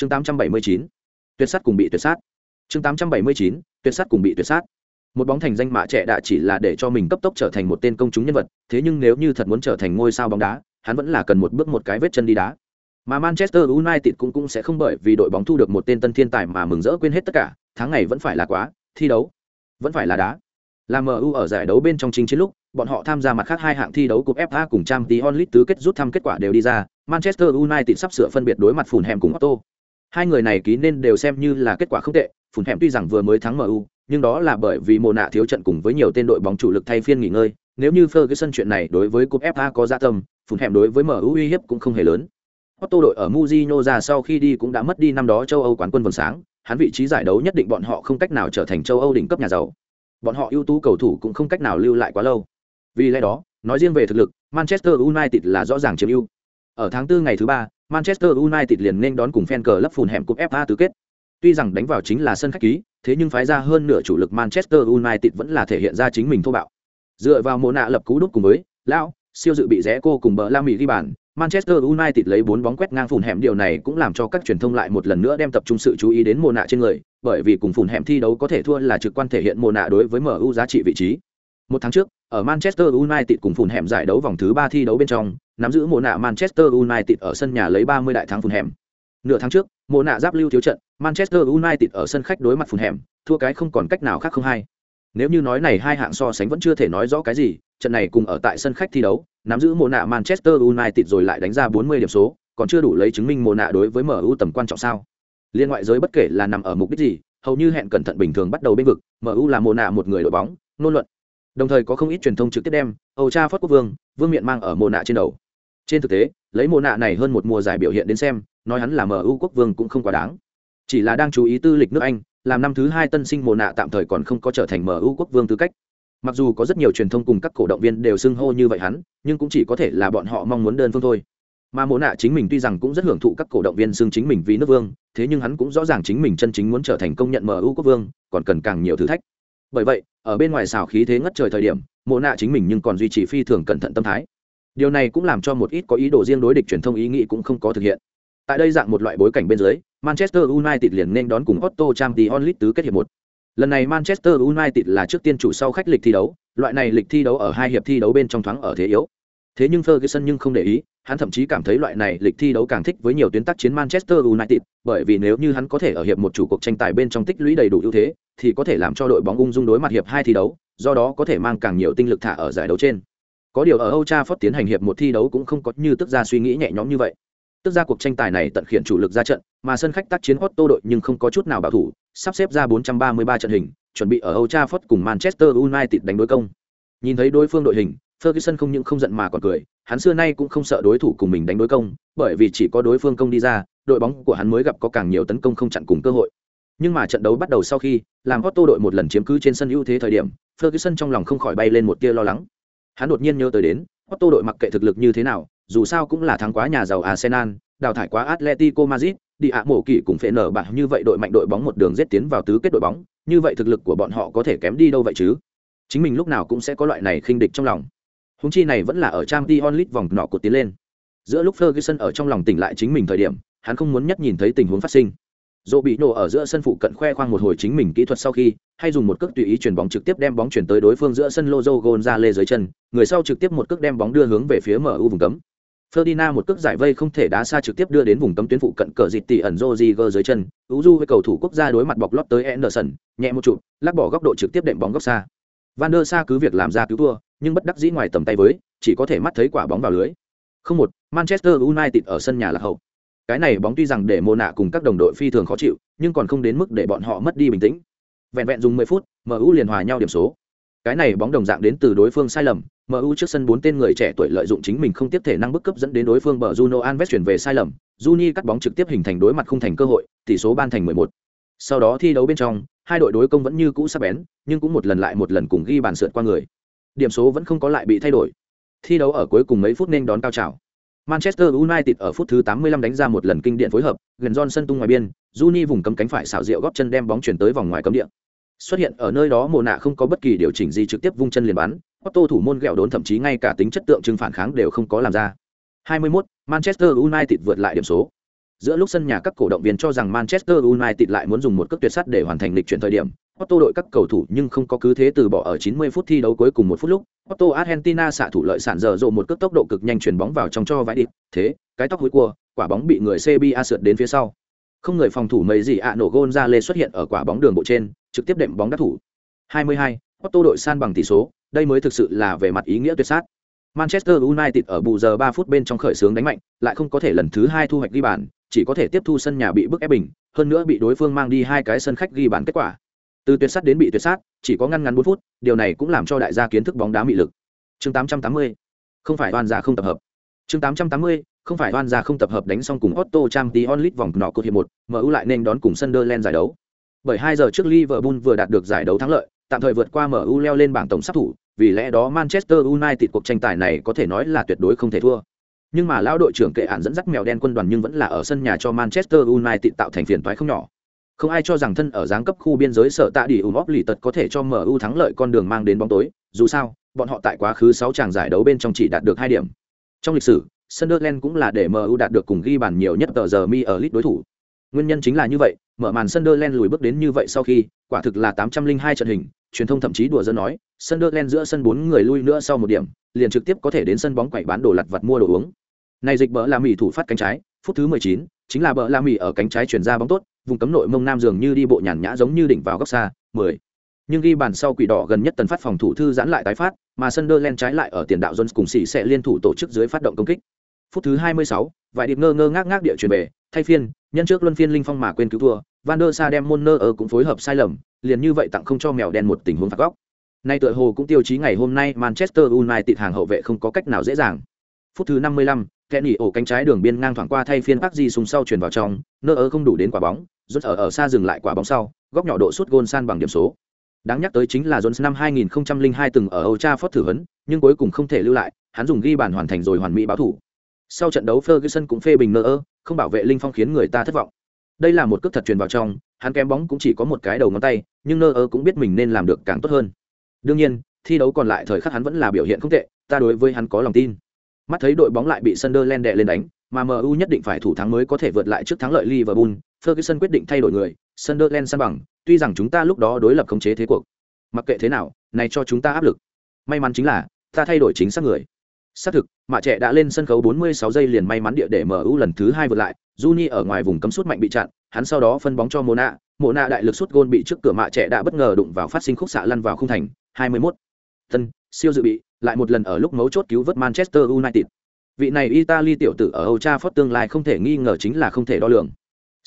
chương 879, tuyệt sát cùng bị tuyệt sát. Chương 879, tuyệt sát cùng bị tuyệt sát. Một bóng thành danh mạ trẻ đã chỉ là để cho mình cấp tốc trở thành một tên công chúng nhân vật thế nhưng nếu như thật muốn trở thành ngôi sao bóng đá hắn vẫn là cần một bước một cái vết chân đi đá. Mà manchester united cũng cũng sẽ không bởi vì đội bóng thu được một tên tân thiên tài mà mừng rỡ quên hết tất cả tháng này vẫn phải là quá thi đấu. Vẫn phải là đá. Là mu ở giải đấu bên trong chính chiến lúc bọn họ tham gia mặt khác hai hạng thi đấu cúp fa cùng trang League onlit tứ kết rút thăm kết quả đều đi ra. Manchester united sắp sửa phân biệt đối mặt phùn hẻm cùng otto hai người này ký nên đều xem như là kết quả không tệ phùn hẻm tuy rằng vừa mới thắng mu nhưng đó là bởi vì mồ nạ thiếu trận cùng với nhiều tên đội bóng chủ lực thay phiên nghỉ ngơi nếu như Ferguson chuyện này đối với cúp FA có gia tâm, phùn hẻm đối với MU uy hiếp cũng không hề lớn. Otto đội ở Mujinho ra sau khi đi cũng đã mất đi năm đó châu Âu quán quân vầng sáng, hắn vị trí giải đấu nhất định bọn họ không cách nào trở thành châu Âu đỉnh cấp nhà giàu. Bọn họ ưu tú cầu thủ cũng không cách nào lưu lại quá lâu. Vì lẽ đó, nói riêng về thực lực, Manchester United là rõ ràng chiếm ưu. Ở tháng 4 ngày thứ ba, Manchester United liền nên đón cùng fan cờ lấp phùn hẻm cúp FA tứ kết. Tuy rằng đánh vào chính là sân khách ký, thế nhưng phái ra hơn nửa chủ lực Manchester United vẫn là thể hiện ra chính mình thô bạo. Dựa vào mồ nạ lập cú đúc cùng với Lao, siêu dự bị rẽ cô cùng bờ La Mỹ ghi bàn, Manchester United lấy 4 bóng quét ngang phùn hẻm điều này cũng làm cho các truyền thông lại một lần nữa đem tập trung sự chú ý đến mồ nạ trên người, bởi vì cùng phùn hẻm thi đấu có thể thua là trực quan thể hiện mồ nạ đối với MU giá trị vị trí. Một tháng trước, ở Manchester United cùng phùn hẻm giải đấu vòng thứ 3 thi đấu bên trong, nắm giữ mùa nạ Manchester United ở sân nhà lấy 30 đại thắng phùn hẻm. Nửa tháng trước, mùa nạ giáp lưu thiếu trận, Manchester United ở sân khách đối mặt phùn hẻm, thua cái không còn cách nào khác không hay. Nếu như nói này hai hạng so sánh vẫn chưa thể nói rõ cái gì, trận này cùng ở tại sân khách thi đấu, nắm giữ mùa nạ Manchester United rồi lại đánh ra 40 điểm số, còn chưa đủ lấy chứng minh mùa nạ đối với MU tầm quan trọng sao? Liên ngoại giới bất kể là nằm ở mục đích gì, hầu như hẹn cẩn thận bình thường bắt đầu bên vực, MU là mùa nạ một người đội bóng, nôn luận. Đồng thời có không ít truyền thông trực tiếp đem Âu Cha Phất Quốc Vương, Vương miện mang ở mồ nạ trên đầu. Trên thực tế, lấy mồ nạ này hơn một mùa giải biểu hiện đến xem, nói hắn là MU quốc vương cũng không quá đáng. Chỉ là đang chú ý tư lịch nước Anh, làm năm thứ hai tân sinh mồ nạ tạm thời còn không có trở thành MU quốc vương tư cách. Mặc dù có rất nhiều truyền thông cùng các cổ động viên đều xưng hô như vậy hắn, nhưng cũng chỉ có thể là bọn họ mong muốn đơn phương thôi. Mà mồ nạ chính mình tuy rằng cũng rất hưởng thụ các cổ động viên xưng chính mình vì nước vương, thế nhưng hắn cũng rõ ràng chính mình chân chính muốn trở thành công nhận MU quốc vương, còn cần càng nhiều thử thách. Bởi vậy, ở bên ngoài xào khí thế ngất trời thời điểm, mộ nạ chính mình nhưng còn duy trì phi thường cẩn thận tâm thái. Điều này cũng làm cho một ít có ý đồ riêng đối địch truyền thông ý nghĩ cũng không có thực hiện. Tại đây dạng một loại bối cảnh bên dưới, Manchester United liền nên đón cùng Otto trang t onlit tứ kết hiệp một. Lần này Manchester United là trước tiên chủ sau khách lịch thi đấu, loại này lịch thi đấu ở hai hiệp thi đấu bên trong thoáng ở thế yếu. Thế nhưng Ferguson nhưng không để ý, hắn thậm chí cảm thấy loại này lịch thi đấu càng thích với nhiều tuyến tác chiến Manchester United, bởi vì nếu như hắn có thể ở hiệp một chủ cuộc tranh tài bên trong tích lũy đầy đủ ưu thế, thì có thể làm cho đội bóng ung dung đối mặt hiệp hai thi đấu, do đó có thể mang càng nhiều tinh lực thả ở giải đấu trên. Có điều ở Old Trafford tiến hành hiệp một thi đấu cũng không có như tức ra suy nghĩ nhẹ nhõm như vậy. Tức ra cuộc tranh tài này tận khiển chủ lực ra trận, mà sân khách tác chiến Otto đội nhưng không có chút nào bảo thủ, sắp xếp ra 433 trận hình, chuẩn bị ở Old Trafford cùng Manchester United đánh đối công. Nhìn thấy đối phương đội hình, Ferguson không những không giận mà còn cười, hắn xưa nay cũng không sợ đối thủ cùng mình đánh đối công, bởi vì chỉ có đối phương công đi ra, đội bóng của hắn mới gặp có càng nhiều tấn công không chặn cùng cơ hội. Nhưng mà trận đấu bắt đầu sau khi, làm Otto đội một lần chiếm cứ trên sân ưu thế thời điểm, Ferguson trong lòng không khỏi bay lên một tia lo lắng. Hắn đột nhiên nhớ tới đến, Otto đội mặc kệ thực lực như thế nào, dù sao cũng là thắng quá nhà giàu Arsenal, đào thải quá Atletico Madrid, đi ạ mổ kỳ cùng phệ nở bạc như vậy đội mạnh đội bóng một đường giết tiến vào tứ kết đội bóng, như vậy thực lực của bọn họ có thể kém đi đâu vậy chứ? Chính mình lúc nào cũng sẽ có loại này khinh địch trong lòng. Húng chi này vẫn là ở Champions League vòng nọ của tiến lên. Giữa lúc Ferguson ở trong lòng tỉnh lại chính mình thời điểm, hắn không muốn nhất nhìn thấy tình huống phát sinh. Dỗ bị nổ ở giữa sân phụ cận khoe khoang một hồi chính mình kỹ thuật sau khi, hay dùng một cước tùy ý chuyển bóng trực tiếp đem bóng chuyển tới đối phương giữa sân Lozo Gonzalez dưới chân, người sau trực tiếp một cước đem bóng đưa hướng về phía MU vùng cấm. Ferdinand một cước giải vây không thể đá xa trực tiếp đưa đến vùng cấm tuyến phụ cận cờ dịt tỷ ẩn Rodriguez dưới chân, Uju với cầu thủ quốc gia đối mặt bọc lót tới Anderson, nhẹ một chụp, lắc bỏ góc độ trực tiếp đệm bóng góc xa. Van der Sa cứ việc làm ra cứu thua, nhưng bất đắc dĩ ngoài tầm tay với, chỉ có thể mắt thấy quả bóng vào lưới. Không một, Manchester United ở sân nhà là hậu. Cái này bóng tuy rằng để Mona cùng các đồng đội phi thường khó chịu, nhưng còn không đến mức để bọn họ mất đi bình tĩnh. Vẹn vẹn dùng 10 phút, MU liền hòa nhau điểm số. Cái này bóng đồng dạng đến từ đối phương sai lầm, MU trước sân bốn tên người trẻ tuổi lợi dụng chính mình không tiếp thể năng bức cấp dẫn đến đối phương bờ Juno Alves chuyển về sai lầm, Juni cắt bóng trực tiếp hình thành đối mặt không thành cơ hội, tỷ số ban thành 11. Sau đó thi đấu bên trong, hai đội đối công vẫn như cũ sắc bén, nhưng cũng một lần lại một lần cùng ghi bàn sượt qua người. Điểm số vẫn không có lại bị thay đổi. Thi đấu ở cuối cùng mấy phút nên đón cao trào. Manchester United ở phút thứ 85 đánh ra một lần kinh điển phối hợp, gần Johnson tung ngoài biên, Juni vùng cấm cánh phải xảo diệu góp chân đem bóng chuyển tới vòng ngoài cấm địa. Xuất hiện ở nơi đó Mộ nạ không có bất kỳ điều chỉnh gì trực tiếp vung chân liền bắn, Otto thủ môn gẹo đốn thậm chí ngay cả tính chất tượng trưng phản kháng đều không có làm ra. 21, Manchester United vượt lại điểm số. giữa lúc sân nhà các cổ động viên cho rằng Manchester United lại muốn dùng một cước tuyệt sắt để hoàn thành lịch chuyển thời điểm, Otto đội các cầu thủ nhưng không có cứ thế từ bỏ ở 90 phút thi đấu cuối cùng một phút lúc, Otto Argentina xạ thủ lợi sản giờ rộ một cước tốc độ cực nhanh chuyển bóng vào trong cho vãi đi, thế, cái tóc hối cua, quả bóng bị người CBA sượt đến phía sau. Không người phòng thủ mấy gì ạ nổ gôn ra lê xuất hiện ở quả bóng đường bộ trên, trực tiếp đệm bóng đắc thủ. 22, Otto đội san bằng tỷ số, đây mới thực sự là về mặt ý nghĩa tuyệt sát. Manchester United ở bù giờ 3 phút bên trong khởi sướng đánh mạnh, lại không có thể lần thứ hai thu hoạch ghi bàn, chỉ có thể tiếp thu sân nhà bị bức ép bình, hơn nữa bị đối phương mang đi hai cái sân khách ghi bàn kết quả. Từ tuyệt sát đến bị tuyệt sát, chỉ có ngăn ngắn bốn phút, điều này cũng làm cho đại gia kiến thức bóng đá mị lực. Chương 880. Không phải oan gia không tập hợp. Chương 880. Không phải oan gia không tập hợp đánh xong cùng Otto trang tí onlit vòng nọ cột hiệp một, MU lại nên đón cùng Sunderland giải đấu. Bởi hai giờ trước Liverpool vừa đạt được giải đấu thắng lợi, tạm thời vượt qua MU leo lên bảng tổng sát thủ, vì lẽ đó Manchester United cuộc tranh tài này có thể nói là tuyệt đối không thể thua. Nhưng mà lão đội trưởng kệ hạn dẫn dắt mèo đen quân đoàn nhưng vẫn là ở sân nhà cho Manchester United tạo thành phiền toái không nhỏ. Không ai cho rằng thân ở giáng cấp khu biên giới sở tạ đi ùm lì tật có thể cho MU thắng lợi con đường mang đến bóng tối, dù sao, bọn họ tại quá khứ 6 tràng giải đấu bên trong chỉ đạt được 2 điểm. Trong lịch sử, Sunderland cũng là để MU đạt được cùng ghi bàn nhiều nhất tờ giờ mi ở list đối thủ. Nguyên nhân chính là như vậy, mở màn Sunderland lùi bước đến như vậy sau khi, quả thực là 802 trận hình, truyền thông thậm chí đùa giỡn nói, Sunderland giữa sân bốn người lui nữa sau một điểm, liền trực tiếp có thể đến sân bóng quẩy bán đồ lặt vặt mua đồ uống. Này dịch bỡ là mỉ thủ phát cánh trái, phút thứ 19, chính là bỡ là mỉ ở cánh trái chuyển ra bóng tốt, vùng cấm nội mông nam dường như đi bộ nhàn nhã giống như đỉnh vào góc xa, 10. Nhưng ghi bàn sau quỷ đỏ gần nhất tần phát phòng thủ thư giãn lại tái phát, mà Sunderland trái lại ở tiền đạo Jones cùng sĩ sẽ liên thủ tổ chức dưới phát động công kích. Phút thứ 26, vài điệp ngơ ngơ ngác ngác địa chuyển về, thay phiên, nhân trước luân phiên linh phong mà quên cứu thua, Van der Sa đem Monner ở cũng phối hợp sai lầm, liền như vậy tặng không cho mèo đen một tình huống phạt góc. Nay tựa hồ cũng tiêu chí ngày hôm nay Manchester United hàng hậu vệ không có cách nào dễ dàng. Phút thứ 55, Kenny ổ cánh trái đường biên ngang thoảng qua thay phiên Park di sùng sau chuyển vào trong, nơ ớ không đủ đến quả bóng, rút ở ở xa dừng lại quả bóng sau, góc nhỏ độ sút gôn san bằng điểm số. Đáng nhắc tới chính là Jones năm 2002 từng ở Old Trafford thử huấn, nhưng cuối cùng không thể lưu lại, hắn dùng ghi bàn hoàn thành rồi hoàn mỹ báo thủ. Sau trận đấu Ferguson cũng phê bình nơ không bảo vệ linh phong khiến người ta thất vọng. Đây là một cước thật truyền vào trong, hắn kém bóng cũng chỉ có một cái đầu ngón tay, nhưng nơ cũng biết mình nên làm được càng tốt hơn. Đương nhiên, thi đấu còn lại thời khắc hắn vẫn là biểu hiện không tệ, ta đối với hắn có lòng tin. Mắt thấy đội bóng lại bị Sunderland đè lên đánh, mà MU nhất định phải thủ thắng mới có thể vượt lại trước thắng lợi Liverpool, Ferguson quyết định thay đổi người, Sunderland san bằng, tuy rằng chúng ta lúc đó đối lập khống chế thế cuộc. Mặc kệ thế nào, này cho chúng ta áp lực. May mắn chính là, ta thay đổi chính xác người. Xác thực, mạ trẻ đã lên sân khấu 46 giây liền may mắn địa để MU lần thứ hai vượt lại, Juni ở ngoài vùng cấm sút mạnh bị chặn, hắn sau đó phân bóng cho Mona, Mona đại lực sút gôn bị trước cửa mạ trẻ đã bất ngờ đụng vào phát sinh khúc xạ lăn vào khung thành, 21. Tân, siêu dự bị, lại một lần ở lúc mấu chốt cứu vớt Manchester United. Vị này Italy tiểu tử ở Old Trafford tương lai không thể nghi ngờ chính là không thể đo lường.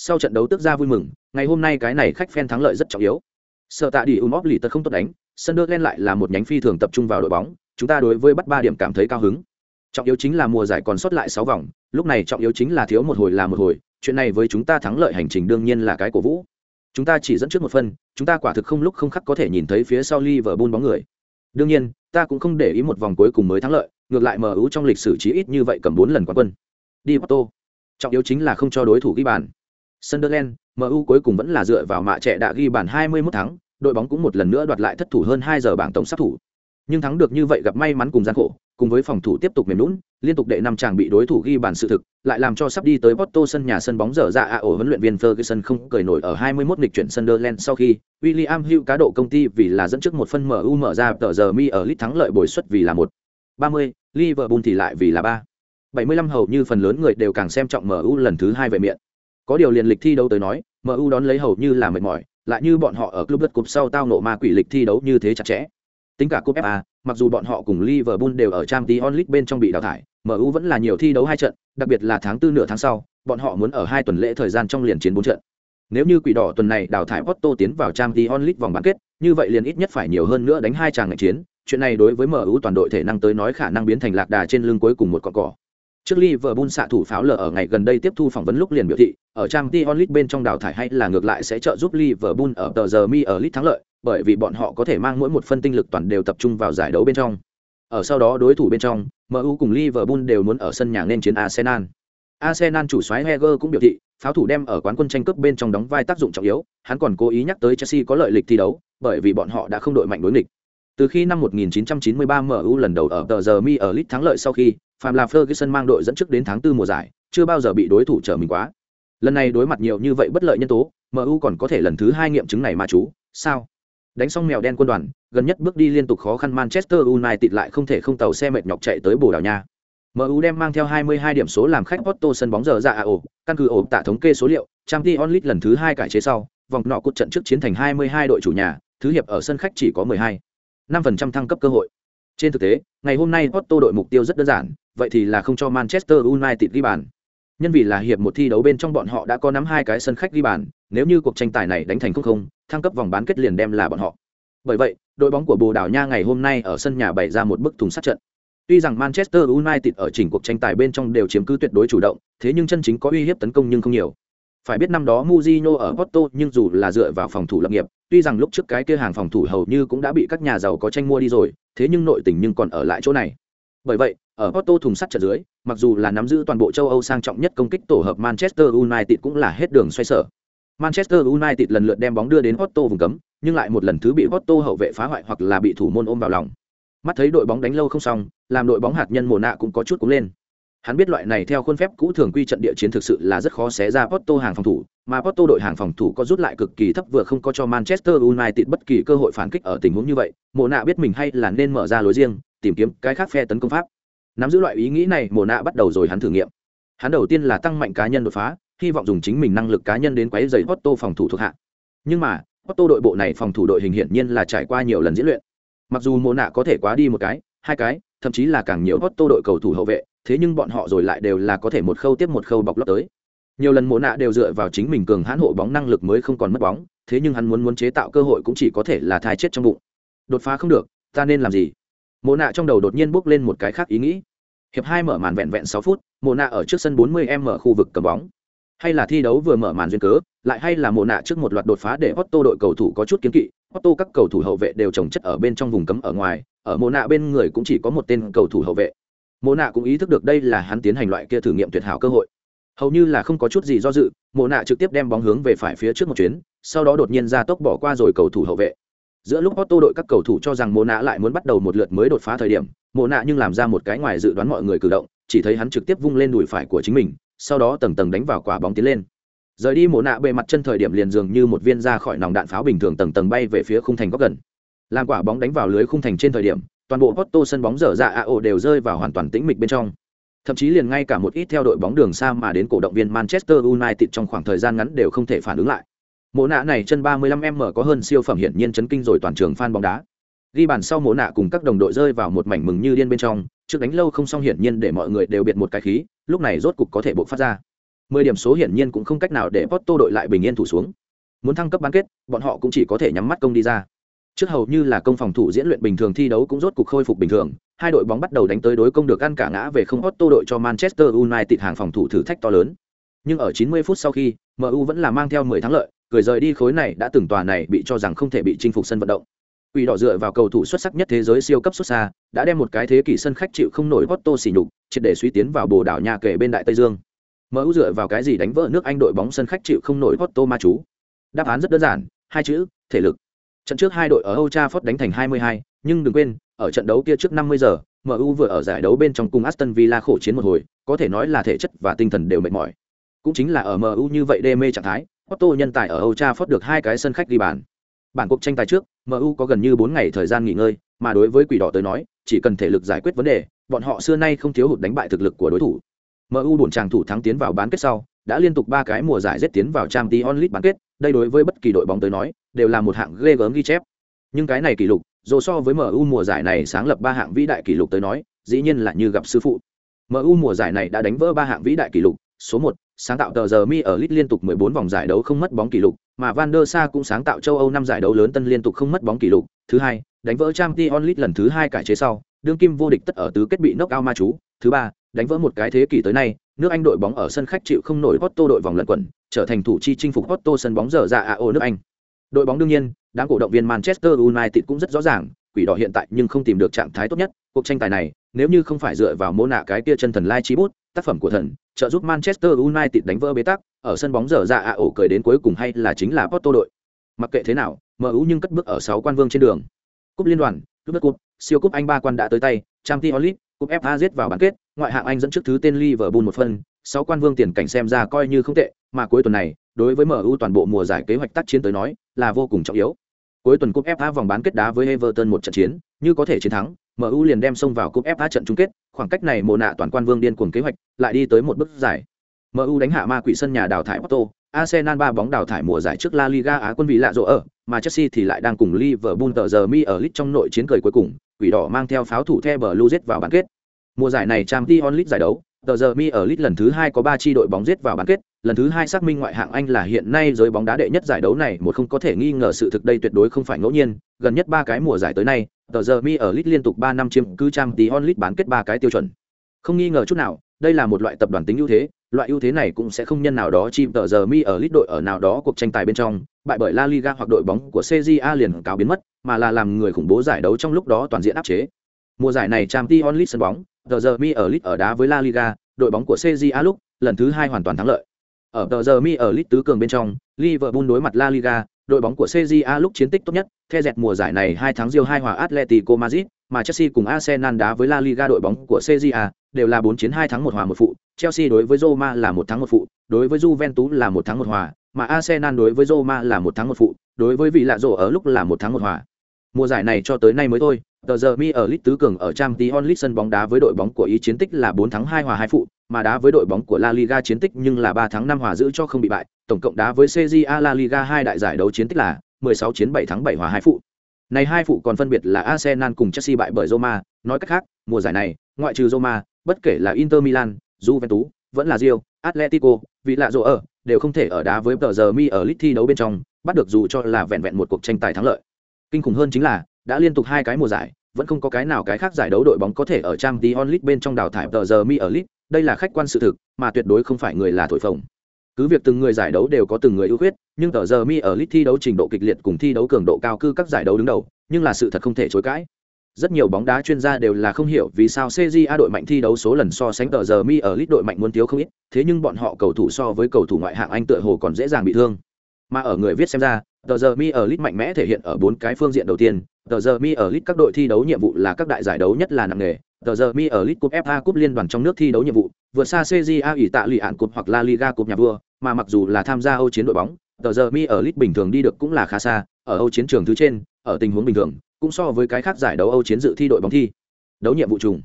Sau trận đấu tức ra vui mừng, ngày hôm nay cái này khách phen thắng lợi rất trọng yếu. Sợ tạ đi Umop lì tật không tốt đánh, Sunderland lại là một nhánh phi thường tập trung vào đội bóng, chúng ta đối với bắt ba điểm cảm thấy cao hứng. Trọng yếu chính là mùa giải còn sót lại sáu vòng, lúc này trọng yếu chính là thiếu một hồi là một hồi, chuyện này với chúng ta thắng lợi hành trình đương nhiên là cái cổ vũ. Chúng ta chỉ dẫn trước một phân, chúng ta quả thực không lúc không khắc có thể nhìn thấy phía sau Liverpool bóng người. Đương nhiên, ta cũng không để ý một vòng cuối cùng mới thắng lợi, ngược lại MU trong lịch sử chí ít như vậy cầm bốn lần quán quân. Đi Porto. Trọng yếu chính là không cho đối thủ ghi bàn. Sunderland, MU cuối cùng vẫn là dựa vào mạ trẻ đã ghi bàn 21 thắng, đội bóng cũng một lần nữa đoạt lại thất thủ hơn 2 giờ bảng tổng sát thủ. Nhưng thắng được như vậy gặp may mắn cùng gian khổ, cùng với phòng thủ tiếp tục mềm lún, liên tục đệ năm chàng bị đối thủ ghi bàn sự thực, lại làm cho sắp đi tới Porto sân nhà sân bóng dở dạ ạ ổ huấn luyện viên Ferguson không cười nổi ở 21 lịch chuyển Sunderland sau khi William Hill cá độ công ty vì là dẫn trước một phân MU mở ra tờ giờ mi ở lít thắng lợi bồi suất vì là một 30, Liverpool thì lại vì là ba 75 hầu như phần lớn người đều càng xem trọng MU lần thứ hai về miệng. Có điều liền lịch thi đấu tới nói, MU đón lấy hầu như là mệt mỏi, lại như bọn họ ở club đất cúp sau tao nộ ma quỷ lịch thi đấu như thế chặt chẽ. Tính cả cúp FA, mặc dù bọn họ cùng Liverpool đều ở Champions League bên trong bị đào thải, MU vẫn là nhiều thi đấu hai trận, đặc biệt là tháng tư nửa tháng sau, bọn họ muốn ở hai tuần lễ thời gian trong liền chiến bốn trận. Nếu như quỷ đỏ tuần này đào thải Porto tiến vào Champions League vòng bán kết, như vậy liền ít nhất phải nhiều hơn nữa đánh hai tràng ngạch chiến, chuyện này đối với MU toàn đội thể năng tới nói khả năng biến thành lạc đà trên lưng cuối cùng một con cỏ. Trước Liverpool xạ thủ pháo lở ở ngày gần đây tiếp thu phỏng vấn lúc liền biểu thị, ở Champions League bên trong đào thải hay là ngược lại sẽ trợ giúp Liverpool ở tờ giờ mi ở League thắng lợi, bởi vì bọn họ có thể mang mỗi một phân tinh lực toàn đều tập trung vào giải đấu bên trong. Ở sau đó đối thủ bên trong, MU cùng Liverpool đều muốn ở sân nhà nên chiến Arsenal. Arsenal chủ soái Heger cũng biểu thị, pháo thủ đem ở quán quân tranh cướp bên trong đóng vai tác dụng trọng yếu, hắn còn cố ý nhắc tới Chelsea có lợi lịch thi đấu, bởi vì bọn họ đã không đội mạnh đối nghịch. Từ khi năm 1993 MU lần đầu ở tờ giờ mi ở League thắng lợi sau khi, Phạm là Ferguson mang đội dẫn trước đến tháng 4 mùa giải, chưa bao giờ bị đối thủ trở mình quá. lần này đối mặt nhiều như vậy bất lợi nhân tố mu còn có thể lần thứ hai nghiệm chứng này mà chú sao đánh xong mèo đen quân đoàn gần nhất bước đi liên tục khó khăn manchester united lại không thể không tàu xe mệt nhọc chạy tới bồ đào nha MU đem mang theo 22 điểm số làm khách Porto sân bóng giờ ra ổ, căn cứ ổ tạ thống kê số liệu, Champions League lần thứ 2 cải chế sau, vòng nọ cột trận trước chiến thành 22 đội chủ nhà, thứ hiệp ở sân khách chỉ có 12. 5% thăng cấp cơ hội. Trên thực tế, ngày hôm nay Otto đội mục tiêu rất đơn giản, vậy thì là không cho Manchester United ghi bàn. Nhân vì là hiệp một thi đấu bên trong bọn họ đã có nắm hai cái sân khách ghi bàn, nếu như cuộc tranh tài này đánh thành không không, thăng cấp vòng bán kết liền đem là bọn họ. Bởi vậy, đội bóng của Bồ Đào Nha ngày hôm nay ở sân nhà bày ra một bức thùng sát trận. Tuy rằng Manchester United ở chỉnh cuộc tranh tài bên trong đều chiếm cứ tuyệt đối chủ động, thế nhưng chân chính có uy hiếp tấn công nhưng không nhiều. Phải biết năm đó Mourinho ở Porto nhưng dù là dựa vào phòng thủ lập nghiệp, tuy rằng lúc trước cái kia hàng phòng thủ hầu như cũng đã bị các nhà giàu có tranh mua đi rồi, thế nhưng nội tình nhưng còn ở lại chỗ này. Bởi vậy, ở Porto thùng sắt trận dưới, mặc dù là nắm giữ toàn bộ châu Âu sang trọng nhất công kích tổ hợp Manchester United cũng là hết đường xoay sở. Manchester United lần lượt đem bóng đưa đến Porto vùng cấm, nhưng lại một lần thứ bị Porto hậu vệ phá hoại hoặc là bị thủ môn ôm vào lòng. Mắt thấy đội bóng đánh lâu không xong, làm đội bóng hạt nhân mùa nạ cũng có chút cũng lên. Hắn biết loại này theo khuôn phép cũ thường quy trận địa chiến thực sự là rất khó xé ra Porto hàng phòng thủ, mà Porto đội hàng phòng thủ có rút lại cực kỳ thấp vừa không có cho Manchester United bất kỳ cơ hội phản kích ở tình huống như vậy, Mộ nạ biết mình hay là nên mở ra lối riêng, tìm kiếm cái khác phe tấn công pháp. Nắm giữ loại ý nghĩ này, Mộ nạ bắt đầu rồi hắn thử nghiệm. Hắn đầu tiên là tăng mạnh cá nhân đột phá, hy vọng dùng chính mình năng lực cá nhân đến quấy rầy Porto phòng thủ thuộc hạ. Nhưng mà, Porto đội bộ này phòng thủ đội hình hiển nhiên là trải qua nhiều lần diễn luyện. Mặc dù Mộ nạ có thể quá đi một cái, hai cái, thậm chí là càng nhiều Porto đội cầu thủ hậu vệ, thế nhưng bọn họ rồi lại đều là có thể một khâu tiếp một khâu bọc lót tới. Nhiều lần Mộ nạ đều dựa vào chính mình cường hãn hộ bóng năng lực mới không còn mất bóng, thế nhưng hắn muốn muốn chế tạo cơ hội cũng chỉ có thể là thai chết trong bụng. Đột phá không được, ta nên làm gì? Mộ nạ trong đầu đột nhiên bước lên một cái khác ý nghĩ. Hiệp hai mở màn vẹn vẹn sáu phút, Mộ nạ ở trước sân 40m khu vực cầm bóng. Hay là thi đấu vừa mở màn duyên cớ, lại hay là Mộ nạ trước một loạt đột phá để Otto đội cầu thủ có chút kiến kỵ, Otto các cầu thủ hậu vệ đều trồng chất ở bên trong vùng cấm ở ngoài, ở Mộ nạ bên người cũng chỉ có một tên cầu thủ hậu vệ. Mộ nạ cũng ý thức được đây là hắn tiến hành loại kia thử nghiệm tuyệt hảo cơ hội. Hầu như là không có chút gì do dự, Mộ nạ trực tiếp đem bóng hướng về phải phía trước một chuyến, sau đó đột nhiên ra tốc bỏ qua rồi cầu thủ hậu vệ. Giữa lúc Otto đội các cầu thủ cho rằng Mộ nạ lại muốn bắt đầu một lượt mới đột phá thời điểm, Mộ nạ nhưng làm ra một cái ngoài dự đoán mọi người cử động, chỉ thấy hắn trực tiếp vung lên đùi phải của chính mình, sau đó tầng tầng đánh vào quả bóng tiến lên rời đi mộ nạ bề mặt chân thời điểm liền dường như một viên ra khỏi nòng đạn pháo bình thường tầng tầng bay về phía khung thành góc gần làm quả bóng đánh vào lưới khung thành trên thời điểm toàn bộ Porto sân bóng dở dạ AO đều rơi vào hoàn toàn tĩnh mịch bên trong thậm chí liền ngay cả một ít theo đội bóng đường xa mà đến cổ động viên Manchester United trong khoảng thời gian ngắn đều không thể phản ứng lại mồ nạ này chân 35m có hơn siêu phẩm hiển nhiên chấn kinh rồi toàn trường fan bóng đá ghi bàn sau mồ nạ cùng các đồng đội rơi vào một mảnh mừng như điên bên trong trước đánh lâu không xong hiển nhiên để mọi người đều biệt một cái khí lúc này rốt cục có thể bộc phát ra mười điểm số hiển nhiên cũng không cách nào để Porto đội lại bình yên thủ xuống. Muốn thăng cấp bán kết, bọn họ cũng chỉ có thể nhắm mắt công đi ra. Trước hầu như là công phòng thủ diễn luyện bình thường thi đấu cũng rốt cục khôi phục bình thường, hai đội bóng bắt đầu đánh tới đối công được ăn cả ngã về không Otto đội cho Manchester United hàng phòng thủ thử thách to lớn. Nhưng ở 90 phút sau khi, MU vẫn là mang theo 10 thắng lợi, cười rời đi khối này đã từng tòa này bị cho rằng không thể bị chinh phục sân vận động. Quỷ đỏ dựa vào cầu thủ xuất sắc nhất thế giới siêu cấp xuất xa, đã đem một cái thế kỷ sân khách chịu không nổi Porto xỉ nhục, triệt để suy tiến vào Bồ đảo nhà kể bên đại Tây Dương. MU dựa vào cái gì đánh vỡ nước Anh đội bóng sân khách chịu không nổi Porto ma chú? Đáp án rất đơn giản, hai chữ, thể lực. Trận trước hai đội ở Old Trafford đánh thành 22, nhưng đừng quên, ở trận đấu kia trước 50 giờ, MU vừa ở giải đấu bên trong cùng Aston Villa khổ chiến một hồi, có thể nói là thể chất và tinh thần đều mệt mỏi. Cũng chính là ở MU như vậy đê mê trạng thái, Porto nhân tài ở Old Trafford được hai cái sân khách ghi bàn. Bản cuộc tranh tài trước, MU có gần như 4 ngày thời gian nghỉ ngơi, mà đối với quỷ đỏ tới nói, chỉ cần thể lực giải quyết vấn đề, bọn họ xưa nay không thiếu hụt đánh bại thực lực của đối thủ. MU buồn chàng thủ thắng tiến vào bán kết sau, đã liên tục ba cái mùa giải giết tiến vào Champions League bán kết, đây đối với bất kỳ đội bóng tới nói, đều là một hạng ghê gớm ghi chép. Nhưng cái này kỷ lục, dù so với MU mùa giải này sáng lập ba hạng vĩ đại kỷ lục tới nói, dĩ nhiên là như gặp sư phụ. MU mùa giải này đã đánh vỡ ba hạng vĩ đại kỷ lục, số một, sáng tạo tờ giờ mi ở lit liên tục 14 vòng giải đấu không mất bóng kỷ lục, mà Van der Sa cũng sáng tạo châu Âu năm giải đấu lớn tân liên tục không mất bóng kỷ lục. Thứ hai, đánh vỡ Champions League lần thứ hai cải chế sau, đương kim vô địch tất ở tứ kết bị knock ma chú. Thứ ba, đánh vỡ một cái thế kỷ tới nay, nước Anh đội bóng ở sân khách chịu không nổi Porto đội vòng lẩn quẩn, trở thành thủ chi chinh phục Porto sân bóng giờ dạ AO nước Anh. Đội bóng đương nhiên, đám cổ động viên Manchester United cũng rất rõ ràng, quỷ đỏ hiện tại nhưng không tìm được trạng thái tốt nhất, cuộc tranh tài này, nếu như không phải dựa vào mô nạ cái kia chân thần lai chí bút, tác phẩm của thần, trợ giúp Manchester United đánh vỡ bế tắc, ở sân bóng giờ dạ AO cười đến cuối cùng hay là chính là Porto đội. Mặc kệ thế nào, MU nhưng cất bước ở 6 quan vương trên đường. Cúp liên đoàn, cúp đất cúp, siêu cúp Anh ba quan đã tới tay, Champions League, cúp FA giết vào bán kết, ngoại hạng Anh dẫn trước thứ tên Liverpool một phần, sáu quan vương tiền cảnh xem ra coi như không tệ, mà cuối tuần này, đối với MU toàn bộ mùa giải kế hoạch tác chiến tới nói, là vô cùng trọng yếu. Cuối tuần cúp FA vòng bán kết đá với Everton một trận chiến, như có thể chiến thắng, MU liền đem xông vào cúp FA trận chung kết, khoảng cách này mồ nạ toàn quan vương điên cuồng kế hoạch, lại đi tới một bước giải. MU đánh hạ ma quỷ sân nhà đào thải Porto, Arsenal ba bóng đào thải mùa giải trước La Liga Á quân vị lạ rộ ở, mà Chelsea thì lại đang cùng Liverpool tờ giờ mi ở League trong nội chiến cười cuối cùng, quỷ đỏ mang theo pháo thủ The Blue vào bán kết. Mùa giải này Champions League giải đấu, tờ giờ mi ở lit lần thứ hai có ba chi đội bóng giết vào bán kết, lần thứ hai xác minh ngoại hạng Anh là hiện nay giới bóng đá đệ nhất giải đấu này một không có thể nghi ngờ sự thực đây tuyệt đối không phải ngẫu nhiên, gần nhất ba cái mùa giải tới nay, tờ giờ mi ở lit liên tục ba năm chiếm cứ tí onlit bán kết ba cái tiêu chuẩn. Không nghi ngờ chút nào, đây là một loại tập đoàn tính ưu thế, loại ưu thế này cũng sẽ không nhân nào đó chìm tờ giờ mi ở lít đội ở nào đó cuộc tranh tài bên trong, bại bởi La Liga hoặc đội bóng của CJA liền cáo biến mất, mà là làm người khủng bố giải đấu trong lúc đó toàn diện áp chế. Mùa giải này Champions League sân bóng, tờ giờ mi ở League ở đá với La Liga, đội bóng của CJA lúc lần thứ hai hoàn toàn thắng lợi. Ở tờ giờ mi ở League tứ cường bên trong, Liverpool đối mặt La Liga, đội bóng của CJA lúc chiến tích tốt nhất, theo dẹt mùa giải này 2 tháng Real hai hòa Atletico Madrid, mà Chelsea cùng Arsenal đá với La Liga đội bóng của CJA, đều là 4 chiến 2 thắng 1 hòa 1 phụ, Chelsea đối với Roma là 1 thắng 1 phụ, đối với Juventus là 1 thắng 1 hòa, mà Arsenal đối với Roma là 1 thắng 1 phụ, đối với vị lạ rổ ở lúc là 1 thắng 1 hòa. Mùa giải này cho tới nay mới thôi, tờ giờ mi ở League tứ cường ở Champions League sân bóng đá với đội bóng của ý chiến tích là 4 thắng 2 hòa 2 phụ, mà đá với đội bóng của La Liga chiến tích nhưng là 3 thắng 5 hòa giữ cho không bị bại, tổng cộng đá với CJA La Liga hai đại giải đấu chiến tích là 16 chiến 7 thắng 7 hòa 2 phụ. Này hai phụ còn phân biệt là Arsenal cùng Chelsea bại bởi Roma, nói cách khác, mùa giải này, ngoại trừ Roma, bất kể là Inter Milan, Juventus, vẫn là Real, Atletico, vì lạ rồ ở, đều không thể ở đá với tờ giờ mi ở lit thi đấu bên trong, bắt được dù cho là vẹn vẹn một cuộc tranh tài thắng lợi. Kinh khủng hơn chính là, đã liên tục hai cái mùa giải, vẫn không có cái nào cái khác giải đấu đội bóng có thể ở trang Champions League bên trong đào thải tờ giờ mi ở lit, đây là khách quan sự thực, mà tuyệt đối không phải người là thổi phồng. Cứ việc từng người giải đấu đều có từng người ưu khuyết, nhưng tờ giờ mi ở lit thi đấu trình độ kịch liệt cùng thi đấu cường độ cao cư các giải đấu đứng đầu, nhưng là sự thật không thể chối cãi rất nhiều bóng đá chuyên gia đều là không hiểu vì sao CJA đội mạnh thi đấu số lần so sánh tờ giờ mi ở Lit đội mạnh muốn thiếu không ít, thế nhưng bọn họ cầu thủ so với cầu thủ ngoại hạng Anh tựa hồ còn dễ dàng bị thương. Mà ở người viết xem ra, tờ giờ mi ở Lit mạnh mẽ thể hiện ở bốn cái phương diện đầu tiên, tờ giờ mi ở Lit các đội thi đấu nhiệm vụ là các đại giải đấu nhất là nặng nghề, tờ giờ mi ở Lit cúp FA cúp liên đoàn trong nước thi đấu nhiệm vụ, vượt xa CJA ủy tạ lụy ạn cúp hoặc La Liga cúp nhà vua, mà mặc dù là tham gia Âu chiến đội bóng, tờ giờ mi ở Lit bình thường đi được cũng là khá xa, ở Âu chiến trường thứ trên, ở tình huống bình thường, cũng so với cái khác giải đấu Âu chiến dự thi đội bóng thi. Đấu nhiệm vụ trùng.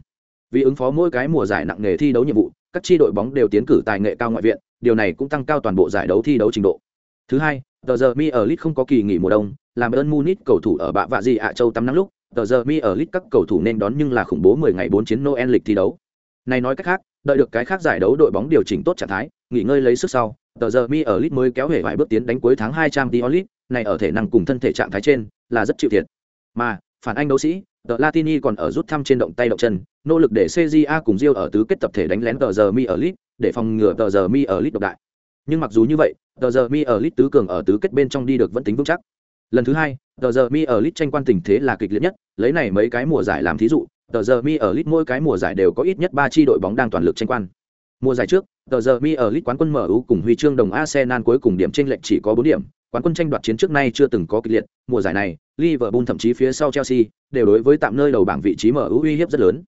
Vì ứng phó mỗi cái mùa giải nặng nghề thi đấu nhiệm vụ, các chi đội bóng đều tiến cử tài nghệ cao ngoại viện, điều này cũng tăng cao toàn bộ giải đấu thi đấu trình độ. Thứ hai, tờ giờ mi ở lit không có kỳ nghỉ mùa đông, làm ơn Munich cầu thủ ở bạ vạ gì ạ châu tắm nắng lúc, tờ giờ mi ở lit các cầu thủ nên đón nhưng là khủng bố 10 ngày 4 chiến Noel lịch thi đấu. Này nói cách khác, đợi được cái khác giải đấu đội bóng điều chỉnh tốt trạng thái, nghỉ ngơi lấy sức sau, tờ giờ mi ở lit mới kéo hề vài bước tiến đánh cuối tháng 2 Champions League, này ở thể năng cùng thân thể trạng thái trên là rất chịu thiệt. Mà, phản anh đấu sĩ tờ latini còn ở rút thăm trên động tay động chân nỗ lực để cja cùng rio ở tứ kết tập thể đánh lén tờ giờ mi ở lit để phòng ngừa tờ giờ mi ở lit độc đại nhưng mặc dù như vậy tờ giờ mi ở lit tứ cường ở tứ kết bên trong đi được vẫn tính vững chắc lần thứ hai tờ giờ mi ở lit tranh quan tình thế là kịch liệt nhất lấy này mấy cái mùa giải làm thí dụ tờ giờ mi ở lit mỗi cái mùa giải đều có ít nhất ba chi đội bóng đang toàn lực tranh quan mùa giải trước tờ giờ mi ở lit quán quân mu cùng huy chương đồng arsenal cuối cùng điểm tranh lệch chỉ có bốn điểm quán quân tranh đoạt chiến trước nay chưa từng có kịch liệt mùa giải này Liverpool thậm chí phía sau Chelsea đều đối với tạm nơi đầu bảng vị trí mở ưu uy hiếp rất lớn.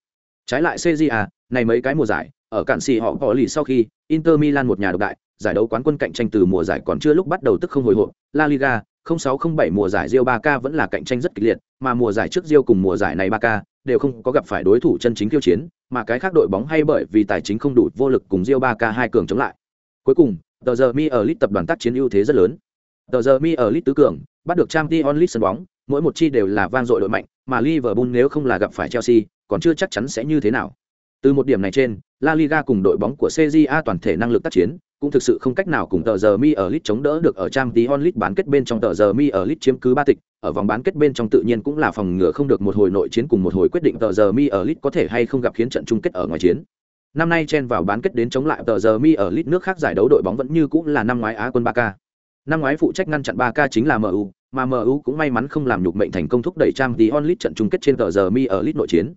Trái lại CJA, này mấy cái mùa giải, ở cản xì họ có lì sau khi Inter Milan một nhà độc đại, giải đấu quán quân cạnh tranh từ mùa giải còn chưa lúc bắt đầu tức không hồi hộp, La Liga 0607 mùa giải Real Barca vẫn là cạnh tranh rất kịch liệt, mà mùa giải trước Real cùng mùa giải này Barca đều không có gặp phải đối thủ chân chính kiêu chiến, mà cái khác đội bóng hay bởi vì tài chính không đủ vô lực cùng Real Barca hai cường chống lại. Cuối cùng, The giờ mi ở tập đoàn tác chiến ưu thế rất lớn. The giờ mi ở tứ cường, bắt được Champions League sân bóng, mỗi một chi đều là vang dội đội mạnh, mà Liverpool nếu không là gặp phải Chelsea, còn chưa chắc chắn sẽ như thế nào. Từ một điểm này trên, La Liga cùng đội bóng của CJA toàn thể năng lực tác chiến, cũng thực sự không cách nào cùng tờ giờ mi ở lit chống đỡ được ở trang tí onlit bán kết bên trong tờ giờ mi ở lit chiếm cứ ba tịch, ở vòng bán kết bên trong tự nhiên cũng là phòng ngừa không được một hồi nội chiến cùng một hồi quyết định tờ giờ mi ở lit có thể hay không gặp khiến trận chung kết ở ngoài chiến. Năm nay chen vào bán kết đến chống lại tờ giờ mi ở lit nước khác giải đấu đội bóng vẫn như cũng là năm ngoái Á quân ba k Năm ngoái phụ trách ngăn chặn ba k chính là MU, mà MU cũng may mắn không làm nhục mệnh thành công thúc đẩy trang tí onlit trận chung kết trên tờ giờ mi ở lit nội chiến.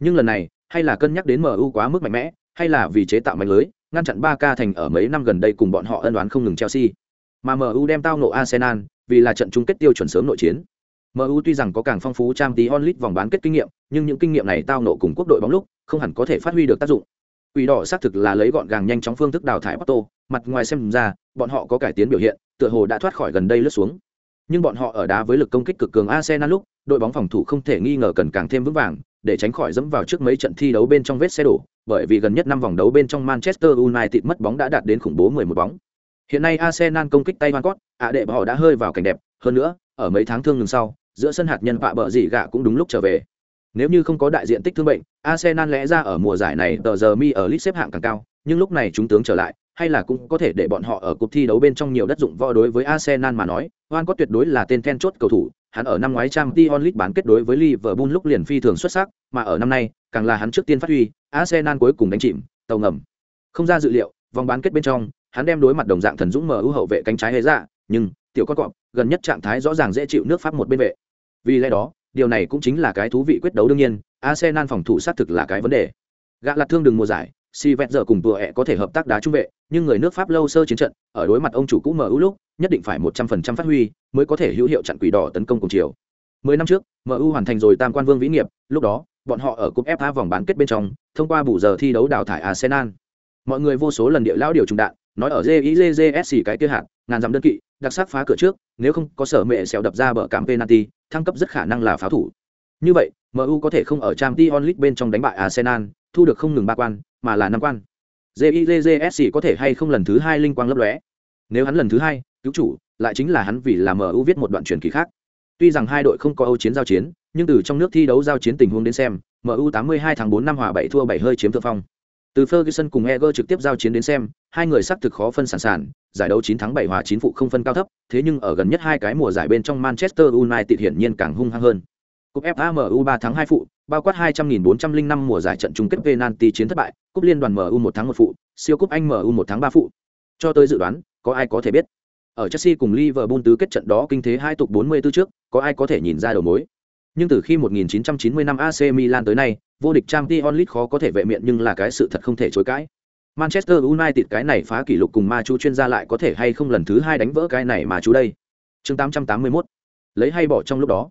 Nhưng lần này, hay là cân nhắc đến MU quá mức mạnh mẽ, hay là vì chế tạo mạnh lưới, ngăn chặn ba ca thành ở mấy năm gần đây cùng bọn họ ân đoán không ngừng Chelsea. Mà MU đem tao nộ Arsenal, vì là trận chung kết tiêu chuẩn sớm nội chiến. MU tuy rằng có càng phong phú trang tí onlit vòng bán kết kinh nghiệm, nhưng những kinh nghiệm này tao nộ cùng quốc đội bóng lúc, không hẳn có thể phát huy được tác dụng. Quỷ đỏ xác thực là lấy gọn gàng nhanh chóng phương thức đào thải Porto, mặt ngoài xem ra bọn họ có cải tiến biểu hiện tựa hồ đã thoát khỏi gần đây lướt xuống nhưng bọn họ ở đá với lực công kích cực cường arsenal lúc đội bóng phòng thủ không thể nghi ngờ cần càng thêm vững vàng để tránh khỏi dẫm vào trước mấy trận thi đấu bên trong vết xe đổ bởi vì gần nhất năm vòng đấu bên trong manchester united mất bóng đã đạt đến khủng bố 11 bóng. Hiện nay arsenal công kích tay van cốt ạ đệ họ đã hơi vào cảnh đẹp. Hơn nữa ở mấy tháng thương ngừng sau giữa sân hạt nhân vạ bợ gì gạ cũng đúng lúc trở về. Nếu như không có đại diện tích thương bệnh arsenal lẽ ra ở mùa giải này tờ giờ mi ở list xếp hạng càng cao nhưng lúc này chúng tướng trở lại hay là cũng có thể để bọn họ ở cuộc thi đấu bên trong nhiều đất dụng võ đối với Arsenal mà nói, Van có tuyệt đối là tên then chốt cầu thủ, hắn ở năm ngoái Champions League bán kết đối với Liverpool lúc liền phi thường xuất sắc, mà ở năm nay, càng là hắn trước tiên phát huy, Arsenal cuối cùng đánh chìm, tàu ngầm. Không ra dự liệu, vòng bán kết bên trong, hắn đem đối mặt đồng dạng thần dũng mở ưu hậu vệ cánh trái hề ra, nhưng tiểu con cọp, gần nhất trạng thái rõ ràng dễ chịu nước pháp một bên vệ. Vì lẽ đó, điều này cũng chính là cái thú vị quyết đấu đương nhiên, Arsenal phòng thủ sát thực là cái vấn đề. Gã lạt thương đừng mùa giải, si Vẹn giờ cùng vừa ẹ có thể hợp tác đá trung vệ nhưng người nước pháp lâu sơ chiến trận ở đối mặt ông chủ cũ mu lúc nhất định phải một trăm phần trăm phát huy mới có thể hữu hiệu chặn quỷ đỏ tấn công cùng chiều mười năm trước mu hoàn thành rồi tam quan vương vĩ nghiệp lúc đó bọn họ ở cúp fa vòng bán kết bên trong, thông qua bù giờ thi đấu đào thải arsenal. Mọi người vô số lần địa lão điều trùng đạn, nói ở jizsc cái kia hạt, ngàn dặm đơn kỵ, đặc sắc phá cửa trước, nếu không có sở mẹ xèo đập ra bờ cảm penalty, thăng cấp rất khả năng là pháo thủ. Như vậy mu có thể không ở Champions League bên trong đánh bại arsenal, thu được không ngừng ba quan, mà là năm quan. Jizsc có thể hay không lần thứ hai linh quang lấp lóe. Nếu hắn lần thứ hai, cứu chủ, lại chính là hắn vì là mu viết một đoạn truyền kỳ khác. Tuy rằng hai đội không có âu chiến giao chiến nhưng từ trong nước thi đấu giao chiến tình huống đến xem mu 82 tháng 4 năm hòa 7 thua 7 hơi chiếm thượng phong từ Ferguson cùng Eger trực tiếp giao chiến đến xem, hai người xác thực khó phân sản sản, giải đấu 9 tháng 7 hòa 9 phụ không phân cao thấp, thế nhưng ở gần nhất hai cái mùa giải bên trong Manchester United hiển nhiên càng hung hăng hơn. Cúp FA MU 3 tháng 2 phụ, bao quát 200.405 mùa giải trận chung kết penalty chiến thất bại, cúp liên đoàn MU 1 tháng 1 phụ, siêu cúp Anh MU 1 tháng 3 phụ. Cho tới dự đoán, có ai có thể biết. Ở Chelsea cùng Liverpool tứ kết trận đó kinh thế hai tục 44 trước, có ai có thể nhìn ra đầu mối. Nhưng từ khi 1990 năm AC Milan tới nay, vô địch Champions League khó có thể vệ miệng nhưng là cái sự thật không thể chối cãi. Manchester United cái này phá kỷ lục cùng ma chú chuyên gia lại có thể hay không lần thứ hai đánh vỡ cái này mà chú đây. Chương 881. Lấy hay bỏ trong lúc đó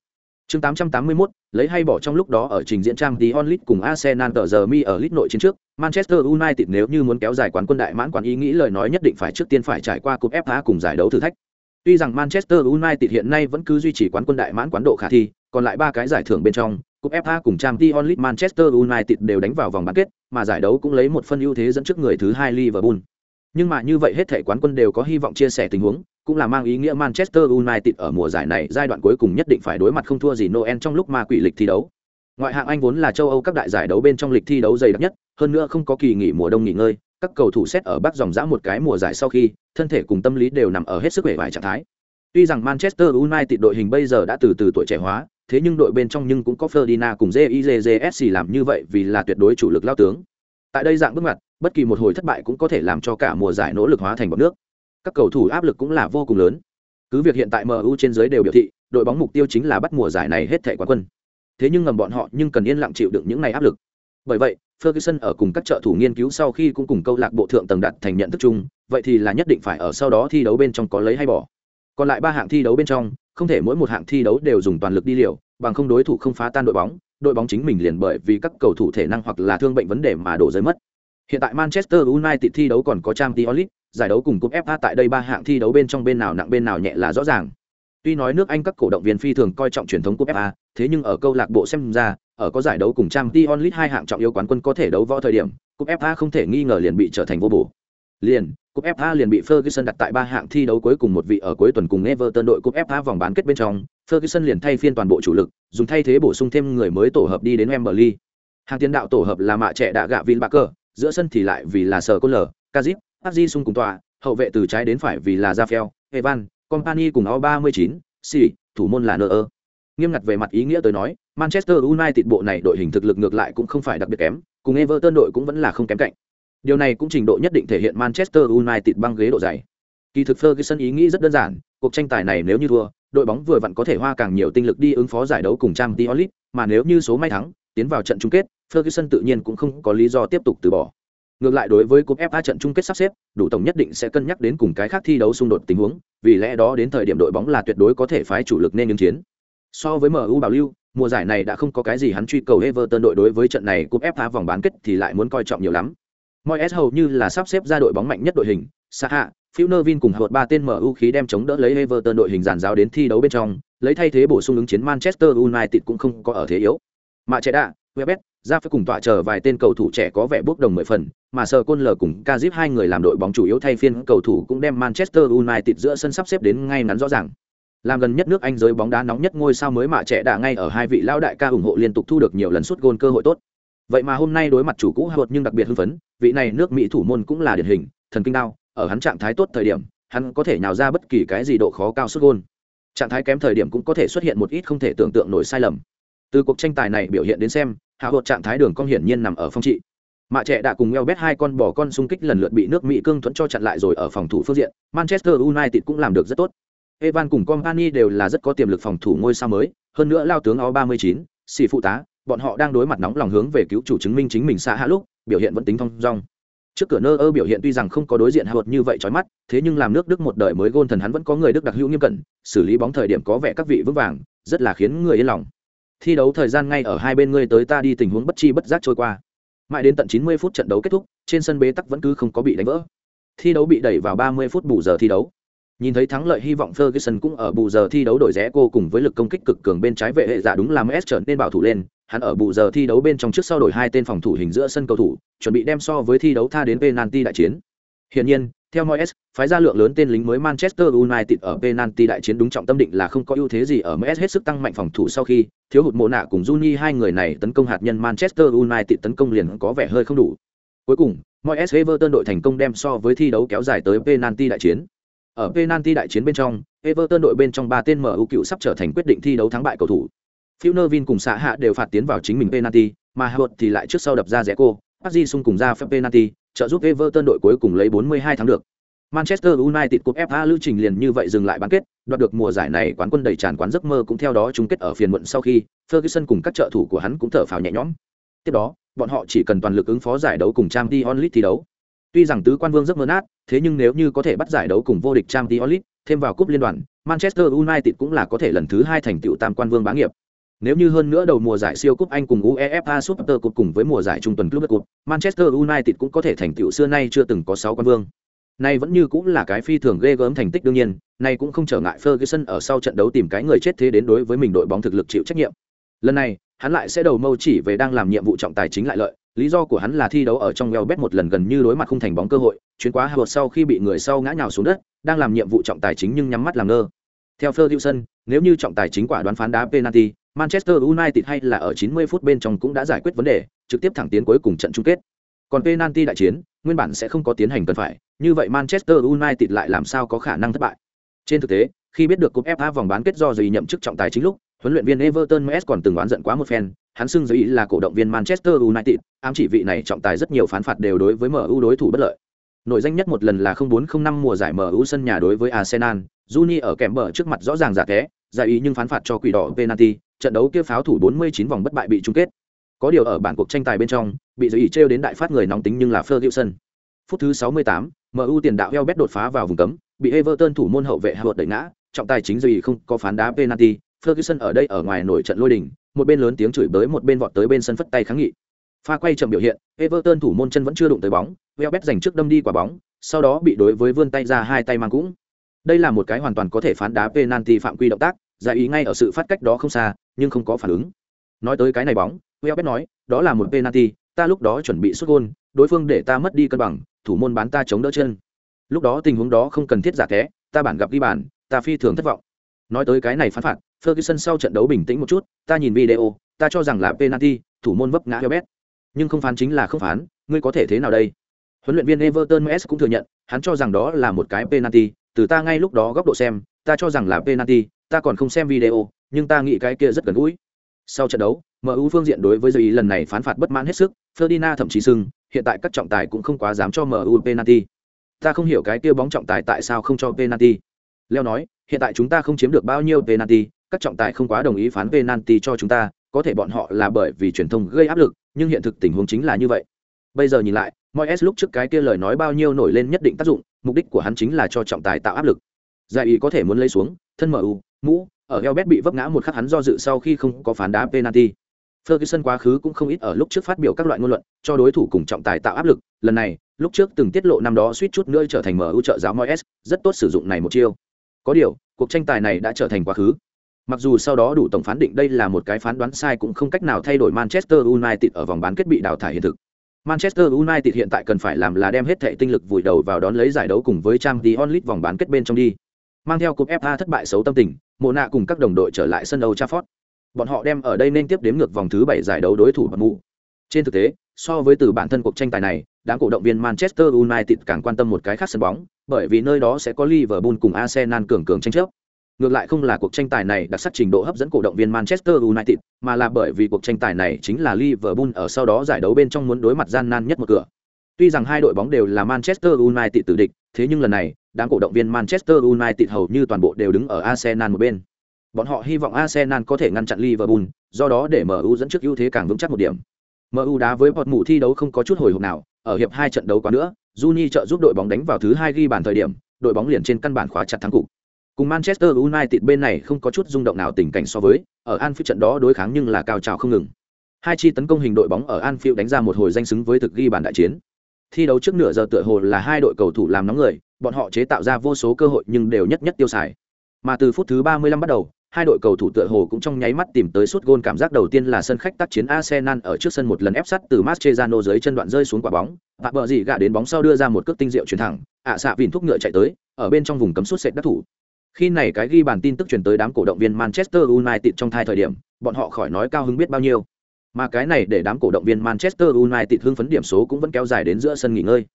chương 881, lấy hay bỏ trong lúc đó ở trình diễn trang tí onlit cùng Arsenal tờ giờ mi ở lit nội chiến trước, Manchester United nếu như muốn kéo dài quán quân đại mãn quán ý nghĩ lời nói nhất định phải trước tiên phải trải qua cúp FA cùng giải đấu thử thách. Tuy rằng Manchester United hiện nay vẫn cứ duy trì quán quân đại mãn quán độ khả thi, còn lại ba cái giải thưởng bên trong, cúp FA cùng Champions League Manchester United đều đánh vào vòng bán kết, mà giải đấu cũng lấy một phân ưu thế dẫn trước người thứ hai Liverpool. Nhưng mà như vậy hết thể quán quân đều có hy vọng chia sẻ tình huống, cũng là mang ý nghĩa Manchester United ở mùa giải này giai đoạn cuối cùng nhất định phải đối mặt không thua gì Noel trong lúc ma quỷ lịch thi đấu. Ngoại hạng Anh vốn là châu Âu các đại giải đấu bên trong lịch thi đấu dày đặc nhất, hơn nữa không có kỳ nghỉ mùa đông nghỉ ngơi, các cầu thủ xét ở bắc dòng dã một cái mùa giải sau khi, thân thể cùng tâm lý đều nằm ở hết sức vẻ vải trạng thái. Tuy rằng Manchester United đội hình bây giờ đã từ từ tuổi trẻ hóa, thế nhưng đội bên trong nhưng cũng có Ferdinand cùng JIJJSC làm như vậy vì là tuyệt đối chủ lực lao tướng. Tại đây dạng bước ngoặt, bất kỳ một hồi thất bại cũng có thể làm cho cả mùa giải nỗ lực hóa thành bọt nước. Các cầu thủ áp lực cũng là vô cùng lớn. Cứ việc hiện tại mu trên giới đều biểu thị đội bóng mục tiêu chính là bắt mùa giải này hết thẻ quán quân. Thế nhưng ngầm bọn họ nhưng cần yên lặng chịu đựng những ngày áp lực. Bởi vậy ferguson ở cùng các trợ thủ nghiên cứu sau khi cũng cùng câu lạc bộ thượng tầng đặt thành nhận thức chung vậy thì là nhất định phải ở sau đó thi đấu bên trong có lấy hay bỏ. Còn lại ba hạng thi đấu bên trong không thể mỗi một hạng thi đấu đều dùng toàn lực đi liều bằng không đối thủ không phá tan đội bóng đội bóng chính mình liền bởi vì các cầu thủ thể năng hoặc là thương bệnh vấn đề mà đổ rơi mất hiện tại manchester united thi đấu còn có trang t giải đấu cùng cúp FA tại đây ba hạng thi đấu bên trong bên nào nặng bên nào nhẹ là rõ ràng. Tuy nói nước Anh các cổ động viên phi thường coi trọng truyền thống cúp FA, thế nhưng ở câu lạc bộ xem ra, ở có giải đấu cùng Champions League hai hạng trọng yếu quán quân có thể đấu võ thời điểm, cúp FA không thể nghi ngờ liền bị trở thành vô bổ. Liền, cúp FA liền bị Ferguson đặt tại ba hạng thi đấu cuối cùng một vị ở cuối tuần cùng Everton đội cúp FA vòng bán kết bên trong, Ferguson liền thay phiên toàn bộ chủ lực, dùng thay thế bổ sung thêm người mới tổ hợp đi đến Wembley. Hàng tiền đạo tổ hợp là mạ trẻ đã gạ Vinbacker, giữa sân thì lại vì là Sở Côn Lở, Kazip, Di Sung cùng tòa, hậu vệ từ trái đến phải vì là Rafael, Evan, Company cùng O39, C, thủ môn là Nơ. Nghiêm ngặt về mặt ý nghĩa tới nói, Manchester United bộ này đội hình thực lực ngược lại cũng không phải đặc biệt kém, cùng Everton đội cũng vẫn là không kém cạnh. Điều này cũng trình độ nhất định thể hiện Manchester United băng ghế độ dày. Kỳ thực Ferguson ý nghĩ rất đơn giản, cuộc tranh tài này nếu như thua, đội bóng vừa vặn có thể hoa càng nhiều tinh lực đi ứng phó giải đấu cùng Champions League, mà nếu như số may thắng, tiến vào trận chung kết, Ferguson tự nhiên cũng không có lý do tiếp tục từ bỏ. Ngược lại đối với cúp FA trận chung kết sắp xếp, đủ tổng nhất định sẽ cân nhắc đến cùng cái khác thi đấu xung đột tình huống, vì lẽ đó đến thời điểm đội bóng là tuyệt đối có thể phái chủ lực nên ứng chiến. So với MU bảo lưu, mùa giải này đã không có cái gì hắn truy cầu Everton đội đối với trận này cúp FA vòng bán kết thì lại muốn coi trọng nhiều lắm. Moyes hầu như là sắp xếp ra đội bóng mạnh nhất đội hình, Saha, hạ, Philnervin cùng hợp ba tên MU khí đem chống đỡ lấy Everton đội hình giàn giáo đến thi đấu bên trong, lấy thay thế bổ sung ứng chiến Manchester United cũng không có ở thế yếu. Mạ trẻ đã, Webet, ra phải cùng tọa chờ vài tên cầu thủ trẻ có vẻ bước đồng mười phần, mà Sir Côn L cùng Kazip hai người làm đội bóng chủ yếu thay phiên cầu thủ cũng đem Manchester United giữa sân sắp xếp đến ngay ngắn rõ ràng. Làm gần nhất nước Anh giới bóng đá nóng nhất ngôi sao mới mạ trẻ đã ngay ở hai vị lão đại ca ủng hộ liên tục thu được nhiều lần sút gôn cơ hội tốt. Vậy mà hôm nay đối mặt chủ cũ Howard nhưng đặc biệt hưng phấn, vị này nước Mỹ thủ môn cũng là điển hình, thần kinh đao, ở hắn trạng thái tốt thời điểm, hắn có thể nhào ra bất kỳ cái gì độ khó cao xuất gôn. Trạng thái kém thời điểm cũng có thể xuất hiện một ít không thể tưởng tượng nổi sai lầm. Từ cuộc tranh tài này biểu hiện đến xem, hạ Howard trạng thái đường cong hiển nhiên nằm ở phong trị. Mạ trẻ đã cùng Welbeck hai con bò con xung kích lần lượt bị nước Mỹ cương thuẫn cho chặn lại rồi ở phòng thủ phương diện, Manchester United cũng làm được rất tốt. Evan cùng Company đều là rất có tiềm lực phòng thủ ngôi sao mới, hơn nữa lao tướng O39, xì phụ tá, bọn họ đang đối mặt nóng lòng hướng về cứu chủ chứng minh chính mình xa hạ lúc, biểu hiện vẫn tính thông dong. Trước cửa nơ ơ biểu hiện tuy rằng không có đối diện hợp như vậy chói mắt, thế nhưng làm nước Đức một đời mới gôn thần hắn vẫn có người Đức đặc hữu nghiêm cẩn, xử lý bóng thời điểm có vẻ các vị vững vàng, rất là khiến người yên lòng. Thi đấu thời gian ngay ở hai bên ngươi tới ta đi tình huống bất chi bất giác trôi qua. Mãi đến tận 90 phút trận đấu kết thúc, trên sân bế tắc vẫn cứ không có bị đánh vỡ. Thi đấu bị đẩy vào 30 phút bù giờ thi đấu. Nhìn thấy thắng lợi hy vọng Ferguson cũng ở bù giờ thi đấu đổi rẽ cô cùng với lực công kích cực cường bên trái vệ hệ giả đúng làm S trở nên bảo thủ lên, hắn ở bù giờ thi đấu bên trong trước sau đổi hai tên phòng thủ hình giữa sân cầu thủ, chuẩn bị đem so với thi đấu tha đến penalty đại chiến. Hiển nhiên, theo Moyes, phái ra lượng lớn tên lính mới Manchester United ở penalty đại chiến đúng trọng tâm định là không có ưu thế gì ở Moyes hết sức tăng mạnh phòng thủ sau khi thiếu hụt mộ nạ cùng Juni hai người này tấn công hạt nhân Manchester United tấn công liền có vẻ hơi không đủ. Cuối cùng, Moyes Everton đội thành công đem so với thi đấu kéo dài tới penalty đại chiến. Ở penalty đại chiến bên trong, Everton đội bên trong ba tên MU cựu sắp trở thành quyết định thi đấu thắng bại cầu thủ phiêu nơ vin cùng xạ hạ đều phạt tiến vào chính mình penalty, mà Howard thì lại trước sau đập ra rẽ cô, Di Sung cùng ra phép penalty, trợ giúp Everton đội cuối cùng lấy 42 thắng được. Manchester United cúp FA lưu trình liền như vậy dừng lại bán kết, đoạt được mùa giải này quán quân đầy tràn quán giấc mơ cũng theo đó chung kết ở phiền muộn sau khi Ferguson cùng các trợ thủ của hắn cũng thở phào nhẹ nhõm. Tiếp đó, bọn họ chỉ cần toàn lực ứng phó giải đấu cùng trang t onlit thi đấu. Tuy rằng tứ quan vương rất mơ nát, thế nhưng nếu như có thể bắt giải đấu cùng vô địch trang t onlit thêm vào cúp liên đoàn, Manchester United cũng là có thể lần thứ hai thành tựu tam quan vương bá nghiệp. Nếu như hơn nữa đầu mùa giải siêu cúp Anh cùng UEFA Super Cup cùng với mùa giải trung tuần Club Cup, Manchester United cũng có thể thành tựu xưa nay chưa từng có 6 quan vương. Nay vẫn như cũng là cái phi thường ghê gớm thành tích đương nhiên, nay cũng không trở ngại Ferguson ở sau trận đấu tìm cái người chết thế đến đối với mình đội bóng thực lực chịu trách nhiệm. Lần này, hắn lại sẽ đầu mâu chỉ về đang làm nhiệm vụ trọng tài chính lại lợi, lý do của hắn là thi đấu ở trong Welbeck một lần gần như đối mặt không thành bóng cơ hội, chuyến quá Havertz sau khi bị người sau ngã nhào xuống đất, đang làm nhiệm vụ trọng tài chính nhưng nhắm mắt làm ngơ. Theo Ferguson, nếu như trọng tài chính quả đoán phán đá penalty, Manchester United hay là ở 90 phút bên trong cũng đã giải quyết vấn đề, trực tiếp thẳng tiến cuối cùng trận chung kết. Còn penalty đại chiến, nguyên bản sẽ không có tiến hành cần phải, như vậy Manchester United lại làm sao có khả năng thất bại. Trên thực tế, khi biết được cúp FA vòng bán kết do gì nhậm chức trọng tài chính lúc, huấn luyện viên Everton MS còn từng oán giận quá một phen, hắn xưng giới ý là cổ động viên Manchester United, ám chỉ vị này trọng tài rất nhiều phán phạt đều đối với MU đối thủ bất lợi. Nội danh nhất một lần là 0405 mùa giải MU sân nhà đối với Arsenal, Juni ở kèm bờ trước mặt rõ ràng giả thế, giải ý nhưng phán phạt cho quỷ đỏ penalty, trận đấu kia pháo thủ 49 vòng bất bại bị chung kết. Có điều ở bản cuộc tranh tài bên trong, bị giới ý trêu đến đại phát người nóng tính nhưng là Ferguson. Phút thứ 68, MU tiền đạo Welbeck đột phá vào vùng cấm, bị Everton thủ môn hậu vệ Howard đẩy ngã, trọng tài chính giới ý không có phán đá penalty, Ferguson ở đây ở ngoài nổi trận lôi đình, một bên lớn tiếng chửi bới một bên vọt tới bên sân phất tay kháng nghị. Pha quay chậm biểu hiện, Everton thủ môn chân vẫn chưa đụng tới bóng, Welbeck giành trước đâm đi quả bóng, sau đó bị đối với vươn tay ra hai tay mang cũng. Đây là một cái hoàn toàn có thể phán đá penalty phạm quy động tác, giải ý ngay ở sự phát cách đó không xa, nhưng không có phản ứng. Nói tới cái này bóng, Welbeck nói, đó là một penalty, ta lúc đó chuẩn bị sút gôn, đối phương để ta mất đi cân bằng, thủ môn bán ta chống đỡ chân. Lúc đó tình huống đó không cần thiết giả té, ta bản gặp ghi bàn, ta phi thường thất vọng. Nói tới cái này phán phạt, Ferguson sau trận đấu bình tĩnh một chút, ta nhìn video, ta cho rằng là penalty, thủ môn vấp ngã Welbeck. Nhưng không phán chính là không phán, ngươi có thể thế nào đây? Huấn luyện viên Everton MS cũng thừa nhận, hắn cho rằng đó là một cái penalty, từ ta ngay lúc đó góc độ xem, ta cho rằng là penalty, ta còn không xem video, nhưng ta nghĩ cái kia rất gần gũi. Sau trận đấu, MU phương diện đối với giới lần này phán phạt bất mãn hết sức, Ferdinand thậm chí sưng, hiện tại các trọng tài cũng không quá dám cho MU penalty. Ta không hiểu cái kia bóng trọng tài tại sao không cho penalty. Leo nói, hiện tại chúng ta không chiếm được bao nhiêu penalty, các trọng tài không quá đồng ý phán penalty cho chúng ta, có thể bọn họ là bởi vì truyền thông gây áp lực, nhưng hiện thực tình huống chính là như vậy. Bây giờ nhìn lại, Moyes lúc trước cái kia lời nói bao nhiêu nổi lên nhất định tác dụng, mục đích của hắn chính là cho trọng tài tạo áp lực. Giải ý có thể muốn lấy xuống, thân MU, mũ, ở Elbet bị vấp ngã một khắc hắn do dự sau khi không có phán đá penalty. Ferguson quá khứ cũng không ít ở lúc trước phát biểu các loại ngôn luận, cho đối thủ cùng trọng tài tạo áp lực, lần này, lúc trước từng tiết lộ năm đó suýt chút nữa trở thành mở ưu trợ giáo Moyes, rất tốt sử dụng này một chiêu. Có điều, cuộc tranh tài này đã trở thành quá khứ. Mặc dù sau đó đủ tổng phán định đây là một cái phán đoán sai cũng không cách nào thay đổi Manchester United ở vòng bán kết bị đào thải hiện thực. Manchester United hiện tại cần phải làm là đem hết thệ tinh lực vùi đầu vào đón lấy giải đấu cùng với Champions League vòng bán kết bên trong đi. Mang theo cúp FA thất bại xấu tâm tình, Mộ nạ cùng các đồng đội trở lại sân Âu Trafford. Bọn họ đem ở đây nên tiếp đếm ngược vòng thứ 7 giải đấu đối thủ bọn mù. Trên thực tế, so với từ bản thân cuộc tranh tài này, đám cổ động viên Manchester United càng quan tâm một cái khác sân bóng, bởi vì nơi đó sẽ có Liverpool cùng Arsenal cường cường tranh chấp. Ngược lại không là cuộc tranh tài này đặc sắc trình độ hấp dẫn cổ động viên Manchester United, mà là bởi vì cuộc tranh tài này chính là Liverpool ở sau đó giải đấu bên trong muốn đối mặt gian nan nhất một cửa. Tuy rằng hai đội bóng đều là Manchester United tử địch, thế nhưng lần này, đám cổ động viên Manchester United hầu như toàn bộ đều đứng ở Arsenal một bên. Bọn họ hy vọng Arsenal có thể ngăn chặn Liverpool, do đó để MU dẫn trước ưu thế càng vững chắc một điểm. MU đá với bọt mù thi đấu không có chút hồi hộp nào, ở hiệp hai trận đấu quá nữa, Juni trợ giúp đội bóng đánh vào thứ hai ghi bàn thời điểm, đội bóng liền trên căn bản khóa chặt thắng cục. Cùng Manchester United bên này không có chút rung động nào tình cảnh so với, ở Anfield trận đó đối kháng nhưng là cao trào không ngừng. Hai chi tấn công hình đội bóng ở Anfield đánh ra một hồi danh xứng với thực ghi bàn đại chiến. Thi đấu trước nửa giờ tựa hồ là hai đội cầu thủ làm nóng người, bọn họ chế tạo ra vô số cơ hội nhưng đều nhất nhất tiêu xài. Mà từ phút thứ 35 bắt đầu, hai đội cầu thủ tựa hồ cũng trong nháy mắt tìm tới suốt gôn cảm giác đầu tiên là sân khách tác chiến Arsenal ở trước sân một lần ép sát từ Mascherano dưới chân đoạn rơi xuống quả bóng, và bờ gì gạ đến bóng sau đưa ra một cước tinh diệu chuyển thẳng, ạ xạ vìn thúc ngựa chạy tới, ở bên trong vùng cấm suốt sệt đắc thủ. Khi này cái ghi bàn tin tức truyền tới đám cổ động viên Manchester United trong thai thời điểm, bọn họ khỏi nói cao hứng biết bao nhiêu. Mà cái này để đám cổ động viên Manchester United hưng phấn điểm số cũng vẫn kéo dài đến giữa sân nghỉ ngơi.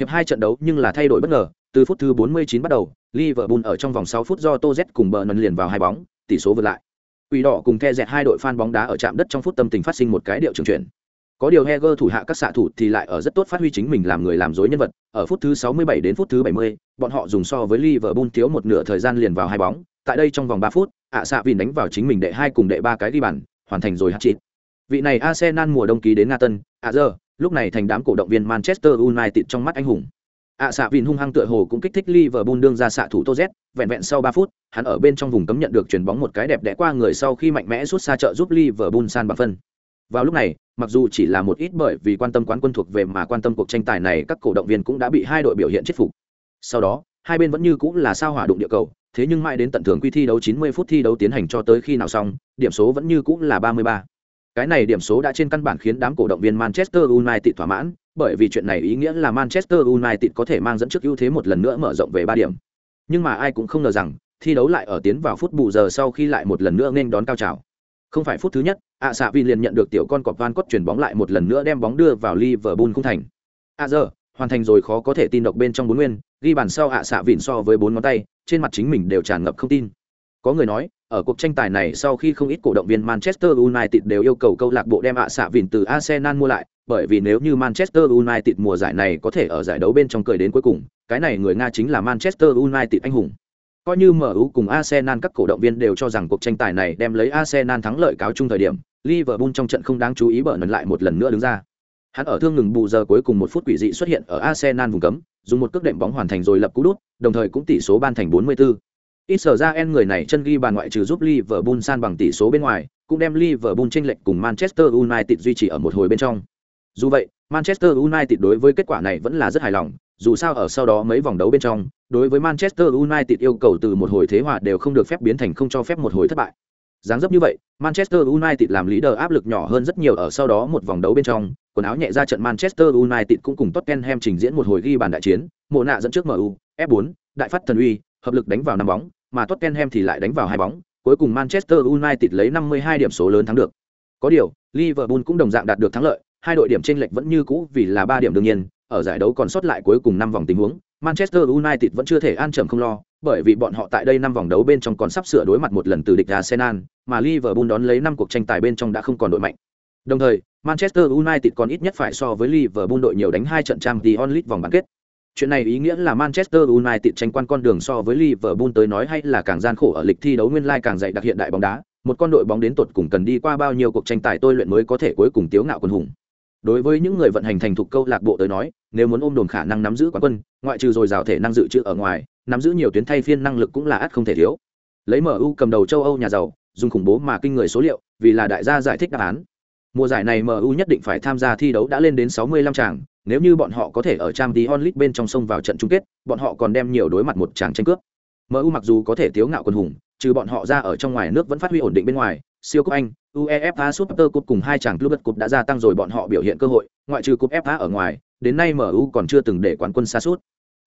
Hiệp hai trận đấu nhưng là thay đổi bất ngờ, từ phút thứ 49 bắt đầu, Liverpool ở trong vòng 6 phút do Toz cùng Bernard liền vào hai bóng, tỷ số vượt lại. Quỷ đỏ cùng The dẹt hai đội fan bóng đá ở trạm đất trong phút tâm tình phát sinh một cái điệu trường chuyển. Có điều Heger thủ hạ các xạ thủ thì lại ở rất tốt phát huy chính mình làm người làm dối nhân vật, ở phút thứ 67 đến phút thứ 70, bọn họ dùng so với Liverpool thiếu một nửa thời gian liền vào hai bóng, tại đây trong vòng 3 phút, ạ xạ vìn đánh vào chính mình đệ hai cùng đệ ba cái ghi bàn, hoàn thành rồi hat-trick. Vị này Arsenal mùa đông ký đến Nga Tân, à giờ, lúc này thành đám cổ động viên Manchester United trong mắt anh hùng À xạ Vin hung hăng tựa hồ cũng kích thích Liverpool đương ra xạ thủ Tô Z, vẹn vẹn sau 3 phút, hắn ở bên trong vùng cấm nhận được chuyền bóng một cái đẹp đẽ qua người sau khi mạnh mẽ rút xa trợ giúp Liverpool san bằng phân. Vào lúc này, mặc dù chỉ là một ít bởi vì quan tâm quán quân thuộc về mà quan tâm cuộc tranh tài này các cổ động viên cũng đã bị hai đội biểu hiện chết phục. Sau đó, hai bên vẫn như cũng là sao hỏa đụng địa cầu, thế nhưng mãi đến tận thưởng quy thi đấu 90 phút thi đấu tiến hành cho tới khi nào xong, điểm số vẫn như cũng là 33. Cái này điểm số đã trên căn bản khiến đám cổ động viên Manchester United thỏa mãn, bởi vì chuyện này ý nghĩa là Manchester United có thể mang dẫn trước ưu thế một lần nữa mở rộng về 3 điểm. Nhưng mà ai cũng không ngờ rằng, thi đấu lại ở tiến vào phút bù giờ sau khi lại một lần nữa nên đón cao trào. Không phải phút thứ nhất, ạ xạ vì liền nhận được tiểu con cọp van cốt chuyển bóng lại một lần nữa đem bóng đưa vào Liverpool không thành. À giờ, hoàn thành rồi khó có thể tin độc bên trong bốn nguyên, ghi bàn sau ạ xạ vịn so với bốn ngón tay, trên mặt chính mình đều tràn ngập không tin. Có người nói, ở cuộc tranh tài này sau khi không ít cổ động viên Manchester United đều yêu cầu câu lạc bộ đem ạ xạ vịn từ Arsenal mua lại, bởi vì nếu như Manchester United mùa giải này có thể ở giải đấu bên trong cười đến cuối cùng, cái này người Nga chính là Manchester United anh hùng. Coi như MU cùng Arsenal các cổ động viên đều cho rằng cuộc tranh tài này đem lấy Arsenal thắng lợi cáo chung thời điểm, Liverpool trong trận không đáng chú ý bở nấn lại một lần nữa đứng ra. Hắn ở thương ngừng bù giờ cuối cùng một phút quỷ dị xuất hiện ở Arsenal vùng cấm, dùng một cước đệm bóng hoàn thành rồi lập cú đút, đồng thời cũng tỷ số ban thành 44. Ít sở ra en người này chân ghi bàn ngoại trừ giúp Liverpool san bằng tỷ số bên ngoài, cũng đem Liverpool chênh lệch cùng Manchester United duy trì ở một hồi bên trong. Dù vậy, Manchester United đối với kết quả này vẫn là rất hài lòng, dù sao ở sau đó mấy vòng đấu bên trong, đối với Manchester United yêu cầu từ một hồi thế hòa đều không được phép biến thành không cho phép một hồi thất bại. Dáng dấp như vậy, Manchester United làm leader áp lực nhỏ hơn rất nhiều ở sau đó một vòng đấu bên trong, quần áo nhẹ ra trận Manchester United cũng cùng Tottenham trình diễn một hồi ghi bàn đại chiến, mộ nạ dẫn trước MU, F4, đại phát thần uy, hợp lực đánh vào năm bóng, mà Tottenham thì lại đánh vào hai bóng, cuối cùng Manchester United lấy 52 điểm số lớn thắng được. Có điều, Liverpool cũng đồng dạng đạt được thắng lợi, hai đội điểm chênh lệch vẫn như cũ vì là 3 điểm đương nhiên, ở giải đấu còn sót lại cuối cùng 5 vòng tình huống, Manchester United vẫn chưa thể an trầm không lo, bởi vì bọn họ tại đây 5 vòng đấu bên trong còn sắp sửa đối mặt một lần từ địch Arsenal, mà Liverpool đón lấy 5 cuộc tranh tài bên trong đã không còn đội mạnh. Đồng thời, Manchester United còn ít nhất phải so với Liverpool đội nhiều đánh hai trận Champions League vòng bán kết. Chuyện này ý nghĩa là Manchester United tranh quan con đường so với Liverpool tới nói hay là càng gian khổ ở lịch thi đấu nguyên lai càng dày đặc hiện đại bóng đá, một con đội bóng đến tột cùng cần đi qua bao nhiêu cuộc tranh tài tôi luyện mới có thể cuối cùng tiếu ngạo quân hùng. Đối với những người vận hành thành thục câu lạc bộ tới nói, nếu muốn ôm đồn khả năng nắm giữ quán quân, ngoại trừ rồi rào thể năng dự trữ ở ngoài, nắm giữ nhiều tuyến thay phiên năng lực cũng là ắt không thể thiếu. Lấy MU cầm đầu châu Âu nhà giàu, dùng khủng bố mà kinh người số liệu, vì là đại gia giải thích đáp án. Mùa giải này MU nhất định phải tham gia thi đấu đã lên đến 65 tràng, nếu như bọn họ có thể ở trang tí onlit bên trong sông vào trận chung kết bọn họ còn đem nhiều đối mặt một tràng tranh cướp. Mu mặc dù có thể tiếu ngạo quân hùng trừ bọn họ ra ở trong ngoài nước vẫn phát huy ổn định bên ngoài siêu cúp anh uefa super cup cùng hai chàng club cup đã gia tăng rồi bọn họ biểu hiện cơ hội ngoại trừ cúp fa ở ngoài đến nay mu còn chưa từng để quán quân xa suốt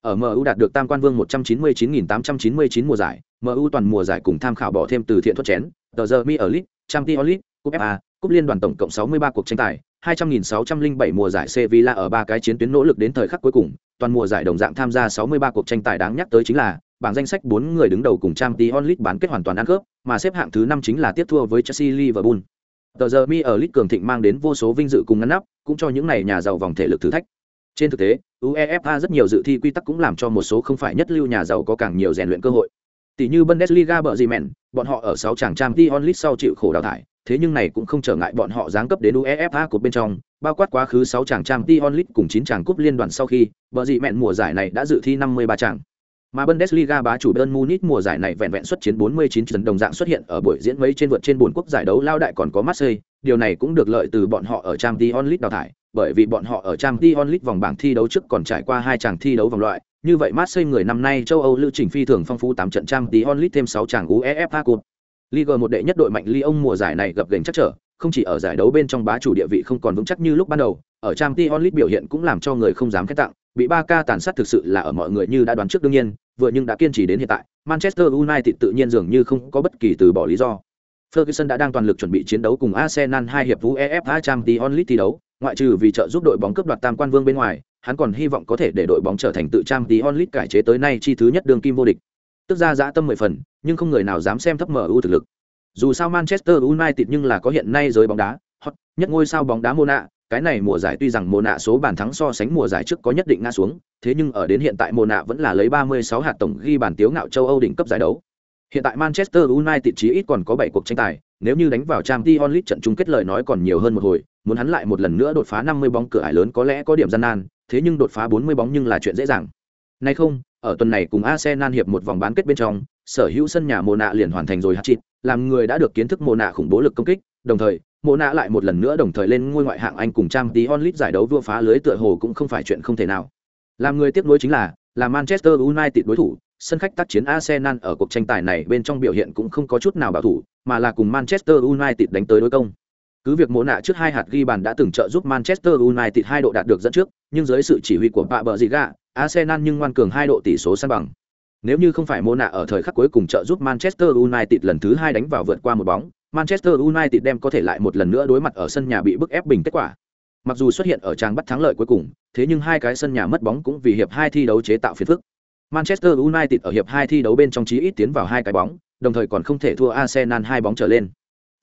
ở MU đạt được tam quan vương 199.899 mùa giải, MU toàn mùa giải cùng tham khảo bỏ thêm từ thiện thuốc chén, tờ giờ mi ở League, Champions League, Cúp FA, Cúp Liên đoàn tổng cộng 63 cuộc tranh tài, 200.607 mùa giải Sevilla ở ba cái chiến tuyến nỗ lực đến thời khắc cuối cùng, toàn mùa giải đồng dạng tham gia 63 cuộc tranh tài đáng nhắc tới chính là bảng danh sách 4 người đứng đầu cùng Champions League bán kết hoàn toàn ăn khớp, mà xếp hạng thứ 5 chính là tiếp thua với Chelsea Liverpool. Tờ giờ mi ở League cường thịnh mang đến vô số vinh dự cùng ngăn nắp, cũng cho những này nhà giàu vòng thể lực thử thách. Trên thực tế, UEFA rất nhiều dự thi quy tắc cũng làm cho một số không phải nhất lưu nhà giàu có càng nhiều rèn luyện cơ hội. Tỷ như Bundesliga bợ gì mèn, bọn họ ở 6 chàng Champions League sau chịu khổ đào thải, thế nhưng này cũng không trở ngại bọn họ giáng cấp đến UEFA của bên trong, bao quát quá khứ 6 chàng Champions League cùng 9 chàng cúp liên đoàn sau khi, bợ dị mẹn mùa giải này đã dự thi 53 chàng. Mà Bundesliga bá chủ Bayern Munich mùa giải này vẹn vẹn xuất chiến 49 trận đồng dạng xuất hiện ở buổi diễn mấy trên vượt trên bốn quốc giải đấu lao đại còn có Marseille, điều này cũng được lợi từ bọn họ ở Champions League đào thải, bởi vì bọn họ ở Champions League vòng bảng thi đấu trước còn trải qua hai chàng thi đấu vòng loại, như vậy Marseille người năm nay châu Âu lưu trình phi thường phong phú 8 trận Champions League thêm 6 chàng UEFA Cup. Liga một đệ nhất đội mạnh Lyon mùa giải này gặp gềnh chắc trở, không chỉ ở giải đấu bên trong bá chủ địa vị không còn vững chắc như lúc ban đầu, ở Champions League biểu hiện cũng làm cho người không dám khen tặng, bị 3K tàn sát thực sự là ở mọi người như đã đoán trước đương nhiên, vừa nhưng đã kiên trì đến hiện tại, Manchester United tự nhiên dường như không có bất kỳ từ bỏ lý do. Ferguson đã đang toàn lực chuẩn bị chiến đấu cùng Arsenal hai hiệp UEFA Champions League thi đấu, ngoại trừ vì trợ giúp đội bóng cướp đoạt tam quan vương bên ngoài, hắn còn hy vọng có thể để đội bóng trở thành tự Champions League cải chế tới nay chi thứ nhất đường kim vô địch. Tức ra dã tâm mười phần, nhưng không người nào dám xem thấp MU thực lực. Dù sao Manchester United nhưng là có hiện nay giới bóng đá, hot nhất ngôi sao bóng đá Mona, cái này mùa giải tuy rằng Mona số bàn thắng so sánh mùa giải trước có nhất định ngã xuống, thế nhưng ở đến hiện tại Mona vẫn là lấy 36 hạt tổng ghi bàn tiếu ngạo châu Âu đỉnh cấp giải đấu. Hiện tại Manchester United chỉ ít còn có 7 cuộc tranh tài, nếu như đánh vào Champions League trận chung kết lời nói còn nhiều hơn một hồi, muốn hắn lại một lần nữa đột phá 50 bóng cửa ải lớn có lẽ có điểm gian nan, thế nhưng đột phá 40 bóng nhưng là chuyện dễ dàng. Nay không, ở tuần này cùng Arsenal hiệp một vòng bán kết bên trong, sở hữu sân nhà Mona liền hoàn thành rồi hat-trick, làm người đã được kiến thức Mona khủng bố lực công kích, đồng thời, Mona lại một lần nữa đồng thời lên ngôi ngoại hạng Anh cùng trang tí onlit giải đấu vua phá lưới tựa hồ cũng không phải chuyện không thể nào. Làm người tiếp nối chính là, là Manchester United đối thủ, sân khách tác chiến Arsenal ở cuộc tranh tài này bên trong biểu hiện cũng không có chút nào bảo thủ, mà là cùng Manchester United đánh tới đối công. Cứ việc mộ nạ trước hai hạt ghi bàn đã từng trợ giúp Manchester United hai độ đạt được dẫn trước, nhưng dưới sự chỉ huy của Pạ Bờ Ziga, Arsenal nhưng ngoan cường hai độ tỷ số san bằng. Nếu như không phải mộ nạ ở thời khắc cuối cùng trợ giúp Manchester United lần thứ hai đánh vào vượt qua một bóng, Manchester United đem có thể lại một lần nữa đối mặt ở sân nhà bị bức ép bình kết quả. Mặc dù xuất hiện ở trang bắt thắng lợi cuối cùng, thế nhưng hai cái sân nhà mất bóng cũng vì hiệp hai thi đấu chế tạo phiền phức. Manchester United ở hiệp hai thi đấu bên trong chí ít tiến vào hai cái bóng, đồng thời còn không thể thua Arsenal hai bóng trở lên.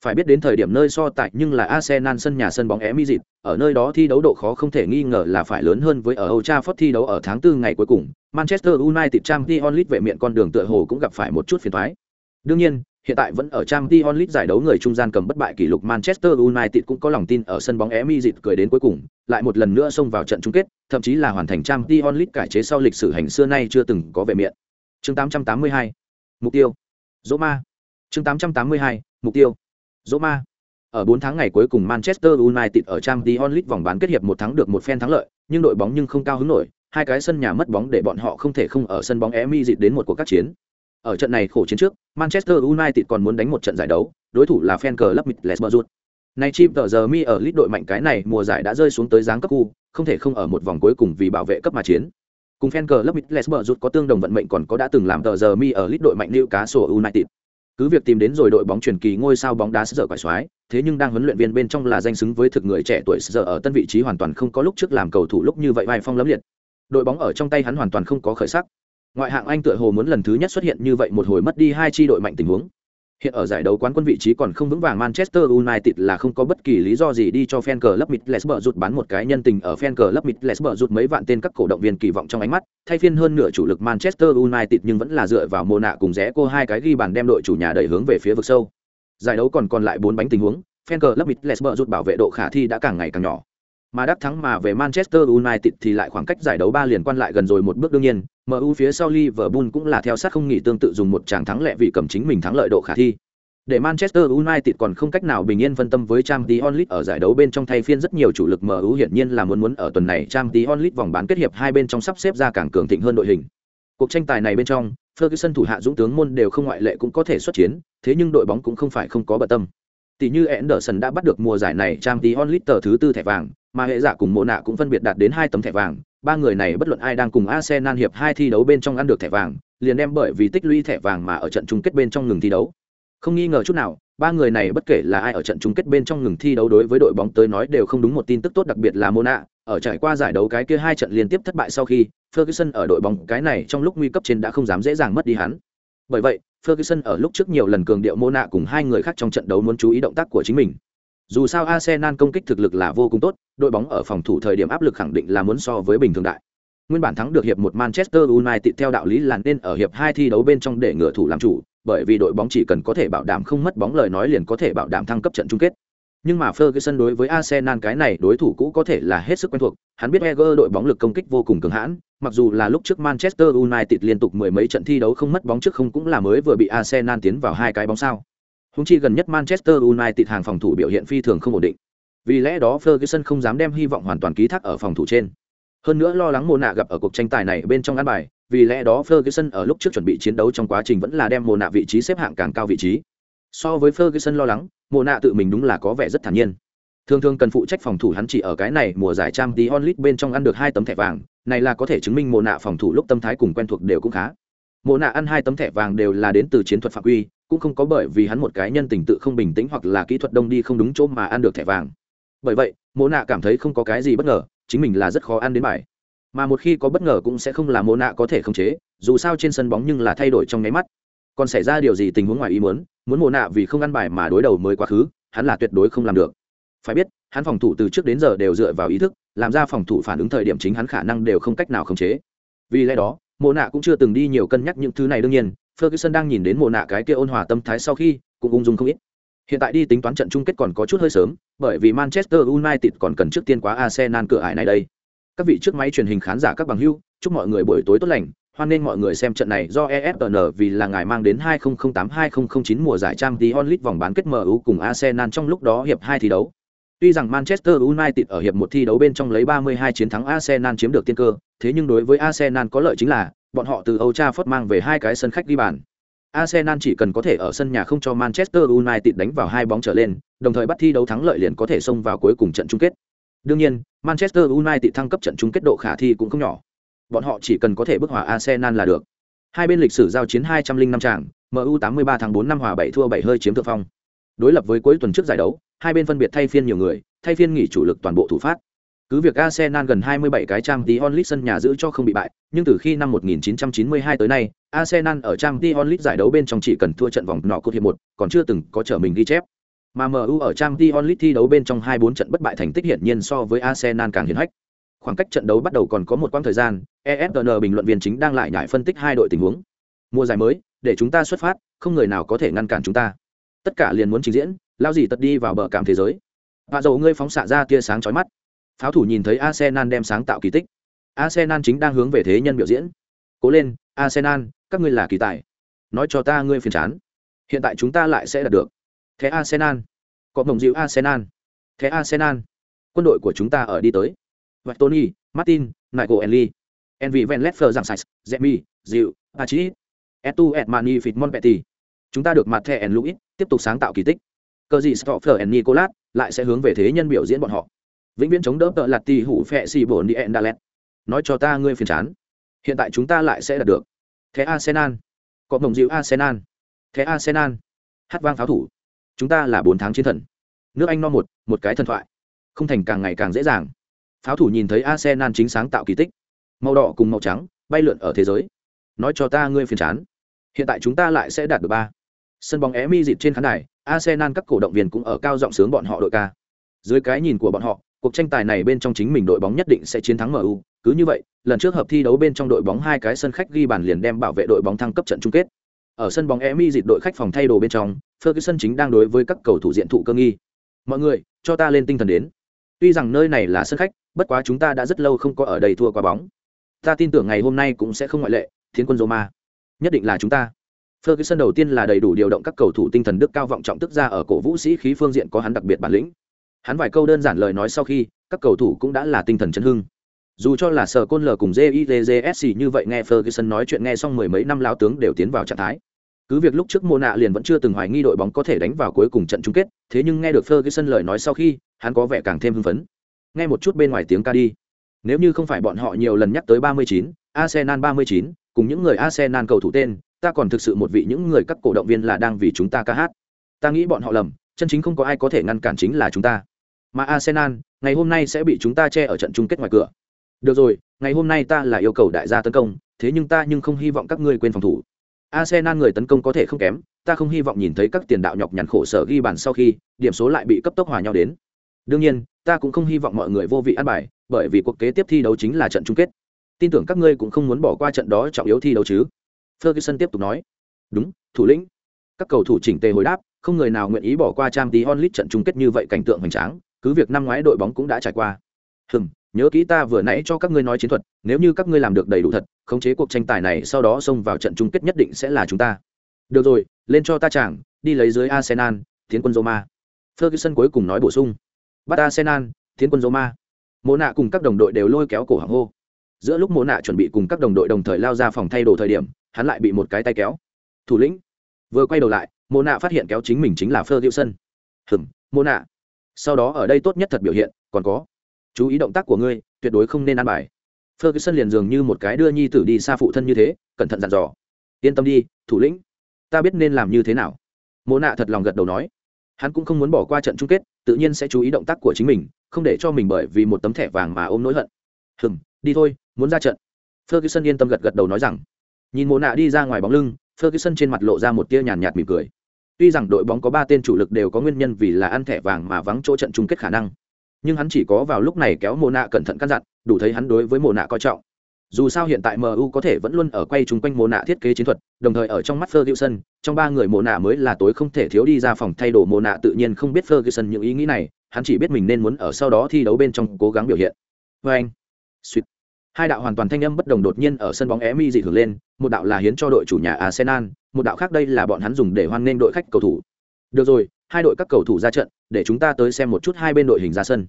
Phải biết đến thời điểm nơi so tại nhưng là Arsenal sân nhà sân bóng Emirates, ở nơi đó thi đấu độ khó không thể nghi ngờ là phải lớn hơn với ở Old Trafford thi đấu ở tháng 4 ngày cuối cùng. Manchester United Champions League vệ miệng con đường tựa hồ cũng gặp phải một chút phiền toái. Đương nhiên, hiện tại vẫn ở Champions League giải đấu người trung gian cầm bất bại kỷ lục Manchester United cũng có lòng tin ở sân bóng Emirates cười đến cuối cùng, lại một lần nữa xông vào trận chung kết, thậm chí là hoàn thành Champions League cải chế sau lịch sử hành xưa nay chưa từng có vệ miệng. Chương 882. Mục tiêu. Roma. Chương 882. Mục tiêu. Roma. Ở 4 tháng ngày cuối cùng Manchester United ở Champions League vòng bán kết hiệp một thắng được một phen thắng lợi, nhưng đội bóng nhưng không cao hứng nổi, hai cái sân nhà mất bóng để bọn họ không thể không ở sân bóng Emirates đến một cuộc các chiến. Ở trận này khổ chiến trước, Manchester United còn muốn đánh một trận giải đấu, đối thủ là fan club Middlesbrough. Nay chim tờ giờ mi ở lít đội mạnh cái này mùa giải đã rơi xuống tới dáng cấp khu, không thể không ở một vòng cuối cùng vì bảo vệ cấp mà chiến. Cùng fan club Middlesbrough có tương đồng vận mệnh còn có đã từng làm tờ giờ mi ở lít đội mạnh Newcastle United. Cứ việc tìm đến rồi đội bóng truyền kỳ ngôi sao bóng đá giờ quải xoái, thế nhưng đang huấn luyện viên bên trong là danh xứng với thực người trẻ tuổi giờ ở tân vị trí hoàn toàn không có lúc trước làm cầu thủ lúc như vậy vai phong lấm liệt. Đội bóng ở trong tay hắn hoàn toàn không có khởi sắc ngoại hạng anh tựa hồ muốn lần thứ nhất xuất hiện như vậy một hồi mất đi hai chi đội mạnh tình huống hiện ở giải đấu quán quân vị trí còn không vững vàng, manchester united là không có bất kỳ lý do gì đi cho fan club lấp mít rút bán một cái nhân tình ở fan club lấp mít rút mấy vạn tên các cổ động viên kỳ vọng trong ánh mắt. Thay phiên hơn nửa chủ lực manchester united nhưng vẫn là dựa vào mồ nạ cùng rẽ cô hai cái ghi bàn đem đội chủ nhà đẩy hướng về phía vực sâu. Giải đấu còn còn lại bốn bánh tình huống, fan club lấp mít rút bảo vệ độ khả thi đã càng ngày càng nhỏ mà đắc thắng mà về Manchester United thì lại khoảng cách giải đấu ba liền quan lại gần rồi một bước đương nhiên, MU phía sau Liverpool cũng là theo sát không nghỉ tương tự dùng một tràng thắng lẹ vì cầm chính mình thắng lợi độ khả thi. Để Manchester United còn không cách nào bình yên phân tâm với Champions League ở giải đấu bên trong thay phiên rất nhiều chủ lực MU hiển nhiên là muốn muốn ở tuần này Champions League vòng bán kết hiệp hai bên trong sắp xếp ra càng cường thịnh hơn đội hình. Cuộc tranh tài này bên trong, Ferguson thủ hạ dũng tướng môn đều không ngoại lệ cũng có thể xuất chiến, thế nhưng đội bóng cũng không phải không có bận tâm. Tỷ như Anderson đã bắt được mùa giải này Champions League tờ thứ tư thẻ vàng, mà hệ giả cùng Mộ Nạ cũng phân biệt đạt đến hai tấm thẻ vàng, ba người này bất luận ai đang cùng Arsenal hiệp hai thi đấu bên trong ăn được thẻ vàng, liền đem bởi vì tích lũy thẻ vàng mà ở trận chung kết bên trong ngừng thi đấu. Không nghi ngờ chút nào, ba người này bất kể là ai ở trận chung kết bên trong ngừng thi đấu đối với đội bóng tới nói đều không đúng một tin tức tốt đặc biệt là Mona, ở trải qua giải đấu cái kia hai trận liên tiếp thất bại sau khi, Ferguson ở đội bóng cái này trong lúc nguy cấp trên đã không dám dễ dàng mất đi hắn. Bởi vậy, Ferguson ở lúc trước nhiều lần cường điệu Mona cùng hai người khác trong trận đấu muốn chú ý động tác của chính mình. Dù sao Arsenal công kích thực lực là vô cùng tốt, đội bóng ở phòng thủ thời điểm áp lực khẳng định là muốn so với bình thường đại. Nguyên bản thắng được hiệp một Manchester United theo đạo lý là nên ở hiệp hai thi đấu bên trong để ngựa thủ làm chủ, bởi vì đội bóng chỉ cần có thể bảo đảm không mất bóng lời nói liền có thể bảo đảm thăng cấp trận chung kết. Nhưng mà Ferguson đối với Arsenal cái này đối thủ cũ có thể là hết sức quen thuộc, hắn biết Wenger đội bóng lực công kích vô cùng cường hãn, mặc dù là lúc trước Manchester United liên tục mười mấy trận thi đấu không mất bóng trước không cũng là mới vừa bị Arsenal tiến vào hai cái bóng sao. Húng chi gần nhất Manchester United hàng phòng thủ biểu hiện phi thường không ổn định. Vì lẽ đó Ferguson không dám đem hy vọng hoàn toàn ký thác ở phòng thủ trên. Hơn nữa lo lắng mồ nạ gặp ở cuộc tranh tài này bên trong ăn bài, vì lẽ đó Ferguson ở lúc trước chuẩn bị chiến đấu trong quá trình vẫn là đem mồ nạ vị trí xếp hạng càng cao vị trí. So với Ferguson lo lắng, mồ nạ tự mình đúng là có vẻ rất thản nhiên. Thường thường cần phụ trách phòng thủ hắn chỉ ở cái này mùa giải Champions League bên trong ăn được hai tấm thẻ vàng, này là có thể chứng minh mồ nạ phòng thủ lúc tâm thái cùng quen thuộc đều cũng khá. Mồ nạ ăn hai tấm thẻ vàng đều là đến từ chiến thuật phạm quy, cũng không có bởi vì hắn một cái nhân tình tự không bình tĩnh hoặc là kỹ thuật đông đi không đúng chỗ mà ăn được thẻ vàng. Bởi vậy, mồ nạ cảm thấy không có cái gì bất ngờ, chính mình là rất khó ăn đến bài mà một khi có bất ngờ cũng sẽ không là mô nạ có thể khống chế dù sao trên sân bóng nhưng là thay đổi trong nháy mắt còn xảy ra điều gì tình huống ngoài ý muốn muốn mô nạ vì không ăn bài mà đối đầu mới quá khứ hắn là tuyệt đối không làm được phải biết hắn phòng thủ từ trước đến giờ đều dựa vào ý thức làm ra phòng thủ phản ứng thời điểm chính hắn khả năng đều không cách nào khống chế. Vì lẽ đó, mộ nạ cũng chưa từng đi nhiều cân nhắc những thứ này đương nhiên, ferguson đang nhìn đến mộ nạ cái kia ôn hòa tâm thái sau khi cũng ung dung không ít. Hiện tại đi tính toán trận chung kết còn có chút hơi sớm, bởi vì manchester united còn cần trước tiên quá arsenal cửa ải này đây. Các vị trước máy truyền hình khán giả các bằng hưu chúc mọi người buổi tối tốt lành, hoan nên mọi người xem trận này do ESPN vì là ngài mang đến 2008-2009 mùa giải trang tí onlit vòng bán kết MU cùng Arsenal trong lúc đó hiệp 2 thi đấu. Tuy rằng Manchester United ở hiệp một thi đấu bên trong lấy 32 chiến thắng Arsenal chiếm được tiên cơ, thế nhưng đối với Arsenal có lợi chính là bọn họ từ Old Trafford mang về hai cái sân khách đi bàn. Arsenal chỉ cần có thể ở sân nhà không cho Manchester United đánh vào hai bóng trở lên, đồng thời bắt thi đấu thắng lợi liền có thể xông vào cuối cùng trận chung kết. Đương nhiên, Manchester United thăng cấp trận chung kết độ khả thi cũng không nhỏ. Bọn họ chỉ cần có thể bức hòa Arsenal là được. Hai bên lịch sử giao chiến 205 tràng, MU 83 tháng 4 năm hòa 7 thua 7 hơi chiếm thượng phong. Đối lập với cuối tuần trước giải đấu, hai bên phân biệt thay phiên nhiều người, thay phiên nghỉ chủ lực toàn bộ thủ phát. Cứ việc Arsenal gần 27 cái trang tí onlit sân nhà giữ cho không bị bại, nhưng từ khi năm 1992 tới nay, Arsenal ở trang tí onlit giải đấu bên trong chỉ cần thua trận vòng nọ cột hiệp một, còn chưa từng có trở mình ghi chép. Mà MU ở trang tí onlit thi đấu bên trong 2-4 trận bất bại thành tích hiển nhiên so với Arsenal càng hiển hách. Khoảng cách trận đấu bắt đầu còn có một quãng thời gian, ESPN bình luận viên chính đang lại nhảy phân tích hai đội tình huống. Mùa giải mới, để chúng ta xuất phát, không người nào có thể ngăn cản chúng ta. Tất cả liền muốn trình diễn, lao gì tật đi vào bờ cảm thế giới. Vạ dầu ngươi phóng xạ ra tia sáng chói mắt. Pháo thủ nhìn thấy Arsenal đem sáng tạo kỳ tích. Arsenal chính đang hướng về thế nhân biểu diễn. Cố lên, Arsenal, các ngươi là kỳ tài. Nói cho ta ngươi phiền chán. Hiện tại chúng ta lại sẽ đạt được Thế Arsenal. Có mộng dịu Arsenal. Thế Arsenal. Quân đội của chúng ta ở đi tới. Và Tony, Martin, Michael Enly. Envy Van Leffer giảng sạch, jemmy Dịu, Achi. Etu Edmani Fitmon Petty. Chúng ta được mặt thẻ and Louis, tiếp tục sáng tạo kỳ tích. Cờ gì Stoffer and Nicolas lại sẽ hướng về thế nhân biểu diễn bọn họ. Vĩnh viễn chống đỡ tợ lạt tì hủ phệ xì bổn đi Endalet. Nói cho ta ngươi phiền chán. Hiện tại chúng ta lại sẽ đạt được. Thế Arsenal. Có mộng dịu Arsenal. Thế Arsenal. Hát vang pháo thủ chúng ta là bốn tháng chiến thần nước anh no một một cái thần thoại không thành càng ngày càng dễ dàng pháo thủ nhìn thấy arsenal chính sáng tạo kỳ tích màu đỏ cùng màu trắng bay lượn ở thế giới nói cho ta ngươi phiền chán hiện tại chúng ta lại sẽ đạt được ba sân bóng é mi dịt trên khán đài arsenal các cổ động viên cũng ở cao giọng sướng bọn họ đội ca dưới cái nhìn của bọn họ cuộc tranh tài này bên trong chính mình đội bóng nhất định sẽ chiến thắng mu cứ như vậy lần trước hợp thi đấu bên trong đội bóng hai cái sân khách ghi bàn liền đem bảo vệ đội bóng thăng cấp trận chung kết ở sân bóng Emi dịt đội khách phòng thay đồ bên trong, Ferguson chính đang đối với các cầu thủ diện thụ cơ nghi. Mọi người, cho ta lên tinh thần đến. Tuy rằng nơi này là sân khách, bất quá chúng ta đã rất lâu không có ở đây thua qua bóng. Ta tin tưởng ngày hôm nay cũng sẽ không ngoại lệ, Thiên quân Roma. Nhất định là chúng ta. Ferguson đầu tiên là đầy đủ điều động các cầu thủ tinh thần đức cao vọng trọng tức ra ở cổ vũ sĩ khí phương diện có hắn đặc biệt bản lĩnh. Hắn vài câu đơn giản lời nói sau khi, các cầu thủ cũng đã là tinh thần chấn hưng. Dù cho là sở côn lờ cùng JITJSC như vậy nghe Ferguson nói chuyện nghe xong mười mấy năm lão tướng đều tiến vào trạng thái. Cứ việc lúc trước Mona liền vẫn chưa từng hoài nghi đội bóng có thể đánh vào cuối cùng trận chung kết, thế nhưng nghe được Ferguson lời nói sau khi, hắn có vẻ càng thêm hưng phấn. Nghe một chút bên ngoài tiếng ca đi. Nếu như không phải bọn họ nhiều lần nhắc tới 39, Arsenal 39, cùng những người Arsenal cầu thủ tên, ta còn thực sự một vị những người các cổ động viên là đang vì chúng ta ca hát. Ta nghĩ bọn họ lầm, chân chính không có ai có thể ngăn cản chính là chúng ta. Mà Arsenal, ngày hôm nay sẽ bị chúng ta che ở trận chung kết ngoài cửa. Được rồi, ngày hôm nay ta là yêu cầu đại gia tấn công, thế nhưng ta nhưng không hy vọng các ngươi quên phòng thủ. Arsenal người tấn công có thể không kém, ta không hy vọng nhìn thấy các tiền đạo nhọc nhằn khổ sở ghi bàn sau khi, điểm số lại bị cấp tốc hòa nhau đến. Đương nhiên, ta cũng không hy vọng mọi người vô vị ăn bài, bởi vì cuộc kế tiếp thi đấu chính là trận chung kết. Tin tưởng các ngươi cũng không muốn bỏ qua trận đó trọng yếu thi đấu chứ. Ferguson tiếp tục nói. Đúng, thủ lĩnh. Các cầu thủ chỉnh tề hồi đáp, không người nào nguyện ý bỏ qua Champions League trận chung kết như vậy cảnh tượng hoành tráng, cứ việc năm ngoái đội bóng cũng đã trải qua. Hừm, nhớ kỹ ta vừa nãy cho các ngươi nói chiến thuật nếu như các ngươi làm được đầy đủ thật khống chế cuộc tranh tài này sau đó xông vào trận chung kết nhất định sẽ là chúng ta được rồi lên cho ta chàng đi lấy dưới arsenal tiến quân roma ferguson cuối cùng nói bổ sung bắt arsenal tiến quân roma mộ nạ cùng các đồng đội đều lôi kéo cổ họng hô giữa lúc mộ nạ chuẩn bị cùng các đồng đội đồng thời lao ra phòng thay đồ thời điểm hắn lại bị một cái tay kéo. Thủ lĩnh. Vừa quay đầu lại mô nạ phát hiện kéo chính mình chính là ferguson hừm mô nạ. Sau đó ở đây tốt nhất thật biểu hiện, còn có. Chú ý động tác của ngươi, tuyệt đối không nên ăn bài. Ferguson liền dường như một cái đưa nhi tử đi xa phụ thân như thế, cẩn thận dặn dò. Yên tâm đi, thủ lĩnh. Ta biết nên làm như thế nào. Mô nạ thật lòng gật đầu nói. Hắn cũng không muốn bỏ qua trận chung kết, tự nhiên sẽ chú ý động tác của chính mình, không để cho mình bởi vì một tấm thẻ vàng mà ôm nỗi hận. Hừng đi thôi, muốn ra trận. Ferguson yên tâm gật gật đầu nói rằng nhìn mộ nạ đi ra ngoài bóng lưng, ferguson trên mặt lộ ra một tia nhàn nhạt mỉm cười. Tuy rằng đội bóng có ba tên chủ lực đều có nguyên nhân vì là ăn thẻ vàng mà vắng chỗ trận chung kết khả năng, nhưng hắn chỉ có vào lúc này kéo mồ nạ cẩn thận căn dặn, đủ thấy hắn đối với Mộ nạ coi trọng. Dù sao hiện tại mu có thể vẫn luôn ở quay chung quanh mồ nạ thiết kế chiến thuật, đồng thời ở trong mắt ferguson, trong ba người mồ nạ mới là tối không thể thiếu đi ra phòng thay đồ. Mồ nạ tự nhiên không biết ferguson những ý nghĩ này, hắn chỉ biết mình nên muốn ở sau đó thi đấu bên trong cố gắng biểu hiện. Vê anh. Suýt hai đạo hoàn toàn thanh âm bất đồng đột nhiên ở sân bóng emi dị hưởng lên, một đạo là hiến cho đội chủ nhà arsenal, một đạo khác đây là bọn hắn dùng để hoan nghênh đội khách cầu thủ. Được rồi, hai đội các cầu thủ ra trận, để chúng ta tới xem một chút hai bên đội hình ra sân.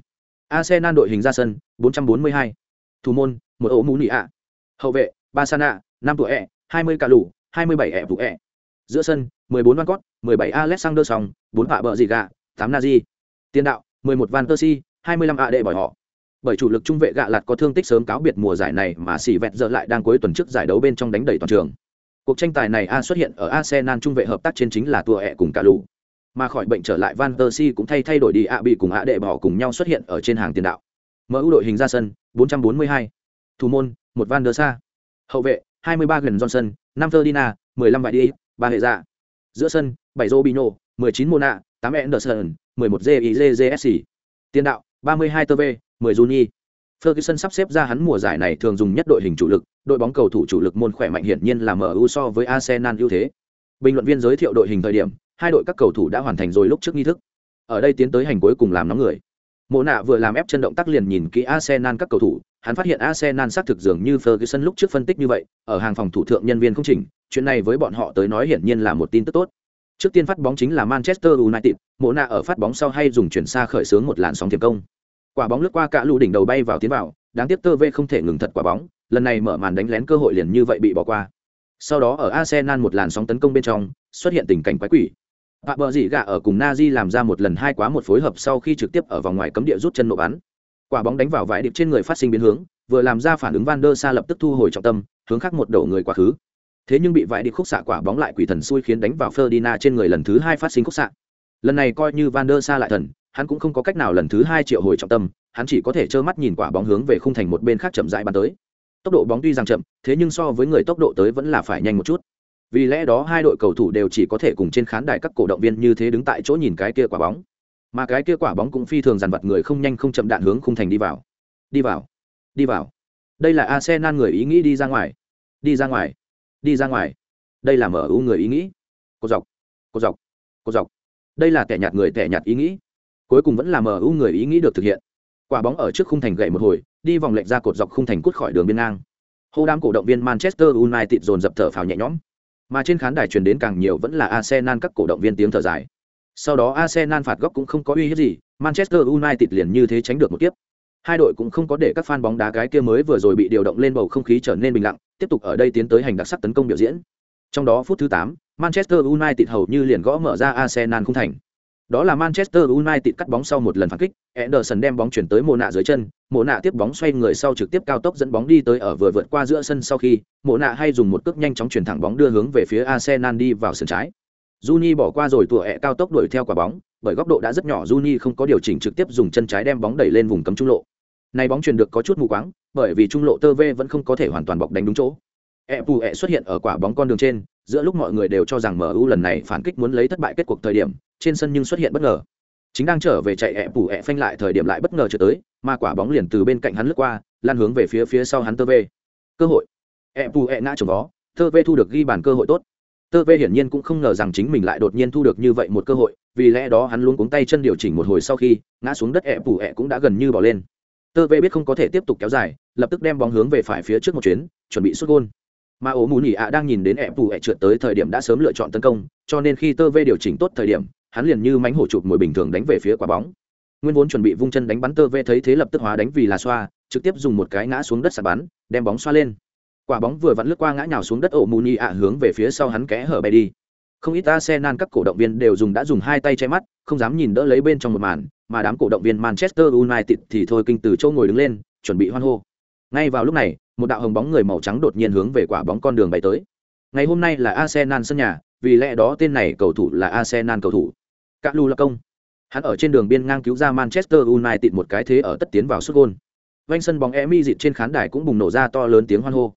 Arsenal đội hình ra sân 442. thủ môn, một ổ mũ nị ạ. Hậu vệ ba sana năm tuổi e 20 cả lũ 27 e vụ e giữa sân 14 van cót 17 alexander song 4 vạ bờ gì gà 8 nazi. Tiền đạo 11 van persie 25 a đệ bỏi họ bởi chủ lực trung vệ gạ lạt có thương tích sớm cáo biệt mùa giải này mà xỉ vẹt giờ lại đang cuối tuần trước giải đấu bên trong đánh đầy toàn trường. Cuộc tranh tài này a xuất hiện ở arsenal trung vệ hợp tác trên chính là tua ẹ cùng cả lũ mà khỏi bệnh trở lại, van der si cũng thay thay đổi đi ạ bị cùng ạ đệ bỏ cùng nhau xuất hiện ở trên hàng tiền đạo. Mu đội hình ra sân 442. thủ môn, một van der sa hậu vệ 23 gần johnson 5 ferdinand 15 vải đi ba hệ dạ giữa sân 7 robinho 19 mona 8 anderson 11 jizsc tiền đạo 32 tv 10 juni. Ferguson sắp xếp ra hắn mùa giải này thường dùng nhất đội hình chủ lực, đội bóng cầu thủ chủ lực môn khỏe mạnh hiển nhiên là MU so với Arsenal ưu thế. Bình luận viên giới thiệu đội hình thời điểm, hai đội các cầu thủ đã hoàn thành rồi lúc trước nghi thức. Ở đây tiến tới hành cuối cùng làm nóng người. Mộ nạ vừa làm ép chân động tác liền nhìn kỹ arsenal các cầu thủ hắn phát hiện arsenal xác thực dường như ferguson lúc trước phân tích như vậy ở hàng phòng thủ thượng nhân viên không chỉnh chuyện này với bọn họ tới nói hiển nhiên là một tin tức tốt. Trước tiên phát bóng chính là manchester united mộ nạ ở phát bóng sau hay dùng chuyển xa khởi xướng một làn sóng tiềm công quả bóng lướt qua cả lũ đỉnh đầu bay vào tiến vào đáng tiếc tơ vê không thể ngừng thật quả bóng lần này mở màn đánh lén cơ hội liền như vậy bị bỏ qua sau đó ở arsenal một làn sóng tấn công bên trong xuất hiện tình cảnh quái quỷ Bạ bờ dị gạ ở cùng Nazi làm ra một lần hai quá một phối hợp sau khi trực tiếp ở vòng ngoài cấm địa rút chân nổ bắn. Quả bóng đánh vào vải điệp trên người phát sinh biến hướng, vừa làm ra phản ứng Van der Sa lập tức thu hồi trọng tâm, hướng khác một đầu người quá khứ. Thế nhưng bị vải điệp khúc xạ quả bóng lại quỷ thần xui khiến đánh vào Ferdinand trên người lần thứ hai phát sinh khúc xạ. Lần này coi như Van der Sa lại thần, hắn cũng không có cách nào lần thứ hai triệu hồi trọng tâm, hắn chỉ có thể trơ mắt nhìn quả bóng hướng về khung thành một bên khác chậm rãi bắn tới. Tốc độ bóng tuy rằng chậm, thế nhưng so với người tốc độ tới vẫn là phải nhanh một chút. Vì lẽ đó hai đội cầu thủ đều chỉ có thể cùng trên khán đài các cổ động viên như thế đứng tại chỗ nhìn cái kia quả bóng. Mà cái kia quả bóng cũng phi thường dàn vật người không nhanh không chậm đạn hướng khung thành đi vào. Đi vào. Đi vào. Đây là arsenal người ý nghĩ đi ra ngoài. Đi ra ngoài. Đi ra ngoài. Đây là mở ưu người ý nghĩ. Cột dọc. Cột dọc. Cột dọc. Đây là tẻ nhạt người tẻ nhạt ý nghĩ cuối cùng vẫn là MU người ý nghĩ được thực hiện quả bóng ở trước khung thành gậy một hồi đi vòng lệnh ra cột dọc khung thành cút khỏi đường biên ngang hô đám cổ động viên manchester united dồn dập thở phào nhẹ nhõm Mà trên khán đài truyền đến càng nhiều vẫn là Arsenal các cổ động viên tiếng thở dài. Sau đó Arsenal phạt góc cũng không có uy hiếp gì, Manchester United liền như thế tránh được một kiếp. Hai đội cũng không có để các fan bóng đá gái kia mới vừa rồi bị điều động lên bầu không khí trở nên bình lặng, tiếp tục ở đây tiến tới hành đặc sắc tấn công biểu diễn. Trong đó phút thứ 8, Manchester United hầu như liền gõ mở ra Arsenal không thành. Đó là Manchester United cắt bóng sau một lần phản kích, Ederson đem bóng chuyển tới mồ nạ dưới chân, mồ nạ tiếp bóng xoay người sau trực tiếp cao tốc dẫn bóng đi tới ở vừa vượt qua giữa sân sau khi, mồ nạ hay dùng một cước nhanh chóng chuyển thẳng bóng đưa hướng về phía Arsenal đi vào sân trái. Juni bỏ qua rồi tụa ẹ cao tốc đuổi theo quả bóng, bởi góc độ đã rất nhỏ Juni không có điều chỉnh trực tiếp dùng chân trái đem bóng đẩy lên vùng cấm trung lộ. Này bóng truyền được có chút mù quáng, bởi vì trung lộ tơ vẫn không có thể hoàn toàn bọc đánh đúng chỗ. E Pù ẹ e xuất hiện ở quả bóng con đường trên, giữa lúc mọi người đều cho rằng MU lần này phản kích muốn lấy thất bại kết cuộc thời điểm, trên sân nhưng xuất hiện bất ngờ. Chính đang trở về chạy ẹ Pù ẹ phanh lại thời điểm lại bất ngờ trở tới, mà quả bóng liền từ bên cạnh hắn lướt qua, lan hướng về phía phía sau hắn tơ vê. Cơ hội. E Pù ẹ e ngã chồng vó, tơ vê thu được ghi bàn cơ hội tốt tơ vê hiển nhiên cũng không ngờ rằng chính mình lại đột nhiên thu được như vậy một cơ hội vì lẽ đó hắn luôn cuống tay chân điều chỉnh một hồi sau khi ngã xuống đất e ẹ phủ ẹ cũng đã gần như bỏ lên tơ vê biết không có thể tiếp tục kéo dài lập tức đem bóng hướng về phải phía trước một chuyến chuẩn bị xuất gôn mà ổ mù nhị ạ đang nhìn đến ẹ phủ ẹ trượt tới thời điểm đã sớm lựa chọn tấn công cho nên khi tơ vê điều chỉnh tốt thời điểm hắn liền như mánh hổ chụp mồi bình thường đánh về phía quả bóng. Nguyên vốn chuẩn bị vung chân đánh bắn tơ vê thấy thế lập tức hóa đánh vì là xoa trực tiếp dùng một cái ngã xuống đất sạt bắn đem bóng xoa lên. Quả bóng vừa vặn lướt qua ngã nhào xuống đất ổ mù nhị ạ hướng về phía sau hắn kẽ hở bay đi. Không ít Arsenal các cổ động viên đều dùng đã dùng hai tay che mắt, không dám nhìn đỡ lấy bên trong một màn, mà đám cổ động viên Manchester United thì thôi kinh từ chỗ ngồi đứng lên, chuẩn bị hoan hô. Ngay vào lúc này, một đạo hồng bóng người màu trắng đột nhiên hướng về quả bóng con đường bay tới. Ngày hôm nay là Arsenal sân nhà, vì lẽ đó tên này cầu thủ là Arsenal cầu thủ. Cạ Lu là công. Hắn ở trên đường biên ngang cứu ra Manchester United một cái thế ở tất tiến vào sút gôn. Vành sân bóng Emi dịt trên khán đài cũng bùng nổ ra to lớn tiếng hoan hô.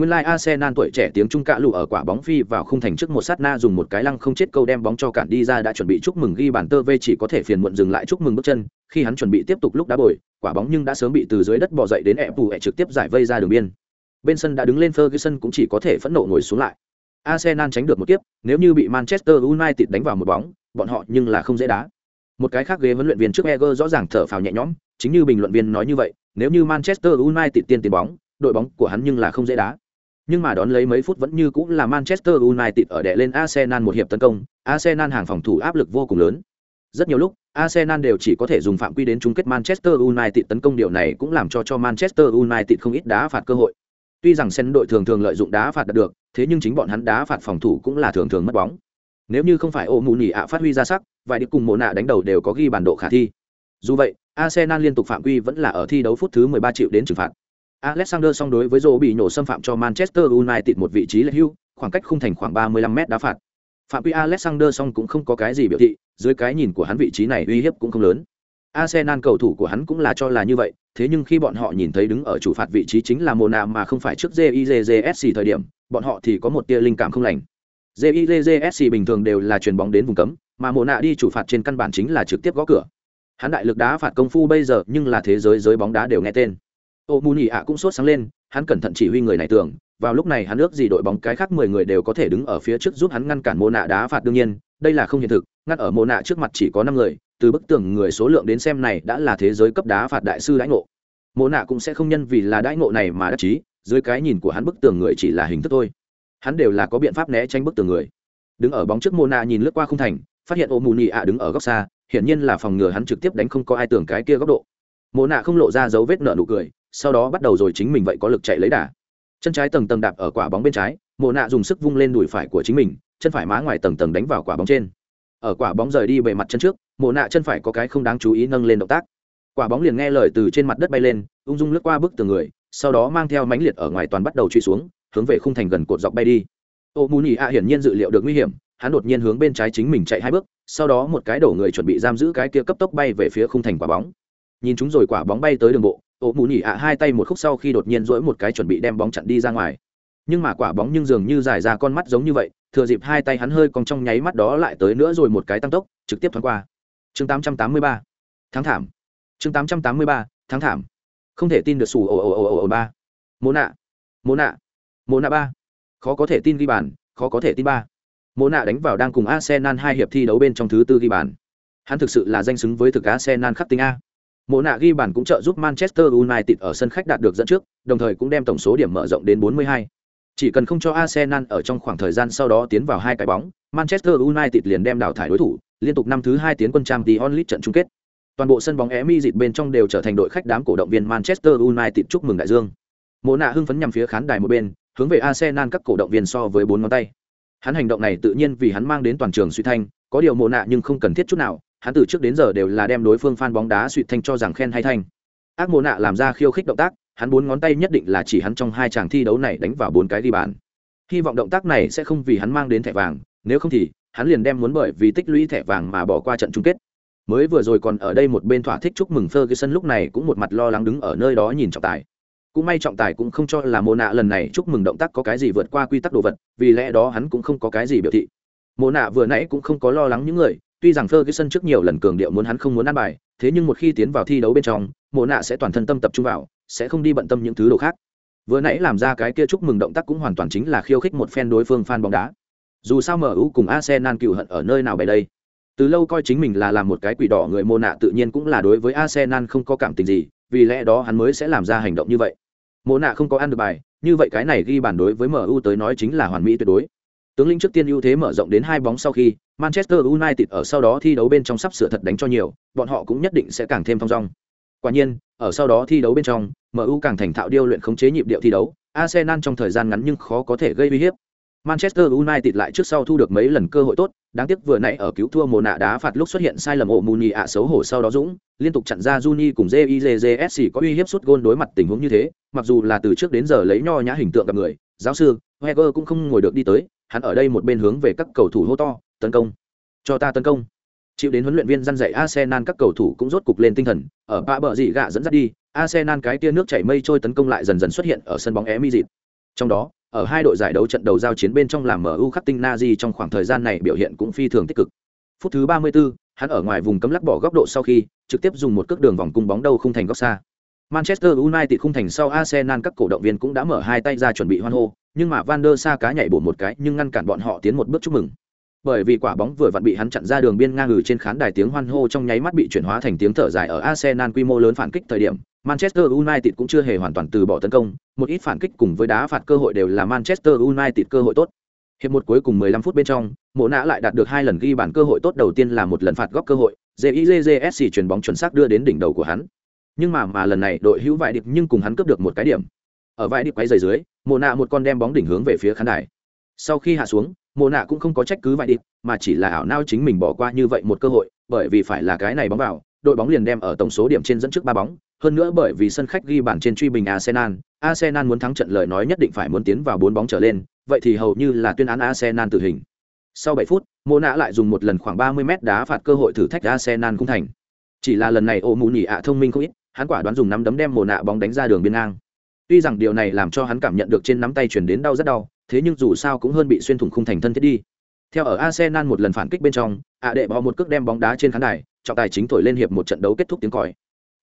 Nguyên lai like Arsenal tuổi trẻ tiếng trung cạ lụ ở quả bóng phi vào khung thành trước một sát na dùng một cái lăng không chết câu đem bóng cho cản đi ra đã chuẩn bị chúc mừng ghi bàn tơ vê chỉ có thể phiền muộn dừng lại chúc mừng bước chân, khi hắn chuẩn bị tiếp tục lúc đá bồi, quả bóng nhưng đã sớm bị từ dưới đất bò dậy đến ẹp tù ẹ trực tiếp giải vây ra đường biên. Bên sân đã đứng lên Ferguson cũng chỉ có thể phẫn nộ ngồi xuống lại. Arsenal tránh được một kiếp, nếu như bị Manchester United đánh vào một bóng, bọn họ nhưng là không dễ đá. Một cái khác ghế huấn luyện viên trước Eger rõ ràng thở phào nhẹ nhõm, chính như bình luận viên nói như vậy, nếu như Manchester United tiên tiền bóng, đội bóng của hắn nhưng là không dễ đá nhưng mà đón lấy mấy phút vẫn như cũng là Manchester United ở đè lên Arsenal một hiệp tấn công, Arsenal hàng phòng thủ áp lực vô cùng lớn. Rất nhiều lúc, Arsenal đều chỉ có thể dùng phạm quy đến chung kết Manchester United tấn công điều này cũng làm cho cho Manchester United không ít đá phạt cơ hội. Tuy rằng sen đội thường thường lợi dụng đá phạt đạt được, thế nhưng chính bọn hắn đá phạt phòng thủ cũng là thường thường mất bóng. Nếu như không phải ổ nỉ ạ phát huy ra sắc, vài đi cùng mồ nạ đánh đầu đều có ghi bản độ khả thi. Dù vậy, Arsenal liên tục phạm quy vẫn là ở thi đấu phút thứ 13 triệu đến trừng phạt. Alexander song đối với Zô bị nổ xâm phạm cho Manchester United một vị trí lệch hưu, khoảng cách khung thành khoảng 35 m đá phạt. Phạm quy Alexander song cũng không có cái gì biểu thị, dưới cái nhìn của hắn vị trí này uy hiếp cũng không lớn. Arsenal cầu thủ của hắn cũng là cho là như vậy, thế nhưng khi bọn họ nhìn thấy đứng ở chủ phạt vị trí chính là Mona mà không phải trước JIJJSC thời điểm, bọn họ thì có một tia linh cảm không lành. JIJJSC bình thường đều là chuyền bóng đến vùng cấm, mà Mona đi chủ phạt trên căn bản chính là trực tiếp gõ cửa. Hắn đại lực đá phạt công phu bây giờ nhưng là thế giới giới bóng đá đều nghe tên ô mù nhị ạ cũng sốt sáng lên, hắn cẩn thận chỉ huy người này tưởng, vào lúc này hắn ước gì đội bóng cái khác mười người đều có thể đứng ở phía trước giúp hắn ngăn cản mô nạ đá phạt đương nhiên, đây là không hiện thực ngăn ở mô nạ trước mặt chỉ có năm người, từ bức tường người số lượng đến xem này đã là thế giới cấp đá phạt đại sư đãi ngộ. Mô nạ cũng sẽ không nhân vì là đãi ngộ này mà đắc chí, dưới cái nhìn của hắn bức tường người chỉ là hình thức thôi. Hắn đều là có biện pháp né tránh bức tường người. Đứng ở bóng trước mô nạ nhìn lướt qua khung thành, phát hiện ô mù nhị ạ đứng ở góc xa, hiển nhiên là phòng ngừa hắn trực tiếp đánh không có ai tưởng cái kia góc độ. Mô nạ không lộ ra dấu vết nợ nụ cười sau đó bắt đầu rồi chính mình vậy có lực chạy lấy đà. Chân trái tầng tầng đạp ở quả bóng bên trái, mộ nạ dùng sức vung lên đùi phải của chính mình, chân phải má ngoài tầng tầng đánh vào quả bóng trên. Ở quả bóng rời đi bề mặt chân trước, mộ nạ chân phải có cái không đáng chú ý nâng lên động tác. Quả bóng liền nghe lời từ trên mặt đất bay lên, ung dung lướt qua bức tường người, sau đó mang theo mánh liệt ở ngoài toàn bắt đầu truy xuống, hướng về khung thành gần cột dọc bay đi. Ô mù nhị a hiển nhiên dự liệu được nguy hiểm, hắn đột nhiên hướng bên trái chính mình chạy hai bước, sau đó một cái đổ người chuẩn bị giam giữ cái kia cấp tốc bay về phía khung thành quả bóng. Nhìn chúng rồi quả bóng bay tới đường bộ ổ mù nhỉ ạ, hai tay một khúc sau khi đột nhiên dỗi một cái chuẩn bị đem bóng chặn đi ra ngoài. Nhưng mà quả bóng nhưng dường như dài ra con mắt giống như vậy, thừa dịp hai tay hắn hơi còn trong nháy mắt đó lại tới nữa rồi một cái tăng tốc, trực tiếp thoáng qua. Chương 883 tháng thảm. Chương 883 tháng thảm. Không thể tin được sủ ồ ồ ồ ồ ba. Mô nạ. Mô nạ. Mô nạ ba. Khó có thể tin ghi bàn, khó có thể tin ba. Mô nạ đánh vào đang cùng arsenal hai hiệp thi đấu bên trong thứ tư ghi bàn. Hắn thực sự là danh xứng với thực arsenal khắc tính a. Mộ nạ ghi bàn cũng trợ giúp Manchester United ở sân khách đạt được dẫn trước, đồng thời cũng đem tổng số điểm mở rộng đến 42. Chỉ cần không cho Arsenal ở trong khoảng thời gian sau đó tiến vào hai cái bóng, Manchester United liền đem đào thải đối thủ, liên tục năm thứ hai tiến quân Champions League trận chung kết. Toàn bộ sân bóng Emirates bên trong đều trở thành đội khách đám cổ động viên Manchester United chúc mừng đại dương. Mộ nạ hưng phấn nhằm phía khán đài một bên, hướng về Arsenal các cổ động viên so với bốn ngón tay. Hắn hành động này tự nhiên vì hắn mang đến toàn trường suy thanh, có điều mộ nạ nhưng không cần thiết chút nào, hắn từ trước đến giờ đều là đem đối phương fan bóng đá suy thanh cho rằng khen hay thanh. Ác mộ nạ làm ra khiêu khích động tác, hắn bốn ngón tay nhất định là chỉ hắn trong hai chàng thi đấu này đánh vào bốn cái ghi bàn. Hy vọng động tác này sẽ không vì hắn mang đến thẻ vàng, nếu không thì hắn liền đem muốn bởi vì tích lũy thẻ vàng mà bỏ qua trận chung kết. Mới vừa rồi còn ở đây một bên thỏa thích chúc mừng Ferguson lúc này cũng một mặt lo lắng đứng ở nơi đó nhìn trọng tài. Cũng may trọng tài cũng không cho là Mộ nạ lần này chúc mừng động tác có cái gì vượt qua quy tắc đồ vật, vì lẽ đó hắn cũng không có cái gì biểu thị. Mộ nạ vừa nãy cũng không có lo lắng những người, tuy rằng Ferguson trước nhiều lần cường điệu muốn hắn không muốn ăn bài, thế nhưng một khi tiến vào thi đấu bên trong, Mộ nạ sẽ toàn thân tâm tập trung vào, sẽ không đi bận tâm những thứ đồ khác. Vừa nãy làm ra cái kia chúc mừng động tác cũng hoàn toàn chính là khiêu khích một fan đối phương fan bóng đá. Dù sao MU cùng Arsenal cựu hận ở nơi nào bày đây? Từ lâu coi chính mình là làm một cái quỷ đỏ người Mộ nạ tự nhiên cũng là đối với Arsenal không có cảm tình gì vì lẽ đó hắn mới sẽ làm ra hành động như vậy. Mộ nạ không có ăn được bài như vậy cái này ghi bàn đối với MU tới nói chính là hoàn mỹ tuyệt đối tướng lĩnh trước tiên ưu thế mở rộng đến hai bóng sau khi Manchester United ở sau đó thi đấu bên trong sắp sửa thật đánh cho nhiều bọn họ cũng nhất định sẽ càng thêm thong dong quả nhiên ở sau đó thi đấu bên trong MU càng thành thạo điêu luyện khống chế nhịp điệu thi đấu, Arsenal trong thời gian ngắn nhưng khó có thể gây uy hiếp. Manchester United lại trước sau thu được mấy lần cơ hội tốt, đáng tiếc vừa nãy ở cứu thua mồ nạ đá phạt lúc xuất hiện sai lầm ổ Muni ạ xấu hổ sau đó dũng, liên tục chặn ra Juni cùng JIJJSC có uy hiếp suốt gôn đối mặt tình huống như thế, mặc dù là từ trước đến giờ lấy nho nhã hình tượng gặp người, giáo sư Wenger cũng không ngồi được đi tới, hắn ở đây một bên hướng về các cầu thủ hô to, tấn công, cho ta tấn công. Chịu đến huấn luyện viên dặn dạy Arsenal các cầu thủ cũng rốt cục lên tinh thần, ở bạ bờ dị gạ dẫn dắt đi, Arsenal cái tia nước chảy mây trôi tấn công lại dần dần xuất hiện ở sân bóng Emirates. Trong đó, ở hai đội giải đấu trận đầu giao chiến bên trong làm MU khắc tinh Nazi trong khoảng thời gian này biểu hiện cũng phi thường tích cực. Phút thứ 34, hắn ở ngoài vùng cấm lắc bỏ góc độ sau khi, trực tiếp dùng một cước đường vòng cung bóng đầu không thành góc xa. Manchester United khung thành sau Arsenal các cổ động viên cũng đã mở hai tay ra chuẩn bị hoan hô, nhưng mà Van der Sa cá nhảy bổ một cái nhưng ngăn cản bọn họ tiến một bước chúc mừng bởi vì quả bóng vừa vặn bị hắn chặn ra đường biên ngang ngừ trên khán đài tiếng hoan hô trong nháy mắt bị chuyển hóa thành tiếng thở dài ở Arsenal quy mô lớn phản kích thời điểm, Manchester United cũng chưa hề hoàn toàn từ bỏ tấn công, một ít phản kích cùng với đá phạt cơ hội đều là Manchester United cơ hội tốt. Hiệp một cuối cùng 15 phút bên trong, Mộ Nã lại đạt được hai lần ghi bàn cơ hội tốt đầu tiên là một lần phạt góc cơ hội, JIJJSC chuyển bóng chuẩn xác đưa đến đỉnh đầu của hắn. Nhưng mà mà lần này đội hữu vải điệp nhưng cùng hắn cướp được một cái điểm. Ở vai điệp quay giày dưới, Mộ Nạ một con đem bóng đỉnh hướng về phía khán đài. Sau khi hạ xuống, Mộ Nạ cũng không có trách cứ vai điệp, mà chỉ là ảo nao chính mình bỏ qua như vậy một cơ hội, bởi vì phải là cái này bóng vào, đội bóng liền đem ở tổng số điểm trên dẫn trước ba bóng, hơn nữa bởi vì sân khách ghi bàn trên truy bình Arsenal, Arsenal muốn thắng trận lời nói nhất định phải muốn tiến vào bốn bóng trở lên, vậy thì hầu như là tuyên án Arsenal tử hình. Sau 7 phút, Mộ Nạ lại dùng một lần khoảng 30 mét đá phạt cơ hội thử thách Arsenal cũng thành. Chỉ là lần này ô mù nhị ạ thông minh không ít, hắn quả đoán dùng nắm đấm đem Mộ Nạ bóng đánh ra đường biên ngang. Tuy rằng điều này làm cho hắn cảm nhận được trên nắm tay truyền đến đau rất đau, thế nhưng dù sao cũng hơn bị xuyên thủng khung thành thân thiết đi. Theo ở Arsenal một lần phản kích bên trong, ạ đệ bỏ một cước đem bóng đá trên khán đài, trọng tài chính thổi lên hiệp một trận đấu kết thúc tiếng còi.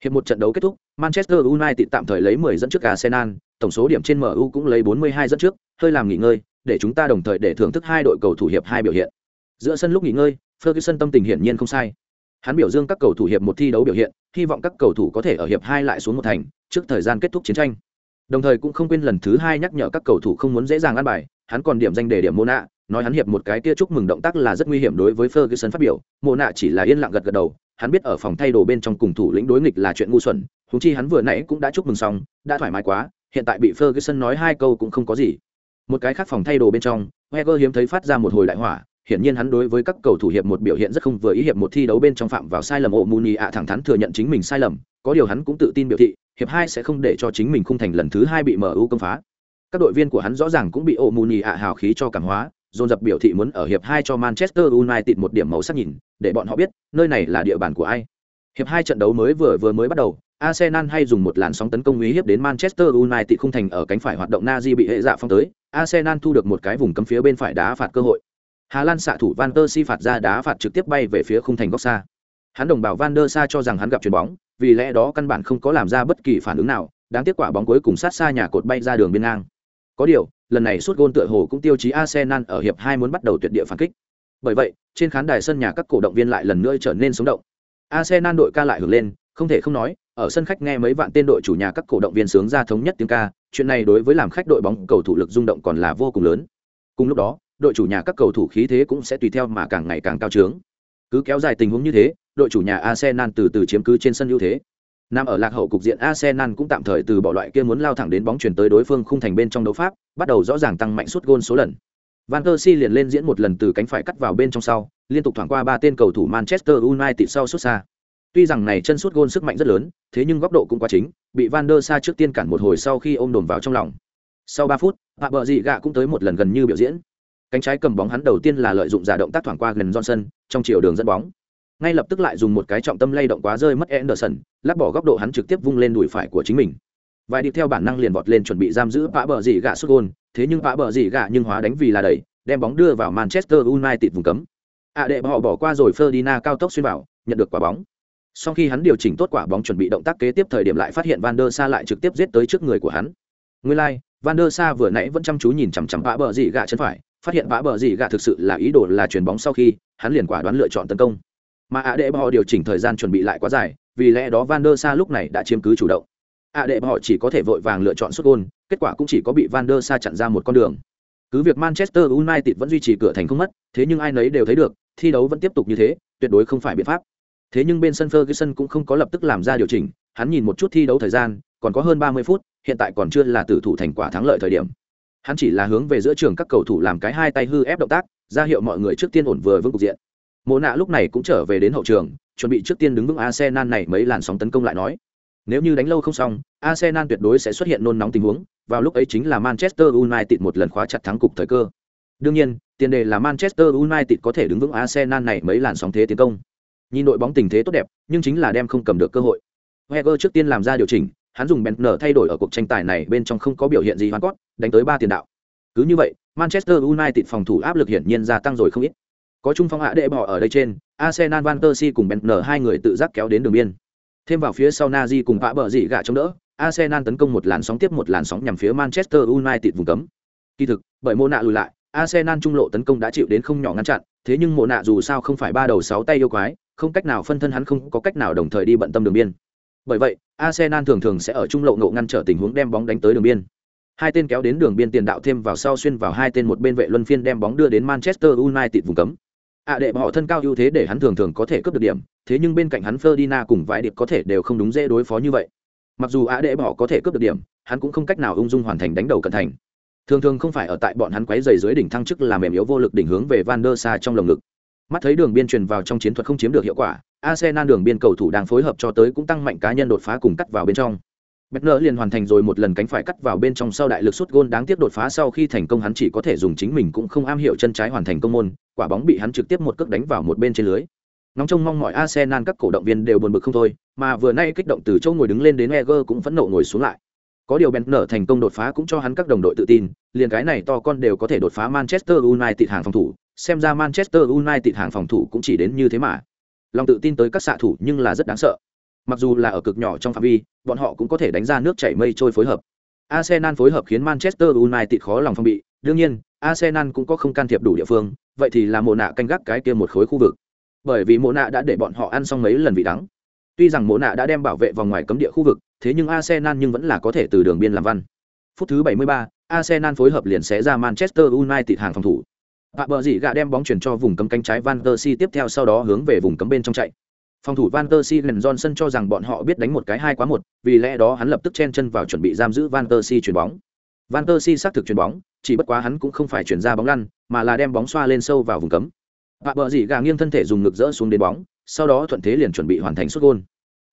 Hiệp một trận đấu kết thúc, Manchester United tạm thời lấy 10 dẫn trước Arsenal, tổng số điểm trên MU cũng lấy 42 dẫn trước, hơi làm nghỉ ngơi, để chúng ta đồng thời để thưởng thức hai đội cầu thủ hiệp hai biểu hiện. Giữa sân lúc nghỉ ngơi, Ferguson tâm tình hiển nhiên không sai. Hắn biểu dương các cầu thủ hiệp một thi đấu biểu hiện, hy vọng các cầu thủ có thể ở hiệp hai lại xuống một thành, trước thời gian kết thúc chiến tranh. Đồng thời cũng không quên lần thứ hai nhắc nhở các cầu thủ không muốn dễ dàng ăn bài, hắn còn điểm danh đề điểm Mona, nói hắn hiệp một cái kia chúc mừng động tác là rất nguy hiểm đối với Ferguson phát biểu, Mona chỉ là yên lặng gật gật đầu, hắn biết ở phòng thay đồ bên trong cùng thủ lĩnh đối nghịch là chuyện ngu xuẩn, húng chi hắn vừa nãy cũng đã chúc mừng xong, đã thoải mái quá, hiện tại bị Ferguson nói hai câu cũng không có gì. Một cái khác phòng thay đồ bên trong, heger hiếm thấy phát ra một hồi đại hỏa, hiển nhiên hắn đối với các cầu thủ hiệp một biểu hiện rất không vừa ý hiệp một thi đấu bên trong phạm vào sai lầm ổ Muni ạ thẳng thắn thừa nhận chính mình sai lầm, có điều hắn cũng tự tin biểu thị, hiệp hai sẽ không để cho chính mình khung thành lần thứ hai bị MU công phá. Các đội viên của hắn rõ ràng cũng bị ổ Muni ạ hào khí cho cảm hóa, dồn dập biểu thị muốn ở hiệp hai cho Manchester United một điểm màu sắc nhìn, để bọn họ biết, nơi này là địa bàn của ai. Hiệp hai trận đấu mới vừa vừa mới bắt đầu, Arsenal hay dùng một làn sóng tấn công uy hiếp đến Manchester United không thành ở cánh phải hoạt động Nazi bị hệ dạ phong tới, Arsenal thu được một cái vùng cấm phía bên phải đá phạt cơ hội. Hà Lan xạ thủ Van der Si phạt ra đá phạt trực tiếp bay về phía khung thành góc xa. Hắn đồng bào Van der Sa cho rằng hắn gặp chuyền bóng, vì lẽ đó căn bản không có làm ra bất kỳ phản ứng nào, đáng tiếc quả bóng cuối cùng sát xa nhà cột bay ra đường biên ngang. Có điều, lần này suốt gôn tựa hồ cũng tiêu chí Arsenal ở hiệp hai muốn bắt đầu tuyệt địa phản kích. Bởi vậy, trên khán đài sân nhà các cổ động viên lại lần nữa trở nên sống động. Arsenal đội ca lại hưởng lên, không thể không nói, ở sân khách nghe mấy vạn tên đội chủ nhà các cổ động viên sướng ra thống nhất tiếng ca chuyện này đối với làm khách đội bóng cầu thủ lực rung động còn là vô cùng lớn cùng lúc đó đội chủ nhà các cầu thủ khí thế cũng sẽ tùy theo mà càng ngày càng cao trướng cứ kéo dài tình huống như thế đội chủ nhà arsenal từ từ chiếm cứ trên sân ưu thế Nam ở lạc hậu cục diện Arsenal cũng tạm thời từ bỏ loại kia muốn lao thẳng đến bóng chuyển tới đối phương khung thành bên trong đấu pháp, bắt đầu rõ ràng tăng mạnh suất gôn số lần. Van der Si liền lên diễn một lần từ cánh phải cắt vào bên trong sau, liên tục thoảng qua ba tên cầu thủ Manchester United sau sút xa. Tuy rằng này chân sút gôn sức mạnh rất lớn, thế nhưng góc độ cũng quá chính, bị Van der Sa trước tiên cản một hồi sau khi ôm đồn vào trong lòng. Sau 3 phút, Hạ Bờ Dị Gạ cũng tới một lần gần như biểu diễn. Cánh trái cầm bóng hắn đầu tiên là lợi dụng giả động tác thoảng qua gần Johnson, trong chiều đường dẫn bóng. Ngay lập tức lại dùng một cái trọng tâm lay động quá rơi mất Anderson, lắc bỏ góc độ hắn trực tiếp vung lên đùi phải của chính mình. Vài đi theo bản năng liền vọt lên chuẩn bị giam giữ Hạ bờ Dị Gạ sút gol, thế nhưng Hạ bờ Dị Gạ nhưng hóa đánh vì là đẩy, đem bóng đưa vào Manchester United vùng cấm. À đệ họ bỏ qua rồi Ferdinand cao tốc xuyên vào, nhận được quả bóng. Sau khi hắn điều chỉnh tốt quả bóng chuẩn bị động tác kế tiếp thời điểm lại phát hiện Van der Sa lại trực tiếp giết tới trước người của hắn. Nguyên lai, like, Van der Sa vừa nãy vẫn chăm chú nhìn chằm chằm vã bờ dị gạ chân phải, phát hiện vã bờ dị gạ thực sự là ý đồ là chuyền bóng sau khi, hắn liền quả đoán lựa chọn tấn công. Mà ạ đệ họ điều chỉnh thời gian chuẩn bị lại quá dài, vì lẽ đó Van der Sa lúc này đã chiếm cứ chủ động. ạ đệ họ chỉ có thể vội vàng lựa chọn xuất gôn kết quả cũng chỉ có bị Van der Sa chặn ra một con đường. Cứ việc Manchester United vẫn duy trì cửa thành không mất, thế nhưng ai nấy đều thấy được, thi đấu vẫn tiếp tục như thế, tuyệt đối không phải biện pháp. Thế nhưng bên sân Ferguson cũng không có lập tức làm ra điều chỉnh, hắn nhìn một chút thi đấu thời gian, còn có hơn 30 phút, hiện tại còn chưa là tử thủ thành quả thắng lợi thời điểm. Hắn chỉ là hướng về giữa trường các cầu thủ làm cái hai tay hư ép động tác, ra hiệu mọi người trước tiên ổn vừa vững cục diện. Mộ nạ lúc này cũng trở về đến hậu trường, chuẩn bị trước tiên đứng vững Arsenal này mấy làn sóng tấn công lại nói. Nếu như đánh lâu không xong, Arsenal tuyệt đối sẽ xuất hiện nôn nóng tình huống, vào lúc ấy chính là Manchester United một lần khóa chặt thắng cục thời cơ. Đương nhiên, tiền đề là Manchester United có thể đứng vững Arsenal này mấy làn sóng thế tiến công. Nhìn đội bóng tình thế tốt đẹp, nhưng chính là đem không cầm được cơ hội. Heger trước tiên làm ra điều chỉnh, hắn dùng Bentner thay đổi ở cuộc tranh tài này bên trong không có biểu hiện gì hoàn cốt, đánh tới ba tiền đạo. Cứ như vậy, Manchester United phòng thủ áp lực hiển nhiên gia tăng rồi không ít. Có trung phong hạ đệ bỏ ở đây trên, Arsenal Van der Si cùng Bentner hai người tự giác kéo đến đường biên. Thêm vào phía sau Nazi cùng vạ bờ dị gạ chống đỡ, Arsenal tấn công một làn sóng tiếp một làn sóng nhằm phía Manchester United vùng cấm. Kỳ thực, bởi mô nạ lùi lại, Arsenal trung lộ tấn công đã chịu đến không nhỏ ngăn chặn, thế nhưng mộ nạ dù sao không phải ba đầu sáu tay yêu quái, không cách nào phân thân hắn không có cách nào đồng thời đi bận tâm đường biên. Bởi vậy, Arsenal thường thường sẽ ở trung lộ ngộ ngăn trở tình huống đem bóng đánh tới đường biên. Hai tên kéo đến đường biên tiền đạo thêm vào sau xuyên vào hai tên một bên vệ luân phiên đem bóng đưa đến Manchester United vùng cấm. À đệ họ thân cao ưu thế để hắn thường thường có thể cướp được điểm, thế nhưng bên cạnh hắn Ferdinand cùng vài điệp có thể đều không đúng dễ đối phó như vậy. Mặc dù à đệ họ có thể cướp được điểm, hắn cũng không cách nào ung dung hoàn thành đánh đầu cận thành. Thường thường không phải ở tại bọn hắn quấy dày dưới đỉnh thăng chức làm mềm yếu vô lực đỉnh hướng về Van der Sa trong lồng ngực. Mắt thấy đường biên truyền vào trong chiến thuật không chiếm được hiệu quả, Arsenal đường biên cầu thủ đang phối hợp cho tới cũng tăng mạnh cá nhân đột phá cùng cắt vào bên trong. Bettner liền hoàn thành rồi một lần cánh phải cắt vào bên trong sau đại lực sút gôn đáng tiếc đột phá sau khi thành công hắn chỉ có thể dùng chính mình cũng không am hiểu chân trái hoàn thành công môn, quả bóng bị hắn trực tiếp một cước đánh vào một bên trên lưới. Nóng trông mong mọi Arsenal các cổ động viên đều buồn bực không thôi, mà vừa nay kích động từ chỗ ngồi đứng lên đến Eger cũng phẫn nộ ngồi xuống lại. Có điều Bettner thành công đột phá cũng cho hắn các đồng đội tự tin, liền cái này to con đều có thể đột phá Manchester United hàng phòng thủ, xem ra Manchester United hàng phòng thủ cũng chỉ đến như thế mà. Lòng tự tin tới các xạ thủ nhưng là rất đáng sợ. Mặc dù là ở cực nhỏ trong phạm vi, bọn họ cũng có thể đánh ra nước chảy mây trôi phối hợp. Arsenal phối hợp khiến Manchester United khó lòng phòng bị, đương nhiên, Arsenal cũng có không can thiệp đủ địa phương, vậy thì là mồ nạ canh gác cái kia một khối khu vực. Bởi vì mồ nạ đã để bọn họ ăn xong mấy lần vị đắng. Tuy rằng mồ nạ đã đem bảo vệ vòng ngoài cấm địa khu vực, thế nhưng Arsenal nhưng vẫn là có thể từ đường biên làm văn. Phút thứ 73, Arsenal phối hợp liền xé ra Manchester United hàng phòng thủ. Bạ bờ dị gạ đem bóng chuyển cho vùng cấm cánh trái Van der Si tiếp theo sau đó hướng về vùng cấm bên trong chạy. Phòng thủ Van der Si lần Johnson cho rằng bọn họ biết đánh một cái hai quá một, vì lẽ đó hắn lập tức chen chân vào chuẩn bị giam giữ Van der Si chuyền bóng. Van der Si xác thực chuyền bóng, chỉ bất quá hắn cũng không phải chuyển ra bóng lăn, mà là đem bóng xoa lên sâu vào vùng cấm. Vạ bờ dị gạ nghiêng thân thể dùng ngực dỡ xuống đến bóng, sau đó thuận thế liền chuẩn bị hoàn thành sút gôn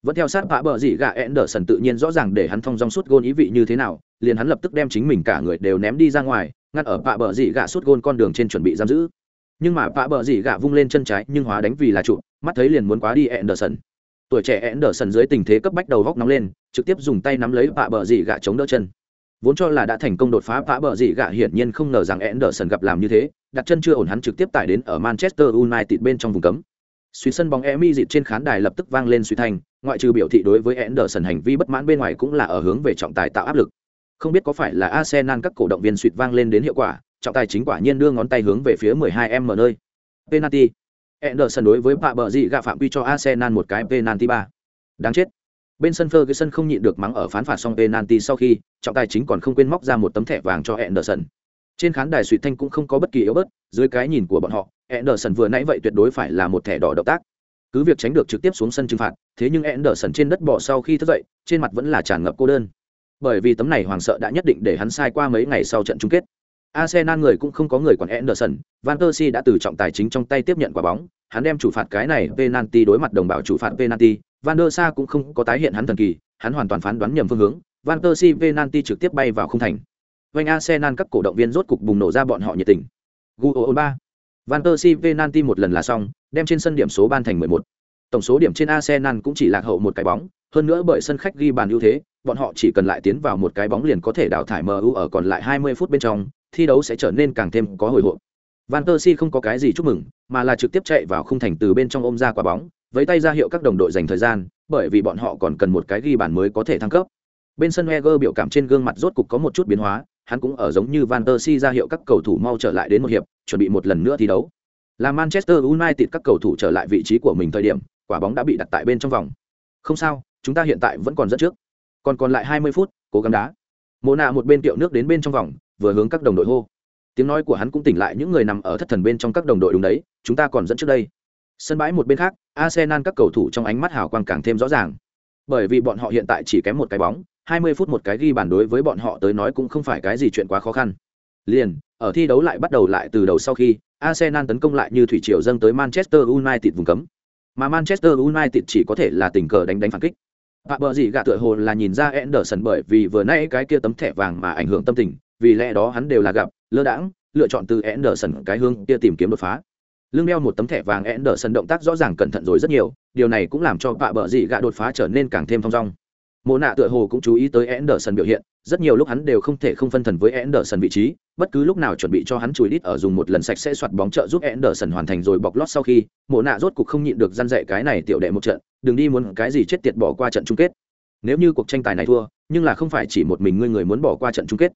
vẫn theo sát vạ bờ dị gạ sần tự nhiên rõ ràng để hắn thông dong suốt gôn ý vị như thế nào, liền hắn lập tức đem chính mình cả người đều ném đi ra ngoài, ngăn ở vạ bờ dị gạ suốt gôn con đường trên chuẩn bị giam giữ. Nhưng mà vạ bờ dị gạ vung lên chân trái nhưng hóa đánh vì là trụ, mắt thấy liền muốn quá đi Anderson. Tuổi trẻ Anderson dưới tình thế cấp bách đầu góc nóng lên, trực tiếp dùng tay nắm lấy vạ bờ dị gạ chống đỡ chân. Vốn cho là đã thành công đột phá vạ bờ dị gạ hiển nhiên không ngờ rằng Anderson gặp làm như thế, đặt chân chưa ổn hắn trực tiếp tải đến ở Manchester United bên trong vùng cấm. Suy sân bóng Emi dịt trên khán đài lập tức vang lên suy thành, ngoại trừ biểu thị đối với Anderson hành vi bất mãn bên ngoài cũng là ở hướng về trọng tài tạo áp lực. Không biết có phải là Arsenal các cổ động viên suýt vang lên đến hiệu quả, trọng tài chính quả nhiên đưa ngón tay hướng về phía 12m nơi. Penalty. Anderson đối với Pạ Bờ dị gạ phạm quy cho Arsenal một cái penalty ba. Đáng chết. Bên sân Ferguson không nhịn được mắng ở phán phạt xong penalty sau khi, trọng tài chính còn không quên móc ra một tấm thẻ vàng cho Henderson. Trên khán đài suy thanh cũng không có bất kỳ yếu bớt, dưới cái nhìn của bọn họ, Henderson vừa nãy vậy tuyệt đối phải là một thẻ đỏ động tác. Cứ việc tránh được trực tiếp xuống sân trừng phạt, thế nhưng Henderson trên đất bỏ sau khi thức dậy, trên mặt vẫn là tràn ngập cô đơn. Bởi vì tấm này hoàng sợ đã nhất định để hắn sai qua mấy ngày sau trận chung kết. Arsenal người cũng không có người quản Anderson, Van Persie đã từ trọng tài chính trong tay tiếp nhận quả bóng, hắn đem chủ phạt cái này penalty đối mặt đồng bào chủ phạt penalty, Van der Sa cũng không có tái hiện hắn thần kỳ, hắn hoàn toàn phán đoán nhầm phương hướng, Van Persie penalty trực tiếp bay vào khung thành. Vành Arsenal các cổ động viên rốt cục bùng nổ ra bọn họ nhiệt tình. Goal 3. Van Persie penalty một lần là xong, đem trên sân điểm số ban thành 11. Tổng số điểm trên Arsenal cũng chỉ lạc hậu một cái bóng, hơn nữa bởi sân khách ghi bàn ưu thế, bọn họ chỉ cần lại tiến vào một cái bóng liền có thể đào thải MU ở còn lại 20 phút bên trong, thi đấu sẽ trở nên càng thêm có hồi hộp. Van Persie không có cái gì chúc mừng, mà là trực tiếp chạy vào khung thành từ bên trong ôm ra quả bóng, với tay ra hiệu các đồng đội dành thời gian, bởi vì bọn họ còn cần một cái ghi bàn mới có thể thăng cấp. Bên sân Wenger biểu cảm trên gương mặt rốt cục có một chút biến hóa, hắn cũng ở giống như Van Persie ra hiệu các cầu thủ mau trở lại đến một hiệp, chuẩn bị một lần nữa thi đấu. Là Manchester United các cầu thủ trở lại vị trí của mình thời điểm, quả bóng đã bị đặt tại bên trong vòng. Không sao, chúng ta hiện tại vẫn còn dẫn trước. Còn còn lại 20 phút, cố gắng đá. Mộ nạ một bên tiệu nước đến bên trong vòng, vừa hướng các đồng đội hô. Tiếng nói của hắn cũng tỉnh lại những người nằm ở thất thần bên trong các đồng đội đúng đấy chúng ta còn dẫn trước đây. Sân bãi một bên khác arsenal các cầu thủ trong ánh mắt hào quang càng thêm rõ ràng. Bởi vì bọn họ hiện tại chỉ kém một cái bóng 20 phút một cái ghi bàn đối với bọn họ tới nói cũng không phải cái gì chuyện quá khó khăn. Liền ở thi đấu lại bắt đầu lại từ đầu sau khi arsenal tấn công lại như thủy triều dâng tới manchester united vùng cấm. Mà manchester united chỉ có thể là tình cờ đánh đánh phản kích. Bà bờ gì gạ tựa hồ là nhìn ra Anderson bởi vì vừa nãy cái kia tấm thẻ vàng mà ảnh hưởng tâm tình, vì lẽ đó hắn đều là gặp, lơ đãng, lựa chọn từ Anderson cái hướng kia tìm kiếm đột phá. Lưng đeo một tấm thẻ vàng Anderson động tác rõ ràng cẩn thận rồi rất nhiều, điều này cũng làm cho bạ bờ dị gạ đột phá trở nên càng thêm thong dong. Mộ nạ tựa hồ cũng chú ý tới Anderson biểu hiện, rất nhiều lúc hắn đều không thể không phân thần với Anderson vị trí, bất cứ lúc nào chuẩn bị cho hắn chùi đít ở dùng một lần sạch sẽ soạt bóng trợ giúp Anderson hoàn thành rồi bọc lót sau khi, mộ nạ rốt cục không nhịn được răn dạy cái này tiểu đệ một trận, đừng đi muốn cái gì chết tiệt bỏ qua trận chung kết. Nếu như cuộc tranh tài này thua, nhưng là không phải chỉ một mình ngươi người muốn bỏ qua trận chung kết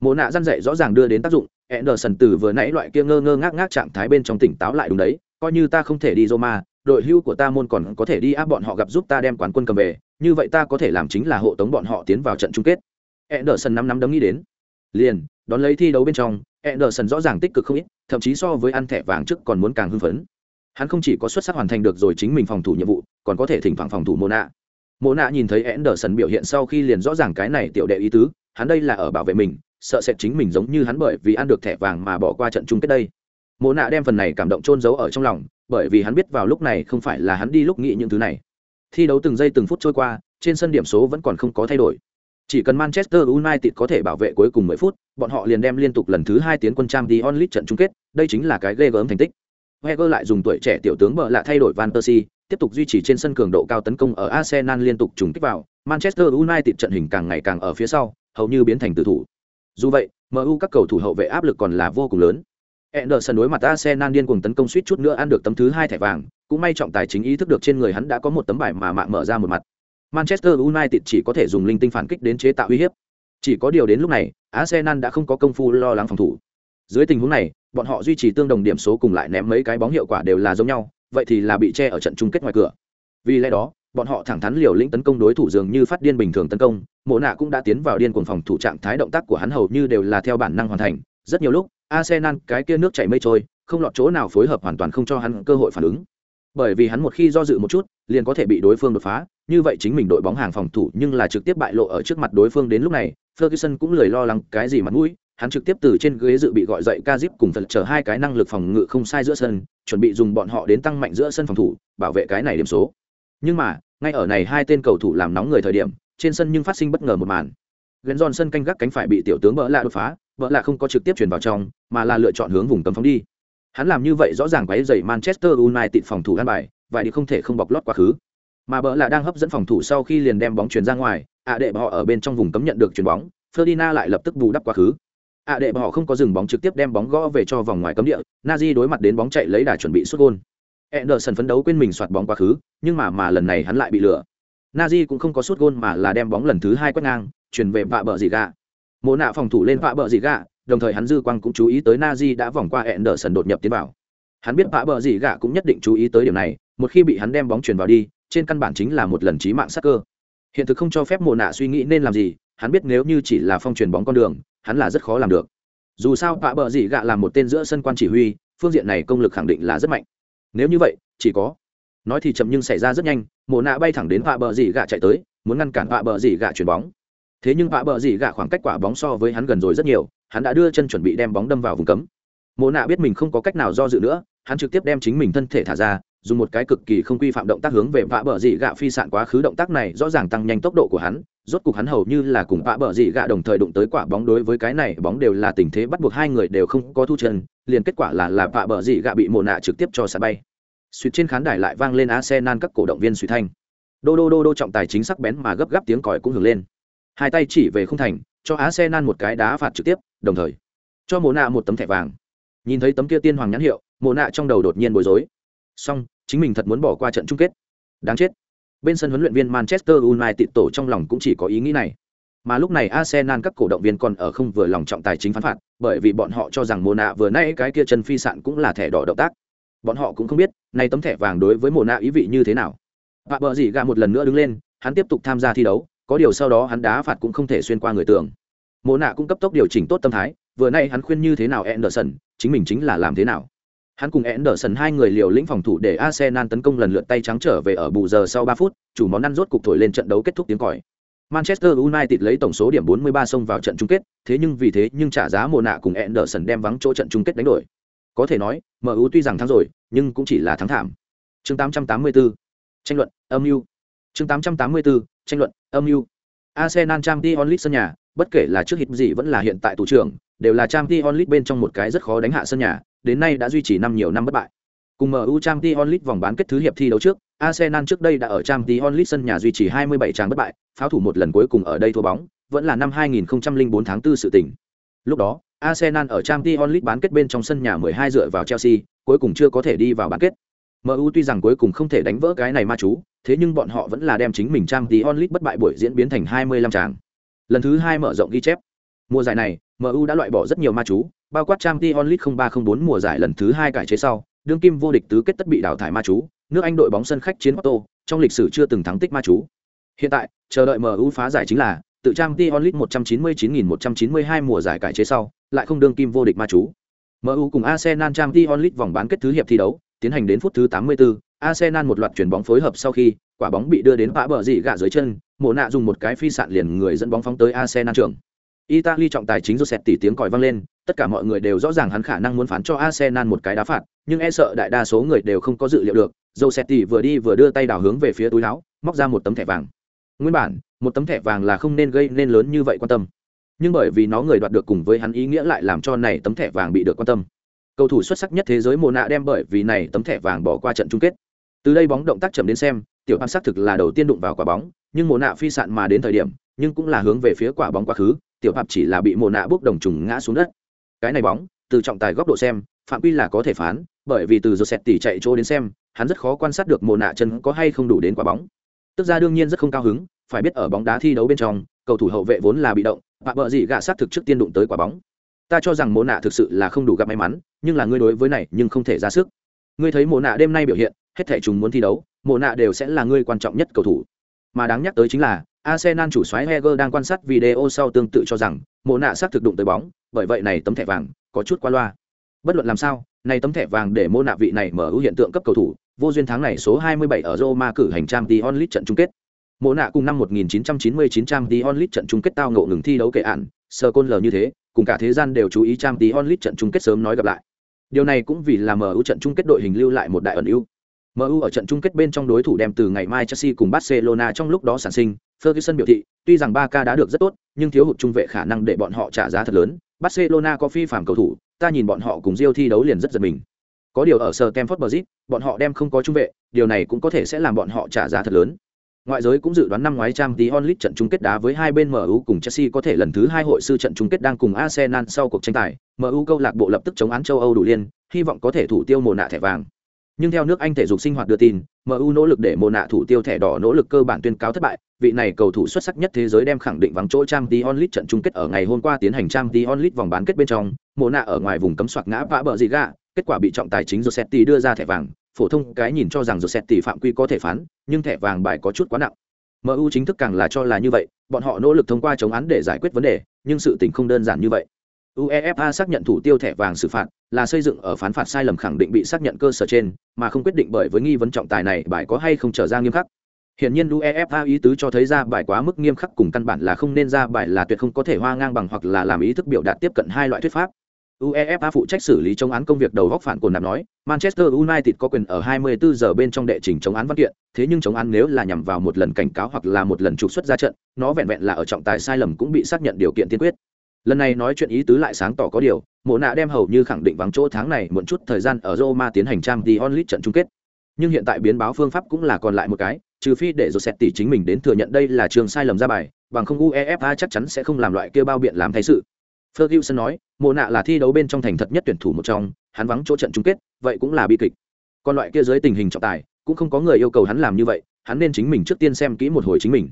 mộ nạ răn dạy rõ ràng đưa đến tác dụng, Anderson từ vừa nãy loại kia ngơ ngơ ngác ngác trạng thái bên trong tỉnh táo lại đúng đấy, coi như ta không thể đi Roma, đội hưu của ta môn còn có thể đi áp bọn họ gặp giúp ta đem quán quân cầm về, như vậy ta có thể làm chính là hộ tống bọn họ tiến vào trận chung kết. Anderson năm năm đấm nghĩ đến. Liền, đón lấy thi đấu bên trong, Anderson rõ ràng tích cực không ít, thậm chí so với ăn thẻ vàng trước còn muốn càng hưng phấn. Hắn không chỉ có xuất sắc hoàn thành được rồi chính mình phòng thủ nhiệm vụ, còn có thể thỉnh thoảng phòng thủ mô nạ. Mô nạ nhìn thấy Anderson biểu hiện sau khi liền rõ ràng cái này tiểu đệ ý tứ, hắn đây là ở bảo vệ mình sợ sẽ chính mình giống như hắn bởi vì ăn được thẻ vàng mà bỏ qua trận chung kết đây. Mộ nạ đem phần này cảm động trôn giấu ở trong lòng bởi vì hắn biết vào lúc này không phải là hắn đi lúc nghĩ những thứ này. Thi đấu từng giây từng phút trôi qua trên sân điểm số vẫn còn không có thay đổi. Chỉ cần manchester united có thể bảo vệ cuối cùng 10 phút bọn họ liền đem liên tục lần thứ hai tiến quân trang đi onlit trận chung kết đây chính là cái ghê gớm thành tích. Heger lại dùng tuổi trẻ tiểu tướng bợ lạ thay đổi Van Persie, tiếp tục duy trì trên sân cường độ cao tấn công ở Arsenal liên tục trùng kích vào, Manchester United trận hình càng ngày càng ở phía sau, hầu như biến thành tử thủ. Dù vậy, MU các cầu thủ hậu vệ áp lực còn là vô cùng lớn. Ederson đối mặt Arsenal điên cuồng tấn công suýt chút nữa ăn được tấm thứ hai thẻ vàng, cũng may trọng tài chính ý thức được trên người hắn đã có một tấm bài mà mạng mở ra một mặt. Manchester United chỉ có thể dùng linh tinh phản kích đến chế tạo uy hiếp. Chỉ có điều đến lúc này, Arsenal đã không có công phu lo lắng phòng thủ. Dưới tình huống này, bọn họ duy trì tương đồng điểm số cùng lại ném mấy cái bóng hiệu quả đều là giống nhau, vậy thì là bị che ở trận chung kết ngoài cửa. Vì lẽ đó, bọn họ thẳng thắn liều lĩnh tấn công đối thủ dường như phát điên bình thường tấn công, mộ nạ cũng đã tiến vào điên cuồng phòng thủ trạng thái động tác của hắn hầu như đều là theo bản năng hoàn thành. Rất nhiều lúc, arsenal cái kia nước chảy mây trôi, không lọt chỗ nào phối hợp hoàn toàn không cho hắn cơ hội phản ứng. Bởi vì hắn một khi do dự một chút, liền có thể bị đối phương đột phá, như vậy chính mình đội bóng hàng phòng thủ nhưng là trực tiếp bại lộ ở trước mặt đối phương đến lúc này, ferguson cũng lười lo lắng cái gì mặt mũi, hắn trực tiếp từ trên ghế dự bị gọi dậy Kazip cùng phật chờ hai cái năng lực phòng ngự không sai giữa sân, chuẩn bị dùng bọn họ đến tăng mạnh giữa sân phòng thủ, bảo vệ cái này điểm số nhưng mà, ngay ở này hai tên cầu thủ làm nóng người thời điểm, trên sân nhưng phát sinh bất ngờ một màn. Gần giòn sân canh gác cánh phải bị tiểu tướng bỡ lạ đột phá, bỡ lạ không có trực tiếp chuyển vào trong, mà là lựa chọn hướng vùng cấm phóng đi. Hắn làm như vậy rõ ràng quấy rầy manchester united phòng thủ ăn bài, vậy thì không thể không bọc lót quá khứ. Mà bỡ lạ đang hấp dẫn phòng thủ sau khi liền đem bóng chuyển ra ngoài, ạ đệ họ ở bên trong vùng cấm nhận được chuyền bóng, Ferdinand lại lập tức bù đắp quá khứ. Ạ đệ họ không có dừng bóng trực tiếp đem bóng gõ về cho vòng ngoài cấm địa, Nazi đối mặt đến bóng chạy lấy đà chuẩn bị xuất gôn. Anderson phấn đấu quên mình soạt bóng quá khứ, nhưng mà mà lần này hắn lại bị lừa. Nazi cũng không có sút gôn mà là đem bóng lần thứ hai quét ngang, chuyển về vạ bờ gì gạ. Mộ nạ phòng thủ lên vạ bờ gì gạ, đồng thời hắn dư quang cũng chú ý tới Nazi đã vòng qua Anderson đột nhập tiến vào. Hắn biết vạ bờ gì gạ cũng nhất định chú ý tới điểm này, một khi bị hắn đem bóng chuyển vào đi, trên căn bản chính là một lần chí mạng sát cơ. hiện thực không cho phép Mộ nạ suy nghĩ nên làm gì hắn biết nếu như chỉ là phong truyền bóng con đường hắn là rất khó làm được dù sao vạ bờ dị gạ là một tên giữa sân quan chỉ huy phương diện này công lực khẳng định là rất mạnh nếu như vậy, chỉ có. Nói thì chậm nhưng xảy ra rất nhanh mồ nạ bay thẳng đến vạ bờ dì gạ chạy tới, muốn ngăn cản vạ bờ dì gạ chuyền bóng. Thế nhưng vạ bờ dì gạ khoảng cách quả bóng so với hắn gần rồi rất nhiều, hắn đã đưa chân chuẩn bị đem bóng đâm vào vùng cấm. Mồ nạ biết mình không có cách nào do dự nữa, hắn trực tiếp đem chính mình thân thể thả ra, dùng một cái cực kỳ không quy phạm động tác hướng về vạ bờ dì gạ phi sạn quá khứ động tác này rõ ràng tăng nhanh tốc độ của hắn rốt cục hắn hầu như là cùng vạ bờ dị gạ đồng thời đụng tới quả bóng đối với cái này, bóng đều là tình thế bắt buộc hai người đều không có thu chân, liền kết quả là là vạ bờ dị gạ bị mồ nạ trực tiếp cho sạt bay. Suýt trên khán đài lại vang lên arsenal các cổ động viên suy thanh. Đô đô đô đô trọng tài chính sắc bén mà gấp gáp tiếng còi cũng hưởng lên. Hai tay chỉ về không thành, cho arsenal một cái đá phạt trực tiếp, đồng thời, cho mồ nạ một tấm thẻ vàng. Nhìn thấy tấm kia tiên hoàng nhãn hiệu mồ nạ trong đầu đột nhiên bối rối. Song chính mình thật muốn bỏ qua trận chung kết. Đáng chết bên sân huấn luyện viên manchester united tổ trong lòng cũng chỉ có ý nghĩ này. Mà lúc này arsenal các cổ động viên còn ở không vừa lòng trọng tài chính phán phạt bởi vì bọn họ cho rằng Mona nạ vừa nay cái kia chân phi sạn cũng là thẻ đỏ động tác. Bọn họ cũng không biết nay tấm thẻ vàng đối với Mona nạ ý vị như thế nào. Và bờ gì gạ một lần nữa đứng lên hắn tiếp tục tham gia thi đấu có điều sau đó hắn đá phạt cũng không thể xuyên qua người tường Mona nạ cũng cấp tốc điều chỉnh tốt tâm thái vừa nay hắn khuyên như thế nào Anderson, chính mình chính là làm thế nào. Hắn cùng Anderson hai người liều lĩnh phòng thủ để Arsenal tấn công lần lượt tay trắng trở về ở bù giờ sau 3 phút, chủ món ăn rốt cục thổi lên trận đấu kết thúc tiếng còi. Manchester United lấy tổng số điểm 43 xông vào trận chung kết, thế nhưng vì thế nhưng trả giá mùa nạ cùng Anderson đem vắng chỗ trận chung kết đánh đổi. Có thể nói, MU tuy rằng thắng rồi, nhưng cũng chỉ là thắng thảm. Chương 884. Tranh luận, âm mưu. Chương 884. Tranh luận, âm mưu. Arsenal Champions League sân nhà, bất kể là trước hit gì vẫn là hiện tại thủ trưởng, đều là Champions League bên trong một cái rất khó đánh hạ sân nhà, đến nay đã duy trì năm nhiều năm bất bại. Cùng MU Champions League vòng bán kết thứ hiệp thi đấu trước, Arsenal trước đây đã ở Champions League sân nhà duy trì 27 tràng bất bại, pháo thủ một lần cuối cùng ở đây thua bóng, vẫn là năm 2004 tháng 4 sự tình. Lúc đó, Arsenal ở Champions League bán kết bên trong sân nhà 12 dựa vào Chelsea, cuối cùng chưa có thể đi vào bán kết. MU tuy rằng cuối cùng không thể đánh vỡ cái này ma chú, thế nhưng bọn họ vẫn là đem chính mình Champions League bất bại buổi diễn biến thành 25 tràng. Lần thứ hai mở rộng ghi chép. Mùa giải này, MU đã loại bỏ rất nhiều ma chú, bao quát trang Champions League 0304 mùa giải lần thứ hai cải chế sau, đương kim vô địch tứ kết tất bị đào thải ma chú, nước Anh đội bóng sân khách chiến Otto, trong lịch sử chưa từng thắng tích ma chú. Hiện tại, chờ đợi MU phá giải chính là tự trang Champions League 199192 mùa giải cải chế sau, lại không đương kim vô địch ma chú. MU cùng Arsenal trang Champions Lit vòng bán kết thứ hiệp thi đấu, tiến hành đến phút thứ 84, Arsenal một loạt chuyển bóng phối hợp sau khi, quả bóng bị đưa đến vã bờ dị gạ dưới chân, Mộ nạ dùng một cái phi sạn liền người dẫn bóng phóng tới Arsenal trưởng. Italy trọng tài chính Joseph tỷ tiếng còi vang lên, tất cả mọi người đều rõ ràng hắn khả năng muốn phán cho Arsenal một cái đá phạt, nhưng e sợ đại đa số người đều không có dự liệu được. Joseph tỷ vừa đi vừa đưa tay đảo hướng về phía túi áo, móc ra một tấm thẻ vàng. Nguyên bản, một tấm thẻ vàng là không nên gây nên lớn như vậy quan tâm. Nhưng bởi vì nó người đoạt được cùng với hắn ý nghĩa lại làm cho này tấm thẻ vàng bị được quan tâm. Cầu thủ xuất sắc nhất thế giới Mona đem bởi vì này tấm thẻ vàng bỏ qua trận chung kết. Từ đây bóng động tác chậm đến xem, tiểu Pam xác thực là đầu tiên đụng vào quả bóng, nhưng Mona phi sạn mà đến thời điểm, nhưng cũng là hướng về phía quả bóng quá khứ, tiểu hạp chỉ là bị mồ nạ bốc đồng trùng ngã xuống đất. Cái này bóng, từ trọng tài góc độ xem, phạm quy là có thể phán, bởi vì từ joseph tỉ chạy chỗ đến xem, hắn rất khó quan sát được mồ nạ chân có hay không đủ đến quả bóng. Tức ra đương nhiên rất không cao hứng, phải biết ở bóng đá thi đấu bên trong, cầu thủ hậu vệ vốn là bị động, và bợ gì gạ sát thực trước tiên đụng tới quả bóng. Ta cho rằng mồ nạ thực sự là không đủ gặp may mắn, nhưng là ngươi đối với này nhưng không thể ra sức. Ngươi thấy mồ nạ đêm nay biểu hiện, hết thể chúng muốn thi đấu mồ nạ đều sẽ là ngươi quan trọng nhất cầu thủ. Mà đáng nhắc tới chính là Arsenal chủ soái Heger đang quan sát video sau tương tự cho rằng, mồ nạ sát thực đụng tới bóng, bởi vậy này tấm thẻ vàng có chút qua loa. Bất luận làm sao, này tấm thẻ vàng để Mộ nạ vị này mở ưu hiện tượng cấp cầu thủ, vô duyên tháng này số 27 ở Roma cử hành Champions League trận chung kết. Mộ nạ cùng năm 1999 Champions League trận chung kết tao ngộ ngừng thi đấu kệ án, sờ côn lờ như thế, cùng cả thế gian đều chú ý Champions League trận chung kết sớm nói gặp lại. Điều này cũng vì là mở ưu trận chung kết đội hình lưu lại một đại ẩn ưu. MU ở trận chung kết bên trong đối thủ đem từ ngày mai Chelsea cùng Barcelona trong lúc đó sản sinh, Ferguson biểu thị, tuy rằng Barca đã được rất tốt, nhưng thiếu hụt trung vệ khả năng để bọn họ trả giá thật lớn. Barcelona có phi phạm cầu thủ, ta nhìn bọn họ cùng Real thi đấu liền rất giật mình. Có điều ở Stamford Bridge, bọn họ đem không có trung vệ, điều này cũng có thể sẽ làm bọn họ trả giá thật lớn. Ngoại giới cũng dự đoán năm ngoái Champions League trận chung kết đá với hai bên MU cùng Chelsea có thể lần thứ hai hội sư trận chung kết đang cùng Arsenal sau cuộc tranh tài, MU câu lạc bộ lập tức chống án châu Âu đủ liên, hy vọng có thể thủ tiêu mùa nạ thẻ vàng nhưng theo nước anh thể dục sinh hoạt đưa tin mu nỗ lực để mồ nạ thủ tiêu thẻ đỏ nỗ lực cơ bản tuyên cáo thất bại vị này cầu thủ xuất sắc nhất thế giới đem khẳng định vắng chỗ trang t onlit trận chung kết ở ngày hôm qua tiến hành trang t onlit vòng bán kết bên trong mồ nạ ở ngoài vùng cấm soạt ngã vã bờ dị gạ kết quả bị trọng tài chính josetti đưa ra thẻ vàng phổ thông cái nhìn cho rằng josetti phạm quy có thể phán nhưng thẻ vàng bài có chút quá nặng MU chính thức càng là cho là như vậy, bọn họ nỗ lực thông qua chống án để giải quyết vấn đề, nhưng sự tình không đơn giản như vậy. UEFA xác nhận thủ tiêu thẻ vàng xử phạt là xây dựng ở phán phạt sai lầm khẳng định bị xác nhận cơ sở trên, mà không quyết định bởi với nghi vấn trọng tài này bài có hay không trở ra nghiêm khắc. Hiện nhiên UEFA ý tứ cho thấy ra bài quá mức nghiêm khắc cùng căn bản là không nên ra bài là tuyệt không có thể hoa ngang bằng hoặc là làm ý thức biểu đạt tiếp cận hai loại thuyết pháp. UEFA phụ trách xử lý chống án công việc đầu góc phản cồn nạp nói, Manchester United có quyền ở 24 giờ bên trong đệ trình chống án văn kiện, thế nhưng chống án nếu là nhằm vào một lần cảnh cáo hoặc là một lần trục xuất ra trận, nó vẹn vẹn là ở trọng tài sai lầm cũng bị xác nhận điều kiện tiên quyết. Lần này nói chuyện ý tứ lại sáng tỏ có điều, Mộ nạ đem hầu như khẳng định vắng chỗ tháng này muộn chút thời gian ở Roma tiến hành trang Champions League trận chung kết. Nhưng hiện tại biến báo phương pháp cũng là còn lại một cái, trừ phi để rồi xét tỷ chính mình đến thừa nhận đây là trường sai lầm ra bài, bằng không UEFA chắc chắn sẽ không làm loại kia bao biện làm thay sự. Ferguson nói, Mộ nạ là thi đấu bên trong thành thật nhất tuyển thủ một trong, hắn vắng chỗ trận chung kết, vậy cũng là bi kịch. Còn loại kia dưới tình hình trọng tài, cũng không có người yêu cầu hắn làm như vậy, hắn nên chính mình trước tiên xem kỹ một hồi chính mình.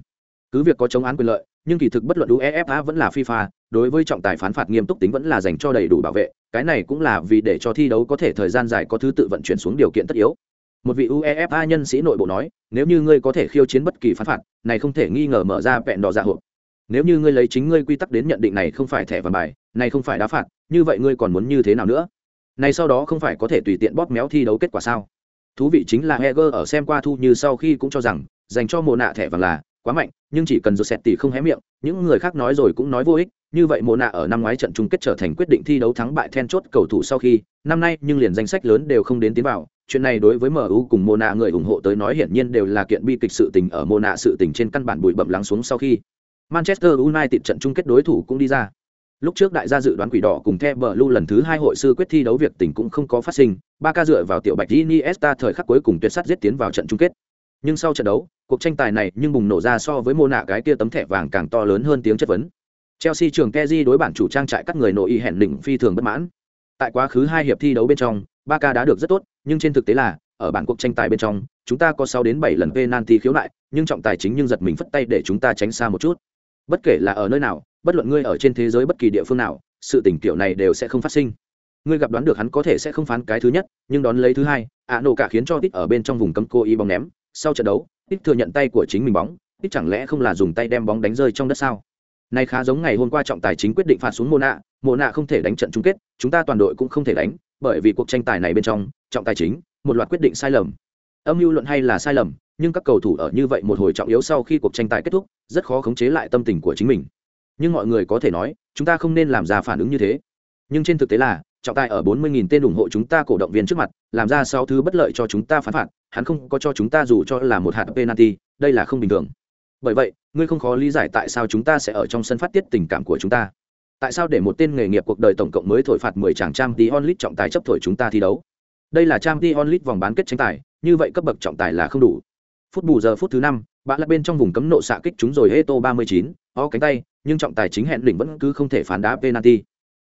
Cứ việc có chống án quyền lợi, nhưng kỳ thực bất luận UEFA vẫn là FIFA, đối với trọng tài phán phạt nghiêm túc tính vẫn là dành cho đầy đủ bảo vệ, cái này cũng là vì để cho thi đấu có thể thời gian dài có thứ tự vận chuyển xuống điều kiện tất yếu. Một vị UEFA nhân sĩ nội bộ nói, nếu như ngươi có thể khiêu chiến bất kỳ phán phạt, này không thể nghi ngờ mở ra vẹn đỏ dạ hộp. Nếu như ngươi lấy chính ngươi quy tắc đến nhận định này không phải thẻ vàng bài, này không phải đá phạt, như vậy ngươi còn muốn như thế nào nữa? Này sau đó không phải có thể tùy tiện bóp méo thi đấu kết quả sao? Thú vị chính là Heger ở xem qua thu như sau khi cũng cho rằng, dành cho mồ nạ thẻ vàng là quá mạnh, nhưng chỉ cần Joseph tỷ không hé miệng, những người khác nói rồi cũng nói vô ích, như vậy mồ nạ ở năm ngoái trận chung kết trở thành quyết định thi đấu thắng bại then chốt cầu thủ sau khi, năm nay nhưng liền danh sách lớn đều không đến tiến vào, chuyện này đối với MU cùng Mona người ủng hộ tới nói hiển nhiên đều là kiện bi kịch sự tình ở Mona sự tình trên căn bản bụi bậm lắng xuống sau khi Manchester United trận chung kết đối thủ cũng đi ra. Lúc trước đại gia dự đoán quỷ đỏ cùng The Blue lần thứ hai hội sư quyết thi đấu việc tình cũng không có phát sinh, ba ca dựa vào tiểu bạch Iniesta thời khắc cuối cùng tuyệt sát giết tiến vào trận chung kết. Nhưng sau trận đấu, cuộc tranh tài này nhưng bùng nổ ra so với Mona cái kia tấm thẻ vàng càng to lớn hơn tiếng chất vấn. Chelsea trường Keji đối bản chủ trang trại các người nội y hẹn đỉnh phi thường bất mãn. Tại quá khứ hai hiệp thi đấu bên trong, ba ca đã được rất tốt, nhưng trên thực tế là, ở bản cuộc tranh tài bên trong, chúng ta có sáu đến bảy lần penalty khiếu nại, nhưng trọng tài chính nhưng giật mình phất tay để chúng ta tránh xa một chút. Bất kể là ở nơi nào, bất luận ngươi ở trên thế giới bất kỳ địa phương nào, sự tình kiểu này đều sẽ không phát sinh. Ngươi gặp đoán được hắn có thể sẽ không phán cái thứ nhất, nhưng đón lấy thứ hai, ạ nổ cả khiến cho tít ở bên trong vùng cấm cô y bóng ném, sau trận đấu, ít thừa nhận tay của chính mình bóng, ít chẳng lẽ không là dùng tay đem bóng đánh rơi trong đất sao? Nay khá giống ngày hôm qua trọng tài chính quyết định phạt xuống mô nạ mô nạ không thể đánh trận chung kết, chúng ta toàn đội cũng không thể đánh, bởi vì cuộc tranh tài này bên trong, trọng tài chính, một loạt quyết định sai lầm. Âm mưu luận hay là sai lầm, nhưng các cầu thủ ở như vậy một hồi trọng yếu sau khi cuộc tranh tài kết thúc, rất khó khống chế lại tâm tình của chính mình. Nhưng mọi người có thể nói, chúng ta không nên làm ra phản ứng như thế. Nhưng trên thực tế là, trọng tài ở 40.000 tên ủng hộ chúng ta cổ động viên trước mặt, làm ra sáu thứ bất lợi cho chúng ta phán phạt, hắn không có cho chúng ta dù cho là một hạt penalty, đây là không bình thường. Bởi vậy, ngươi không khó lý giải tại sao chúng ta sẽ ở trong sân phát tiết tình cảm của chúng ta. Tại sao để một tên nghề nghiệp cuộc đời tổng cộng mới thổi phạt 10 chàng trang tí onlit trọng tài chấp thổi chúng ta thi đấu? Đây là trang tí onlit vòng bán kết tranh tài, như vậy cấp bậc trọng tài là không đủ. Phút bù giờ phút thứ 5, bạn lật bên trong vùng cấm nộ xạ kích chúng rồi Heto 39, ó cánh tay, nhưng trọng tài chính hẹn đỉnh vẫn cứ không thể phán đá penalty.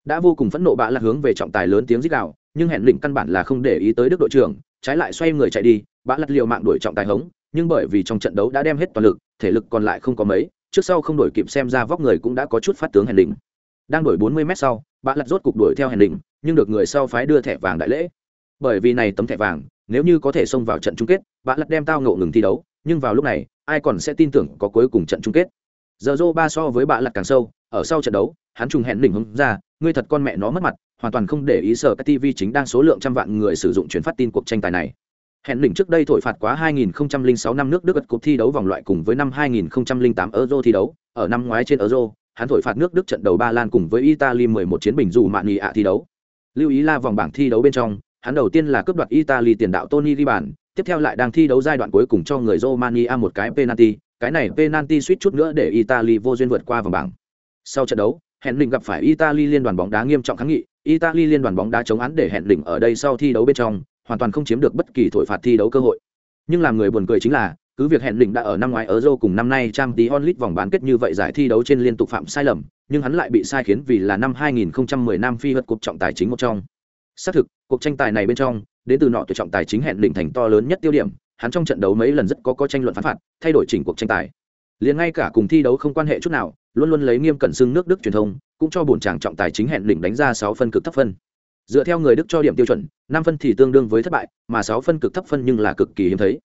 Đã vô cùng phẫn nộ bạ lạc hướng về trọng tài lớn tiếng rít gào, nhưng hẹn đỉnh căn bản là không để ý tới đức đội trưởng, trái lại xoay người chạy đi, bạ lật liều mạng đuổi trọng tài hống, nhưng bởi vì trong trận đấu đã đem hết toàn lực, thể lực còn lại không có mấy, trước sau không đổi kịp xem ra vóc người cũng đã có chút phát tướng hẹn đỉnh. Đang đổi 40 mét sau, bạ lật rốt cục đuổi theo hẹn đỉnh, nhưng được người sau phái đưa thẻ vàng đại lễ. Bởi vì này tấm thẻ vàng, nếu như có thể xông vào trận chung kết, bạ lật đem tao ngộ ngừng thi đấu, nhưng vào lúc này, ai còn sẽ tin tưởng có cuối cùng trận chung kết. Giờ dô ba so với bạ lật càng sâu, ở sau trận đấu, hắn trùng hẹn đỉnh hứng ra, ngươi thật con mẹ nó mất mặt, hoàn toàn không để ý sở các TV chính đang số lượng trăm vạn người sử dụng truyền phát tin cuộc tranh tài này. Hẹn đỉnh trước đây thổi phạt quá 2006 năm nước Đức gật cuộc thi đấu vòng loại cùng với năm 2008 Euro thi đấu, ở năm ngoái trên Euro, hắn thổi phạt nước Đức trận đầu Ba Lan cùng với Italy 11 chiến bình dù mạn nghị ạ thi đấu. Lưu ý là vòng bảng thi đấu bên trong, hắn đầu tiên là cướp đoạt Italy tiền đạo Tony ghi bàn, tiếp theo lại đang thi đấu giai đoạn cuối cùng cho người Romania một cái penalty, cái này penalty suýt chút nữa để Italy vô duyên vượt qua vòng bảng. Sau trận đấu, Hẹn gặp phải Italy liên đoàn bóng đá nghiêm trọng kháng nghị, Italy liên đoàn bóng đá chống án để Hẹn ở đây sau thi đấu bên trong, hoàn toàn không chiếm được bất kỳ thổi phạt thi đấu cơ hội. Nhưng làm người buồn cười chính là, cứ việc Hẹn đã ở năm ngoái ở Euro cùng năm nay trang tí onlit vòng bán kết như vậy giải thi đấu trên liên tục phạm sai lầm, nhưng hắn lại bị sai khiến vì là năm 2010 Nam Phi vật cuộc trọng tài chính một trong. Xác thực, cuộc tranh tài này bên trong, đến từ nọ tuyệt trọng tài chính Hẹn đỉnh thành to lớn nhất tiêu điểm, hắn trong trận đấu mấy lần rất có có tranh luận phán phạt, thay đổi chỉnh cuộc tranh tài. Liền ngay cả cùng thi đấu không quan hệ chút nào, luôn luôn lấy nghiêm cẩn xưng nước Đức truyền thông, cũng cho bổn chàng trọng tài chính Hẹn định đánh ra sáu phân cực thấp phân. Dựa theo người đức cho điểm tiêu chuẩn năm phân thì tương đương với thất bại mà sáu phân cực thấp phân nhưng là cực kỳ hiếm thấy.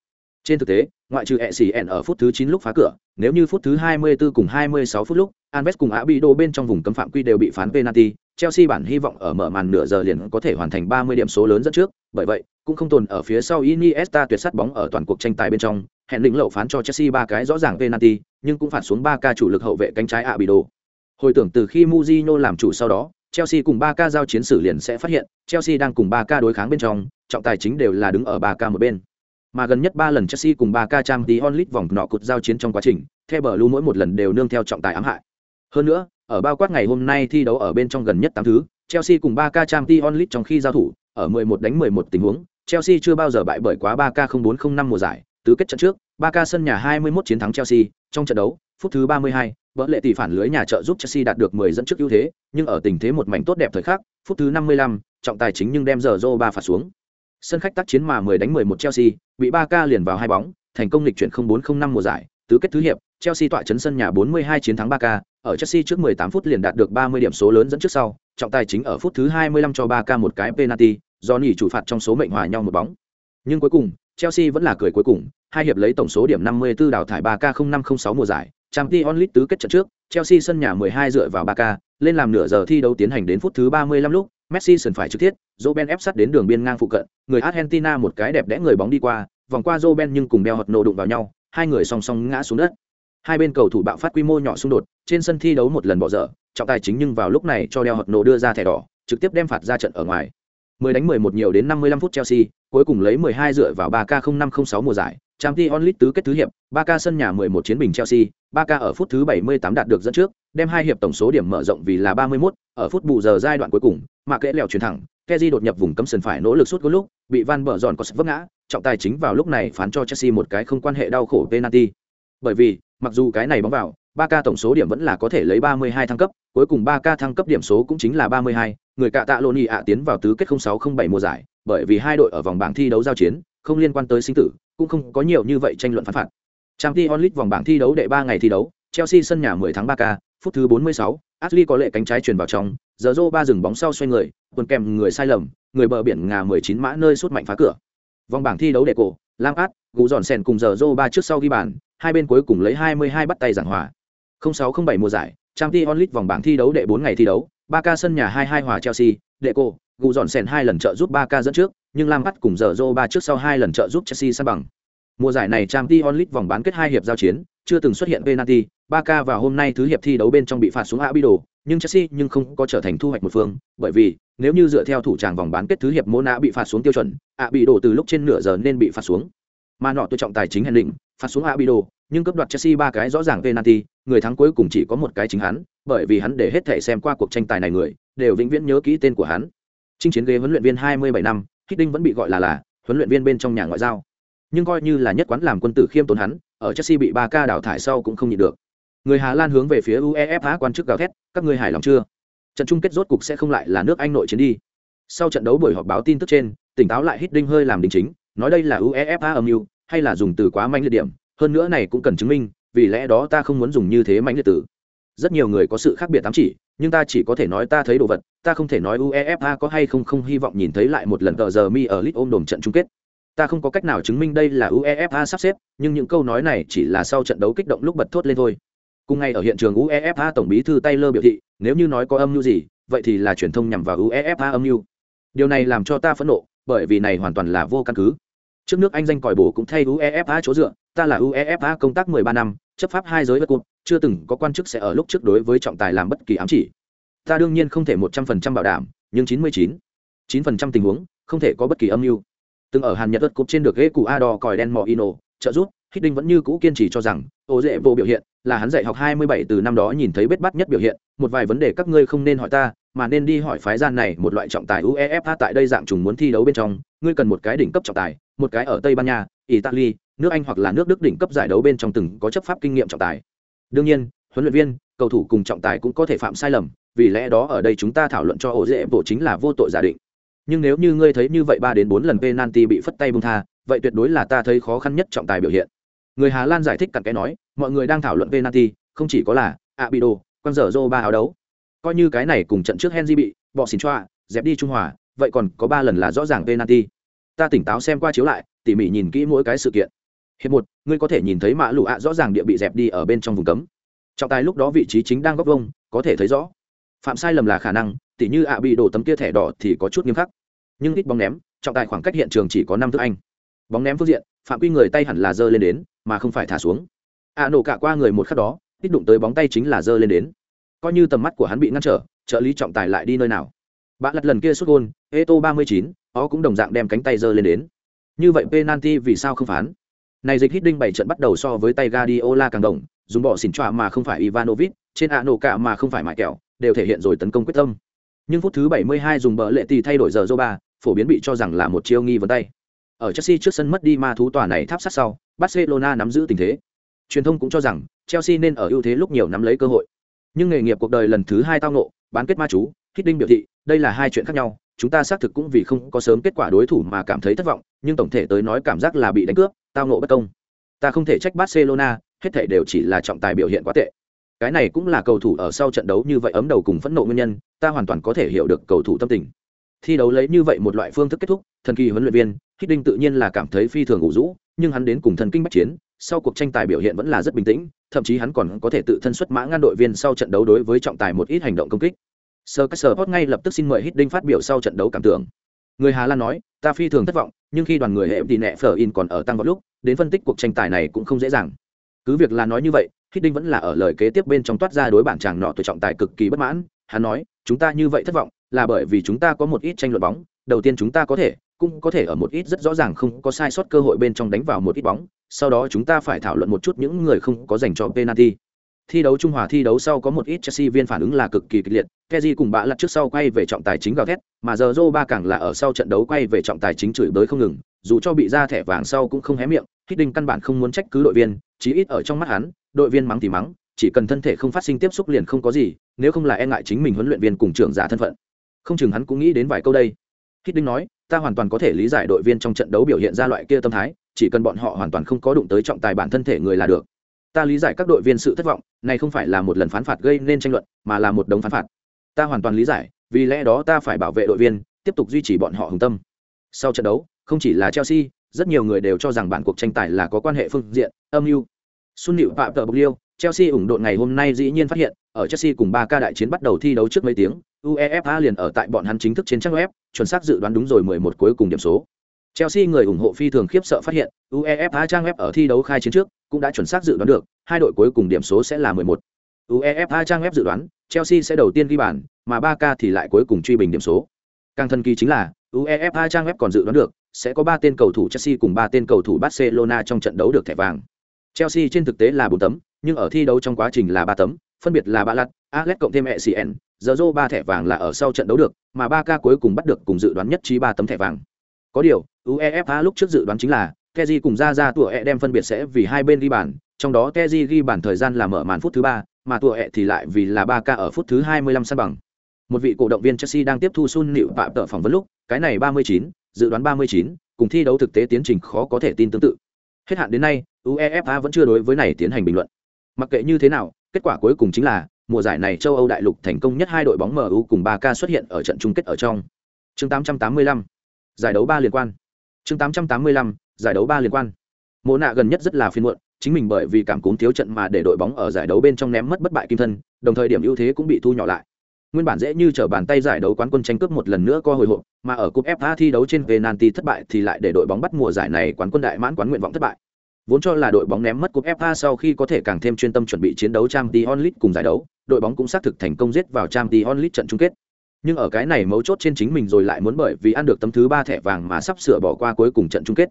Trên thực tế, ngoại trừ ECN ở phút thứ chín lúc phá cửa, nếu như phút thứ 24 cùng 26 phút lúc, Alves cùng Abido bên trong vùng cấm phạm quy đều bị phán penalty, Chelsea bản hy vọng ở mở màn nửa giờ liền có thể hoàn thành 30 điểm số lớn dẫn trước, bởi vậy, cũng không tồn ở phía sau Iniesta tuyệt sát bóng ở toàn cuộc tranh tài bên trong, hẹn lĩnh lậu phán cho Chelsea ba cái rõ ràng penalty, nhưng cũng phạt xuống 3 ca chủ lực hậu vệ cánh trái Abido. Hồi tưởng từ khi Mourinho làm chủ sau đó, Chelsea cùng 3 ca giao chiến xử liền sẽ phát hiện, Chelsea đang cùng 3 ca đối kháng bên trong, trọng tài chính đều là đứng ở 3 ca một bên. Mà gần nhất 3 lần Chelsea cùng 3 ca Champions League vòng nọ cột giao chiến trong quá trình, theo bờ lưu mỗi một lần đều nương theo trọng tài ám hại. Hơn nữa, ở bao quát ngày hôm nay thi đấu ở bên trong gần nhất 8 thứ, Chelsea cùng 3K Champions League trong khi giao thủ, ở 11 đánh 11 tình huống, Chelsea chưa bao giờ bại bởi quá 3K 0405 mùa giải, tứ kết trận trước, 3K sân nhà 21 chiến thắng Chelsea, trong trận đấu, phút thứ 32, bỡ lệ tỷ phản lưới nhà trợ giúp Chelsea đạt được 10 dẫn trước ưu thế, nhưng ở tình thế một mảnh tốt đẹp thời khắc, phút thứ 55, trọng tài chính nhưng đem giờ Zoba phạt xuống. Sân khách tác chiến mà 10 đánh 11 Chelsea, bị 3K liền vào hai bóng, thành công lịch chuyển 0405 mùa giải, tứ kết thứ hiệp, Chelsea tọa trấn sân nhà 42 chiến thắng 3K, ở Chelsea trước 18 phút liền đạt được 30 điểm số lớn dẫn trước sau, trọng tài chính ở phút thứ 25 cho 3K một cái penalty, do nghỉ chủ phạt trong số mệnh hòa nhau một bóng. Nhưng cuối cùng, Chelsea vẫn là cười cuối cùng, hai hiệp lấy tổng số điểm 54 đào thải 3K 0506 mùa giải, Champions League tứ kết trận trước, Chelsea sân nhà 12 dựa vào 3K, lên làm nửa giờ thi đấu tiến hành đến phút thứ 35 lúc, Messi sân phải trực tiếp, Robben ép sát đến đường biên ngang phụ cận, người Argentina một cái đẹp đẽ người bóng đi qua, vòng qua Robben nhưng cùng đeo hột nổ đụng vào nhau, hai người song song ngã xuống đất. Hai bên cầu thủ bạo phát quy mô nhỏ xung đột, trên sân thi đấu một lần bỏ dở, trọng tài chính nhưng vào lúc này cho đeo hột nổ đưa ra thẻ đỏ, trực tiếp đem phạt ra trận ở ngoài. 10 đánh 11 nhiều đến 55 phút Chelsea, cuối cùng lấy 12 dựa vào 3K 0506 mùa giải, Champions League tứ kết thứ hiệp, 3K sân nhà 11 chiến bình Chelsea, 3K ở phút thứ 78 đạt được dẫn trước, đem hai hiệp tổng số điểm mở rộng vì là 31, ở phút bù giờ giai đoạn cuối cùng, mà kẽ lèo chuyển thẳng, Kezi đột nhập vùng cấm sân phải nỗ lực suốt gol lúc, bị Van Bở giòn có sự vấp ngã, trọng tài chính vào lúc này phán cho Chelsea một cái không quan hệ đau khổ penalty. Bởi vì, mặc dù cái này bóng vào, ba k tổng số điểm vẫn là có thể lấy 32 thăng cấp, cuối cùng ba k thăng cấp điểm số cũng chính là 32, người cạ tạ Loni ạ tiến vào tứ kết 0607 mùa giải, bởi vì hai đội ở vòng bảng thi đấu giao chiến, không liên quan tới sinh tử, cũng không có nhiều như vậy tranh luận phán phạt. Champions League vòng bảng thi đấu đệ 3 ngày thi đấu, Chelsea sân nhà 10 tháng 3K, phút thứ 46, Ashley có lệ cánh trái chuyển vào trong, giờ ba dừng bóng sau xoay người, quần kèm người sai lầm, người bờ biển ngà 19 mã nơi sút mạnh phá cửa. Vòng bảng thi đấu đệ cổ, Lampard, Gù giòn sen cùng giờ ba trước sau ghi bàn, hai bên cuối cùng lấy 22 bắt tay giảng hòa. 0607 mùa giải, Champions League vòng bảng thi đấu đệ 4 ngày thi đấu, Barca sân nhà 22 hòa Chelsea, Deco, Gù dọn sèn hai lần trợ giúp Barca dẫn trước, nhưng Lampard cùng giờ Zoro ba trước sau hai lần trợ giúp Chelsea san bằng. Mùa giải này Champions League vòng bán kết hai hiệp giao chiến, chưa từng xuất hiện penalty, Barca vào hôm nay thứ hiệp thi đấu bên trong bị phạt xuống Abido, nhưng Chelsea nhưng không có trở thành thu hoạch một phương, bởi vì nếu như dựa theo thủ tràng vòng bán kết thứ hiệp Mona bị phạt xuống tiêu chuẩn, Abido từ lúc trên nửa giờ nên bị phạt xuống. Mà nọ tôi trọng tài chính hành định, phạt xuống Abido, nhưng cấp đoạt Chelsea ba cái rõ ràng penalty, người thắng cuối cùng chỉ có một cái chính hắn, bởi vì hắn để hết thể xem qua cuộc tranh tài này người, đều vĩnh viễn nhớ kỹ tên của hắn. Chinh chiến ghế huấn luyện viên 27 năm, Hiddink vẫn bị gọi là là huấn luyện viên bên trong nhà ngoại giao. Nhưng coi như là nhất quán làm quân tử khiêm tốn hắn ở chelsea bị ba ca đào thải sau cũng không nhịn được. Người hà lan hướng về phía uefa quan chức gào thét các ngươi hài lòng chưa? Trận chung kết rốt cục sẽ không lại là nước anh nội chiến đi. Sau trận đấu buổi họp báo tin tức trên tỉnh táo lại hít đinh hơi làm đính chính nói đây là uefa âm mưu hay là dùng từ quá manh liệt điểm hơn nữa này cũng cần chứng minh vì lẽ đó ta không muốn dùng như thế mãnh liệt tử rất nhiều người có sự khác biệt tám chỉ, nhưng ta chỉ có thể nói ta thấy đồ vật, ta không thể nói uefa có hay không không hy vọng nhìn thấy lại một lần tờ giờ mi ở lit ôm đồm trận chung kết. Ta không có cách nào chứng minh đây là uefa sắp xếp, nhưng những câu nói này chỉ là sau trận đấu kích động lúc bật thốt lên thôi. Cùng ngay ở hiện trường uefa tổng bí thư taylor biểu thị, nếu như nói có âm mưu gì, vậy thì là truyền thông nhằm vào uefa âm mưu. Điều này làm cho ta phẫn nộ, bởi vì này hoàn toàn là vô căn cứ. Trước nước anh danh còi bổ cũng thay uefa chỗ dựa, ta là uefa công tác 13 năm chấp pháp hai giới bất cụt chưa từng có quan chức sẽ ở lúc trước đối với trọng tài làm bất kỳ ám chỉ. Ta đương nhiên không thể một trăm phần trăm bảo đảm, nhưng chín mươi chín chín phần trăm tình huống, không thể có bất kỳ âm mưu. Từng ở hàn nhật đất cụt trên được ghế cụ a đò còi đen mò ino, trợ giúp, hít đinh vẫn như cũ kiên trì cho rằng, ô dễ vô biểu hiện, là hắn dạy học 27 từ năm đó nhìn thấy bết bắt nhất biểu hiện, một vài vấn đề các ngươi không nên hỏi ta, mà nên đi hỏi phái gian này một loại trọng tài uefa tại đây dạng trùng muốn thi đấu bên trong, ngươi cần một cái đỉnh cấp trọng tài, một cái ở tây ban nha, italy nước anh hoặc là nước đức đỉnh cấp giải đấu bên trong từng có chấp pháp kinh nghiệm trọng tài. Đương nhiên, huấn luyện viên, cầu thủ cùng trọng tài cũng có thể phạm sai lầm, vì lẽ đó ở đây chúng ta thảo luận cho ổ dễ bộ chính là vô tội giả định. Nhưng nếu như ngươi thấy như vậy ba đến bốn lần penalty bị phất tay bung tha, vậy tuyệt đối là ta thấy khó khăn nhất trọng tài biểu hiện. Người hà lan giải thích cặn cái nói, mọi người đang thảo luận penalty, không chỉ có là abido bị đồ quan dở dô ba áo đấu. Coi như cái này cùng trận trước henry bị bỏ xỉn choa, dẹp đi trung hòa, vậy còn có ba lần là rõ ràng penalty. Ta tỉnh táo xem qua chiếu lại, tỉ mỉ nhìn kỹ mỗi cái sự kiện hiệp một, ngươi có thể nhìn thấy mã lụ ạ rõ ràng địa bị dẹp đi ở bên trong vùng cấm. Trọng tài lúc đó vị trí chính đang góc vông có thể thấy rõ. Phạm sai lầm là khả năng, tỉ như ạ bị đổ tấm kia thẻ đỏ thì có chút nghiêm khắc. Nhưng ít bóng ném, trọng tài khoảng cách hiện trường chỉ có năm thước anh. Bóng ném phương diện, phạm quy người tay hẳn là giơ lên đến, mà không phải thả xuống. Ạ nổ cả qua người một khắc đó, ít đụng tới bóng tay chính là giơ lên đến. Coi như tầm mắt của hắn bị ngăn trở, trợ lý trọng tài lại đi nơi nào? Bạn lật lần kia xuất gôn, eto ba mươi chín, ó cũng đồng dạng đem cánh tay giơ lên đến. Như vậy penalty vì sao không phán? Này dịch hít đinh bảy trận bắt đầu so với tay Guardiola càng đồng, dùng bỏ xỉn trọa mà không phải Ivanovic, trên ạ nổ cả mà không phải mại kẹo, đều thể hiện rồi tấn công quyết tâm. Nhưng phút thứ 72 dùng bờ lệ tỷ thay đổi giờ Zoba phổ biến bị cho rằng là một chiêu nghi vấn tay. Ở Chelsea trước sân mất đi ma thú tòa này tháp sát sau, Barcelona nắm giữ tình thế. Truyền thông cũng cho rằng, Chelsea nên ở ưu thế lúc nhiều nắm lấy cơ hội. Nhưng nghề nghiệp cuộc đời lần thứ hai tao nộ bán kết ma chú hít đinh biểu thị, đây là hai chuyện khác nhau, chúng ta xác thực cũng vì không có sớm kết quả đối thủ mà cảm thấy thất vọng, nhưng tổng thể tới nói cảm giác là bị đánh cướp tao nộ bất công. Ta không thể trách barcelona, hết thể đều chỉ là trọng tài biểu hiện quá tệ. Cái này cũng là cầu thủ ở sau trận đấu như vậy ấm đầu cùng phẫn nộ nguyên nhân, ta hoàn toàn có thể hiểu được cầu thủ tâm tình. Thi đấu lấy như vậy một loại phương thức kết thúc, thần kỳ huấn luyện viên hít đinh tự nhiên là cảm thấy phi thường ngủ rũ, nhưng hắn đến cùng thần kinh bách chiến, sau cuộc tranh tài biểu hiện vẫn là rất bình tĩnh, thậm chí hắn còn có thể tự thân xuất mã ngăn đội viên sau trận đấu đối với trọng tài một ít hành động công kích. Sơ cách sơ ngay lập tức xin mời hít đinh phát biểu sau trận đấu cảm tưởng người hà lan nói, ta phi thường thất vọng, nhưng khi đoàn người hệ thì nẹ phở in còn ở tăng vào lúc, đến phân tích cuộc tranh tài này cũng không dễ dàng. Cứ việc là nói như vậy, hít đinh vẫn là ở lời kế tiếp bên trong toát ra đối bản chàng nọ tuổi trọng tài cực kỳ bất mãn. Hắn nói, chúng ta như vậy thất vọng là bởi vì chúng ta có một ít tranh luận bóng. Đầu tiên chúng ta có thể, cũng có thể ở một ít rất rõ ràng không có sai sót cơ hội bên trong đánh vào một ít bóng. Sau đó chúng ta phải thảo luận một chút những người không có dành cho penalty thi đấu trung hòa thi đấu sau có một ít Chelsea viên phản ứng là cực kỳ kịch liệt, Kessié cùng bạ lật trước sau quay về trọng tài chính gào thét, mà giờ Joe ba càng là ở sau trận đấu quay về trọng tài chính chửi bới không ngừng, dù cho bị ra thẻ vàng sau cũng không hé miệng, Hiddink căn bản không muốn trách cứ đội viên, chí ít ở trong mắt hắn, đội viên mắng thì mắng, chỉ cần thân thể không phát sinh tiếp xúc liền không có gì, nếu không là e ngại chính mình huấn luyện viên cùng trưởng giả thân phận. Không chừng hắn cũng nghĩ đến vài câu đây. Hiddink nói, ta hoàn toàn có thể lý giải đội viên trong trận đấu biểu hiện ra loại kia tâm thái, chỉ cần bọn họ hoàn toàn không có đụng tới trọng tài bản thân thể người là được ta lý giải các đội viên sự thất vọng, này không phải là một lần phán phạt gây nên tranh luận, mà là một đống phán phạt. Ta hoàn toàn lý giải, vì lẽ đó ta phải bảo vệ đội viên, tiếp tục duy trì bọn họ hùng tâm. Sau trận đấu, không chỉ là chelsea, rất nhiều người đều cho rằng bản cuộc tranh tài là có quan hệ phương diện, âm mưu. Xuân nịu phạm tờ bộc liêu, chelsea ủng đội ngày hôm nay dĩ nhiên phát hiện, ở chelsea cùng ba ca đại chiến bắt đầu thi đấu trước mấy tiếng, uefa liền ở tại bọn hắn chính thức trên trang web, chuẩn xác dự đoán đúng rồi 11 cuối cùng điểm số. Chelsea người ủng hộ phi thường khiếp sợ phát hiện, UEFA trang web ở thi đấu khai chiến trước cũng đã chuẩn xác dự đoán được, hai đội cuối cùng điểm số sẽ là 11. UEFA trang web dự đoán, Chelsea sẽ đầu tiên ghi bàn, mà Barca thì lại cuối cùng truy bình điểm số. Càng thần kỳ chính là, UEFA trang web còn dự đoán được, sẽ có 3 tên cầu thủ Chelsea cùng 3 tên cầu thủ Barcelona trong trận đấu được thẻ vàng. Chelsea trên thực tế là 4 tấm, nhưng ở thi đấu trong quá trình là 3 tấm, phân biệt là Balat, Alex cộng thêm ECN, Zorro 3 thẻ vàng là ở sau trận đấu được, mà Barca cuối cùng bắt được cùng dự đoán nhất trí 3 tấm thẻ vàng. Có điều, UEFA lúc trước dự đoán chính là Kezi cùng ra ra tụa e đem phân biệt sẽ vì hai bên ghi bàn, trong đó Kezi ghi bàn thời gian là mở màn phút thứ ba, mà tụa e thì lại vì là 3K ở phút thứ 25 sân bằng. Một vị cổ động viên Chelsea đang tiếp thu Sun Liễu Phạm tợ phỏng vấn lúc, cái này 39, dự đoán 39, cùng thi đấu thực tế tiến trình khó có thể tin tương tự. Hết hạn đến nay, UEFA vẫn chưa đối với này tiến hành bình luận. Mặc kệ như thế nào, kết quả cuối cùng chính là mùa giải này châu Âu đại lục thành công nhất hai đội bóng MU cùng 3K xuất hiện ở trận chung kết ở trong. Chương 885, giải đấu ba liên quan chương 885, giải đấu ba liên quan. Mộ nạ gần nhất rất là phiên muộn chính mình bởi vì cảm cúm thiếu trận mà để đội bóng ở giải đấu bên trong ném mất bất bại kim thân đồng thời điểm ưu thế cũng bị thu nhỏ lại. Nguyên bản dễ như trở bàn tay giải đấu quán quân tranh cướp một lần nữa co hồi hộp mà ở cúp FA thi đấu trên penalty thất bại thì lại để đội bóng bắt mùa giải này quán quân đại mãn quán nguyện vọng thất bại. Vốn cho là đội bóng ném mất cúp FA sau khi có thể càng thêm chuyên tâm chuẩn bị chiến đấu Champions League cùng giải đấu đội bóng cũng xác thực thành công giết vào Champions League trận chung kết nhưng ở cái này mấu chốt trên chính mình rồi lại muốn bởi vì ăn được tấm thứ ba thẻ vàng mà sắp sửa bỏ qua cuối cùng trận chung kết.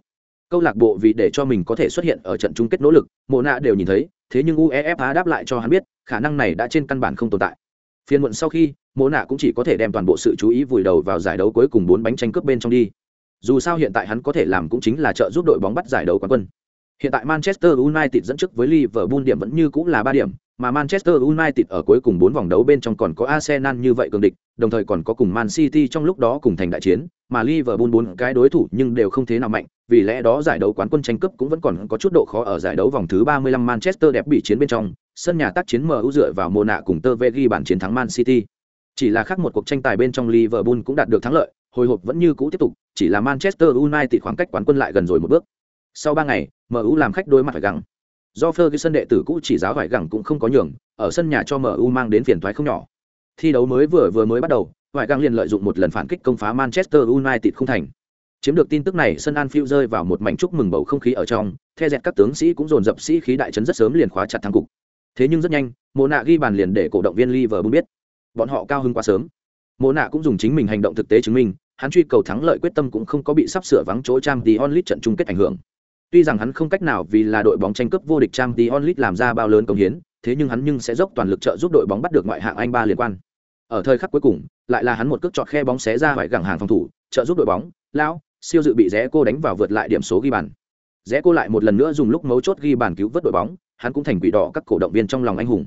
Câu lạc bộ vì để cho mình có thể xuất hiện ở trận chung kết nỗ lực, mộ nạ đều nhìn thấy, thế nhưng uefa đáp lại cho hắn biết, khả năng này đã trên căn bản không tồn tại. Phiên muộn sau khi, mộ nạ cũng chỉ có thể đem toàn bộ sự chú ý vùi đầu vào giải đấu cuối cùng bốn bánh tranh cướp bên trong đi. Dù sao hiện tại hắn có thể làm cũng chính là trợ giúp đội bóng bắt giải đấu quán quân hiện tại manchester united dẫn trước với liverpool điểm vẫn như cũng là ba điểm mà Manchester United ở cuối cùng 4 vòng đấu bên trong còn có Arsenal như vậy cường địch, đồng thời còn có cùng Man City trong lúc đó cùng thành đại chiến, mà Liverpool bốn cái đối thủ nhưng đều không thế nào mạnh, vì lẽ đó giải đấu quán quân tranh cướp cũng vẫn còn có chút độ khó ở giải đấu vòng thứ 35 Manchester đẹp bị chiến bên trong, sân nhà tác chiến MU dựa vào Mona cùng Tơ ghi bản chiến thắng Man City. Chỉ là khác một cuộc tranh tài bên trong Liverpool cũng đạt được thắng lợi, hồi hộp vẫn như cũ tiếp tục, chỉ là Manchester United khoảng cách quán quân lại gần rồi một bước. Sau ba ngày, MU làm khách đối mặt phải gặng. Do Ferguson đệ tử cũ chỉ giáo phải gặng cũng không có nhường, ở sân nhà cho MU mang đến phiền toái không nhỏ. Thi đấu mới vừa vừa mới bắt đầu, Hoài Găng liền lợi dụng một lần phản kích công phá Manchester United không thành. Chiếm được tin tức này, sân Anfield rơi vào một mảnh chúc mừng bầu không khí ở trong, The dẹt các tướng sĩ cũng dồn dập sĩ khí đại trấn rất sớm liền khóa chặt thắng cục. Thế nhưng rất nhanh, mồ nạ ghi bàn liền để cổ động viên Liverpool biết, bọn họ cao hứng quá sớm. mồ nạ cũng dùng chính mình hành động thực tế chứng minh, hắn truy cầu thắng lợi quyết tâm cũng không có bị sắp sửa vắng chỗ Champions onlit trận chung kết ảnh hưởng. Tuy rằng hắn không cách nào vì là đội bóng tranh cướp vô địch Champions League làm ra bao lớn công hiến, thế nhưng hắn nhưng sẽ dốc toàn lực trợ giúp đội bóng bắt được ngoại hạng Anh ba liên quan. Ở thời khắc cuối cùng, lại là hắn một cước chọt khe bóng xé ra ngoài gẳng hàng phòng thủ, trợ giúp đội bóng, lão, siêu dự bị rẽ cô đánh vào vượt lại điểm số ghi bàn. Rẽ cô lại một lần nữa dùng lúc mấu chốt ghi bàn cứu vớt đội bóng, hắn cũng thành quỷ đỏ các cổ động viên trong lòng anh hùng.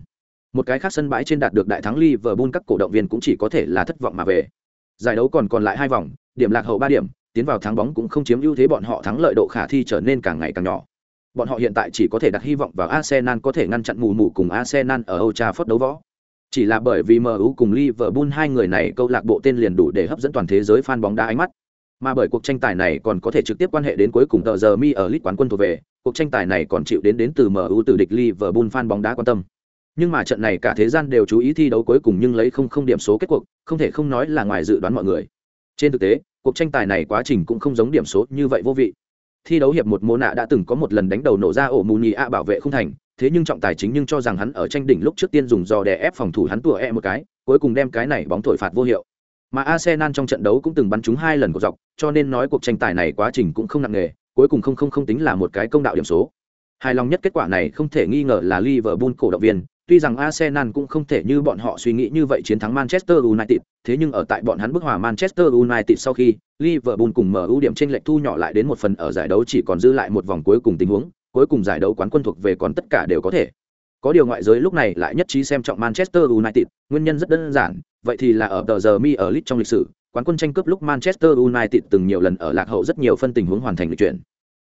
Một cái khác sân bãi trên đạt được đại thắng Liverpool các cổ động viên cũng chỉ có thể là thất vọng mà về. Giải đấu còn còn lại hai vòng, điểm lạc hậu ba điểm, tiến vào thắng bóng cũng không chiếm ưu thế bọn họ thắng lợi độ khả thi trở nên càng ngày càng nhỏ. Bọn họ hiện tại chỉ có thể đặt hy vọng vào Arsenal có thể ngăn chặn mù mù cùng Arsenal ở Old Trafford đấu võ. Chỉ là bởi vì MU cùng Liverpool hai người này câu lạc bộ tên liền đủ để hấp dẫn toàn thế giới fan bóng đá ánh mắt. Mà bởi cuộc tranh tài này còn có thể trực tiếp quan hệ đến cuối cùng tờ giờ mi ở League quán quân thuộc về, cuộc tranh tài này còn chịu đến đến từ MU từ địch Liverpool fan bóng đá quan tâm. Nhưng mà trận này cả thế gian đều chú ý thi đấu cuối cùng nhưng lấy không không điểm số kết cuộc, không thể không nói là ngoài dự đoán mọi người. Trên thực tế, cuộc tranh tài này quá trình cũng không giống điểm số như vậy vô vị. Thi đấu hiệp một mô nạ đã từng có một lần đánh đầu nổ ra ổ mù nhì ạ bảo vệ không thành, thế nhưng trọng tài chính nhưng cho rằng hắn ở tranh đỉnh lúc trước tiên dùng dò đè ép phòng thủ hắn tùa e một cái, cuối cùng đem cái này bóng thổi phạt vô hiệu. Mà Arsenal trong trận đấu cũng từng bắn trúng hai lần của dọc, cho nên nói cuộc tranh tài này quá trình cũng không nặng nề, cuối cùng không không không tính là một cái công đạo điểm số. Hài lòng nhất kết quả này không thể nghi ngờ là Liverpool cổ động viên, tuy rằng Arsenal cũng không thể như bọn họ suy nghĩ như vậy chiến thắng Manchester United, thế nhưng ở tại bọn hắn bức hòa Manchester United sau khi, Liverpool cùng mở ưu điểm trên lệch thu nhỏ lại đến một phần ở giải đấu chỉ còn giữ lại một vòng cuối cùng tình huống, cuối cùng giải đấu quán quân thuộc về còn tất cả đều có thể. Có điều ngoại giới lúc này lại nhất trí xem trọng Manchester United, nguyên nhân rất đơn giản, vậy thì là ở tờ giờ mi ở lịch trong lịch sử, quán quân tranh cướp lúc Manchester United từng nhiều lần ở lạc hậu rất nhiều phân tình huống hoàn thành lịch chuyển.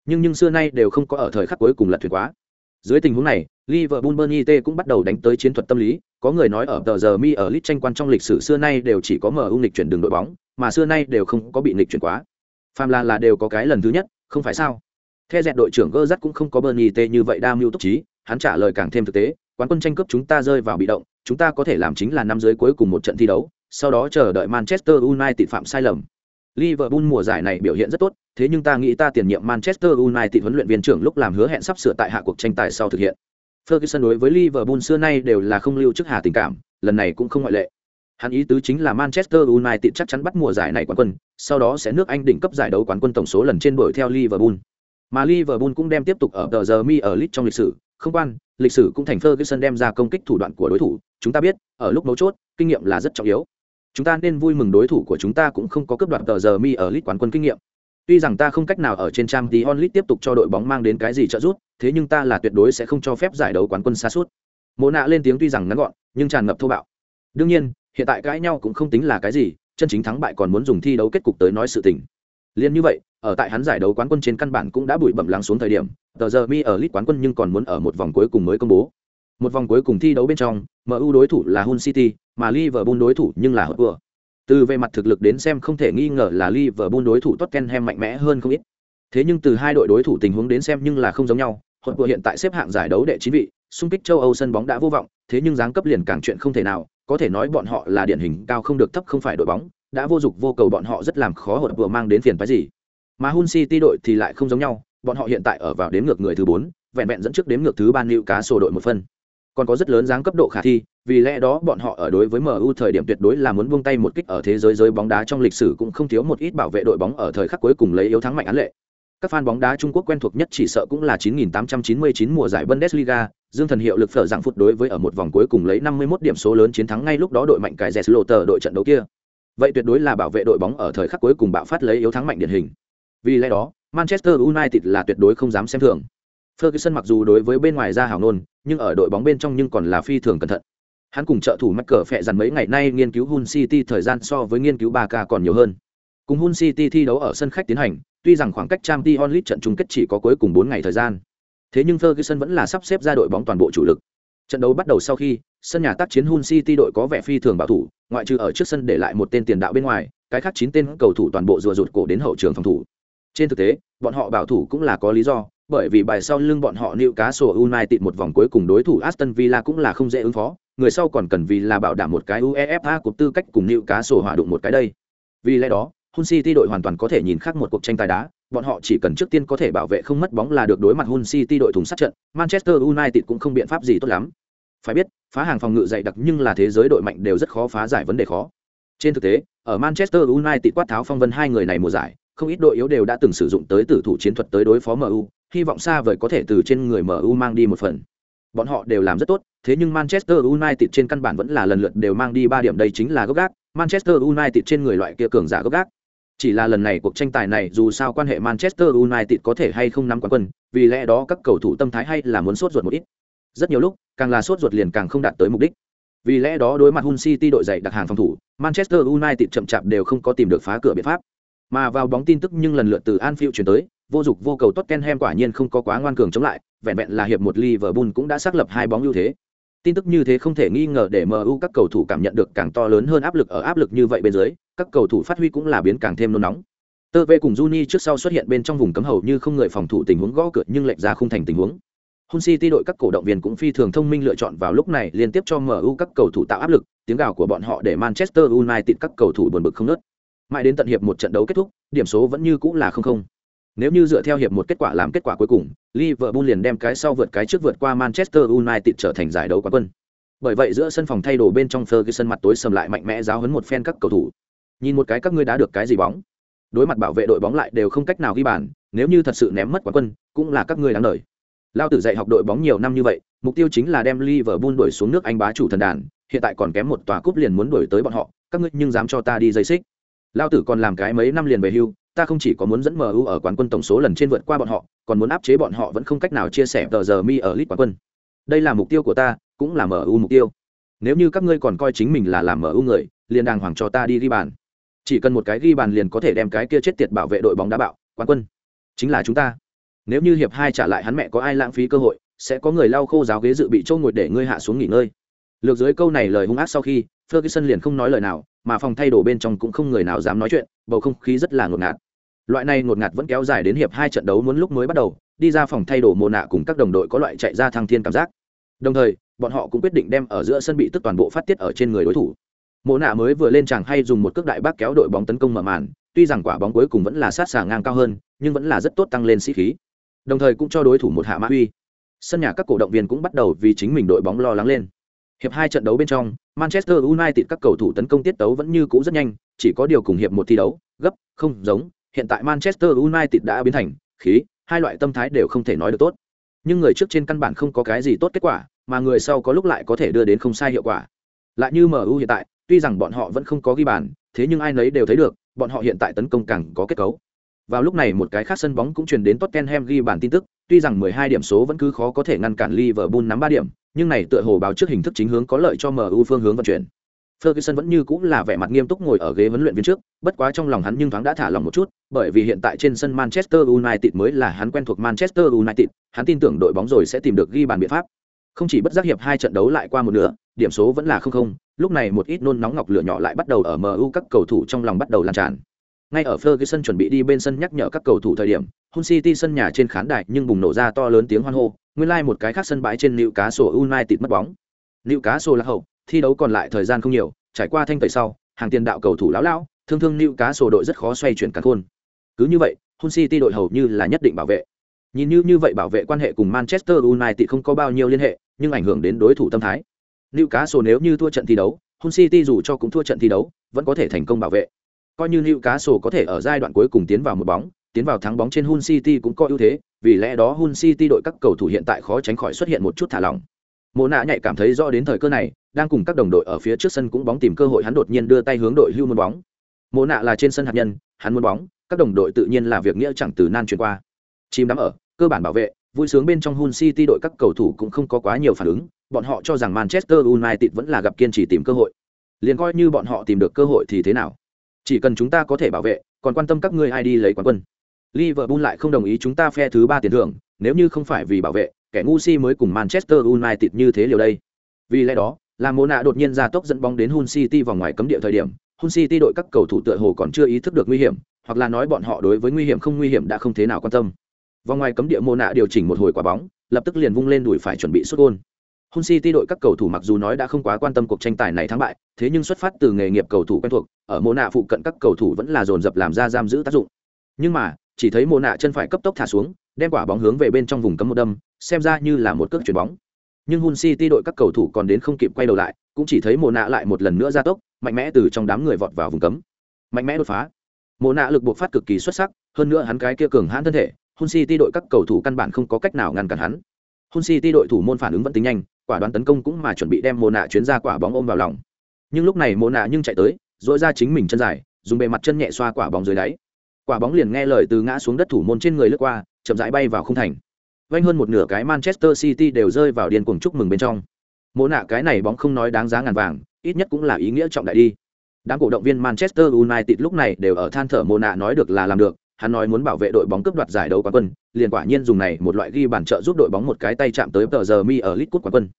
Nhưng nhưng xưa nay đều không có ở thời khắc cuối cùng lật thuyền quá. Dưới tình huống này, Liverpool Burnley cũng bắt đầu đánh tới chiến thuật tâm lý, có người nói ở tờ giờ mi ở League tranh quan trong lịch sử xưa nay đều chỉ có MU lịch chuyển đường đội bóng, mà xưa nay đều không có bị lịch chuyển quá. Phàm là là đều có cái lần thứ nhất, không phải sao? Theo dẹt đội trưởng Gerrard cũng không có Burnley như vậy đa mưu túc trí, hắn trả lời càng thêm thực tế, quán quân tranh cướp chúng ta rơi vào bị động, chúng ta có thể làm chính là năm dưới cuối cùng một trận thi đấu, sau đó chờ đợi Manchester United phạm sai lầm. Liverpool mùa giải này biểu hiện rất tốt, thế nhưng ta nghĩ ta tiền nhiệm Manchester United huấn luyện viên trưởng lúc làm hứa hẹn sắp sửa tại hạ cuộc tranh tài sau thực hiện. Ferguson đối với Liverpool xưa nay đều là không lưu chức hà tình cảm, lần này cũng không ngoại lệ. Hắn ý tứ chính là Manchester United chắc chắn bắt mùa giải này quán quân, sau đó sẽ nước Anh đỉnh cấp giải đấu quán quân tổng số lần trên đuổi theo Liverpool. Mà Liverpool cũng đem tiếp tục ở tờ giờ mi ở lit trong lịch sử, không quan, lịch sử cũng thành Ferguson đem ra công kích thủ đoạn của đối thủ, chúng ta biết, ở lúc mấu chốt, kinh nghiệm là rất trọng yếu. Chúng ta nên vui mừng đối thủ của chúng ta cũng không có cướp đoạt tờ giờ mi ở lit quán quân kinh nghiệm. Tuy rằng ta không cách nào ở trên trang tí onlit tiếp tục cho đội bóng mang đến cái gì trợ giúp, thế nhưng ta là tuyệt đối sẽ không cho phép giải đấu quán quân xa suốt. Mộ nạ lên tiếng tuy rằng ngắn gọn, nhưng tràn ngập thô bạo. Đương nhiên, hiện tại cãi nhau cũng không tính là cái gì, chân chính thắng bại còn muốn dùng thi đấu kết cục tới nói sự tình. Liên như vậy, ở tại hắn giải đấu quán quân trên căn bản cũng đã bụi bẩm lắng xuống thời điểm, tờ giờ mi ở lit quán quân nhưng còn muốn ở một vòng cuối cùng mới công bố. Một vòng cuối cùng thi đấu bên trong, MU đối thủ là Hull City, mà Liverpool đối thủ nhưng là Hotspur. Từ về mặt thực lực đến xem không thể nghi ngờ là Liverpool đối thủ Tottenham mạnh mẽ hơn không ít. Thế nhưng từ hai đội đối thủ tình huống đến xem nhưng là không giống nhau, Hotspur hiện tại xếp hạng giải đấu đệ chín vị, xung kích châu Âu sân bóng đã vô vọng, thế nhưng giáng cấp liền càng chuyện không thể nào, có thể nói bọn họ là điển hình cao không được thấp không phải đội bóng, đã vô dụng vô cầu bọn họ rất làm khó Hotspur mang đến phiền phức gì. Mà Hull City đội thì lại không giống nhau, bọn họ hiện tại ở vào đếm ngược người thứ bốn, vẹn vẹn dẫn trước đếm ngược thứ ba Newcastle đội một phân. Còn có rất lớn dáng cấp độ khả thi, vì lẽ đó bọn họ ở đối với MU thời điểm tuyệt đối là muốn buông tay một kích ở thế giới giới bóng đá trong lịch sử cũng không thiếu một ít bảo vệ đội bóng ở thời khắc cuối cùng lấy yếu thắng mạnh án lệ. Các fan bóng đá Trung Quốc quen thuộc nhất chỉ sợ cũng là 9899 mùa giải Bundesliga, Dương Thần hiệu lực phở dạng phút đối với ở một vòng cuối cùng lấy 51 điểm số lớn chiến thắng ngay lúc đó đội mạnh cải tờ đội trận đấu kia. Vậy tuyệt đối là bảo vệ đội bóng ở thời khắc cuối cùng bạo phát lấy yếu thắng mạnh điển hình. Vì lẽ đó, Manchester United là tuyệt đối không dám xem thường. Ferguson mặc dù đối với bên ngoài ra hào nôn, nhưng ở đội bóng bên trong nhưng còn là phi thường cẩn thận. Hắn cùng trợ thủ mắc cờ phệ dần mấy ngày nay nghiên cứu Hull City thời gian so với nghiên cứu 3K còn nhiều hơn. Cùng Hull City thi đấu ở sân khách tiến hành, tuy rằng khoảng cách Champions League trận chung kết chỉ có cuối cùng 4 ngày thời gian. Thế nhưng Ferguson vẫn là sắp xếp ra đội bóng toàn bộ chủ lực. Trận đấu bắt đầu sau khi, sân nhà tác chiến Hull City đội có vẻ phi thường bảo thủ, ngoại trừ ở trước sân để lại một tên tiền đạo bên ngoài, cái khác 9 tên cầu thủ toàn bộ rùa rụt cổ đến hậu trường phòng thủ. Trên thực tế, bọn họ bảo thủ cũng là có lý do, bởi vì bài sau lưng bọn họ Newcastle United một vòng cuối cùng đối thủ Aston Villa cũng là không dễ ứng phó, người sau còn cần vì là bảo đảm một cái UEFA của tư cách cùng Newcastle hòa đụng một cái đây. Vì lẽ đó, Hull City đội hoàn toàn có thể nhìn khác một cuộc tranh tài đá, bọn họ chỉ cần trước tiên có thể bảo vệ không mất bóng là được đối mặt Hull City đội thùng sát trận, Manchester United cũng không biện pháp gì tốt lắm. Phải biết, phá hàng phòng ngự dày đặc nhưng là thế giới đội mạnh đều rất khó phá giải vấn đề khó. Trên thực tế, ở Manchester United quát tháo phong vân hai người này mùa giải, không ít đội yếu đều đã từng sử dụng tới tử thủ chiến thuật tới đối phó MU, hy vọng xa vời có thể từ trên người MU mang đi một phần. Bọn họ đều làm rất tốt, thế nhưng Manchester United trên căn bản vẫn là lần lượt đều mang đi ba điểm đây chính là gốc gác, Manchester United trên người loại kia cường giả gốc gác. Chỉ là lần này cuộc tranh tài này dù sao quan hệ Manchester United có thể hay không nắm quán quân, vì lẽ đó các cầu thủ tâm thái hay là muốn sốt ruột một ít. Rất nhiều lúc, càng là sốt ruột liền càng không đạt tới mục đích. Vì lẽ đó đối mặt Hull City đội dày đặc hàng phòng thủ, Manchester United chậm chạp đều không có tìm được phá cửa biện pháp. Mà vào bóng tin tức nhưng lần lượt từ Anfield truyền tới, vô dụng vô cầu Tottenham quả nhiên không có quá ngoan cường chống lại, vẹn vẹn là hiệp một Liverpool cũng đã xác lập hai bóng ưu thế. Tin tức như thế không thể nghi ngờ để MU các cầu thủ cảm nhận được càng to lớn hơn áp lực ở áp lực như vậy bên dưới, các cầu thủ phát huy cũng là biến càng thêm nôn nóng. Tơ Vệ cùng Juni trước sau xuất hiện bên trong vùng cấm hầu như không người phòng thủ tình huống gõ cửa nhưng lệch ra không thành tình huống. Hun City đội các cổ động viên cũng phi thường thông minh lựa chọn vào lúc này liên tiếp cho MU các cầu thủ tạo áp lực, tiếng gào của bọn họ để Manchester United các cầu thủ buồn bực không nớt. Mãi đến tận hiệp một trận đấu kết thúc, điểm số vẫn như cũ là không không. Nếu như dựa theo hiệp một kết quả làm kết quả cuối cùng, Liverpool liền đem cái sau vượt cái trước vượt qua Manchester United trở thành giải đấu quán quân. Bởi vậy giữa sân phòng thay đồ bên trong Ferguson mặt tối sầm lại mạnh mẽ giáo huấn một phen các cầu thủ. Nhìn một cái các ngươi đã được cái gì bóng? Đối mặt bảo vệ đội bóng lại đều không cách nào ghi bàn, nếu như thật sự ném mất quán quân, cũng là các ngươi đáng đời. Lao tử dạy học đội bóng nhiều năm như vậy, mục tiêu chính là đem Liverpool đuổi xuống nước Anh bá chủ thần đàn, hiện tại còn kém một tòa cúp liền muốn đuổi tới bọn họ, các ngươi nhưng dám cho ta đi dây xích. Lao tử còn làm cái mấy năm liền về hưu, ta không chỉ có muốn dẫn MU ở quán quân tổng số lần trên vượt qua bọn họ, còn muốn áp chế bọn họ vẫn không cách nào chia sẻ tờ giờ mi ở lít quán quân. Đây là mục tiêu của ta, cũng là MU mục tiêu. Nếu như các ngươi còn coi chính mình là làm MU người, liền đàng hoàng cho ta đi ghi bàn. Chỉ cần một cái ghi bàn liền có thể đem cái kia chết tiệt bảo vệ đội bóng đá bạo, quán quân chính là chúng ta. Nếu như hiệp hai trả lại hắn mẹ có ai lãng phí cơ hội, sẽ có người lau khô giáo ghế dự bị chỗ ngồi để ngươi hạ xuống nghỉ ngơi. Lược dưới câu này lời hung ác sau khi, Ferguson liền không nói lời nào, mà phòng thay đồ bên trong cũng không người nào dám nói chuyện, bầu không khí rất là ngột ngạt. Loại này ngột ngạt vẫn kéo dài đến hiệp hai trận đấu muốn lúc mới bắt đầu, đi ra phòng thay đồ mồ nạ cùng các đồng đội có loại chạy ra thăng thiên cảm giác. Đồng thời, bọn họ cũng quyết định đem ở giữa sân bị tức toàn bộ phát tiết ở trên người đối thủ. mồ nạ mới vừa lên chàng hay dùng một cước đại bác kéo đội bóng tấn công mở màn, tuy rằng quả bóng cuối cùng vẫn là sát sàng ngang cao hơn, nhưng vẫn là rất tốt tăng lên sĩ khí. Đồng thời cũng cho đối thủ một hạ mã uy. Sân nhà các cổ động viên cũng bắt đầu vì chính mình đội bóng lo lắng lên. Hiệp hai trận đấu bên trong, Manchester United các cầu thủ tấn công tiết tấu vẫn như cũ rất nhanh, chỉ có điều cùng hiệp một thi đấu, gấp, không giống, hiện tại Manchester United đã biến thành khí, hai loại tâm thái đều không thể nói được tốt. Nhưng người trước trên căn bản không có cái gì tốt kết quả, mà người sau có lúc lại có thể đưa đến không sai hiệu quả. Lại như MU hiện tại, tuy rằng bọn họ vẫn không có ghi bàn, thế nhưng ai nấy đều thấy được, bọn họ hiện tại tấn công càng có kết cấu. Vào lúc này một cái khác sân bóng cũng truyền đến Tottenham ghi bàn tin tức, tuy rằng 12 điểm số vẫn cứ khó có thể ngăn cản Liverpool nắm 3 điểm, nhưng này tựa hồ báo trước hình thức chính hướng có lợi cho MU phương hướng vận chuyển. Ferguson vẫn như cũng là vẻ mặt nghiêm túc ngồi ở ghế huấn luyện viên trước, bất quá trong lòng hắn nhưng thoáng đã thả lòng một chút, bởi vì hiện tại trên sân Manchester United mới là hắn quen thuộc Manchester United, hắn tin tưởng đội bóng rồi sẽ tìm được ghi bàn biện pháp. Không chỉ bất giác hiệp hai trận đấu lại qua một nửa, điểm số vẫn là không không, lúc này một ít nôn nóng ngọc lửa nhỏ lại bắt đầu ở MU các cầu thủ trong lòng bắt đầu lan tràn. Ngay ở Ferguson chuẩn bị đi bên sân nhắc nhở các cầu thủ thời điểm, Hull City sân nhà trên khán đài nhưng bùng nổ ra to lớn tiếng hoan hô, nguyên lai like một cái khác sân bãi trên Newcastle United mất bóng. Newcastle là hậu, thi đấu còn lại thời gian không nhiều, trải qua thanh tẩy sau, hàng tiền đạo cầu thủ lão lão, thương thương nữ cá sổ đội rất khó xoay chuyển cán khôn. Cứ như vậy, Hull City đội hầu như là nhất định bảo vệ. Nhìn như như vậy bảo vệ quan hệ cùng Manchester United không có bao nhiêu liên hệ, nhưng ảnh hưởng đến đối thủ tâm thái. nữ cá sổ nếu như thua trận thi đấu, Hull City dù cho cũng thua trận thi đấu, vẫn có thể thành công bảo vệ. Coi như nữ cá sổ có thể ở giai đoạn cuối cùng tiến vào một bóng, tiến vào thắng bóng trên Hull City cũng có ưu thế, vì lẽ đó Hull City đội các cầu thủ hiện tại khó tránh khỏi xuất hiện một chút thả lỏng. Mộ nạ nhạy cảm thấy rõ đến thời cơ này, đang cùng các đồng đội ở phía trước sân cũng bóng tìm cơ hội hắn đột nhiên đưa tay hướng đội hưu muốn bóng. Mộ nạ là trên sân hạt nhân, hắn muốn bóng, các đồng đội tự nhiên là việc nghĩa chẳng từ nan truyền qua. Chim đắm ở, cơ bản bảo vệ, vui sướng bên trong Hull City đội các cầu thủ cũng không có quá nhiều phản ứng, bọn họ cho rằng Manchester United vẫn là gặp kiên trì tìm cơ hội. Liền coi như bọn họ tìm được cơ hội thì thế nào? Chỉ cần chúng ta có thể bảo vệ, còn quan tâm các ngươi ai đi lấy quán quân. Liverpool lại không đồng ý chúng ta phe thứ ba tiền thưởng, nếu như không phải vì bảo vệ, kẻ ngu si mới cùng Manchester United như thế liều đây. Vì lẽ đó, là Mona đột nhiên ra tốc dẫn bóng đến Hull City vào ngoài cấm địa thời điểm, Hull City đội các cầu thủ tựa hồ còn chưa ý thức được nguy hiểm, hoặc là nói bọn họ đối với nguy hiểm không nguy hiểm đã không thế nào quan tâm. Vòng ngoài cấm địa Mộ nạ điều chỉnh một hồi quả bóng, lập tức liền vung lên đuổi phải chuẩn bị sút gol. Hull City đội các cầu thủ mặc dù nói đã không quá quan tâm cuộc tranh tài này thắng bại, thế nhưng xuất phát từ nghề nghiệp cầu thủ quen thuộc, ở Mộ nạ phụ cận các cầu thủ vẫn là dồn dập làm ra giam giữ tác dụng. Nhưng mà, chỉ thấy Mộ nạ chân phải cấp tốc thả xuống, đem quả bóng hướng về bên trong vùng cấm một đâm, xem ra như là một cước chuyển bóng. Nhưng Hun City đội các cầu thủ còn đến không kịp quay đầu lại, cũng chỉ thấy Mộ nạ lại một lần nữa ra tốc, mạnh mẽ từ trong đám người vọt vào vùng cấm. Mạnh mẽ đột phá. Mộ nạ lực buộc phát cực kỳ xuất sắc, hơn nữa hắn cái kia cường hãn thân thể, Hun City đội các cầu thủ căn bản không có cách nào ngăn cản hắn. Hun City đội thủ môn phản ứng vẫn tính nhanh, quả đoán tấn công cũng mà chuẩn bị đem Mộ nạ chuyến ra quả bóng ôm vào lòng. Nhưng lúc này Mộ nạ nhưng chạy tới, dội ra chính mình chân dài, dùng bề mặt chân nhẹ xoa quả bóng dưới đáy. Quả bóng liền nghe lời từ ngã xuống đất thủ môn trên người lướt qua, chậm rãi bay vào khung thành. vanh hơn một nửa cái Manchester City đều rơi vào điên cuồng chúc mừng bên trong. mỗ nạ cái này bóng không nói đáng giá ngàn vàng, ít nhất cũng là ý nghĩa trọng đại đi. Đám cổ động viên Manchester United lúc này đều ở than thở mỗ nạ nói được là làm được, hắn nói muốn bảo vệ đội bóng cướp đoạt giải đấu quán quân, liền quả nhiên dùng này một loại ghi bàn trợ giúp đội bóng một cái tay chạm tới tờ giờ mi ở lit Cup quán quân.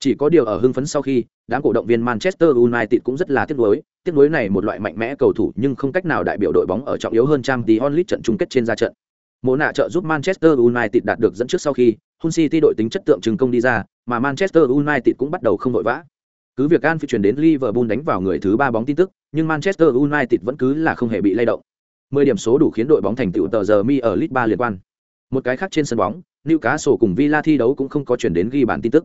Chỉ có điều ở hưng phấn sau khi, đám cổ động viên Manchester United cũng rất là tiếc nuối, tiếc nuối này một loại mạnh mẽ cầu thủ nhưng không cách nào đại biểu đội bóng ở trọng yếu hơn trang Champions League trận chung kết trên ra trận. Mỗ nạ trợ giúp Manchester United đạt được dẫn trước sau khi, Hull City đội tính chất tượng trưng công đi ra, mà Manchester United cũng bắt đầu không vội vã. Cứ việc An phi chuyển đến Liverpool đánh vào người thứ ba bóng tin tức, nhưng Manchester United vẫn cứ là không hề bị lay động. 10 điểm số đủ khiến đội bóng thành tựu tờ giờ mi ở League 3 liên quan. Một cái khác trên sân bóng, Newcastle cùng Villa thi đấu cũng không có chuyển đến ghi bàn tin tức.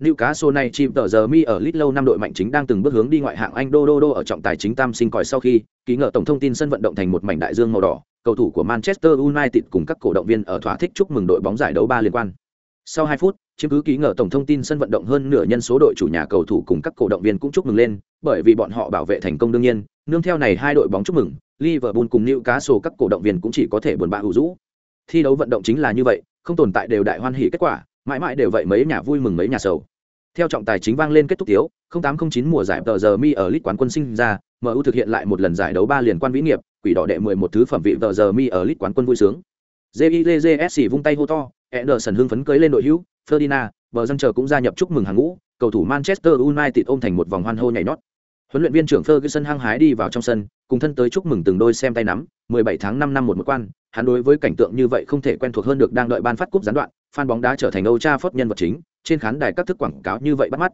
Newcastle này chìm tờ giờ mi ở lít lâu năm đội mạnh chính đang từng bước hướng đi ngoại hạng Anh đô đô đô ở trọng tài chính tam sinh còi sau khi, ký ngờ tổng thông tin sân vận động thành một mảnh đại dương màu đỏ, cầu thủ của Manchester United cùng các cổ động viên ở thỏa thích chúc mừng đội bóng giải đấu ba liên quan. Sau 2 phút, chiếm cứ ký ngờ tổng thông tin sân vận động hơn nửa nhân số đội chủ nhà cầu thủ cùng các cổ động viên cũng chúc mừng lên, bởi vì bọn họ bảo vệ thành công đương nhiên, nương theo này hai đội bóng chúc mừng, Liverpool cùng Newcastle các cổ động viên cũng chỉ có thể buồn bã hữu rũ. Thi đấu vận động chính là như vậy, không tồn tại đều đại hoan hỉ kết quả, mãi mãi đều vậy mấy nhà vui mừng mấy nhà sầu. Theo trọng tài chính vang lên kết thúc thiếu, 0809 mùa giải tờ giờ mi ở lit quán quân sinh ra, MU thực hiện lại một lần giải đấu ba liền quan vĩ nghiệp, quỷ đỏ đệ 11 thứ phẩm vị tờ giờ mi ở lit quán quân vui sướng. JIJSC vung tay hô to, Ederson hưng phấn cưới lên đội hữu, Ferdinand, bờ dân chờ cũng gia nhập chúc mừng hàng ngũ, cầu thủ Manchester United ôm thành một vòng hoan hô nhảy nhót. Huấn luyện viên trưởng Ferguson hăng hái đi vào trong sân, cùng thân tới chúc mừng từng đôi xem tay nắm, 17 tháng 5 năm một một quan, hắn đối với cảnh tượng như vậy không thể quen thuộc hơn được đang đợi ban phát cúp gián đoạn, fan bóng đá trở thành ông cha phốt nhân vật chính, trên khán đài các thức quảng cáo như vậy bắt mắt.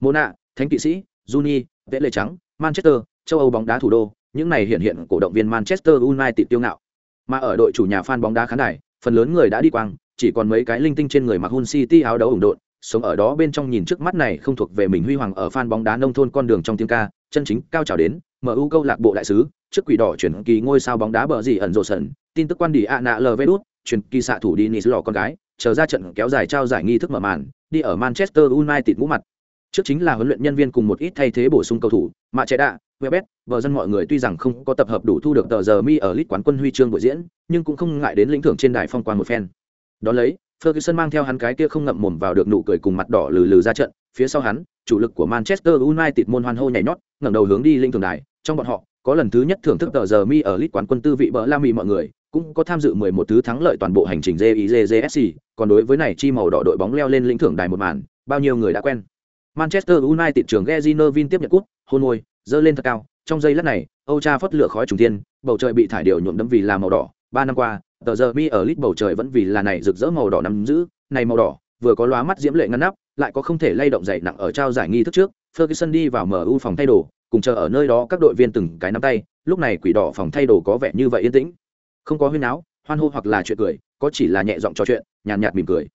Mona, Thánh kỵ sĩ, Juni, Vẽ lệ trắng, Manchester, châu Âu bóng đá thủ đô, những này hiện hiện cổ động viên Manchester United tiêu ngạo. Mà ở đội chủ nhà fan bóng đá khán đài, phần lớn người đã đi quang, chỉ còn mấy cái linh tinh trên người mặc Hull City áo đấu ủng độn, sống ở đó bên trong nhìn trước mắt này không thuộc về mình huy hoàng ở fan bóng đá nông thôn con đường trong tiếng ca, chân chính cao trào đến, MU câu lạc bộ đại sứ, trước quỷ đỏ chuyển kỳ ngôi sao bóng đá bờ gì ẩn rồ sần, tin tức quan đi ạ nạ lv đút, chuyển kỳ xạ thủ đi nị lò con gái, chờ ra trận kéo dài trao giải nghi thức mở màn, đi ở Manchester United ngũ mặt. Trước chính là huấn luyện nhân viên cùng một ít thay thế bổ sung cầu thủ, mà trẻ đạ, Webet, vợ dân mọi người tuy rằng không có tập hợp đủ thu được tờ giờ mi ở lít quán quân huy chương buổi diễn, nhưng cũng không ngại đến lĩnh thưởng trên đài phong quan một phen. Đó lấy, Ferguson mang theo hắn cái kia không ngậm mồm vào được nụ cười cùng mặt đỏ lừ lừ ra trận, phía sau hắn, chủ lực của Manchester United môn hoan hô nhảy nhót, ngẩng đầu hướng đi linh thưởng đài, trong bọn họ, có lần thứ nhất thưởng thức tờ giờ mi ở lít quán quân tư vị bỡ la mì mọi người, cũng có tham dự 11 thứ thắng lợi toàn bộ hành trình JIJJSC, còn đối với này chi màu đỏ đội bóng leo lên lĩnh thưởng đài một màn, bao nhiêu người đã quen. Manchester United trưởng Gary Neville tiếp nhận cúp, hôn môi, dơ lên thật cao, trong giây lát này, Old Trafford lửa khói trùng thiên, bầu trời bị thải điều nhuộm đẫm vì là màu đỏ, Ba năm qua, tờ giờ mi ở lít bầu trời vẫn vì là này rực rỡ màu đỏ nắm giữ, này màu đỏ, vừa có lóa mắt diễm lệ ngăn nắp, lại có không thể lay động dậy nặng ở trao giải nghi thức trước, Ferguson đi vào MU phòng thay đồ, cùng chờ ở nơi đó các đội viên từng cái nắm tay, lúc này quỷ đỏ phòng thay đồ có vẻ như vậy yên tĩnh. Không có huyên áo, hoan hô hoặc là chuyện cười, có chỉ là nhẹ giọng trò chuyện, nhàn nhạt mỉm cười.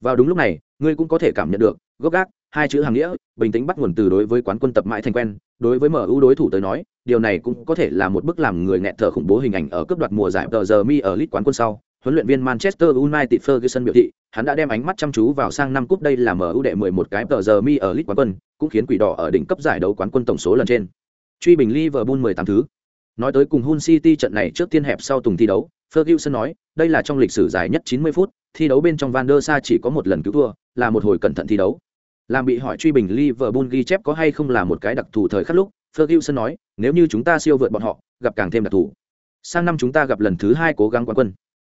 Vào đúng lúc này, ngươi cũng có thể cảm nhận được, gốc gác, hai chữ hàng nghĩa, bình tĩnh bắt nguồn từ đối với quán quân tập mãi thành quen, đối với MU đối thủ tới nói, điều này cũng có thể là một bức làm người nghẹn thở khủng bố hình ảnh ở cấp đoạt mùa giải tờ giờ mi ở lit quán quân sau. Huấn luyện viên Manchester United Ferguson biểu thị, hắn đã đem ánh mắt chăm chú vào sang năm cúp đây là MU đệ 11 cái tờ giờ mi ở lit quán quân, cũng khiến quỷ đỏ ở đỉnh cấp giải đấu quán quân tổng số lần trên. Truy bình Liverpool 18 thứ. Nói tới cùng Hull City trận này trước tiên hẹp sau tùng thi đấu, Ferguson nói, đây là trong lịch sử dài nhất 90 phút, thi đấu bên trong Van der Sa chỉ có một lần cứu thua, là một hồi cẩn thận thi đấu. Làm bị hỏi truy bình Liverpool ghi chép có hay không là một cái đặc thù thời khắc lúc, Ferguson nói, nếu như chúng ta siêu vượt bọn họ, gặp càng thêm đặc thù. Sang năm chúng ta gặp lần thứ hai cố gắng quán quân.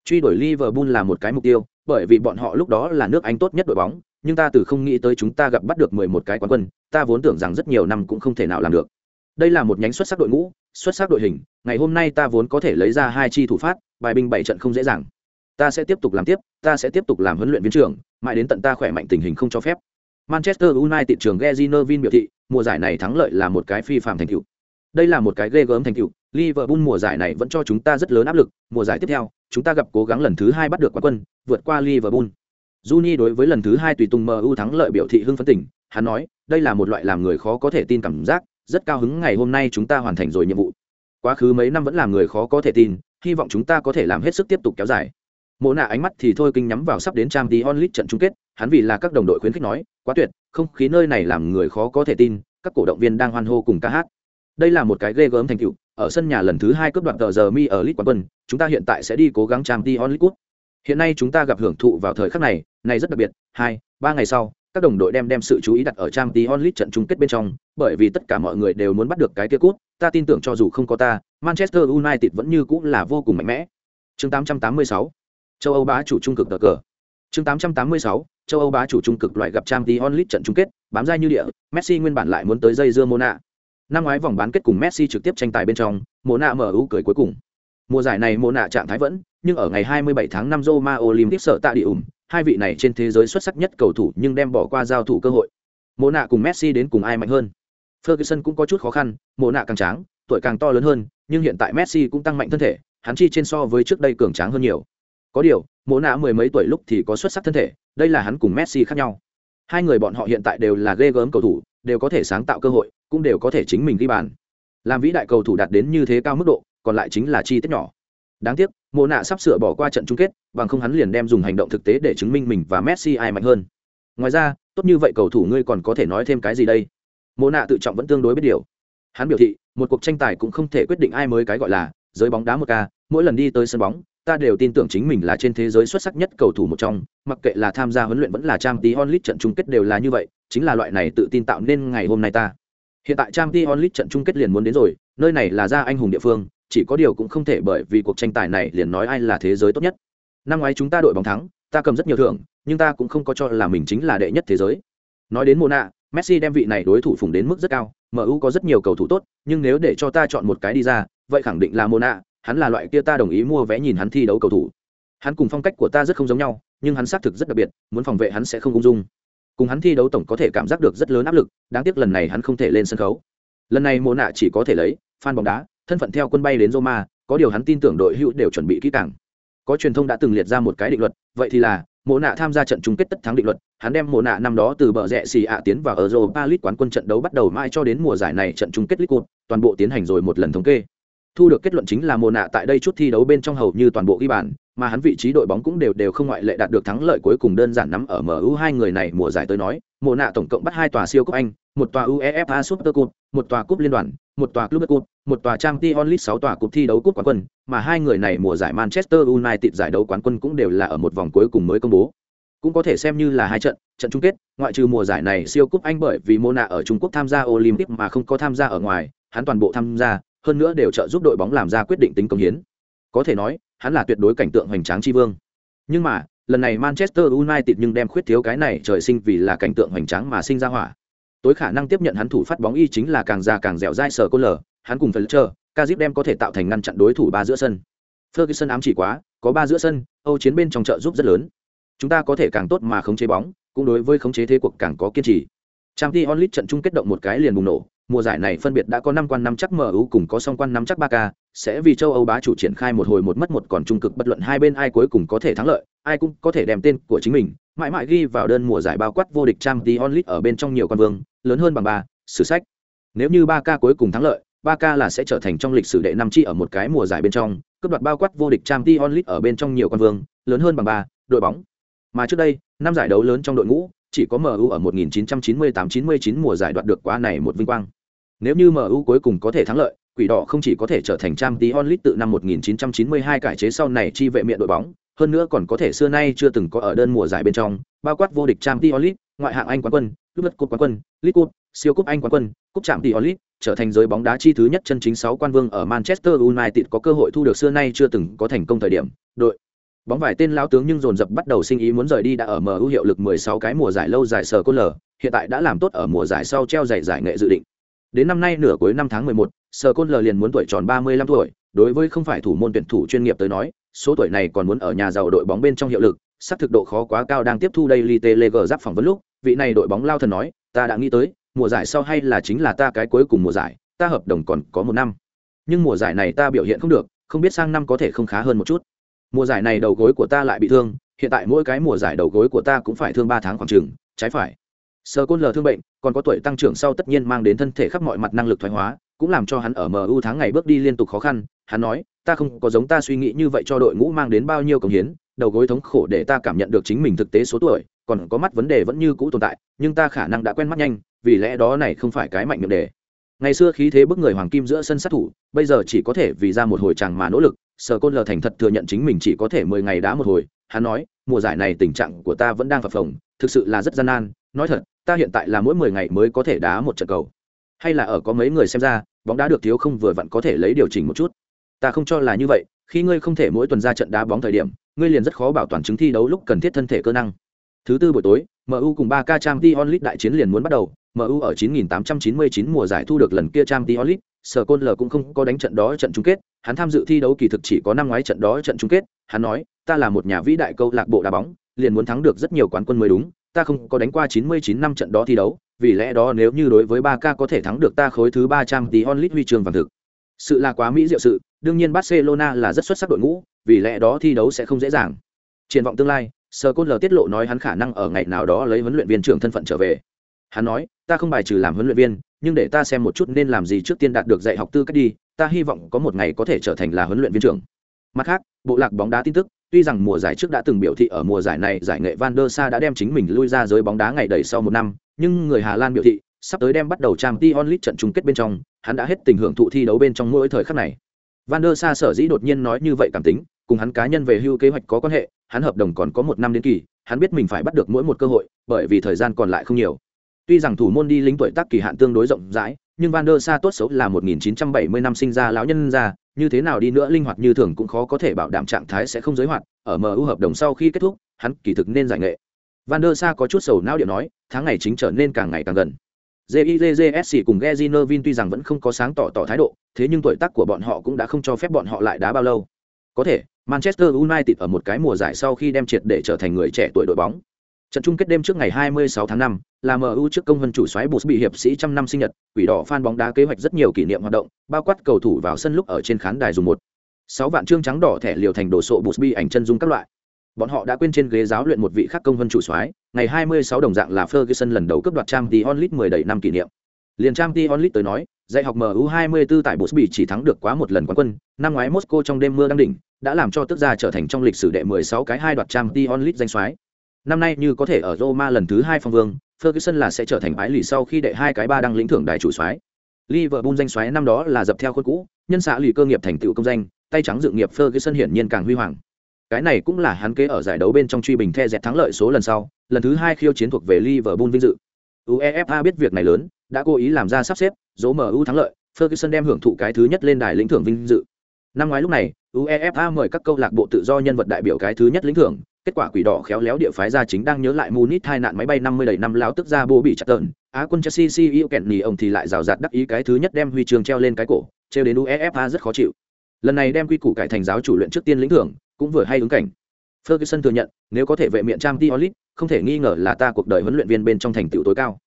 Truy đuổi Liverpool là một cái mục tiêu, bởi vì bọn họ lúc đó là nước Anh tốt nhất đội bóng, nhưng ta từ không nghĩ tới chúng ta gặp bắt được 11 cái quán quân, ta vốn tưởng rằng rất nhiều năm cũng không thể nào làm được. đây là một nhánh xuất sắc đội ngũ xuất sắc đội hình ngày hôm nay ta vốn có thể lấy ra hai chi thủ phát bài binh bảy trận không dễ dàng. Ta sẽ tiếp tục làm tiếp ta sẽ tiếp tục làm huấn luyện viên trưởng mãi đến tận ta khỏe mạnh tình hình không cho phép. Manchester united trường Gezi Nervin biểu thị mùa giải này thắng lợi là một cái phi phạm thành tựu. Đây là một cái ghê gớm thành tựu liverpool mùa giải này vẫn cho chúng ta rất lớn áp lực mùa giải tiếp theo chúng ta gặp cố gắng lần thứ hai bắt được quán quân vượt qua liverpool. Juni đối với lần thứ hai tùy tùng MU thắng lợi biểu thị hưng phấn tỉnh, hắn nói, đây là một loại làm người khó có thể tin cảm giác, rất cao hứng ngày hôm nay chúng ta hoàn thành rồi nhiệm vụ. Quá khứ mấy năm vẫn làm người khó có thể tin, hy vọng chúng ta có thể làm hết sức tiếp tục kéo dài. Mộ nạ ánh mắt thì thôi kinh nhắm vào sắp đến trang t onlit trận chung kết, hắn vì là các đồng đội khuyến khích nói, quá tuyệt, không khí nơi này làm người khó có thể tin, các cổ động viên đang hoan hô cùng ca hát. Đây là một cái ghê gớm thành tựu, ở sân nhà lần thứ hai cướp đoạt tờ giờ mi ở lit quán quân, chúng ta hiện tại sẽ đi cố gắng trang t onlit League. Hiện nay chúng ta gặp hưởng thụ vào thời khắc này, này rất đặc biệt, hai, ba ngày sau, các đồng đội đem đem sự chú ý đặt ở trang tí onlit trận chung kết bên trong, bởi vì tất cả mọi người đều muốn bắt được cái kia cút, ta tin tưởng cho dù không có ta, Manchester United vẫn như cũng là vô cùng mạnh mẽ. Chương 886. Châu Âu bá chủ trung cực tờ cờ. Chương 886. Châu Âu bá chủ trung cực loại gặp trang tí onlit trận chung kết, bám dai như địa, Messi nguyên bản lại muốn tới dây dưa Mona. Năm ngoái vòng bán kết cùng Messi trực tiếp tranh tài bên trong, Mona mở ưu cười cuối cùng. Mùa giải này Mona trạng thái vẫn, nhưng ở ngày 27 tháng 5 Roma Olympic sở tạ địa ủng, hai vị này trên thế giới xuất sắc nhất cầu thủ nhưng đem bỏ qua giao thủ cơ hội. Mộ nạ cùng Messi đến cùng ai mạnh hơn? Ferguson cũng có chút khó khăn, mộ nạ càng tráng, tuổi càng to lớn hơn, nhưng hiện tại Messi cũng tăng mạnh thân thể, hắn chi trên so với trước đây cường tráng hơn nhiều. Có điều, mộ nạ mười mấy tuổi lúc thì có xuất sắc thân thể, đây là hắn cùng Messi khác nhau. Hai người bọn họ hiện tại đều là ghê gớm cầu thủ, đều có thể sáng tạo cơ hội, cũng đều có thể chính mình ghi bàn. Làm vĩ đại cầu thủ đạt đến như thế cao mức độ, còn lại chính là chi tiết nhỏ. Đáng tiếc, Mộ nạ sắp sửa bỏ qua trận chung kết, bằng không hắn liền đem dùng hành động thực tế để chứng minh mình và Messi ai mạnh hơn. Ngoài ra, tốt như vậy cầu thủ ngươi còn có thể nói thêm cái gì đây? Mộ nạ tự trọng vẫn tương đối biết điều. Hắn biểu thị, một cuộc tranh tài cũng không thể quyết định ai mới cái gọi là giới bóng đá một ca, mỗi lần đi tới sân bóng, ta đều tin tưởng chính mình là trên thế giới xuất sắc nhất cầu thủ một trong, mặc kệ là tham gia huấn luyện vẫn là Champions League trận chung kết đều là như vậy, chính là loại này tự tin tạo nên ngày hôm nay ta. Hiện tại Champions League trận chung kết liền muốn đến rồi, nơi này là ra anh hùng địa phương, chỉ có điều cũng không thể bởi vì cuộc tranh tài này liền nói ai là thế giới tốt nhất. Năm ngoái chúng ta đội bóng thắng, ta cầm rất nhiều thưởng, nhưng ta cũng không có cho là mình chính là đệ nhất thế giới. Nói đến mona, messi đem vị này đối thủ phùng đến mức rất cao mu có rất nhiều cầu thủ tốt, nhưng nếu để cho ta chọn một cái đi ra, vậy khẳng định là mona, hắn là loại kia ta đồng ý mua vé nhìn hắn thi đấu cầu thủ. Hắn cùng phong cách của ta rất không giống nhau, nhưng hắn xác thực rất đặc biệt, muốn phòng vệ hắn sẽ không ung dung. Cùng hắn thi đấu tổng có thể cảm giác được rất lớn áp lực, đáng tiếc lần này hắn không thể lên sân khấu. Lần này mồ nạ chỉ có thể lấy fan bóng đá thân phận theo quân bay đến Roma, có điều hắn tin tưởng đội hữu đều chuẩn bị kỹ càng. Có truyền thông đã từng liệt ra một cái định luật, vậy thì là Mộ nạ tham gia trận chung kết tất thắng định luật, hắn đem Mộ nạ năm đó từ bờ rẽ xì ạ tiến vào Europa League quán quân trận đấu bắt đầu mai cho đến mùa giải này trận chung kết League Cup, toàn bộ tiến hành rồi một lần thống kê. Thu được kết luận chính là Mộ nạ tại đây chút thi đấu bên trong hầu như toàn bộ ghi bàn, mà hắn vị trí đội bóng cũng đều đều không ngoại lệ đạt được thắng lợi cuối cùng đơn giản nắm ở MU hai người này mùa giải tới nói, Mộ nạ tổng cộng bắt hai tòa siêu cúp Anh, một tòa UEFA Super Cup, một tòa cúp liên đoàn, một tòa Club Cup, một tòa Champions League 6 tòa cúp thi đấu cúp quán quân, mà hai người này mùa giải Manchester United giải đấu quán quân cũng đều là ở một vòng cuối cùng mới công bố. Cũng có thể xem như là hai trận, trận chung kết, ngoại trừ mùa giải này siêu cúp Anh bởi vì Mona ở Trung Quốc tham gia Olympic mà không có tham gia ở ngoài, hắn toàn bộ tham gia, hơn nữa đều trợ giúp đội bóng làm ra quyết định tính công hiến. Có thể nói, hắn là tuyệt đối cảnh tượng hoành tráng chi vương. Nhưng mà, lần này Manchester United nhưng đem khuyết thiếu cái này trời sinh vì là cảnh tượng hoành tráng mà sinh ra hỏa tối khả năng tiếp nhận hắn thủ phát bóng y chính là càng già càng dẻo dai sờ cô lở. hắn cùng phần chờ Kazip đem có thể tạo thành ngăn chặn đối thủ ba giữa sân Ferguson ám chỉ quá, có ba giữa sân, âu chiến bên trong trợ giúp rất lớn chúng ta có thể càng tốt mà khống chế bóng, cũng đối với khống chế thế cuộc càng có kiên trì trang t onlit trận chung kết động một cái liền bùng nổ mùa giải này phân biệt đã có năm quan năm chắc mu cùng có song quan năm chắc ba k sẽ vì châu âu bá chủ triển khai một hồi một mất một còn trung cực bất luận hai bên ai cuối cùng có thể thắng lợi, ai cũng có thể đem tên của chính mình. Mãi mãi ghi vào đơn mùa giải bao quát vô địch trang t onlit ở bên trong nhiều con vương, lớn hơn bằng ba, sử sách. Nếu như ba k cuối cùng thắng lợi ba k là sẽ trở thành trong lịch sử đệ năm chi ở một cái mùa giải bên trong, cướp đoạt bao quát vô địch trang t onlit ở bên trong nhiều con vương, lớn hơn bằng ba, đội bóng. Mà trước đây, năm giải đấu lớn trong đội ngũ chỉ có mu ở 1998-99 mùa giải đoạt được quá này một vinh quang. Nếu như mu cuối cùng có thể thắng lợi, quỷ đỏ không chỉ có thể trở thành trang tí onlit từ năm 1992 cải chế sau này chi vệ miệng đội bóng, hơn nữa còn có thể xưa nay chưa từng có ở đơn mùa giải bên trong, bao quát vô địch trang tí onlit, ngoại hạng anh quán quân lúc đất cúp quán quân, league cup, siêu cúp anh quán quân, cúp trạm tí onlit, trở thành giới bóng đá chi thứ nhất chân chính sáu quan vương ở manchester united có cơ hội thu được xưa nay chưa từng có thành công thời điểm, đội bóng vải tên lao tướng nhưng dồn dập bắt đầu sinh ý muốn rời đi đã ở MU hiệu lực 16 cái mùa giải lâu dài sở côn lờ, hiện tại đã làm tốt ở mùa giải sau treo giải giải nghệ dự định. Đến năm nay nửa cuối năm tháng 11, Sở Côn lờ liền muốn tuổi tròn 35 tuổi, đối với không phải thủ môn tuyển thủ chuyên nghiệp tới nói, số tuổi này còn muốn ở nhà giàu đội bóng bên trong hiệu lực, sắp thực độ khó quá cao đang tiếp thu đây Daily Tele giáp phỏng vấn lúc, vị này đội bóng lao thần nói, ta đã nghĩ tới, mùa giải sau hay là chính là ta cái cuối cùng mùa giải, ta hợp đồng còn có một năm. Nhưng mùa giải này ta biểu hiện không được, không biết sang năm có thể không khá hơn một chút. Mùa giải này đầu gối của ta lại bị thương, hiện tại mỗi cái mùa giải đầu gối của ta cũng phải thương ba tháng khoảng chừng, trái phải. Sơ côn lờ thương bệnh, còn có tuổi tăng trưởng sau tất nhiên mang đến thân thể khắp mọi mặt năng lực thoái hóa, cũng làm cho hắn ở MU tháng ngày bước đi liên tục khó khăn, hắn nói, ta không có giống ta suy nghĩ như vậy cho đội ngũ mang đến bao nhiêu công hiến, đầu gối thống khổ để ta cảm nhận được chính mình thực tế số tuổi, còn có mắt vấn đề vẫn như cũ tồn tại, nhưng ta khả năng đã quen mắt nhanh, vì lẽ đó này không phải cái mạnh miệng đề. Ngày xưa khí thế bức người hoàng kim giữa sân sát thủ, bây giờ chỉ có thể vì ra một hồi chàng mà nỗ lực, Sở Côn lờ thành thật thừa nhận chính mình chỉ có thể mười ngày đá một hồi, hắn nói, mùa giải này tình trạng của ta vẫn đang phập phồng, thực sự là rất gian nan, nói thật, ta hiện tại là mỗi mười ngày mới có thể đá một trận cầu. Hay là ở có mấy người xem ra, bóng đá được thiếu không vừa vặn có thể lấy điều chỉnh một chút. Ta không cho là như vậy, khi ngươi không thể mỗi tuần ra trận đá bóng thời điểm, ngươi liền rất khó bảo toàn chứng thi đấu lúc cần thiết thân thể cơ năng. Thứ tư buổi tối, MU cùng ba ca trang t onlit đại chiến liền muốn bắt đầu, MU ở 9899 mùa giải thu được lần kia trang t onlit Sở Côn L cũng không có đánh trận đó trận chung kết, hắn tham dự thi đấu kỳ thực chỉ có năm ngoái trận đó trận chung kết, hắn nói, ta là một nhà vĩ đại câu lạc bộ đá bóng, liền muốn thắng được rất nhiều quán quân mới đúng, ta không có đánh qua 99 năm trận đó thi đấu, vì lẽ đó nếu như đối với 3K có thể thắng được ta khối thứ 300 tí onlit huy chương vàng thực. Sự là quá mỹ diệu sự, đương nhiên Barcelona là rất xuất sắc đội ngũ, vì lẽ đó thi đấu sẽ không dễ dàng. Triển vọng tương lai, sơ Côn L tiết lộ nói hắn khả năng ở ngày nào đó lấy huấn luyện viên trưởng thân phận trở về. Hắn nói, ta không bài trừ làm huấn luyện viên, nhưng để ta xem một chút nên làm gì trước tiên đạt được dạy học tư cách đi, ta hy vọng có một ngày có thể trở thành là huấn luyện viên trưởng. Mặt khác, bộ lạc bóng đá tin tức, tuy rằng mùa giải trước đã từng biểu thị ở mùa giải này giải nghệ Van der Sa đã đem chính mình lui ra giới bóng đá ngày đầy sau một năm, nhưng người Hà Lan biểu thị sắp tới đem bắt đầu trang t onlit trận chung kết bên trong, hắn đã hết tình hưởng thụ thi đấu bên trong mỗi thời khắc này. Van der Sa sở dĩ đột nhiên nói như vậy cảm tính, cùng hắn cá nhân về hưu kế hoạch có quan hệ, hắn hợp đồng còn có một năm đến kỳ, hắn biết mình phải bắt được mỗi một cơ hội, bởi vì thời gian còn lại không nhiều. Tuy rằng thủ môn đi lính tuổi tác kỳ hạn tương đối rộng rãi, nhưng Van der Sa tốt xấu là 1970 năm sinh ra lão nhân già, như thế nào đi nữa linh hoạt như thường cũng khó có thể bảo đảm trạng thái sẽ không giới hoạt, ở MU hợp đồng sau khi kết thúc, hắn kỳ thực nên giải nghệ. Van der Sa có chút sầu não điệu nói, tháng ngày chính trở nên càng ngày càng gần. JIJJSC cùng Gezinervin tuy rằng vẫn không có sáng tỏ tỏ thái độ, thế nhưng tuổi tác của bọn họ cũng đã không cho phép bọn họ lại đá bao lâu. Có thể, Manchester United ở một cái mùa giải sau khi đem triệt để trở thành người trẻ tuổi đội bóng. Trận chung kết đêm trước ngày 26 tháng 5, là MU trước công vân chủ soái Bus bị hiệp sĩ trăm năm sinh nhật, quỷ đỏ fan bóng đá kế hoạch rất nhiều kỷ niệm hoạt động, bao quát cầu thủ vào sân lúc ở trên khán đài dùng một sáu vạn trương trắng đỏ thẻ liều thành đồ sộ Bus bị ảnh chân dung các loại. Bọn họ đã quên trên ghế giáo luyện một vị khác công vân chủ soái, ngày 26 đồng dạng là Ferguson lần đầu cướp đoạt Champions League 10 đầy năm kỷ niệm. Liên Champions League tới nói, dạy học MU 24 tại Bus bị chỉ thắng được quá một lần quán quân, năm ngoái Moscow trong đêm mưa đang đỉnh, đã làm cho tức gia trở thành trong lịch sử đệ 16 cái hai đoạt Champions League danh soái. Năm nay như có thể ở Roma lần thứ hai phong vương, Ferguson là sẽ trở thành ái lì sau khi đệ hai cái ba đăng lĩnh thưởng đại chủ soái. Liverpool danh soái năm đó là dập theo khuôn cũ, nhân xã lì cơ nghiệp thành tựu công danh, tay trắng dự nghiệp Ferguson hiển nhiên càng huy hoàng. Cái này cũng là hắn kế ở giải đấu bên trong truy bình the dẹt thắng lợi số lần sau, lần thứ hai khiêu chiến thuộc về Liverpool vinh dự. UEFA biết việc này lớn, đã cố ý làm ra sắp xếp, dỗ MU thắng lợi, Ferguson đem hưởng thụ cái thứ nhất lên đài lĩnh thưởng vinh dự. Năm ngoái lúc này, UEFA mời các câu lạc bộ tự do nhân vật đại biểu cái thứ nhất lĩnh thưởng, kết quả quỷ đỏ khéo léo địa phái ra chính đang nhớ lại Munich hai nạn máy bay 50 đầy năm láo tức ra bố bị chặt tợn, Á quân Chelsea CEO Kenny ông thì lại rào rạt đắc ý cái thứ nhất đem huy chương treo lên cái cổ, treo đến UEFA rất khó chịu. Lần này đem quy củ cải thành giáo chủ luyện trước tiên lĩnh thưởng, cũng vừa hay ứng cảnh. Ferguson thừa nhận, nếu có thể vệ miệng trang tiolit không thể nghi ngờ là ta cuộc đời huấn luyện viên bên trong thành tựu tối cao.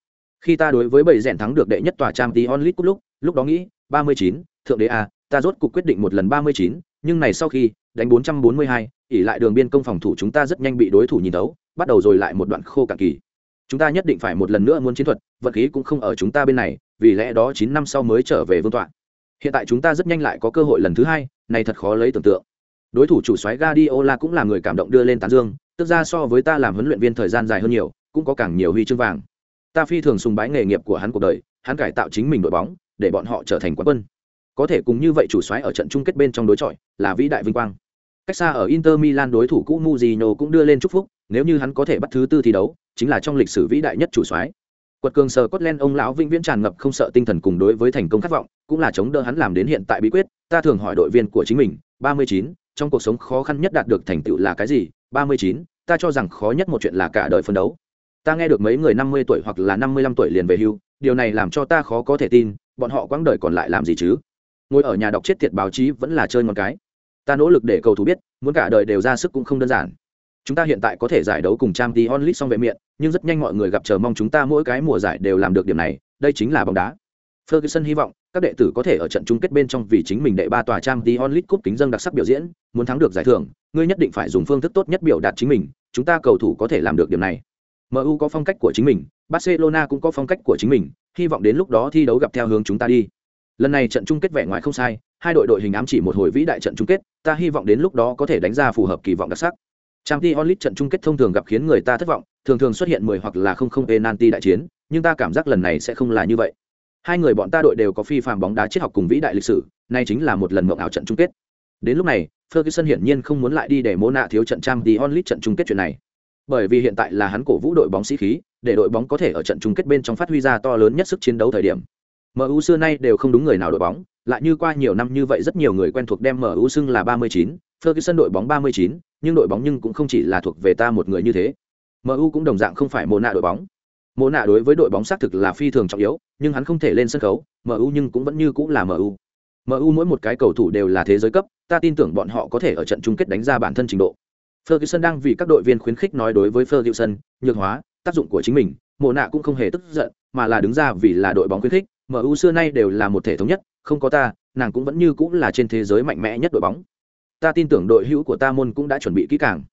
Khi ta đối với bảy rèn thắng được đệ nhất tòa trang tiolit lúc, lúc đó nghĩ, 39, thượng đế a, ta rốt cuộc quyết định một lần 39, nhưng này sau khi đánh 442, ỉ lại đường biên công phòng thủ chúng ta rất nhanh bị đối thủ nhìn thấu bắt đầu rồi lại một đoạn khô cạn kỳ. Chúng ta nhất định phải một lần nữa muốn chiến thuật vật khí cũng không ở chúng ta bên này vì lẽ đó chín năm sau mới trở về vương tọa. Hiện tại chúng ta rất nhanh lại có cơ hội lần thứ hai này thật khó lấy tưởng tượng. Đối thủ chủ soái Guardiola cũng là người cảm động đưa lên tán dương tức ra so với ta làm huấn luyện viên thời gian dài hơn nhiều cũng có càng nhiều huy chương vàng. Ta phi thường sùng bái nghề nghiệp của hắn cuộc đời hắn cải tạo chính mình đội bóng để bọn họ trở thành quán quân có thể cùng như vậy chủ soái ở trận chung kết bên trong đối chọi là vĩ đại vinh quang. Cách xa ở Inter Milan đối thủ cũ muzino cũng đưa lên chúc phúc nếu như hắn có thể bắt thứ tư thi đấu chính là trong lịch sử vĩ đại nhất chủ soái. Quật cường sờ Scotland ông lão vĩnh viễn tràn ngập không sợ tinh thần cùng đối với thành công khát vọng cũng là chống đỡ hắn làm đến hiện tại bí quyết ta thường hỏi đội viên của chính mình 39, trong cuộc sống khó khăn nhất đạt được thành tựu là cái gì? 39, ta cho rằng khó nhất một chuyện là cả đời phân đấu. Ta nghe được mấy người 50 tuổi hoặc là 55 tuổi liền về hưu điều này làm cho ta khó có thể tin bọn họ quãng đời còn lại làm gì chứ? Ngồi ở nhà đọc chết tiệt báo chí vẫn là chơi ngon cái. Ta nỗ lực để cầu thủ biết, muốn cả đời đều ra sức cũng không đơn giản. Chúng ta hiện tại có thể giải đấu cùng trang t onlit xong vệ miệng, nhưng rất nhanh mọi người gặp chờ mong chúng ta mỗi cái mùa giải đều làm được điểm này, đây chính là bóng đá. Ferguson hy vọng, các đệ tử có thể ở trận chung kết bên trong vì chính mình đệ ba tòa trang t onlit cúp kính dân đặc sắc biểu diễn, muốn thắng được giải thưởng, ngươi nhất định phải dùng phương thức tốt nhất biểu đạt chính mình, chúng ta cầu thủ có thể làm được điểm này. Mu có phong cách của chính mình, barcelona cũng có phong cách của chính mình, hy vọng đến lúc đó thi đấu gặp theo hướng chúng ta đi lần này trận chung kết vẻ ngoài không sai, hai đội đội hình ám chỉ một hồi vĩ đại trận chung kết, ta hy vọng đến lúc đó có thể đánh ra phù hợp kỳ vọng đặc sắc. Trang t onlit trận chung kết thông thường gặp khiến người ta thất vọng, thường thường xuất hiện mười hoặc là không không penalty đại chiến, nhưng ta cảm giác lần này sẽ không là như vậy. Hai người bọn ta đội đều có phi phạm bóng đá triết học cùng vĩ đại lịch sử, nay chính là một lần mộng ảo trận chung kết. Đến lúc này, ferguson hiển nhiên không muốn lại đi để mô nạ thiếu trận trang t onlit trận chung kết chuyện này. Bởi vì hiện tại là hắn cổ vũ đội bóng sĩ khí, để đội bóng có thể ở trận chung kết bên trong phát huy ra to lớn nhất sức chiến đấu thời điểm. MU xưa nay đều không đúng người nào đội bóng, lại như qua nhiều năm như vậy rất nhiều người quen thuộc đem MU xưng là 39, Ferguson đội bóng 39, nhưng đội bóng nhưng cũng không chỉ là thuộc về ta một người như thế. MU cũng đồng dạng không phải mồ nạ đội bóng. Mồ nạ đối với đội bóng xác thực là phi thường trọng yếu, nhưng hắn không thể lên sân khấu, MU nhưng cũng vẫn như cũng là MU. MU mỗi một cái cầu thủ đều là thế giới cấp, ta tin tưởng bọn họ có thể ở trận chung kết đánh ra bản thân trình độ. Ferguson đang vì các đội viên khuyến khích nói đối với Ferguson, nhược hóa, tác dụng của chính mình, Mộ nạ cũng không hề tức giận, mà là đứng ra vì là đội bóng khuyến khích, MU xưa nay đều là một thể thống nhất, không có ta, nàng cũng vẫn như cũng là trên thế giới mạnh mẽ nhất đội bóng. Ta tin tưởng đội hữu của ta môn cũng đã chuẩn bị kỹ càng.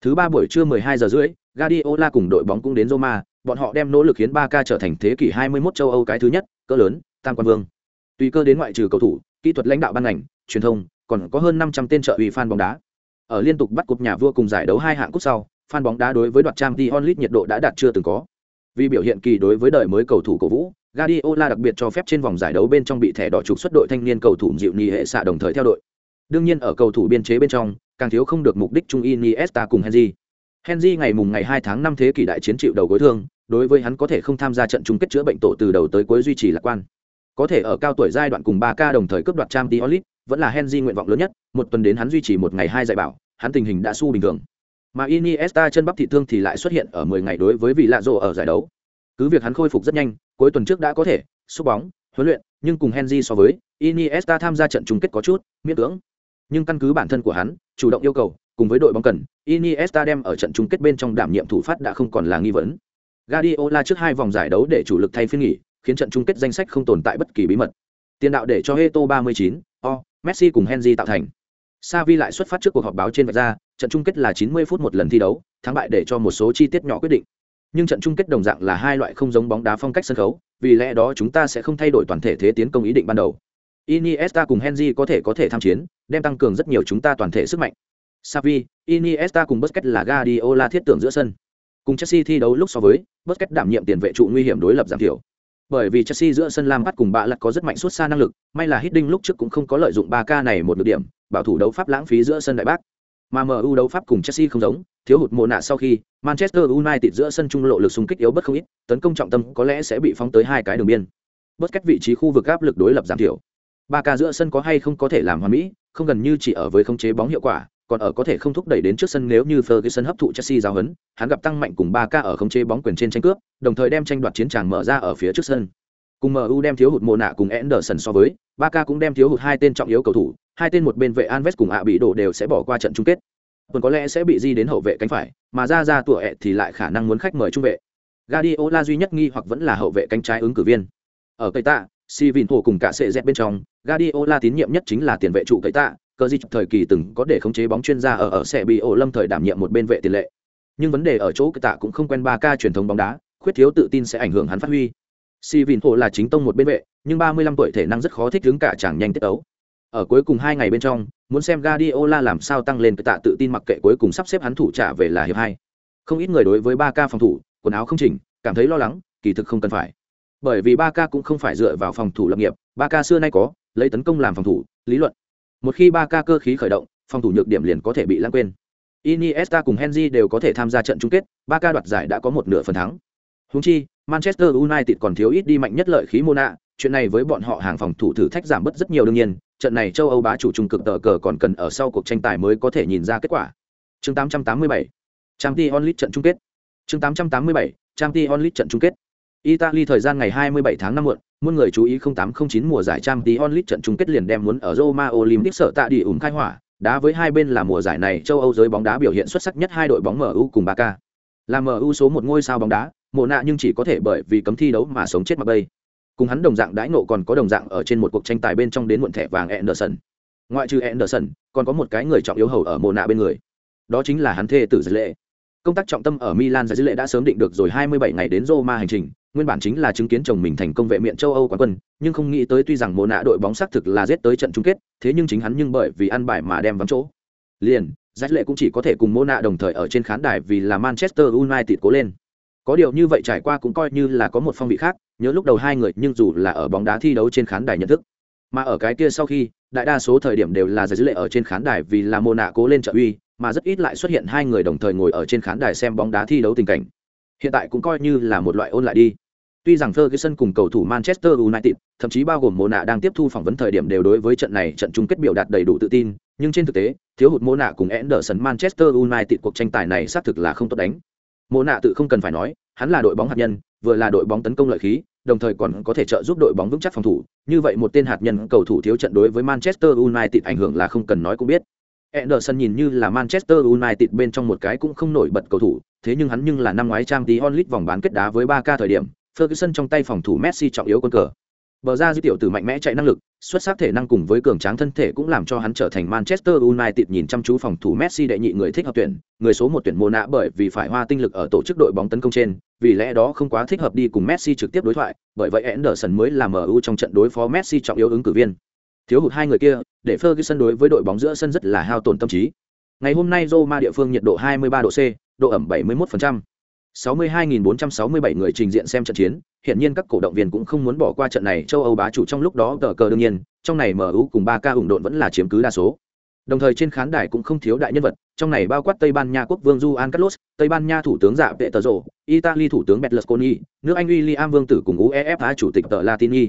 Thứ ba buổi trưa 12 giờ rưỡi, Guardiola cùng đội bóng cũng đến Roma, bọn họ đem nỗ lực khiến Barca trở thành thế kỷ 21 châu Âu cái thứ nhất, cỡ lớn, tam quan vương. Tùy cơ đến ngoại trừ cầu thủ, kỹ thuật lãnh đạo ban ngành, truyền thông, còn có hơn 500 tên trợ ủy fan bóng đá. Ở liên tục bắt cúp nhà vua cùng giải đấu hai hạng cúp sau, fan bóng đá đối với đoạt trang Champions League nhiệt độ đã đạt chưa từng có. Vì biểu hiện kỳ đối với đời mới cầu thủ cổ vũ, Guardiola đặc biệt cho phép trên vòng giải đấu bên trong bị thẻ đỏ trục xuất đội thanh niên cầu thủ dịu nhị hệ xạ đồng thời theo đội. Đương nhiên ở cầu thủ biên chế bên trong, càng thiếu không được mục đích trung Iniesta cùng Henry. Henry ngày mùng ngày 2 tháng 5 thế kỷ đại chiến chịu đầu gối thương, đối với hắn có thể không tham gia trận chung kết chữa bệnh tổ từ đầu tới cuối duy trì lạc quan. Có thể ở cao tuổi giai đoạn cùng 3K đồng thời cướp đoạt Champions League, vẫn là Henry nguyện vọng lớn nhất, một tuần đến hắn duy trì một ngày hai giải bảo, hắn tình hình đã su bình thường. Mà Iniesta chân bắp thị thương thì lại xuất hiện ở 10 ngày đối với vị lạ rồ ở giải đấu. Cứ việc hắn khôi phục rất nhanh, cuối tuần trước đã có thể xúc bóng, huấn luyện, nhưng cùng Henry so với, Iniesta tham gia trận chung kết có chút miễn cưỡng. Nhưng căn cứ bản thân của hắn, chủ động yêu cầu, cùng với đội bóng cần, Iniesta đem ở trận chung kết bên trong đảm nhiệm thủ phát đã không còn là nghi vấn. Guardiola trước hai vòng giải đấu để chủ lực thay phiên nghỉ, khiến trận chung kết danh sách không tồn tại bất kỳ bí mật. Tiền đạo để cho Heto 39, O, Messi cùng Henry tạo thành. Savi lại xuất phát trước cuộc họp báo trên vạch ra, trận chung kết là 90 phút một lần thi đấu, thắng bại để cho một số chi tiết nhỏ quyết định nhưng trận chung kết đồng dạng là hai loại không giống bóng đá phong cách sân khấu vì lẽ đó chúng ta sẽ không thay đổi toàn thể thế tiến công ý định ban đầu. Iniesta cùng henry có thể có thể tham chiến đem tăng cường rất nhiều chúng ta toàn thể sức mạnh. Savi iniesta cùng busquets là guardiola thiết tưởng giữa sân. Cùng chelsea thi đấu lúc so với busquets đảm nhiệm tiền vệ trụ nguy hiểm đối lập giảm thiểu. Bởi vì chelsea giữa sân lam bắt cùng bạ lặt có rất mạnh suốt xa năng lực may là hiddink lúc trước cũng không có lợi dụng ba k này một được điểm bảo thủ đấu pháp lãng phí giữa sân đại bác. Mà MU đấu pháp cùng Chelsea không giống, thiếu hụt mồ nạ sau khi Manchester United giữa sân trung lộ lực xung kích yếu bất không ít, tấn công trọng tâm có lẽ sẽ bị phóng tới hai cái đường biên. Bất cách vị trí khu vực áp lực đối lập giảm thiểu. Ba ca giữa sân có hay không có thể làm hoàn mỹ, không gần như chỉ ở với khống chế bóng hiệu quả, còn ở có thể không thúc đẩy đến trước sân nếu như Ferguson hấp thụ Chelsea giáo huấn, hắn gặp tăng mạnh cùng Barca ở khống chế bóng quyền trên tranh cướp, đồng thời đem tranh đoạt chiến tràng mở ra ở phía trước sân. Cùng MU đem thiếu hụt mồ nạ cùng Anderson so với, Barca cũng đem thiếu hụt hai tên trọng yếu cầu thủ, hai tên một bên vệ Anves cùng ạ bị đổ đều sẽ bỏ qua trận chung kết còn có lẽ sẽ bị di đến hậu vệ cánh phải, mà ra ra tủa ẹ thì lại khả năng muốn khách mời trung vệ. Guardiola duy nhất nghi hoặc vẫn là hậu vệ cánh trái ứng cử viên. Ở cây tạ si vin cùng cả sệ dẹt bên trong, Guardiola tín nhiệm nhất chính là tiền vệ trụ cây tạ. Cơ di thời kỳ từng có để khống chế bóng chuyên gia ở ở sẽ bị ổ lâm thời đảm nhiệm một bên vệ tiền lệ. Nhưng vấn đề ở chỗ cây tạ cũng không quen ba ca truyền thống bóng đá, khuyết thiếu tự tin sẽ ảnh hưởng hắn phát huy. Si vin là chính tông một bên vệ, nhưng 35 tuổi thể năng rất khó thích ứng cả chàng nhanh tiết ấu ở cuối cùng hai ngày bên trong, muốn xem Guardiola làm sao tăng lên cái tạ tự tin mặc kệ cuối cùng sắp xếp hắn thủ trả về là hiệp hai. Không ít người đối với 3K phòng thủ, quần áo không chỉnh, cảm thấy lo lắng, kỳ thực không cần phải. Bởi vì 3K cũng không phải dựa vào phòng thủ lập nghiệp, 3K xưa nay có lấy tấn công làm phòng thủ, lý luận. Một khi 3K cơ khí khởi động, phòng thủ nhược điểm liền có thể bị lãng quên. Iniesta cùng Henry đều có thể tham gia trận chung kết, 3K đoạt giải đã có một nửa phần thắng. Huống chi, Manchester United còn thiếu ít đi mạnh nhất lợi khí Mona, chuyện này với bọn họ hàng phòng thủ thử thách giảm bớt rất nhiều đương nhiên, trận này châu Âu bá chủ trung cực tờ cờ còn cần ở sau cuộc tranh tài mới có thể nhìn ra kết quả. Chương 887. Champions League trận chung kết. Chương 887. Champions League trận chung kết. Italy thời gian ngày 27 tháng 5 muộn, muôn người chú ý 0809 mùa giải Champions League trận chung kết liền đem muốn ở Roma Olympic sở tạ đi ủng khai hỏa, đá với hai bên là mùa giải này châu Âu giới bóng đá biểu hiện xuất sắc nhất hai đội bóng MU cùng Barca. Là MU số một ngôi sao bóng đá, mùa nạ nhưng chỉ có thể bởi vì cấm thi đấu mà sống chết mặc bay. Cùng hắn đồng dạng đãi ngộ còn có đồng dạng ở trên một cuộc tranh tài bên trong đến muộn thẻ vàng Anderson. Ngoại trừ Anderson, còn có một cái người trọng yếu hầu ở mồ nạ bên người. Đó chính là hắn thê tử Dư Lệ. Công tác trọng tâm ở Milan Dư Lệ đã sớm định được rồi 27 ngày đến Roma hành trình, nguyên bản chính là chứng kiến chồng mình thành công vệ miện châu Âu quán quân, nhưng không nghĩ tới tuy rằng mồ nạ đội bóng xác thực là giết tới trận chung kết, thế nhưng chính hắn nhưng bởi vì ăn bài mà đem vắng chỗ. Liền, Dư Lệ cũng chỉ có thể cùng mồ nạ đồng thời ở trên khán đài vì là Manchester United cố lên. Có điều như vậy trải qua cũng coi như là có một phong vị khác, nhớ lúc đầu hai người nhưng dù là ở bóng đá thi đấu trên khán đài nhận thức, mà ở cái kia sau khi, đại đa số thời điểm đều là Giải Lệ ở trên khán đài vì là mô nạ cố lên trợ uy, mà rất ít lại xuất hiện hai người đồng thời ngồi ở trên khán đài xem bóng đá thi đấu tình cảnh. Hiện tại cũng coi như là một loại ôn lại đi. Tuy rằng Ferguson cùng cầu thủ Manchester United, thậm chí bao gồm mô nạ đang tiếp thu phỏng vấn thời điểm đều đối với trận này trận chung kết biểu đạt đầy đủ tự tin, nhưng trên thực tế, thiếu hụt mô nạ cùng Anderson Manchester United cuộc tranh tài này xác thực là không tốt đánh. mô nạ tự không cần phải nói, hắn là đội bóng hạt nhân, vừa là đội bóng tấn công lợi khí, đồng thời còn có thể trợ giúp đội bóng vững chắc phòng thủ, như vậy một tên hạt nhân cầu thủ thiếu trận đối với Manchester United ảnh hưởng là không cần nói cũng biết. Anderson nhìn như là Manchester United bên trong một cái cũng không nổi bật cầu thủ, thế nhưng hắn nhưng là năm ngoái trang tí onlit vòng bán kết đá với 3K thời điểm, Ferguson trong tay phòng thủ Messi trọng yếu quân cờ. Bờ ra dư tiểu tử mạnh mẽ chạy năng lực, xuất sắc thể năng cùng với cường tráng thân thể cũng làm cho hắn trở thành Manchester United nhìn chăm chú phòng thủ Messi đệ nhị người thích hợp tuyển, người số một tuyển mùa nạ bởi vì phải hoa tinh lực ở tổ chức đội bóng tấn công trên, vì lẽ đó không quá thích hợp đi cùng Messi trực tiếp đối thoại, bởi vậy Anderson mới là MU trong trận đối phó Messi trọng yếu ứng cử viên. Thiếu hụt hai người kia, để Ferguson đối với đội bóng giữa sân rất là hao tổn tâm trí. Ngày hôm nay Roma địa phương nhiệt độ 23 độ C, độ ẩm 71%. 62.467 người trình diện xem trận chiến, hiện nhiên các cổ động viên cũng không muốn bỏ qua trận này châu Âu bá chủ trong lúc đó tờ cờ đương nhiên, trong này MU cùng 3K ủng độn vẫn là chiếm cứ đa số. Đồng thời trên khán đài cũng không thiếu đại nhân vật, trong này bao quát Tây Ban Nha quốc vương Juan Carlos, Tây Ban Nha thủ tướng Dạ Vệ Tờ Rồ, Italy thủ tướng Berlusconi, nước Anh William vương tử cùng UEFA chủ tịch tờ Latini.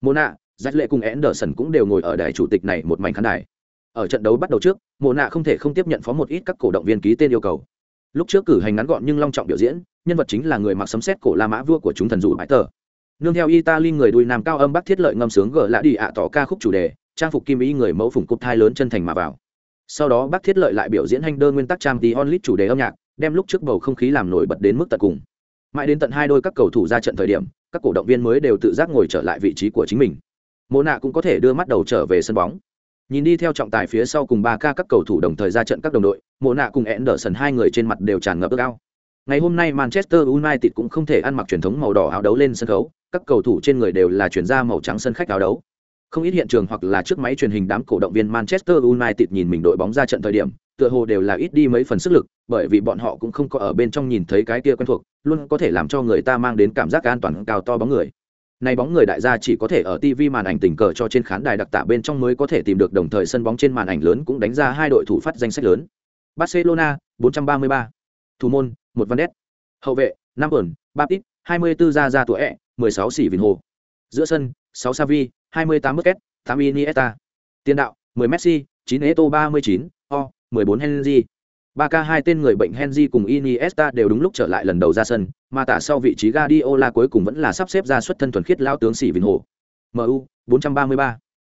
Mona, Dạch Lệ cùng Anderson cũng đều ngồi ở đài chủ tịch này một mảnh khán đài. Ở trận đấu bắt đầu trước, Mona không thể không tiếp nhận phó một ít các cổ động viên ký tên yêu cầu lúc trước cử hành ngắn gọn nhưng long trọng biểu diễn, nhân vật chính là người mặc sấm xét cổ la mã vua của chúng thần dù bãi tờ. Nương theo italy người đuôi nam cao âm bắc thiết lợi ngâm sướng gờ lạ đi ạ tỏ ca khúc chủ đề, trang phục kim ý người mẫu phùng cúp thai lớn chân thành mà vào. Sau đó bác thiết lợi lại biểu diễn hành đơn nguyên tắc trang tí onlit chủ đề âm nhạc, đem lúc trước bầu không khí làm nổi bật đến mức tận cùng. Mãi đến tận hai đôi các cầu thủ ra trận thời điểm, các cổ động viên mới đều tự giác ngồi trở lại vị trí của chính mình. Mô nạ cũng có thể đưa mắt đầu trở về sân bóng. Nhìn đi theo trọng tài phía sau cùng ba ca các cầu thủ đồng thời ra trận các đồng đội, Mộ nạ cùng Anderson hai người trên mặt đều tràn ngập ước ao. Ngày hôm nay Manchester United cũng không thể ăn mặc truyền thống màu đỏ áo đấu lên sân khấu, các cầu thủ trên người đều là chuyển ra màu trắng sân khách áo đấu. Không ít hiện trường hoặc là trước máy truyền hình đám cổ động viên Manchester United nhìn mình đội bóng ra trận thời điểm, tựa hồ đều là ít đi mấy phần sức lực, bởi vì bọn họ cũng không có ở bên trong nhìn thấy cái kia quen thuộc, luôn có thể làm cho người ta mang đến cảm giác an toàn cao to bóng người này bóng người đại gia chỉ có thể ở TV màn ảnh tình cờ cho trên khán đài đặc tả bên trong mới có thể tìm được đồng thời sân bóng trên màn ảnh lớn cũng đánh ra hai đội thủ phát danh sách lớn. Barcelona 433, thủ môn một Van Ness, hậu vệ năm ẩn, mươi 24 ra ra tuổi ẹ, 16 xỉ Vinh Hồ. Giữa sân 6 Xavi, 28 Busquets, 8 Iniesta. Tiền đạo 10 Messi, 9 Eto 39, O, 14 Henry. Ba ca hai tên người bệnh Henry cùng Iniesta đều đúng lúc trở lại lần đầu ra sân, mà tả sau vị trí Guardiola cuối cùng vẫn là sắp xếp ra xuất thân thuần khiết lao tướng sĩ Vinh Hồ. MU 433.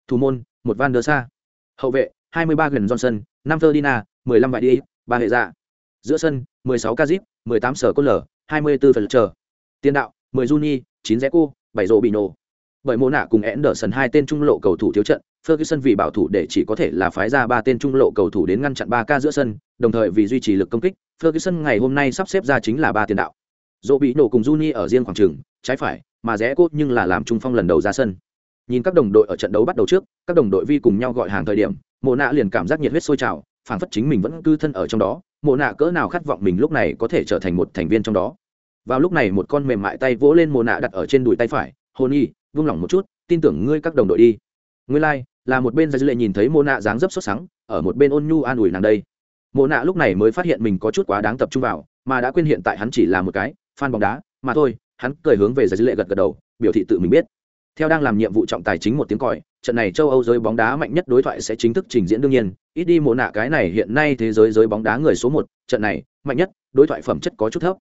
Thủ môn, một Van der Sa. Hậu vệ, 23 gần Johnson, 5 Ferdinand, 15 Bại Đi, ba hệ dạ. Giữa sân, 16 Kazip, 18 Sở Côn Lở, 24 Phần Trở. Tiền đạo, 10 Juni, 9 Zeko, 7 Rô nổ Bởi mô nạ cùng Anderson hai tên trung lộ cầu thủ thiếu trận, Ferguson vì bảo thủ để chỉ có thể là phái ra ba tên trung lộ cầu thủ đến ngăn chặn 3 ca giữa sân, đồng thời vì duy trì lực công kích, Ferguson ngày hôm nay sắp xếp ra chính là ba tiền đạo. Dỗ bị nổ cùng Juni ở riêng khoảng trường, trái phải, mà rẽ cốt nhưng là làm trung phong lần đầu ra sân. Nhìn các đồng đội ở trận đấu bắt đầu trước, các đồng đội vi cùng nhau gọi hàng thời điểm, Mộ Nạ liền cảm giác nhiệt huyết sôi trào, phản phất chính mình vẫn cư thân ở trong đó, Mộ Nạ cỡ nào khát vọng mình lúc này có thể trở thành một thành viên trong đó. Vào lúc này một con mềm mại tay vỗ lên Mộ Nạ đặt ở trên đùi tay phải, hồn y, vung lòng một chút, tin tưởng ngươi các đồng đội đi." Nguyên lai, like, là một bên Dư Lệ nhìn thấy mô Nạ dáng dấp sốt sắng, ở một bên ôn nhu an ủi nàng đây. mô Nạ lúc này mới phát hiện mình có chút quá đáng tập trung vào, mà đã quên hiện tại hắn chỉ là một cái fan bóng đá, mà thôi, hắn cười hướng về Dư Lệ gật gật đầu, biểu thị tự mình biết. Theo đang làm nhiệm vụ trọng tài chính một tiếng còi, trận này châu Âu giới bóng đá mạnh nhất đối thoại sẽ chính thức trình diễn đương nhiên, ít đi mồ nạ cái này hiện nay thế giới giới bóng đá người số một, trận này mạnh nhất, đối thoại phẩm chất có chút thấp.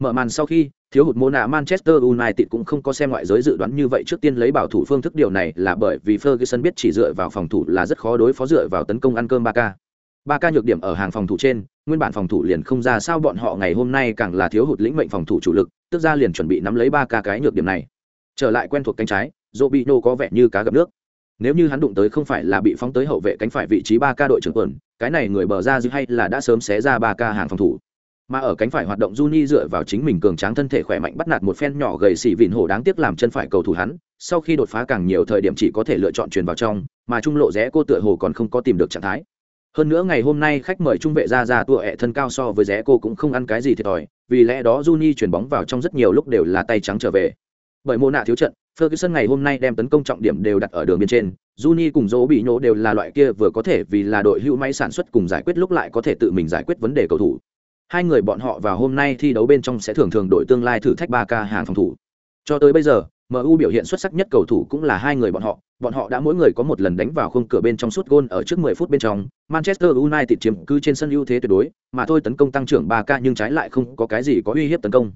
Mở màn sau khi, Thiếu hụt mô nạ Manchester United cũng không có xem ngoại giới dự đoán như vậy trước tiên lấy bảo thủ phương thức điều này là bởi vì Ferguson biết chỉ dựa vào phòng thủ là rất khó đối phó dựa vào tấn công ăn cơm Barca. Barca nhược điểm ở hàng phòng thủ trên, nguyên bản phòng thủ liền không ra sao bọn họ ngày hôm nay càng là thiếu hụt lĩnh mệnh phòng thủ chủ lực, tức ra liền chuẩn bị nắm lấy Barca cái nhược điểm này. Trở lại quen thuộc cánh trái, Robinho có vẻ như cá gặp nước. Nếu như hắn đụng tới không phải là bị phóng tới hậu vệ cánh phải vị trí Barca đội trưởng tuần, cái này người bờ ra dư hay là đã sớm xé ra Barca hàng phòng thủ mà ở cánh phải hoạt động Juni dựa vào chính mình cường tráng thân thể khỏe mạnh bắt nạt một phen nhỏ gầy xỉ vịn hổ đáng tiếc làm chân phải cầu thủ hắn, sau khi đột phá càng nhiều thời điểm chỉ có thể lựa chọn truyền vào trong, mà trung lộ rẽ cô tựa hồ còn không có tìm được trạng thái. Hơn nữa ngày hôm nay khách mời trung vệ ra ra tua ẹ thân cao so với rẽ cô cũng không ăn cái gì thiệt thòi, vì lẽ đó Juni chuyển bóng vào trong rất nhiều lúc đều là tay trắng trở về. Bởi mô nạ thiếu trận, Ferguson ngày hôm nay đem tấn công trọng điểm đều đặt ở đường biên trên, Juni cùng Dỗ bị nhổ đều là loại kia vừa có thể vì là đội hữu máy sản xuất cùng giải quyết lúc lại có thể tự mình giải quyết vấn đề cầu thủ hai người bọn họ vào hôm nay thi đấu bên trong sẽ thường thường đổi tương lai thử thách ba ca hàng phòng thủ. Cho tới bây giờ mu biểu hiện xuất sắc nhất cầu thủ cũng là hai người bọn họ. Bọn họ đã mỗi người có một lần đánh vào khung cửa bên trong suốt gôn ở trước 10 phút bên trong. Manchester united chiếm cứ trên sân ưu thế tuyệt đối, mà thôi tấn công tăng trưởng ba ca nhưng trái lại không có cái gì có uy hiếp tấn công.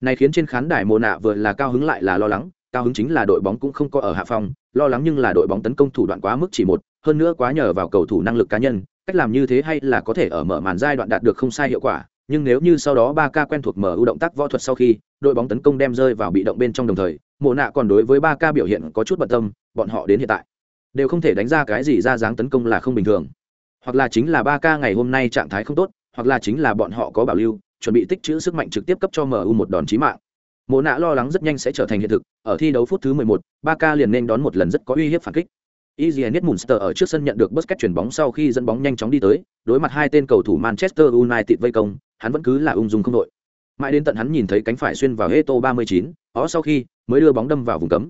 Này khiến trên khán đài mồ nạ vừa là cao hứng lại là lo lắng, cao hứng chính là đội bóng cũng không có ở hạ phòng, lo lắng nhưng là đội bóng tấn công thủ đoạn quá mức chỉ một, hơn nữa quá nhờ vào cầu thủ năng lực cá nhân cách làm như thế hay là có thể ở mở màn giai đoạn đạt được không sai hiệu quả nhưng nếu như sau đó ba ca quen thuộc mở ưu động tác võ thuật sau khi đội bóng tấn công đem rơi vào bị động bên trong đồng thời mộ nạ còn đối với ba ca biểu hiện có chút bận tâm bọn họ đến hiện tại đều không thể đánh ra cái gì ra dáng tấn công là không bình thường. Hoặc là chính là ba ca ngày hôm nay trạng thái không tốt hoặc là chính là bọn họ có bảo lưu chuẩn bị tích trữ sức mạnh trực tiếp cấp cho mu một đòn chí mạng. Mộ nạ lo lắng rất nhanh sẽ trở thành hiện thực ở thi đấu phút thứ 11, ba ca liền nên đón một lần rất có uy hiếp phản kích. Izianet Munster ở trước sân nhận được Busquets chuyển bóng sau khi dẫn bóng nhanh chóng đi tới, đối mặt hai tên cầu thủ Manchester United vây công, hắn vẫn cứ là ung dung không đội. Mãi đến tận hắn nhìn thấy cánh phải xuyên vào Heto 39, ó sau khi mới đưa bóng đâm vào vùng cấm.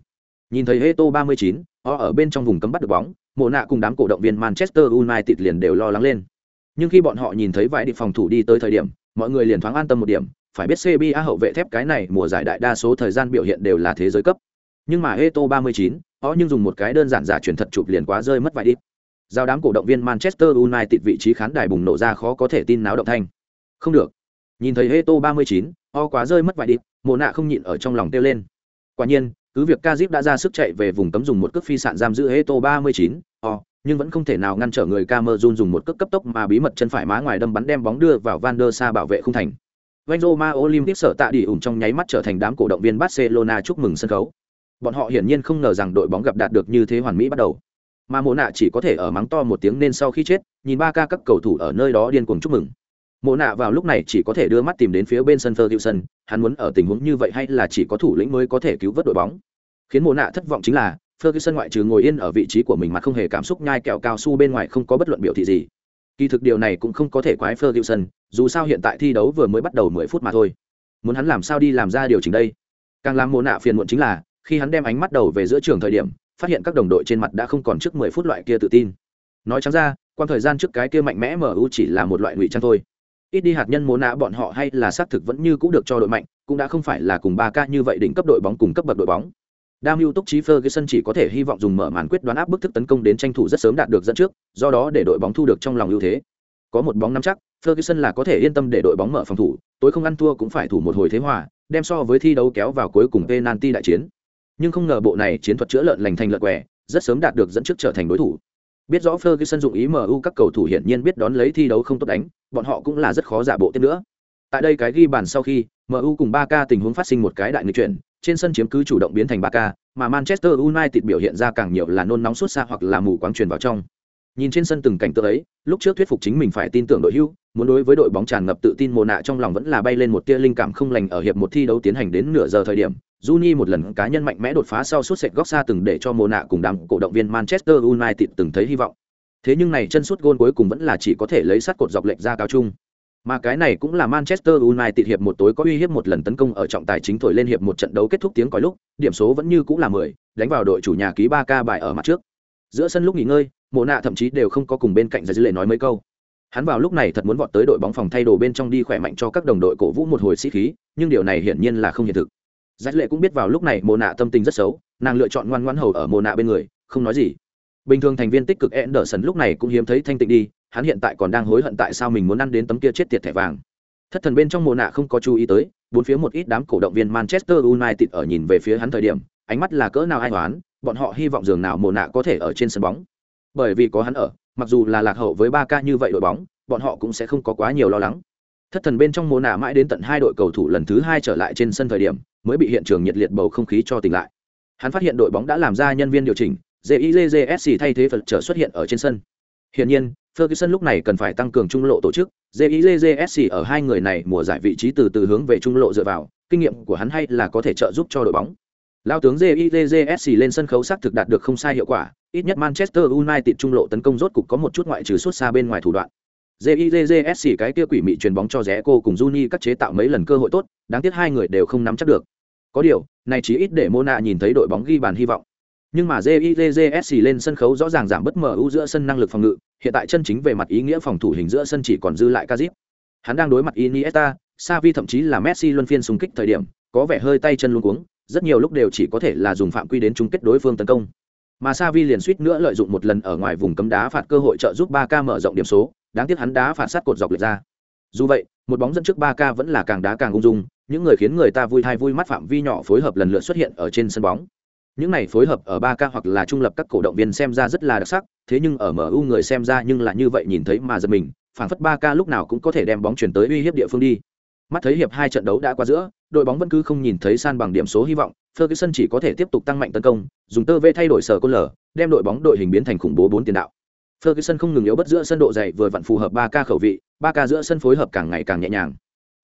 Nhìn thấy Heto 39, ó ở bên trong vùng cấm bắt được bóng, Mộ nạ cùng đám cổ động viên Manchester United liền đều lo lắng lên. Nhưng khi bọn họ nhìn thấy vài đi phòng thủ đi tới thời điểm, mọi người liền thoáng an tâm một điểm, phải biết CBA hậu vệ thép cái này mùa giải đại đa số thời gian biểu hiện đều là thế giới cấp. Nhưng mà Heto 39, ó nhưng dùng một cái đơn giản giả truyền thật chụp liền quá rơi mất vài đi. Giao đám cổ động viên Manchester United vị trí khán đài bùng nổ ra khó có thể tin náo động thanh không được nhìn thấy Heto 39, o quá rơi mất vài đi mồ nạ không nhịn ở trong lòng tiêu lên quả nhiên cứ việc Kazip đã ra sức chạy về vùng cấm dùng một cước phi sạn giam giữ Heto 39, o nhưng vẫn không thể nào ngăn trở người Camerun dùng một cước cấp tốc mà bí mật chân phải má ngoài đâm bắn đem bóng đưa vào Van der Sa bảo vệ không thành. Roma Olympic sở tạ đi ủng trong nháy mắt trở thành đám cổ động viên Barcelona chúc mừng sân khấu. Bọn họ hiển nhiên không ngờ rằng đội bóng gặp đạt được như thế hoàn mỹ bắt đầu. Mà Mộ nạ chỉ có thể ở mắng to một tiếng nên sau khi chết, nhìn ba ca các cầu thủ ở nơi đó điên cuồng chúc mừng. Mộ nạ vào lúc này chỉ có thể đưa mắt tìm đến phía bên sân ferguson hắn muốn ở tình huống như vậy hay là chỉ có thủ lĩnh mới có thể cứu vớt đội bóng? Khiến mộ nạ thất vọng chính là ferguson ngoại trừ ngồi yên ở vị trí của mình mà không hề cảm xúc nhai kẹo cao su bên ngoài không có bất luận biểu thị gì. Kỳ thực điều này cũng không có thể quái ferguson dù sao hiện tại thi đấu vừa mới bắt đầu mười phút mà thôi. Muốn hắn làm sao đi làm ra điều chỉnh đây? Càng làm mộ nạ phiền muộn chính là khi hắn đem ánh mắt đầu về giữa trường thời điểm, phát hiện các đồng đội trên mặt đã không còn trước mười phút loại kia tự tin. Nói trắng ra quan thời gian trước cái kia mạnh mẽ mu chỉ là một loại ngụy trang thôi. Ít đi hạt nhân mô nã bọn họ hay là xác thực vẫn như cũng được cho đội mạnh, cũng đã không phải là cùng ba ca như vậy đỉnh cấp đội bóng cùng cấp bậc đội bóng. Đam mưu túc trí ferguson chỉ có thể hy vọng dùng mở màn quyết đoán áp bức thức tấn công đến tranh thủ rất sớm đạt được dẫn trước, do đó để đội bóng thu được trong lòng ưu thế. Có một bóng nắm chắc, ferguson là có thể yên tâm để đội bóng mở phòng thủ, tối không ăn thua cũng phải thủ một hồi thế hòa, đem so với thi đấu kéo vào cuối cùng penalty đại chiến nhưng không ngờ bộ này chiến thuật chữa lợn lành thành lợn quẻ rất sớm đạt được dẫn trước trở thành đối thủ Biết rõ Ferguson dụng ý MU các cầu thủ hiển nhiên biết đón lấy thi đấu không tốt đánh, bọn họ cũng là rất khó giả bộ tiếp nữa. Tại đây cái ghi bàn sau khi, MU cùng Barca tình huống phát sinh một cái đại nghịch chuyển, trên sân chiếm cứ chủ động biến thành Barca, mà Manchester United biểu hiện ra càng nhiều là nôn nóng suốt xa hoặc là mù quáng truyền vào trong. Nhìn trên sân từng cảnh tượng ấy, lúc trước thuyết phục chính mình phải tin tưởng đội hưu, muốn đối với đội bóng tràn ngập tự tin mồ nạ trong lòng vẫn là bay lên một tia linh cảm không lành ở hiệp một thi đấu tiến hành đến nửa giờ thời điểm, Juni một lần cá nhân mạnh mẽ đột phá sau suốt sệt góc xa từng để cho mồ nạ cùng đám cổ động viên Manchester United từng thấy hy vọng. Thế nhưng này chân sút gôn cuối cùng vẫn là chỉ có thể lấy sát cột dọc lệch ra cao trung. Mà cái này cũng là Manchester United hiệp một tối có uy hiếp một lần tấn công ở trọng tài chính thổi lên hiệp một trận đấu kết thúc tiếng còi lúc, điểm số vẫn như cũng là 10, đánh vào đội chủ nhà ký 3K bài ở mặt trước. Giữa sân lúc nghỉ ngơi, Mộ nạ thậm chí đều không có cùng bên cạnh Dư Lệ nói mấy câu. Hắn vào lúc này thật muốn vọt tới đội bóng phòng thay đồ bên trong đi khỏe mạnh cho các đồng đội cổ vũ một hồi sĩ khí, nhưng điều này hiển nhiên là không hiện thực giải lệ cũng biết vào lúc này mồ nạ tâm tình rất xấu, nàng lựa chọn ngoan ngoãn hầu ở mồ nạ bên người, không nói gì. Bình thường thành viên tích cực Anderson lúc này cũng hiếm thấy thanh tịnh đi, hắn hiện tại còn đang hối hận tại sao mình muốn ăn đến tấm kia chết tiệt thẻ vàng. Thất thần bên trong mồ nạ không có chú ý tới, bốn phía một ít đám cổ động viên manchester united ở nhìn về phía hắn thời điểm, ánh mắt là cỡ nào ai toán bọn họ hy vọng dường nào mồ nạ có thể ở trên sân bóng. Bởi vì có hắn ở, mặc dù là lạc hậu với ba ca như vậy đội bóng, bọn họ cũng sẽ không có quá nhiều lo lắng. Thất thần bên trong mồ nạ mãi đến tận hai đội cầu thủ lần thứ hai trở lại trên sân thời điểm mới bị hiện trường nhiệt liệt bầu không khí cho tỉnh lại hắn phát hiện đội bóng đã làm ra nhân viên điều chỉnh jizsc thay thế phật trở xuất hiện ở trên sân Hiển nhiên, Ferguson lúc này cần phải tăng cường trung lộ tổ chức, JIJSC ở hai người này mùa giải vị trí từ từ hướng về trung lộ dựa vào, kinh nghiệm của hắn hay là có thể trợ giúp cho đội bóng. Lao tướng JIJSC lên sân khấu xác thực đạt được không sai hiệu quả, ít nhất Manchester United trung lộ tấn công rốt cục có một chút ngoại trừ suốt xa bên ngoài thủ đoạn. JIJJSC cái kia quỷ mị truyền bóng cho rẽ cô cùng Juni cắt chế tạo mấy lần cơ hội tốt, đáng tiếc hai người đều không nắm chắc được. Có điều, này chỉ ít để Mona nhìn thấy đội bóng ghi bàn hy vọng. Nhưng mà JIJSC lên sân khấu rõ ràng giảm bất mở ưu giữa sân năng lực phòng ngự, hiện tại chân chính về mặt ý nghĩa phòng thủ hình giữa sân chỉ còn dư lại Kazip. Hắn đang đối mặt Iniesta, Xavi thậm chí là Messi luân phiên xung kích thời điểm, có vẻ hơi tay chân luôn cuống, rất nhiều lúc đều chỉ có thể là dùng phạm quy đến chung kết đối phương tấn công. Mà Xavi liền suýt nữa lợi dụng một lần ở ngoài vùng cấm đá phạt cơ hội trợ giúp ba k mở rộng điểm số, đáng tiếc hắn đá phạt sát cột dọc lệch ra. Dù vậy, một bóng dẫn trước ba k vẫn là càng đá càng ung dung, những người khiến người ta vui thai vui mắt phạm vi nhỏ phối hợp lần lượt xuất hiện ở trên sân bóng. Những này phối hợp ở ba k hoặc là trung lập các cổ động viên xem ra rất là đặc sắc thế nhưng ở mu người xem ra nhưng là như vậy nhìn thấy mà giật mình phản phất ba k lúc nào cũng có thể đem bóng chuyển tới uy hiếp địa phương đi. Mắt thấy hiệp hai trận đấu đã qua giữa đội bóng vẫn cứ không nhìn thấy san bằng điểm số hy vọng ferguson chỉ có thể tiếp tục tăng mạnh tấn công dùng tơ vê thay đổi sở côn lở đem đội bóng đội hình biến thành khủng bố bốn tiền đạo ferguson không ngừng yếu bất giữa sân độ dày vừa vặn phù hợp ba k khẩu vị ba k giữa sân phối hợp càng ngày càng nhẹ nhàng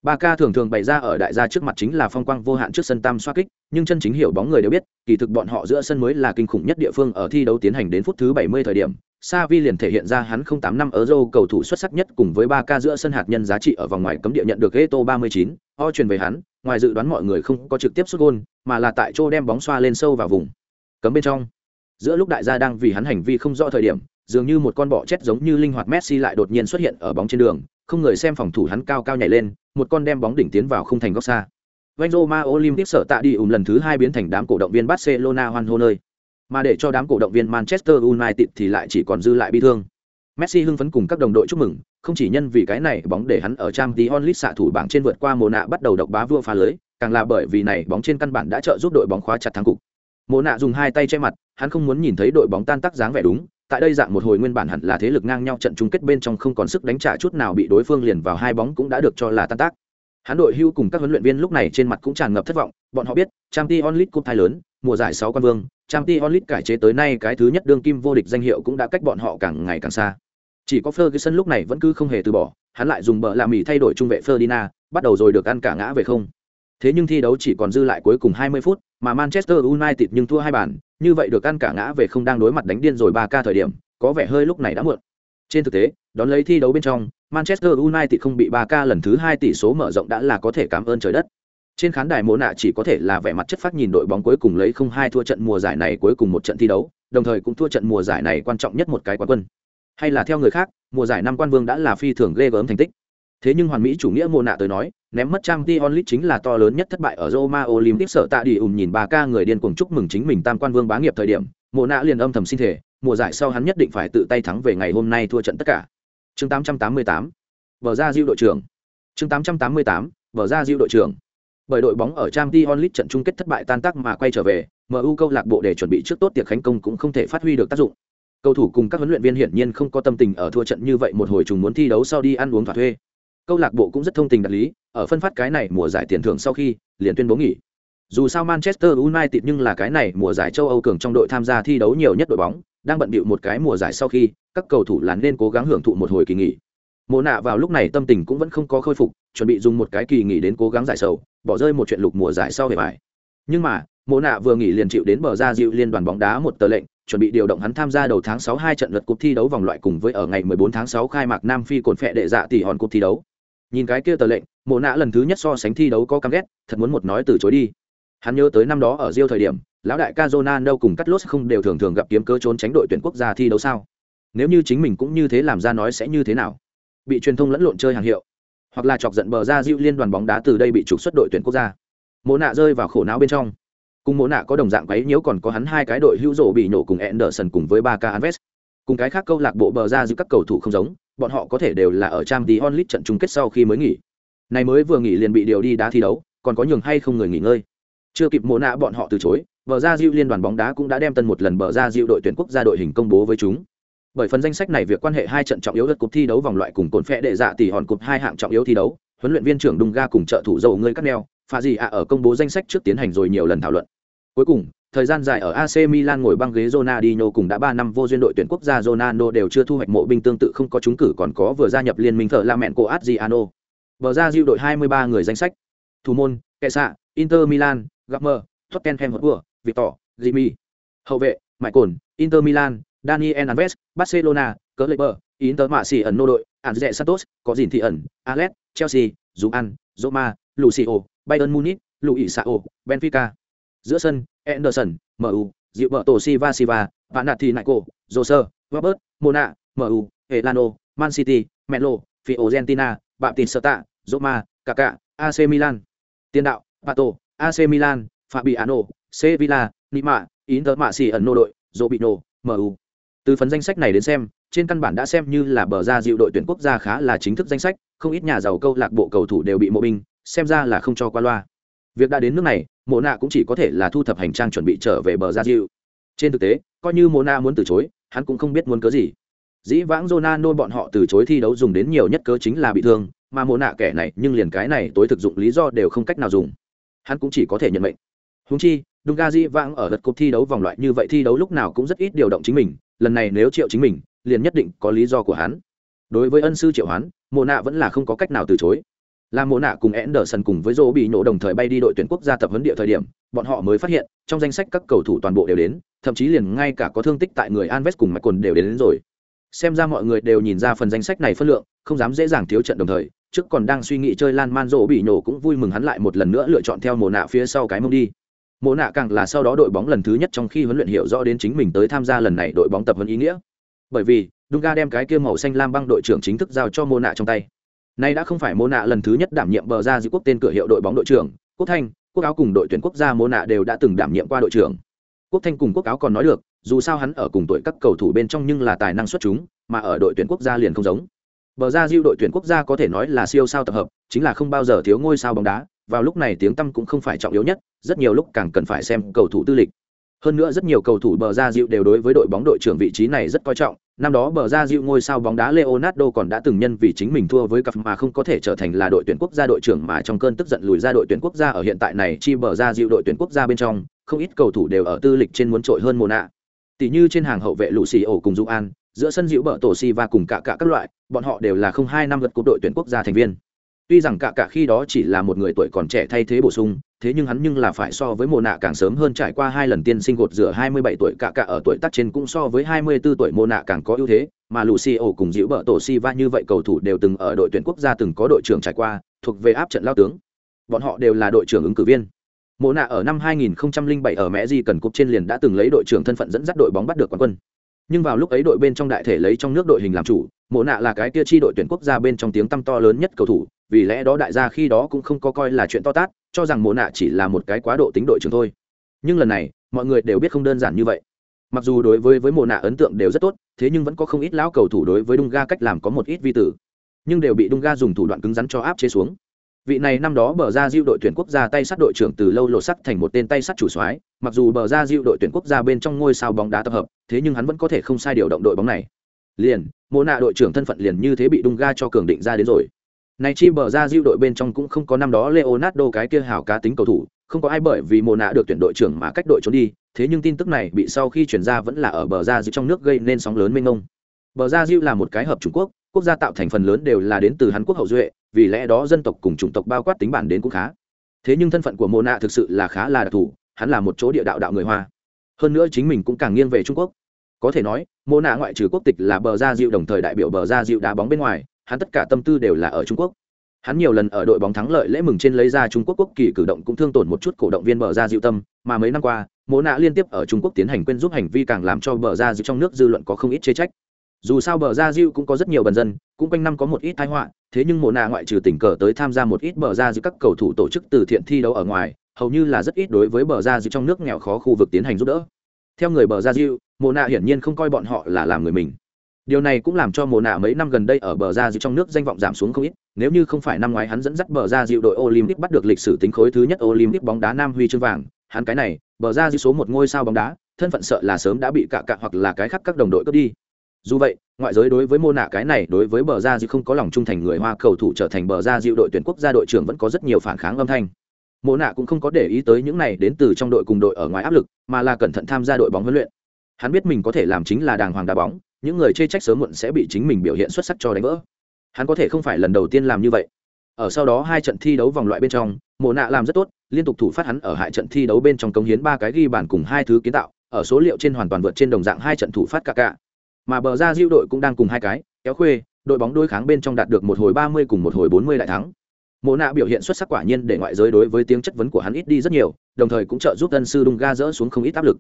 ba ca thường thường bày ra ở đại gia trước mặt chính là phong quang vô hạn trước sân tam xoá kích nhưng chân chính hiểu bóng người đều biết kỳ thực bọn họ giữa sân mới là kinh khủng nhất địa phương ở thi đấu tiến hành đến phút thứ 70 thời điểm Sa Vi liền thể hiện ra hắn không tám năm ở Euro cầu thủ xuất sắc nhất cùng với ba ca giữa sân hạt nhân giá trị ở vòng ngoài cấm địa nhận được Eto 39, o truyền về hắn, ngoài dự đoán mọi người không có trực tiếp sút gôn, mà là tại chỗ đem bóng xoa lên sâu vào vùng cấm bên trong. Giữa lúc đại gia đang vì hắn hành vi không rõ thời điểm, dường như một con bọ chết giống như linh hoạt Messi lại đột nhiên xuất hiện ở bóng trên đường, không người xem phòng thủ hắn cao cao nhảy lên, một con đem bóng đỉnh tiến vào khung thành góc xa. Benzema Roma Olympic sở tạ đi ủng lần thứ hai biến thành đám cổ động viên Barcelona hoan hô nơi. Mà để cho đám cổ động viên Manchester United thì lại chỉ còn dư lại bi thương. Messi hưng phấn cùng các đồng đội chúc mừng, không chỉ nhân vì cái này bóng để hắn ở Champions League xạ thủ bảng trên vượt qua mùa nạ bắt đầu độc bá vua phá lưới, càng là bởi vì này bóng trên căn bản đã trợ giúp đội bóng khóa chặt thắng cục. Mùa nạ dùng hai tay che mặt, hắn không muốn nhìn thấy đội bóng tan tác dáng vẻ đúng, tại đây dạng một hồi nguyên bản hẳn là thế lực ngang nhau trận chung kết bên trong không còn sức đánh trả chút nào bị đối phương liền vào hai bóng cũng đã được cho là tan tác. Hắn đội hưu cùng các huấn luyện viên lúc này trên mặt cũng tràn ngập thất vọng, bọn họ biết, Champions League cúp thai lớn, mùa giải 6 quan vương, Champions League cải chế tới nay cái thứ nhất đương kim vô địch danh hiệu cũng đã cách bọn họ càng ngày càng xa. Chỉ có Ferguson lúc này vẫn cứ không hề từ bỏ, hắn lại dùng bờ làm mì thay đổi trung vệ Ferdinand, bắt đầu rồi được ăn cả ngã về không. Thế nhưng thi đấu chỉ còn dư lại cuối cùng 20 phút, mà Manchester United nhưng thua hai bàn, như vậy được ăn cả ngã về không đang đối mặt đánh điên rồi 3 ca thời điểm, có vẻ hơi lúc này đã muộn. Trên thực tế, đón lấy thi đấu bên trong, Manchester United không bị 3K lần thứ 2 tỷ số mở rộng đã là có thể cảm ơn trời đất. Trên khán đài Mộ nạ chỉ có thể là vẻ mặt chất phát nhìn đội bóng cuối cùng lấy 0-2 thua trận mùa giải này cuối cùng một trận thi đấu, đồng thời cũng thua trận mùa giải này quan trọng nhất một cái quán quân. Hay là theo người khác, mùa giải năm quan vương đã là phi thường ghê gớm thành tích. Thế nhưng hoàn mỹ chủ nghĩa Mộ nạ tới nói, ném mất trang Champions League chính là to lớn nhất thất bại ở Roma Olympic sợ tạ đi ùm nhìn bà ca người điên cuồng chúc mừng chính mình tam quan vương bá nghiệp thời điểm, Mộ Na liền âm thầm xin thể, mùa giải sau hắn nhất định phải tự tay thắng về ngày hôm nay thua trận tất cả. Chương 888. Bờ ra Diu đội trưởng. Chương 888. Bờ ra Diu đội trưởng. Bởi đội bóng ở Champions League trận chung kết thất bại tan tác mà quay trở về, MU câu lạc bộ để chuẩn bị trước tốt tiệc khánh công cũng không thể phát huy được tác dụng. Cầu thủ cùng các huấn luyện viên hiển nhiên không có tâm tình ở thua trận như vậy một hồi trùng muốn thi đấu sau đi ăn uống thỏa thuê. Câu lạc bộ cũng rất thông tình đạt lý, ở phân phát cái này mùa giải tiền thưởng sau khi, liền tuyên bố nghỉ. Dù sao Manchester United nhưng là cái này mùa giải châu Âu cường trong đội tham gia thi đấu nhiều nhất đội bóng, đang bận bịu một cái mùa giải sau khi các cầu thủ là nên cố gắng hưởng thụ một hồi kỳ nghỉ mộ nạ vào lúc này tâm tình cũng vẫn không có khôi phục chuẩn bị dùng một cái kỳ nghỉ đến cố gắng giải sầu bỏ rơi một chuyện lục mùa giải sau về bài nhưng mà mộ nạ vừa nghỉ liền chịu đến bờ ra dịu liên đoàn bóng đá một tờ lệnh chuẩn bị điều động hắn tham gia đầu tháng 6 hai trận lượt cúp thi đấu vòng loại cùng với ở ngày 14 tháng 6 khai mạc Nam Phi cồn phệ đệ dạ tỷ hòn cúp thi đấu. Nhìn cái kia tờ lệnh, Mộ Nạ lần thứ nhất so sánh thi đấu có căm ghét, thật muốn một nói từ chối đi. Hắn nhớ tới năm đó ở Rio thời điểm, lão đại ca đâu cùng cắt lốt không đều thường thường gặp kiếm cơ trốn tránh đội tuyển quốc gia thi đấu sao? Nếu như chính mình cũng như thế làm ra nói sẽ như thế nào? Bị truyền thông lẫn lộn chơi hàng hiệu hoặc là chọc giận bờ ra diệu liên đoàn bóng đá từ đây bị trục xuất đội tuyển quốc gia. Mộ nạ rơi vào khổ não bên trong. Cùng mộ nạ có đồng dạng quấy nhiễu còn có hắn hai cái đội hữu rổ bị nổ cùng Anderson cùng với ba ca Anves cùng cái khác câu lạc bộ bờ ra giữa các cầu thủ không giống bọn họ có thể đều là ở trang tí onlit trận chung kết sau khi mới nghỉ. Này mới vừa nghỉ liền bị điều đi đá thi đấu, còn có nhường hay không người nghỉ ngơi. Chưa kịp mộ nạ bọn họ từ chối, bờ ra diệu liên đoàn bóng đá cũng đã đem tân một lần bờ ra diệu đội tuyển quốc gia đội hình công bố với chúng. Bởi phần danh sách này việc quan hệ hai trận trọng yếu đất cục thi đấu vòng loại cùng cồn phẹ đệ dạ tỷ hòn cục hai hạng trọng yếu thi đấu, huấn luyện viên trưởng đung ga cùng trợ thủ dầu ngươi cắt neo, pha gì ạ ở công bố danh sách trước tiến hành rồi nhiều lần thảo luận. Cuối cùng thời gian dài ở AC Milan ngồi băng ghế Ronaldinho cùng đã 3 năm vô duyên đội tuyển quốc gia Ronaldo đều chưa thu hoạch mộ binh tương tự không có trúng cử còn có vừa gia nhập liên minh thợ La Mẹn của Adriano. Bờ ra diệu đội 23 người danh sách. Thủ môn, Kesa, Inter Milan, Gamer, Tottenham Hotspur, Victor, Jimmy. Hậu vệ, Michael, Inter Milan, Daniel Alves, Barcelona, Kleber, Inter Mạ sỉ ẩn nô đội, Andre Santos, có gìn thị ẩn, Alex, Chelsea, Zuan, Roma, Lucio, Bayern Munich, Luis Sao, Benfica. Giữa sân, Anderson, MU, Diệu Bợ Tổ Siva Siva, Vạn Nạt Thị Robert, Mona, MU, Elano, Man City, Melo, Fiorentina, Baptista, Roma, Kaká, AC Milan. Tiền đạo, Pato, AC Milan, Fabiano, Sevilla, Nima, Inter Mạ Xỉ ẩn nô đội, Robinho, MU. Từ phần danh sách này đến xem, trên căn bản đã xem như là bờ ra dịu đội tuyển quốc gia khá là chính thức danh sách, không ít nhà giàu câu lạc bộ cầu thủ đều bị mộ binh, xem ra là không cho qua loa. Việc đã đến nước này, Mộ Nạ cũng chỉ có thể là thu thập hành trang chuẩn bị trở về bờ ra dịu. Trên thực tế, coi như Mộ Na muốn từ chối, hắn cũng không biết muốn cớ gì. Dĩ vãng Ronaldo bọn họ từ chối thi đấu dùng đến nhiều nhất cớ chính là bị thương, mà Mộ Nạ kẻ này nhưng liền cái này tối thực dụng lý do đều không cách nào dùng. Hắn cũng chỉ có thể nhận mệnh. húng chi, đúng ga dĩ vãng ở lượt cuộc thi đấu vòng loại như vậy thi đấu lúc nào cũng rất ít điều động chính mình, lần này nếu triệu chính mình, liền nhất định có lý do của hắn. Đối với ân sư triệu hắn, Mộ Nạ vẫn là không có cách nào từ chối. Là Mộ Nạ cùng Anderson cùng với Zô bị nổ đồng thời bay đi đội tuyển quốc gia tập huấn địa thời điểm, bọn họ mới phát hiện, trong danh sách các cầu thủ toàn bộ đều đến, thậm chí liền ngay cả có thương tích tại người Alves cùng Mạch Quần đều đến, đến rồi. Xem ra mọi người đều nhìn ra phần danh sách này phân lượng, không dám dễ dàng thiếu trận đồng thời, trước còn đang suy nghĩ chơi Lan Man Zô bị nổ cũng vui mừng hắn lại một lần nữa lựa chọn theo Mộ Nạ phía sau cái mông đi. Mộ nạ càng là sau đó đội bóng lần thứ nhất trong khi huấn luyện hiểu rõ đến chính mình tới tham gia lần này đội bóng tập huấn ý nghĩa. Bởi vì Dunga đem cái kia màu xanh lam băng đội trưởng chính thức giao cho Mộ nạ trong tay nay đã không phải mô nạ lần thứ nhất đảm nhiệm bờ ra dư quốc tên cửa hiệu đội bóng đội trưởng, quốc thanh, quốc áo cùng đội tuyển quốc gia mô nạ đều đã từng đảm nhiệm qua đội trưởng. Quốc thanh cùng quốc áo còn nói được, dù sao hắn ở cùng tuổi các cầu thủ bên trong nhưng là tài năng xuất chúng, mà ở đội tuyển quốc gia liền không giống. Bờ ra dư đội tuyển quốc gia có thể nói là siêu sao tập hợp, chính là không bao giờ thiếu ngôi sao bóng đá, vào lúc này tiếng tăm cũng không phải trọng yếu nhất, rất nhiều lúc càng cần phải xem cầu thủ tư lịch hơn nữa rất nhiều cầu thủ bờ ra dịu đều đối với đội bóng đội trưởng vị trí này rất coi trọng. Năm đó bờ ra dịu ngôi sao bóng đá leonardo còn đã từng nhân vì chính mình thua với cặp mà không có thể trở thành là đội tuyển quốc gia đội trưởng mà trong cơn tức giận lùi ra đội tuyển quốc gia ở hiện tại này chi bờ ra dịu đội tuyển quốc gia bên trong không ít cầu thủ đều ở tư lịch trên muốn trội hơn mồ nạ tỷ như trên hàng hậu vệ lũ xì ổ cùng dũng an giữa sân dịu bờ tổ si và cùng cả cả các loại bọn họ đều là không hai năm lượt của đội tuyển quốc gia thành viên. Tuy rằng cả cả khi đó chỉ là một người tuổi còn trẻ thay thế bổ sung, thế nhưng hắn nhưng là phải so với mồ nạ càng sớm hơn trải qua hai lần tiên sinh gột rửa 27 tuổi cả cả ở tuổi tác trên cũng so với 24 tuổi mồ nạ càng có ưu thế, mà Lucio cùng Diệu Bợ Tổ Siva như vậy cầu thủ đều từng ở đội tuyển quốc gia từng có đội trưởng trải qua, thuộc về áp trận lao tướng. Bọn họ đều là đội trưởng ứng cử viên. Mộ nạ ở năm 2007 ở Mẹ Di cần cúp trên liền đã từng lấy đội trưởng thân phận dẫn dắt đội bóng bắt được quán quân. Nhưng vào lúc ấy đội bên trong đại thể lấy trong nước đội hình làm chủ, Mộ nạ là cái kia chi đội tuyển quốc gia bên trong tiếng tăm to lớn nhất cầu thủ, vì lẽ đó đại gia khi đó cũng không có coi là chuyện to tát, cho rằng mộ nạ chỉ là một cái quá độ tính đội trưởng thôi. Nhưng lần này, mọi người đều biết không đơn giản như vậy. Mặc dù đối với với mộ nạ ấn tượng đều rất tốt, thế nhưng vẫn có không ít lão cầu thủ đối với đung ga cách làm có một ít vi tử. Nhưng đều bị đung ga dùng thủ đoạn cứng rắn cho áp chế xuống. Vị này năm đó bờ ra diệu đội tuyển quốc gia tay sắt đội trưởng từ lâu lộ sắt thành một tên tay sắt chủ soái, mặc dù bờ ra diệu đội tuyển quốc gia bên trong ngôi sao bóng đá tập hợp, thế nhưng hắn vẫn có thể không sai điều động đội bóng này. Liền, mộ nạ đội trưởng thân phận liền như thế bị đung ga cho cường định ra đến rồi này chi bờ ra Dịu đội bên trong cũng không có năm đó Leonardo cái kia hảo cá tính cầu thủ, không có ai bởi vì mồ nạ được tuyển đội trưởng mà cách đội trốn đi, thế nhưng tin tức này bị sau khi chuyển ra vẫn là ở bờ ra Dịu trong nước gây nên sóng lớn mênh mông. Bờ ra Dịu là một cái hợp Trung Quốc, quốc gia tạo thành phần lớn đều là đến từ Hàn Quốc hậu duệ, vì lẽ đó dân tộc cùng chủng tộc bao quát tính bản đến cũng khá. Thế nhưng thân phận của mồ nạ thực sự là khá là đặc thù, hắn là một chỗ địa đạo đạo người Hoa. Hơn nữa chính mình cũng càng nghiêng về Trung Quốc. Có thể nói, mồ nạ ngoại trừ quốc tịch là bờ ra Dịu đồng thời đại biểu bờ ra Dịu đá bóng bên ngoài, hắn tất cả tâm tư đều là ở Trung Quốc. Hắn nhiều lần ở đội bóng thắng lợi lễ mừng trên lấy ra Trung Quốc quốc kỳ cử động cũng thương tổn một chút cổ động viên bờ ra dịu tâm, mà mấy năm qua, Mỗ nạ liên tiếp ở Trung Quốc tiến hành quên giúp hành vi càng làm cho bờ ra dịu trong nước dư luận có không ít chế trách. Dù sao bờ ra dịu cũng có rất nhiều bần dân, cũng quanh năm có một ít tai họa, thế nhưng Mỗ nạ ngoại trừ tình cờ tới tham gia một ít bờ ra dịu các cầu thủ tổ chức từ thiện thi đấu ở ngoài, hầu như là rất ít đối với bờ ra dịu trong nước nghèo khó khu vực tiến hành giúp đỡ. Theo người bờ ra dịu, Mỗ nạ hiển nhiên không coi bọn họ là làm người mình Điều này cũng làm cho mồ nạ mấy năm gần đây ở bờ ra dịu trong nước danh vọng giảm xuống không ít, nếu như không phải năm ngoái hắn dẫn dắt bờ ra dịu đội Olympic bắt được lịch sử tính khối thứ nhất Olympic bóng đá nam huy chương vàng, hắn cái này, bờ ra dịu số một ngôi sao bóng đá, thân phận sợ là sớm đã bị cạ cạ hoặc là cái khác các đồng đội cướp đi. Dù vậy, ngoại giới đối với mô nạ cái này đối với bờ ra dịu không có lòng trung thành người Hoa cầu thủ trở thành bờ ra dịu đội tuyển quốc gia đội trưởng vẫn có rất nhiều phản kháng âm thanh. mô nạ cũng không có để ý tới những này đến từ trong đội cùng đội ở ngoài áp lực, mà là cẩn thận tham gia đội bóng huấn luyện. Hắn biết mình có thể làm chính là đàng hoàng đá bóng, những người chê trách sớm muộn sẽ bị chính mình biểu hiện xuất sắc cho đánh vỡ. Hắn có thể không phải lần đầu tiên làm như vậy. Ở sau đó hai trận thi đấu vòng loại bên trong, mộ nạ làm rất tốt, liên tục thủ phát hắn ở hai trận thi đấu bên trong công hiến ba cái ghi bàn cùng hai thứ kiến tạo, ở số liệu trên hoàn toàn vượt trên đồng dạng hai trận thủ phát cả cả. Mà bờ ra diêu đội cũng đang cùng hai cái, kéo khuê, đội bóng đối kháng bên trong đạt được một hồi ba mươi cùng một hồi bốn mươi đại thắng. Mộ nạ biểu hiện xuất sắc quả nhiên để ngoại giới đối với tiếng chất vấn của hắn ít đi rất nhiều, đồng thời cũng trợ giúp tân sư đung ga dỡ xuống không ít áp lực.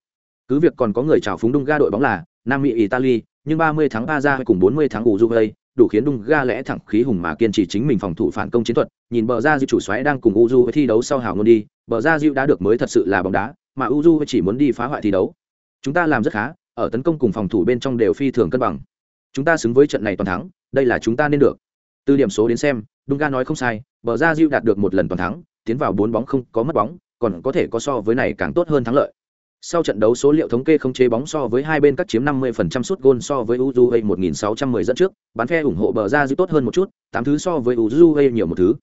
Cứ việc còn có người chào phúng đung ga đội bóng là nam mỹ, italy nhưng 30 tháng Aza cùng 40 tháng Uruguay, đủ khiến Dung Ga lẽ thẳng khí hùng mà kiên trì chính mình phòng thủ phản công chiến thuật, nhìn bờ ra Diu chủ xoáy đang cùng Uruguay thi đấu sau hào ngôn đi, bờ ra Diu đã được mới thật sự là bóng đá, mà Uruguay chỉ muốn đi phá hoại thi đấu. Chúng ta làm rất khá, ở tấn công cùng phòng thủ bên trong đều phi thường cân bằng. Chúng ta xứng với trận này toàn thắng, đây là chúng ta nên được. Từ điểm số đến xem, Dung Ga nói không sai, bờ ra Diu đạt được một lần toàn thắng, tiến vào 4 bóng không có mất bóng, còn có thể có so với này càng tốt hơn thắng lợi. Sau trận đấu số liệu thống kê không chế bóng so với hai bên cắt chiếm 50% sút gôn so với Uruguay 1610 dẫn trước, bán phe ủng hộ bờ ra dư tốt hơn một chút, tám thứ so với Uruguay nhiều một thứ.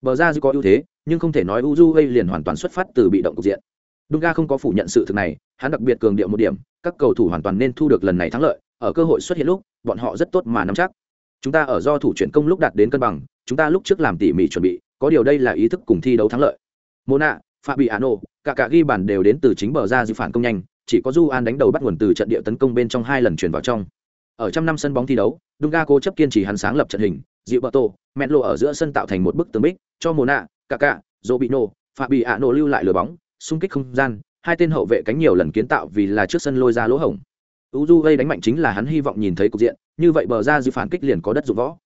Bờ ra dư có ưu thế, nhưng không thể nói Uruguay liền hoàn toàn xuất phát từ bị động cục diện. Dunga không có phủ nhận sự thực này, hắn đặc biệt cường điệu một điểm, các cầu thủ hoàn toàn nên thu được lần này thắng lợi, ở cơ hội xuất hiện lúc, bọn họ rất tốt mà nắm chắc. Chúng ta ở do thủ chuyển công lúc đạt đến cân bằng, chúng ta lúc trước làm tỉ mỉ chuẩn bị, có điều đây là ý thức cùng thi đấu thắng lợi. Mona, Fabiano, cả cả ghi bàn đều đến từ chính bờ ra dư phản công nhanh, chỉ có Juan đánh đầu bắt nguồn từ trận địa tấn công bên trong hai lần chuyển vào trong. Ở trăm năm sân bóng thi đấu, Dunga cố chấp kiên trì hắn sáng lập trận hình, Gilberto, Menlo ở giữa sân tạo thành một bức tường bích, cho Mona, Kaká, Robinho, Fabiano lưu lại lửa bóng, xung kích không gian, hai tên hậu vệ cánh nhiều lần kiến tạo vì là trước sân lôi ra lỗ hổng. Uju đánh mạnh chính là hắn hy vọng nhìn thấy cục diện, như vậy bờ ra dư phản kích liền có đất dụng võ.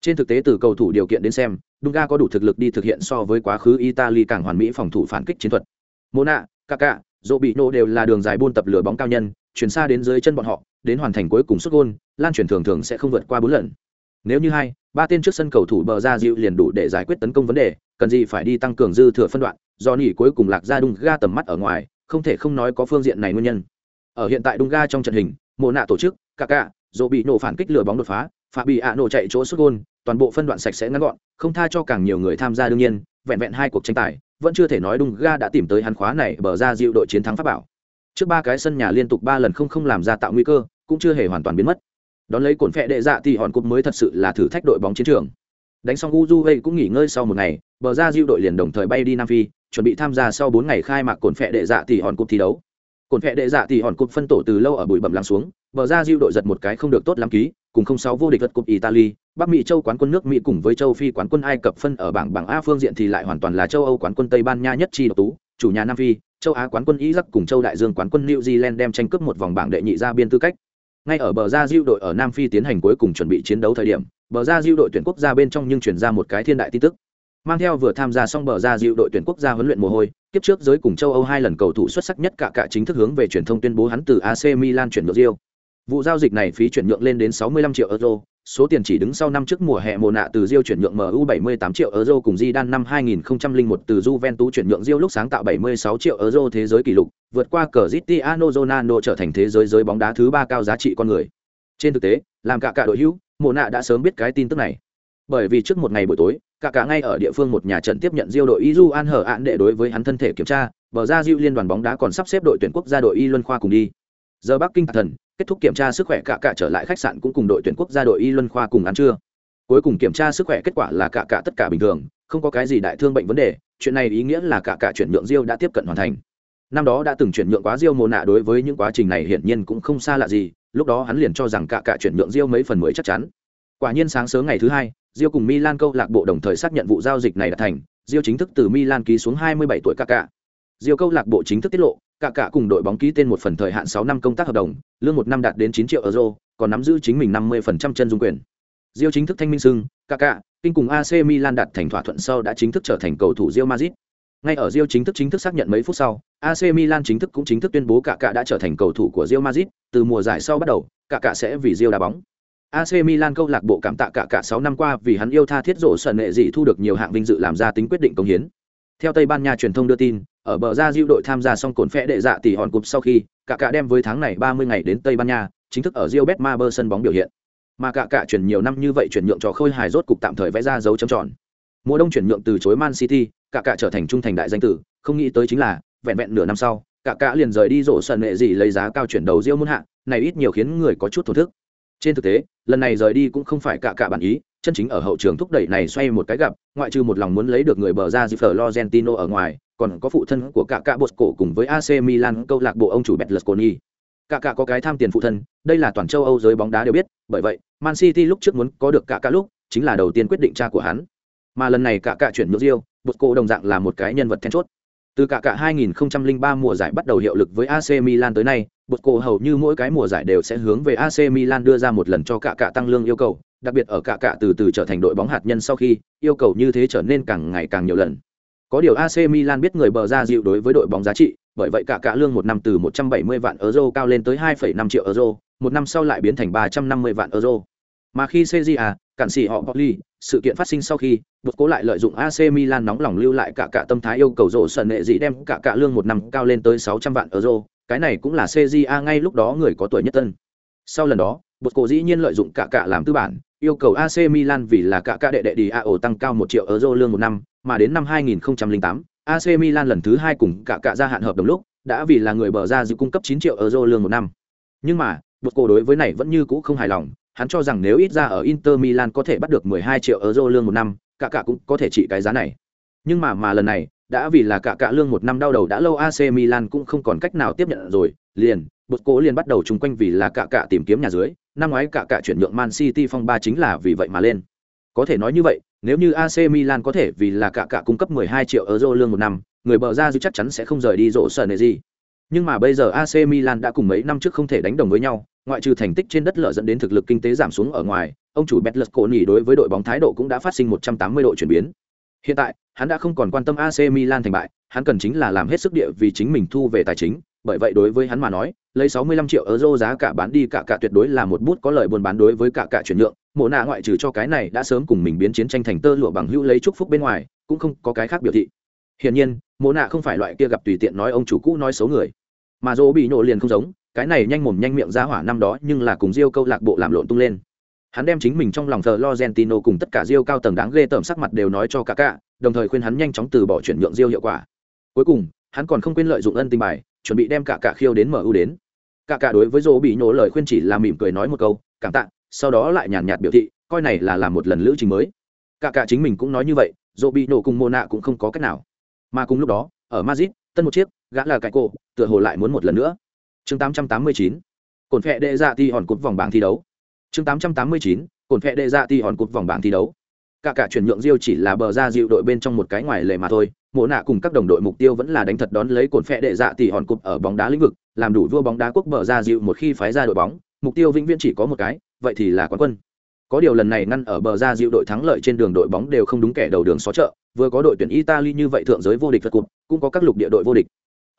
Trên thực tế từ cầu thủ điều kiện đến xem, Dunga có đủ thực lực đi thực hiện so với quá khứ Italy càng hoàn mỹ phòng thủ phản kích chiến thuật. Mona, Kaká, Robinho đều là đường dài buôn tập lửa bóng cao nhân, chuyển xa đến dưới chân bọn họ, đến hoàn thành cuối cùng sút gol, lan chuyển thường thường sẽ không vượt qua bốn lần. Nếu như hai, ba tên trước sân cầu thủ bờ ra dịu liền đủ để giải quyết tấn công vấn đề, cần gì phải đi tăng cường dư thừa phân đoạn, do nỉ cuối cùng lạc ra Dunga tầm mắt ở ngoài, không thể không nói có phương diện này nguyên nhân. Ở hiện tại Dunga trong trận hình, Mona tổ chức, Kaká, Robinho phản kích lửa bóng đột phá, Phàm bị ạ nổ chạy chỗ xuất gôn, toàn bộ phân đoạn sạch sẽ ngắn gọn, không tha cho càng nhiều người tham gia đương nhiên, vẹn vẹn hai cuộc tranh tài, vẫn chưa thể nói đung ga đã tìm tới hắn khóa này bờ ra dịu đội chiến thắng pháp bảo. Trước ba cái sân nhà liên tục ba lần không không làm ra tạo nguy cơ, cũng chưa hề hoàn toàn biến mất. Đón lấy cồn phẹ đệ dạ thì hòn cúp mới thật sự là thử thách đội bóng chiến trường. Đánh xong uju cũng nghỉ ngơi sau một ngày, bờ ra dịu đội liền đồng thời bay đi nam phi, chuẩn bị tham gia sau bốn ngày khai mạc cồn phẹ đệ dạ thì hòn cúp thi đấu. Cồn phẹ đệ dạ thì hòn cúp phân tổ từ lâu ở bụi bẩm lắng xuống, bờ ra dịu đội giật một cái không được tốt lắm ký cùng không sáu vô địch vật cúp Italy, Bắc Mỹ châu quán quân nước Mỹ cùng với châu Phi quán quân Ai Cập phân ở bảng bảng A phương diện thì lại hoàn toàn là châu Âu quán quân Tây Ban Nha nhất chi độc tú, chủ nhà Nam Phi, châu Á quán quân Iraq cùng châu Đại Dương quán quân New Zealand đem tranh cướp một vòng bảng đệ nhị ra biên tư cách. Ngay ở bờ ra Diu đội ở Nam Phi tiến hành cuối cùng chuẩn bị chiến đấu thời điểm, bờ ra Diu đội tuyển quốc gia bên trong nhưng chuyển ra một cái thiên đại tin tức. Mang theo vừa tham gia xong bờ ra Diu đội tuyển quốc gia huấn luyện mồ hôi, tiếp trước giới cùng châu Âu hai lần cầu thủ xuất sắc nhất cả cả chính thức hướng về truyền thông tuyên bố hắn từ AC Milan chuyển nhượng Rio. Vụ giao dịch này phí chuyển nhượng lên đến 65 triệu euro, số tiền chỉ đứng sau năm trước mùa hè mùa nạ từ Rio chuyển nhượng MU 78 triệu euro cùng Zidane năm 2001 từ Juventus chuyển nhượng Rio lúc sáng tạo 76 triệu euro thế giới kỷ lục, vượt qua Cristiano Ronaldo trở thành thế giới giới bóng đá thứ ba cao giá trị con người. Trên thực tế, làm cả cả đội hữu, mùa nạ đã sớm biết cái tin tức này. Bởi vì trước một ngày buổi tối, cả cả ngay ở địa phương một nhà trận tiếp nhận Rio đội Izu An hở án để đối với hắn thân thể kiểm tra, bờ ra Rio liên đoàn bóng đá còn sắp xếp đội tuyển quốc gia đội Y Luân khoa cùng đi. Giờ Bắc Kinh thần, kết thúc kiểm tra sức khỏe cả cả trở lại khách sạn cũng cùng đội tuyển quốc gia đội y luân khoa cùng ăn trưa. Cuối cùng kiểm tra sức khỏe kết quả là cả cả tất cả bình thường, không có cái gì đại thương bệnh vấn đề, chuyện này ý nghĩa là cả cả chuyển nhượng Rio đã tiếp cận hoàn thành. Năm đó đã từng chuyển nhượng quá Rio mồ nạ đối với những quá trình này hiển nhiên cũng không xa lạ gì, lúc đó hắn liền cho rằng cả cả chuyển nhượng Rio mấy phần mới chắc chắn. Quả nhiên sáng sớm ngày thứ hai Rio cùng Milan câu lạc bộ đồng thời xác nhận vụ giao dịch này đã thành Rio chính thức từ Milan ký xuống 27 tuổi cả cả. Rio câu lạc bộ chính thức tiết lộ cả cả cùng đội bóng ký tên một phần thời hạn sáu năm công tác hợp đồng, lương một năm đạt đến chín triệu euro, còn nắm giữ chính mình năm 50% chân dung quyền. Rio chính thức thanh minh sưng, cả cả, kinh cùng AC Milan đạt thành thỏa thuận sau đã chính thức trở thành cầu thủ Real Madrid. Ngay ở Rio chính thức chính thức xác nhận mấy phút sau, AC Milan chính thức cũng chính thức tuyên bố cả cả đã trở thành cầu thủ của Real Madrid, từ mùa giải sau bắt đầu, cả cả sẽ vì Real đá bóng. AC Milan câu lạc bộ cảm tạ cả cả 6 năm qua vì hắn yêu tha thiết rổ sân nghệ dị thu được nhiều hạng vinh dự làm ra tính quyết định công hiến. Theo Tây Ban Nha truyền thông đưa tin, ở bờ ra diêu đội tham gia xong cồn phệ đệ dạ tỷ hòn cụp sau khi, cả cả đem với tháng này 30 ngày đến Tây Ban Nha, chính thức ở Rio Betmaber sân bóng biểu hiện. Mà cả cả chuyển nhiều năm như vậy chuyển nhượng cho Khôi Hài rốt cục tạm thời vẽ ra dấu chấm tròn. Mùa đông chuyển nhượng từ chối Man City, cả cả trở thành trung thành đại danh tử, không nghĩ tới chính là, vẹn vẹn nửa năm sau, cả cả liền rời đi rổ sân nghệ gì lấy giá cao chuyển đầu Rio muốn hạ, này ít nhiều khiến người có chút thổ thức trên thực tế lần này rời đi cũng không phải cả cả bản ý chân chính ở hậu trường thúc đẩy này xoay một cái gặp ngoại trừ một lòng muốn lấy được người bờ ra Di Lorentino ở ngoài còn có phụ thân của cả cả bột cổ cùng với AC Milan câu lạc bộ ông chủ Berlusconi. Cả cả có cái tham tiền phụ thân đây là toàn châu Âu giới bóng đá đều biết bởi vậy Man City lúc trước muốn có được cả cả lúc chính là đầu tiên quyết định cha của hắn. Mà lần này cả cả chuyển nhượng Rio bột cổ đồng dạng là một cái nhân vật then chốt. Từ cả cả 2003 mùa giải bắt đầu hiệu lực với AC Milan tới nay, bột cổ hầu như mỗi cái mùa giải đều sẽ hướng về AC Milan đưa ra một lần cho cả cả tăng lương yêu cầu, đặc biệt ở cả cả từ từ trở thành đội bóng hạt nhân sau khi, yêu cầu như thế trở nên càng ngày càng nhiều lần. Có điều AC Milan biết người bờ ra dịu đối với đội bóng giá trị, bởi vậy cả cả lương một năm từ 170 vạn euro cao lên tới 2,5 triệu euro, một năm sau lại biến thành 350 vạn euro. Mà khi CJA, cản sĩ họ Popoli, sự kiện phát sinh sau khi, buộc cố lại lợi dụng AC Milan nóng lòng lưu lại cả cả tâm thái yêu cầu rổ sần nệ dị đem cả cả lương một năm cao lên tới 600 vạn euro, cái này cũng là CJA ngay lúc đó người có tuổi nhất tân. Sau lần đó, buộc cố dĩ nhiên lợi dụng cả cả làm tư bản, yêu cầu AC Milan vì là cả cả đệ đệ đi AO tăng cao 1 triệu euro lương một năm, mà đến năm 2008, AC Milan lần thứ hai cùng cả cả gia hạn hợp đồng lúc, đã vì là người bờ ra dự cung cấp 9 triệu euro lương một năm. Nhưng mà, bột Cổ đối với này vẫn như cũ không hài lòng, hắn cho rằng nếu ít ra ở Inter Milan có thể bắt được 12 triệu euro lương một năm, cả cả cũng có thể trị cái giá này. Nhưng mà mà lần này, đã vì là cả cả lương một năm đau đầu đã lâu AC Milan cũng không còn cách nào tiếp nhận rồi, liền, bột Cổ liền bắt đầu chung quanh vì là cả cả tìm kiếm nhà dưới, năm ngoái cả cả chuyển nhượng Man City phong ba chính là vì vậy mà lên. Có thể nói như vậy, nếu như AC Milan có thể vì là cả cả cung cấp 12 triệu euro lương một năm, người bờ ra dư chắc chắn sẽ không rời đi rộ sở này gì. Nhưng mà bây giờ AC Milan đã cùng mấy năm trước không thể đánh đồng với nhau, ngoại trừ thành tích trên đất lở dẫn đến thực lực kinh tế giảm xuống ở ngoài, ông chủ Betlesconi đối với đội bóng thái độ cũng đã phát sinh 180 độ chuyển biến. Hiện tại, hắn đã không còn quan tâm AC Milan thành bại, hắn cần chính là làm hết sức địa vì chính mình thu về tài chính, bởi vậy đối với hắn mà nói, lấy 65 triệu euro giá cả bán đi cả cả tuyệt đối là một bút có lợi buôn bán đối với cả cả chuyển nhượng, mộ Na ngoại trừ cho cái này đã sớm cùng mình biến chiến tranh thành tơ lụa bằng hữu lấy chúc phúc bên ngoài, cũng không có cái khác biểu thị. Hiển nhiên, mộ Na không phải loại kia gặp tùy tiện nói ông chủ cũ nói xấu người, mà dỗ bị nổ liền không giống, cái này nhanh mồm nhanh miệng ra hỏa năm đó nhưng là cùng diêu câu lạc bộ làm lộn tung lên. Hắn đem chính mình trong lòng thờ Lorentino cùng tất cả diêu cao tầng đáng ghê tởm sắc mặt đều nói cho cả cả, đồng thời khuyên hắn nhanh chóng từ bỏ chuyển nhượng diêu hiệu quả. Cuối cùng, hắn còn không quên lợi dụng ân tình bài, chuẩn bị đem cả cả khiêu đến MU đến. Cả cả đối với Dỗ bị nổ lời khuyên chỉ là mỉm cười nói một câu, cảm tạ, sau đó lại nhàn nhạt biểu thị, coi này là làm một lần lữ trình mới. Cả cả chính mình cũng nói như vậy, Dỗ bị nổ cùng Mona cũng không có cách nào. Mà cùng lúc đó, ở Madrid, tân một chiếc, gã là cái cổ, tựa hồ lại muốn một lần nữa. Chương 889, cồn phệ đệ dạ ti hòn cột vòng bảng thi đấu. Chương 889, cồn phệ đệ dạ ti hòn cột vòng bảng thi đấu. Cả cả chuyển nhượng diêu chỉ là bờ ra dịu đội bên trong một cái ngoài lề mà thôi mộ nạ cùng các đồng đội mục tiêu vẫn là đánh thật đón lấy cồn phệ đệ dạ tỷ hòn cục ở bóng đá lĩnh vực làm đủ vua bóng đá quốc bờ ra dịu một khi phái ra đội bóng, mục tiêu vĩnh viễn chỉ có một cái, vậy thì là quán quân. Có điều lần này ngăn ở bờ ra dịu đội thắng lợi trên đường đội bóng đều không đúng kẻ đầu đường xó chợ, vừa có đội tuyển italy như vậy thượng giới vô địch vật cụt cũng có các lục địa đội vô địch.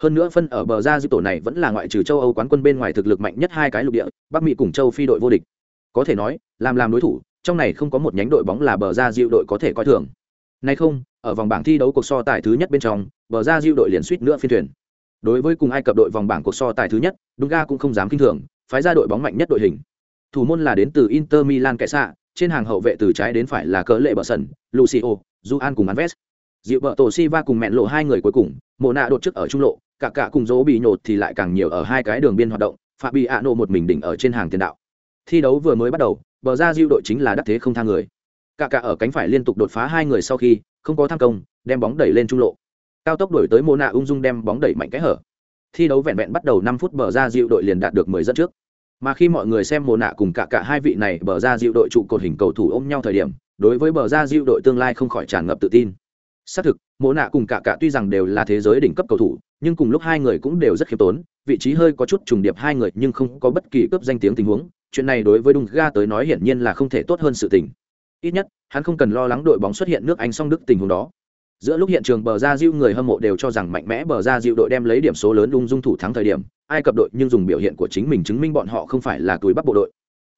Hơn nữa phân ở bờ ra dịu tổ này vẫn là ngoại trừ châu âu quán quân bên ngoài thực lực mạnh nhất hai cái lục địa, bắc mỹ cùng châu phi đội vô địch. Có thể nói, làm làm đối thủ, trong này không có một nhánh đội bóng là bờ ra diệu đội có thể coi thường. Nay không, ở vòng bảng thi đấu cuộc so tài thứ nhất bên trong, bờ ra diệu đội liền suýt nữa phiên thuyền đối với cùng ai cập đội vòng bảng cuộc so tài thứ nhất Dunga cũng không dám kinh thường phái ra đội bóng mạnh nhất đội hình. Thủ môn là đến từ inter milan kẻ xạ trên hàng hậu vệ từ trái đến phải là cỡ lệ bờ sân lucio Juan cùng Anves. Dịu vợ tổ Siva cùng mẹn lộ hai người cuối cùng, Mộ nạ đột trước ở trung lộ, cả cả cùng dỗ bị nhột thì lại càng nhiều ở hai cái đường biên hoạt động phạm bị ạ nộ một mình đỉnh ở trên hàng tiền đạo. Thi đấu vừa mới bắt đầu bờ ra diêu đội chính là đắc thế không thang người. Cả cả ở cánh phải liên tục đột phá hai người sau khi không có tham công đem bóng đẩy lên trung lộ cao tốc đổi tới mô nạ ung dung đem bóng đẩy mạnh cái hở. Thi đấu vẹn vẹn bắt đầu năm phút bờ ra diệu đội liền đạt được mười dẫn trước. Mà khi mọi người xem mồ nạ cùng cả cả hai vị này bờ ra diệu đội trụ cột hình cầu thủ ôm nhau thời điểm, đối với bờ ra diệu đội tương lai không khỏi tràn ngập tự tin. Xác thực mồ nạ cùng cả cả tuy rằng đều là thế giới đỉnh cấp cầu thủ, nhưng cùng lúc hai người cũng đều rất khiêm tốn, vị trí hơi có chút trùng điệp hai người nhưng không có bất kỳ cướp danh tiếng tình huống, chuyện này đối với đung ga tới nói hiển nhiên là không thể tốt hơn sự tình. Ít nhất, hắn không cần lo lắng đội bóng xuất hiện nước anh song đức tình huống đó giữa lúc hiện trường bờ ra diêu người hâm mộ đều cho rằng mạnh mẽ bờ ra diêu đội đem lấy điểm số lớn ung dung thủ thắng thời điểm, ai cập đội nhưng dùng biểu hiện của chính mình chứng minh bọn họ không phải là túi bắc bộ đội.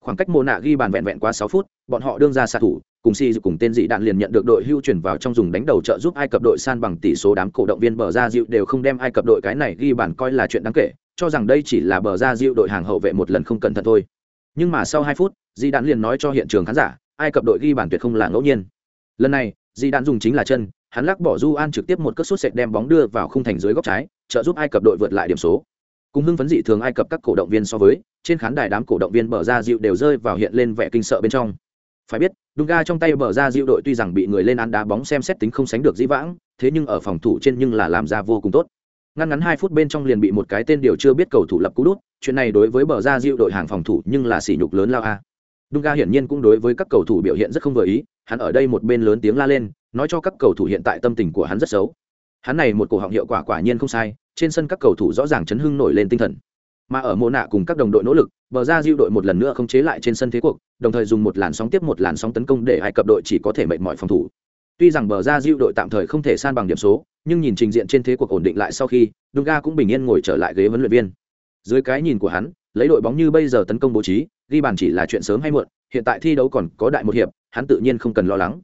Khoảng cách mồ nạ ghi bàn vẹn vẹn quá sáu phút, bọn họ đương ra xạ thủ, cùng si cùng tên dị đạn liền nhận được đội hưu chuyển vào trong dùng đánh đầu trợ giúp ai cập đội san bằng tỷ số đám cổ động viên bờ ra diêu đều không đem ai cập đội cái này ghi bàn coi là chuyện đáng kể, cho rằng đây chỉ là bờ ra diêu đội hàng hậu vệ một lần không cẩn thận thôi. Nhưng mà sau hai phút, dị đạn liền nói cho hiện trường khán giả, ai cập đội ghi bàn tuyệt không là ngẫu nhiên. Lần này, dị đạn dùng chính là chân hắn lắc bỏ du an trực tiếp một cất sút sệt đem bóng đưa vào khung thành dưới góc trái, trợ giúp ai cập đội vượt lại điểm số. Cùng hưng phấn dị thường ai cập các cổ động viên so với, trên khán đài đám cổ động viên bờ ra dịu đều rơi vào hiện lên vẻ kinh sợ bên trong. Phải biết Dunga trong tay bờ ra dịu đội tuy rằng bị người lên án đá bóng xem xét tính không sánh được dĩ vãng, thế nhưng ở phòng thủ trên nhưng là làm ra vô cùng tốt. Ngăn ngắn hai phút bên trong liền bị một cái tên điều chưa biết cầu thủ lập cú đút, chuyện này đối với bờ ra dịu đội hàng phòng thủ nhưng là sỉ nhục lớn lao a. Dunga hiển nhiên cũng đối với các cầu thủ biểu hiện rất không vừa ý, hắn ở đây một bên lớn tiếng la lên nói cho các cầu thủ hiện tại tâm tình của hắn rất xấu. Hắn này một cổ họng hiệu quả quả nhiên không sai, trên sân các cầu thủ rõ ràng chấn hưng nổi lên tinh thần. Mà ở mô nạ cùng các đồng đội nỗ lực, bờ ra diêu đội một lần nữa không chế lại trên sân thế cuộc, đồng thời dùng một làn sóng tiếp một làn sóng tấn công để hai cặp đội chỉ có thể mệt mỏi phòng thủ. Tuy rằng bờ ra diêu đội tạm thời không thể san bằng điểm số, nhưng nhìn trình diện trên thế cuộc ổn định lại sau khi, Dunga cũng bình yên ngồi trở lại ghế huấn luyện viên. Dưới cái nhìn của hắn, lấy đội bóng như bây giờ tấn công bố trí, ghi bàn chỉ là chuyện sớm hay muộn, hiện tại thi đấu còn có đại một hiệp, hắn tự nhiên không cần lo lắng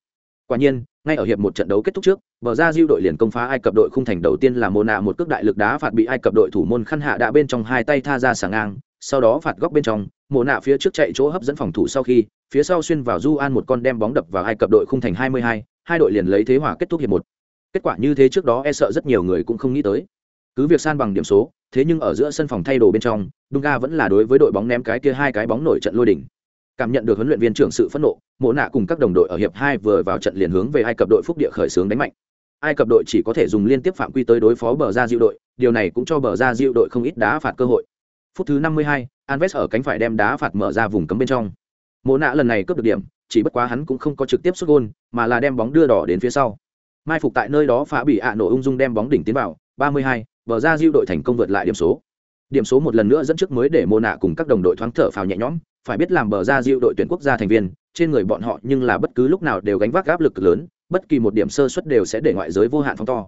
quả nhiên ngay ở hiệp một trận đấu kết thúc trước bờ ra diêu đội liền công phá ai cập đội khung thành đầu tiên là mô nạ một cước đại lực đá phạt bị ai cập đội thủ môn khăn hạ đã bên trong hai tay tha ra sàng ngang sau đó phạt góc bên trong mô nạ phía trước chạy chỗ hấp dẫn phòng thủ sau khi phía sau xuyên vào du an một con đem bóng đập vào ai cập đội khung thành 22, hai đội liền lấy thế hòa kết thúc hiệp một. Kết quả như thế trước đó e sợ rất nhiều người cũng không nghĩ tới. Cứ việc san bằng điểm số thế nhưng ở giữa sân phòng thay đồ bên trong Dunga vẫn là đối với đội bóng ném cái kia hai cái bóng nổi trận lôi đỉnh cảm nhận được huấn luyện viên trưởng sự phẫn nộ mộ nạ cùng các đồng đội ở hiệp hai vừa vào trận liền hướng về ai cập đội phúc địa khởi xướng đánh mạnh. Ai cập đội chỉ có thể dùng liên tiếp phạm quy tới đối phó bờ ra diệu đội điều này cũng cho bờ ra diệu đội không ít đá phạt cơ hội. Phút thứ năm mươi hai, Alves ở cánh phải đem đá phạt mở ra vùng cấm bên trong. Mộ nạ lần này cướp được điểm chỉ bất quá hắn cũng không có trực tiếp xuất gôn mà là đem bóng đưa đỏ đến phía sau. Mai phục tại nơi đó phá bị ạ nổ ung dung đem bóng đỉnh tiến vào ba mươi hai, bờ ra diệu đội thành công vượt lại điểm số. Điểm số một lần nữa dẫn trước mới để mô nạ cùng các đồng đội thoáng thở phào nhẹ nhõm phải biết làm bờ ra diệu đội tuyển quốc gia thành viên trên người bọn họ nhưng là bất cứ lúc nào đều gánh vác áp lực lớn bất kỳ một điểm sơ suất đều sẽ để ngoại giới vô hạn phóng to.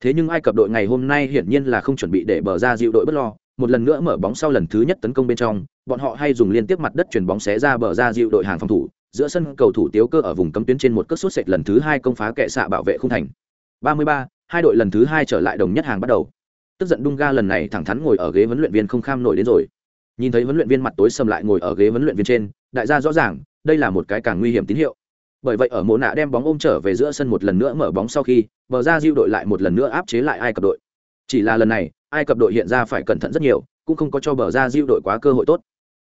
Thế nhưng ai cập đội ngày hôm nay hiển nhiên là không chuẩn bị để bờ ra diệu đội bất lo một lần nữa mở bóng sau lần thứ nhất tấn công bên trong bọn họ hay dùng liên tiếp mặt đất chuyển bóng xé ra bờ ra diệu đội hàng phòng thủ giữa sân cầu thủ tiếu cơ ở vùng cấm tuyến trên một cất sút sệt lần thứ hai công phá kệ xạ bảo vệ không thành. 33, hai đội lần thứ hai trở lại đồng nhất hàng bắt đầu. Tức giận đung ga lần này thẳng thắn ngồi ở ghế huấn luyện viên không kham nổi đến rồi nhìn thấy huấn luyện viên mặt tối sầm lại ngồi ở ghế huấn luyện viên trên, đại gia rõ ràng, đây là một cái càng nguy hiểm tín hiệu. Bởi vậy ở mộ nạ đem bóng ôm trở về giữa sân một lần nữa mở bóng sau khi, bờ ra diêu đội lại một lần nữa áp chế lại ai cập đội. Chỉ là lần này, ai cập đội hiện ra phải cẩn thận rất nhiều, cũng không có cho bờ ra diêu đội quá cơ hội tốt.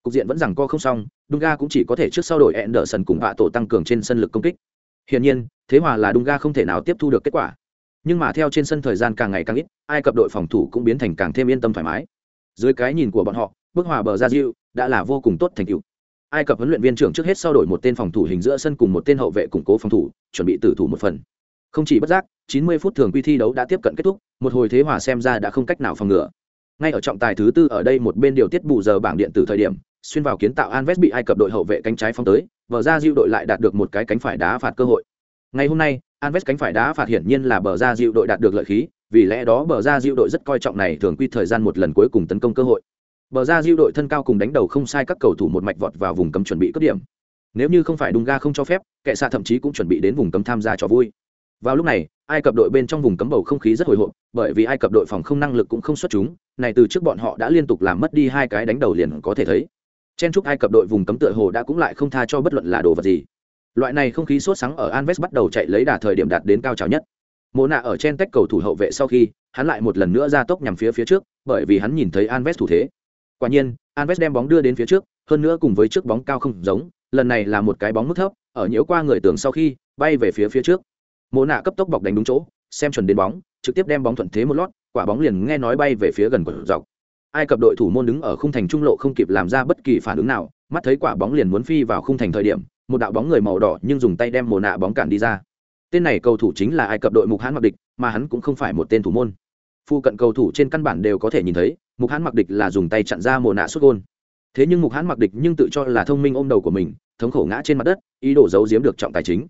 Cục diện vẫn rằng co không xong, Dunga cũng chỉ có thể trước sau đổi Anderson cùng vạ tổ tăng cường trên sân lực công kích. Hiển nhiên, thế hòa là Dunga không thể nào tiếp thu được kết quả. Nhưng mà theo trên sân thời gian càng ngày càng ít, ai cập đội phòng thủ cũng biến thành càng thêm yên tâm thoải mái. Dưới cái nhìn của bọn họ Bức hòa bờ ra diệu đã là vô cùng tốt thành tựu. Ai cập huấn luyện viên trưởng trước hết sau đổi một tên phòng thủ hình giữa sân cùng một tên hậu vệ củng cố phòng thủ chuẩn bị tử thủ một phần. Không chỉ bất giác 90 phút thường quy thi đấu đã tiếp cận kết thúc một hồi thế hòa xem ra đã không cách nào phòng ngừa. Ngay ở trọng tài thứ tư ở đây một bên điều tiết bù giờ bảng điện từ thời điểm xuyên vào kiến tạo Anves bị ai cập đội hậu vệ cánh trái phong tới bờ ra diệu đội lại đạt được một cái cánh phải đá phạt cơ hội. Ngày hôm nay Alves cánh phải đá phạt hiển nhiên là bờ ra diệu đội đạt được lợi khí, vì lẽ đó bờ ra diệu đội rất coi trọng này thường quy thời gian một lần cuối cùng tấn công cơ hội. Bờ ra diệu đội thân cao cùng đánh đầu không sai các cầu thủ một mạch vọt vào vùng cấm chuẩn bị cướp điểm. Nếu như không phải Dunga không cho phép, kẻ xạ thậm chí cũng chuẩn bị đến vùng cấm tham gia cho vui. Vào lúc này, Ai Cập đội bên trong vùng cấm bầu không khí rất hồi hộp, bởi vì Ai Cập đội phòng không năng lực cũng không xuất chúng, này từ trước bọn họ đã liên tục làm mất đi hai cái đánh đầu liền có thể thấy. Chen chúc Ai Cập đội vùng cấm tựa hồ đã cũng lại không tha cho bất luận là đồ vật gì. Loại này không khí sốt sắng ở Anves bắt đầu chạy lấy đà thời điểm đạt đến cao trào nhất. Mộ nạ ở trên tách cầu thủ hậu vệ sau khi, hắn lại một lần nữa ra tốc nhằm phía phía trước, bởi vì hắn nhìn thấy Anves thủ thế. Quả nhiên, Alves đem bóng đưa đến phía trước, hơn nữa cùng với trước bóng cao không giống, lần này là một cái bóng mức thấp, ở nhiễu qua người tường sau khi bay về phía phía trước. Mộ nạ cấp tốc bọc đánh đúng chỗ, xem chuẩn đến bóng, trực tiếp đem bóng thuận thế một lót, quả bóng liền nghe nói bay về phía gần của dọc. Ai cập đội thủ môn đứng ở khung thành trung lộ không kịp làm ra bất kỳ phản ứng nào, mắt thấy quả bóng liền muốn phi vào khung thành thời điểm, một đạo bóng người màu đỏ nhưng dùng tay đem mồ nạ bóng cản đi ra tên này cầu thủ chính là ai cập đội mục hãn mặc địch mà hắn cũng không phải một tên thủ môn phu cận cầu thủ trên căn bản đều có thể nhìn thấy mục hãn mặc địch là dùng tay chặn ra mồ nạ xuất gôn. Thế nhưng mục hãn mặc địch nhưng tự cho là thông minh ôm đầu của mình thống khổ ngã trên mặt đất ý đồ giấu giếm được trọng tài chính.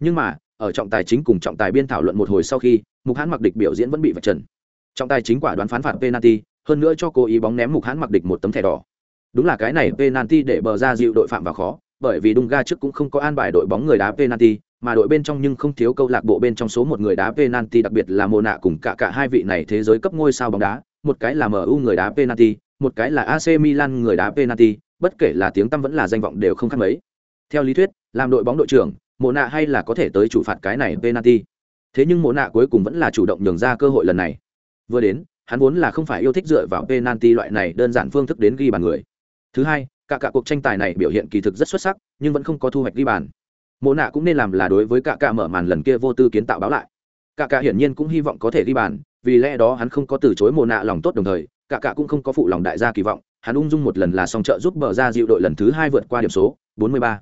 Nhưng mà ở trọng tài chính cùng trọng tài biên thảo luận một hồi sau khi mục hãn mặc địch biểu diễn vẫn bị vạch trần. Trọng tài chính quả đoán phán phạt penalty hơn nữa cho cố ý bóng ném mục hãn mặc địch một tấm thẻ đỏ. Đúng là cái này penalty để bờ ra dịu đội phạm vào khó bởi vì Dunga trước cũng không có an bài đội bóng người đá penalty mà đội bên trong nhưng không thiếu câu lạc bộ bên trong số một người đá penalty đặc biệt là mồ nạ cùng cả cả hai vị này thế giới cấp ngôi sao bóng đá, một cái là MU người đá penalty, một cái là AC Milan người đá penalty, bất kể là tiếng tăm vẫn là danh vọng đều không khác mấy. Theo lý thuyết, làm đội bóng đội trưởng, Mộ nạ hay là có thể tới chủ phạt cái này penalty. Thế nhưng Mộ nạ cuối cùng vẫn là chủ động nhường ra cơ hội lần này. Vừa đến, hắn vốn là không phải yêu thích dựa vào penalty loại này đơn giản phương thức đến ghi bàn người. Thứ hai, cả cả cuộc tranh tài này biểu hiện kỳ thực rất xuất sắc, nhưng vẫn không có thu hoạch ghi bàn mộ nạ cũng nên làm là đối với cả cả mở màn lần kia vô tư kiến tạo báo lại cả cả hiển nhiên cũng hy vọng có thể ghi bàn vì lẽ đó hắn không có từ chối mồ nạ lòng tốt đồng thời, cả cả cũng không có phụ lòng đại gia kỳ vọng, hắn ung dung một lần là song trợ giúp bờ ra dịu đội lần thứ hai vượt qua điểm số 43.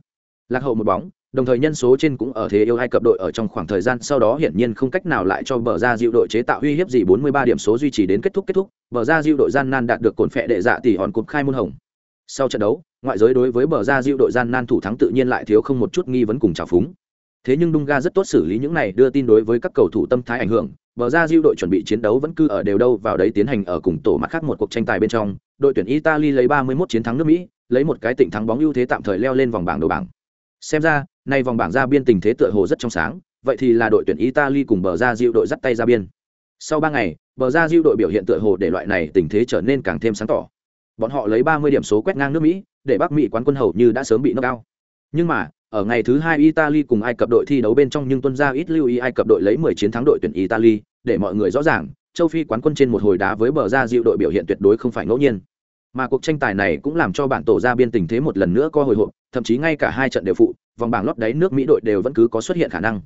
lạc hậu một bóng, đồng thời nhân số trên cũng ở thế yêu hai cập đội ở trong khoảng thời gian sau đó hiển nhiên không cách nào lại cho bờ ra dịu đội chế tạo uy hiếp gì 43 điểm số duy trì đến kết thúc kết thúc, bờ ra dịu đội gian nan đạt được cồn phệ đệ dạ tỷ hòn cột khai môn hồng sau trận đấu, ngoại giới đối với bờ ra diệu đội gian nan thủ thắng tự nhiên lại thiếu không một chút nghi vấn cùng trào phúng thế nhưng Dunga rất tốt xử lý những này, đưa tin đối với các cầu thủ tâm thái ảnh hưởng. Bờ ra diệu đội chuẩn bị chiến đấu vẫn cứ ở đều đâu vào đấy tiến hành ở cùng tổ mặt khác một cuộc tranh tài bên trong. Đội tuyển italy lấy 31 chiến thắng nước mỹ, lấy một cái tịnh thắng bóng ưu thế tạm thời leo lên vòng bảng đầu bảng. Xem ra, nay vòng bảng ra biên tình thế tựa hồ rất trong sáng, vậy thì là đội tuyển italy cùng bờ ra diệu đội dắt tay ra biên. Sau ba ngày, bờ ra diệu đội biểu hiện tựa hồ để loại này tình thế trở nên càng thêm sáng tỏ. Bọn họ lấy 30 điểm số quét ngang nước mỹ, để bắc mỹ quán quân hầu như đã sớm bị knock out. Nhưng mà ở ngày thứ hai italy cùng ai cập đội thi đấu bên trong nhưng tuân ra ít lưu ý ai cập đội lấy 10 chiến thắng đội tuyển italy, để mọi người rõ ràng, châu phi quán quân trên một hồi đá với bờ ra diệu đội biểu hiện tuyệt đối không phải ngẫu nhiên. Mà cuộc tranh tài này cũng làm cho bản tổ ra biên tình thế một lần nữa có hồi hộp, thậm chí ngay cả hai trận đều phụ, vòng bảng lót đáy nước mỹ đội đều vẫn cứ có xuất hiện khả năng.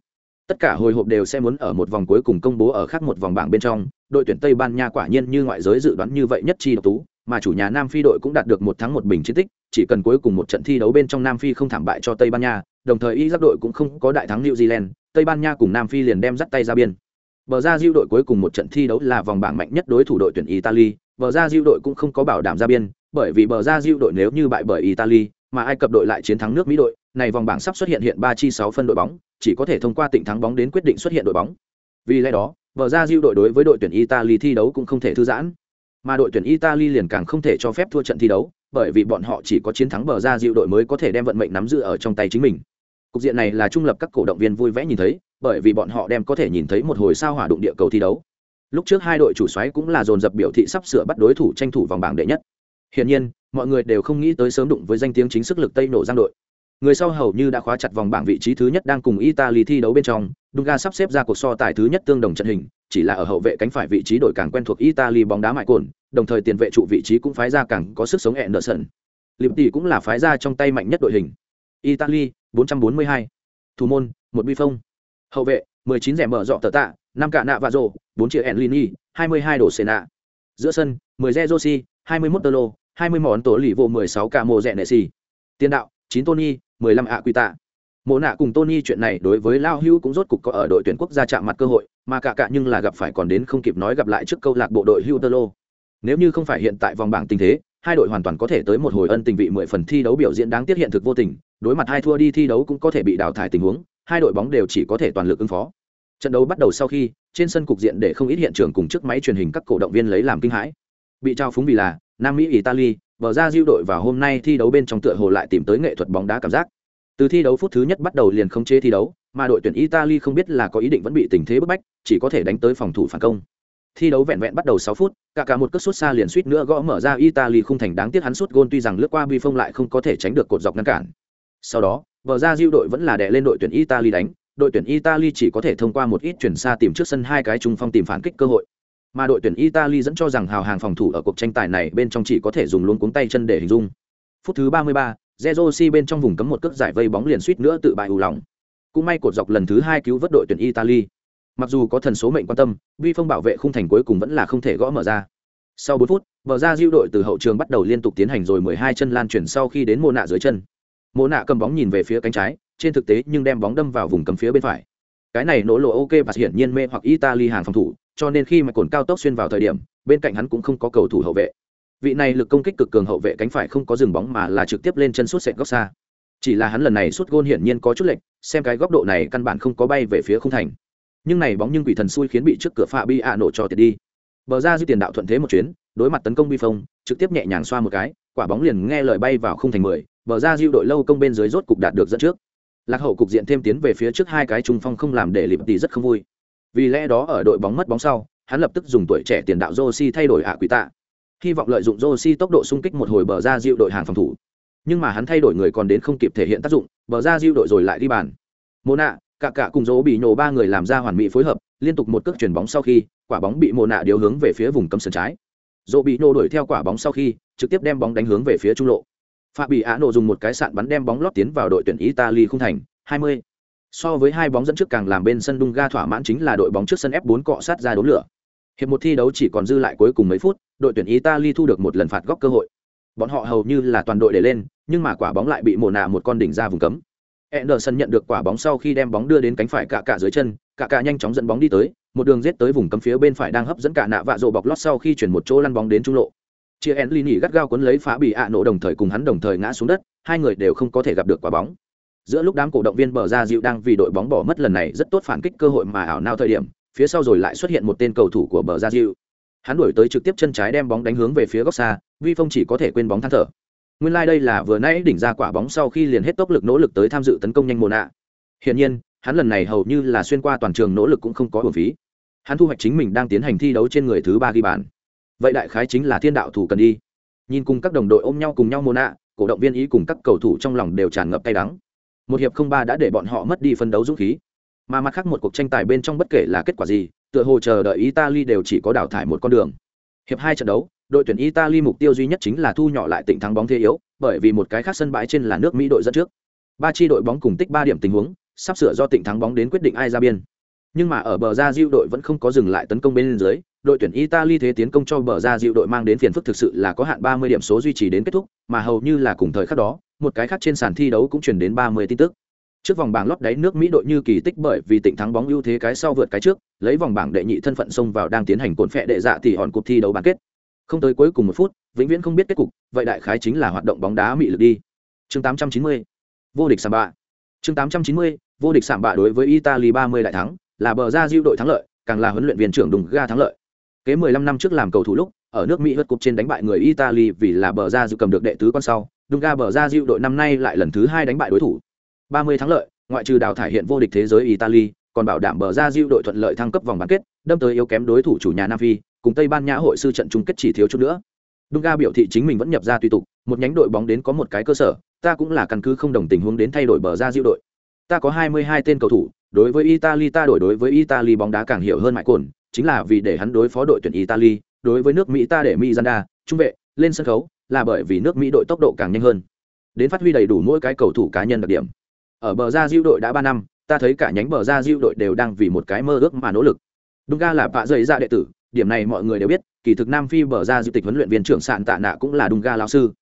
Tất cả hồi hộp đều sẽ muốn ở một vòng cuối cùng công bố ở khác một vòng bảng bên trong, đội tuyển tây ban nha quả nhiên như ngoại giới dự đoán như vậy nhất chi độc tú mà chủ nhà Nam Phi đội cũng đạt được một thắng một bình chiến tích, chỉ cần cuối cùng một trận thi đấu bên trong Nam Phi không thảm bại cho Tây Ban Nha, đồng thời y giáp đội cũng không có đại thắng New Zealand, Tây Ban Nha cùng Nam Phi liền đem dắt tay ra biên. Bờ ra Diu đội cuối cùng một trận thi đấu là vòng bảng mạnh nhất đối thủ đội tuyển Italy, bờ ra Diu đội cũng không có bảo đảm ra biên, bởi vì bờ ra Diu đội nếu như bại bởi Italy, mà Ai Cập đội lại chiến thắng nước Mỹ đội, này vòng bảng sắp xuất hiện hiện ba chi sáu phân đội bóng, chỉ có thể thông qua tịnh thắng bóng đến quyết định xuất hiện đội bóng. Vì lẽ đó, bờ ra Diu đội đối với đội tuyển Italy thi đấu cũng không thể thư giãn mà đội tuyển italy liền càng không thể cho phép thua trận thi đấu, bởi vì bọn họ chỉ có chiến thắng bờ ra dịu đội mới có thể đem vận mệnh nắm giữ ở trong tay chính mình. Cục diện này là trung lập các cổ động viên vui vẻ nhìn thấy, bởi vì bọn họ đem có thể nhìn thấy một hồi sao hỏa đụng địa cầu thi đấu. Lúc trước hai đội chủ xoáy cũng là dồn dập biểu thị sắp sửa bắt đối thủ tranh thủ vòng bảng đệ nhất. Hiển nhiên, mọi người đều không nghĩ tới sớm đụng với danh tiếng chính sức lực tây nổ giang đội người sau hầu như đã khóa chặt vòng bảng vị trí thứ nhất đang cùng italy thi đấu bên trong, dunga sắp xếp ra cuộc so tài thứ nhất tương đồng trận hình, chỉ là ở hậu vệ cánh phải vị trí đội càng quen thuộc italy bóng đá mại cồn, đồng thời tiền vệ trụ vị trí cũng phái ra càng có sức sống hẹn nợ sân liệm tỷ cũng là phái ra trong tay mạnh nhất đội hình. Italy 442. thủ môn, một bi phong hậu vệ 19 rẻ mở dọ tờ tạ, năm cạ nạ và rộ bốn triệu hẹn lini 22 đổ xê nạ giữa sân 10 re josi 21 tơ lô 20 món tổ lì vô 16 cả mồ rẻ nệ xì tiền đạo 9 tony 15 ạ quy tạ mộ nạ cùng tony chuyện này đối với lao hưu cũng rốt cục có ở đội tuyển quốc gia chạm mặt cơ hội, mà cả cả nhưng là gặp phải còn đến không kịp nói gặp lại trước câu lạc bộ đội hưu tơ lô. Nếu như không phải hiện tại vòng bảng tình thế, hai đội hoàn toàn có thể tới một hồi ân tình vị mười phần thi đấu biểu diễn đáng tiếc hiện thực vô tình, đối mặt hai thua đi thi đấu cũng có thể bị đào thải tình huống, hai đội bóng đều chỉ có thể toàn lực ứng phó. Trận đấu bắt đầu sau khi, trên sân cục diện để không ít hiện trường cùng chiếc máy truyền hình các cổ động viên lấy làm kinh hãi. Bị trao phúng vì là nam mỹ, italy bờ ra diêu đội vào hôm nay thi đấu bên trong tựa hồ lại tìm tới nghệ thuật bóng đá cảm giác. Từ thi đấu phút thứ nhất bắt đầu liền không chế thi đấu, mà đội tuyển italy không biết là có ý định vẫn bị tình thế bức bách, chỉ có thể đánh tới phòng thủ phản công. Thi đấu vẹn vẹn bắt đầu sáu phút, cả cả một cất sút xa liền suýt nữa gõ mở ra italy không thành đáng tiếc hắn sút gôn tuy rằng lướt qua bi phong lại không có thể tránh được cột dọc ngăn cản. Sau đó, bờ ra diêu đội vẫn là đè lên đội tuyển italy đánh, đội tuyển italy chỉ có thể thông qua một ít chuyển xa tìm trước sân hai cái trung phong tìm phản kích cơ hội mà đội tuyển italy dẫn cho rằng hào hàng phòng thủ ở cuộc tranh tài này bên trong chỉ có thể dùng luôn cuống tay chân để hình dung. Phút thứ 33, Zerosi bên trong vùng cấm một cước giải vây bóng liền suýt nữa tự bại ù lòng cũng may cột dọc lần thứ hai cứu vớt đội tuyển italy. Mặc dù có thần số mệnh quan tâm vi phong bảo vệ khung thành cuối cùng vẫn là không thể gõ mở ra. Sau bốn phút bờ ra diêu đội từ hậu trường bắt đầu liên tục tiến hành rồi mười hai chân lan chuyển sau khi đến mô nạ dưới chân. Mô nạ cầm bóng nhìn về phía cánh trái trên thực tế nhưng đem bóng đâm vào vùng cấm phía bên phải. Cái này nỗ lộ ok và hiển nhiên mê hoặc italy hàng phòng thủ cho nên khi mà cồn cao tốc xuyên vào thời điểm, bên cạnh hắn cũng không có cầu thủ hậu vệ. Vị này lực công kích cực cường hậu vệ cánh phải không có dừng bóng mà là trực tiếp lên chân suốt sệt góc xa. Chỉ là hắn lần này suốt gôn hiển nhiên có chút lệch, xem cái góc độ này căn bản không có bay về phía không thành. Nhưng này bóng nhưng quỷ thần xui khiến bị trước cửa pha bi a nổ cho tiệt đi. Bờ ra dư tiền đạo thuận thế một chuyến, đối mặt tấn công bi phong trực tiếp nhẹ nhàng xoa một cái, quả bóng liền nghe lời bay vào không thành mười, bờ ra diêu đội lâu công bên dưới rốt cục đạt được dẫn trước. Lạc hậu cục diện thêm tiến về phía trước hai cái trung phong không làm để lịp tỷ rất không vui vì lẽ đó ở đội bóng mất bóng sau, hắn lập tức dùng tuổi trẻ tiền đạo Josi thay đổi ạ quỷ tạ. Hy vọng lợi dụng Josi tốc độ xung kích một hồi bờ ra diệu đội hàng phòng thủ. Nhưng mà hắn thay đổi người còn đến không kịp thể hiện tác dụng, bờ ra diệu đội rồi lại đi bàn. Mô nạ cả cả cùng dỗ bị nhổ ba người làm ra hoàn mỹ phối hợp, liên tục một cước chuyển bóng sau khi, quả bóng bị mô nạ điều hướng về phía vùng cấm sân trái. Dỗ bị nhổ đuổi theo quả bóng sau khi, trực tiếp đem bóng đánh hướng về phía trung lộ. Phạm bị á nổ dùng một cái sạn bắn đem bóng lót tiến vào đội tuyển italy không thành 20 so với hai bóng dẫn trước càng làm bên sân đung ga thỏa mãn chính là đội bóng trước sân f 4 cọ sát ra đốn lửa hiệp một thi đấu chỉ còn dư lại cuối cùng mấy phút đội tuyển italy thu được một lần phạt góc cơ hội bọn họ hầu như là toàn đội để lên nhưng mà quả bóng lại bị mồ nạ một con đỉnh ra vùng cấm Anderson nhận được quả bóng sau khi đem bóng đưa đến cánh phải cạ cạ dưới chân, cạ cạ nhanh chóng dẫn bóng đi tới, một đường giết tới vùng cấm phía bên phải đang hấp dẫn cả nạ vạ rồ bọc lót sau khi chuyển một chỗ lăn bóng đến trung lộ. Chia Enlini gắt gao cuốn lấy phá bị ạ nổ đồng thời cùng hắn đồng thời ngã xuống đất, hai người đều không có thể gặp được quả bóng. Giữa lúc đám cổ động viên bờ ra dịu đang vì đội bóng bỏ mất lần này rất tốt phản kích cơ hội mà ảo nào thời điểm, phía sau rồi lại xuất hiện một tên cầu thủ của bờ ra dịu. Hắn đuổi tới trực tiếp chân trái đem bóng đánh hướng về phía góc xa, Vi Phong chỉ có thể quên bóng than thở. Nguyên lai đây là vừa nãy đỉnh ra quả bóng sau khi liền hết tốc lực nỗ lực tới tham dự tấn công nhanh mồ nạ. Hiển nhiên, hắn lần này hầu như là xuyên qua toàn trường nỗ lực cũng không có hưởng phí. Hắn thu hoạch chính mình đang tiến hành thi đấu trên người thứ ba ghi bàn. Vậy đại khái chính là thiên đạo thủ cần đi. Nhìn cùng các đồng đội ôm nhau cùng nhau mồ nạ, cổ động viên ý cùng các cầu thủ trong lòng đều tràn ngập cay đắng. Một hiệp không ba đã để bọn họ mất đi phân đấu dũng khí. Mà mặt khác một cuộc tranh tài bên trong bất kể là kết quả gì, tựa hồ chờ đợi Italy đều chỉ có đào thải một con đường. Hiệp hai trận đấu, đội tuyển Italy mục tiêu duy nhất chính là thu nhỏ lại tỉnh thắng bóng thế yếu, bởi vì một cái khác sân bãi trên là nước Mỹ đội dẫn trước. Ba chi đội bóng cùng tích ba điểm tình huống, sắp sửa do tỉnh thắng bóng đến quyết định ai ra biên. Nhưng mà ở bờ ra Diệu đội vẫn không có dừng lại tấn công bên dưới, đội tuyển Italy thế tiến công cho bờ ra Diệu đội mang đến phiền phức thực sự là có hạn 30 điểm số duy trì đến kết thúc, mà hầu như là cùng thời khắc đó, một cái khác trên sàn thi đấu cũng truyền đến 30 tin tức. Trước vòng bảng lót đáy nước Mỹ đội như kỳ tích bởi vì tỉnh thắng bóng ưu thế cái sau vượt cái trước, lấy vòng bảng đệ nhị thân phận xông vào đang tiến hành cuộn phệ đệ dạ tỷ hòn cuộc thi đấu bán kết. Không tới cuối cùng một phút, vĩnh viễn không biết kết cục, vậy đại khái chính là hoạt động bóng đá mị lực đi. Chương 890, vô địch sạm bạ. Chương 890, vô địch sạm bạ đối với Italy 30 đại thắng, là bờ ra diêu đội thắng lợi, càng là huấn luyện viên trưởng Đùng Ga thắng lợi. Kế 15 năm trước làm cầu thủ lúc, ở nước Mỹ vượt cục trên đánh bại người Italy vì là bờ ra dự cầm được đệ tứ con sau, Dunga bờ ra dịu đội năm nay lại lần thứ hai đánh bại đối thủ. 30 thắng lợi, ngoại trừ đào thải hiện vô địch thế giới Italy, còn bảo đảm bờ ra dịu đội thuận lợi thăng cấp vòng bán kết, đâm tới yếu kém đối thủ chủ nhà Nam Phi, cùng Tây Ban Nha hội sư trận chung kết chỉ thiếu chút nữa. Dunga biểu thị chính mình vẫn nhập ra tùy tục, một nhánh đội bóng đến có một cái cơ sở, ta cũng là căn cứ không đồng tình huống đến thay đổi bờ ra diệu đội. Ta có 22 tên cầu thủ, đối với Italy ta đổi đối với Italy bóng đá càng hiểu hơn mại cồn, chính là vì để hắn đối phó đội tuyển Italy, đối với nước Mỹ ta để Miranda, trung vệ, lên sân khấu, là bởi vì nước Mỹ đội tốc độ càng nhanh hơn. Đến phát huy đầy đủ mỗi cái cầu thủ cá nhân đặc điểm. Ở bờ ra diệu đội đã 3 năm, ta thấy cả nhánh bờ ra diệu đội đều đang vì một cái mơ ước mà nỗ lực. Dunga là bạ dày ra dạ đệ tử, điểm này mọi người đều biết kỳ thực nam phi bờ ra Diu tịch huấn luyện viên trưởng sạn tạ nạ cũng là Dunga lão sư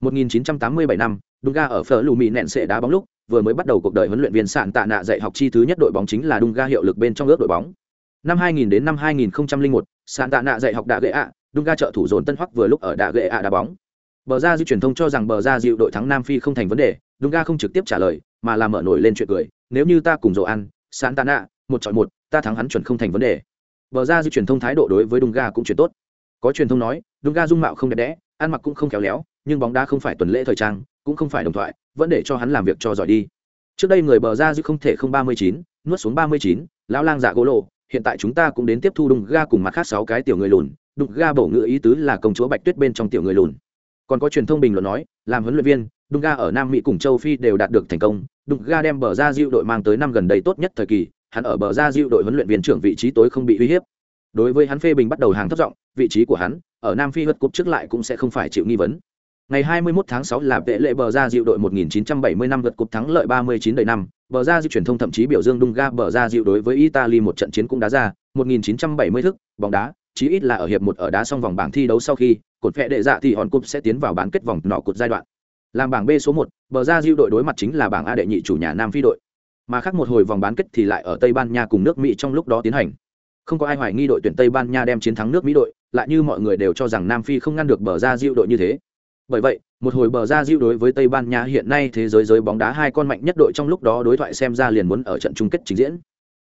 1987 năm Dunga ở phở lù mì nẹn sẽ đá bóng lúc vừa mới bắt đầu cuộc đời huấn luyện viên sạn tạ nạ dạy học chi thứ nhất đội bóng chính là Dunga hiệu lực bên trong ước đội bóng năm 2000 đến năm 2001 sạn tạ nạ dạy học đã gệ ạ Dunga trợ thủ dồn tân hoắc vừa lúc ở đã gệ ạ đá bóng bờ ra dư truyền thông cho rằng bờ ra dịu đội thắng nam phi không thành vấn đề Đúng ga không trực tiếp trả lời mà làm mở nổi lên chuyện cười nếu như ta cùng dồ ăn sạn tạ nạ một chọn một ta thắng hắn chuẩn không thành vấn đề Bờ ra dư truyền thông thái độ đối với Dunga cũng chuyển tốt. Có truyền thông nói, Dunga dung mạo không đẹp đẽ, ăn mặc cũng không khéo léo, nhưng bóng đá không phải tuần lễ thời trang, cũng không phải đồng thoại, vẫn để cho hắn làm việc cho giỏi đi. Trước đây người bờ ra dư không thể không ba mươi chín, nuốt xuống ba mươi chín, lão lang giả gỗ lộ, hiện tại chúng ta cũng đến tiếp thu Dunga cùng mặt khác sáu cái tiểu người lùn, Dunga bổ ngựa ý tứ là công chúa Bạch Tuyết bên trong tiểu người lùn. Còn có truyền thông bình luận nói, làm huấn luyện viên, Dunga ở Nam Mỹ cùng châu Phi đều đạt được thành công, Dunga đem bờ ra diệu đội mang tới năm gần đây tốt nhất thời kỳ, hắn ở bờ ra diệu đội huấn luyện viên trưởng vị trí tối không bị uy hiếp. Đối với hắn phê bình bắt đầu hàng thấp giọng vị trí của hắn ở nam phi hất cúp trước lại cũng sẽ không phải chịu nghi vấn. Ngày 21 tháng 6 là vệ lệ bờ ra diệu đội 1970 năm vượt cúp thắng lợi 39 đầy năm. Bờ ra diệu truyền thông thậm chí biểu dương Dunga bờ ra diệu đối với Italy một trận chiến cũng đá ra 1970 thức bóng đá chí ít là ở hiệp một ở đá xong vòng bảng thi đấu sau khi, cột vẽ đệ dạ thì hòn cúp sẽ tiến vào bán kết vòng nọ cột giai đoạn. Làm bảng B số một, bờ ra diệu đội đối mặt chính là bảng A đệ nhị chủ nhà Nam Phi đội. Mà khác một hồi vòng bán kết thì lại ở tây ban nha cùng nước mỹ trong lúc đó tiến hành. Không có ai hoài nghi đội tuyển tây ban nha đem chiến thắng nước mỹ đội, lại như mọi người đều cho rằng nam phi không ngăn được bờ ra diệu đội như thế. Bởi vậy, một hồi bờ ra diệu đối với tây ban nha hiện nay thế giới giới bóng đá hai con mạnh nhất đội trong lúc đó đối thoại xem ra liền muốn ở trận chung kết trình diễn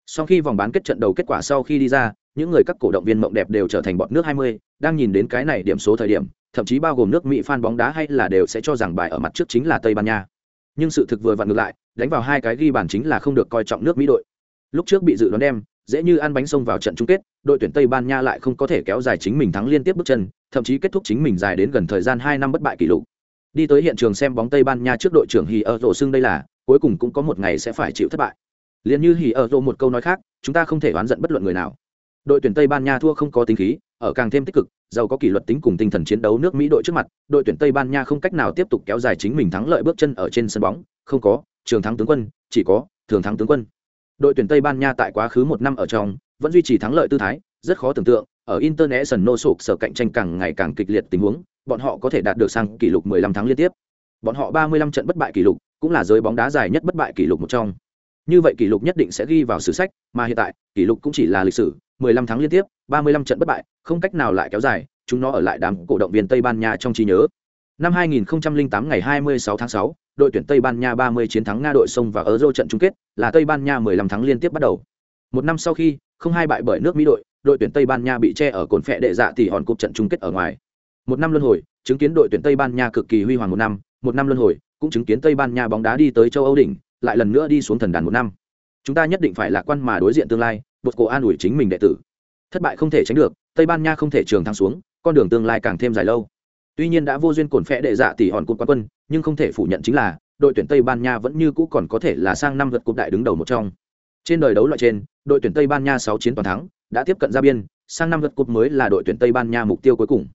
sau khi vòng bán kết trận đầu kết quả sau khi đi ra những người các cổ động viên mộng đẹp đều trở thành bọn nước 20, đang nhìn đến cái này điểm số thời điểm thậm chí bao gồm nước Mỹ fan bóng đá hay là đều sẽ cho rằng bài ở mặt trước chính là Tây Ban Nha. Nhưng sự thực vừa vặn ngược lại, đánh vào hai cái ghi bàn chính là không được coi trọng nước Mỹ đội. Lúc trước bị dự đoán đem, dễ như ăn bánh sông vào trận chung kết, đội tuyển Tây Ban Nha lại không có thể kéo dài chính mình thắng liên tiếp bước chân, thậm chí kết thúc chính mình dài đến gần thời gian hai năm bất bại kỷ lục. Đi tới hiện trường xem bóng Tây Ban Nha trước đội trưởng Hì ở rổ xưng đây là, cuối cùng cũng có một ngày sẽ phải chịu thất bại liền như hỉ ở rộ một câu nói khác, chúng ta không thể oán giận bất luận người nào. Đội tuyển Tây Ban Nha thua không có tính khí, ở càng thêm tích cực, giàu có kỷ luật tính cùng tinh thần chiến đấu nước Mỹ đội trước mặt, đội tuyển Tây Ban Nha không cách nào tiếp tục kéo dài chính mình thắng lợi bước chân ở trên sân bóng, không có, trường thắng tướng quân, chỉ có thường thắng tướng quân. Đội tuyển Tây Ban Nha tại quá khứ một năm ở trong, vẫn duy trì thắng lợi tư thái, rất khó tưởng tượng, ở International sụp sở cạnh tranh càng ngày càng kịch liệt tình huống, bọn họ có thể đạt được sang kỷ lục 15 thắng liên tiếp. Bọn họ 35 trận bất bại kỷ lục, cũng là giới bóng đá dài nhất bất bại kỷ lục một trong. Như vậy kỷ lục nhất định sẽ ghi vào sử sách, mà hiện tại, kỷ lục cũng chỉ là lịch sử, 15 tháng liên tiếp, 35 trận bất bại, không cách nào lại kéo dài, chúng nó ở lại đám cổ động viên Tây Ban Nha trong trí nhớ. Năm 2008 ngày 26 tháng 6, đội tuyển Tây Ban Nha 30 chiến thắng Nga đội sông và Euro trận chung kết, là Tây Ban Nha 15 tháng liên tiếp bắt đầu. Một năm sau khi, không hai bại bởi nước Mỹ đội, đội tuyển Tây Ban Nha bị che ở cồn phẹ đệ dạ thì hòn cục trận chung kết ở ngoài. Một năm luân hồi, chứng kiến đội tuyển Tây Ban Nha cực kỳ huy hoàng một năm, một năm luân hồi, cũng chứng kiến Tây Ban Nha bóng đá đi tới châu Âu đỉnh, lại lần nữa đi xuống thần đàn một năm. Chúng ta nhất định phải lạc quan mà đối diện tương lai, bột cổ an ủi chính mình đệ tử. Thất bại không thể tránh được, Tây Ban Nha không thể trường thắng xuống, con đường tương lai càng thêm dài lâu. Tuy nhiên đã vô duyên cồn phẽ đệ dạ tỷ hòn cột quán quân, nhưng không thể phủ nhận chính là đội tuyển Tây Ban Nha vẫn như cũ còn có thể là sang năm lượt cúp đại đứng đầu một trong. Trên đời đấu loại trên, đội tuyển Tây Ban Nha sáu chiến toàn thắng, đã tiếp cận ra biên, sang năm lượt cúp mới là đội tuyển Tây Ban Nha mục tiêu cuối cùng.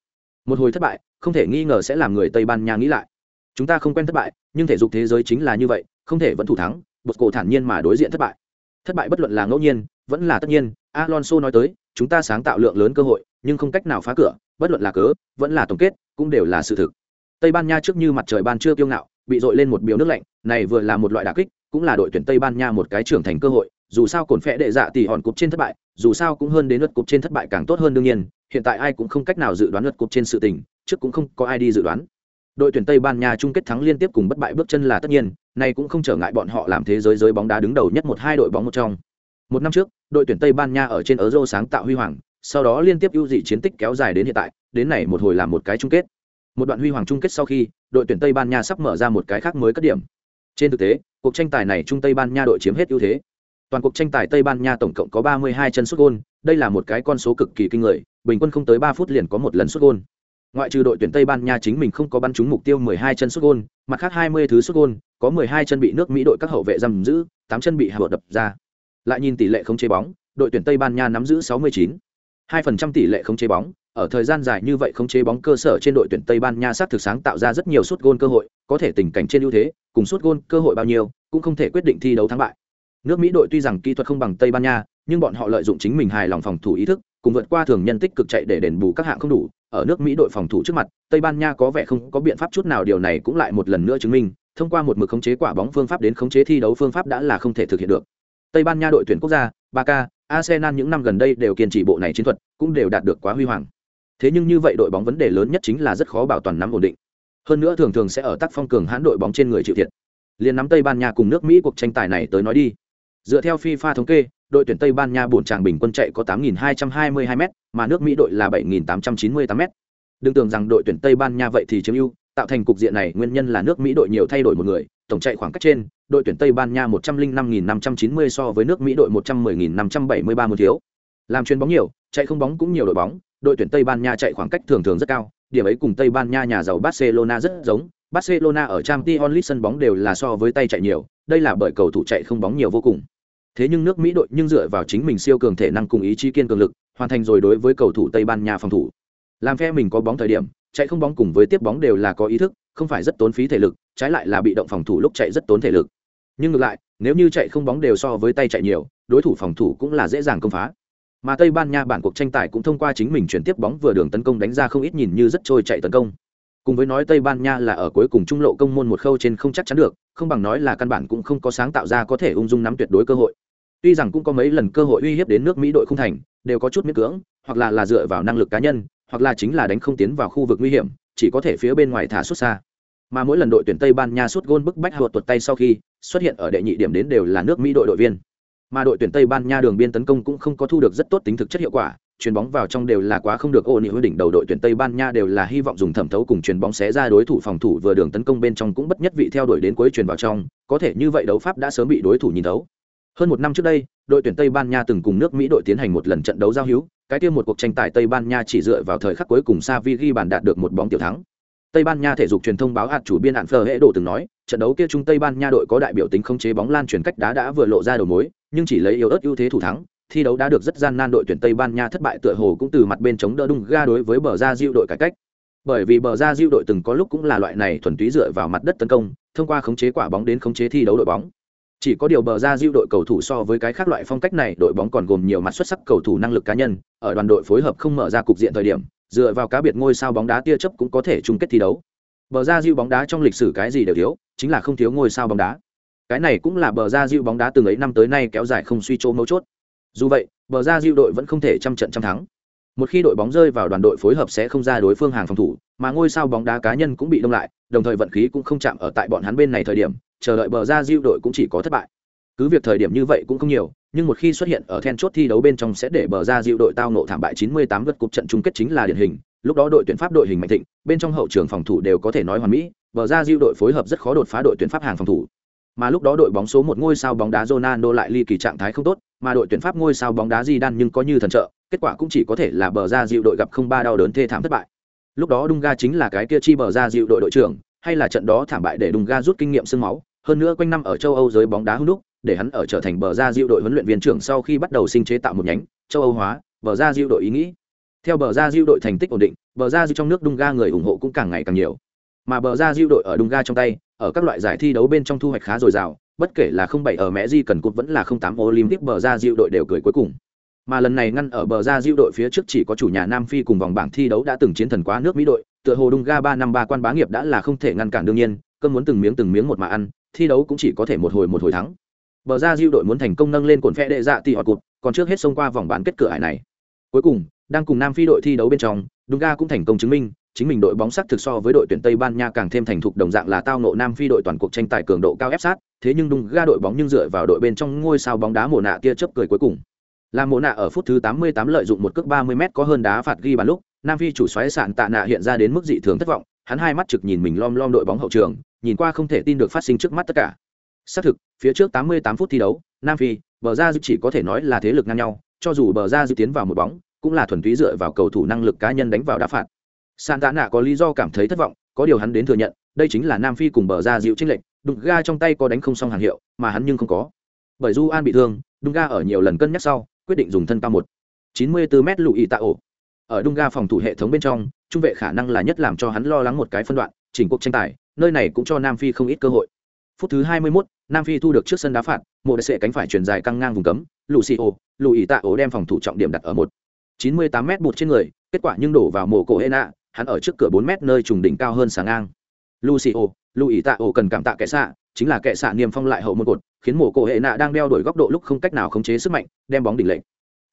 Một hồi thất bại, không thể nghi ngờ sẽ làm người Tây Ban Nha nghĩ lại. Chúng ta không quen thất bại, nhưng thể dục thế giới chính là như vậy, không thể vẫn thủ thắng, bột cổ thản nhiên mà đối diện thất bại. Thất bại bất luận là ngẫu nhiên, vẫn là tất nhiên, Alonso nói tới, chúng ta sáng tạo lượng lớn cơ hội, nhưng không cách nào phá cửa, bất luận là cớ, vẫn là tổng kết, cũng đều là sự thực. Tây Ban Nha trước như mặt trời ban trưa kiêu ngạo, bị dội lên một biểu nước lạnh, này vừa là một loại đả kích, cũng là đội tuyển Tây Ban Nha một cái trưởng thành cơ hội, dù sao cồn phẽ đệ dạ tỷ hòn cục trên thất bại, dù sao cũng hơn đến lượt cục trên thất bại càng tốt hơn đương nhiên, hiện tại ai cũng không cách nào dự đoán lượt cục trên sự tình, trước cũng không có ai đi dự đoán. Đội tuyển Tây Ban Nha chung kết thắng liên tiếp cùng bất bại bước chân là tất nhiên, này cũng không trở ngại bọn họ làm thế giới giới bóng đá đứng đầu nhất một hai đội bóng một trong. Một năm trước, đội tuyển Tây Ban Nha ở trên Euro sáng tạo huy hoàng, sau đó liên tiếp ưu dị chiến tích kéo dài đến hiện tại, đến này một hồi làm một cái chung kết. Một đoạn huy hoàng chung kết sau khi, đội tuyển Tây Ban Nha sắp mở ra một cái khác mới cất điểm. Trên thực tế, cuộc tranh tài này Trung Tây Ban Nha đội chiếm hết ưu thế. Toàn cuộc tranh tài Tây Ban Nha tổng cộng có 32 chân sút gôn, đây là một cái con số cực kỳ kinh người, bình quân không tới 3 phút liền có một lần sút gôn. Ngoại trừ đội tuyển Tây Ban Nha chính mình không có bắn trúng mục tiêu 12 chân sút gôn, mặt khác 20 thứ sút gôn, có 12 chân bị nước Mỹ đội các hậu vệ giam giữ, 8 chân bị hạ đập ra. Lại nhìn tỷ lệ không chế bóng, đội tuyển Tây Ban Nha nắm giữ 69. 2% tỷ lệ không chế bóng, ở thời gian dài như vậy không chế bóng cơ sở trên đội tuyển Tây Ban Nha sát thực sáng tạo ra rất nhiều suất gôn cơ hội, có thể tình cảnh trên ưu thế, cùng suất gôn cơ hội bao nhiêu, cũng không thể quyết định thi đấu thắng bại. Nước Mỹ đội tuy rằng kỹ thuật không bằng Tây Ban Nha, nhưng bọn họ lợi dụng chính mình hài lòng phòng thủ ý thức, cùng vượt qua thường nhân tích cực chạy để đền bù các hạng không đủ. Ở nước Mỹ đội phòng thủ trước mặt, Tây Ban Nha có vẻ không có biện pháp chút nào điều này cũng lại một lần nữa chứng minh, thông qua một mực khống chế quả bóng phương pháp đến khống chế thi đấu phương pháp đã là không thể thực hiện được. Tây Ban Nha đội tuyển quốc gia, Barca, Arsenal những năm gần đây đều kiên trì bộ này chiến thuật, cũng đều đạt được quá huy hoàng. Thế nhưng như vậy đội bóng vấn đề lớn nhất chính là rất khó bảo toàn nắm ổn định. Hơn nữa thường thường sẽ ở tác phong cường hãn đội bóng trên người chịu thiệt. Liên nắm Tây Ban Nha cùng nước Mỹ cuộc tranh tài này tới nói đi. Dựa theo FIFA thống kê, đội tuyển Tây Ban Nha bổn tràng bình quân chạy có 8.222m, mà nước Mỹ đội là 7.898m. Đừng tưởng rằng đội tuyển Tây Ban Nha vậy thì chiếm ưu, tạo thành cục diện này nguyên nhân là nước Mỹ đội nhiều thay đổi một người, tổng chạy khoảng cách trên, đội tuyển Tây Ban Nha 105.590 so với nước Mỹ đội 110.573 một thiếu. Làm chuyền bóng nhiều, chạy không bóng cũng nhiều đội bóng, đội tuyển Tây Ban Nha chạy khoảng cách thường thường rất cao, điểm ấy cùng Tây Ban Nha nhà giàu Barcelona rất giống. Barcelona ở Champions League sân bóng đều là so với tay chạy nhiều, đây là bởi cầu thủ chạy không bóng nhiều vô cùng. Thế nhưng nước Mỹ đội nhưng dựa vào chính mình siêu cường thể năng cùng ý chí kiên cường lực, hoàn thành rồi đối với cầu thủ Tây Ban Nha phòng thủ. Làm phe mình có bóng thời điểm, chạy không bóng cùng với tiếp bóng đều là có ý thức, không phải rất tốn phí thể lực, trái lại là bị động phòng thủ lúc chạy rất tốn thể lực. Nhưng ngược lại, nếu như chạy không bóng đều so với tay chạy nhiều, đối thủ phòng thủ cũng là dễ dàng công phá. Mà Tây Ban Nha bản cuộc tranh tài cũng thông qua chính mình chuyển tiếp bóng vừa đường tấn công đánh ra không ít nhìn như rất trôi chạy tấn công. Cùng với nói Tây Ban Nha là ở cuối cùng trung lộ công môn một khâu trên không chắc chắn được, không bằng nói là căn bản cũng không có sáng tạo ra có thể ung dung nắm tuyệt đối cơ hội. Tuy rằng cũng có mấy lần cơ hội uy hiếp đến nước Mỹ đội không thành, đều có chút miễn cưỡng, hoặc là là dựa vào năng lực cá nhân, hoặc là chính là đánh không tiến vào khu vực nguy hiểm, chỉ có thể phía bên ngoài thả xuất xa. Mà mỗi lần đội tuyển Tây Ban Nha sút gôn bức bách hụt tuột tay sau khi xuất hiện ở đệ nhị điểm đến đều là nước Mỹ đội đội viên. Mà đội tuyển Tây Ban Nha đường biên tấn công cũng không có thu được rất tốt tính thực chất hiệu quả, chuyền bóng vào trong đều là quá không được ô định. đỉnh đầu đội tuyển Tây Ban Nha đều là hy vọng dùng thẩm thấu cùng chuyền bóng xé ra đối thủ phòng thủ vừa đường tấn công bên trong cũng bất nhất vị theo đuổi đến cuối chuyền vào trong, có thể như vậy đấu pháp đã sớm bị đối thủ nhìn thấu. Hơn một năm trước đây, đội tuyển Tây Ban Nha từng cùng nước Mỹ đội tiến hành một lần trận đấu giao hữu, cái kia một cuộc tranh tài Tây Ban Nha chỉ dựa vào thời khắc cuối cùng Savi ghi bàn đạt được một bóng tiểu thắng. Tây Ban Nha thể dục truyền thông báo hạt chủ biên hạn Fleur hệ đổ từng nói, trận đấu kia trung Tây Ban Nha đội có đại biểu tính không chế bóng lan truyền cách đá đã vừa lộ ra đầu mối, nhưng chỉ lấy yếu ớt ưu thế thủ thắng, thi đấu đã được rất gian nan đội tuyển Tây Ban Nha thất bại tựa hồ cũng từ mặt bên chống đỡ đung ga đối với bờ ra diệu đội cải cách. Bởi vì bờ ra diệu đội từng có lúc cũng là loại này thuần túy dựa vào mặt đất tấn công, thông qua khống chế quả bóng đến khống chế thi đấu đội bóng. Chỉ có điều bờ ra diêu đội cầu thủ so với cái khác loại phong cách này, đội bóng còn gồm nhiều mặt xuất sắc cầu thủ năng lực cá nhân, ở đoàn đội phối hợp không mở ra cục diện thời điểm, dựa vào cá biệt ngôi sao bóng đá tia chấp cũng có thể chung kết thi đấu. Bờ ra diêu bóng đá trong lịch sử cái gì đều thiếu, chính là không thiếu ngôi sao bóng đá. Cái này cũng là bờ ra diêu bóng đá từng ấy năm tới nay kéo dài không suy chỗ mấu chốt dù vậy bờ ra diêu đội vẫn không thể trăm trận trăm thắng một khi đội bóng rơi vào đoàn đội phối hợp sẽ không ra đối phương hàng phòng thủ mà ngôi sao bóng đá cá nhân cũng bị đông lại đồng thời vận khí cũng không chạm ở tại bọn hắn bên này thời điểm chờ đợi bờ ra diệu đội cũng chỉ có thất bại. Cứ việc thời điểm như vậy cũng không nhiều nhưng một khi xuất hiện ở then chốt thi đấu bên trong sẽ để bờ ra diệu đội tao nộ thảm bại 98 vượt cục trận chung kết chính là điển hình. Lúc đó đội tuyển pháp đội hình mạnh thịnh bên trong hậu trường phòng thủ đều có thể nói hoàn mỹ bờ ra diệu đội phối hợp rất khó đột phá đội tuyển pháp hàng phòng thủ. Mà lúc đó đội bóng số một ngôi sao bóng đá Ronaldo lại ly kỳ trạng thái không tốt, mà đội tuyển Pháp ngôi sao bóng đá Zidane nhưng có như thần trợ, kết quả cũng chỉ có thể là bờ ra diệu đội gặp không ba đau đớn thê thảm thất bại. Lúc đó Dunga chính là cái kia chi bờ ra diệu đội đội trưởng, hay là trận đó thảm bại để Dunga rút kinh nghiệm xương máu, hơn nữa quanh năm ở châu Âu giới bóng đá hung đúc, để hắn ở trở thành bờ ra diệu đội huấn luyện viên trưởng sau khi bắt đầu sinh chế tạo một nhánh châu Âu hóa, bờ ra diệu đội ý nghĩ. Theo bờ ra diệu đội thành tích ổn định, bờ ra diệu trong nước Dunga người ủng hộ cũng càng ngày càng nhiều. Mà bờ ra diệu đội ở Dunga trong tay, ở các loại giải thi đấu bên trong thu hoạch khá dồi dào, bất kể là không bảy ở mẹ di cần cụt vẫn là không tám olympic bờ ra diệu đội đều cười cuối cùng mà lần này ngăn ở bờ ra diệu đội phía trước chỉ có chủ nhà nam phi cùng vòng bảng thi đấu đã từng chiến thần quá nước mỹ đội tựa hồ đung ga ba năm ba quan bá nghiệp đã là không thể ngăn cản đương nhiên cơn muốn từng miếng từng miếng một mà ăn thi đấu cũng chỉ có thể một hồi một hồi thắng bờ ra diêu đội muốn thành công nâng lên cồn phe đệ dạ thì họ cụt còn trước hết xông qua vòng bán kết cửa ải này cuối cùng đang cùng nam phi đội thi đấu bên trong Dunga cũng thành công chứng minh chính mình đội bóng sắc thực so với đội tuyển Tây Ban Nha càng thêm thành thục đồng dạng là tao ngộ Nam Phi đội toàn cuộc tranh tài cường độ cao ép sát, thế nhưng Dunga đội bóng nhưng dựa vào đội bên trong ngôi sao bóng đá mồ nạ kia chấp cười cuối cùng. Là mồ nạ ở phút thứ 88 lợi dụng một cước 30m có hơn đá phạt ghi bàn lúc, Nam Phi chủ xoáy sạn tạ nạ hiện ra đến mức dị thường thất vọng, hắn hai mắt trực nhìn mình lom lom đội bóng hậu trường, nhìn qua không thể tin được phát sinh trước mắt tất cả. Xác thực, phía trước 88 phút thi đấu, Nam Phi, bờ ra chỉ có thể nói là thế lực ngang nhau, cho dù bờ ra dự tiến vào một bóng, cũng là thuần túy dựa vào cầu thủ năng lực cá nhân đánh vào đá phạt. Sàn tạ nạ có lý do cảm thấy thất vọng có điều hắn đến thừa nhận đây chính là nam phi cùng bờ ra dịu trinh lệnh đụng ga trong tay có đánh không xong hàng hiệu mà hắn nhưng không có. Bởi du an bị thương đung ga ở nhiều lần cân nhắc sau quyết định dùng thân cao một chín mươi bốn m lụy tạ ổ. Ở đung ga phòng thủ hệ thống bên trong trung vệ khả năng là nhất làm cho hắn lo lắng một cái phân đoạn chỉnh cuộc tranh tài nơi này cũng cho nam phi không ít cơ hội. Phút thứ 21, nam phi thu được trước sân đá phạt một đại sệ cánh phải truyền dài căng ngang vùng cấm lucio xì tạ ố đem phòng thủ trọng điểm đặt ở một chín mươi tám m bụt trên người kết quả nhưng đổ vào mồ cổ hê hắn ở trước cửa 4m nơi trùng đỉnh cao hơn sáng ngang. Lucio lùi tạ ố cần cảm tạ kẻ xạ chính là kẻ xạ niềm phong lại hậu một cột khiến mồ cổ hệ nạ đang đeo đổi góc độ lúc không cách nào khống chế sức mạnh đem bóng đỉnh lệnh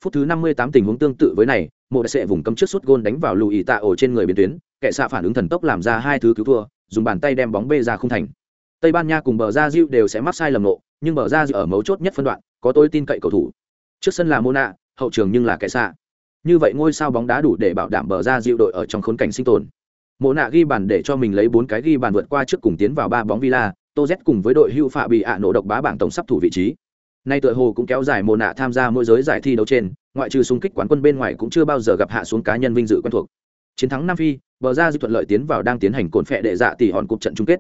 phút thứ năm mươi tám tình huống tương tự với này mộ đại sệ vùng cấm trước suốt gôn đánh vào lùi tạ ổ trên người biên tuyến kẻ xạ phản ứng thần tốc làm ra hai thứ cứu thua dùng bàn tay đem bóng bê ra không thành. Tây ban nha cùng bờ ra Diu đều sẽ mắc sai lầm nộ nhưng bờ ra Diu ở mấu chốt nhất phân đoạn, có tôi tin cậy cầu thủ. Trước sân là mona, hậu trường nhưng là kẻ xạ như vậy ngôi sao bóng đá đủ để bảo đảm bờ ra Diu đội ở trong khốn cảnh sinh tồn. Mộ nạ ghi bàn để cho mình lấy bốn cái ghi bàn vượt qua trước cùng tiến vào ba bóng villa, tô z cùng với đội hưu phạ bị ạ nổ độc bá bảng tổng sắp thủ vị trí. Nay tựa hồ cũng kéo dài mộ nạ tham gia mỗi giới giải thi đấu trên, ngoại trừ xung kích quán quân bên ngoài cũng chưa bao giờ gặp hạ xuống cá nhân vinh dự quen thuộc chiến thắng nam phi, bờ ra dư thuận lợi tiến vào đang tiến hành cồn phẹ đệ dạ tỷ hòn cục trận chung kết.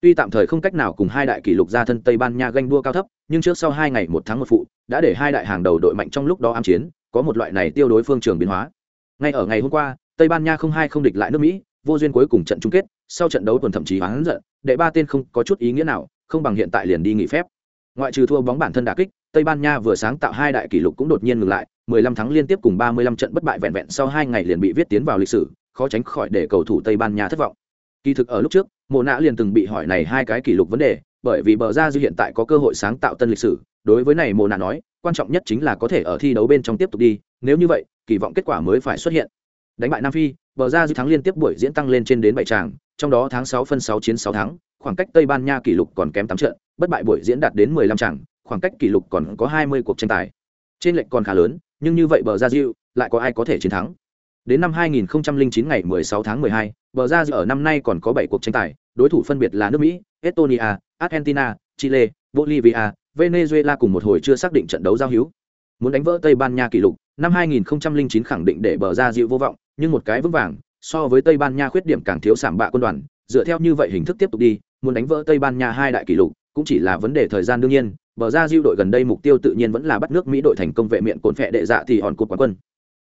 Tuy tạm thời không cách nào cùng hai đại kỷ lục gia thân tây ban nha ganh đua cao thấp, nhưng trước sau hai ngày một tháng một phụ, đã để hai đại hàng đầu đội mạnh trong lúc đó ám chiến, có một loại này tiêu đối phương trường biến hóa. Ngay ở ngày hôm qua, tây ban nha không hai không địch lại nước mỹ, vô duyên cuối cùng trận chung kết, sau trận đấu tuần thậm chí hoáng giận, đệ ba tên không có chút ý nghĩa nào, không bằng hiện tại liền đi nghỉ phép. Ngoại trừ thua bóng bản thân đà kích, tây ban nha vừa sáng tạo hai đại kỷ lục cũng đột nhiên ngừng lại 15 thắng liên tiếp cùng 35 trận bất bại vẹn vẹn sau hai ngày liền bị viết tiến vào lịch sử, khó tránh khỏi để cầu thủ tây ban nha thất vọng. Kỳ thực ở lúc trước, mộ nạ liền từng bị hỏi này hai cái kỷ lục vấn đề, bởi vì bờ ra dư hiện tại có cơ hội sáng tạo tân lịch sử, đối với này mộ nạ nói, quan trọng nhất chính là có thể ở thi đấu bên trong tiếp tục đi, nếu như vậy, kỳ vọng kết quả mới phải xuất hiện. Đánh bại nam phi, bờ ra dư thắng liên tiếp buổi diễn tăng lên trên đến bảy tràng, trong đó tháng sáu phân sáu chiến sáu thắng, khoảng cách tây ban nha kỷ lục còn kém tám trận, bất bại buổi diễn đạt đến mười lăm tràng, khoảng cách kỷ lục còn có hai mươi cuộc tranh tài. Trên lệch còn khá lớn nhưng như vậy bờ ra diệu lại có ai có thể chiến thắng? Đến năm 2009 ngày 16 tháng 12, bờ ra ở năm nay còn có 7 cuộc tranh tài đối thủ phân biệt là nước mỹ estonia argentina chile bolivia venezuela cùng một hồi chưa xác định trận đấu giao hữu. Muốn đánh vỡ tây ban nha kỷ lục năm 2009 khẳng định để bờ ra dịu vô vọng nhưng một cái vững vàng so với tây ban nha khuyết điểm càng thiếu sảm bạ quân đoàn dựa theo như vậy hình thức tiếp tục đi muốn đánh vỡ tây ban nha hai đại kỷ lục cũng chỉ là vấn đề thời gian đương nhiên bờ ra diêu đội gần đây mục tiêu tự nhiên vẫn là bắt nước mỹ đội thành công vệ miệng cồn phệ đệ dạ thì hòn cột quán quân.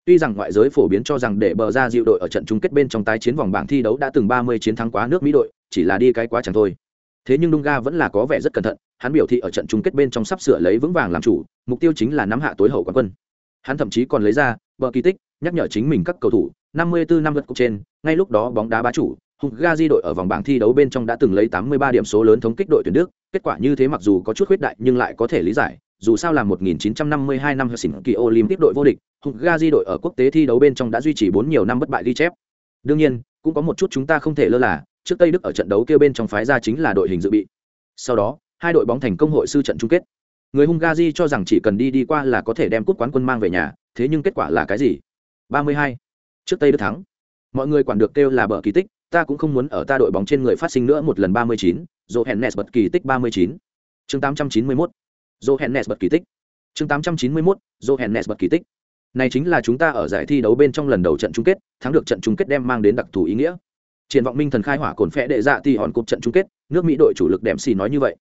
Tuy rằng ngoại giới phổ biến cho rằng để bờ ra diêu đội ở trận chung kết bên trong tái chiến vòng bảng thi đấu đã từng ba mươi chiến thắng quá nước mỹ đội chỉ là đi cái quá chẳng thôi. Thế nhưng Dunga vẫn là có vẻ rất cẩn thận hắn biểu thị ở trận chung kết bên trong sắp sửa lấy vững vàng làm chủ mục tiêu chính là nắm hạ tối hậu quán quân. Hắn thậm chí còn lấy ra bờ kỳ tích nhắc nhở chính mình các cầu thủ 54 năm lượt cục trên ngay lúc đó bóng đá bá chủ Hungary đội ở vòng bảng thi đấu bên trong đã từng lấy 83 điểm số lớn thống kích đội tuyển Đức, kết quả như thế mặc dù có chút khuyết đại nhưng lại có thể lý giải, dù sao là 1952 năm Helsinki Olympic đội vô địch, Hungary đội ở quốc tế thi đấu bên trong đã duy trì 4 nhiều năm bất bại ghi chép. Đương nhiên, cũng có một chút chúng ta không thể lơ là, trước Tây Đức ở trận đấu kia bên trong phái ra chính là đội hình dự bị. Sau đó, hai đội bóng thành công hội sư trận chung kết. Người Hungary cho rằng chỉ cần đi đi qua là có thể đem cúp quán quân mang về nhà, thế nhưng kết quả là cái gì? 32. Trước Tây Đức thắng. Mọi người quản được kêu là bờ kỳ tích, ta cũng không muốn ở ta đội bóng trên người phát sinh nữa một lần 39, Johannes bật kỳ tích 39. Chương 891. Johannes bật kỳ tích. Chương 891. Johannes bật kỳ tích. Này chính là chúng ta ở giải thi đấu bên trong lần đầu trận chung kết, thắng được trận chung kết đem mang đến đặc thù ý nghĩa. Triển vọng minh thần khai hỏa cồn phệ đệ dạ thì hòn cục trận chung kết, nước Mỹ đội chủ lực đệm xì nói như vậy.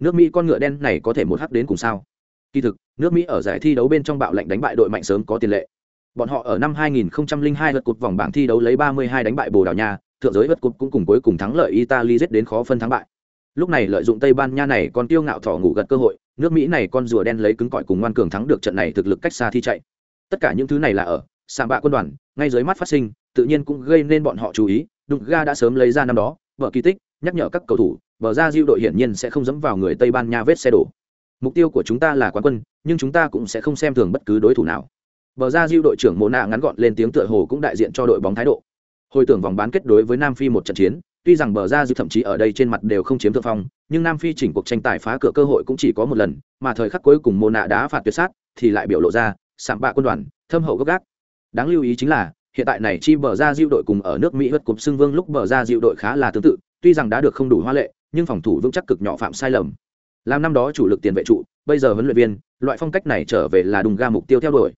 Nước Mỹ con ngựa đen này có thể một hắc đến cùng sao? Kỳ thực, nước Mỹ ở giải thi đấu bên trong bạo lệnh đánh bại đội mạnh sớm có tiền lệ. Bọn họ ở năm 2002 lượt cột vòng bảng thi đấu lấy 32 đánh bại Bồ Đào Nha, thượng giới vật cục cũng cùng cuối cùng thắng lợi Italy giết đến khó phân thắng bại. Lúc này lợi dụng Tây Ban Nha này còn tiêu ngạo thỏ ngủ gật cơ hội, nước Mỹ này con rùa đen lấy cứng cỏi cùng ngoan cường thắng được trận này thực lực cách xa thi chạy. Tất cả những thứ này là ở sạm bạ quân đoàn, ngay dưới mắt phát sinh, tự nhiên cũng gây nên bọn họ chú ý, Đụng Ga đã sớm lấy ra năm đó, vợ kỳ tích, nhắc nhở các cầu thủ, bờ ra diêu đội hiển nhiên sẽ không dẫm vào người Tây Ban Nha vết xe đổ. Mục tiêu của chúng ta là quán quân, nhưng chúng ta cũng sẽ không xem thường bất cứ đối thủ nào. Bờ ra diêu đội trưởng Mộ nạ ngắn gọn lên tiếng tựa hồ cũng đại diện cho đội bóng thái độ hồi tưởng vòng bán kết đối với nam phi một trận chiến, tuy rằng bờ ra dư thậm chí ở đây trên mặt đều không chiếm thượng phong, nhưng nam phi chỉnh cuộc tranh tài phá cửa cơ hội cũng chỉ có một lần, mà thời khắc cuối cùng mô nạ đá phạt tuyệt sát, thì lại biểu lộ ra, sạm bạ quân đoàn, thâm hậu gốc gác. Đáng lưu ý chính là, hiện tại này chi bờ ra diệu đội cùng ở nước mỹ hất cục xưng vương lúc bờ ra diệu đội khá là tương tự, tuy rằng đã được không đủ hoa lệ, nhưng phòng thủ vững chắc cực nhỏ phạm sai lầm. Làm năm đó chủ lực tiền vệ trụ, bây giờ huấn luyện viên, loại phong cách này trở về là đùng ga mục tiêu theo đuổi.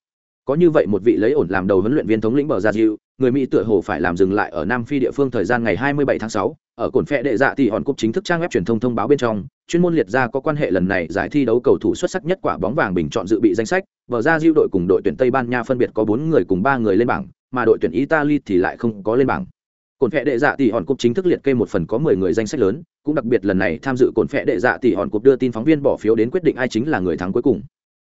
Có như vậy một vị lấy ổn làm đầu huấn luyện viên thống lĩnh bờ ra diệu người mỹ tựa hồ phải làm dừng lại ở nam phi địa phương thời gian ngày 27 tháng 6, ở cồn phệ đệ dạ tỷ hòn cúp chính thức trang web truyền thông thông báo bên trong chuyên môn liệt ra có quan hệ lần này giải thi đấu cầu thủ xuất sắc nhất quả bóng vàng bình chọn dự bị danh sách vở ra diêu đội cùng đội tuyển tây ban nha phân biệt có bốn người cùng ba người lên bảng mà đội tuyển italy thì lại không có lên bảng. Cồn phệ đệ dạ tỷ hòn cúp chính thức liệt kê một phần có 10 người danh sách lớn cũng đặc biệt lần này tham dự cồn phệ đệ dạ tỷ hòn cúp đưa tin phóng viên bỏ phiếu đến quyết định ai chính là người thắng cuối cùng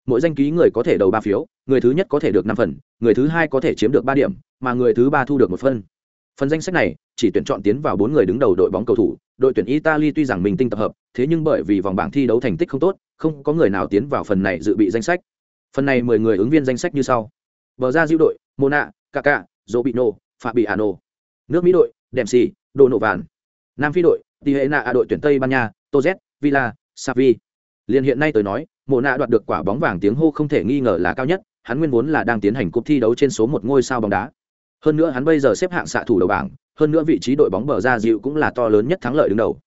mỗi danh ký người có thể đầu ba phiếu, người thứ nhất có thể được năm phần, người thứ hai có thể chiếm được ba điểm, mà người thứ ba thu được một phân phần danh sách này, chỉ tuyển chọn tiến vào bốn người đứng đầu đội bóng cầu thủ. Đội tuyển italy tuy rằng mình tinh tập hợp, thế nhưng bởi vì vòng bảng thi đấu thành tích không tốt, không có người nào tiến vào phần này dự bị danh sách. Phần này mười người ứng viên danh sách như sau. Bờ ra diêu đội, mona kaka robino fabiano. Nước mỹ đội, dempsey vàn nam phi đội tihena a đội tuyển tây ban nha tozet villa savi liền hiện nay tôi nói mộ nạ đoạt được quả bóng vàng tiếng hô không thể nghi ngờ là cao nhất, hắn nguyên vốn là đang tiến hành cuộc thi đấu trên số một ngôi sao bóng đá. Hơn nữa hắn bây giờ xếp hạng xạ thủ đầu bảng, hơn nữa vị trí đội bóng bờ ra dịu cũng là to lớn nhất thắng lợi đứng đầu.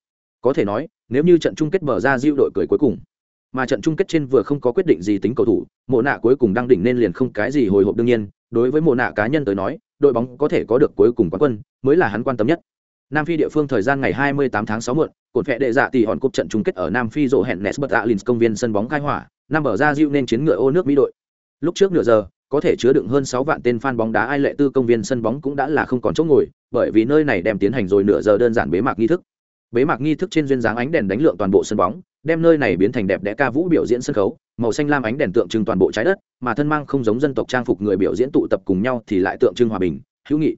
Có thể nói, nếu như trận chung kết bờ ra dịu đội cười cuối cùng, mà trận chung kết trên vừa không có quyết định gì tính cầu thủ, mộ nạ cuối cùng đang đỉnh nên liền không cái gì hồi hộp đương nhiên. Đối với mộ nạ cá nhân tới nói, đội bóng có thể có được cuối cùng quán quân mới là hắn quan tâm nhất. Nam Phi địa phương thời gian ngày 28 tháng 6 muộn, cột vẽ đệ dạ tỷ hòn cúp trận chung kết ở Nam Phi rộ hẹn Nesbert Alins dạ công viên sân bóng khai hỏa, năm ở ra diệu nên chiến ngựa ô nước Mỹ đội. Lúc trước nửa giờ, có thể chứa đựng hơn 6 vạn tên fan bóng đá ai lệ tư công viên sân bóng cũng đã là không còn chỗ ngồi, bởi vì nơi này đem tiến hành rồi nửa giờ đơn giản bế mạc nghi thức. Bế mạc nghi thức trên duyên dáng ánh đèn đánh lượng toàn bộ sân bóng, đem nơi này biến thành đẹp đẽ ca vũ biểu diễn sân khấu, màu xanh lam ánh đèn tượng trưng toàn bộ trái đất, mà thân mang không giống dân tộc trang phục người biểu diễn tụ tập cùng nhau thì lại tượng trưng hòa bình, hữu nghị.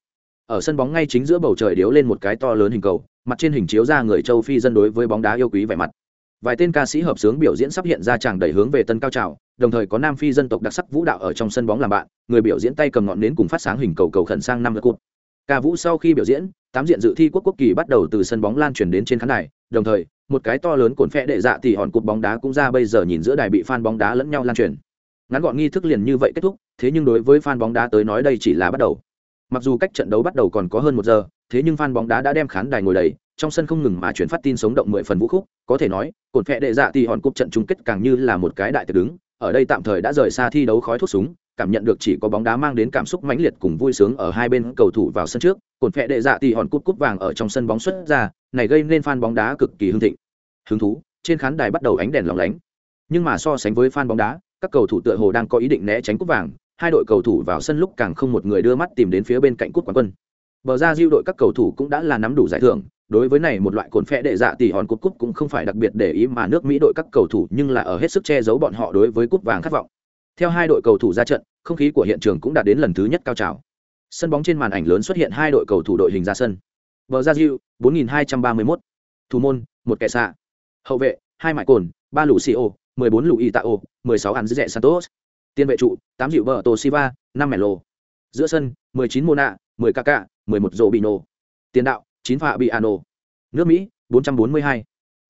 Ở sân bóng ngay chính giữa bầu trời điếu lên một cái to lớn hình cầu, mặt trên hình chiếu ra người châu phi dân đối với bóng đá yêu quý vẻ mặt. Vài tên ca sĩ hợp sướng biểu diễn sắp hiện ra tràng đẩy hướng về tân cao trào đồng thời có nam phi dân tộc đặc sắc vũ đạo ở trong sân bóng làm bạn người biểu diễn tay cầm ngọn nến cùng phát sáng hình cầu cầu khẩn sang năm lượt ca vũ sau khi biểu diễn tám diện dự thi quốc quốc kỳ bắt đầu từ sân bóng lan truyền đến trên khán đài đồng thời một cái to lớn cồn phe đệ dạ thì hòn cột bóng đá cũng ra bây giờ nhìn giữa đài bị fan bóng đá lẫn nhau lan truyền. Ngắn gọn nghi thức liền như vậy kết thúc thế nhưng đối với fan bóng đá tới nói đây chỉ là bắt đầu. Mặc dù cách trận đấu bắt đầu còn có hơn một giờ, thế nhưng fan bóng đá đã đem khán đài ngồi đầy, trong sân không ngừng mà chuyển phát tin sống động mười phần vũ khúc, có thể nói, cột phệ đệ dạ thì hòn cúp trận chung kết càng như là một cái đại tiệc đứng, ở đây tạm thời đã rời xa thi đấu khói thuốc súng, cảm nhận được chỉ có bóng đá mang đến cảm xúc mãnh liệt cùng vui sướng ở hai bên cầu thủ vào sân trước, cột phệ đệ dạ thì hòn cúp cúp vàng ở trong sân bóng xuất ra, này gây nên fan bóng đá cực kỳ hưng thịnh. Hứng thú, trên khán đài bắt đầu ánh đèn lóng lánh. Nhưng mà so sánh với fan bóng đá, các cầu thủ tựa hồ đang có ý định né tránh cúp vàng, hai đội cầu thủ vào sân lúc càng không một người đưa mắt tìm đến phía bên cạnh cúp quán quân. Bờ ra diêu đội các cầu thủ cũng đã là nắm đủ giải thưởng, đối với này một loại cồn phẽ đệ dạ tỷ hòn cúp cúp cũng không phải đặc biệt để ý mà nước Mỹ đội các cầu thủ nhưng là ở hết sức che giấu bọn họ đối với cúp vàng khát vọng. Theo hai đội cầu thủ ra trận, không khí của hiện trường cũng đã đến lần thứ nhất cao trào. Sân bóng trên màn ảnh lớn xuất hiện hai đội cầu thủ đội hình ra sân. Bờ ra diêu 4231, thủ môn, một kẻ xạ. Hậu vệ, hai mại cồn, ba lũ Lucio, 14 lũ Itao, 16 ăn dễ Santos tiền vệ trụ, tám dịu vợ tô siva năm mẻ lô giữa sân, mười chín mona nạ mười kk mười một dô bino tiền đạo, chín phạ bị ano. Nước mỹ, bốn trăm bốn mươi hai.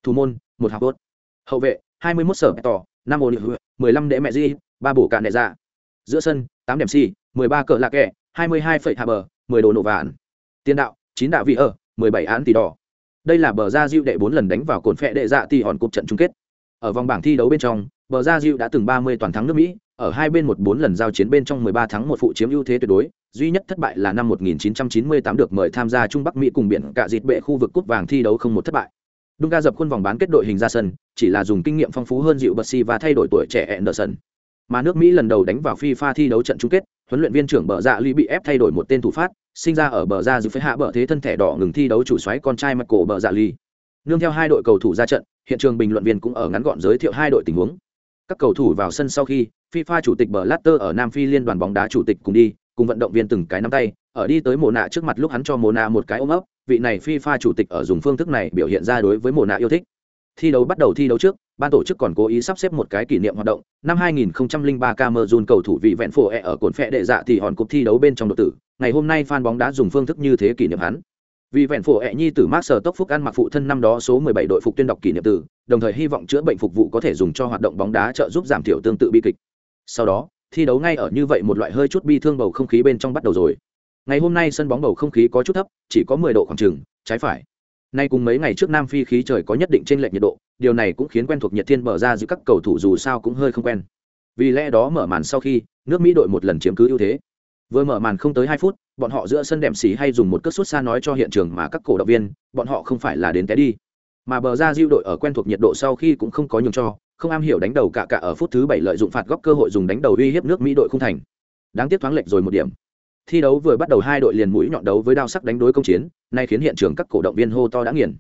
Thủ môn, một hạc tốt hậu vệ, hai mươi mốt sở tỏ, năm ô liu mười lăm đệ mẹ di, ba bổ cạn đệ ra dạ. giữa sân, tám điểm si, mười ba cờ lạc kẻ, hai mươi hai phẩy hà bờ, mười đồ nổ vạn. Tiền đạo, chín đạo vị ở mười bảy án tỷ đỏ. Đây là bờ ra diệu đệ bốn lần đánh vào cồn phẹ đệ dạ tỷ hòn cục trận chung kết. Ở vòng bảng thi đấu bên trong, bờ ra diệu đã từng ba mươi toàn thắng nước mỹ ở hai bên một bốn lần giao chiến bên trong 13 tháng một phụ chiếm ưu thế tuyệt đối, duy nhất thất bại là năm 1998 được mời tham gia Trung Bắc Mỹ cùng biển cả dịt bệ khu vực cúp vàng thi đấu không một thất bại. Dunga dập khuôn vòng bán kết đội hình ra sân, chỉ là dùng kinh nghiệm phong phú hơn dịu Bessy và thay đổi tuổi trẻ Anderson. Mà nước Mỹ lần đầu đánh vào FIFA thi đấu trận chung kết, huấn luyện viên trưởng bờ dạ Ly bị ép thay đổi một tên thủ phát, sinh ra ở bờ ra giữ phế hạ bờ thế thân thể đỏ ngừng thi đấu chủ xoáy con trai mặt cổ bờ dạ Ly. Nương theo hai đội cầu thủ ra trận, hiện trường bình luận viên cũng ở ngắn gọn giới thiệu hai đội tình huống. Các cầu thủ vào sân sau khi, FIFA chủ tịch Blatter ở Nam Phi liên đoàn bóng đá chủ tịch cùng đi, cùng vận động viên từng cái nắm tay, ở đi tới Mộ nạ trước mặt lúc hắn cho Mộ nạ một cái ôm ấp, vị này FIFA chủ tịch ở dùng phương thức này biểu hiện ra đối với Mộ nạ yêu thích. Thi đấu bắt đầu thi đấu trước, ban tổ chức còn cố ý sắp xếp một cái kỷ niệm hoạt động, năm 2003 Cameroon cầu thủ vị vẹn phổ e ở cồn phệ đệ dạ thì hòn cục thi đấu bên trong đội tử, ngày hôm nay fan bóng đá dùng phương thức như thế kỷ niệm hắn. Vì vẹn phổ ẹ nhi tử Mark Sở Tốc Phúc ăn mặc phụ thân năm đó số 17 đội phục tuyên đọc kỷ niệm tử, đồng thời hy vọng chữa bệnh phục vụ có thể dùng cho hoạt động bóng đá trợ giúp giảm thiểu tương tự bi kịch. Sau đó, thi đấu ngay ở như vậy một loại hơi chút bi thương bầu không khí bên trong bắt đầu rồi. Ngày hôm nay sân bóng bầu không khí có chút thấp, chỉ có 10 độ khoảng trừng trái phải. Nay cùng mấy ngày trước Nam Phi khí trời có nhất định trên lệch nhiệt độ, điều này cũng khiến quen thuộc nhiệt thiên bờ ra giữa các cầu thủ dù sao cũng hơi không quen. Vì lẽ đó mở màn sau khi, nước Mỹ đội một lần chiếm cứ ưu thế. Vừa mở màn không tới 2 phút, bọn họ giữa sân đệm xì hay dùng một cước sút xa nói cho hiện trường mà các cổ động viên, bọn họ không phải là đến té đi. Mà bờ ra diêu đội ở quen thuộc nhiệt độ sau khi cũng không có nhường cho, không am hiểu đánh đầu cả cả ở phút thứ 7 lợi dụng phạt góc cơ hội dùng đánh đầu uy hiếp nước Mỹ đội không thành. Đáng tiếc thoáng lệch rồi một điểm. Thi đấu vừa bắt đầu hai đội liền mũi nhọn đấu với đao sắc đánh đối công chiến, nay khiến hiện trường các cổ động viên hô to đã nghiền.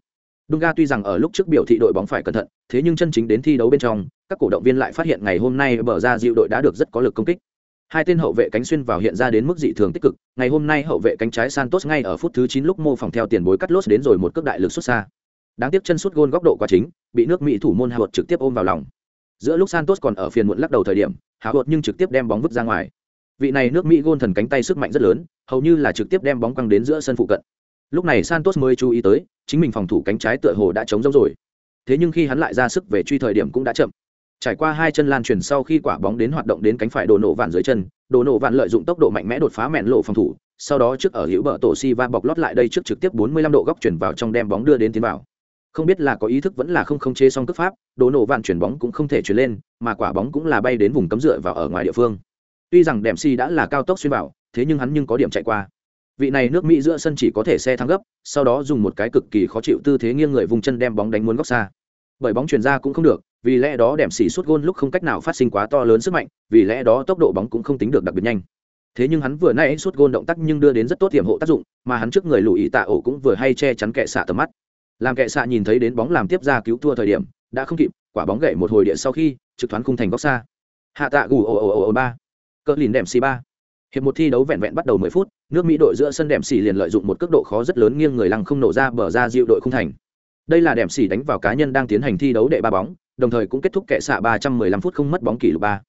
Dunga tuy rằng ở lúc trước biểu thị đội bóng phải cẩn thận, thế nhưng chân chính đến thi đấu bên trong, các cổ động viên lại phát hiện ngày hôm nay bờ ra diệu đội đã được rất có lực công kích hai tên hậu vệ cánh xuyên vào hiện ra đến mức dị thường tích cực ngày hôm nay hậu vệ cánh trái santos ngay ở phút thứ chín lúc mô phỏng theo tiền bối cắt lốt đến rồi một cước đại lực xuất xa đáng tiếc chân sút gôn góc độ quá chính, bị nước mỹ thủ môn hạ trực tiếp ôm vào lòng. Giữa lúc santos còn ở phiền muộn lắc đầu thời điểm hạ nhưng trực tiếp đem bóng vứt ra ngoài. Vị này nước mỹ gôn thần cánh tay sức mạnh rất lớn, hầu như là trực tiếp đem bóng quăng đến giữa sân phụ cận. Lúc này santos mới chú ý tới, chính mình phòng thủ cánh trái tựa hồ đã chống giống rồi. Thế nhưng khi hắn lại ra sức về truy thời điểm cũng đã chậm. Trải qua hai chân lan truyền sau khi quả bóng đến hoạt động đến cánh phải đồ nổ vạn dưới chân, đồ nổ vạn lợi dụng tốc độ mạnh mẽ đột phá mẹn lộ phòng thủ, sau đó trước ở hữu bờ tổ si va bọc lót lại đây trước trực tiếp 45 độ góc chuyển vào trong đem bóng đưa đến tiến vào không biết là có ý thức vẫn là không không chế xong cước pháp đồ nổ vạn chuyển bóng cũng không thể chuyển lên, mà quả bóng cũng là bay đến vùng cấm dựa vào ở ngoài địa phương. Tuy rằng đèm si đã là cao tốc xuyên vào, thế nhưng hắn nhưng có điểm chạy qua. Vị này nước mỹ giữa sân chỉ có thể xe thắng gấp, sau đó dùng một cái cực kỳ khó chịu tư thế nghiêng người vùng chân đem bóng đánh muốn góc xa. Bởi bóng chuyển ra cũng không được, vì lẽ đó đệm xỉ suốt gôn lúc không cách nào phát sinh quá to lớn sức mạnh, vì lẽ đó tốc độ bóng cũng không tính được đặc biệt nhanh. Thế nhưng hắn vừa nãy suốt gôn động tác nhưng đưa đến rất tốt tiềm hộ tác dụng, mà hắn trước người lùi tạ ổ cũng vừa hay che chắn kệ xạ tầm mắt làm kệ xạ nhìn thấy đến bóng làm tiếp ra cứu thua thời điểm, đã không kịp, quả bóng gậy một hồi địa sau khi, trực thoáng khung thành góc xa hạ tạ gù ồ ồ ồ ba cỡ lìn đệm xì ba hiệp một thi đấu vẹn vẹn bắt đầu mười phút, nước mỹ đội giữa sân đệm xì liền lợi dụng một cước độ khó rất lớn nghiêng người lăng không nổ ra bờ ra dịu đội khung thành đây là đệm xì đánh vào cá nhân đang tiến hành thi đấu đệ ba bóng, đồng thời cũng kết thúc kệ xạ 315 phút không mất bóng kỷ lục ba.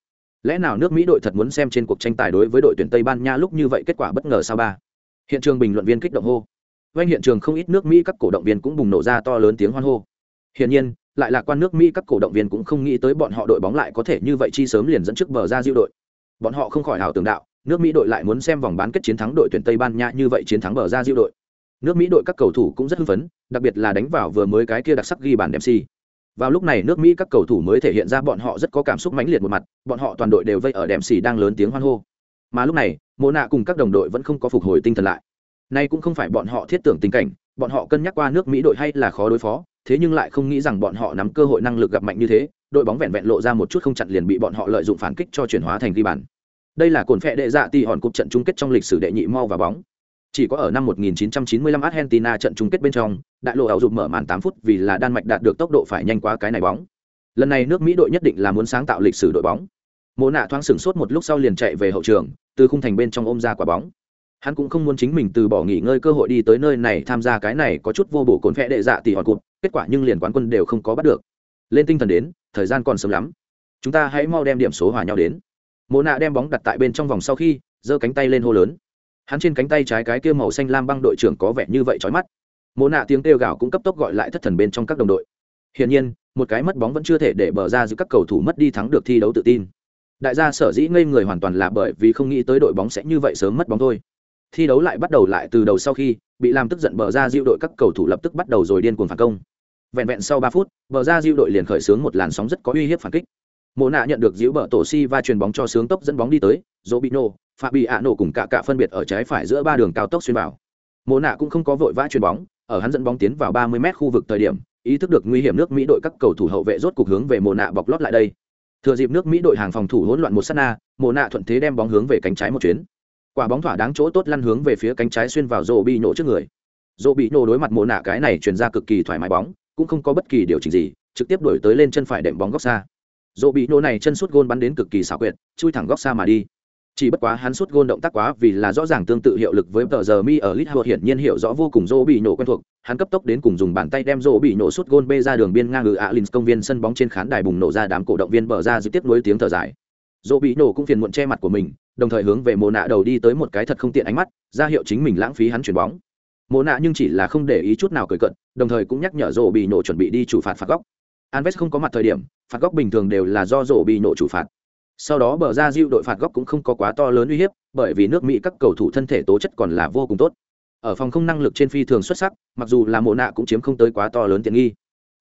Lẽ nào nước Mỹ đội thật muốn xem trên cuộc tranh tài đối với đội tuyển Tây Ban Nha lúc như vậy kết quả bất ngờ sao ba? Hiện trường bình luận viên kích động hô quanh hiện trường không ít nước Mỹ các cổ động viên cũng bùng nổ ra to lớn tiếng hoan hô. Hiển nhiên, lại là quan nước Mỹ các cổ động viên cũng không nghĩ tới bọn họ đội bóng lại có thể như vậy chi sớm liền dẫn trước bờ ra diêu đội. bọn họ không khỏi hào tưởng đạo nước mỹ đội lại muốn xem vòng bán kết chiến thắng đội tuyển tây ban nha như vậy chiến thắng bờ ra diêu đội nước mỹ đội các cầu thủ cũng rất hưng phấn đặc biệt là đánh vào vừa mới cái kia đặc sắc ghi bàn đẹp si vào lúc này nước mỹ các cầu thủ mới thể hiện ra bọn họ rất có cảm xúc mãnh liệt một mặt bọn họ toàn đội đều vây ở dempsey đang lớn tiếng hoan hô mà lúc này mộ nạ cùng các đồng đội vẫn không có phục hồi tinh thần lại nay cũng không phải bọn họ thiết tưởng tình cảnh bọn họ cân nhắc qua nước mỹ đội hay là khó đối phó thế nhưng lại không nghĩ rằng bọn họ nắm cơ hội năng lực gặp mạnh như thế đội bóng vẹn vẹn lộ ra một chút không chặn liền bị bọn họ lợi dụng phản kích cho chuyển hóa thành ghi bàn đây là cồn phệ đệ dạ tỷ hòn cục trận chung kết trong lịch sử đệ nhị mau và bóng chỉ có ở năm 1995 Argentina trận chung kết bên trong, đại lộ ảo dục mở màn 8 phút vì là Đan Mạch đạt được tốc độ phải nhanh quá cái này bóng. Lần này nước Mỹ đội nhất định là muốn sáng tạo lịch sử đội bóng. Mộ nạ thoáng sửng sốt một lúc sau liền chạy về hậu trường, từ khung thành bên trong ôm ra quả bóng. Hắn cũng không muốn chính mình từ bỏ nghỉ ngơi cơ hội đi tới nơi này tham gia cái này có chút vô bổ cồn phệ đệ dạ tỷ hòn cụt kết quả nhưng liền quán quân đều không có bắt được. Lên tinh thần đến, thời gian còn sớm lắm. Chúng ta hãy mau đem điểm số hòa nhau đến. Mộ nạ đem bóng đặt tại bên trong vòng sau khi, giơ cánh tay lên hô lớn hắn trên cánh tay trái cái kia màu xanh lam băng đội trưởng có vẻ như vậy trói mắt mộ nạ tiếng kêu gào cũng cấp tốc gọi lại thất thần bên trong các đồng đội hiển nhiên một cái mất bóng vẫn chưa thể để bờ ra giữa các cầu thủ mất đi thắng được thi đấu tự tin đại gia sở dĩ ngây người hoàn toàn là bởi vì không nghĩ tới đội bóng sẽ như vậy sớm mất bóng thôi thi đấu lại bắt đầu lại từ đầu sau khi bị làm tức giận bờ ra diệu đội các cầu thủ lập tức bắt đầu rồi điên cuồng phản công. Vẹn vẹn sau ba phút, bờ ra diệu đội liền khởi xướng một làn sóng rất có uy hiếp phản kích. Mộ nạ nhận được diễu bờ tổ si và chuyền bóng cho sướng tốc dẫn bóng đi tới dỗ bị nổ phạm bị ạ nổ cùng cả cả phân biệt ở trái phải giữa ba đường cao tốc xuyên vào. Mộ nạ cũng không có vội vã chuyền bóng, ở hắn dẫn bóng tiến vào 30 m khu vực thời điểm, ý thức được nguy hiểm nước mỹ đội các cầu thủ hậu vệ rốt cục hướng về mộ nạ bọc lót lại đây. Thừa dịp nước mỹ đội hàng phòng thủ hỗn loạn một sát na, mộ nạ thuận thế đem bóng hướng về cánh trái một chuyến quả bóng thỏa đáng chỗ tốt lăn hướng về phía cánh trái xuyên vào rổ bị nổ trước người. Rổ bị nổ đối mặt mộ nạ cái này truyền ra cực kỳ thoải mái bóng, cũng không có bất kỳ điều chỉnh gì, trực tiếp đổi tới lên chân phải đệm bóng góc xa. Rổ bị nổ này chân sút gôn bắn đến cực kỳ xảo quyệt, chui thẳng góc xa mà đi. Chỉ bất quá hắn sút gôn động tác quá vì là rõ ràng tương tự hiệu lực với tờ giờ mi ở lit hiển nhiên hiểu rõ vô cùng dỗ bị nổ quen thuộc, hắn cấp tốc đến cùng dùng bàn tay đem dỗ bị nổ sút gôn bê ra đường biên ngang ngự ạ linh công viên sân bóng trên khán đài bùng nổ ra đám cổ động viên bờ ra dứt tiếp nối tiếng thở dài. Dỗ bị nổ cũng phiền muộn che mặt của mình đồng thời hướng về mồ nạ đầu đi tới một cái thật không tiện ánh mắt, ra hiệu chính mình lãng phí hắn chuyền bóng. Mồ nạ nhưng chỉ là không để ý chút nào cười cận đồng thời cũng nhắc nhở rổ bị nổ chuẩn bị đi chủ phạt phạt góc. Alves không có mặt thời điểm, phạt góc bình thường đều là do rổ bị nổ chủ phạt. Sau đó bờ ra diệu đội phạt góc cũng không có quá to lớn uy hiếp, bởi vì nước mỹ các cầu thủ thân thể tố chất còn là vô cùng tốt. Ở phòng không năng lực trên phi thường xuất sắc, mặc dù là mộ nạ cũng chiếm không tới quá to lớn tiện nghi.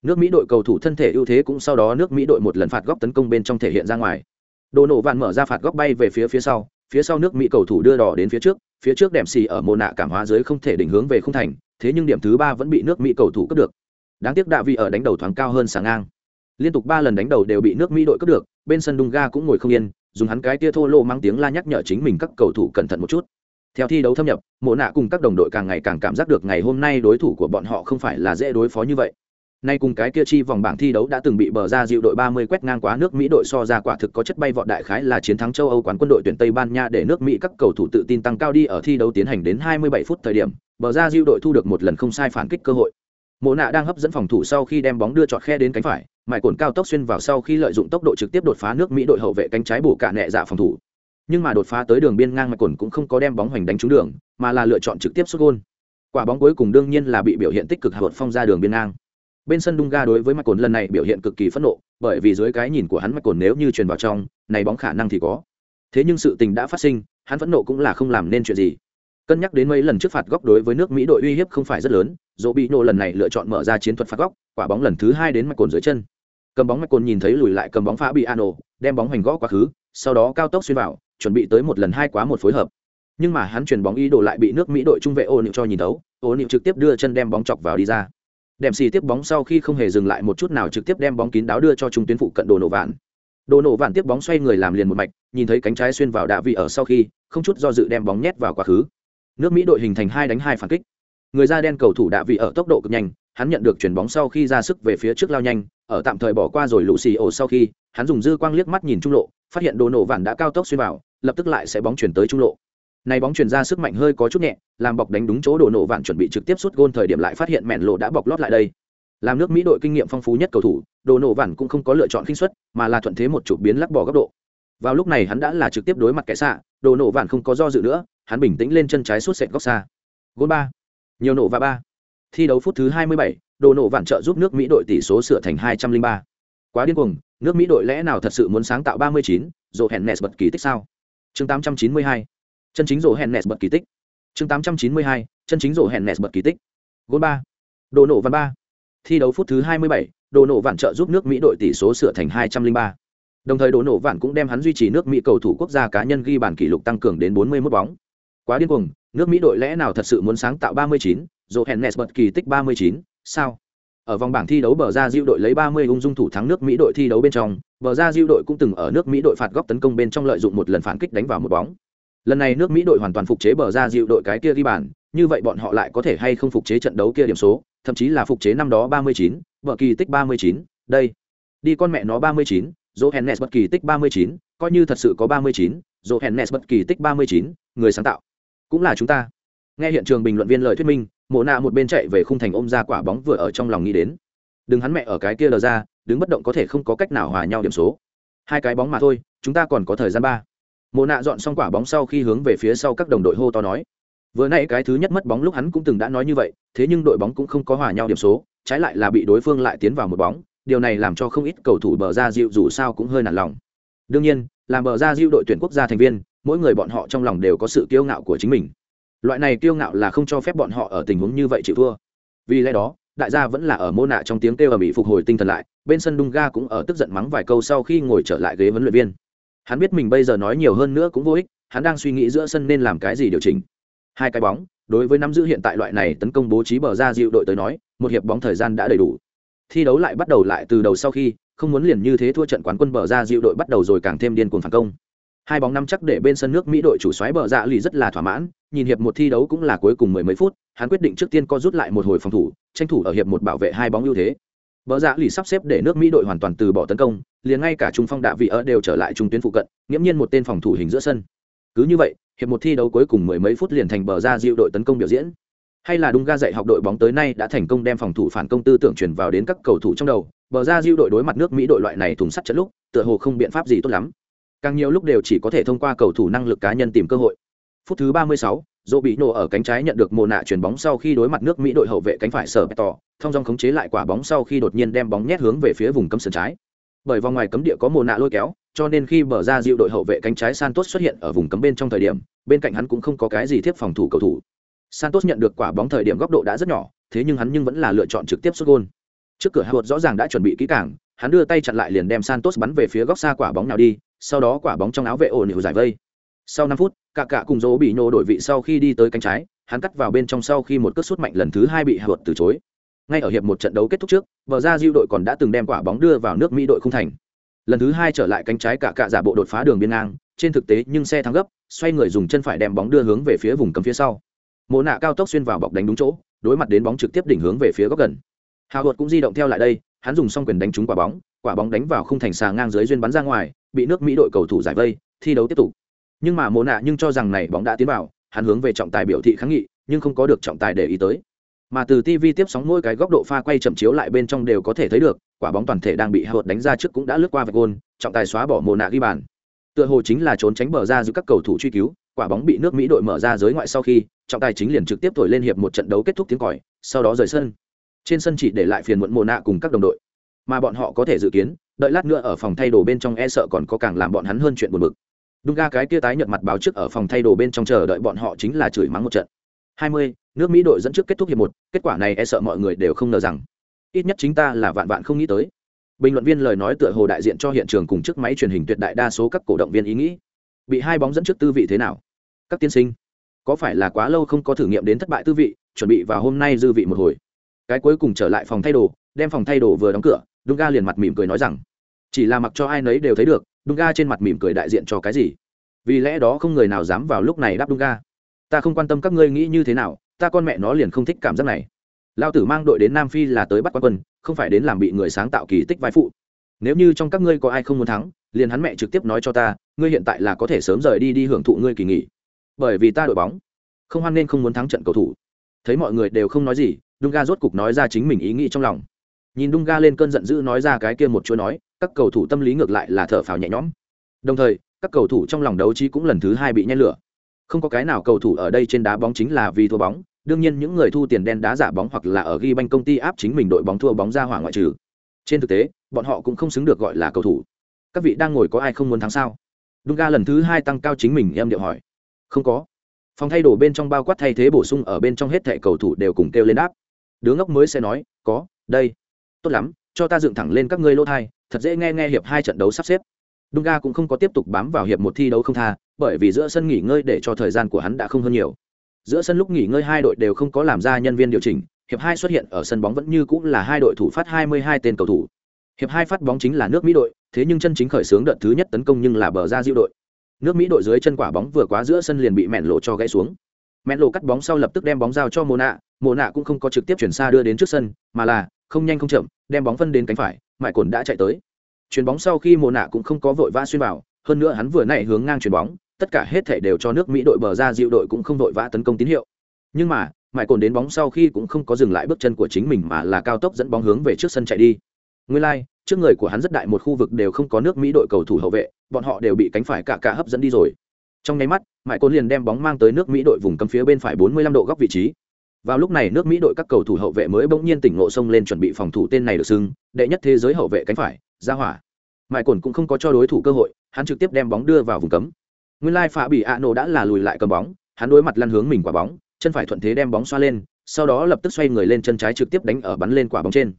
Nước mỹ đội cầu thủ thân thể ưu thế cũng sau đó nước mỹ đội một lần phạt góc tấn công bên trong thể hiện ra ngoài đồ nổ vạn mở ra phạt góc bay về phía phía sau phía sau nước mỹ cầu thủ đưa đỏ đến phía trước phía trước đệm xì ở mồ nạ cảm hóa dưới không thể định hướng về không thành, thế nhưng điểm thứ ba vẫn bị nước mỹ cầu thủ cướp được. Đáng tiếc đạ vị ở đánh đầu thoáng cao hơn sáng ngang. Liên tục ba lần đánh đầu đều bị nước mỹ đội cướp được, bên sân đung ga cũng ngồi không yên, dùng hắn cái tia thô lô mang tiếng la nhắc nhở chính mình các cầu thủ cẩn thận một chút. Theo thi đấu thâm nhập mộ nạ cùng các đồng đội càng ngày càng cảm giác được ngày hôm nay đối thủ của bọn họ không phải là dễ đối phó như vậy nay cùng cái kia chi vòng bảng thi đấu đã từng bị bờ ra dịu đội 30 quét ngang quá nước mỹ đội so ra quả thực có chất bay vọt đại khái là chiến thắng châu âu quán quân đội tuyển tây ban nha để nước mỹ các cầu thủ tự tin tăng cao đi ở thi đấu tiến hành đến 27 phút thời điểm, bờ ra dịu đội thu được một lần không sai phản kích cơ hội. Mộ nạ đang hấp dẫn phòng thủ sau khi đem bóng đưa chọt khe đến cánh phải, mài cồn cao tốc xuyên vào sau khi lợi dụng tốc độ trực tiếp đột phá nước mỹ đội hậu vệ cánh trái bổ cả nẹ dạ phòng thủ. Nhưng mà đột phá tới đường biên ngang mài cồn cũng không có đem bóng hoành đánh trúng đường, mà là lựa chọn trực tiếp sút gôn. Quả bóng cuối cùng đương nhiên là bị biểu hiện tích cực hạ phong ra đường biên ngang bên sân Dunga đối với Michael lần này biểu hiện cực kỳ phẫn nộ, bởi vì dưới cái nhìn của hắn Michael nếu như truyền vào trong, này bóng khả năng thì có. Thế nhưng sự tình đã phát sinh, hắn phẫn nộ cũng là không làm nên chuyện gì. Cân nhắc đến mấy lần trước phạt góc đối với nước Mỹ đội uy hiếp không phải rất lớn, dỗ bị nổ lần này lựa chọn mở ra chiến thuật phạt góc quả bóng lần thứ hai đến mạch cồn dưới chân cầm bóng mạch cồn nhìn thấy lùi lại cầm bóng phá bị ano đem bóng hoành gõ quá khứ sau đó cao tốc xuyên vào chuẩn bị tới một lần hai quá một phối hợp nhưng mà hắn chuyển bóng ý đồ lại bị nước mỹ đội trung vệ ô nịu cho nhìn tấu ô nịu trực tiếp đưa chân đem bóng chọc vào đi ra đem xì tiếp bóng sau khi không hề dừng lại một chút nào trực tiếp đem bóng kín đáo đưa cho trung tuyến phụ cận đồ nổ vạn. Đồ nổ vạn tiếp bóng xoay người làm liền một mạch, nhìn thấy cánh trái xuyên vào đạ vị ở sau khi, không chút do dự đem bóng nhét vào quá khứ. Nước mỹ đội hình thành hai đánh hai phản kích. Người da đen cầu thủ đạ vị ở tốc độ cực nhanh, hắn nhận được chuyển bóng sau khi ra sức về phía trước lao nhanh, ở tạm thời bỏ qua rồi lũ xì ổ sau khi, hắn dùng dư quang liếc mắt nhìn trung lộ, phát hiện đồ nổ vạn đã cao tốc xuyên vào, lập tức lại sẽ bóng chuyển tới trung lộ này bóng chuyển ra sức mạnh hơi có chút nhẹ làm bọc đánh đúng chỗ đồ nổ vạn chuẩn bị trực tiếp sút gôn thời điểm lại phát hiện mẹn lộ đã bọc lót lại đây. Làm nước mỹ đội kinh nghiệm phong phú nhất cầu thủ đồ nổ vạn cũng không có lựa chọn khinh suất mà là thuận thế một chụp biến lắc bỏ góc độ. Vào lúc này hắn đã là trực tiếp đối mặt kẻ xạ đồ nổ vạn không có do dự nữa hắn bình tĩnh lên chân trái suốt sệt góc xa. Gôn ba. Nhiều nổ và ba. Thi đấu phút thứ 27, đồ nổ vạn trợ giúp nước mỹ đội tỷ số sửa thành 203. quá điên cuồng nước mỹ đội lẽ nào thật sự muốn sáng tạo 39, rồi hẹn nes bật kỳ tích sao? Chương 892 chân chính rổ hẹn nẹt bật kỳ tích chương 892. chân chính rổ hẹn nẹt bật kỳ tích gôn ba đồ nổ văn ba thi đấu phút thứ 27, đồ nổ vạn trợ giúp nước mỹ đội tỷ số sửa thành 203. đồng thời đồ nổ vạn cũng đem hắn duy trì nước mỹ cầu thủ quốc gia cá nhân ghi bản kỷ lục tăng cường đến 41 bóng quá điên cuồng nước mỹ đội lẽ nào thật sự muốn sáng tạo 39, rổ hẹn nẹt bật kỳ tích 39, sao ở vòng bảng thi đấu bờ ra diệu đội lấy 30 ung dung thủ thắng nước Mỹ đội thi đấu bên trong, bờ ra diệu đội cũng từng ở nước Mỹ đội phạt góc tấn công bên trong lợi dụng một lần phản kích đánh vào một bóng. Lần này nước Mỹ đội hoàn toàn phục chế bờ ra dịu đội cái kia ghi bàn, như vậy bọn họ lại có thể hay không phục chế trận đấu kia điểm số, thậm chí là phục chế năm đó 39, vợ kỳ tích 39, đây. Đi con mẹ nó 39, Johannes bất kỳ tích 39, coi như thật sự có 39, Johannes bất kỳ tích 39, người sáng tạo. Cũng là chúng ta. Nghe hiện trường bình luận viên lời thuyết minh, mộ nạ một bên chạy về khung thành ôm ra quả bóng vừa ở trong lòng nghĩ đến đừng hắn mẹ ở cái kia lờ ra đứng bất động có thể không có cách nào hòa nhau điểm số hai cái bóng mà thôi chúng ta còn có thời gian ba mồ nạ dọn xong quả bóng sau khi hướng về phía sau các đồng đội hô to nói. Vừa nãy cái thứ nhất mất bóng lúc hắn cũng từng đã nói như vậy, thế nhưng đội bóng cũng không có hòa nhau điểm số, trái lại là bị đối phương lại tiến vào một bóng. Điều này làm cho không ít cầu thủ bờ ra dịu dù sao cũng hơi nản lòng. Đương nhiên, làm bờ ra dịu đội tuyển quốc gia thành viên, mỗi người bọn họ trong lòng đều có sự kiêu ngạo của chính mình. Loại này kiêu ngạo là không cho phép bọn họ ở tình huống như vậy chịu thua. Vì lẽ đó, đại gia vẫn là ở mô nạ trong tiếng kêu ở mỹ phục hồi tinh thần lại, bên sân đung ga cũng ở tức giận mắng vài câu sau khi ngồi trở lại ghế huấn luyện viên hắn biết mình bây giờ nói nhiều hơn nữa cũng vô ích, hắn đang suy nghĩ giữa sân nên làm cái gì điều chỉnh. Hai cái bóng, đối với nắm giữ hiện tại loại này tấn công bố trí bờ ra dịu đội tới nói, một hiệp bóng thời gian đã đầy đủ. Thi đấu lại bắt đầu lại từ đầu sau khi, không muốn liền như thế thua trận quán quân bờ ra dịu đội bắt đầu rồi càng thêm điên cuồng phản công. Hai bóng năm chắc để bên sân nước mỹ đội chủ xoáy bờ dạ lì rất là thỏa mãn, nhìn hiệp một thi đấu cũng là cuối cùng mười mấy phút, hắn quyết định trước tiên co rút lại một hồi phòng thủ, tranh thủ ở hiệp một bảo vệ hai bóng ưu thế bờ dạ lì sắp xếp để nước mỹ đội hoàn toàn từ bỏ tấn công liền ngay cả trung phong đạ vị ở đều trở lại trung tuyến phụ cận nghiễm nhiên một tên phòng thủ hình giữa sân. Cứ như vậy hiệp một thi đấu cuối cùng mười mấy phút liền thành bờ ra diệu đội tấn công biểu diễn. Hay là đúng ga dạy học đội bóng tới nay đã thành công đem phòng thủ phản công tư tưởng truyền vào đến các cầu thủ trong đầu bờ ra diệu đội đối mặt nước mỹ đội loại này thùng sắt trận lúc tựa hồ không biện pháp gì tốt lắm. Càng nhiều lúc đều chỉ có thể thông qua cầu thủ năng lực cá nhân tìm cơ hội. Phút thứ 36, dỗ bị nổ ở cánh trái nhận được mồ nạ chuyển bóng sau khi đối mặt nước mỹ đội hậu vệ cánh phải sở bẹt tỏ, thông dong khống chế lại quả bóng sau khi đột nhiên đem bóng nhét hướng về phía vùng cấm sườn trái. Bởi vòng ngoài cấm địa có mồ nạ lôi kéo, cho nên khi bờ ra dịu đội hậu vệ cánh trái santos xuất hiện ở vùng cấm bên trong thời điểm, bên cạnh hắn cũng không có cái gì tiếp phòng thủ cầu thủ. Santos nhận được quả bóng thời điểm góc độ đã rất nhỏ, thế nhưng hắn nhưng vẫn là lựa chọn trực tiếp xuất gôn. Trước cửa hạ rõ ràng đã chuẩn bị kỹ càng, hắn đưa tay chặn lại liền đem santos bắn về phía góc xa quả bóng nào đi, sau đó quả bóng trong áo vệ ổn hiệu giải vây sau năm phút, cả cả cùng dỗ bị nhô đổi vị sau khi đi tới cánh trái, hắn cắt vào bên trong sau khi một cước sút mạnh lần thứ hai bị hạ vợt từ chối. Ngay ở hiệp một trận đấu kết thúc trước vợ ra diêu đội còn đã từng đem quả bóng đưa vào nước mỹ đội không thành. Lần thứ hai trở lại cánh trái cả cả giả bộ đột phá đường biên ngang, trên thực tế nhưng xe thắng gấp, xoay người dùng chân phải đem bóng đưa hướng về phía vùng cấm phía sau. Mồ nạ cao tốc xuyên vào bọc đánh đúng chỗ, đối mặt đến bóng trực tiếp đỉnh hướng về phía góc gần. Hào hột cũng di động theo lại đây, hắn dùng xong quyền đánh trúng quả bóng quả bóng đánh vào khung thành xà ngang dưới duyên bắn ra ngoài, bị nước mỹ đội cầu thủ giải vây, thi đấu tiếp tục nhưng mà mồ nạ nhưng cho rằng này bóng đã tiến vào, hắn hướng về trọng tài biểu thị kháng nghị, nhưng không có được trọng tài để ý tới. Mà từ tv tiếp sóng mỗi cái góc độ pha quay chậm chiếu lại bên trong đều có thể thấy được, quả bóng toàn thể đang bị hợt đánh ra trước cũng đã lướt qua vạch gôn, trọng tài xóa bỏ mồ nạ ghi bàn. Tựa hồ chính là trốn tránh bờ ra giữa các cầu thủ truy cứu, quả bóng bị nước mỹ đội mở ra giới ngoại sau khi, trọng tài chính liền trực tiếp thổi lên hiệp một trận đấu kết thúc tiếng còi, sau đó rời sân. Trên sân chỉ để lại phiền muộn mồ nạ cùng các đồng đội. Mà bọn họ có thể dự kiến, đợi lát nữa ở phòng thay đồ bên trong e sợ còn có càng làm bọn hắn hơn chuyện buồn bực đúng ga cái kia tái nhận mặt báo trước ở phòng thay đồ bên trong chờ đợi bọn họ chính là chửi mắng một trận. 20, nước mỹ đội dẫn trước kết thúc hiệp một kết quả này e sợ mọi người đều không ngờ rằng ít nhất chính ta là vạn vạn không nghĩ tới. Bình luận viên lời nói tựa hồ đại diện cho hiện trường cùng chiếc máy truyền hình tuyệt đại đa số các cổ động viên ý nghĩ. Bị hai bóng dẫn trước tư vị thế nào? Các tiên sinh có phải là quá lâu không có thử nghiệm đến thất bại tư vị chuẩn bị vào hôm nay dư vị một hồi. Cái cuối cùng trở lại phòng thay đồ đem phòng thay đồ vừa đóng cửa đúng ga liền mặt mỉm cười nói rằng chỉ là mặc cho ai nấy đều thấy được đung ga trên mặt mỉm cười đại diện cho cái gì? Vì lẽ đó không người nào dám vào lúc này đáp đung ga. Ta không quan tâm các ngươi nghĩ như thế nào, ta con mẹ nó liền không thích cảm giác này. Lao tử mang đội đến nam phi là tới bắt quan quân, không phải đến làm bị người sáng tạo kỳ tích vai phụ. Nếu như trong các ngươi có ai không muốn thắng, liền hắn mẹ trực tiếp nói cho ta, ngươi hiện tại là có thể sớm rời đi đi hưởng thụ ngươi kỳ nghỉ. Bởi vì ta đội bóng. Không hoan nên không muốn thắng trận cầu thủ. Thấy mọi người đều không nói gì, đung ga rốt cục nói ra chính mình ý nghĩ trong lòng nhìn đung ga lên cơn giận dữ nói ra cái kia một chỗ nói, các cầu thủ tâm lý ngược lại là thở phào nhẹ nhõm. Đồng thời, các cầu thủ trong lòng đấu trí cũng lần thứ hai bị nhen lửa. Không có cái nào cầu thủ ở đây trên đá bóng chính là vì thua bóng, đương nhiên những người thu tiền đen đá giả bóng hoặc là ở ghi banh công ty áp chính mình đội bóng thua bóng ra hỏa ngoại trừ. Trên thực tế, bọn họ cũng không xứng được gọi là cầu thủ. Các vị đang ngồi có ai không muốn thắng sao? Dunga lần thứ hai tăng cao chính mình em điệu hỏi. Không có. Phòng thay đồ bên trong bao quát thay thế bổ sung ở bên trong hết thẻ cầu thủ đều cùng kêu lên đáp. Đứa ngốc mới sẽ nói, có, đây tốt lắm, cho ta dựng thẳng lên các ngươi lỗ thai, thật dễ nghe nghe hiệp hai trận đấu sắp xếp. Dunga cũng không có tiếp tục bám vào hiệp một thi đấu không tha, bởi vì giữa sân nghỉ ngơi để cho thời gian của hắn đã không hơn nhiều. Giữa sân lúc nghỉ ngơi hai đội đều không có làm ra nhân viên điều chỉnh, hiệp hai xuất hiện ở sân bóng vẫn như cũng là hai đội thủ phát 22 tên cầu thủ. Hiệp hai phát bóng chính là nước mỹ đội, thế nhưng chân chính khởi xướng đợt thứ nhất tấn công nhưng là bờ ra diệu đội. Nước mỹ đội dưới chân quả bóng vừa quá giữa sân liền bị mẹn lộ cho gãy xuống. Mẹn lộ cắt bóng sau lập tức đem bóng giao cho mồ nạ mồ nạ cũng không có trực tiếp chuyển xa đưa đến trước sân, mà là không nhanh không chậm đem bóng phân đến cánh phải mại cồn đã chạy tới. Chuyền bóng sau khi mồ nạ cũng không có vội vã xuyên vào hơn nữa hắn vừa nãy hướng ngang chuyền bóng tất cả hết thể đều cho nước mỹ đội bờ ra dịu đội cũng không vội vã tấn công tín hiệu. Nhưng mà mại cồn đến bóng sau khi cũng không có dừng lại bước chân của chính mình mà là cao tốc dẫn bóng hướng về trước sân chạy đi. Nguyên lai、like, trước người của hắn rất đại một khu vực đều không có nước mỹ đội cầu thủ hậu vệ bọn họ đều bị cánh phải cả cả hấp dẫn đi rồi. Trong nháy mắt mại cồn liền đem bóng mang tới nước mỹ đội vùng cấm phía bên phải 45 độ góc vị trí vào lúc này nước mỹ đội các cầu thủ hậu vệ mới bỗng nhiên tỉnh ngộ sông lên chuẩn bị phòng thủ tên này được xưng, đệ nhất thế giới hậu vệ cánh phải ra hỏa. Mại cồn cũng không có cho đối thủ cơ hội, hắn trực tiếp đem bóng đưa vào vùng cấm. Nguyên lai phạ bị a nổ đã là lùi lại cầm bóng, hắn đối mặt lăn hướng mình quả bóng, chân phải thuận thế đem bóng xoa lên, sau đó lập tức xoay người lên chân trái trực tiếp đánh ở bắn lên quả bóng trên.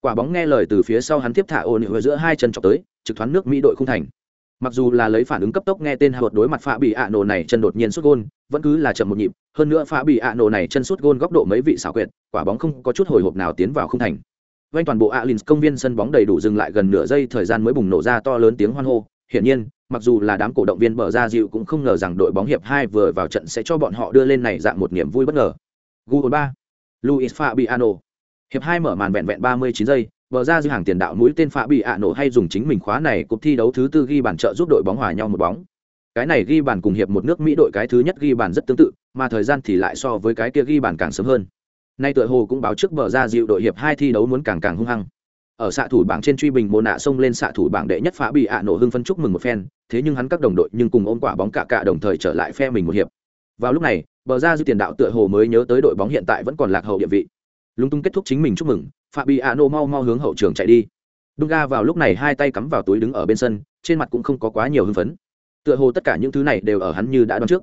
Quả bóng nghe lời từ phía sau hắn tiếp thả ô nửa giữa hai chân chọc tới, trực thoáng nước mỹ đội không thành mặc dù là lấy phản ứng cấp tốc nghe tên hạ đối mặt phá bị ạ nổ này chân đột nhiên xuất gôn, vẫn cứ là chậm một nhịp, hơn nữa phá bị ạ nổ này chân xuất gôn góc độ mấy vị xảo quyệt, quả bóng không có chút hồi hộp nào tiến vào không thành. Vanh toàn bộ alin công viên sân bóng đầy đủ dừng lại gần nửa giây, thời gian mới bùng nổ ra to lớn tiếng hoan hô. Hiển nhiên, mặc dù là đám cổ động viên bờ ra dịu cũng không ngờ rằng đội bóng hiệp hai vừa vào trận sẽ cho bọn họ đưa lên này dạng một niềm vui bất ngờ. Google 3. Luis Fabiano hiệp hai mở màn vẹn vẹn 39 giây bờ ra dư hàng tiền đạo mũi tên nổ hay dùng chính mình khóa này cuộc thi đấu thứ tư ghi bàn trợ giúp đội bóng hòa nhau một bóng. Cái này ghi bàn cùng hiệp một nước Mỹ đội cái thứ nhất ghi bàn rất tương tự, mà thời gian thì lại so với cái kia ghi bàn càng sớm hơn. Nay tựa hồ cũng báo trước bờ ra dịu đội hiệp hai thi đấu muốn càng càng hung hăng. Ở xạ thủ bảng trên truy bình mồ nạ xông lên xạ thủ bảng đệ nhất phá bị ạ nổ hưng phân chúc mừng một phen, thế nhưng hắn các đồng đội nhưng cùng ôm quả bóng cả cả đồng thời trở lại phe mình một hiệp. Vào lúc này, bờ ra dư tiền đạo tựa hồ mới nhớ tới đội bóng hiện tại vẫn còn lạc hậu địa vị lúng tung kết thúc chính mình chúc mừng, phạm bị ạ Nô mau mau hướng hậu trường chạy đi. Dunga vào lúc này hai tay cắm vào túi đứng ở bên sân, trên mặt cũng không có quá nhiều hưng phấn. Tựa hồ tất cả những thứ này đều ở hắn như đã đoán trước.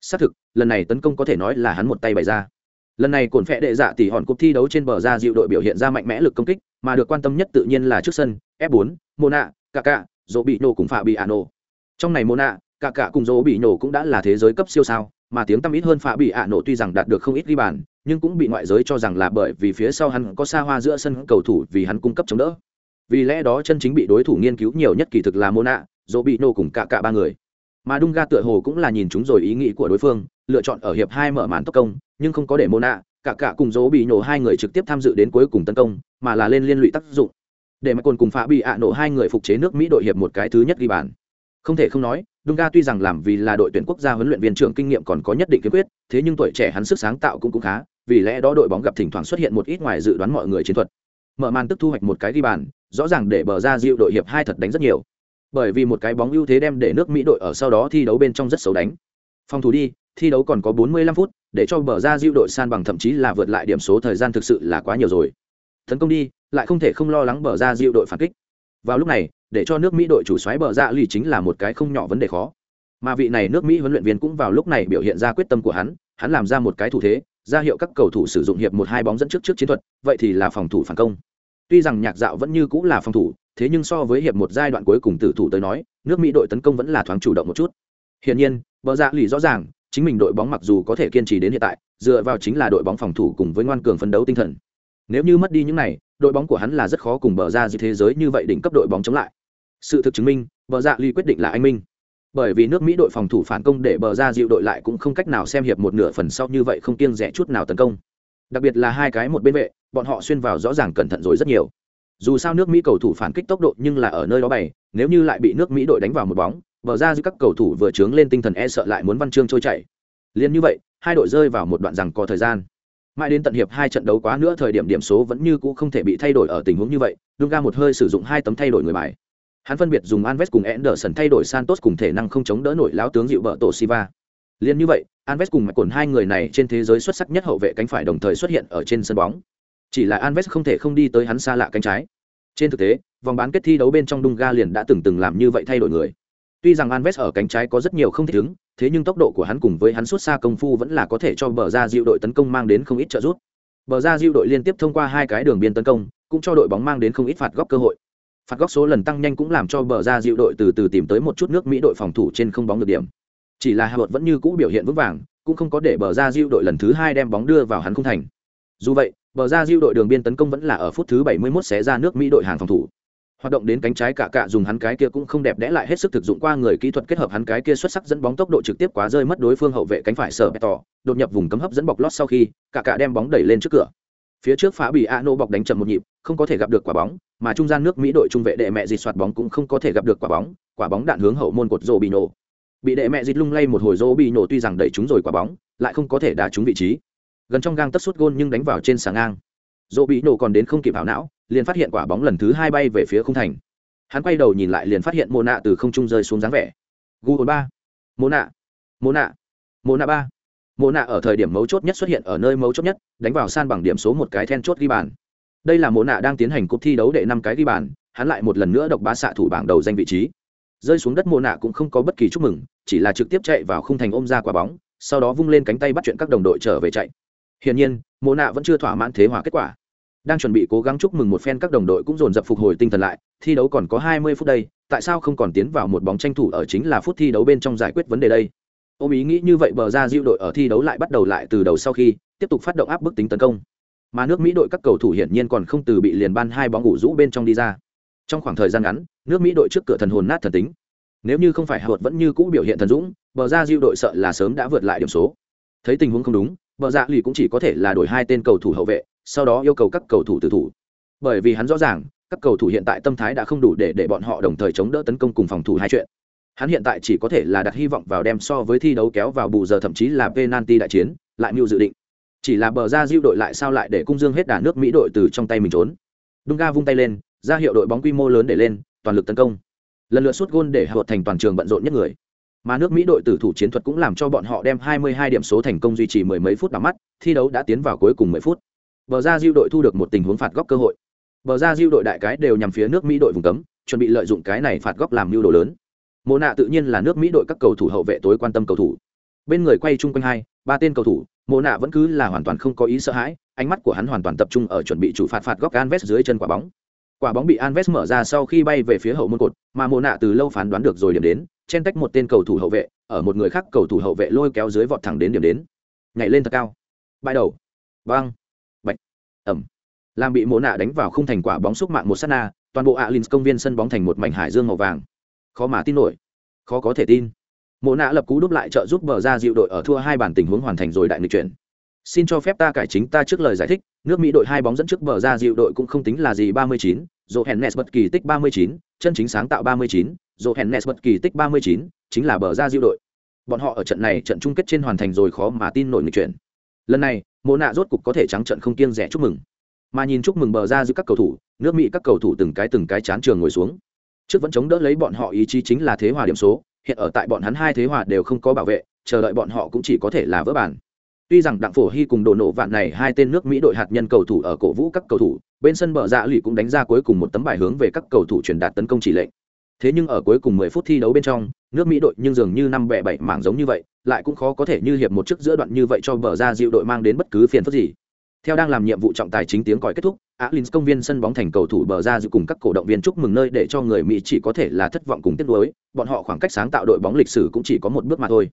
Xác thực, lần này tấn công có thể nói là hắn một tay bày ra. Lần này cồn phẹ đệ dạ tỷ hòn cúp thi đấu trên bờ ra dịu đội biểu hiện ra mạnh mẽ lực công kích, mà được quan tâm nhất tự nhiên là trước sân f4 mona cà dỗ bị nổ cùng phạ bị ả nổ trong này mona cà cùng dỗ bị nổ cũng đã là thế giới cấp siêu sao, mà tiếng tăm ít hơn phạ bị ả nổ tuy rằng đạt được không ít ghi bàn nhưng cũng bị ngoại giới cho rằng là bởi vì phía sau hắn có xa hoa giữa sân cầu thủ vì hắn cung cấp chống đỡ. Vì lẽ đó chân chính bị đối thủ nghiên cứu nhiều nhất kỳ thực là mona dỗ bị nổ cùng cả cả ba người. Mà Dunga tựa hồ cũng là nhìn chúng rồi ý nghĩ của đối phương lựa chọn ở hiệp hai mở màn tốc công nhưng không có để mona cả cả cùng dỗ bị nổ hai người trực tiếp tham dự đến cuối cùng tấn công mà là lên liên lụy tác dụng. Để mà cồn cùng phá bị ạ nổ hai người phục chế nước mỹ đội hiệp một cái thứ nhất ghi bàn. Không thể không nói Dunga tuy rằng làm vì là đội tuyển quốc gia huấn luyện viên trưởng kinh nghiệm còn có nhất định kiên quyết, thế nhưng tuổi trẻ hắn sức sáng tạo cũng cũng khá, vì lẽ đó đội bóng gặp thỉnh thoảng xuất hiện một ít ngoài dự đoán mọi người chiến thuật. Mở màn tức thu hoạch một cái ghi bàn, rõ ràng để bờ ra Diệu đội hiệp hai thật đánh rất nhiều. Bởi vì một cái bóng ưu thế đem để nước Mỹ đội ở sau đó thi đấu bên trong rất xấu đánh. Phòng thủ đi, thi đấu còn có 45 phút, để cho bờ ra Diệu đội san bằng thậm chí là vượt lại điểm số thời gian thực sự là quá nhiều rồi. Tấn công đi, lại không thể không lo lắng bờ ra Diệu đội phản kích. Vào lúc này, để cho nước Mỹ đội chủ xoáy bờ ra lì chính là một cái không nhỏ vấn đề khó. Mà vị này nước Mỹ huấn luyện viên cũng vào lúc này biểu hiện ra quyết tâm của hắn, hắn làm ra một cái thủ thế, ra hiệu các cầu thủ sử dụng hiệp một hai bóng dẫn trước trước chiến thuật, vậy thì là phòng thủ phản công. Tuy rằng nhạc dạo vẫn như cũng là phòng thủ, thế nhưng so với hiệp một giai đoạn cuối cùng tử thủ tới nói, nước Mỹ đội tấn công vẫn là thoáng chủ động một chút. Hiển nhiên, bờ dạ lì rõ ràng, chính mình đội bóng mặc dù có thể kiên trì đến hiện tại, dựa vào chính là đội bóng phòng thủ cùng với ngoan cường phấn đấu tinh thần. Nếu như mất đi những này, đội bóng của hắn là rất khó cùng bờ dạ ra gì thế giới như vậy đỉnh cấp đội bóng chống lại. Sự thực chứng minh, bờ dạ lì quyết định là anh minh. Bởi vì nước Mỹ đội phòng thủ phản công để bờ ra dịu đội lại cũng không cách nào xem hiệp một nửa phần sau như vậy không kiêng rẻ chút nào tấn công. Đặc biệt là hai cái một bên vệ, bọn họ xuyên vào rõ ràng cẩn thận rồi rất nhiều. Dù sao nước Mỹ cầu thủ phản kích tốc độ nhưng là ở nơi đó bày, nếu như lại bị nước Mỹ đội đánh vào một bóng, bờ ra dịu các cầu thủ vừa trướng lên tinh thần e sợ lại muốn văn chương trôi chảy. Liên như vậy, hai đội rơi vào một đoạn rằng có thời gian. Mãi đến tận hiệp hai trận đấu quá nữa thời điểm điểm số vẫn như cũ không thể bị thay đổi ở tình huống như vậy, Dunga một hơi sử dụng hai tấm thay đổi người bài. Hắn phân biệt dùng Anves cùng Anderson thay đổi Santos cùng thể năng không chống đỡ nổi lão tướng dịu bợ tổ Siva. Liên như vậy, Anves cùng Mạch hai người này trên thế giới xuất sắc nhất hậu vệ cánh phải đồng thời xuất hiện ở trên sân bóng. Chỉ là Anves không thể không đi tới hắn xa lạ cánh trái. Trên thực tế, vòng bán kết thi đấu bên trong Dunga liền đã từng từng làm như vậy thay đổi người. Tuy rằng Anves ở cánh trái có rất nhiều không thích ứng, thế nhưng tốc độ của hắn cùng với hắn xuất xa công phu vẫn là có thể cho bờ ra dịu đội tấn công mang đến không ít trợ giúp. Bờ ra dịu đội liên tiếp thông qua hai cái đường biên tấn công, cũng cho đội bóng mang đến không ít phạt góc cơ hội. Phạt góc số lần tăng nhanh cũng làm cho bờ ra Dịu đội từ từ tìm tới một chút nước Mỹ đội phòng thủ trên không bóng được điểm. Chỉ là Hà vẫn như cũ biểu hiện vững vàng, cũng không có để bờ ra Dịu đội lần thứ hai đem bóng đưa vào hắn không thành. Dù vậy, bờ ra Dịu đội đường biên tấn công vẫn là ở phút thứ 71 xé ra nước Mỹ đội hàng phòng thủ hoạt động đến cánh trái cả cả dùng hắn cái kia cũng không đẹp đẽ lại hết sức thực dụng qua người kỹ thuật kết hợp hắn cái kia xuất sắc dẫn bóng tốc độ trực tiếp quá rơi mất đối phương hậu vệ cánh phải sở bẹt tỏ đột nhập vùng cấm hấp dẫn bọc lót sau khi cả cả đem bóng đẩy lên trước cửa phía trước phá bị a nô bọc đánh chậm một nhịp, không có thể gặp được quả bóng, mà trung gian nước mỹ đội trung vệ đệ mẹ dịt soạt bóng cũng không có thể gặp được quả bóng quả bóng đạn hướng hậu môn cột rô bị nổ bị đệ mẹ dịt lung lay một hồi rô bị nổ tuy rằng đẩy trúng rồi quả bóng, lại không có thể đá trúng vị trí. Gần trong gang tất suốt gôn nhưng đánh vào trên sáng ngang. Rô bị nổ còn đến không kịp hảo não, liền phát hiện quả bóng lần thứ hai bay về phía khung thành. Hắn quay đầu nhìn lại liền phát hiện mô nạ từ không trung rơi xuống dáng vẻ. Gu ba. Mô nạ mô nạ mô nạ ba. Mộ nạ ở thời điểm mấu chốt nhất xuất hiện ở nơi mấu chốt nhất, đánh vào san bằng điểm số một cái then chốt ghi bàn. Đây là Mộ nạ đang tiến hành cuộc thi đấu đệ năm cái ghi bàn, hắn lại một lần nữa độc bá xạ thủ bảng đầu danh vị trí. Rơi xuống đất Mộ nạ cũng không có bất kỳ chúc mừng, chỉ là trực tiếp chạy vào khung thành ôm ra quả bóng, sau đó vung lên cánh tay bắt chuyện các đồng đội trở về chạy. Hiển nhiên, Mộ nạ vẫn chưa thỏa mãn thế hòa kết quả. Đang chuẩn bị cố gắng chúc mừng một phen các đồng đội cũng dồn dập phục hồi tinh thần lại, thi đấu còn có hai mươi phút đây, tại sao không còn tiến vào một bóng tranh thủ ở chính là phút thi đấu bên trong giải quyết vấn đề đây? Ôm ý nghĩ như vậy bờ ra diệu đội ở thi đấu lại bắt đầu lại từ đầu sau khi tiếp tục phát động áp bức tính tấn công. Mà nước mỹ đội các cầu thủ hiển nhiên còn không từ bị liền ban hai bóng ngủ rũ bên trong đi ra. Trong khoảng thời gian ngắn, nước mỹ đội trước cửa thần hồn nát thần tính. Nếu như không phải hạ vẫn như cũ biểu hiện thần dũng, bờ ra diệu đội sợ là sớm đã vượt lại điểm số. Thấy tình huống không đúng, bờ ra lì cũng chỉ có thể là đổi hai tên cầu thủ hậu vệ, sau đó yêu cầu các cầu thủ tự thủ. Bởi vì hắn rõ ràng, các cầu thủ hiện tại tâm thái đã không đủ để để bọn họ đồng thời chống đỡ tấn công cùng phòng thủ hai chuyện hắn hiện tại chỉ có thể là đặt hy vọng vào đem so với thi đấu kéo vào bù giờ thậm chí là penalty đại chiến, lại mưu dự định. Chỉ là bờ ra diêu đội lại sao lại để cung dương hết đà nước mỹ đội từ trong tay mình trốn. Dunga vung tay lên, ra hiệu đội bóng quy mô lớn để lên, toàn lực tấn công. Lần lượt suốt gôn để hợp thành toàn trường bận rộn nhất người. Mà nước mỹ đội tử thủ chiến thuật cũng làm cho bọn họ đem 22 điểm số thành công duy trì mười mấy phút đắm mắt, thi đấu đã tiến vào cuối cùng 10 phút. Bờ ra diêu đội thu được một tình huống phạt góc cơ hội. Bờ ra diêu đội đại cái đều nhằm phía nước mỹ đội vùng cấm, chuẩn bị lợi dụng cái này phạt góc làm mưu đồ lớn mộ nạ tự nhiên là nước mỹ đội các cầu thủ hậu vệ tối quan tâm cầu thủ bên người quay chung quanh hai ba tên cầu thủ mộ nạ vẫn cứ là hoàn toàn không có ý sợ hãi ánh mắt của hắn hoàn toàn tập trung ở chuẩn bị chủ phạt phạt góc Alves dưới chân quả bóng quả bóng bị Alves mở ra sau khi bay về phía hậu môn cột mà mộ nạ từ lâu phán đoán được rồi điểm đến chen tách một tên cầu thủ hậu vệ ở một người khác cầu thủ hậu vệ lôi kéo dưới vọt thẳng đến điểm đến nhảy lên thật cao bãi đầu vang bạch ẩm làm bị mộ nạ đánh vào không thành quả bóng xúc mạng một sát na toàn bộ Alins công viên sân bóng thành một mảnh hải dương màu vàng khó mà tin nổi. Khó có thể tin. Mộ nạ lập cú đúp lại trợ giúp bờ ra dịu đội ở thua hai bản tình huống hoàn thành rồi đại nghịch chuyển. Xin cho phép ta cải chính ta trước lời giải thích, nước mỹ đội hai bóng dẫn trước bờ ra dịu đội cũng không tính là gì, ba mươi chín hèn nes bất kỳ tích ba mươi chín, chân chính sáng tạo ba mươi chín hèn nes bất kỳ tích ba mươi chín, chính là bờ ra dịu đội. Bọn họ ở trận này trận chung kết trên hoàn thành rồi khó mà tin nổi nghịch chuyển. Lần này, mộ nạ rốt cục có thể trắng trận không kiêng rẻ chúc mừng. Mà nhìn chúc mừng bờ ra giữa các cầu thủ, nước mỹ các cầu thủ từng cái từng cái chán trường ngồi xuống trước vẫn chống đỡ lấy bọn họ ý chí chính là thế hòa điểm số, hiện ở tại bọn hắn hai thế hòa đều không có bảo vệ, chờ đợi bọn họ cũng chỉ có thể là vỡ bản. Tuy rằng đặng phổ hy cùng đồ nổ vạn này hai tên nước mỹ đội hạt nhân cầu thủ ở cổ vũ các cầu thủ, bên sân bờ dạ lụy cũng đánh ra cuối cùng một tấm bài hướng về các cầu thủ truyền đạt tấn công chỉ lệnh. Thế nhưng ở cuối cùng 10 phút thi đấu bên trong, nước mỹ đội nhưng dường như năm bẻ bảy mảng giống như vậy, lại cũng khó có thể như hiệp một chức giữa đoạn như vậy cho bờ ra dịu đội mang đến bất cứ phiền phức gì theo đang làm nhiệm vụ trọng tài chính tiếng còi kết thúc alin công viên sân bóng thành cầu thủ bờ ra giữ cùng các cổ động viên chúc mừng nơi để cho người mỹ chỉ có thể là thất vọng cùng tiếc nuối, bọn họ khoảng cách sáng tạo đội bóng lịch sử cũng chỉ có một bước mà thôi.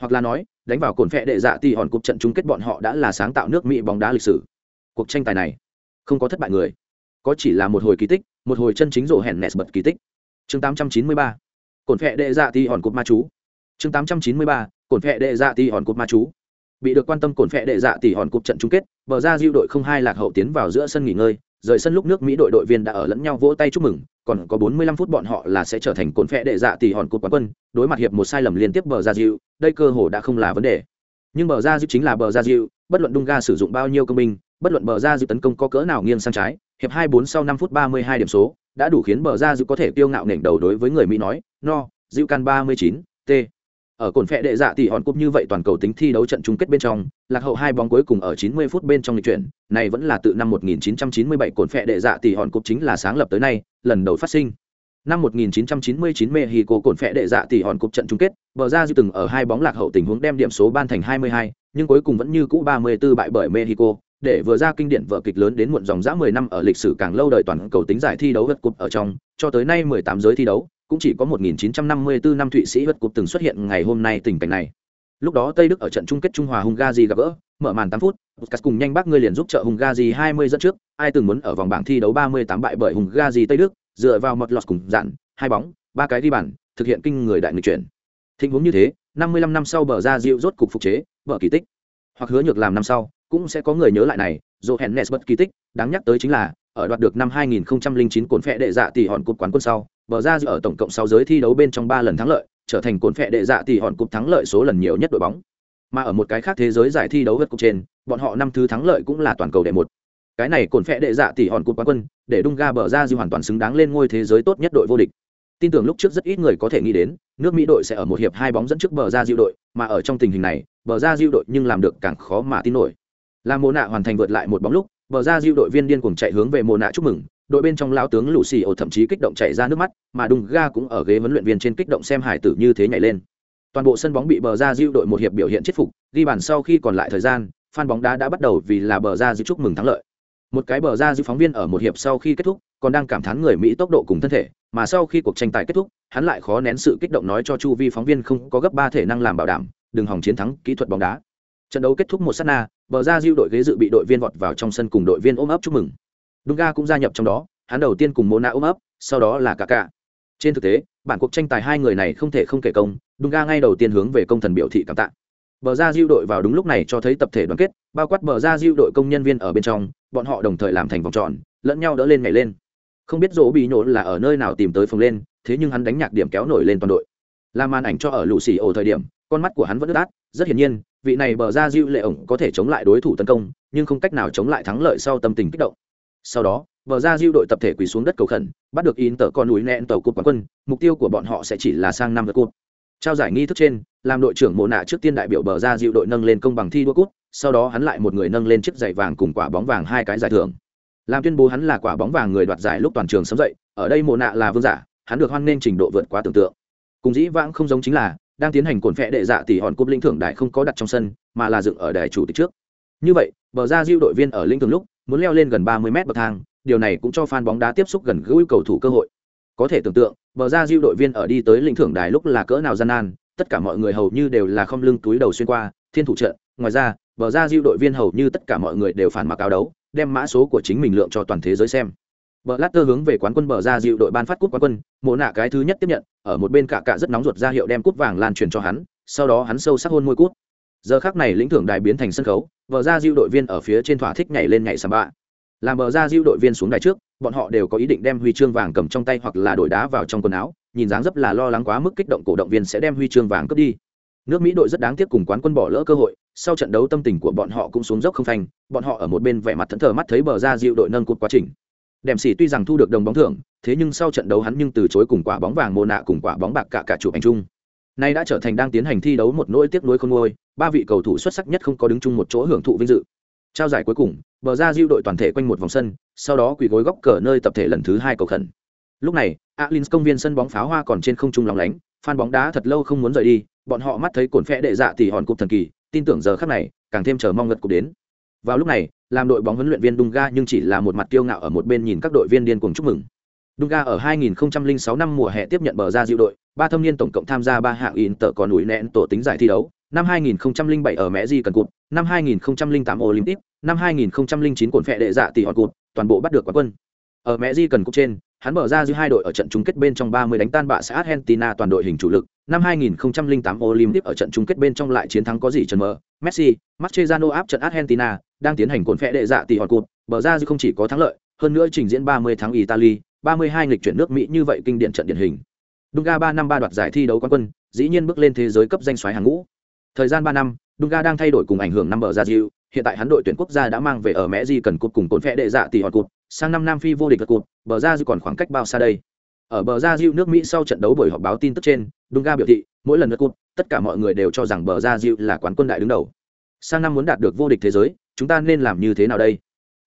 Hoặc là nói, đánh vào cồn phẹ đệ dạ thì hòn cục trận chung kết bọn họ đã là sáng tạo nước mỹ bóng đá lịch sử. Cuộc tranh tài này, không có thất bại người. Có chỉ là một hồi kỳ tích, một hồi chân chính rộ hèn nẹt bật kỳ tích. Chương 893 cồn phẹ đệ dạ thì hòn cục ma chú. Chương 893 cồn phẹ đệ dạ thì hòn cục ma chú bị được quan tâm cồn phẹ đệ dạ tỷ hòn cục trận chung kết, bờ ra diêu đội không hai lạc hậu tiến vào giữa sân nghỉ ngơi, rời sân lúc nước mỹ đội đội viên đã ở lẫn nhau vỗ tay chúc mừng, còn có 45 phút bọn họ là sẽ trở thành cồn phẹ đệ dạ tỷ hòn cục quán quân, đối mặt hiệp một sai lầm liên tiếp bờ ra diêu đây cơ hồ đã không là vấn đề. Nhưng bờ ra diêu chính là bờ ra diêu bất luận dunga ga sử dụng bao nhiêu công binh, bất luận bờ ra diêu tấn công có cỡ nào nghiêng sang trái, hiệp hai bốn sau năm phút ba mươi hai điểm số, đã đủ khiến bờ ra diêu có thể tiêu ngạo nền đầu đối với người mỹ nói, no diêu can ba mươi chín, t ở cồn phẹ đệ dạ tỷ hòn cúp như vậy toàn cầu tính thi đấu trận chung kết bên trong lạc hậu hai bóng cuối cùng ở 90 phút bên trong lịch chuyển này vẫn là tự năm 1997 cồn phẹ đệ dạ tỷ hòn cúp chính là sáng lập tới nay lần đầu phát sinh. Năm 1999 Mexico cồn phẹ đệ dạ tỷ hòn cúp trận chung kết, bờ ra dư từng ở hai bóng lạc hậu tình huống đem điểm số ban thành 22, nhưng cuối cùng vẫn như cũ 34 bại bởi Mexico, để vừa ra kinh điển vở kịch lớn đến muộn dòng dã 10 năm ở lịch sử càng lâu đời toàn cầu tính giải thi đấu vật cúp ở trong, cho tới nay 18 giới thi đấu, cũng chỉ có 1954 năm Thụy Sĩ vật cục từng xuất hiện ngày hôm nay tình cảnh này. Lúc đó Tây Đức ở trận chung kết Trung Hòa Hungary gặp gỡ, mở màn 8 phút, Puskas cùng nhanh bác người liền giúp trợ Hungary 20 dẫn trước, ai từng muốn ở vòng bảng thi đấu 38 bại bởi Hungary Tây Đức, dựa vào một lọt cùng dặn, hai bóng, ba cái đi bàn, thực hiện kinh người đại nghịch chuyển. Thịnh huống như thế, 55 năm sau bờ ra dịu rốt cục phục chế, vợ kỳ tích. Hoặc hứa nhược làm năm sau, cũng sẽ có người nhớ lại này, dù hẹn bất kỳ tích, đáng nhắc tới chính là, ở đoạt được năm 2009 cồn phệ đệ dạ tỷ hòn cúp quán quân sau, bờ ra dịu ở tổng cộng 6 giới thi đấu bên trong 3 lần thắng lợi, trở thành cồn phệ đệ dạ tỷ hòn cúp thắng lợi số lần nhiều nhất đội bóng. Mà ở một cái khác thế giới giải thi đấu vượt cúp trên, bọn họ năm thứ thắng lợi cũng là toàn cầu đệ một. Cái này cồn phệ đệ dạ tỷ hòn cúp quán quân, để Dunga bờ ra dịu hoàn toàn xứng đáng lên ngôi thế giới tốt nhất đội vô địch tin tưởng lúc trước rất ít người có thể nghĩ đến nước mỹ đội sẽ ở một hiệp hai bóng dẫn trước bờ ra diệu đội mà ở trong tình hình này bờ ra diệu đội nhưng làm được càng khó mà tin nổi Lam Mộ nạ hoàn thành vượt lại một bóng lúc bờ ra diệu đội viên điên cuồng chạy hướng về mồ nạ chúc mừng, đội bên trong lao tướng lũ xì ổ thậm chí kích động chạy ra nước mắt, mà đùng ga cũng ở ghế huấn luyện viên trên kích động xem hải tử như thế nhảy lên. Toàn bộ sân bóng bị bờ ra diệu đội một hiệp biểu hiện chết phục, ghi bàn sau khi còn lại thời gian, fan bóng đá đã bắt đầu vì là bờ ra diệu chúc mừng thắng lợi. Một cái bờ ra diệu phóng viên ở một hiệp sau khi kết thúc, còn đang cảm thán người mỹ tốc độ cùng thân thể, mà sau khi cuộc tranh tài kết thúc, hắn lại khó nén sự kích động nói cho chu vi phóng viên không có gấp ba thể năng làm bảo đảm, đừng hỏng chiến thắng kỹ thuật bóng đá. Trận đấu kết thúc một s á t na bờ ra diêu đội ghế dự bị đội viên vọt vào trong sân cùng đội viên ôm ấp chúc mừng. Dunga cũng gia nhập trong đó, hắn đầu tiên cùng mona ôm ấp, sau đó là cả cả trên thực tế, bản cuộc tranh tài hai người này không thể không kể công dunga ngay đầu tiên hướng về công thần biểu thị cảm tạ. Bờ ra diêu đội vào đúng lúc này cho thấy tập thể đoàn kết, bao quát bờ ra diêu đội công nhân viên ở bên trong, bọn họ đồng thời làm thành vòng tròn, lẫn nhau đỡ lên nhảy lên. Không biết dỗ bị nhổ là ở nơi nào tìm tới phồng lên, thế nhưng hắn đánh nhạc điểm kéo nổi lên toàn đội. Làm màn ảnh cho ở lũ xì ổ thời điểm con mắt của hắn vẫn ướt át, rất hiển nhiên, vị này bờ ra diệu lệ ổng có thể chống lại đối thủ tấn công, nhưng không cách nào chống lại thắng lợi sau tâm tình kích động. Sau đó, bờ ra diệu đội tập thể quỳ xuống đất cầu khẩn, bắt được in tờ con núi nẹn tàu cúp quán quân, mục tiêu của bọn họ sẽ chỉ là sang năm vượt cúp trao giải nghi thức trên, làm đội trưởng mộ nạ trước tiên đại biểu bờ ra diệu đội nâng lên công bằng thi đua cúp sau đó hắn lại một người nâng lên chiếc giày vàng cùng quả bóng vàng hai cái giải thưởng. Làm tuyên bố hắn là quả bóng vàng người đoạt giải lúc toàn trường sấm dậy, ở đây mộ nạ là vương giả, hắn được hoan nghênh trình độ vượt quá tưởng tượng. Cùng dĩ vãng không giống chính là đang tiến hành cồn phẹ đệ dạ tỷ hòn cúp linh thưởng đại không có đặt trong sân, mà là dựng ở đài chủ tịch trước. Như vậy, bờ ra diêu đội viên ở linh thường lúc, muốn leo lên gần ba mươi mét bậc thang, điều này cũng cho fan bóng đá tiếp xúc gần gũi cầu thủ cơ hội. Có thể tưởng tượng, bờ ra diêu đội viên ở đi tới linh thưởng đài lúc là cỡ nào gian nan, tất cả mọi người hầu như đều là không lưng túi đầu xuyên qua, thiên thủ trận. Ngoài ra, bờ ra diêu đội viên hầu như tất cả mọi người đều phản mặc áo đấu, đem mã số của chính mình lượng cho toàn thế giới xem. Bờ Latter hướng về quán quân bờ ra dịu đội ban phát cúp quán quân, mộ nạ cái thứ nhất tiếp nhận, ở một bên cả cả rất nóng ruột ra hiệu đem cúp vàng lan truyền cho hắn, sau đó hắn sâu sắc hôn môi cúp. Giờ khắc này lĩnh thưởng đài biến thành sân khấu, bờ ra dịu đội viên ở phía trên thỏa thích nhảy lên nhảy samba. bạ. Làm bờ ra dịu đội viên xuống đài trước, bọn họ đều có ý định đem huy chương vàng cầm trong tay hoặc là đổi đá vào trong quần áo, nhìn dáng dấp là lo lắng quá mức kích động cổ động viên sẽ đem huy chương vàng cướp đi. Nước Mỹ đội rất đáng tiếc cùng quán quân bỏ lỡ cơ hội, sau trận đấu tâm tình của bọn họ cũng xuống dốc không phanh, bọn họ ở một bên vẻ mặt thẫn thờ mắt thấy bờ ra dịu đội nâng cột quá trình. Đệm sĩ tuy rằng thu được đồng bóng thưởng, thế nhưng sau trận đấu hắn nhưng từ chối cùng quả bóng vàng mồ nạ cùng quả bóng bạc cả cả chụp ảnh chung. Nay đã trở thành đang tiến hành thi đấu một nỗi tiếc nuối không ngôi, ba vị cầu thủ xuất sắc nhất không có đứng chung một chỗ hưởng thụ vinh dự. Trao giải cuối cùng, bờ ra diêu đội toàn thể quanh một vòng sân, sau đó quỳ gối góc cờ nơi tập thể lần thứ hai cầu khẩn. Lúc này, Alins công viên sân bóng pháo hoa còn trên không trung lóng lánh, fan bóng đá thật lâu không muốn rời đi, bọn họ mắt thấy cồn phẽ đệ dạ tỷ hòn cục thần kỳ, tin tưởng giờ khắc này, càng thêm chờ mong ngật cục đến. Vào lúc này, làm đội bóng huấn luyện viên Dunga nhưng chỉ là một mặt kiêu ngạo ở một bên nhìn các đội viên điên cuồng chúc mừng. Dunga ở 2006 năm mùa hè tiếp nhận bờ ra diệu đội, ba thâm niên tổng cộng tham gia ba hạng Inter còn núi nẹn tổ tính giải thi đấu, năm 2007 ở Mẹ Di cần cụt, năm 2008 Olympic, năm 2009 cuộn phệ đệ dạ tỷ hòn cụt, toàn bộ bắt được quán quân. Ở Mẹ Di cần cụt trên, hắn mở ra giữa hai đội ở trận chung kết bên trong 30 đánh tan bạ xã Argentina toàn đội hình chủ lực. Năm 2008 Olympic ở trận chung kết bên trong lại chiến thắng có gì trần mờ, Messi, Mascherano áp trận Argentina, đang tiến hành cuộn phệ đệ dạ tỷ hòn cột. bờ ra không chỉ có thắng lợi, hơn nữa trình diễn 30 tháng Italy, 32 nghịch chuyển nước Mỹ như vậy kinh điển trận điển hình. Dunga 3 năm ba đoạt giải thi đấu quán quân, dĩ nhiên bước lên thế giới cấp danh xoáy hàng ngũ. Thời gian 3 năm, Dunga đang thay đổi cùng ảnh hưởng năm bờ ra dịu, hiện tại hắn đội tuyển quốc gia đã mang về ở Mẹ Di cần cột cùng cuộn phệ đệ dạ tỷ hòn cột. sang năm Nam Phi vô địch cột, bờ ra dịu còn khoảng cách bao xa đây? Ở bờ ra dịu nước Mỹ sau trận đấu buổi họp báo tin tức trên, Dunga biểu thị, mỗi lần lượt cột, tất cả mọi người đều cho rằng bờ ra Diu là quán quân đại đứng đầu. Sang năm muốn đạt được vô địch thế giới, chúng ta nên làm như thế nào đây?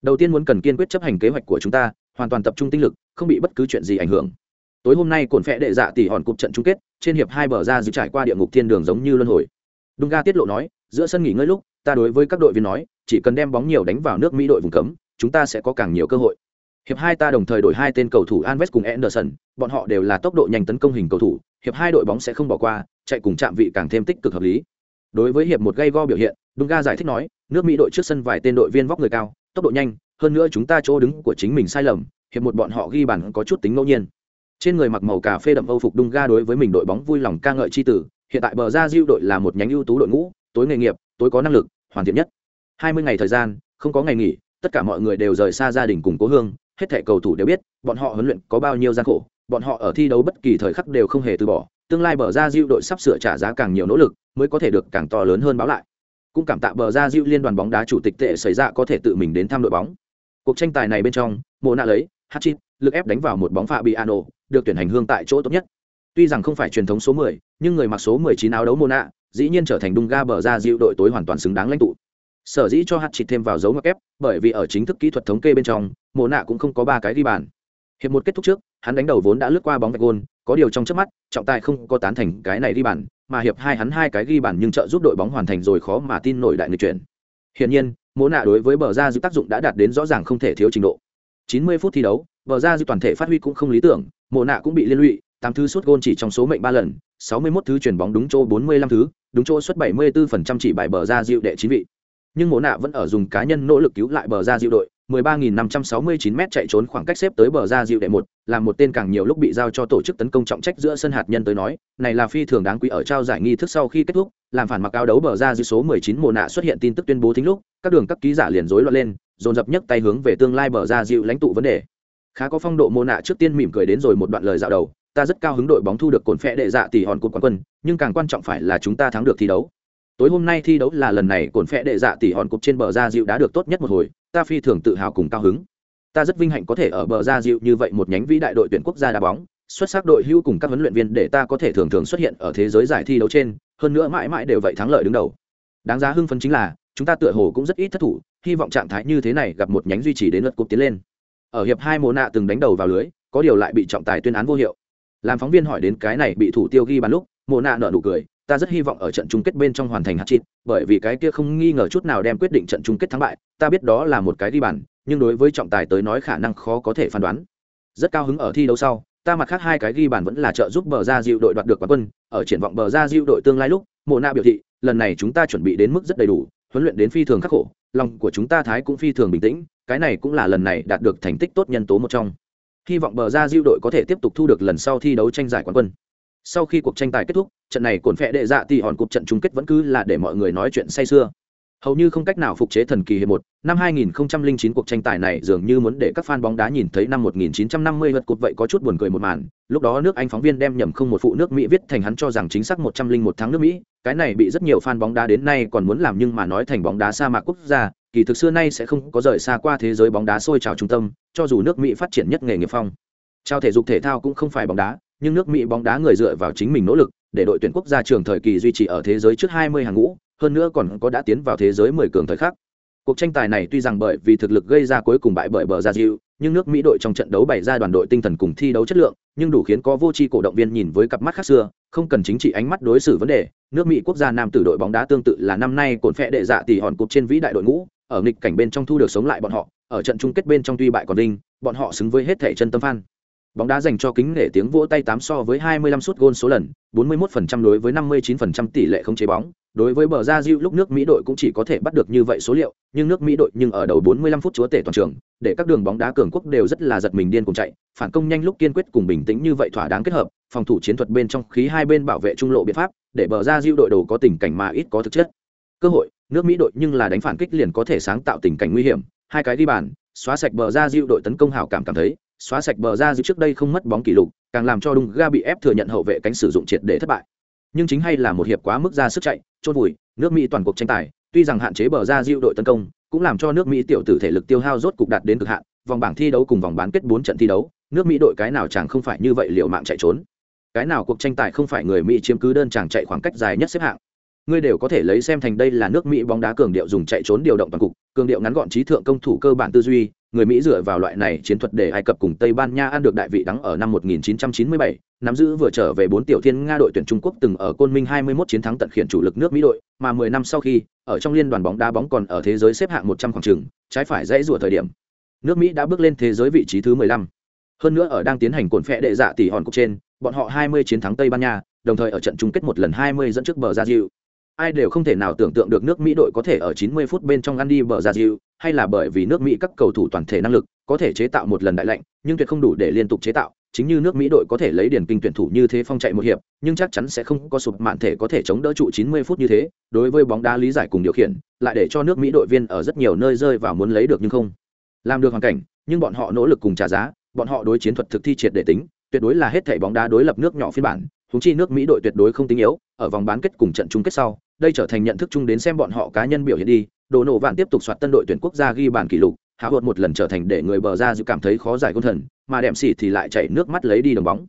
Đầu tiên muốn cần kiên quyết chấp hành kế hoạch của chúng ta hoàn toàn tập trung tinh lực không bị bất cứ chuyện gì ảnh hưởng. Tối hôm nay cổn phệ đệ dạ tỷ hòn cục trận chung kết trên hiệp hai bờ ra Diu trải qua địa ngục thiên đường giống như luân hồi. Dunga tiết lộ nói giữa sân nghỉ ngơi lúc ta đối với các đội viên nói chỉ cần đem bóng nhiều đánh vào nước mỹ đội vùng cấm chúng ta sẽ có càng nhiều cơ hội. Hiệp hai ta đồng thời đổi hai tên cầu thủ Anves cùng Anderson bọn họ đều là tốc độ nhanh tấn công hình cầu thủ hiệp hai đội bóng sẽ không bỏ qua, chạy cùng chạm vị càng thêm tích cực hợp lý. Đối với hiệp một gây go biểu hiện Dunga giải thích nói, nước mỹ đội trước sân vài tên đội viên vóc người cao, tốc độ nhanh, hơn nữa chúng ta chỗ đứng của chính mình sai lầm, hiệp một bọn họ ghi bàn có chút tính ngẫu nhiên. Trên người mặc màu cà phê đậm âu phục đung ga đối với mình đội bóng vui lòng ca ngợi c h i tử, hiện tại bờ ra diêu đội là một nhánh ưu tú đội ngũ, tối nghề nghiệp, tối có năng lực, hoàn thiện nhất. Hai mươi ngày thời gian, không có ngày nghỉ, tất cả mọi người đều rời xa gia đình cùng cố hương, hết thẻ cầu thủ đều biết, bọn họ huấn luyện có bao nhiêu gian khổ bọn họ ở thi đấu bất kỳ thời khắc đều không hề từ bỏ tương lai bờ ra diệu đội sắp sửa trả giá càng nhiều nỗ lực mới có thể được càng to lớn hơn báo lại cũng cảm tạ bờ ra diệu liên đoàn bóng đá chủ tịch tệ xảy ra dạ có thể tự mình đến thăm đội bóng cuộc tranh tài này bên trong mộ nạ lấy Hatchit, lực ép đánh vào một bóng phạ bị ano được tuyển hành hương tại chỗ tốt nhất. Tuy rằng không phải truyền thống số 10, nhưng người mặc số 19 áo đấu Mona, dĩ nhiên trở thành đung ga bờ ra diệu đội tối hoàn toàn xứng đáng lãnh tụ. Sở dĩ cho Hatchit thêm vào dấu ngoặc ép, bởi vì ở chính thức kỹ thuật thống kê bên trong, Mona cũng không có ba cái ghi bàn. Hiệp một kết thúc trước, hắn đánh đầu vốn đã lướt qua bóng vạch gôn, có điều trong trước mắt, trọng tài không có tán thành cái này ghi bàn, mà hiệp hai hắn hai cái ghi bàn nhưng trợ giúp đội bóng hoàn thành rồi khó mà tin nổi đại nghịch chuyển. Hiển nhiên, Mona đối với bờ ra dịu tác dụng đã đạt đến rõ ràng không thể thiếu trình độ. 90 phút thi đấu, bờ ra dư toàn thể phát huy cũng không lý tưởng, mỗ nạ cũng bị liên lụy, tám thứ suốt gôn chỉ trong số mệnh ba lần, 61 thứ chuyển bóng đúng chỗ 45 thứ, đúng chỗ suất 74% chỉ bài bờ ra dịu đệ chín vị. Nhưng mộ nạ vẫn ở dùng cá nhân nỗ lực cứu lại bờ ra dịu đội, 13.569m chạy trốn khoảng cách xếp tới bờ ra dịu đệ một, làm một tên càng nhiều lúc bị giao cho tổ chức tấn công trọng trách giữa sân hạt nhân tới nói, này là phi thường đáng quý ở trao giải nghi thức sau khi kết thúc, làm phản mặc áo đấu bờ ra dịu số 19 mộ nạ xuất hiện tin tức tuyên bố thính lúc, các đường các ký giả liền rối loạn lên, dồn dập nhấc tay hướng về tương lai bờ ra dịu lãnh tụ vấn đề. Khá có phong độ mô nạ trước tiên mỉm cười đến rồi một đoạn lời dạo đầu ta rất cao hứng đội bóng thu được cồn phẽ đệ dạ tỷ hòn cột quán quân nhưng càng quan trọng phải là chúng ta thắng được thi đấu tối hôm nay thi đấu là lần này cồn phẽ đệ dạ tỷ hòn cục trên bờ ra dịu đã được tốt nhất một hồi, ta phi thường tự hào cùng cao hứng. Ta rất vinh hạnh có thể ở bờ ra dịu như vậy một nhánh vĩ đại đội tuyển quốc gia đá bóng, xuất sắc đội hưu cùng các huấn luyện viên để ta có thể thường thường xuất hiện ở thế giới giải thi đấu trên, hơn nữa mãi mãi đều vậy thắng lợi đứng đầu. Đáng giá hưng phấn chính là, chúng ta tựa hồ cũng rất ít thất thủ, hy vọng trạng thái như thế này gặp một nhánh duy trì đến lượt cúp tiến lên. Ở hiệp hai mồ nạ từng đánh đầu vào lưới, có điều lại bị trọng tài tuyên án vô hiệu. Làm phóng viên hỏi đến cái này bị thủ tiêu ghi bàn lúc mồ nạ nở nụ cười ta rất hy vọng ở trận chung kết bên trong hoàn thành hạt chịt bởi vì cái kia không nghi ngờ chút nào đem quyết định trận chung kết thắng bại, ta biết đó là một cái ghi bàn, nhưng đối với trọng tài tới nói khả năng khó có thể phán đoán. Rất cao hứng ở thi đấu sau, ta mặt khác hai cái ghi bàn vẫn là trợ giúp bờ ra diệu đội đoạt được quán quân, ở triển vọng bờ ra diệu đội tương lai lúc, Mộ Na biểu thị, lần này chúng ta chuẩn bị đến mức rất đầy đủ, huấn luyện đến phi thường khắc khổ, lòng của chúng ta thái cũng phi thường bình tĩnh, cái này cũng là lần này đạt được thành tích tốt nhân tố một trong. Hy vọng bờ ra Diệu đội có thể tiếp tục thu được lần sau thi đấu tranh giải quán quân sau khi cuộc tranh tài kết thúc, trận này cồn phẹ đệ dạ thì hòn cục trận chung kết vẫn cứ là để mọi người nói chuyện say sưa. Hầu như không cách nào phục chế thần kỳ hiệp một, năm 2009 cuộc tranh tài này dường như muốn để các fan bóng đá nhìn thấy năm 1950 vật cột vậy có chút buồn cười một màn. Lúc đó nước anh phóng viên đem nhầm không một phụ nước mỹ viết thành hắn cho rằng chính xác 101 tháng nước mỹ. Cái này bị rất nhiều fan bóng đá đến nay còn muốn làm nhưng mà nói thành bóng đá sa mạc quốc gia, kỳ thực xưa nay sẽ không có rời xa qua thế giới bóng đá sôi trào trung tâm, cho dù nước mỹ phát triển nhất nghề nghiệp phong. Trao thể dục thể thao cũng không phải bóng đá nhưng nước mỹ bóng đá người dựa vào chính mình nỗ lực để đội tuyển quốc gia trường thời kỳ duy trì ở thế giới trước 20 hàng ngũ hơn nữa còn có đã tiến vào thế giới 10 cường thời khắc. Cuộc tranh tài này tuy rằng bởi vì thực lực gây ra cuối cùng bại bởi bờ Brazil, nhưng nước mỹ đội trong trận đấu bày ra đoàn đội tinh thần cùng thi đấu chất lượng nhưng đủ khiến có vô tri cổ động viên nhìn với cặp mắt khác xưa không cần chính trị ánh mắt đối xử vấn đề. Nước mỹ quốc gia nam tử đội bóng đá tương tự là năm nay cồn phẹ đệ dạ tỷ hòn cục trên vĩ đại đội ngũ ở nghịch cảnh bên trong thu được sống lại bọn họ ở trận chung kết bên trong tuy bại còn đinh bọn họ xứng với hết thể chân tâm phan bóng đá dành cho kính nể tiếng vỗ tay tám so với 25 suất gôn số lần 41% đối với 59% tỷ lệ không chế bóng. Đối với bờ ra diệu lúc nước mỹ đội cũng chỉ có thể bắt được như vậy số liệu, nhưng nước mỹ đội nhưng ở đầu 45 phút chúa tể toàn trường, để các đường bóng đá cường quốc đều rất là giật mình điên cùng chạy. Phản công nhanh lúc kiên quyết cùng bình tĩnh như vậy thỏa đáng kết hợp, phòng thủ chiến thuật bên trong khí hai bên bảo vệ trung lộ biện pháp, để bờ ra diệu đội đầu có tình cảnh mà ít có thực chất. Cơ hội, nước mỹ đội nhưng là đánh phản kích liền có thể sáng tạo tình cảnh nguy hiểm. Hai cái đi bàn, xóa sạch bờ ra diệu đội tấn công hảo cảm cảm thấy xóa sạch bờ ra diệu trước đây không mất bóng kỷ lục, càng làm cho đung ga bị ép thừa nhận hậu vệ cánh sử dụng triệt để thất bại. Nhưng chính hay là một hiệp quá mức ra sức chạy, chôn vùi, nước mỹ toàn cuộc tranh tài, tuy rằng hạn chế bờ ra diệu đội tấn công, cũng làm cho nước mỹ tiểu tử thể lực tiêu hao rốt cục đạt đến cực hạn, vòng bảng thi đấu cùng vòng bán kết bốn trận thi đấu, nước mỹ đội cái nào chẳng không phải như vậy liệu mạng chạy trốn. Cái nào cuộc tranh tài không phải người mỹ chiếm cứ đơn chàng chạy khoảng cách dài nhất xếp hạng. Ngươi đều có thể lấy xem thành đây là nước mỹ bóng đá cường điệu dùng chạy trốn điều động toàn cục, cường điệu ngắn gọn trí thượng công thủ cơ bản tư duy người mỹ dựa vào loại này chiến thuật để ai cập cùng tây ban nha ăn được đại vị đắng ở năm 1997, nắm giữ vừa trở về bốn tiểu thiên nga đội tuyển trung quốc từng ở côn minh 21 chiến thắng tận khiển chủ lực nước mỹ đội mà 10 năm sau khi ở trong liên đoàn bóng đá bóng còn ở thế giới xếp hạng 100 khoảng trường trái phải dãy rủa thời điểm nước mỹ đã bước lên thế giới vị trí thứ 15. hơn nữa ở đang tiến hành cuộn phệ đệ dạ tỷ hòn cục trên bọn họ 20 chiến thắng tây ban nha đồng thời ở trận chung kết một lần 20 dẫn trước bờ ra dịu ai đều không thể nào tưởng tượng được nước mỹ đội có thể ở 90 phút bên trong ăn đi bờ ra hay là bởi vì nước mỹ các cầu thủ toàn thể năng lực có thể chế tạo một lần đại lạnh, nhưng tuyệt không đủ để liên tục chế tạo. Chính như nước mỹ đội có thể lấy điển kinh tuyển thủ như thế phong chạy một hiệp, nhưng chắc chắn sẽ không có sụp mạn thể có thể chống đỡ trụ 90 phút như thế. Đối với bóng đá lý giải cùng điều khiển, lại để cho nước mỹ đội viên ở rất nhiều nơi rơi vào muốn lấy được nhưng không làm được hoàn cảnh, nhưng bọn họ nỗ lực cùng trả giá, bọn họ đối chiến thuật thực thi triệt để tính, tuyệt đối là hết thảy bóng đá đối lập nước nhỏ phiên bản huống chi nước mỹ đội tuyệt đối không tính yếu, ở vòng bán kết cùng trận chung kết sau, đây trở thành nhận thức chung đến xem bọn họ cá nhân biểu hiện đi, đồ nổ vạn tiếp tục soạt tân đội tuyển quốc gia ghi bàn kỷ lục, hạ hụt một lần trở thành để người bờ ra dự cảm thấy khó giải quân thần, mà đệm xỉ thì lại chảy nước mắt lấy đi đồng bóng.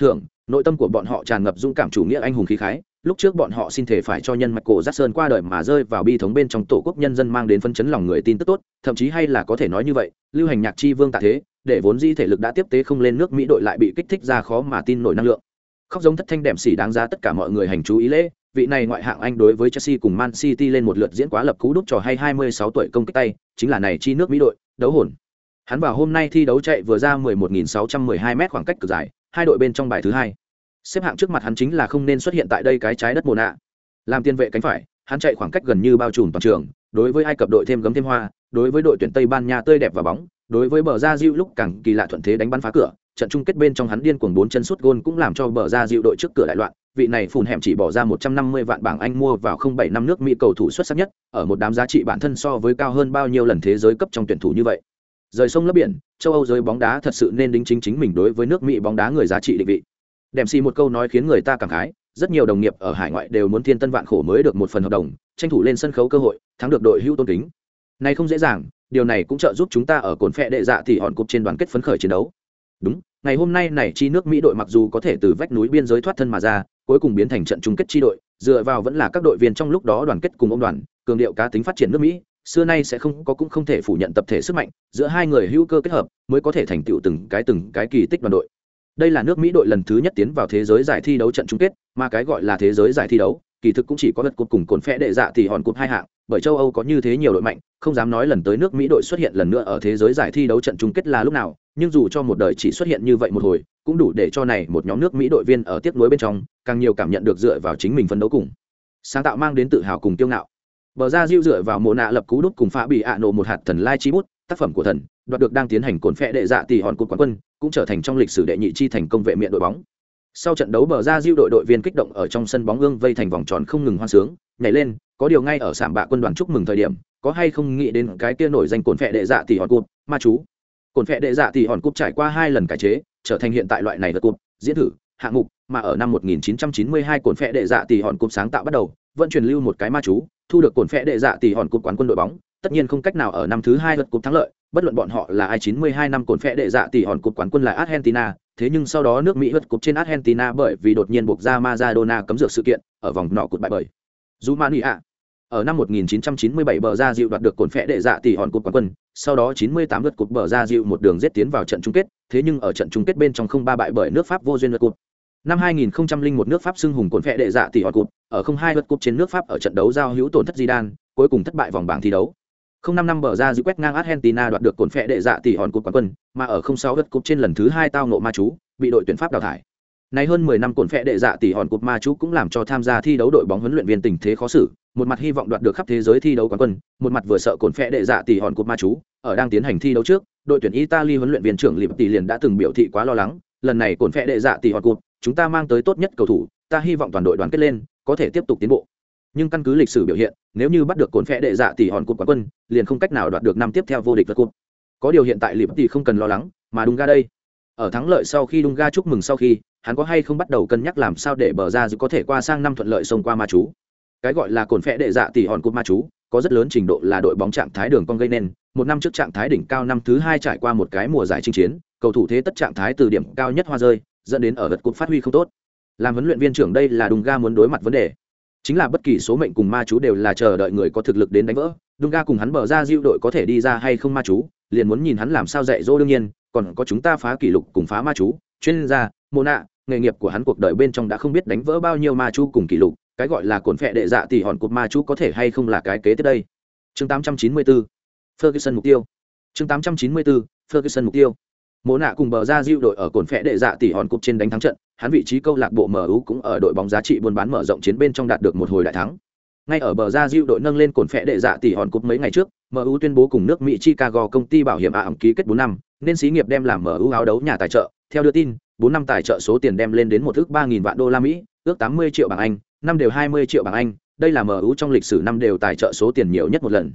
Thường nội tâm của bọn họ tràn ngập dũng cảm chủ nghĩa anh hùng khí khái, lúc trước bọn họ xin thể phải cho nhân mạch cổ giác sơn qua đời mà rơi vào bi thống bên trong tổ quốc nhân dân mang đến phân chấn lòng người tin tức tốt, thậm chí hay là có thể nói như vậy, lưu hành nhạc chi vương tạ thế, để vốn di thể lực đã tiếp tế không lên nước mỹ đội lại bị kích thích ra khó mà tin nổi năng lượng khóc giống thất thanh đệm xỉ đáng giá tất cả mọi người hành chú ý lễ, vị này ngoại hạng anh đối với chelsea cùng man city lên một lượt diễn quá lập cú đúc trò hay 26 tuổi công kích tay, chính là này chi nước mỹ đội, đấu hồn. Hắn vào hôm nay thi đấu chạy vừa ra 11.612 m khoảng cách cực dài, hai đội bên trong bài thứ hai. Xếp hạng trước mặt hắn chính là không nên xuất hiện tại đây cái trái đất mồ nạ. Làm tiền vệ cánh phải, hắn chạy khoảng cách gần như bao trùm toàn trường, đối với ai cập đội thêm gấm thêm hoa, đối với đội tuyển tây ban nha tươi đẹp và bóng đối với bờ ra diệu lúc càng kỳ lạ thuận thế đánh bắn phá cửa, trận chung kết bên trong hắn điên cuồng bốn chân suốt gôn cũng làm cho bờ ra diệu đội trước cửa đại loạn. Vị này phùn hẻm chỉ bỏ ra 150 vạn bảng anh mua vào 07 năm nước mỹ cầu thủ xuất sắc nhất, ở một đám giá trị bản thân so với cao hơn bao nhiêu lần thế giới cấp trong tuyển thủ như vậy. Rời sông lấp biển, châu âu giới bóng đá thật sự nên đính chính chính mình đối với nước mỹ bóng đá người giá trị định vị. Đem xì một câu nói khiến người ta cảm khái, rất nhiều đồng nghiệp ở hải ngoại đều muốn thiên tân vạn khổ mới được một phần hợp đồng, tranh thủ lên sân khấu cơ hội, thắng được đội hữu tôn kính. Này không dễ dàng điều này cũng trợ giúp chúng ta ở cồn phẹ đệ dạ thì hòn cục trên đoàn kết phấn khởi chiến đấu. Đúng, ngày hôm nay này chi nước mỹ đội mặc dù có thể từ vách núi biên giới thoát thân mà ra, cuối cùng biến thành trận chung kết chi đội, dựa vào vẫn là các đội viên trong lúc đó đoàn kết cùng ông đoàn, cường điệu cá tính phát triển nước mỹ, xưa nay sẽ không có cũng không thể phủ nhận tập thể sức mạnh giữa hai người hữu cơ kết hợp mới có thể thành tựu từng cái từng cái kỳ tích đoàn đội. Đây là nước mỹ đội lần thứ nhất tiến vào thế giới giải thi đấu trận chung kết, mà cái gọi là thế giới giải thi đấu, kỳ thực cũng chỉ có vật cột cùng cồn phẽ đệ dạ thì hòn cột hai hạng bởi châu âu có như thế nhiều đội mạnh, không dám nói lần tới nước mỹ đội xuất hiện lần nữa ở thế giới giải thi đấu trận chung kết là lúc nào, nhưng dù cho một đời chỉ xuất hiện như vậy một hồi, cũng đủ để cho này một nhóm nước mỹ đội viên ở tiếp nối bên trong, càng nhiều cảm nhận được dựa vào chính mình phấn đấu cùng sáng tạo mang đến tự hào cùng kiêu ngạo. Bờ ra diêu dựa vào mồ nạ lập cú đúc cùng phá bị ạ nổ một hạt thần lai chi bút, tác phẩm của thần, đoạt được đang tiến hành cồn phệ đệ dạ tỷ hòn cột quán quân, cũng trở thành trong lịch sử đệ nhị chi thành công vệ miệng đội bóng. Sau trận đấu, bờ ra diêu đội đội viên kích động ở trong sân bóng gương vây thành vòng tròn không ngừng hoan sướng, nhảy lên có điều ngay ở sảm bạ quân đoàn chúc mừng thời điểm, có hay không nghĩ đến cái kia nổi danh cồn phệ đệ dạ tỷ hòn cột ma chú. Cồn phệ đệ dạ tỷ hòn cột trải qua hai lần cải chế, trở thành hiện tại loại này vật cột diễn thử, hạng mục, mà ở năm 1992 cồn phệ đệ dạ tỷ hòn cột sáng tạo bắt đầu, vẫn truyền lưu một cái ma chú, thu được cồn phệ đệ dạ tỷ hòn cột quán quân đội bóng. Tất nhiên không cách nào ở năm thứ hai lượt cúp thắng lợi, bất luận bọn họ là ai 92 năm cồn phệ đệ dạ tỷ hòn cột quán quân là Argentina, thế nhưng sau đó nước Mỹ lượt cúp trên Argentina bởi vì đột nhiên buộc ra Maradona cấm dược sự kiện, ở vòng nọ cột bại bởi. Rumania ở năm 1997 bờ ra dịu đoạt được cồn phẽ đệ dạ tỷ hòn cột quán quân sau đó 98 lượt cúp bờ ra dịu một đường giết tiến vào trận chung kết thế nhưng ở trận chung kết bên trong không ba bại bởi nước Pháp vô duyên lượt cúp năm 2001 nước Pháp xưng hùng cồn phẽ đệ dạ tỷ hòn cột ở không hai lượt cúp trên nước Pháp ở trận đấu giao hữu tổn thất Zidane cuối cùng thất bại vòng bảng thi đấu. Không năm năm bờ ra dịu quét ngang Argentina đoạt được cồn phẽ đệ dạ tỷ hòn cột quán quân, mà ở không sáu lượt cúp trên lần thứ hai tao ngộ ma chú, bị đội tuyển Pháp đào thải. Này hơn 10 năm cồn phệ đệ dạ tỷ hòn cột ma chú cũng làm cho tham gia thi đấu đội bóng huấn luyện viên tình thế khó xử, một mặt hy vọng đoạt được khắp thế giới thi đấu quán quân, một mặt vừa sợ cồn phệ đệ dạ tỷ hòn cột ma chú, ở đang tiến hành thi đấu trước, đội tuyển Italy huấn luyện viên trưởng Liệp Tỷ liền đã từng biểu thị quá lo lắng, lần này cồn phệ đệ dạ tỷ hòn cột, chúng ta mang tới tốt nhất cầu thủ, ta hy vọng toàn đội đoàn kết lên, có thể tiếp tục tiến bộ. Nhưng căn cứ lịch sử biểu hiện nếu như bắt được cồn phệ đệ dạ tỷ hòn cột quán quân liền không cách nào đoạt được năm tiếp theo vô địch vật cột. có điều hiện tại liệp tỷ không cần lo lắng mà đúng ga đây. Ở thắng lợi sau khi Dunga ga chúc mừng sau khi hắn có hay không bắt đầu cân nhắc làm sao để bờ ra dù có thể qua sang năm thuận lợi xông qua ma chú cái gọi là cồn phệ đệ dạ tỷ hòn cúp ma chú, có rất lớn trình độ là đội bóng trạng thái đường con gây nên. Một năm trước trạng thái đỉnh cao năm thứ hai trải qua một cái mùa giải chinh chiến, cầu thủ thế tất trạng thái từ điểm cao nhất hoa rơi, dẫn đến ở vật cúp phát huy không tốt. Làm huấn luyện viên trưởng đây là đùng ga muốn đối mặt vấn đề. Chính là bất kỳ số mệnh cùng ma chú đều là chờ đợi người có thực lực đến đánh vỡ. Dunga cùng hắn bờ ra diêu đội có thể đi ra hay không ma chú, liền muốn nhìn hắn làm sao dạy dỗ đương nhiên, còn có chúng ta phá kỷ lục cùng phá ma chú. Chuyên gia mô nạ nghề nghiệp của hắn cuộc đời bên trong đã không biết đánh vỡ bao nhiêu ma chú cùng kỷ lục cái gọi là cồn phệ đệ dạ tỷ hòn cột ma chú có thể hay không là cái kế tiếp đây? Chương 894 Ferguson mục tiêu. Chương 894 Ferguson mục tiêu. Mỗ nạ cùng bờ ra diệu đội ở cồn phệ đệ dạ tỷ hòn cục trên đánh thắng trận, hắn vị trí câu lạc bộ MU cũng ở đội bóng giá trị buôn bán mở rộng chiến bên trong đạt được một hồi đại thắng. Ngay ở bờ ra diệu đội nâng lên cồn phệ đệ dạ tỷ hòn cục mấy ngày trước MU tuyên bố cùng nước Mỹ Chicago công ty bảo hiểm ảm ký kết 4 năm, nên xí nghiệp đem làm MU áo đấu nhà tài trợ. Theo đưa tin 4 năm tài trợ số tiền đem lên đến một thước ba nghìn vạn đô la Mỹ, ước 80 triệu bảng Anh năm đều 20 triệu bảng Anh đây là MU trong lịch sử năm đều tài trợ số tiền nhiều nhất một lần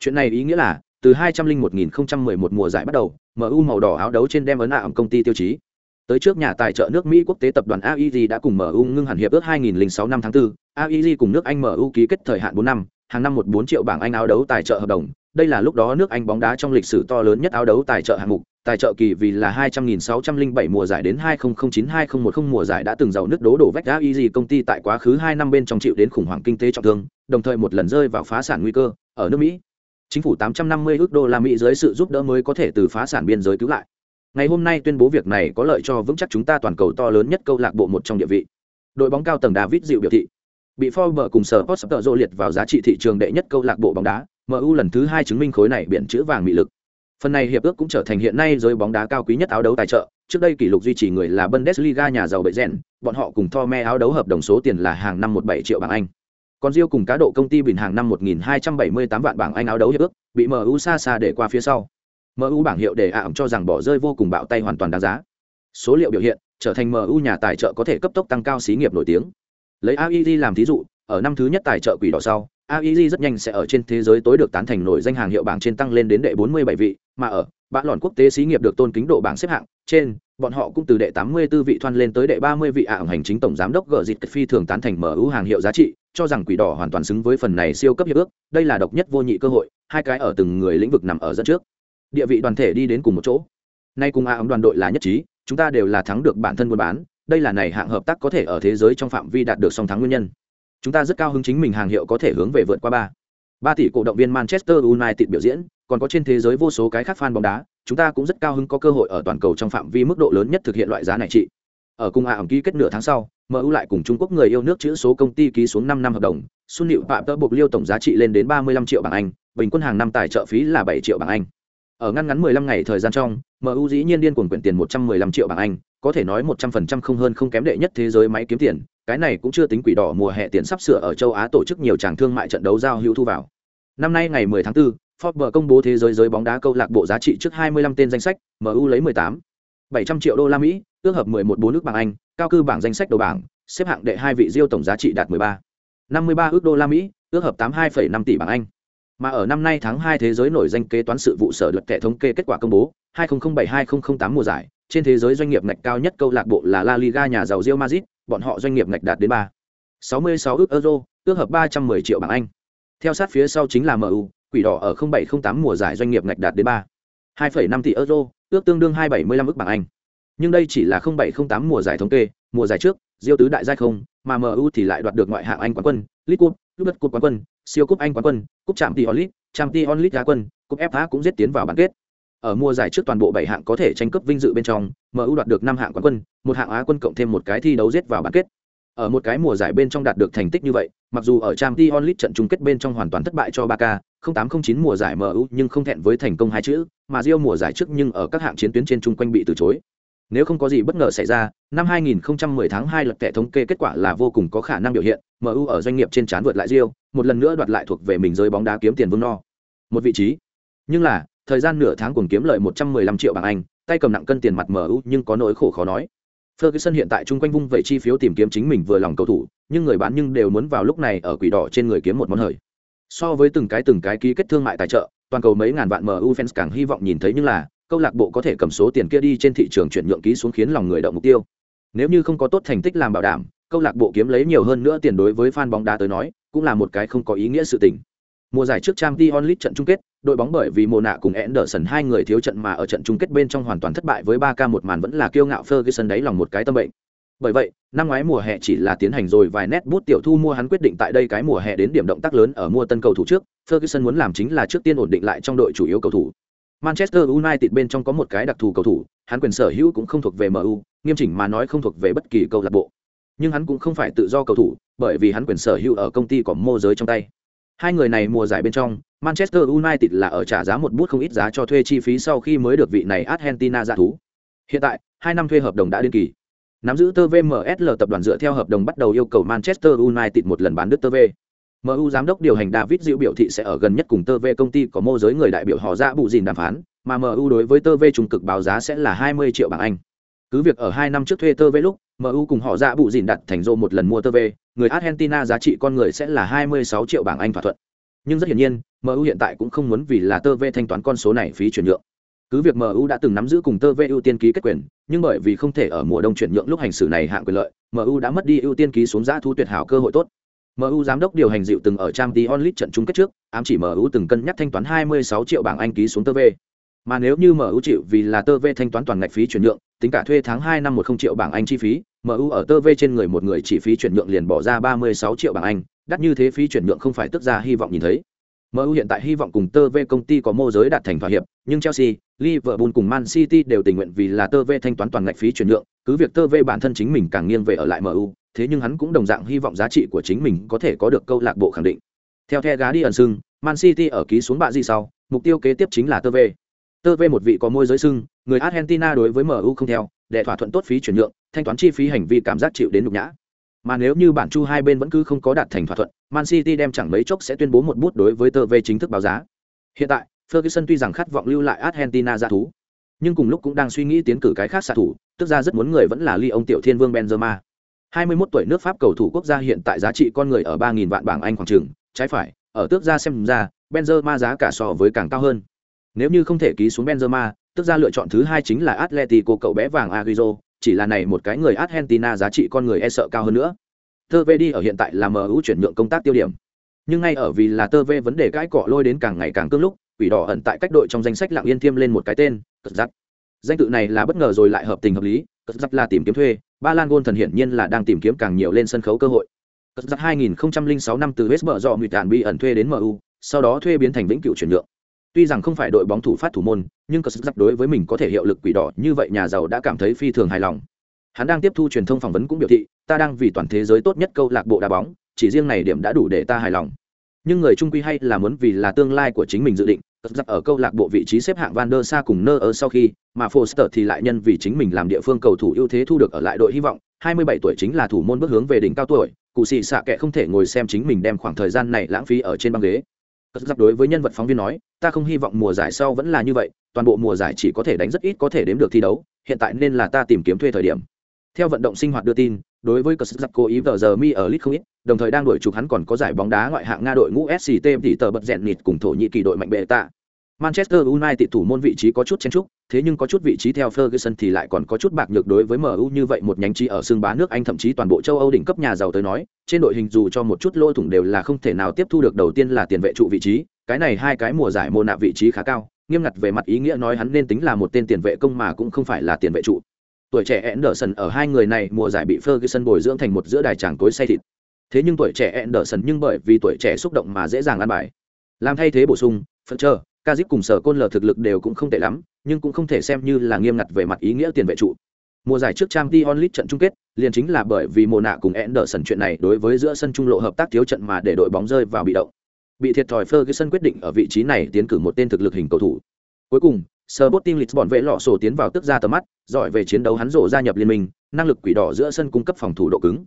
chuyện này ý nghĩa là từ 201011 mùa giải bắt đầu, MU màu đỏ áo đấu trên đem ấn ảo công ty tiêu chí. Tới trước nhà tài trợ nước Mỹ quốc tế tập đoàn AEG đã cùng MU ngưng hẳn hiệp ước 2006 năm tháng 4, AEG cùng nước Anh MU ký kết thời hạn 4 năm, hàng năm 14 triệu bảng Anh áo đấu tài trợ hợp đồng. Đây là lúc đó nước Anh bóng đá trong lịch sử to lớn nhất áo đấu tài trợ hạng mục, tài trợ kỳ vì là 200.607 mùa giải đến 2009-2010 mùa giải đã từng giàu nước đố đổ vách AEG công ty tại quá khứ 2 năm bên trong chịu đến khủng hoảng kinh tế trọng thương, đồng thời một lần rơi vào phá sản nguy cơ ở nước Mỹ chính phủ 850 ức đô la Mỹ dưới sự giúp đỡ mới có thể từ phá sản biên giới cứu lại. Ngày hôm nay tuyên bố việc này có lợi cho vững chắc chúng ta toàn cầu to lớn nhất câu lạc bộ một trong địa vị. Đội bóng cao tầng David dịu biểu thị, bị Forbes cùng sở Sport liệt vào giá trị thị trường đệ nhất câu lạc bộ bóng đá, MU lần thứ hai chứng minh khối này biển chữ vàng mị lực. Phần này hiệp ước cũng trở thành hiện nay giới bóng đá cao quý nhất áo đấu tài trợ, trước đây kỷ lục duy trì người là Bundesliga nhà giàu bệ rèn, bọn họ cùng Thome áo đấu hợp đồng số tiền là hàng năm 17 triệu bảng Anh còn Rio cùng cá độ công ty bình hàng năm 1278 vạn bảng Anh áo đấu hiệp ước, bị MU xa xa để qua phía sau. MU bảng hiệu để ảm cho rằng bỏ rơi vô cùng bạo tay hoàn toàn đáng giá. Số liệu biểu hiện, trở thành MU nhà tài trợ có thể cấp tốc tăng cao xí nghiệp nổi tiếng. Lấy AEG làm thí dụ, ở năm thứ nhất tài trợ quỷ đỏ sau, AEG rất nhanh sẽ ở trên thế giới tối được tán thành nổi danh hàng hiệu bảng trên tăng lên đến đệ 47 vị, mà ở, bã lòn quốc tế xí nghiệp được tôn kính độ bảng xếp hạng, trên, bọn họ cũng từ đệ 84 vị thoan lên tới đệ 30 vị ả hành chính tổng giám đốc gờ dịt phi thường tán thành mở ưu hàng hiệu giá trị, cho rằng quỷ đỏ hoàn toàn xứng với phần này siêu cấp hiệp ước, đây là độc nhất vô nhị cơ hội, hai cái ở từng người lĩnh vực nằm ở dẫn trước. Địa vị đoàn thể đi đến cùng một chỗ. Nay cùng ả đoàn đội là nhất trí, chúng ta đều là thắng được bản thân buôn bán, đây là này hạng hợp tác có thể ở thế giới trong phạm vi đạt được song thắng nguyên nhân. Chúng ta rất cao hứng chính mình hàng hiệu có thể hướng về vượt qua ba. Ba tỷ cổ động viên manchester united biểu diễn còn có trên thế giới vô số cái khác fan bóng đá chúng ta cũng rất cao hứng có cơ hội ở toàn cầu trong phạm vi mức độ lớn nhất thực hiện loại giá này trị ở cùng ẩm ký kết nửa tháng sau MU lại cùng Trung Quốc người yêu nước chữ số công ty ký xuống 5 năm hợp đồng, Xuân Nịu Phạm tơ buộc liêu tổng giá trị lên đến 35 triệu bảng Anh, bình quân hàng năm tài trợ phí là 7 triệu bảng Anh. Ở ngăn ngắn 15 ngày thời gian trong, MU dĩ nhiên điên cuồng quyển tiền 115 triệu bảng Anh, có thể nói 100% không hơn không kém đệ nhất thế giới máy kiếm tiền, cái này cũng chưa tính quỷ đỏ mùa hè tiền sắp sửa ở châu Á tổ chức nhiều tràng thương mại trận đấu giao hữu thu vào. Năm nay ngày 10 tháng 4, Forbes công bố thế giới giới bóng đá câu lạc bộ giá trị trước 25 tên danh sách, MU lấy 18 700 triệu đô la Mỹ, ước hợp 11 bốn nước bảng Anh, cao cư bảng danh sách đầu bảng, xếp hạng đệ hai vị Diêu tổng giá trị đạt 13 53 ước đô la Mỹ, ước hợp 82,5 tỷ bảng Anh. Mà ở năm nay tháng 2 thế giới nổi danh kế toán sự vụ sở luật kệ thống kê kết quả công bố, 2007-2008 mùa giải, trên thế giới doanh nghiệp ngạch cao nhất câu lạc bộ là La Liga nhà giàu Real Madrid, bọn họ doanh nghiệp ngạch đạt đến 3 66 ước euro, ước hợp 310 triệu bảng Anh. Theo sát phía sau chính là MU, quỷ đỏ ở 0708 mùa giải doanh nghiệp ngạch đạt đến 3 2,5 tỷ euro, ước tương đương 275 ức bảng Anh. Nhưng đây chỉ là 0708 mùa giải thống kê, mùa giải trước, Diêu tứ đại giai không, mà MU thì lại đoạt được ngoại hạng Anh quán quân, League Cup, Cúp đất quán quân, siêu cúp Anh quán quân, cúp Champions League, Champions League giá quân, cúp FA cũng giết tiến vào bán kết. Ở mùa giải trước toàn bộ 7 hạng có thể tranh cướp vinh dự bên trong, MU đoạt được 5 hạng quán quân, một hạng Á quân cộng thêm một cái thi đấu giết vào bán kết. Ở một cái mùa giải bên trong đạt được thành tích như vậy, mặc dù ở Champions League trận chung kết bên trong hoàn toàn thất bại cho Barca, 0809 mùa giải MU nhưng không thẹn với thành công hai chữ, mà Rio mùa giải trước nhưng ở các hạng chiến tuyến trên chung quanh bị từ chối. Nếu không có gì bất ngờ xảy ra, năm 2010 tháng 2 lật tệ thống kê kết quả là vô cùng có khả năng biểu hiện, MU ở doanh nghiệp trên chán vượt lại Rio, một lần nữa đoạt lại thuộc về mình rơi bóng đá kiếm tiền vương no. Một vị trí. Nhưng là, thời gian nửa tháng cùng kiếm lợi 115 triệu bảng Anh, tay cầm nặng cân tiền mặt MU nhưng có nỗi khổ khó nói. Ferguson hiện tại chung quanh vung vẩy chi phiếu tìm kiếm chính mình vừa lòng cầu thủ, nhưng người bán nhưng đều muốn vào lúc này ở quỷ đỏ trên người kiếm một món hời. So với từng cái từng cái ký kết thương mại tài trợ, toàn cầu mấy ngàn vạn MU fans càng hy vọng nhìn thấy nhưng là câu lạc bộ có thể cầm số tiền kia đi trên thị trường chuyển nhượng ký xuống khiến lòng người động mục tiêu. Nếu như không có tốt thành tích làm bảo đảm, câu lạc bộ kiếm lấy nhiều hơn nữa tiền đối với fan bóng đá tới nói, cũng là một cái không có ý nghĩa sự tình. Mùa giải trước Champions League trận chung kết, đội bóng bởi vì Mona cùng Anderson hai người thiếu trận mà ở trận chung kết bên trong hoàn toàn thất bại với 3K một màn vẫn là kiêu ngạo Ferguson đấy lòng một cái tâm bệnh. Bởi vậy, năm ngoái mùa hè chỉ là tiến hành rồi vài nét bút tiểu thu mua hắn quyết định tại đây cái mùa hè đến điểm động tác lớn ở mua tân cầu thủ trước, Ferguson muốn làm chính là trước tiên ổn định lại trong đội chủ yếu cầu thủ. Manchester United bên trong có một cái đặc thù cầu thủ, hắn quyền sở hữu cũng không thuộc về MU, nghiêm chỉnh mà nói không thuộc về bất kỳ câu lạc bộ. Nhưng hắn cũng không phải tự do cầu thủ, bởi vì hắn quyền sở hữu ở công ty có mô giới trong tay. Hai người này mùa giải bên trong, Manchester United là ở trả giá một bút không ít giá cho thuê chi phí sau khi mới được vị này Argentina ra thú. Hiện tại, hai năm thuê hợp đồng đã đến kỳ. Nắm giữ TVMSL tập đoàn dựa theo hợp đồng bắt đầu yêu cầu Manchester United một lần bán đứt TV. MU giám đốc điều hành David Diệu biểu thị sẽ ở gần nhất cùng TV công ty có mô giới người đại biểu họ ra bù gìn đàm phán, mà MU đối với TV trung cực báo giá sẽ là 20 triệu bảng Anh. Cứ việc ở 2 năm trước thuê TV lúc, MU cùng họ dạ bụ gìn đặt thành rô một lần mua tơ về, người Argentina giá trị con người sẽ là 26 triệu bảng Anh thỏa thuận. Nhưng rất hiển nhiên, MU hiện tại cũng không muốn vì là tơ về thanh toán con số này phí chuyển nhượng. Cứ việc MU đã từng nắm giữ cùng tơ về ưu tiên ký kết quyền, nhưng bởi vì không thể ở mùa đông chuyển nhượng lúc hành xử này hạng quyền lợi, MU đã mất đi ưu tiên ký xuống giá thu tuyệt hảo cơ hội tốt. MU giám đốc điều hành dịu từng ở Champions League trận chung kết trước, ám chỉ MU từng cân nhắc thanh toán 26 triệu bảng Anh ký xuống tơ về. Mà nếu như MU chịu vì là tơ về thanh toán toàn ngạch phí chuyển nhượng, tính cả thuê tháng 2 năm 10 triệu bảng Anh chi phí, MU ở tơ V trên người một người chỉ phí chuyển nhượng liền bỏ ra 36 triệu bảng Anh, đắt như thế phí chuyển nhượng không phải tức ra hy vọng nhìn thấy. MU hiện tại hy vọng cùng tơ V công ty có mô giới đạt thành thỏa hiệp, nhưng Chelsea, Liverpool cùng Man City đều tình nguyện vì là tơ V thanh toán toàn ngạch phí chuyển nhượng, cứ việc tơ V bản thân chính mình càng nghiêng về ở lại MU, thế nhưng hắn cũng đồng dạng hy vọng giá trị của chính mình có thể có được câu lạc bộ khẳng định. Theo The Guardian sưng, Man City ở ký xuống bạ gì sau, mục tiêu kế tiếp chính là tơ V. Tơ V một vị có môi giới sưng, người Argentina đối với MU không theo, để thỏa thuận tốt phí chuyển nhượng, thanh toán chi phí hành vi cảm giác chịu đến nhục nhã. Mà nếu như bản chu hai bên vẫn cứ không có đạt thành thỏa thuận, Man City đem chẳng mấy chốc sẽ tuyên bố một bút đối với tờ về chính thức báo giá. Hiện tại, Ferguson tuy rằng khát vọng lưu lại Argentina ra thú, nhưng cùng lúc cũng đang suy nghĩ tiến cử cái khác xạ thủ, tức ra rất muốn người vẫn là Lyon tiểu thiên vương Benzema. 21 tuổi nước Pháp cầu thủ quốc gia hiện tại giá trị con người ở 3000 vạn bảng Anh khoảng chừng, trái phải, ở tước ra xem ra, Benzema giá cả so với càng cao hơn. Nếu như không thể ký xuống Benzema, tức ra lựa chọn thứ hai chính là Atletico cậu bé vàng Agüero, chỉ là này một cái người Argentina giá trị con người e sợ cao hơn nữa. Tơ Vê đi ở hiện tại là MU chuyển nhượng công tác tiêu điểm. Nhưng ngay ở vì là Tơ Vê vấn đề cãi cọ lôi đến càng ngày càng cương lúc, quỷ đỏ ẩn tại cách đội trong danh sách lặng yên thêm lên một cái tên, cật giặc. Danh tự này là bất ngờ rồi lại hợp tình hợp lý, cật giặc là tìm kiếm thuê, Ba Lan Gôn thần hiển nhiên là đang tìm kiếm càng nhiều lên sân khấu cơ hội. Cật giặc 2006 năm từ West Brom Muyệt bị ẩn thuê đến MU, sau đó thuê biến thành vĩnh cửu chuyển nhượng. Tuy rằng không phải đội bóng thủ phát thủ môn, nhưng cờ giặc đối với mình có thể hiệu lực quỷ đỏ như vậy nhà giàu đã cảm thấy phi thường hài lòng. Hắn đang tiếp thu truyền thông phỏng vấn cũng biểu thị, ta đang vì toàn thế giới tốt nhất câu lạc bộ đá bóng, chỉ riêng này điểm đã đủ để ta hài lòng. Nhưng người trung quy hay là muốn vì là tương lai của chính mình dự định, cất giặc ở câu lạc bộ vị trí xếp hạng Van der Sa cùng nơ ở sau khi, mà Foster thì lại nhân vì chính mình làm địa phương cầu thủ ưu thế thu được ở lại đội hy vọng, 27 tuổi chính là thủ môn bước hướng về đỉnh cao tuổi, cụ sĩ xạ kệ không thể ngồi xem chính mình đem khoảng thời gian này lãng phí ở trên băng ghế. Cất giặc đối với nhân vật phóng viên nói, ta không hy vọng mùa giải sau vẫn là như vậy, toàn bộ mùa giải chỉ có thể đánh rất ít có thể đếm được thi đấu, hiện tại nên là ta tìm kiếm thuê thời điểm. Theo vận động sinh hoạt đưa tin đối với cờ giặc cố ý vờ giờ mi ở lit không ít đồng thời đang đổi chụp hắn còn có giải bóng đá ngoại hạng nga đội ngũ sct thì tờ bật rèn nịt cùng thổ nhĩ kỳ đội mạnh bệ tạ manchester united thủ môn vị trí có chút chen chúc, thế nhưng có chút vị trí theo ferguson thì lại còn có chút bạc nhược đối với mu như vậy một nhánh trí ở xương bá nước anh thậm chí toàn bộ châu âu đỉnh cấp nhà giàu tới nói trên đội hình dù cho một chút lỗ thủng đều là không thể nào tiếp thu được đầu tiên là tiền vệ trụ vị trí cái này hai cái mùa giải môn nạ vị trí khá cao nghiêm ngặt về mặt ý nghĩa nói hắn nên tính là một tên tiền vệ công mà cũng không phải là tiền vệ trụ tuổi trẻ Anderson ở hai người này mùa giải bị Ferguson bồi dưỡng thành một giữa đài chàng cối say thịt. Thế nhưng tuổi trẻ Anderson nhưng bởi vì tuổi trẻ xúc động mà dễ dàng ăn bài. Làm thay thế bổ sung, Fletcher, Kazip cùng sở côn lờ thực lực đều cũng không tệ lắm, nhưng cũng không thể xem như là nghiêm ngặt về mặt ý nghĩa tiền vệ trụ. Mùa giải trước trang t onlit trận chung kết, liền chính là bởi vì mùa nạ cùng Anderson chuyện này đối với giữa sân trung lộ hợp tác thiếu trận mà để đội bóng rơi vào bị động. Bị thiệt thòi Ferguson quyết định ở vị trí này tiến cử một tên thực lực hình cầu thủ. Cuối cùng, Sporting Lisbon vệ lọ sổ tiến vào tức ra tầm mắt, giỏi về chiến đấu hắn rổ gia nhập liên minh, năng lực quỷ đỏ giữa sân cung cấp phòng thủ độ cứng.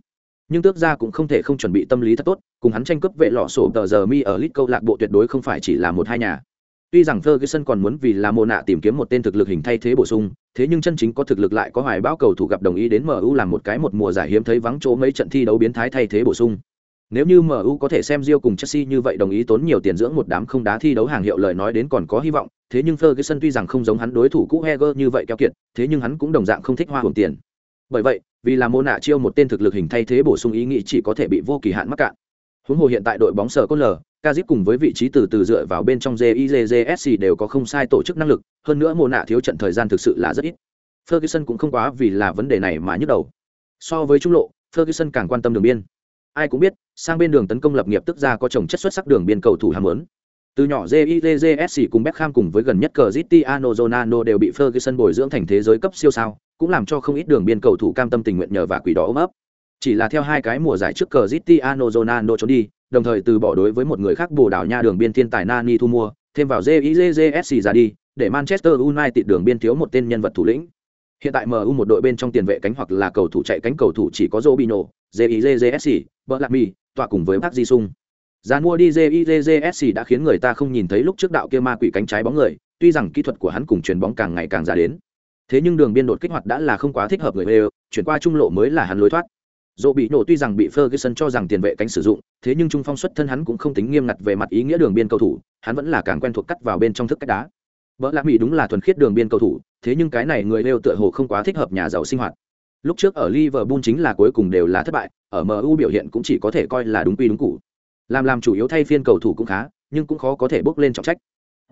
Nhưng tước gia cũng không thể không chuẩn bị tâm lý thật tốt, cùng hắn tranh cướp vệ lọ sổ tờ giờ mi ở lit câu lạc bộ tuyệt đối không phải chỉ là một hai nhà. Tuy rằng Ferguson còn muốn vì là mồ nạ tìm kiếm một tên thực lực hình thay thế bổ sung, thế nhưng chân chính có thực lực lại có hoài báo cầu thủ gặp đồng ý đến MU làm một cái một mùa giải hiếm thấy vắng chỗ mấy trận thi đấu biến thái thay thế bổ sung. Nếu như MU có thể xem Rio cùng Chelsea như vậy đồng ý tốn nhiều tiền dưỡng một đám không đá thi đấu hàng hiệu lời nói đến còn có hy vọng, thế nhưng Ferguson tuy rằng không giống hắn đối thủ cũ Heger như vậy keo kiệt, thế nhưng hắn cũng đồng dạng không thích hoa hưởng tiền. Bởi vậy, vì là Mona chiêu một tên thực lực hình thay thế bổ sung ý nghĩ chỉ có thể bị vô kỳ hạn mắc cạn. Huống hồ hiện tại đội bóng sở có lờ, Kazip cùng với vị trí từ từ dựa vào bên trong JIJJSC đều có không sai tổ chức năng lực, hơn nữa Mona thiếu trận thời gian thực sự là rất ít. Ferguson cũng không quá vì là vấn đề này mà nhức đầu. So với trung lộ, Ferguson càng quan tâm đường biên. Ai cũng biết, sang bên đường tấn công lập nghiệp tức ra có chồng chất xuất sắc đường biên cầu thủ ham muốn. Từ nhỏ JIJSC cùng Beckham cùng với gần nhất Cristiano Ronaldo đều bị Ferguson bồi dưỡng thành thế giới cấp siêu sao, cũng làm cho không ít đường biên cầu thủ cam tâm tình nguyện nhờ và quỷ đỏ ôm ấp. Chỉ là theo hai cái mùa giải trước Cristiano Ronaldo trốn đi, đồng thời từ bỏ đối với một người khác Bồ đảo Nha đường biên thiên tài Nani thu mua, thêm vào JIJSC ra đi, để Manchester United đường biên thiếu một tên nhân vật thủ lĩnh. Hiện tại MU một đội bên trong tiền vệ cánh hoặc là cầu thủ chạy cánh cầu thủ chỉ có Robinho, JIJSC, Berlami, tọa cùng với Park Ji-sung. Giá mua đi JIJSC đã khiến người ta không nhìn thấy lúc trước đạo kia ma quỷ cánh trái bóng người, tuy rằng kỹ thuật của hắn cùng chuyền bóng càng ngày càng ra đến. Thế nhưng đường biên đột kích hoạt đã là không quá thích hợp người Wales, chuyển qua trung lộ mới là hắn lối thoát. Dỗ bị nổ tuy rằng bị Ferguson cho rằng tiền vệ cánh sử dụng, thế nhưng trung phong xuất thân hắn cũng không tính nghiêm ngặt về mặt ý nghĩa đường biên cầu thủ, hắn vẫn là càng quen thuộc cắt vào bên trong thức cách đá. Bỡ Lạc Mỹ đúng là thuần khiết đường biên cầu thủ, thế nhưng cái này người Leo tựa hồ không quá thích hợp nhà giàu sinh hoạt. Lúc trước ở Liverpool chính là cuối cùng đều là thất bại, ở MU biểu hiện cũng chỉ có thể coi là đúng quy đúng cũ. Làm làm chủ yếu thay phiên cầu thủ cũng khá, nhưng cũng khó có thể bước lên trọng trách.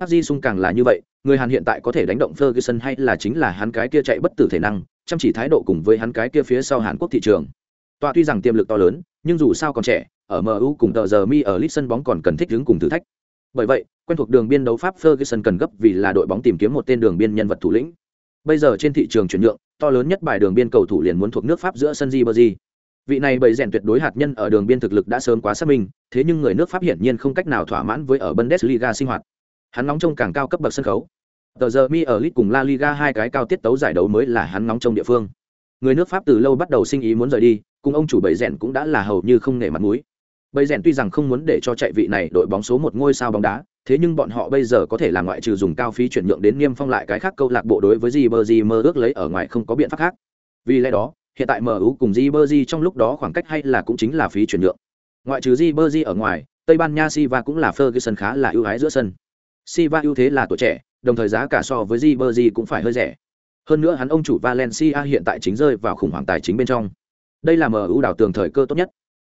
Di Sung càng là như vậy, người Hàn hiện tại có thể đánh động Ferguson hay là chính là hắn cái kia chạy bất tử thể năng, chăm chỉ thái độ cùng với hắn cái kia phía sau Hàn Quốc thị trường. Tọa tuy rằng tiềm lực to lớn, nhưng dù sao còn trẻ, ở MU cùng tờ giờ mi ở lit sân bóng còn cần thích ứng cùng thử thách. Bởi vậy, quen thuộc đường biên đấu pháp Ferguson cần gấp vì là đội bóng tìm kiếm một tên đường biên nhân vật thủ lĩnh. Bây giờ trên thị trường chuyển nhượng, to lớn nhất bài đường biên cầu thủ liền muốn thuộc nước Pháp giữa sân Ribery. Vị này bày rèn tuyệt đối hạt nhân ở đường biên thực lực đã sớm quá xác minh, thế nhưng người nước Pháp hiển nhiên không cách nào thỏa mãn với ở Bundesliga sinh hoạt. Hắn nóng trông càng cao cấp bậc sân khấu. Tờ giờ mi ở lit cùng La Liga hai cái cao tiết tấu giải đấu mới là hắn nóng trông địa phương. Người nước Pháp từ lâu bắt đầu sinh ý muốn rời đi, cùng ông chủ bầy rèn cũng đã là hầu như không nể mặt mũi. Bầy rèn tuy rằng không muốn để cho chạy vị này đội bóng số một ngôi sao bóng đá, thế nhưng bọn họ bây giờ có thể làm ngoại trừ dùng cao phí chuyển nhượng đến niêm phong lại cái khác câu lạc bộ đối với Ribery mơ ước lấy ở ngoài không có biện pháp khác. Vì lẽ đó, hiện tại MU cùng Ribery trong lúc đó khoảng cách hay là cũng chính là phí chuyển nhượng. Ngoại trừ Ribery ở ngoài, Tây Ban Nha Silva cũng là Ferguson khá là ưu ái giữa sân. Silva ưu thế là tuổi trẻ, đồng thời giá cả so với Ribery cũng phải hơi rẻ. Hơn nữa hắn ông chủ Valencia hiện tại chính rơi vào khủng hoảng tài chính bên trong. Đây là MU đảo tường thời cơ tốt nhất.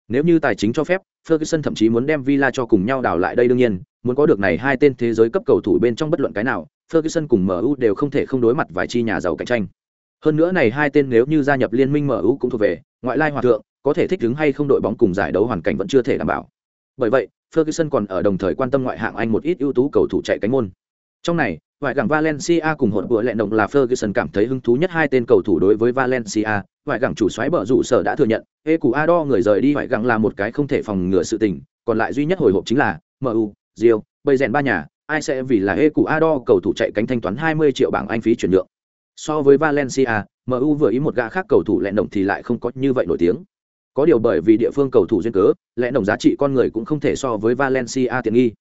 Nếu như tài chính cho phép, Ferguson thậm chí muốn đem Villa cho cùng nhau đảo lại đây đương nhiên, muốn có được này hai tên thế giới cấp cầu thủ bên trong bất luận cái nào, Ferguson cùng MU đều không thể không đối mặt vài chi nhà giàu cạnh tranh. Hơn nữa này hai tên nếu như gia nhập liên minh MU cũng thuộc về ngoại lai hòa thượng, có thể thích ứng hay không đội bóng cùng giải đấu hoàn cảnh vẫn chưa thể đảm bảo. Bởi vậy, Ferguson còn ở đồng thời quan tâm ngoại hạng Anh một ít ưu tú cầu thủ chạy cánh môn. Trong này, ngoại gẳng Valencia cùng hỗn bữa lẹn động là Ferguson cảm thấy hứng thú nhất hai tên cầu thủ đối với Valencia, ngoại gẳng chủ soái bờ rủ sở đã thừa nhận, Ecuador người rời đi ngoại gẳng là một cái không thể phòng ngừa sự tình, còn lại duy nhất hồi hộp chính là MU, Rio, bây rèn ba nhà, ai sẽ vì là Ecuador cầu thủ chạy cánh thanh toán 20 triệu bảng Anh phí chuyển nhượng. So với Valencia, MU vừa ý một gã khác cầu thủ lẹn động thì lại không có như vậy nổi tiếng. Có điều bởi vì địa phương cầu thủ duyên cớ, lẽ đồng giá trị con người cũng không thể so với Valencia tiện nghi.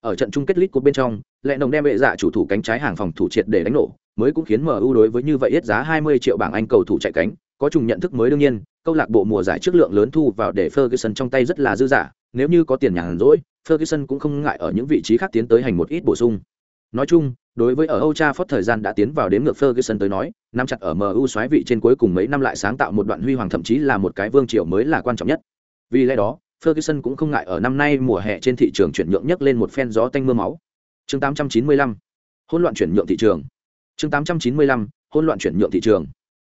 Ở trận chung kết League của bên trong, Lệ Nồng đem bệ dạ chủ thủ cánh trái hàng phòng thủ triệt để đánh nổ, mới cũng khiến MU đối với như vậy ít giá 20 triệu bảng Anh cầu thủ chạy cánh, có trùng nhận thức mới đương nhiên, câu lạc bộ mùa giải trước lượng lớn thu vào để Ferguson trong tay rất là dư giả, nếu như có tiền nhàn rỗi, Ferguson cũng không ngại ở những vị trí khác tiến tới hành một ít bổ sung. Nói chung, đối với ở Old Trafford thời gian đã tiến vào đến ngược Ferguson tới nói, nắm chặt ở MU xoáy vị trên cuối cùng mấy năm lại sáng tạo một đoạn huy hoàng thậm chí là một cái vương triều mới là quan trọng nhất. Vì lẽ đó, Ferguson cũng không ngại ở năm nay mùa hè trên thị trường chuyển nhượng nhất lên một phen gió tanh mưa máu. Chương 895. Hỗn loạn chuyển nhượng thị trường. Chương 895. Hỗn loạn chuyển nhượng thị trường.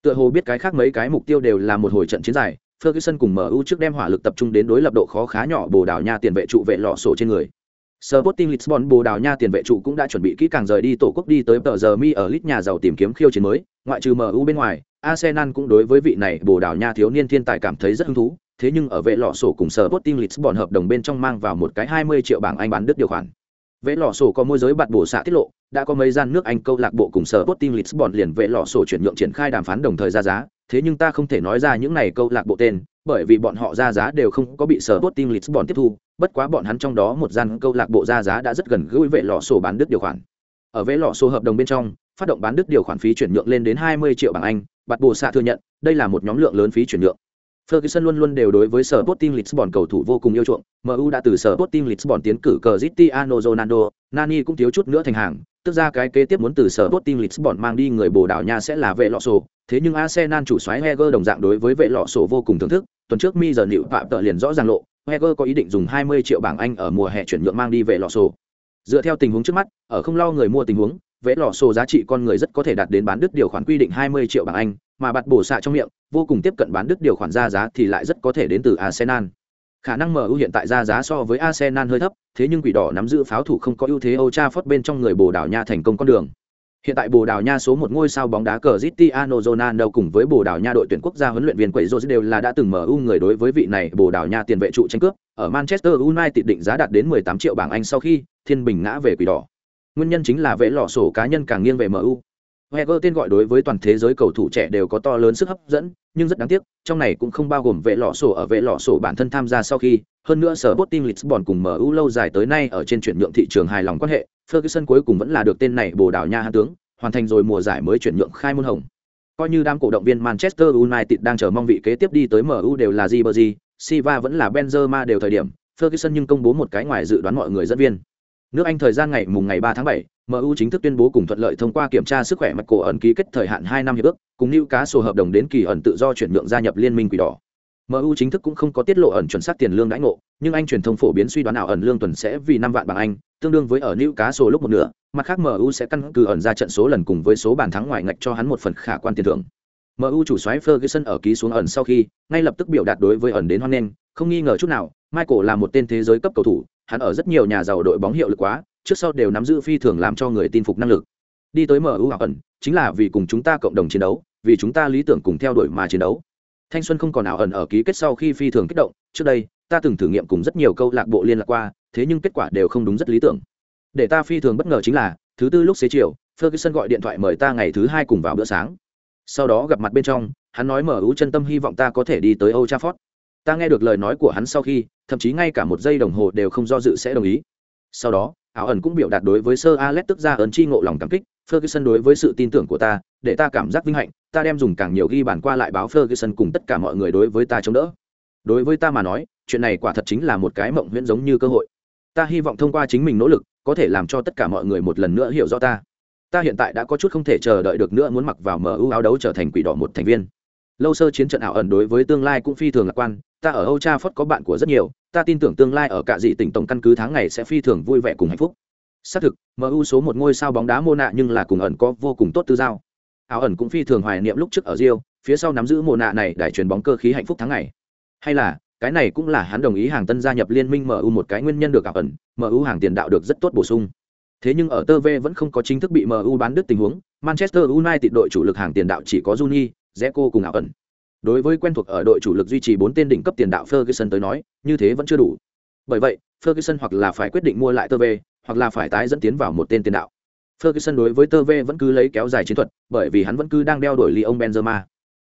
Tựa hồ biết cái khác mấy cái mục tiêu đều là một hồi trận chiến dài, Ferguson cùng MU trước đem hỏa lực tập trung đến đối lập độ khó khá nhỏ Bồ Đào Nha tiền vệ trụ vệ lọ sổ trên người. Sporting Lisbon Bồ Đào Nha tiền vệ trụ cũng đã chuẩn bị kỹ càng rời đi tổ quốc đi tới tờ giờ mi ở lít nhà giàu tìm kiếm khiêu chiến mới, ngoại trừ MU bên ngoài, Arsenal cũng đối với vị này Bồ Đào Nha thiếu niên thiên tài cảm thấy rất hứng thú, thế nhưng ở vệ lọ sổ cùng sở Botin Lisbon hợp đồng bên trong mang vào một cái 20 triệu bảng Anh bán đứt điều khoản. Vệ lọ sổ có môi giới bạt bổ xạ tiết lộ, đã có mấy gian nước Anh câu lạc bộ cùng sở Botin Lisbon liền vệ lọ sổ chuyển nhượng triển khai đàm phán đồng thời ra giá, thế nhưng ta không thể nói ra những này câu lạc bộ tên, bởi vì bọn họ ra giá đều không có bị sở bot team Lisbon tiếp thu, bất quá bọn hắn trong đó một gian câu lạc bộ ra giá đã rất gần gũi vệ lọ sổ bán đứt điều khoản. Ở vệ lọ sổ hợp đồng bên trong, phát động bán đứt điều khoản phí chuyển nhượng lên đến 20 triệu bảng Anh, bạt bổ xạ thừa nhận, đây là một nhóm lượng lớn phí chuyển nhượng. Ferguson luôn luôn đều đối với sở Sporting Lisbon cầu thủ vô cùng yêu chuộng, MU đã từ sở Sporting Lisbon tiến cử Cristiano Ronaldo, Nani cũng thiếu chút nữa thành hàng, tức ra cái kế tiếp muốn từ sở Sporting Lisbon mang đi người Bồ Đào Nha sẽ là vệ lọ sổ, thế nhưng Arsenal chủ soái Heger đồng dạng đối với vệ lọ sổ vô cùng thưởng thức, tuần trước mi giờ nịu phạm tợ liền rõ ràng lộ, Heger có ý định dùng 20 triệu bảng Anh ở mùa hè chuyển nhượng mang đi vệ lọ sổ. Dựa theo tình huống trước mắt, ở không lo người mua tình huống, vẽ lò sổ giá trị con người rất có thể đạt đến bán đứt điều khoản quy định 20 triệu bảng Anh, mà bạt bổ xạ trong miệng, vô cùng tiếp cận bán đứt điều khoản ra giá thì lại rất có thể đến từ Arsenal. Khả năng MU hiện tại ra giá so với Arsenal hơi thấp, thế nhưng quỷ đỏ nắm giữ pháo thủ không có ưu thế Old Trafford bên trong người Bồ Đào Nha thành công con đường. Hiện tại Bồ Đào Nha số một ngôi sao bóng đá Cristiano Ronaldo cùng với Bồ Đào Nha đội tuyển quốc gia huấn luyện viên Quẩy Rose đều là đã từng MU người đối với vị này Bồ Đào Nha tiền vệ trụ tranh cướp, ở Manchester United định giá đạt đến 18 triệu bảng Anh sau khi Thiên Bình ngã về quỷ đỏ. Nguyên nhân chính là vệ lọ sổ cá nhân càng nghiêng về MU. Wenger tên gọi đối với toàn thế giới cầu thủ trẻ đều có to lớn sức hấp dẫn, nhưng rất đáng tiếc, trong này cũng không bao gồm vệ lọ sổ ở vệ lọ sổ bản thân tham gia sau khi, hơn nữa sở Sporting Lisbon cùng MU lâu dài tới nay ở trên chuyển nhượng thị trường hài lòng quan hệ, Ferguson cuối cùng vẫn là được tên này Bồ Đào Nha hãn tướng, hoàn thành rồi mùa giải mới chuyển nhượng khai môn hồng. Coi như đám cổ động viên Manchester United đang chờ mong vị kế tiếp đi tới MU đều là Ribery, Silva vẫn là Benzema đều thời điểm, Ferguson nhưng công bố một cái ngoài dự đoán mọi người dẫn viên. Nước Anh thời gian ngày mùng ngày 3 tháng 7, MU chính thức tuyên bố cùng thuận lợi thông qua kiểm tra sức khỏe mặt cổ ẩn ký kết thời hạn 2 năm hiệp ước, cùng lưu cá sổ hợp đồng đến kỳ ẩn tự do chuyển nhượng gia nhập liên minh quỷ đỏ. MU chính thức cũng không có tiết lộ ẩn chuẩn xác tiền lương đãi ngộ, nhưng anh truyền thông phổ biến suy đoán ảo ẩn lương tuần sẽ vì 5 vạn bảng Anh, tương đương với ở Newcastle lúc một nửa, mặt khác MU sẽ căn cứ ẩn ra trận số lần cùng với số bàn thắng ngoài ngạch cho hắn một phần khả quan tiền thưởng. MU chủ soái Ferguson ở ký xuống ẩn sau khi, ngay lập tức biểu đạt đối với ẩn đến hoan nghênh, không nghi ngờ chút nào, Michael là một tên thế giới cấp cầu thủ, hắn ở rất nhiều nhà giàu đội bóng hiệu lực quá, trước sau đều nắm giữ phi thường làm cho người tin phục năng lực. Đi tới MU ảo ẩn, chính là vì cùng chúng ta cộng đồng chiến đấu, vì chúng ta lý tưởng cùng theo đuổi mà chiến đấu. Thanh xuân không còn ảo ẩn ở ký kết sau khi phi thường kích động, trước đây, ta từng thử nghiệm cùng rất nhiều câu lạc bộ liên lạc qua, thế nhưng kết quả đều không đúng rất lý tưởng. Để ta phi thường bất ngờ chính là, thứ tư lúc xế chiều, Ferguson gọi điện thoại mời ta ngày thứ hai cùng vào bữa sáng. Sau đó gặp mặt bên trong, hắn nói MU chân tâm hy vọng ta có thể đi tới Old Trafford. Ta nghe được lời nói của hắn sau khi, thậm chí ngay cả một giây đồng hồ đều không do dự sẽ đồng ý. Sau đó, ảo ẩn cũng biểu đạt đối với sơ alex tức ra ấn chi ngộ lòng cảm kích ferguson đối với sự tin tưởng của ta để ta cảm giác vinh hạnh ta đem dùng càng nhiều ghi bản qua lại báo ferguson cùng tất cả mọi người đối với ta chống đỡ. Đối với ta mà nói chuyện này quả thật chính là một cái mộng huyễn giống như cơ hội. Ta hy vọng thông qua chính mình nỗ lực có thể làm cho tất cả mọi người một lần nữa hiểu rõ ta. Ta hiện tại đã có chút không thể chờ đợi được nữa muốn mặc vào mu áo đấu trở thành quỷ đỏ một thành viên lâu sơ chiến trận ảo ẩn đối với tương lai cũng phi thường lạc quan. Ta ở âu cha phất có bạn của rất nhiều, ta tin tưởng tương lai ở cả dị tỉnh tổng căn cứ tháng ngày sẽ phi thường vui vẻ cùng hạnh phúc. Xác thực mu số một ngôi sao bóng đá mô nạ nhưng là cùng ẩn có vô cùng tốt tư giao. Ảo ẩn cũng phi thường hoài niệm lúc trước ở rio, phía sau nắm giữ mô nạ này đài truyền bóng cơ khí hạnh phúc tháng ngày. Hay là, cái này cũng là hắn đồng ý hàng tân gia nhập liên minh mu một cái nguyên nhân được ảo ẩn mu hàng tiền đạo được rất tốt bổ sung. Thế nhưng ở tơ v vẫn không có chính thức bị mu bán đứt tình huống, manchester united đội chủ lực hàng tiền đạo chỉ có juni Zeko cùng ảo ẩn. Đối với quen thuộc ở đội chủ lực duy trì bốn tên đỉnh cấp tiền đạo ferguson tới nói, như thế vẫn chưa đủ. Bởi vậy, ferguson hoặc là phải quyết định mua lại tơ v hoặc là phải tái dẫn tiến vào một tên tiền đạo. Ferguson đối với tơ v vẫn cứ lấy kéo dài chiến thuật, bởi vì hắn vẫn cứ đang đeo đuổi ly ông benzema.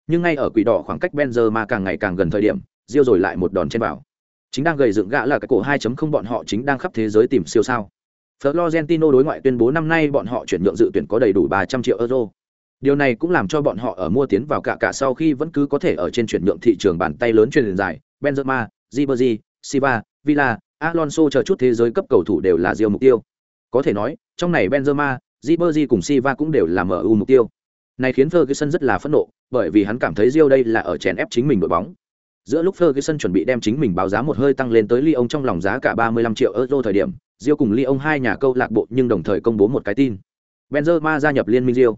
Nhưng ngay ở quỷ đỏ khoảng cách benzema càng ngày càng gần thời điểm diêu rồi lại một đòn trên vào. Chính đang gầy dựng gã là cái cổ 2.0 bọn họ chính đang khắp thế giới tìm siêu sao. Florentino đối ngoại tuyên bố năm nay bọn họ chuyển nhượng dự tuyển có đầy đủ 300 triệu euro. Điều này cũng làm cho bọn họ ở mua tiến vào cả cả sau khi vẫn cứ có thể ở trên chuyển nhượng thị trường bàn tay lớn truyền dài, Benzema, Ribery, Silva, Villa, Alonso chờ chút thế giới cấp cầu thủ đều là Real mục tiêu. Có thể nói, trong này Benzema, Ribery cùng Silva cũng đều là MU mục tiêu. Này khiến Ferguson rất là phẫn nộ, bởi vì hắn cảm thấy Real đây là ở chèn ép chính mình đội bóng. Giữa lúc Ferguson chuẩn bị đem chính mình báo giá một hơi tăng lên tới Lyon trong lòng giá cả 35 triệu euro thời điểm, Real cùng Lyon hai nhà câu lạc bộ nhưng đồng thời công bố một cái tin. Benzema gia nhập liên minh Real.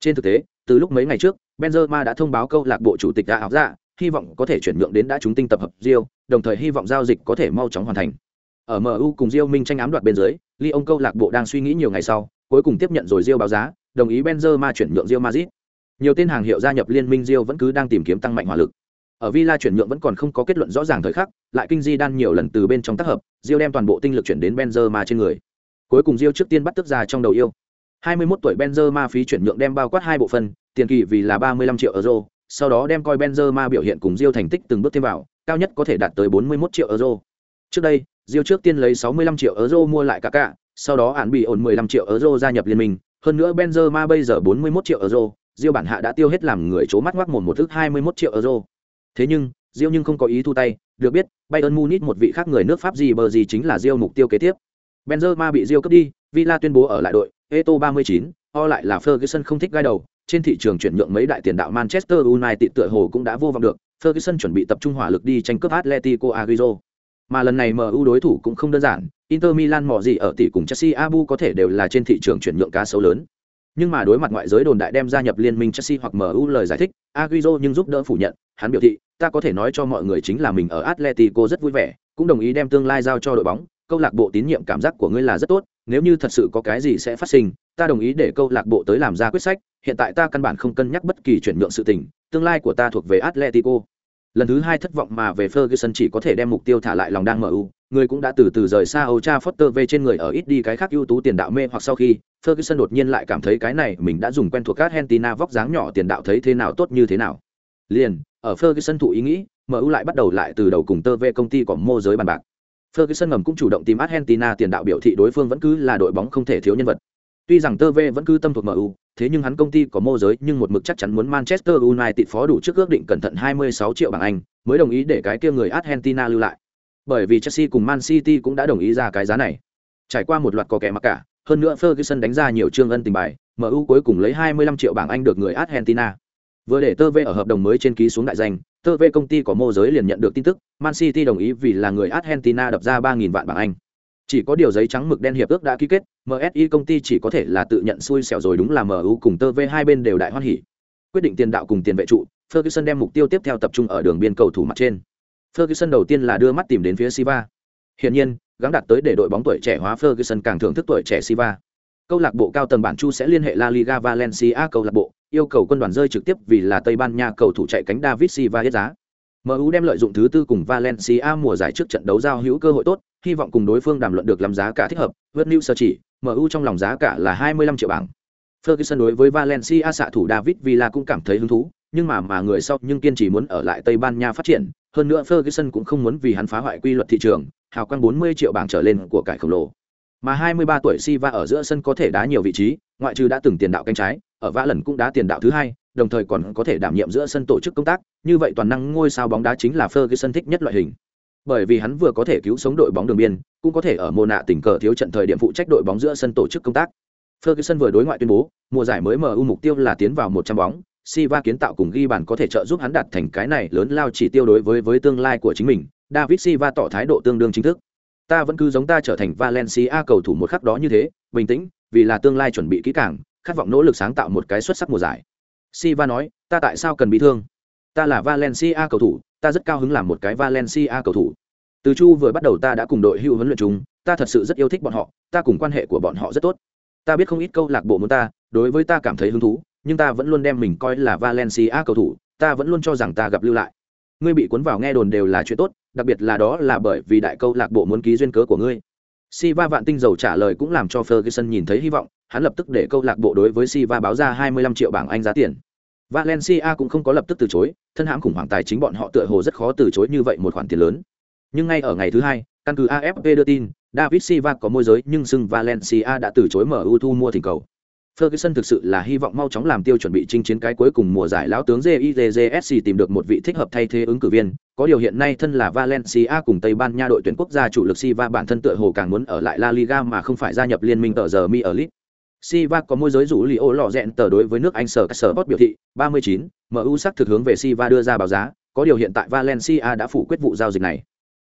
Trên thực tế, từ lúc mấy ngày trước, Benzema đã thông báo câu lạc bộ chủ tịch đã áo dạ, hy vọng có thể chuyển nhượng đến đã chúng tinh tập hợp Rio, đồng thời hy vọng giao dịch có thể mau chóng hoàn thành. Ở MU cùng Rio Minh tranh ám đoạt bên dưới, Lyon câu lạc bộ đang suy nghĩ nhiều ngày sau, cuối cùng tiếp nhận rồi Rio báo giá, đồng ý Benzema chuyển nhượng Rio Madrid. Nhiều tên hàng hiệu gia nhập liên minh Rio vẫn cứ đang tìm kiếm tăng mạnh hỏa lực. Ở Villa chuyển nhượng vẫn còn không có kết luận rõ ràng thời khắc, lại kinh di đan nhiều lần từ bên trong tác hợp, Rio đem toàn bộ tinh lực chuyển đến Benzema trên người. Cuối cùng Rio trước tiên bắt tức ra trong đầu yêu. 21 tuổi Benzema phí chuyển nhượng đem bao quát hai bộ phận, tiền kỳ vì là 35 triệu euro, sau đó đem coi Benzema biểu hiện cùng Rio thành tích từng bước thêm vào, cao nhất có thể đạt tới 41 triệu euro. Trước đây, Rio trước tiên lấy 65 triệu euro mua lại Kaká, sau đó án bị ổn 15 triệu euro gia nhập liên minh, hơn nữa Benzema bây giờ 41 triệu euro, Rio bản hạ đã tiêu hết làm người chố mắt ngoác mồm một thứ 21 triệu euro. Thế nhưng, Rio nhưng không có ý thu tay, được biết, Bayern Munich một vị khác người nước Pháp gì bờ gì chính là Rio mục tiêu kế tiếp. Benzema bị Rio cướp đi, Villa tuyên bố ở lại đội, Eto 39, o lại là Ferguson không thích gai đầu, trên thị trường chuyển nhượng mấy đại tiền đạo Manchester United tựa hồ cũng đã vô vọng được, Ferguson chuẩn bị tập trung hỏa lực đi tranh cướp Atletico Aguero. Mà lần này MU đối thủ cũng không đơn giản, Inter Milan mò gì ở tỷ cùng Chelsea Abu có thể đều là trên thị trường chuyển nhượng cá sấu lớn, Nhưng mà đối mặt ngoại giới đồn đại đem gia nhập liên minh Chelsea hoặc MU lời giải thích, Agüero nhưng giúp đỡ phủ nhận, hắn biểu thị, ta có thể nói cho mọi người chính là mình ở Atletico rất vui vẻ, cũng đồng ý đem tương lai giao cho đội bóng, câu lạc bộ tín nhiệm cảm giác của ngươi là rất tốt, nếu như thật sự có cái gì sẽ phát sinh, ta đồng ý để câu lạc bộ tới làm ra quyết sách, hiện tại ta căn bản không cân nhắc bất kỳ chuyển nhượng sự tình, tương lai của ta thuộc về Atletico. Lần thứ hai thất vọng mà về Ferguson chỉ có thể đem mục tiêu thả lại lòng đang MU, người cũng đã từ từ rời xa Old Trafford về trên người ở ít đi cái khác ưu tú tiền đạo mê hoặc sau khi, Ferguson đột nhiên lại cảm thấy cái này mình đã dùng quen thuộc Argentina vóc dáng nhỏ tiền đạo thấy thế nào tốt như thế nào. Liền, ở Ferguson thụ ý nghĩ, MU lại bắt đầu lại từ đầu cùng tơ về công ty của mô giới bàn bạc. Ferguson ngầm cũng chủ động tìm Argentina tiền đạo biểu thị đối phương vẫn cứ là đội bóng không thể thiếu nhân vật. Tuy rằng tơ vẫn cứ tâm thuộc MU, thế nhưng hắn công ty có mô giới nhưng một mực chắc chắn muốn Manchester United phó đủ trước ước định cẩn thận 26 triệu bảng Anh, mới đồng ý để cái kia người Argentina lưu lại. Bởi vì Chelsea cùng Man City cũng đã đồng ý ra cái giá này. Trải qua một loạt có kẻ mặc cả, hơn nữa Ferguson đánh ra nhiều trương ân tình bài, MU cuối cùng lấy 25 triệu bảng Anh được người Argentina. Vừa để Tơ ở hợp đồng mới trên ký xuống đại danh, Tơ công ty có mô giới liền nhận được tin tức, Man City đồng ý vì là người Argentina đập ra 3000 vạn bảng Anh. Chỉ có điều giấy trắng mực đen hiệp ước đã ký kết, MSI công ty chỉ có thể là tự nhận xui xẻo rồi đúng là MU cùng Tơ hai bên đều đại hoan hỉ. Quyết định tiền đạo cùng tiền vệ trụ, Ferguson đem mục tiêu tiếp theo tập trung ở đường biên cầu thủ mặt trên. Ferguson đầu tiên là đưa mắt tìm đến phía Silva. Hiển nhiên, gắng đặt tới để đội bóng tuổi trẻ hóa Ferguson càng thưởng thức tuổi trẻ Silva. Câu lạc bộ cao tầng bản chu sẽ liên hệ La Liga Valencia câu lạc bộ, yêu cầu quân đoàn rơi trực tiếp vì là Tây Ban Nha cầu thủ chạy cánh David Silva hết giá. MU đem lợi dụng thứ tư cùng Valencia mùa giải trước trận đấu giao hữu cơ hội tốt, hy vọng cùng đối phương đàm luận được làm giá cả thích hợp. Vượt New sơ chỉ, MU trong lòng giá cả là 25 triệu bảng. Ferguson đối với Valencia xạ thủ David Villa cũng cảm thấy hứng thú, nhưng mà mà người sau nhưng kiên trì muốn ở lại Tây Ban Nha phát triển, hơn nữa Ferguson cũng không muốn vì hắn phá hoại quy luật thị trường, hào quang 40 triệu bảng trở lên của cải khổng lồ. Mà 23 tuổi Silva ở giữa sân có thể đá nhiều vị trí, ngoại trừ đã từng tiền đạo cánh trái, ở vã lần cũng đá tiền đạo thứ hai, đồng thời còn có thể đảm nhiệm giữa sân tổ chức công tác, như vậy toàn năng ngôi sao bóng đá chính là Ferguson thích nhất loại hình. Bởi vì hắn vừa có thể cứu sống đội bóng đường biên, cũng có thể ở mùa nạ tình cờ thiếu trận thời điểm phụ trách đội bóng giữa sân tổ chức công tác. Ferguson vừa đối ngoại tuyên bố, mùa giải mới MU mục tiêu là tiến vào 100 bóng, Silva kiến tạo cùng ghi bàn có thể trợ giúp hắn đạt thành cái này lớn lao chỉ tiêu đối với với tương lai của chính mình. David Silva tỏ thái độ tương đương chính thức. Ta vẫn cứ giống ta trở thành Valencia cầu thủ một khắc đó như thế, bình tĩnh, vì là tương lai chuẩn bị kỹ càng, khát vọng nỗ lực sáng tạo một cái xuất sắc mùa giải. Silva nói, ta tại sao cần bị thương? Ta là Valencia cầu thủ, ta rất cao hứng làm một cái Valencia cầu thủ. Từ Chu vừa bắt đầu ta đã cùng đội hưu huấn luyện chúng, ta thật sự rất yêu thích bọn họ, ta cùng quan hệ của bọn họ rất tốt. Ta biết không ít câu lạc bộ muốn ta, đối với ta cảm thấy hứng thú, nhưng ta vẫn luôn đem mình coi là Valencia cầu thủ, ta vẫn luôn cho rằng ta gặp lưu lại. Ngươi bị cuốn vào nghe đồn đều là chuyện tốt, đặc biệt là đó là bởi vì đại câu lạc bộ muốn ký duyên cớ của ngươi. Siva vạn tinh dầu trả lời cũng làm cho Ferguson nhìn thấy hy vọng, hắn lập tức để câu lạc bộ đối với Siva báo ra 25 triệu bảng Anh giá tiền. Valencia cũng không có lập tức từ chối, thân hãm khủng hoảng tài chính bọn họ tựa hồ rất khó từ chối như vậy một khoản tiền lớn. Nhưng ngay ở ngày thứ hai, căn cứ AFP đưa tin, David Silva có môi giới nhưng xưng Valencia đã từ chối mở MU thu mua thỉnh cầu. Ferguson thực sự là hy vọng mau chóng làm tiêu chuẩn bị chinh chiến cái cuối cùng mùa giải lão tướng JIJSC tìm được một vị thích hợp thay thế ứng cử viên, có điều hiện nay thân là Valencia cùng Tây Ban Nha đội tuyển quốc gia chủ lực Silva bản thân tựa hồ càng muốn ở lại La Liga mà không phải gia nhập liên minh tờ giờ Mi ở League. Silva có môi giới rủ Lio lọ rẹn tờ đối với nước Anh sở sở bot biểu thị, 39, MU sắc thực hướng về Silva đưa ra báo giá, có điều hiện tại Valencia đã phủ quyết vụ giao dịch này.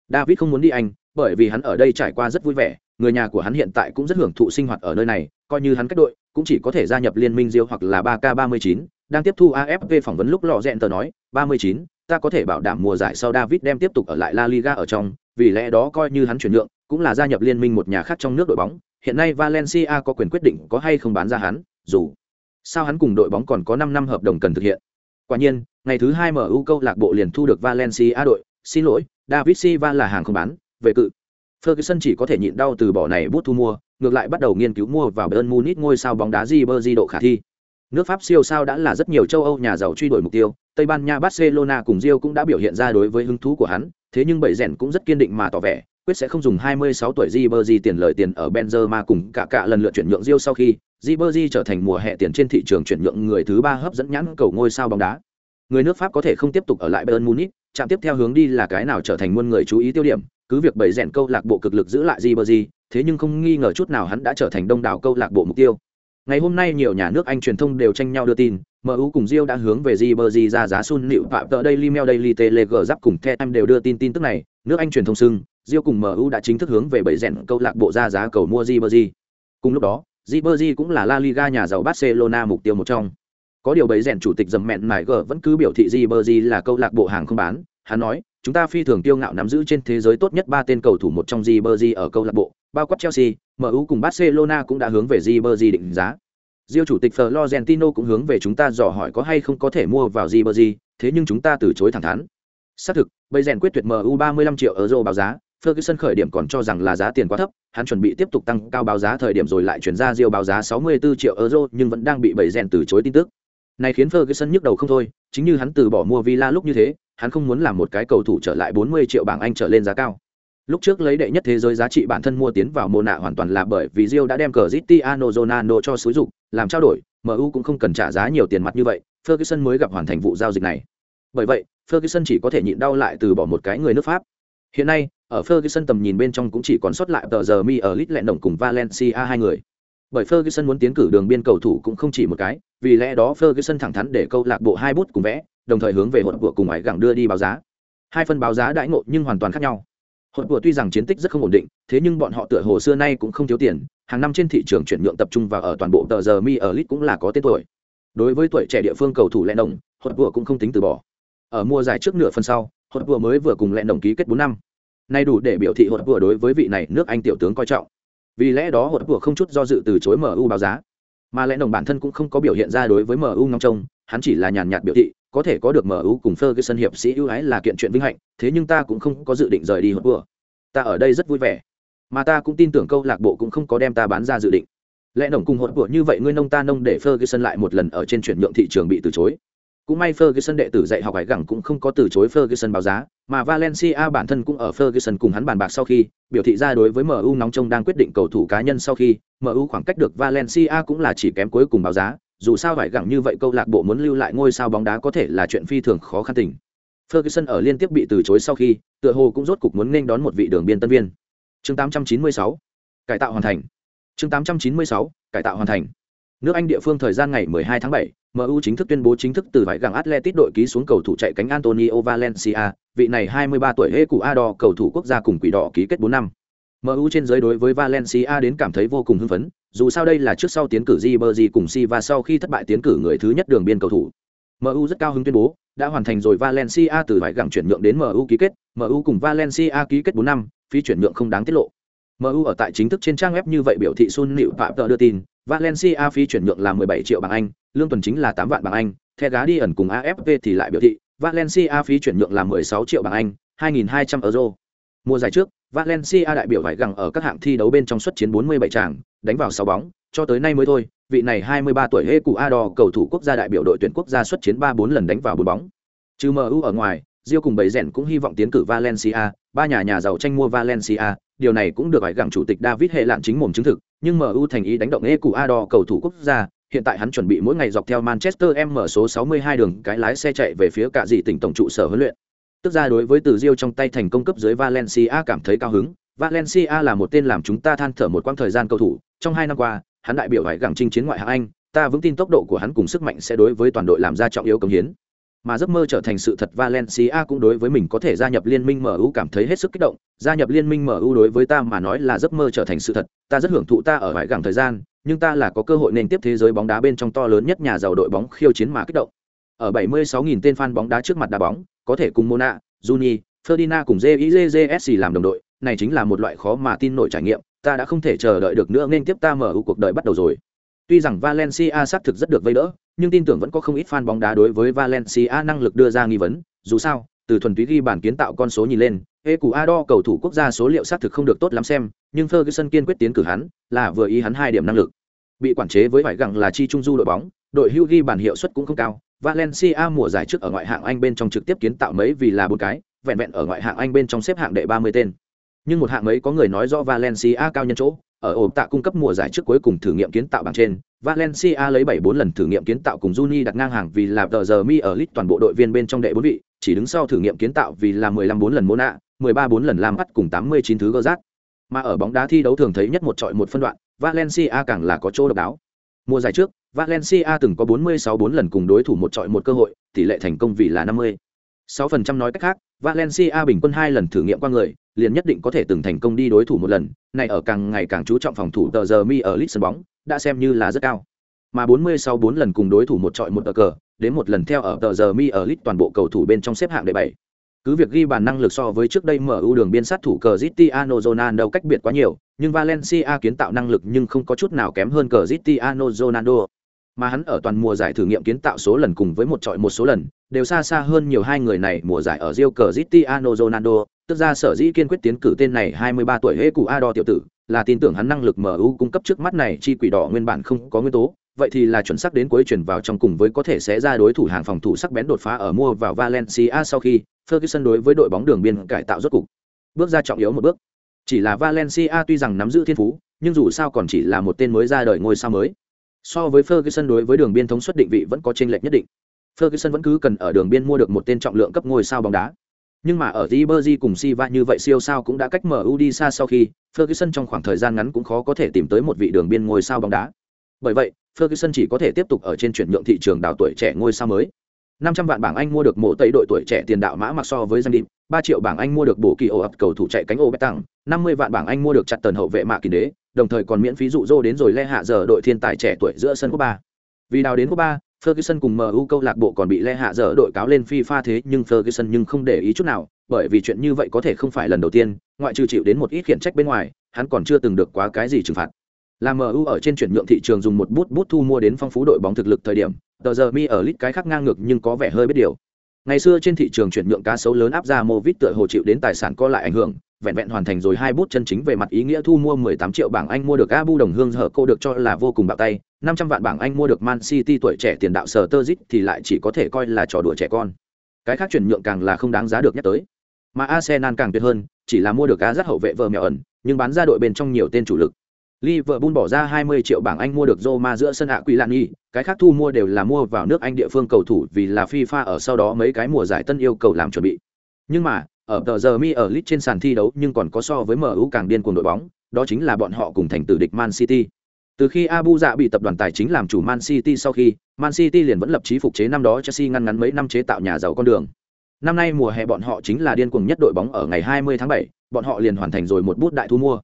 David không muốn đi Anh, bởi vì hắn ở đây trải qua rất vui vẻ, người nhà của hắn hiện tại cũng rất hưởng thụ sinh hoạt ở nơi này, coi như hắn cách đội, cũng chỉ có thể gia nhập liên minh Diêu hoặc là 3K39, đang tiếp thu AFP phỏng vấn lúc lọ rẹn tờ nói, 39, ta có thể bảo đảm mùa giải sau David đem tiếp tục ở lại La Liga ở trong, vì lẽ đó coi như hắn chuyển nhượng, cũng là gia nhập liên minh một nhà khác trong nước đội bóng, hiện nay Valencia có quyền quyết định có hay không bán ra hắn, dù sao hắn cùng đội bóng còn có 5 năm hợp đồng cần thực hiện. Quả nhiên, ngày thứ 2 MU câu lạc bộ liền thu được Valencia đội, xin lỗi, David Silva là hàng không bán, về cự. Ferguson chỉ có thể nhịn đau từ bỏ này bút thu mua, ngược lại bắt đầu nghiên cứu mua vào Bayern Munich ngôi sao bóng đá Ribery độ khả thi. Nước Pháp siêu sao đã là rất nhiều châu Âu nhà giàu truy đuổi mục tiêu, Tây Ban Nha Barcelona cùng Rio cũng đã biểu hiện ra đối với hứng thú của hắn, thế nhưng bảy rèn cũng rất kiên định mà tỏ vẻ, quyết sẽ không dùng 26 tuổi Ribery tiền lời tiền ở Benzema cùng cả cả lần lượt chuyển nhượng Rio sau khi, Ribery trở thành mùa hè tiền trên thị trường chuyển nhượng người thứ ba hấp dẫn nhãn cầu ngôi sao bóng đá. Người nước Pháp có thể không tiếp tục ở lại Bayern Munich, chạm tiếp theo hướng đi là cái nào trở thành muôn người chú ý tiêu điểm, cứ việc bảy rèn câu lạc bộ cực lực giữ lại Ribery, thế nhưng không nghi ngờ chút nào hắn đã trở thành đông đảo câu lạc bộ mục tiêu. Ngày hôm nay nhiều nhà nước Anh truyền thông đều tranh nhau đưa tin, MU cùng Rio đã hướng về Ribery ra giá sun nịu phạm tờ Daily Mail Daily Telegraph cùng The Times đều đưa tin tin tức này, nước Anh truyền thông xưng, Rio cùng MU đã chính thức hướng về bảy rèn câu lạc bộ ra giá cầu mua Ribery. Cùng lúc đó, Ribery cũng là La Liga nhà giàu Barcelona mục tiêu một trong. Có điều bảy rèn chủ tịch dầm mẹn mải gở vẫn cứ biểu thị Ribery là câu lạc bộ hàng không bán, hắn nói, chúng ta phi thường tiêu ngạo nắm giữ trên thế giới tốt nhất ba tên cầu thủ một trong Ribery ở câu lạc bộ, bao quát Chelsea, MU cùng Barcelona cũng đã hướng về Ribery định giá. Diêu chủ tịch Florentino cũng hướng về chúng ta dò hỏi có hay không có thể mua vào Ribery, thế nhưng chúng ta từ chối thẳng thắn. Xác thực, bây rèn quyết tuyệt MU 35 triệu euro báo giá, Ferguson khởi điểm còn cho rằng là giá tiền quá thấp, hắn chuẩn bị tiếp tục tăng cao báo giá thời điểm rồi lại chuyển ra Diêu báo giá 64 triệu euro nhưng vẫn đang bị bầy rèn từ chối tin tức. Này khiến Ferguson nhức đầu không thôi, chính như hắn từ bỏ mua Villa lúc như thế, hắn không muốn làm một cái cầu thủ trở lại 40 triệu bảng Anh trở lên giá cao. Lúc trước lấy đệ nhất thế giới giá trị bản thân mua tiến vào Mona hoàn toàn là bởi vì Rio đã đem Cristiano Ronaldo cho sử dụng, làm trao đổi, MU cũng không cần trả giá nhiều tiền mặt như vậy, Ferguson mới gặp hoàn thành vụ giao dịch này. Bởi vậy, Ferguson chỉ có thể nhịn đau lại từ bỏ một cái người nước Pháp. Hiện nay, ở Ferguson tầm nhìn bên trong cũng chỉ còn sót lại tờ giờ mi ở Leeds lẹn động cùng Valencia hai người. Bởi Ferguson muốn tiến cử đường biên cầu thủ cũng không chỉ một cái, vì lẽ đó Ferguson thẳng thắn để câu lạc bộ hai bút cùng vẽ, đồng thời hướng về hỗn của cùng ải gặng đưa đi báo giá. Hai phần báo giá đãi ngộ nhưng hoàn toàn khác nhau. Hỗn của tuy rằng chiến tích rất không ổn định, thế nhưng bọn họ tựa hồ xưa nay cũng không thiếu tiền, hàng năm trên thị trường chuyển nhượng tập trung vào ở toàn bộ tờ giờ mi ở Lit cũng là có tên tuổi. Đối với tuổi trẻ địa phương cầu thủ lẹn đồng, hỗn của cũng không tính từ bỏ. Ở mùa giải trước nửa phần sau, hỗn của mới vừa cùng lẹn đồng ký kết 4 năm nay đủ để biểu thị hột vừa đối với vị này nước anh tiểu tướng coi trọng vì lẽ đó hột vừa không chút do dự từ chối mu báo giá mà lẽ đồng bản thân cũng không có biểu hiện ra đối với mu nóng trông hắn chỉ là nhàn nhạt biểu thị có thể có được mu cùng ferguson hiệp sĩ ưu ái là kiện chuyện vinh hạnh thế nhưng ta cũng không có dự định rời đi hột vừa ta ở đây rất vui vẻ. Mà ta cũng tin tưởng câu lạc bộ cũng không có đem ta bán ra dự định. Lẽ đồng cùng hột vừa như vậy ngươi nông ta nông để ferguson lại một lần ở trên chuyển nhượng thị trường bị từ chối. Cũng may Ferguson đệ tử dạy học hải gẳng cũng không có từ chối Ferguson báo giá, mà Valencia bản thân cũng ở Ferguson cùng hắn bàn bạc sau khi, biểu thị ra đối với MU nóng trông đang quyết định cầu thủ cá nhân sau khi, MU khoảng cách được Valencia cũng là chỉ kém cuối cùng báo giá, dù sao phải gẳng như vậy câu lạc bộ muốn lưu lại ngôi sao bóng đá có thể là chuyện phi thường khó khăn tình. Ferguson ở liên tiếp bị từ chối sau khi, tựa hồ cũng rốt cục muốn nên đón một vị đường biên tân viên. Chương 896, cải tạo hoàn thành. Chương 896, cải tạo hoàn thành. Nước Anh địa phương thời gian ngày 12 tháng 7, MU chính thức tuyên bố chính thức từ vải gẳng Atletic đội ký xuống cầu thủ chạy cánh Antonio Valencia, vị này 23 tuổi hê của Ador cầu thủ quốc gia cùng quỷ đỏ ký kết 4 năm. MU trên giới đối với Valencia đến cảm thấy vô cùng hưng phấn, dù sao đây là trước sau tiến cử Ribery cùng Si và sau khi thất bại tiến cử người thứ nhất đường biên cầu thủ. MU rất cao hứng tuyên bố, đã hoàn thành rồi Valencia từ vải gặng chuyển nhượng đến MU ký kết, MU cùng Valencia ký kết 4 năm, phí chuyển nhượng không đáng tiết lộ. MU ở tại chính thức trên trang web như vậy biểu thị Sun Liễu Phạm đưa tin, Valencia phí chuyển nhượng là 17 triệu bảng Anh, lương tuần chính là 8 vạn bảng Anh, The Guardian cùng AFP thì lại biểu thị, Valencia phí chuyển nhượng là 16 triệu bảng Anh, 2200 euro. Mùa giải trước, Valencia đại biểu vải gẳng ở các hạng thi đấu bên trong suất chiến 47 trận, đánh vào 6 bóng, cho tới nay mới thôi, vị này 23 tuổi Heku Ado cầu thủ quốc gia đại biểu đội tuyển quốc gia xuất chiến 3-4 lần đánh vào 4 bóng. Trừ MU ở ngoài, Rio cùng bầy rèn cũng hy vọng tiến cử Valencia, ba nhà nhà giàu tranh mua Valencia, điều này cũng được vải gặng chủ tịch David hệ lạn chính mồm chứng thực, nhưng MU thành ý đánh động Ecuador cầu thủ quốc gia, hiện tại hắn chuẩn bị mỗi ngày dọc theo Manchester M số 62 đường cái lái xe chạy về phía cả dị tỉnh tổng trụ sở huấn luyện. Tức ra đối với từ Rio trong tay thành công cấp dưới Valencia cảm thấy cao hứng, Valencia là một tên làm chúng ta than thở một quãng thời gian cầu thủ, trong hai năm qua, hắn đại biểu hải gẳng chinh chiến ngoại hạng Anh, ta vững tin tốc độ của hắn cùng sức mạnh sẽ đối với toàn đội làm ra trọng yếu công hiến. Mà giấc mơ trở thành sự thật Valencia cũng đối với mình có thể gia nhập liên minh MU cảm thấy hết sức kích động, gia nhập liên minh MU đối với ta mà nói là giấc mơ trở thành sự thật, ta rất hưởng thụ ta ở hải gẳng thời gian, nhưng ta là có cơ hội nền tiếp thế giới bóng đá bên trong to lớn nhất nhà giàu đội bóng khiêu chiến mà kích động. Ở 76.000 tên fan bóng đá trước mặt đá bóng, có thể cùng Mona, Juni, Ferdinand cùng JIJJSC làm đồng đội, này chính là một loại khó mà tin nổi trải nghiệm, ta đã không thể chờ đợi được nữa nên tiếp ta mở ưu cuộc đời bắt đầu rồi. Tuy rằng Valencia xác thực rất được vây đỡ, nhưng tin tưởng vẫn có không ít fan bóng đá đối với Valencia năng lực đưa ra nghi vấn, dù sao, từ thuần túy ghi bản kiến tạo con số nhìn lên, Ecuador cầu thủ quốc gia số liệu xác thực không được tốt lắm xem, nhưng Ferguson kiên quyết tiến cử hắn, là vừa ý hắn hai điểm năng lực. Bị quản chế với vải gặng là chi trung du đội bóng, đội hưu ghi bản hiệu suất cũng không cao. Valencia mùa giải trước ở ngoại hạng Anh bên trong trực tiếp kiến tạo mấy vì là bốn cái, vẹn vẹn ở ngoại hạng Anh bên trong xếp hạng đệ 30 tên. Nhưng một hạng mấy có người nói rõ Valencia cao nhân chỗ, ở ổ tạ cung cấp mùa giải trước cuối cùng thử nghiệm kiến tạo bảng trên, Valencia lấy 7-4 lần thử nghiệm kiến tạo cùng Juni đặt ngang hàng vì là tờ giờ mi ở list toàn bộ đội viên bên trong đệ 4 vị, chỉ đứng sau thử nghiệm kiến tạo vì là 15-4 lần Mona, 13-4 lần Lam bắt cùng 89 thứ gơ. Mà ở bóng đá thi đấu thường thấy nhất một trọi một phân đoạn, Valencia càng là có chỗ độc đáo. Mùa giải trước, Valencia từng có 46-4 lần cùng đối thủ một trọi một cơ hội, tỷ lệ thành công vì là 50. 6% nói cách khác, Valencia bình quân hai lần thử nghiệm qua người, liền nhất định có thể từng thành công đi đối thủ một lần này ở càng ngày càng chú trọng phòng thủ tờ giờ mi ở lit sân bóng đã xem như là rất cao mà 40 sau 4 lần cùng đối thủ một trọi một ở cờ đến một lần theo ở tờ giờ mi ở lit toàn bộ cầu thủ bên trong xếp hạng đệ bảy cứ việc ghi bàn năng lực so với trước đây mở ưu đường biên sát thủ cờ Cristiano Ronaldo cách biệt quá nhiều, nhưng Valencia kiến tạo năng lực nhưng không có chút nào kém hơn cờ Cristiano Ronaldo. Mà hắn ở toàn mùa giải thử nghiệm kiến tạo số lần cùng với một trọi một số lần, đều xa xa hơn nhiều hai người này mùa giải ở Rio cờ Cristiano Ronaldo, tức ra sở dĩ kiên quyết tiến cử tên này 23 tuổi hễ cụ Ado tiểu tử, là tin tưởng hắn năng lực MU cung cấp trước mắt này chi quỷ đỏ nguyên bản không có nguyên tố, vậy thì là chuẩn xác đến cuối chuyển vào trong cùng với có thể sẽ ra đối thủ hàng phòng thủ sắc bén đột phá ở mua vào Valencia sau khi Ferguson đối với đội bóng đường biên cải tạo rốt cục bước ra trọng yếu một bước. Chỉ là Valencia tuy rằng nắm giữ thiên phú, nhưng dù sao còn chỉ là một tên mới ra đời ngôi sao mới. So với Ferguson đối với đường biên thống suất định vị vẫn có chênh lệch nhất định. Ferguson vẫn cứ cần ở đường biên mua được một tên trọng lượng cấp ngôi sao bóng đá. Nhưng mà ở Ribery cùng Silva như vậy siêu sao cũng đã cách MU đi xa sau khi, Ferguson trong khoảng thời gian ngắn cũng khó có thể tìm tới một vị đường biên ngôi sao bóng đá. Bởi vậy, Ferguson chỉ có thể tiếp tục ở trên chuyển nhượng thị trường đào tuổi trẻ ngôi sao mới. 500 vạn bảng Anh mua được mộ tẩy đội tuổi trẻ tiền đạo mã mặc so với danh điệp, 3 triệu bảng Anh mua được bổ kỳ ổ ập cầu thủ chạy cánh ô bét tăng, 50 vạn bảng Anh mua được chặt tần hậu vệ mạ kỳ đế, đồng thời còn miễn phí dụ dỗ đến rồi le hạ giờ đội thiên tài trẻ tuổi giữa sân quốc ba. Vì đào đến quốc ba, Ferguson cùng MU câu lạc bộ còn bị le hạ giờ đội cáo lên FIFA thế nhưng Ferguson nhưng không để ý chút nào, bởi vì chuyện như vậy có thể không phải lần đầu tiên, ngoại trừ chịu đến một ít khiển trách bên ngoài, hắn còn chưa từng được quá cái gì trừng phạt. Là MU ở trên chuyển nhượng thị trường dùng một bút bút thu mua đến phong phú đội bóng thực lực thời điểm, tờ giờ mi ở lit cái khác ngang ngược nhưng có vẻ hơi biết điều. Ngày xưa trên thị trường chuyển nhượng cá sấu lớn áp ra Movit tựa hồ chịu đến tài sản có lại ảnh hưởng, vẹn vẹn hoàn thành rồi hai bút chân chính về mặt ý nghĩa thu mua 18 triệu bảng Anh mua được Abu Đồng Hương hở cô được cho là vô cùng bạo tay, 500 vạn bảng Anh mua được Man City tuổi trẻ tiền đạo sở thì lại chỉ có thể coi là trò đùa trẻ con. Cái khác chuyển nhượng càng là không đáng giá được nhắc tới. Mà Arsenal càng tuyệt hơn, chỉ là mua được cá rất hậu vệ vợ mèo ẩn, nhưng bán ra đội bên trong nhiều tên chủ lực. Liverpool bỏ ra 20 triệu bảng Anh mua được Roma giữa sân ạ Quỷ Lạn nghi, cái khác thu mua đều là mua vào nước Anh địa phương cầu thủ vì là FIFA ở sau đó mấy cái mùa giải tân yêu cầu làm chuẩn bị. Nhưng mà, ở tờ giờ mi ở lit trên sàn thi đấu nhưng còn có so với MU càng điên cuồng đội bóng, đó chính là bọn họ cùng thành tử địch Man City. Từ khi Abu Dạ bị tập đoàn tài chính làm chủ Man City sau khi, Man City liền vẫn lập chí phục chế năm đó Chelsea ngăn ngắn mấy năm chế tạo nhà giàu con đường. Năm nay mùa hè bọn họ chính là điên cuồng nhất đội bóng ở ngày 20 tháng 7, bọn họ liền hoàn thành rồi một bút đại thu mua.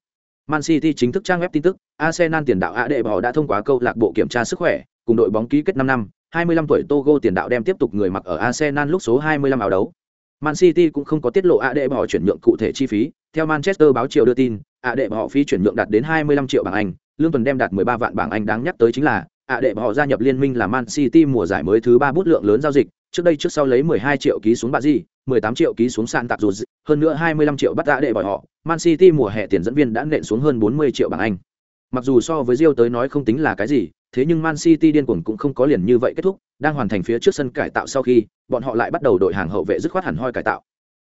Man City chính thức trang web tin tức, Arsenal tiền đạo AD họ đã thông qua câu lạc bộ kiểm tra sức khỏe, cùng đội bóng ký kết 5 năm, 25 tuổi Togo tiền đạo đem tiếp tục người mặc ở Arsenal lúc số 25 áo đấu. Man City cũng không có tiết lộ AD họ chuyển nhượng cụ thể chi phí, theo Manchester báo chiều đưa tin, AD họ phí chuyển nhượng đạt đến 25 triệu bảng Anh, lương tuần đem đạt 13 vạn bảng Anh đáng nhắc tới chính là, AD họ gia nhập liên minh là Man City mùa giải mới thứ 3 bút lượng lớn giao dịch, trước đây trước sau lấy 12 triệu ký xuống bà gì, 18 triệu ký xuống sàn tạc dù hơn nữa 25 triệu bắt AD họ, Man City mùa hè tiền dẫn viên đã nện xuống hơn 40 triệu bảng Anh. Mặc dù so với Rio tới nói không tính là cái gì, thế nhưng Man City điên cuồng cũng không có liền như vậy kết thúc, đang hoàn thành phía trước sân cải tạo sau khi, bọn họ lại bắt đầu đội hàng hậu vệ dứt khoát hẳn hoi cải tạo.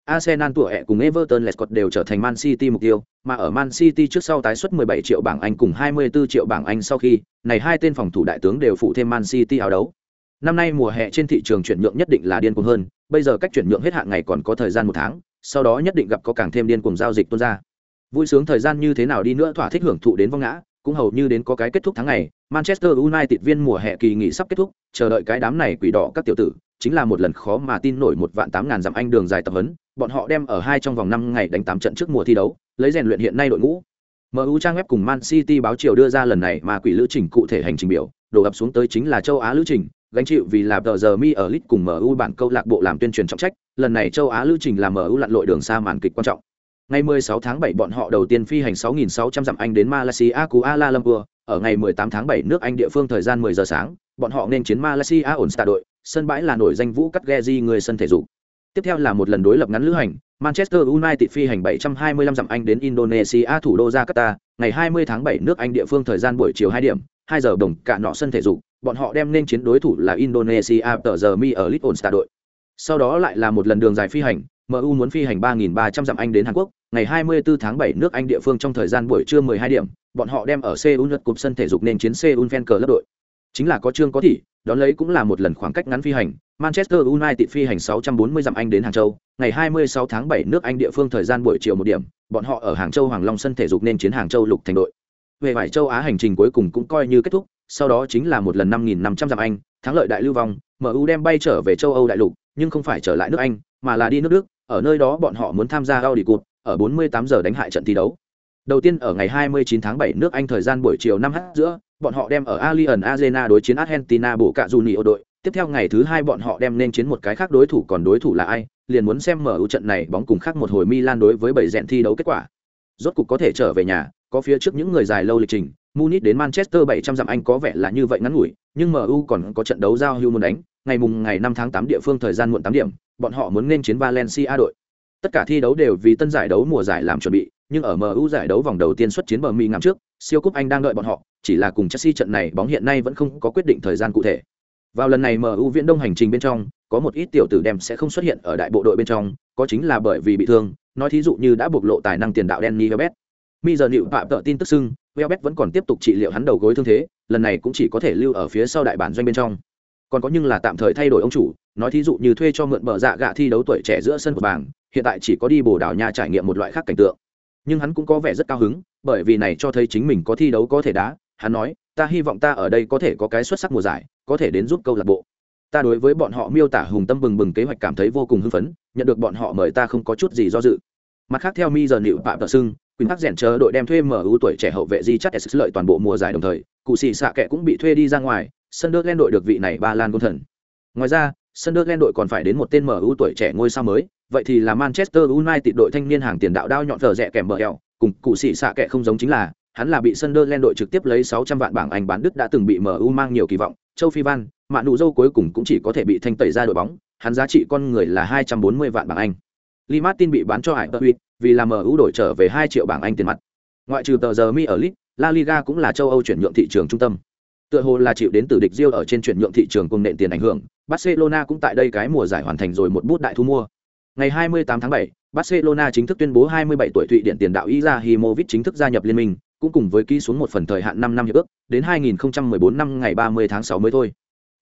Arsenal tuổi ẹ cùng Everton Lescott đều trở thành Man City mục tiêu, mà ở Man City trước sau tái xuất 17 triệu bảng Anh cùng 24 triệu bảng Anh sau khi, này hai tên phòng thủ đại tướng đều phụ thêm Man City áo đấu. Năm nay mùa hè trên thị trường chuyển nhượng nhất định là điên cuồng hơn, bây giờ cách chuyển nhượng hết hạn ngày còn có thời gian một tháng, sau đó nhất định gặp có càng thêm điên cuồng giao dịch tuôn ra. Vui sướng thời gian như thế nào đi nữa thỏa thích hưởng thụ đến vong ngã, cũng hầu như đến có cái kết thúc tháng ngày, Manchester United viên mùa hè kỳ nghỉ sắp kết thúc, chờ đợi cái đám này quỷ đỏ các tiểu tử, chính là một lần khó mà tin nổi một vạn tám ngàn dặm anh đường dài tập huấn, bọn họ đem ở hai trong vòng năm ngày đánh tám trận trước mùa thi đấu, lấy rèn luyện hiện nay đội ngũ. MU trang web cùng Man City báo chiều đưa ra lần này mà quỷ lữ trình cụ thể hành trình biểu, đổ ập xuống tới chính là châu Á lữ trình, gánh chịu vì là tờ giờ mi ở lit cùng MU bản câu lạc bộ làm tuyên truyền trọng trách, lần này châu Á lữ trình là MU lặn lội đường xa màn kịch quan trọng. Ngày 16 tháng 7 bọn họ đầu tiên phi hành 6.600 dặm Anh đến Malaysia Kuala Lumpur, ở ngày 18 tháng 7 nước Anh địa phương thời gian 10 giờ sáng, bọn họ nên chiến Malaysia ổn đội, sân bãi là nổi danh vũ cắt ghe di người sân thể dục. Tiếp theo là một lần đối lập ngắn lữ hành, Manchester United phi hành 725 dặm Anh đến Indonesia thủ đô Jakarta, ngày 20 tháng 7 nước Anh địa phương thời gian buổi chiều 2 điểm, 2 giờ đồng cả nọ sân thể dục, bọn họ đem nên chiến đối thủ là Indonesia tờ giờ mi ở Little Star đội. Sau đó lại là một lần đường dài phi hành, MU muốn phi hành 3.300 dặm Anh đến Hàn Quốc, ngày 24 tháng 7 nước Anh địa phương trong thời gian buổi trưa 12 điểm, bọn họ đem ở Seoul lượt cục sân thể dục nên chiến Seoul Fan Club đội. Chính là có trương có thị, đón lấy cũng là một lần khoảng cách ngắn phi hành, Manchester United phi hành 640 dặm Anh đến Hàng Châu, ngày 26 tháng 7 nước Anh địa phương thời gian buổi chiều một điểm, bọn họ ở Hàng Châu Hoàng Long sân thể dục nên chiến Hàng Châu lục thành đội. Về vải châu Á hành trình cuối cùng cũng coi như kết thúc, sau đó chính là một lần 5.500 dặm Anh, thắng lợi đại lưu vong, MU đem bay trở về châu Âu đại lục, nhưng không phải trở lại nước Anh, mà là đi nước Đức, ở nơi đó bọn họ muốn tham gia Audi Cup, ở 48 giờ đánh hại trận thi đấu. Đầu tiên ở ngày 29 tháng 7 nước Anh thời gian buổi chiều 5h giữa, bọn họ đem ở Allianz Arena đối chiến Argentina bổ cạ Junior đội. Tiếp theo ngày thứ hai bọn họ đem nên chiến một cái khác đối thủ còn đối thủ là ai, liền muốn xem mở ưu trận này bóng cùng khác một hồi Milan đối với bảy dẹn thi đấu kết quả. Rốt cục có thể trở về nhà, có phía trước những người dài lâu lịch trình, Munich đến Manchester 700 dặm Anh có vẻ là như vậy ngắn ngủi, nhưng MU còn có trận đấu giao hữu muốn đánh, ngày mùng ngày 5 tháng 8 địa phương thời gian muộn 8 điểm, bọn họ muốn nên chiến Valencia đội. Tất cả thi đấu đều vì tân giải đấu mùa giải làm chuẩn bị, nhưng ở MU giải đấu vòng đầu tiên xuất chiến bờ Mỹ ngắm trước, siêu cúp Anh đang đợi bọn họ, chỉ là cùng Chelsea trận này bóng hiện nay vẫn không có quyết định thời gian cụ thể. Vào lần này MU viện đông hành trình bên trong, có một ít tiểu tử đem sẽ không xuất hiện ở đại bộ đội bên trong, có chính là bởi vì bị thương, nói thí dụ như đã bộc lộ tài năng tiền đạo Danny Welbeck. Mi giờ nịu phạm tợ tin tức xưng, Welbeck vẫn còn tiếp tục trị liệu hắn đầu gối thương thế, lần này cũng chỉ có thể lưu ở phía sau đại bản doanh bên trong. Còn có nhưng là tạm thời thay đổi ông chủ, nói thí dụ như thuê cho mượn bờ dạ gạ thi đấu tuổi trẻ giữa sân của bảng, hiện tại chỉ có đi bồ đảo nha trải nghiệm một loại khác cảnh tượng. Nhưng hắn cũng có vẻ rất cao hứng, bởi vì này cho thấy chính mình có thi đấu có thể đá, hắn nói, ta hy vọng ta ở đây có thể có cái xuất sắc mùa giải, có thể đến giúp câu lạc bộ. Ta đối với bọn họ miêu tả hùng tâm bừng bừng kế hoạch cảm thấy vô cùng hưng phấn, nhận được bọn họ mời ta không có chút gì do dự. Mặt khác theo mi giờ nịu phạm tờ sưng, quyền tắc rèn chờ đội đem thuê mở ưu tuổi trẻ hậu vệ di chắc S lợi toàn bộ mùa giải đồng thời, cụ xì xạ kệ cũng bị thuê đi ra ngoài, Sunderland đội được vị này ba lan công thần. Ngoài ra, Sunderland đội còn phải đến một tên mở ưu tuổi trẻ ngôi sao mới, vậy thì là Manchester United đội thanh niên hàng tiền đạo đao nhọn vở rẻ kèm bờ eo, cùng cụ sĩ xạ kệ không giống chính là, hắn là bị Sunderland đội trực tiếp lấy 600 vạn bảng Anh bán Đức đã từng bị MU mang nhiều kỳ vọng, Châu Phi Văn, mạn nụ dâu cuối cùng cũng chỉ có thể bị thanh tẩy ra đội bóng, hắn giá trị con người là 240 vạn bảng Anh. Lee Martin bị bán cho Hải Tơ vì là MU đổi trở về 2 triệu bảng Anh tiền mặt. Ngoại trừ tờ giờ mi ở League, La Liga cũng là châu Âu chuyển nhượng thị trường trung tâm. Tựa hồ là chịu đến từ địch Real ở trên chuyển nhượng thị trường cùng nện tiền ảnh hưởng, Barcelona cũng tại đây cái mùa giải hoàn thành rồi một bút đại thu mua. Ngày 28 tháng 7, Barcelona chính thức tuyên bố 27 tuổi Thụy Điển tiền đạo Izahimovic chính thức gia nhập liên minh, cũng cùng với ký xuống một phần thời hạn 5 năm hiệp ước, đến 2014 năm ngày 30 tháng 6 mới thôi.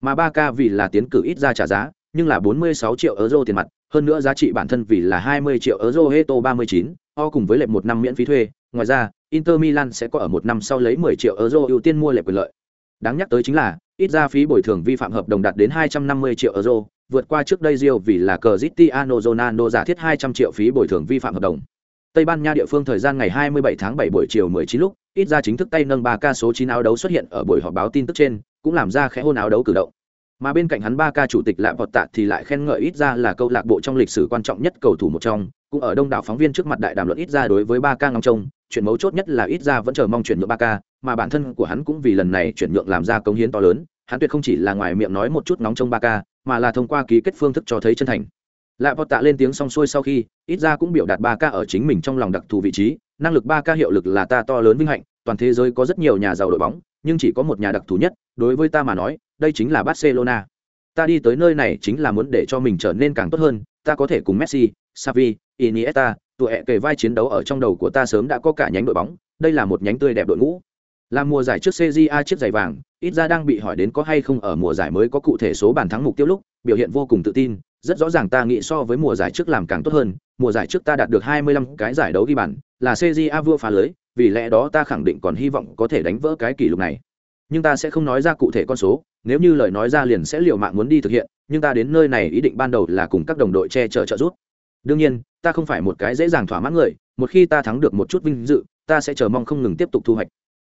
Mà Barca vì là tiến cử ít ra trả giá, nhưng là 46 triệu euro tiền mặt, hơn nữa giá trị bản thân vì là 20 triệu euro Heto 39, o cùng với lệ một năm miễn phí thuê, ngoài ra, Inter Milan sẽ có ở một năm sau lấy 10 triệu euro ưu tiên mua lệ quyền lợi. Đáng nhắc tới chính là, ít ra phí bồi thường vi phạm hợp đồng đạt đến 250 triệu euro, vượt qua trước đây Rio vì là Cristiano Ronaldo giả thiết 200 triệu phí bồi thường vi phạm hợp đồng. Tây Ban Nha địa phương thời gian ngày 27 tháng 7 buổi chiều 19 lúc, ít ra chính thức tay nâng 3 ca số 9 áo đấu xuất hiện ở buổi họp báo tin tức trên, cũng làm ra khẽ hôn áo đấu cử động. Mà bên cạnh hắn 3 ca chủ tịch lại vọt tạ thì lại khen ngợi ít ra là câu lạc bộ trong lịch sử quan trọng nhất cầu thủ một trong, cũng ở đông đảo phóng viên trước mặt đại đàm luận ít ra đối với 3 ca ngóng trông, chuyện mấu chốt nhất là ít ra vẫn chờ mong chuyển nhượng 3 ca, mà bản thân của hắn cũng vì lần này chuyển nhượng làm ra công hiến to lớn, hắn tuyệt không chỉ là ngoài miệng nói một chút nóng trong ba ca, mà là thông qua ký kết phương thức cho thấy chân thành. Lạ vọt tạ lên tiếng xong xuôi sau khi ít ra cũng biểu đạt ba ca ở chính mình trong lòng đặc thù vị trí năng lực ba ca hiệu lực là ta to lớn vinh hạnh toàn thế giới có rất nhiều nhà giàu đội bóng nhưng chỉ có một nhà đặc thù nhất đối với ta mà nói đây chính là barcelona. Ta đi tới nơi này chính là muốn để cho mình trở nên càng tốt hơn ta có thể cùng messi savi iniesta tụi hẹ kề vai chiến đấu ở trong đầu của ta sớm đã có cả nhánh đội bóng đây là một nhánh tươi đẹp đội ngũ. Là mùa giải trước cja chiếc giày vàng ít ra đang bị hỏi đến có hay không ở mùa giải mới có cụ thể số bàn thắng mục tiêu lúc, biểu hiện vô cùng tự tin, rất rõ ràng ta nghĩ so với mùa giải trước làm càng tốt hơn, mùa giải trước ta đạt được 25 cái giải đấu ghi bàn, là cja vua phá lưới, vì lẽ đó ta khẳng định còn hy vọng có thể đánh vỡ cái kỷ lục này. Nhưng ta sẽ không nói ra cụ thể con số, nếu như lời nói ra liền sẽ liều mạng muốn đi thực hiện, nhưng ta đến nơi này ý định ban đầu là cùng các đồng đội che chở trợ giúp. Đương nhiên, ta không phải một cái dễ dàng thỏa mãn người, một khi ta thắng được một chút vinh dự, ta sẽ chờ mong không ngừng tiếp tục thu hoạch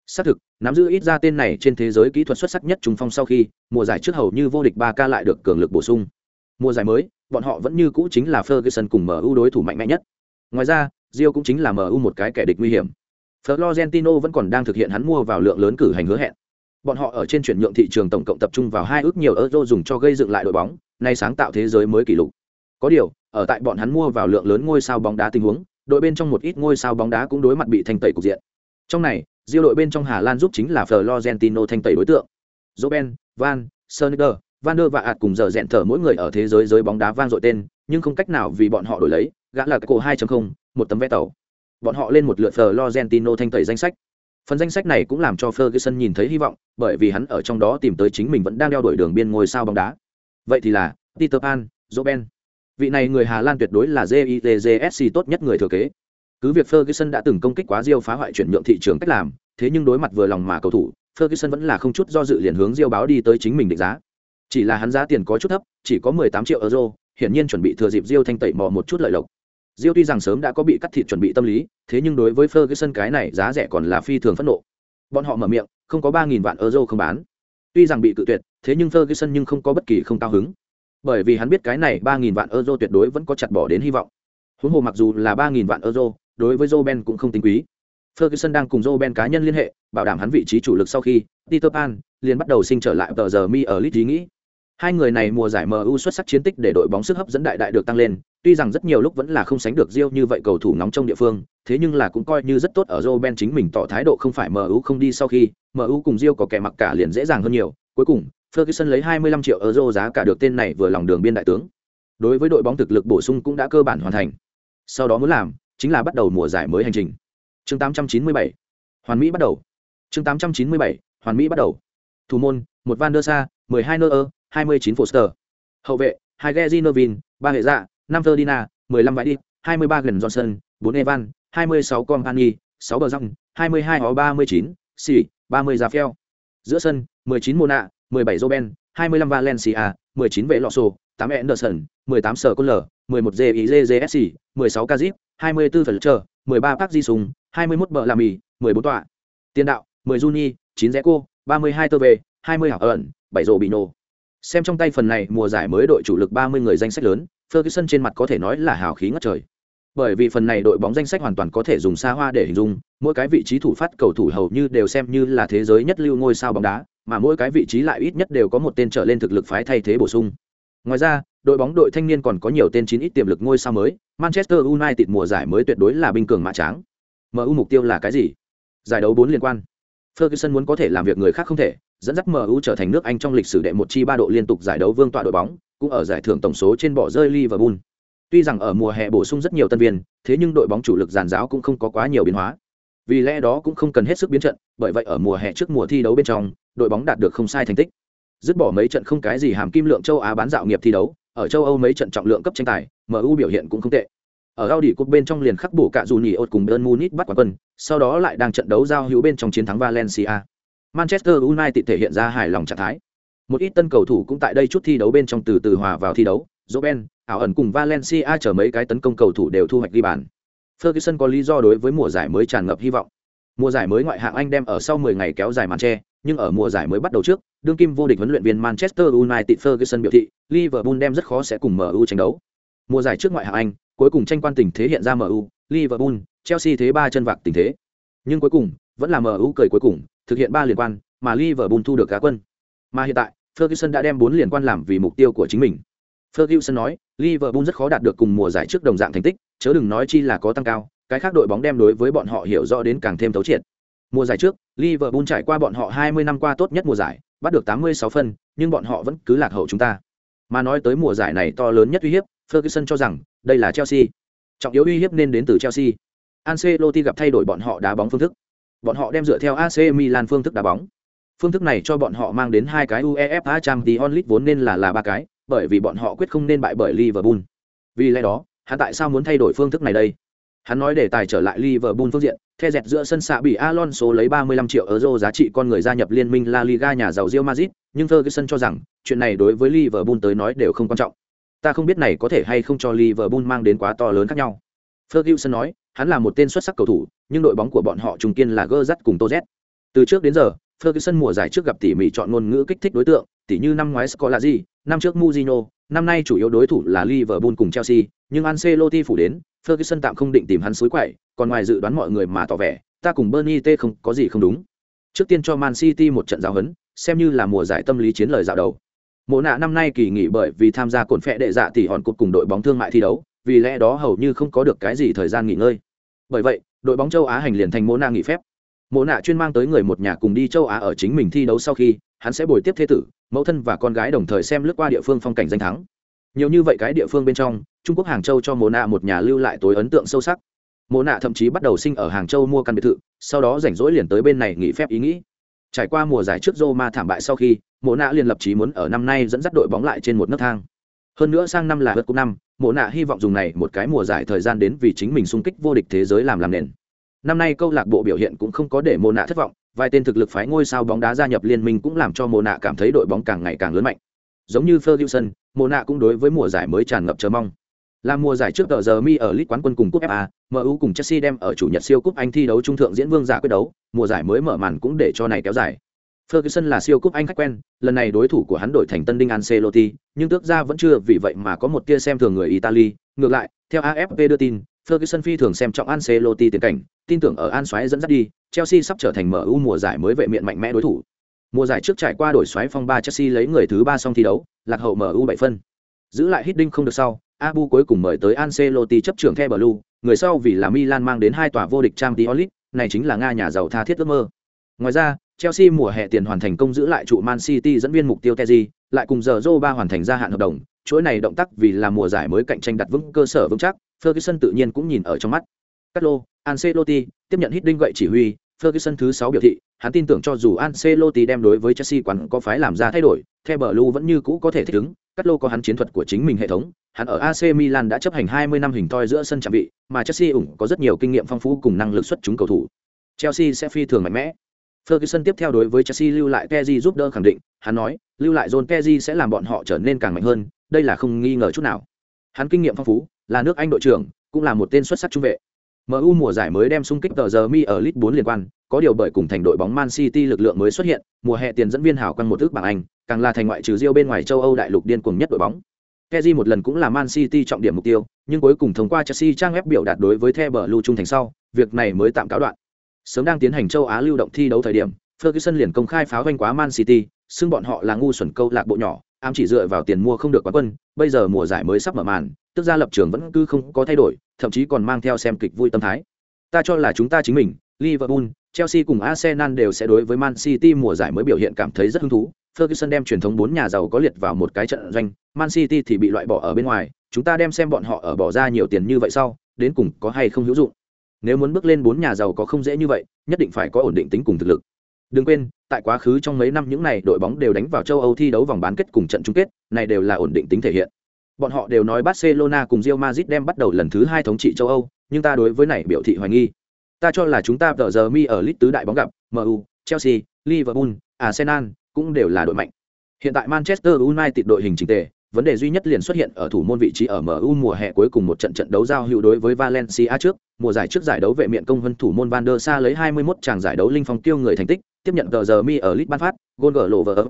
xác thực, nắm giữ ít ra tên này trên thế giới kỹ thuật xuất sắc nhất trung phong sau khi, mùa giải trước hầu như vô địch ba ca lại được cường lực bổ sung. Mùa giải mới, bọn họ vẫn như cũ chính là ferguson cùng mu đối thủ mạnh mẽ nhất. Ngoài ra rio cũng chính là mu một cái kẻ địch nguy hiểm. Florentino vẫn còn đang thực hiện hắn mua vào lượng lớn cử hành hứa hẹn. Bọn họ ở trên chuyển nhượng thị trường tổng cộng tập trung vào hai ước nhiều euro dùng cho gây dựng lại đội bóng, nay sáng tạo thế giới mới kỷ lục. Có điều, ở tại bọn hắn mua vào lượng lớn ngôi sao bóng đá tình huống, đội bên trong một ít ngôi sao bóng đá cũng đối mặt bị thanh tẩy cục diện. Trong này Diêu đội bên trong Hà Lan giúp chính là Florentino thanh tẩy đối tượng. Robben, Van, Sneijder, Van der và ạt cùng giờ rèn thở mỗi người ở thế giới giới bóng đá vang dội tên, nhưng không cách nào vì bọn họ đổi lấy, gã là cái cổ 2.0, một tấm vé tàu. Bọn họ lên một lượt Florentino thanh tẩy danh sách. Phần danh sách này cũng làm cho Ferguson nhìn thấy hy vọng, bởi vì hắn ở trong đó tìm tới chính mình vẫn đang đeo đuổi đường biên ngôi sao bóng đá. Vậy thì là Peter Pan, Robben. Vị này người Hà Lan tuyệt đối là JITJSC tốt nhất người thừa kế. Cứ việc Ferguson đã từng công kích quá Rio phá hoại chuyển nhượng thị trường cách làm, thế nhưng đối mặt vừa lòng mà cầu thủ, Ferguson vẫn là không chút do dự liền hướng Rio báo đi tới chính mình định giá. Chỉ là hắn giá tiền có chút thấp, chỉ có 18 triệu euro, hiển nhiên chuẩn bị thừa dịp Rio thanh tẩy mò một chút lợi lộc. Rio tuy rằng sớm đã có bị cắt thịt chuẩn bị tâm lý, thế nhưng đối với Ferguson cái này giá rẻ còn là phi thường phẫn nộ. Bọn họ mở miệng, không có 3000 vạn euro không bán. Tuy rằng bị cự tuyệt, thế nhưng Ferguson nhưng không có bất kỳ không cao hứng. Bởi vì hắn biết cái này 3000 vạn euro tuyệt đối vẫn có chặt bỏ đến hy vọng. Huống hồ mặc dù là 3000 vạn euro, đối với Roben cũng không tính quý. Ferguson đang cùng Roben cá nhân liên hệ, bảo đảm hắn vị trí chủ lực sau khi Peter Pan liền bắt đầu sinh trở lại tờ giờ mi ở Leeds ý nghĩ. Hai người này mùa giải MU xuất sắc chiến tích để đội bóng sức hấp dẫn đại đại được tăng lên, tuy rằng rất nhiều lúc vẫn là không sánh được Rio như vậy cầu thủ nóng trong địa phương, thế nhưng là cũng coi như rất tốt ở Roben chính mình tỏ thái độ không phải MU không đi sau khi, MU cùng Rio có kẻ mặc cả liền dễ dàng hơn nhiều, cuối cùng Ferguson lấy 25 triệu euro giá cả được tên này vừa lòng đường biên đại tướng. Đối với đội bóng thực lực bổ sung cũng đã cơ bản hoàn thành. Sau đó muốn làm chính là bắt đầu mùa giải mới hành trình. Chương 897. Hoàn Mỹ bắt đầu. Chương 897. Hoàn Mỹ bắt đầu. Thủ môn, một Van der Sa, 12 Neuer, 29 Foster. Hậu vệ, hai gezinovin ba hệ dạ, năm Ferdinand, 15 Vải đi, 23 Gần Johnson, 4 Evan, 26 Company, 6 Bờ Rong, 22 Ho 39, Xỉ, 30 Rafael. Giữa sân, 19 Mona, 17 Roben, 25 Valencia, 19 Vệ Lọ Sổ, 8 Anderson, 18 Sở Côn Lở, 11 JIJJSC, 16 Kazip, 24 Phần Chờ, 13 Park Ji Sung, 21 Bờ Làm Mì, 14 Tọa. Tiền đạo, 10 Juni, 9 Zeco, 32 Tơ Về, 20 Hảo Ẩn, 7 Rồ Bị Nổ. Xem trong tay phần này mùa giải mới đội chủ lực 30 người danh sách lớn, Ferguson trên mặt có thể nói là hào khí ngất trời. Bởi vì phần này đội bóng danh sách hoàn toàn có thể dùng xa hoa để hình dung, mỗi cái vị trí thủ phát cầu thủ hầu như đều xem như là thế giới nhất lưu ngôi sao bóng đá, mà mỗi cái vị trí lại ít nhất đều có một tên trở lên thực lực phái thay thế bổ sung. Ngoài ra, đội bóng đội thanh niên còn có nhiều tên chín ít tiềm lực ngôi sao mới, Manchester United mùa giải mới tuyệt đối là binh cường mã tráng. MU mục tiêu là cái gì? Giải đấu 4 liên quan. Ferguson muốn có thể làm việc người khác không thể, dẫn dắt MU trở thành nước Anh trong lịch sử đệ một chi ba độ liên tục giải đấu vương tọa đội bóng, cũng ở giải thưởng tổng số trên bỏ rơi Liverpool. Tuy rằng ở mùa hè bổ sung rất nhiều tân viên, thế nhưng đội bóng chủ lực giàn giáo cũng không có quá nhiều biến hóa. Vì lẽ đó cũng không cần hết sức biến trận, bởi vậy ở mùa hè trước mùa thi đấu bên trong, đội bóng đạt được không sai thành tích. Dứt bỏ mấy trận không cái gì hàm kim lượng châu Á bán dạo nghiệp thi đấu, ở châu Âu mấy trận trọng lượng cấp tranh tài, MU biểu hiện cũng không tệ. Ở Audi Cup bên trong liền khắc bổ cả dù nhỉ ột cùng Bayern Munich bắt quả quân, sau đó lại đang trận đấu giao hữu bên trong chiến thắng Valencia. Manchester United thể hiện ra hài lòng trạng thái. Một ít tân cầu thủ cũng tại đây chút thi đấu bên trong từ từ hòa vào thi đấu, Robben, ảo ẩn cùng Valencia chờ mấy cái tấn công cầu thủ đều thu hoạch ghi bàn. Ferguson có lý do đối với mùa giải mới tràn ngập hy vọng. Mùa giải mới ngoại hạng Anh đem ở sau 10 ngày kéo dài màn che, nhưng ở mùa giải mới bắt đầu trước, đương kim vô địch huấn luyện viên Manchester United Ferguson biểu thị, Liverpool đem rất khó sẽ cùng MU tranh đấu. Mùa giải trước ngoại hạng Anh, cuối cùng tranh quan tình thế hiện ra MU, Liverpool, Chelsea thế ba chân vạc tình thế. Nhưng cuối cùng, vẫn là MU cười cuối cùng, thực hiện ba liên quan, mà Liverpool thu được cá quân. Mà hiện tại, Ferguson đã đem bốn liên quan làm vì mục tiêu của chính mình. Ferguson nói, Liverpool rất khó đạt được cùng mùa giải trước đồng dạng thành tích, chớ đừng nói chi là có tăng cao, cái khác đội bóng đem đối với bọn họ hiểu rõ đến càng thêm thấu triệt. Mùa giải trước, Liverpool trải qua bọn họ 20 năm qua tốt nhất mùa giải, bắt được 86 phân, nhưng bọn họ vẫn cứ lạc hậu chúng ta. Mà nói tới mùa giải này to lớn nhất uy hiếp, Ferguson cho rằng đây là Chelsea. Trọng yếu uy hiếp nên đến từ Chelsea. Ancelotti gặp thay đổi bọn họ đá bóng phương thức. Bọn họ đem dựa theo AC Milan phương thức đá bóng. Phương thức này cho bọn họ mang đến hai cái UEFA Champions League vốn nên là là ba cái, bởi vì bọn họ quyết không nên bại bởi Liverpool. Vì lẽ đó, hắn tại sao muốn thay đổi phương thức này đây? Hắn nói để tài trở lại Liverpool phương diện, theo dẹt giữa sân xạ bị Alonso lấy 35 triệu euro giá trị con người gia nhập liên minh La Liga nhà giàu Real Madrid, nhưng Ferguson cho rằng, chuyện này đối với Liverpool tới nói đều không quan trọng. Ta không biết này có thể hay không cho Liverpool mang đến quá to lớn khác nhau. Ferguson nói, hắn là một tên xuất sắc cầu thủ, nhưng đội bóng của bọn họ trùng kiên là Gerrard cùng Toz. Từ trước đến giờ, Ferguson mùa giải trước gặp tỉ mỉ chọn ngôn ngữ kích thích đối tượng, tỉ như năm ngoái Scolari, năm trước Mourinho, năm nay chủ yếu đối thủ là Liverpool cùng Chelsea, nhưng Ancelotti phủ đến, Ferguson tạm không định tìm hắn suối quậy, còn ngoài dự đoán mọi người mà tỏ vẻ, ta cùng Bernie T không có gì không đúng. Trước tiên cho Man City một trận giáo huấn, xem như là mùa giải tâm lý chiến lời dạo đầu. Mộ nạ năm nay kỳ nghỉ bởi vì tham gia cổn phệ đệ dạ tỷ hòn cột cùng đội bóng thương mại thi đấu, vì lẽ đó hầu như không có được cái gì thời gian nghỉ ngơi. Bởi vậy, đội bóng châu Á hành liền thành mộ nạ nghỉ phép. Mộ nạ chuyên mang tới người một nhà cùng đi châu Á ở chính mình thi đấu sau khi, hắn sẽ bồi tiếp thế tử, mẫu thân và con gái đồng thời xem lướt qua địa phương phong cảnh danh thắng. Nhiều như vậy cái địa phương bên trong, Trung Quốc Hàng Châu cho Mộ nạ một nhà lưu lại tối ấn tượng sâu sắc. Mộ nạ thậm chí bắt đầu sinh ở Hàng Châu mua căn biệt thự, sau đó rảnh rỗi liền tới bên này nghỉ phép ý nghĩ. Trải qua mùa giải trước Roma thảm bại sau khi, Mộ nạ liền lập chí muốn ở năm nay dẫn dắt đội bóng lại trên một nấc thang. Hơn nữa sang năm là vượt cúp năm, Mộ nạ hy vọng dùng này một cái mùa giải thời gian đến vì chính mình xung kích vô địch thế giới làm làm nền. Năm nay câu lạc bộ biểu hiện cũng không có để Mộ nạ thất vọng, vài tên thực lực phái ngôi sao bóng đá gia nhập liên minh cũng làm cho Mộ nạ cảm thấy đội bóng càng ngày càng lớn mạnh. Giống như Ferguson, Mộ nạ cũng đối với mùa giải mới tràn ngập chờ mong. Là mùa giải trước tờ giờ mi ở League quán quân cùng cúp FA, MU cùng Chelsea đem ở chủ nhật siêu cúp Anh thi đấu trung thượng diễn vương giả quyết đấu, mùa giải mới mở màn cũng để cho này kéo dài. Ferguson là siêu cúp Anh khách quen, lần này đối thủ của hắn đổi thành tân đinh Ancelotti, nhưng tước ra vẫn chưa vì vậy mà có một tia xem thường người Italy, ngược lại, theo AFP đưa tin, Ferguson phi thường xem trọng Ancelotti tiền cảnh, tin tưởng ở An xoáy dẫn dắt đi, Chelsea sắp trở thành MU mùa giải mới vệ miện mạnh mẽ đối thủ. Mùa giải trước trải qua đổi xoáy phong ba Chelsea lấy người thứ ba xong thi đấu, lạc hậu MU 7 phân. Giữ lại Hiddink không được sau, Abu cuối cùng mời tới Ancelotti chấp trưởng The Blue, người sau vì là Milan mang đến hai tòa vô địch Champions League, này chính là Nga nhà giàu tha thiết ước mơ. Ngoài ra, Chelsea mùa hè tiền hoàn thành công giữ lại trụ Man City dẫn viên mục tiêu Kessié, lại cùng giờ ba hoàn thành gia hạn hợp đồng, chuỗi này động tác vì là mùa giải mới cạnh tranh đặt vững cơ sở vững chắc, Ferguson tự nhiên cũng nhìn ở trong mắt. Carlo, Ancelotti tiếp nhận hít đinh gậy chỉ huy, Ferguson thứ 6 biểu thị, hắn tin tưởng cho dù Ancelotti đem đối với Chelsea quán có phái làm ra thay đổi, The Blue vẫn như cũ có thể thích ứng, Carlo có hắn chiến thuật của chính mình hệ thống, hắn ở AC Milan đã chấp hành 20 năm hình toi giữa sân chạm vị, mà Chelsea ủng có rất nhiều kinh nghiệm phong phú cùng năng lực xuất chúng cầu thủ. Chelsea sẽ phi thường mạnh mẽ. Ferguson tiếp theo đối với Chelsea lưu lại Kessié giúp đỡ khẳng định, hắn nói, lưu lại John Kessié sẽ làm bọn họ trở nên càng mạnh hơn, đây là không nghi ngờ chút nào. Hắn kinh nghiệm phong phú, là nước Anh đội trưởng, cũng là một tên xuất sắc trung vệ. MU mùa giải mới đem xung kích tờ giờ mi ở League 4 liên quan, có điều bởi cùng thành đội bóng Man City lực lượng mới xuất hiện, mùa hè tiền dẫn viên hảo quang một thước bảng Anh, càng là thành ngoại trừ Rio bên ngoài châu Âu đại lục điên cuồng nhất đội bóng. Kessié một lần cũng là Man City trọng điểm mục tiêu, nhưng cuối cùng thông qua Chelsea trang web biểu đạt đối với The Blue trung thành sau, việc này mới tạm cáo đoạn. Sớm đang tiến hành châu Á lưu động thi đấu thời điểm, Ferguson liền công khai pháo vanh quá Man City, xưng bọn họ là ngu xuẩn câu lạc bộ nhỏ, ám chỉ dựa vào tiền mua không được quán quân, bây giờ mùa giải mới sắp mở màn, tức ra lập trường vẫn cứ không có thay đổi, thậm chí còn mang theo xem kịch vui tâm thái. Ta cho là chúng ta chính mình, Liverpool, Chelsea cùng Arsenal đều sẽ đối với Man City mùa giải mới biểu hiện cảm thấy rất hứng thú. Ferguson đem truyền thống bốn nhà giàu có liệt vào một cái trận doanh, Man City thì bị loại bỏ ở bên ngoài, chúng ta đem xem bọn họ ở bỏ ra nhiều tiền như vậy sau, đến cùng có hay không hữu dụng. Nếu muốn bước lên bốn nhà giàu có không dễ như vậy, nhất định phải có ổn định tính cùng thực lực. Đừng quên, tại quá khứ trong mấy năm những này đội bóng đều đánh vào châu Âu thi đấu vòng bán kết cùng trận chung kết, này đều là ổn định tính thể hiện. Bọn họ đều nói Barcelona cùng Real Madrid đem bắt đầu lần thứ hai thống trị châu Âu, nhưng ta đối với này biểu thị hoài nghi. Ta cho là chúng ta tờ giờ mi ở lít tứ đại bóng gặp, MU, Chelsea, Liverpool, Arsenal cũng đều là đội mạnh. Hiện tại Manchester United đội hình chỉnh tề, vấn đề duy nhất liền xuất hiện ở thủ môn vị trí ở MU mùa hè cuối cùng một trận trận đấu giao hữu đối với Valencia trước, mùa giải trước giải đấu vệ miện công vân thủ môn Van der Sa lấy 21 tràng giải đấu linh phong tiêu người thành tích, tiếp nhận tờ giờ mi ở League ban phát, gôn gỡ lộ vỡ.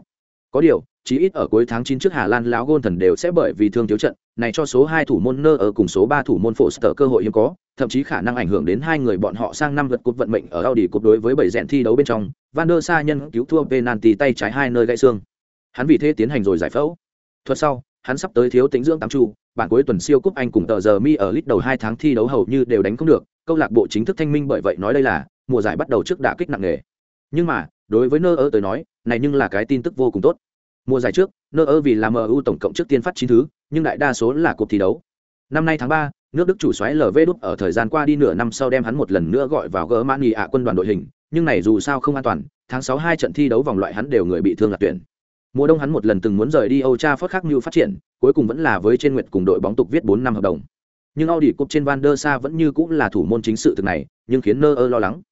Có điều, chí ít ở cuối tháng 9 trước Hà Lan lão gôn thần đều sẽ bởi vì thương thiếu trận, này cho số hai thủ môn nơ ở cùng số ba thủ môn Foster cơ hội hiếm có, thậm chí khả năng ảnh hưởng đến hai người bọn họ sang năm vượt cột vận mệnh ở Audi cột đối với bảy rèn thi đấu bên trong, Van der Sa nhân cứu thua penalty tay trái hai nơi gãy xương. Hắn vì thế tiến hành rồi giải phẫu. Thuật sau, hắn sắp tới thiếu tính dưỡng tám chu, bản cuối tuần siêu cúp Anh cùng tờ giờ mi ở lít đầu hai tháng thi đấu hầu như đều đánh không được, câu lạc bộ chính thức thanh minh bởi vậy nói đây là mùa giải bắt đầu trước đã kích nặng nề. Nhưng mà, đối với nơ ơ tới nói, này nhưng là cái tin tức vô cùng tốt. Mùa giải trước, nơ ơ vì là MU tổng cộng trước tiên phát chín thứ, nhưng đại đa số là cuộc thi đấu. Năm nay tháng ba, nước Đức chủ soái LV đúc ở thời gian qua đi nửa năm sau đem hắn một lần nữa gọi vào gỡ mani ạ quân đoàn đội hình, nhưng này dù sao không an toàn, tháng sáu hai trận thi đấu vòng loại hắn đều người bị thương là tuyển. Mùa đông hắn một lần từng muốn rời đi Âu cha phớt khác như phát triển, cuối cùng vẫn là với trên nguyện cùng đội bóng tục viết bốn năm hợp đồng. Nhưng Audi Cup trên Van der Sa vẫn như cũng là thủ môn chính sự thực này, nhưng khiến Nơ lo lắng.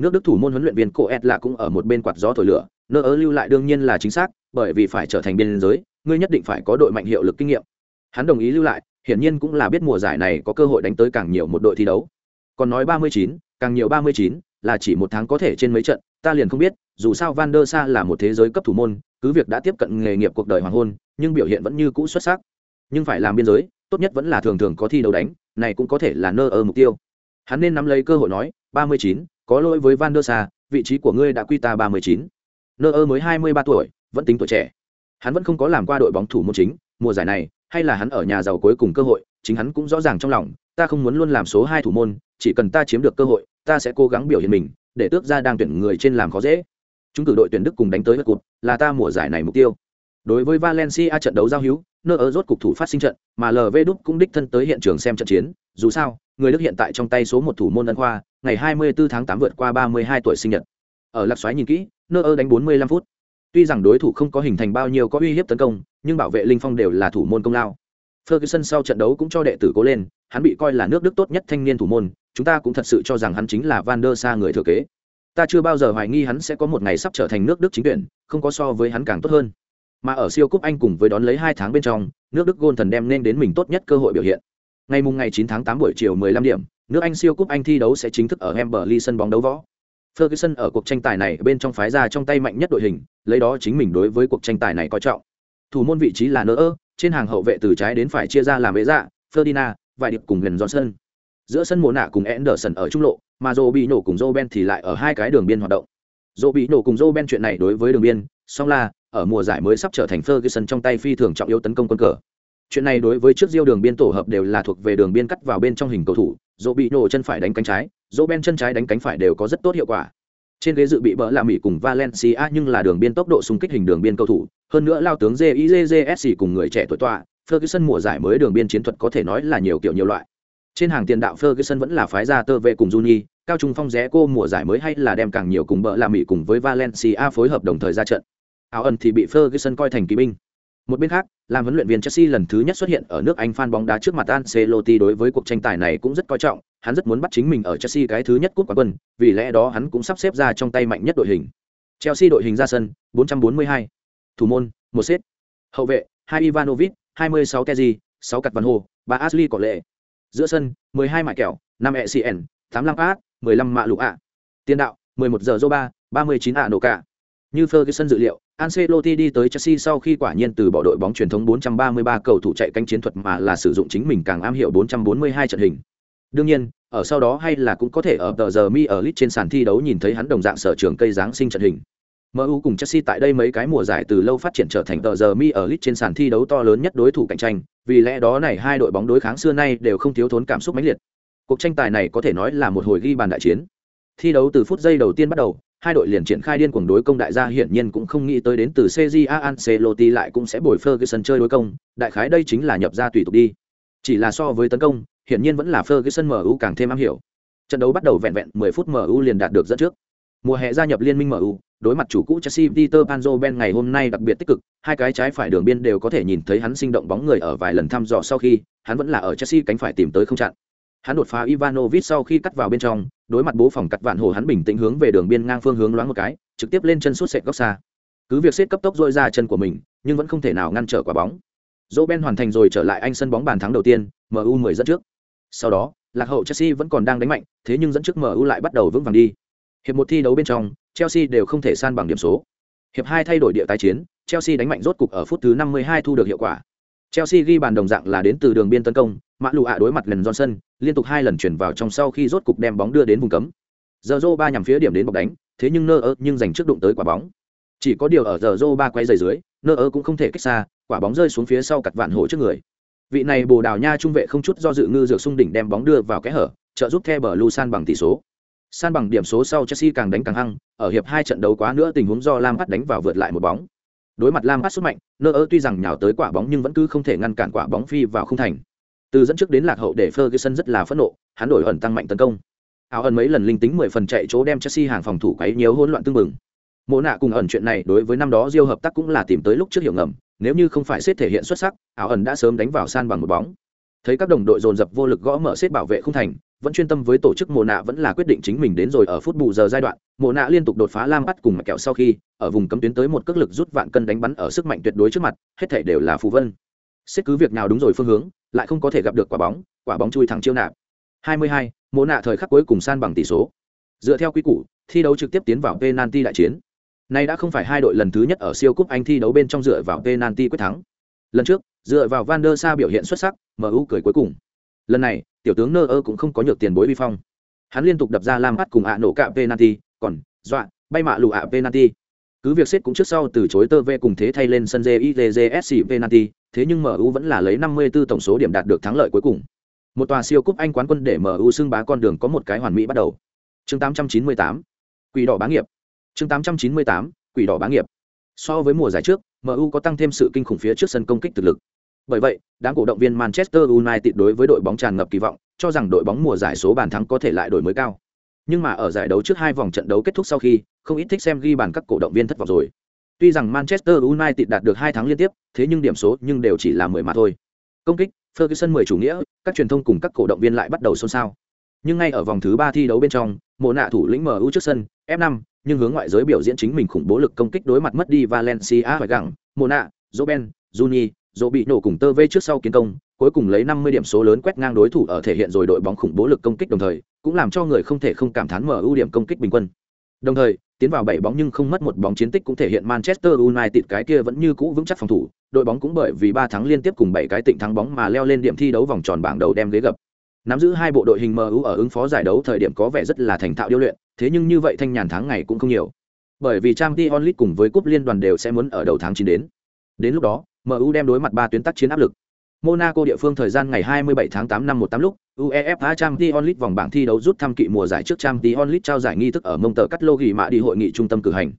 Nước Đức thủ môn huấn luyện viên Coet là cũng ở một bên quạt gió thổi lửa, Nơ lưu lại đương nhiên là chính xác, bởi vì phải trở thành biên giới, ngươi nhất định phải có đội mạnh hiệu lực kinh nghiệm. Hắn đồng ý lưu lại, hiển nhiên cũng là biết mùa giải này có cơ hội đánh tới càng nhiều một đội thi đấu. Còn nói 39, càng nhiều 39, là chỉ một tháng có thể trên mấy trận, ta liền không biết, dù sao Van der Sa là một thế giới cấp thủ môn, cứ việc đã tiếp cận nghề nghiệp cuộc đời hoàng hôn, nhưng biểu hiện vẫn như cũ xuất sắc. Nhưng phải làm biên giới, tốt nhất vẫn là thường thường có thi đấu đánh, này cũng có thể là nơ ở mục tiêu. Hắn nên nắm lấy cơ hội nói, 39, có lỗi với Van der Sa, vị trí của ngươi đã quy ta 39. Nơ ơ mới 23 tuổi, vẫn tính tuổi trẻ. Hắn vẫn không có làm qua đội bóng thủ môn chính, mùa giải này, hay là hắn ở nhà giàu cuối cùng cơ hội, chính hắn cũng rõ ràng trong lòng, ta không muốn luôn làm số 2 thủ môn, chỉ cần ta chiếm được cơ hội, ta sẽ cố gắng biểu hiện mình, để tước ra đang tuyển người trên làm khó dễ. Chúng cử đội tuyển Đức cùng đánh tới bất cột, là ta mùa giải này mục tiêu. Đối với Valencia trận đấu giao hữu, nơ ở rốt cục thủ phát sinh trận, mà LV Đúc cũng đích thân tới hiện trường xem trận chiến, dù sao, người Đức hiện tại trong tay số một thủ môn ân khoa, ngày 24 tháng 8 vượt qua 32 tuổi sinh nhật. Ở lạc xoáy nhìn kỹ, nơ ơ đánh 45 phút. Tuy rằng đối thủ không có hình thành bao nhiêu có uy hiếp tấn công, nhưng bảo vệ linh phong đều là thủ môn công lao. Ferguson sau trận đấu cũng cho đệ tử cố lên, hắn bị coi là nước Đức tốt nhất thanh niên thủ môn, chúng ta cũng thật sự cho rằng hắn chính là Van der Sa người thừa kế. Ta chưa bao giờ hoài nghi hắn sẽ có một ngày sắp trở thành nước Đức chính tuyển, không có so với hắn càng tốt hơn. Mà ở siêu cúp Anh cùng với đón lấy hai tháng bên trong, nước Đức gôn thần đem nên đến mình tốt nhất cơ hội biểu hiện. Ngày mùng ngày 9 tháng 8 buổi chiều 15 điểm, nước Anh siêu cúp Anh thi đấu sẽ chính thức ở Wembley sân bóng đấu võ. Ferguson ở cuộc tranh tài này bên trong phái ra trong tay mạnh nhất đội hình, lấy đó chính mình đối với cuộc tranh tài này coi trọng. Thủ môn vị trí là nỡ trên hàng hậu vệ từ trái đến phải chia ra làm bế dạ, Ferdinand, vài điệp cùng gần Johnson. Giữa sân mùa nạ cùng Anderson ở trung lộ, mà Robinho bị nổ cùng Joe Ben thì lại ở hai cái đường biên hoạt động. Robinho bị nổ cùng Joe Ben chuyện này đối với đường biên, song là ở mùa giải mới sắp trở thành Ferguson trong tay phi thường trọng yếu tấn công quân cờ. Chuyện này đối với trước diêu đường biên tổ hợp đều là thuộc về đường biên cắt vào bên trong hình cầu thủ, dỗ bị nổ chân phải đánh cánh trái, dỗ Ben chân trái đánh cánh phải đều có rất tốt hiệu quả. Trên ghế dự bị bỡ là Mỹ cùng Valencia nhưng là đường biên tốc độ xung kích hình đường biên cầu thủ, hơn nữa lao tướng JIJJSC cùng người trẻ tuổi tọa, Ferguson mùa giải mới đường biên chiến thuật có thể nói là nhiều kiểu nhiều loại. Trên hàng tiền đạo Ferguson vẫn là phái ra tơ vệ cùng Juni, cao trung phong rẽ cô mùa giải mới hay là đem càng nhiều cùng bỡ là Mỹ cùng với Valencia phối hợp đồng thời ra trận. Áo ẩn thì bị Ferguson coi thành kỳ binh. Một bên khác, làm huấn luyện viên Chelsea lần thứ nhất xuất hiện ở nước Anh fan bóng đá trước mặt Ancelotti đối với cuộc tranh tài này cũng rất coi trọng, hắn rất muốn bắt chính mình ở Chelsea cái thứ nhất cúp quán quân, vì lẽ đó hắn cũng sắp xếp ra trong tay mạnh nhất đội hình. Chelsea đội hình ra sân, 442. Thủ môn, một set. Hậu vệ, 2 Ivanovic, 26 Kezi, 6 cặt văn hồ, 3 Ashley có lệ. Giữa sân, 12 mại kẹo, 5 ECN, 85 Ác, 15 mạ lục ạ. Tiền đạo, 11 giờ Zoba, 39 ạ nổ cả. Như Ferguson dự liệu, Ancelotti đi tới Chelsea sau khi quả nhiên từ bỏ đội bóng truyền thống 433 cầu thủ chạy cánh chiến thuật mà là sử dụng chính mình càng am hiểu 442 trận hình. Đương nhiên, ở sau đó hay là cũng có thể ở tờ giờ mi ở lit trên sàn thi đấu nhìn thấy hắn đồng dạng sở trường cây dáng sinh trận hình. MU cùng Chelsea tại đây mấy cái mùa giải từ lâu phát triển trở thành tờ giờ mi ở lit trên sàn thi đấu to lớn nhất đối thủ cạnh tranh, vì lẽ đó này hai đội bóng đối kháng xưa nay đều không thiếu thốn cảm xúc mãnh liệt. Cuộc tranh tài này có thể nói là một hồi ghi bàn đại chiến. Thi đấu từ phút giây đầu tiên bắt đầu, hai đội liền triển khai điên cuồng đối công đại gia hiển nhiên cũng không nghĩ tới đến từ CJA Ancelotti lại cũng sẽ bồi Ferguson chơi đối công, đại khái đây chính là nhập ra tùy tục đi. Chỉ là so với tấn công, hiển nhiên vẫn là Ferguson MU càng thêm am hiểu. Trận đấu bắt đầu vẹn vẹn 10 phút MU liền đạt được dẫn trước. Mùa hè gia nhập liên minh MU, đối mặt chủ cũ Chelsea Peter Panzo Ben ngày hôm nay đặc biệt tích cực, hai cái trái phải đường biên đều có thể nhìn thấy hắn sinh động bóng người ở vài lần thăm dò sau khi, hắn vẫn là ở Chelsea cánh phải tìm tới không chặn. Hắn đột phá Ivanovit sau khi cắt vào bên trong, đối mặt bố phòng cắt vạn hồ hắn bình tĩnh hướng về đường biên ngang phương hướng loáng một cái, trực tiếp lên chân suốt sệt góc xa. Cứ việc xếp cấp tốc dội ra chân của mình, nhưng vẫn không thể nào ngăn trở quả bóng. Ben hoàn thành rồi trở lại anh sân bóng bàn thắng đầu tiên, MU 10 dẫn trước. Sau đó, lạc hậu Chelsea vẫn còn đang đánh mạnh, thế nhưng dẫn trước MU lại bắt đầu vững vàng đi. Hiệp một thi đấu bên trong, Chelsea đều không thể san bằng điểm số. Hiệp hai thay đổi địa tái chiến, Chelsea đánh mạnh rốt cục ở phút thứ 52 thu được hiệu quả. Chelsea ghi bàn đồng dạng là đến từ đường biên tấn công, Mã Lù ạ đối mặt lần Johnson, liên tục hai lần chuyển vào trong sau khi rốt cục đem bóng đưa đến vùng cấm. Giờ ba nhằm phía điểm đến bọc đánh, thế nhưng nơ ơ nhưng giành trước đụng tới quả bóng. Chỉ có điều ở giờ ba quay giày dưới, nơ ơ cũng không thể cách xa, quả bóng rơi xuống phía sau cặt vạn hổ trước người. Vị này Bồ Đào Nha trung vệ không chút do dự ngư dược xung đỉnh đem bóng đưa vào cái hở, trợ giúp The Blue san bằng tỷ số. San bằng điểm số sau Chelsea càng đánh càng hăng, ở hiệp hai trận đấu quá nữa tình huống do Lam Lampard đánh vào vượt lại một bóng. Đối mặt Lam Lampard xuất mạnh, nơ ơ tuy rằng nhào tới quả bóng nhưng vẫn cứ không thể ngăn cản quả bóng phi vào không thành. Từ dẫn trước đến lạc hậu để Ferguson rất là phẫn nộ, hắn đổi ẩn tăng mạnh tấn công. Áo ẩn mấy lần linh tính 10 phần chạy chỗ đem Chelsea hàng phòng thủ quấy nhiều hỗn loạn tương mừng. Mộ nạ cùng ẩn chuyện này đối với năm đó Diêu hợp tác cũng là tìm tới lúc trước hiểu ngầm, nếu như không phải xếp thể hiện xuất sắc, áo ẩn đã sớm đánh vào san bằng một bóng. Thấy các đồng đội dồn dập vô lực gõ mở xếp bảo vệ không thành, vẫn chuyên tâm với tổ chức mồ nạ vẫn là quyết định chính mình đến rồi ở phút bù giờ giai đoạn mồ nạ liên tục đột phá lam bắt cùng mặt kẹo sau khi ở vùng cấm tuyến tới một cước lực rút vạn cân đánh bắn ở sức mạnh tuyệt đối trước mặt hết thể đều là phù vân. Xét cứ việc nào đúng rồi phương hướng lại không có thể gặp được quả bóng quả bóng chui thẳng chiêu nạp. 22, mồ nạ thời khắc cuối cùng san bằng tỷ số. Dựa theo quy củ thi đấu trực tiếp tiến vào penalty đại chiến. Nay đã không phải hai đội lần thứ nhất ở siêu cúp anh thi đấu bên trong dựa vào penalty quyết thắng. Lần trước dựa vào van der sa biểu hiện xuất sắc mu cười cuối cùng. Lần này tiểu tướng nơ ơ cũng không có nhược tiền bối vi phong. Hắn liên tục đập ra lam bắt cùng ạ nổ cạ penalty, còn, dọa, bay mạ lụ ạ penalty. Cứ việc xếp cũng trước sau từ chối tơ ve cùng thế thay lên sân jizsc penalty, thế nhưng mu vẫn là lấy 54 tổng số điểm đạt được thắng lợi cuối cùng. Một tòa siêu cúp anh quán quân để mu xưng bá con đường có một cái hoàn mỹ bắt đầu. Chương 898 quỷ đỏ bá nghiệp. Chương 898 quỷ đỏ bá nghiệp. So với mùa giải trước mu có tăng thêm sự kinh khủng phía trước sân công kích thực lực bởi vậy, đám cổ động viên Manchester United đối với đội bóng tràn ngập kỳ vọng, cho rằng đội bóng mùa giải số bàn thắng có thể lại đổi mới cao. Nhưng mà ở giải đấu trước hai vòng trận đấu kết thúc sau khi, không ít thích xem ghi bàn các cổ động viên thất vọng rồi. Tuy rằng Manchester United đạt được hai thắng liên tiếp, thế nhưng điểm số nhưng đều chỉ là 10 mà thôi. Công kích, Ferguson 10 chủ nghĩa, các truyền thông cùng các cổ động viên lại bắt đầu xôn xao. Nhưng ngay ở vòng thứ 3 thi đấu bên trong, mộ nạ thủ lĩnh MU trước sân, F5, nhưng hướng ngoại giới biểu diễn chính mình khủng bố lực công kích đối mặt mất đi Valencia phải gặng, mộ nạ, Roben, Juni, dỗ bị nổ cùng tơ vê trước sau kiến công, cuối cùng lấy 50 điểm số lớn quét ngang đối thủ ở thể hiện rồi đội bóng khủng bố lực công kích đồng thời, cũng làm cho người không thể không cảm thán mở ưu điểm công kích bình quân. Đồng thời, tiến vào bảy bóng nhưng không mất một bóng chiến tích cũng thể hiện manchester united cái kia vẫn như cũ vững chắc phòng thủ, đội bóng cũng bởi vì ba thắng liên tiếp cùng bảy cái tịnh thắng bóng mà leo lên điểm thi đấu vòng tròn bảng đầu đem ghế gập. Nắm giữ hai bộ đội hình MU ở ứng phó giải đấu thời điểm có vẻ rất là thành thạo điêu luyện, thế nhưng như vậy thanh nhàn tháng ngày cũng không nhiều. Bởi vì trang t cùng với cúp liên đoàn đều sẽ muốn ở đầu tháng chín đến. Đến lúc đó MU đem đối mặt ba tuyến tác chiến áp lực Monaco địa phương thời gian ngày 27 tháng 8 năm 18 lúc, UEFA Champions League vòng bảng thi đấu rút thăm kỵ mùa giải trước Champions League trao giải nghi thức ở mông tờ cắt lô ghi mạ đi hội nghị trung tâm cử hành.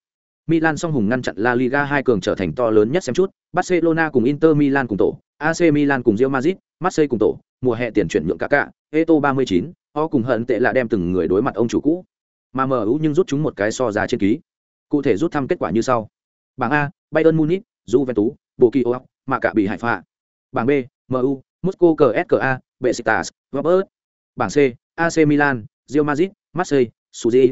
Milan song hùng ngăn chặn La Liga hai cường trở thành to lớn nhất xem chút, Barcelona cùng Inter Milan cùng tổ, AC Milan cùng Real Madrid, Marseille cùng tổ, mùa hè tiền chuyển nhượng cả cả, Eto 39, Họ cùng hận tệ là đem từng người đối mặt ông chủ cũ. Mà MU nhưng rút chúng một cái so ra trên ký. Cụ thể rút thăm kết quả như sau. Bảng A, Bayern Munich, Juventus, bộ kỳ ô mà cả bị Hải Phạ. Bảng B, MU, Moscow CSKA, Besiktas, Robert. Bảng C, AC Milan, Real Madrid, Marseille, Suzy.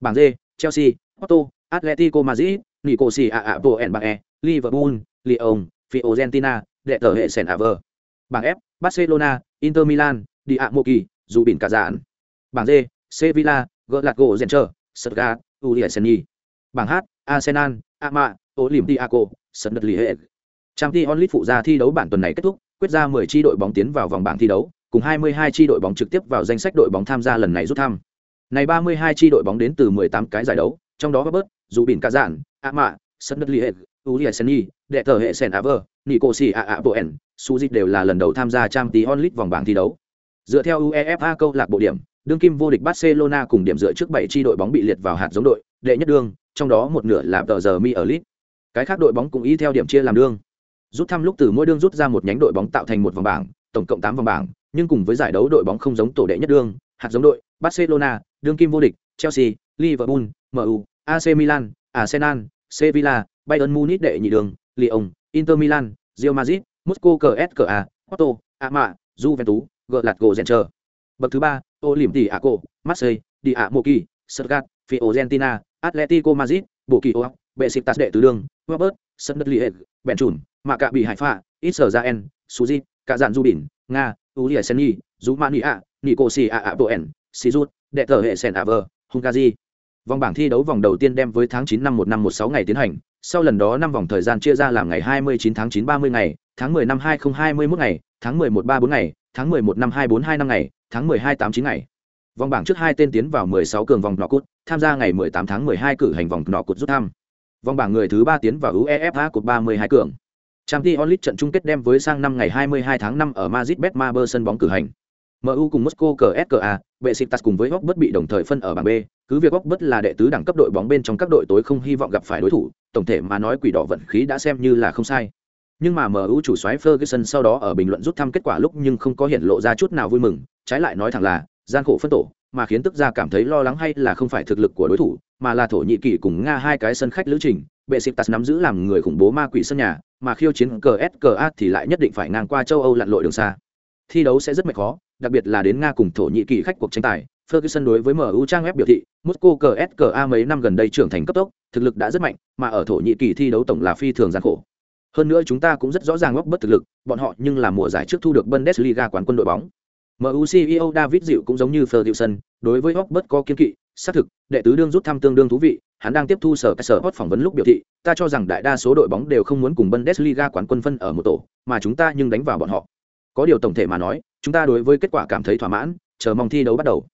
Bảng D, Chelsea, otto Atletico Madrid, Nicosia Apoel bảng E, Liverpool, Lyon, Fiorentina, đệ tờ hệ Sen Aver. Bảng F, Barcelona, Inter Milan, Diamoki, dù biển cả giản Bảng D, Sevilla, Glasgow Rangers, Stuttgart, Udinese. Bảng H, Arsenal, Ama, Olympiaco, Trang Ti Onlit phụ gia thi đấu bản tuần này kết thúc, quyết ra 10 chi đội bóng tiến vào vòng bảng thi đấu, cùng 22 chi đội bóng trực tiếp vào danh sách đội bóng tham gia lần này rút thăm. Này 32 chi đội bóng đến từ 18 cái giải đấu, trong đó Robert, dù biển cả dạn, Ama, Sunderland, Udinese, đệ thờ hệ Sen Aver, Nicosia Apoel, Suzy đều là lần đầu tham gia Trang Ti Onlit vòng bảng thi đấu. Dựa theo UEFA câu lạc bộ điểm, đương kim vô địch Barcelona cùng điểm dựa trước 7 chi đội bóng bị liệt vào hạt giống đội, đệ nhất đương, trong đó một nửa là tờ giờ Mi ở League. Cái khác đội bóng cũng ý theo điểm chia làm đương rút thăm lúc từ mỗi đương rút ra một nhánh đội bóng tạo thành một vòng bảng tổng cộng tám vòng bảng nhưng cùng với giải đấu đội bóng không giống tổ đệ nhất đương hạt giống đội barcelona đương kim vô địch chelsea liverpool mu ac milan arsenal sevilla bayern munich đệ nhị đường lyon inter milan real madrid moscow cska porto ama juventus glasgow rangers bậc thứ 3, olympiaco marseille diamoki stuttgart fiorentina atletico madrid bộ kỳ Oak, besiktas đệ tứ đường robert sunderland bèn chùn mà cả bị hải Pha, ít sở ra en suzy cả dàn du bỉn nga uli seni dù mani a nicosi a a boen sizut đệ tờ hệ sen aver hungary vòng bảng thi đấu vòng đầu tiên đem với tháng 9 năm 1 năm một sáu ngày tiến hành. Sau lần đó năm vòng thời gian chia ra làm ngày 29 tháng 9 30 ngày tháng 10 năm 2021 ngày tháng 11 34 ngày tháng 11 năm 242 năm ngày tháng 12 89 ngày. Vòng bảng trước hai tên tiến vào 16 cường vòng nọ cút tham gia ngày 18 tháng 12 cử hành vòng nọ cút rút thăm. Vòng bảng người thứ ba tiến vào uefa cột 32 cường. Champions League trận chung kết đem với sang năm ngày 22 tháng 5 ở Madrid Betmaber sân bóng cử hành. MU cùng Moscow CSKA, Besiktas cùng với Gokbet bị đồng thời phân ở bảng B, cứ việc Gokbet là đệ tứ đẳng cấp đội bóng bên trong các đội tối không hy vọng gặp phải đối thủ, tổng thể mà nói quỷ đỏ vận khí đã xem như là không sai. Nhưng mà MU chủ soái Ferguson sau đó ở bình luận rút thăm kết quả lúc nhưng không có hiện lộ ra chút nào vui mừng, trái lại nói thẳng là gian khổ phân tổ, mà khiến tức ra cảm thấy lo lắng hay là không phải thực lực của đối thủ, mà là thổ nhĩ kỳ cùng Nga hai cái sân khách lữ trình, Besiktas nắm giữ làm người khủng bố ma quỷ sân nhà, mà khiêu chiến CSKA thì lại nhất định phải ngang qua châu Âu lặn lội đường xa. Thi đấu sẽ rất mệt khó, đặc biệt là đến Nga cùng Thổ Nhĩ Kỳ khách cuộc tranh tài. Ferguson đối với MU trang web biểu thị, Moscow CSKA mấy năm gần đây trưởng thành cấp tốc, thực lực đã rất mạnh, mà ở Thổ Nhĩ Kỳ thi đấu tổng là phi thường gian khổ. Hơn nữa chúng ta cũng rất rõ ràng góc bất thực lực, bọn họ nhưng là mùa giải trước thu được Bundesliga quán quân đội bóng. MU CEO David Dịu cũng giống như Ferguson, đối với Robert có kiên kỵ, xác thực, đệ tứ đương rút thăm tương đương thú vị, hắn đang tiếp thu sở sở hot phỏng vấn lúc biểu thị, ta cho rằng đại đa số đội bóng đều không muốn cùng Bundesliga quán quân phân ở một tổ, mà chúng ta nhưng đánh vào bọn họ. Có điều tổng thể mà nói, chúng ta đối với kết quả cảm thấy thỏa mãn, chờ mong thi đấu bắt đầu.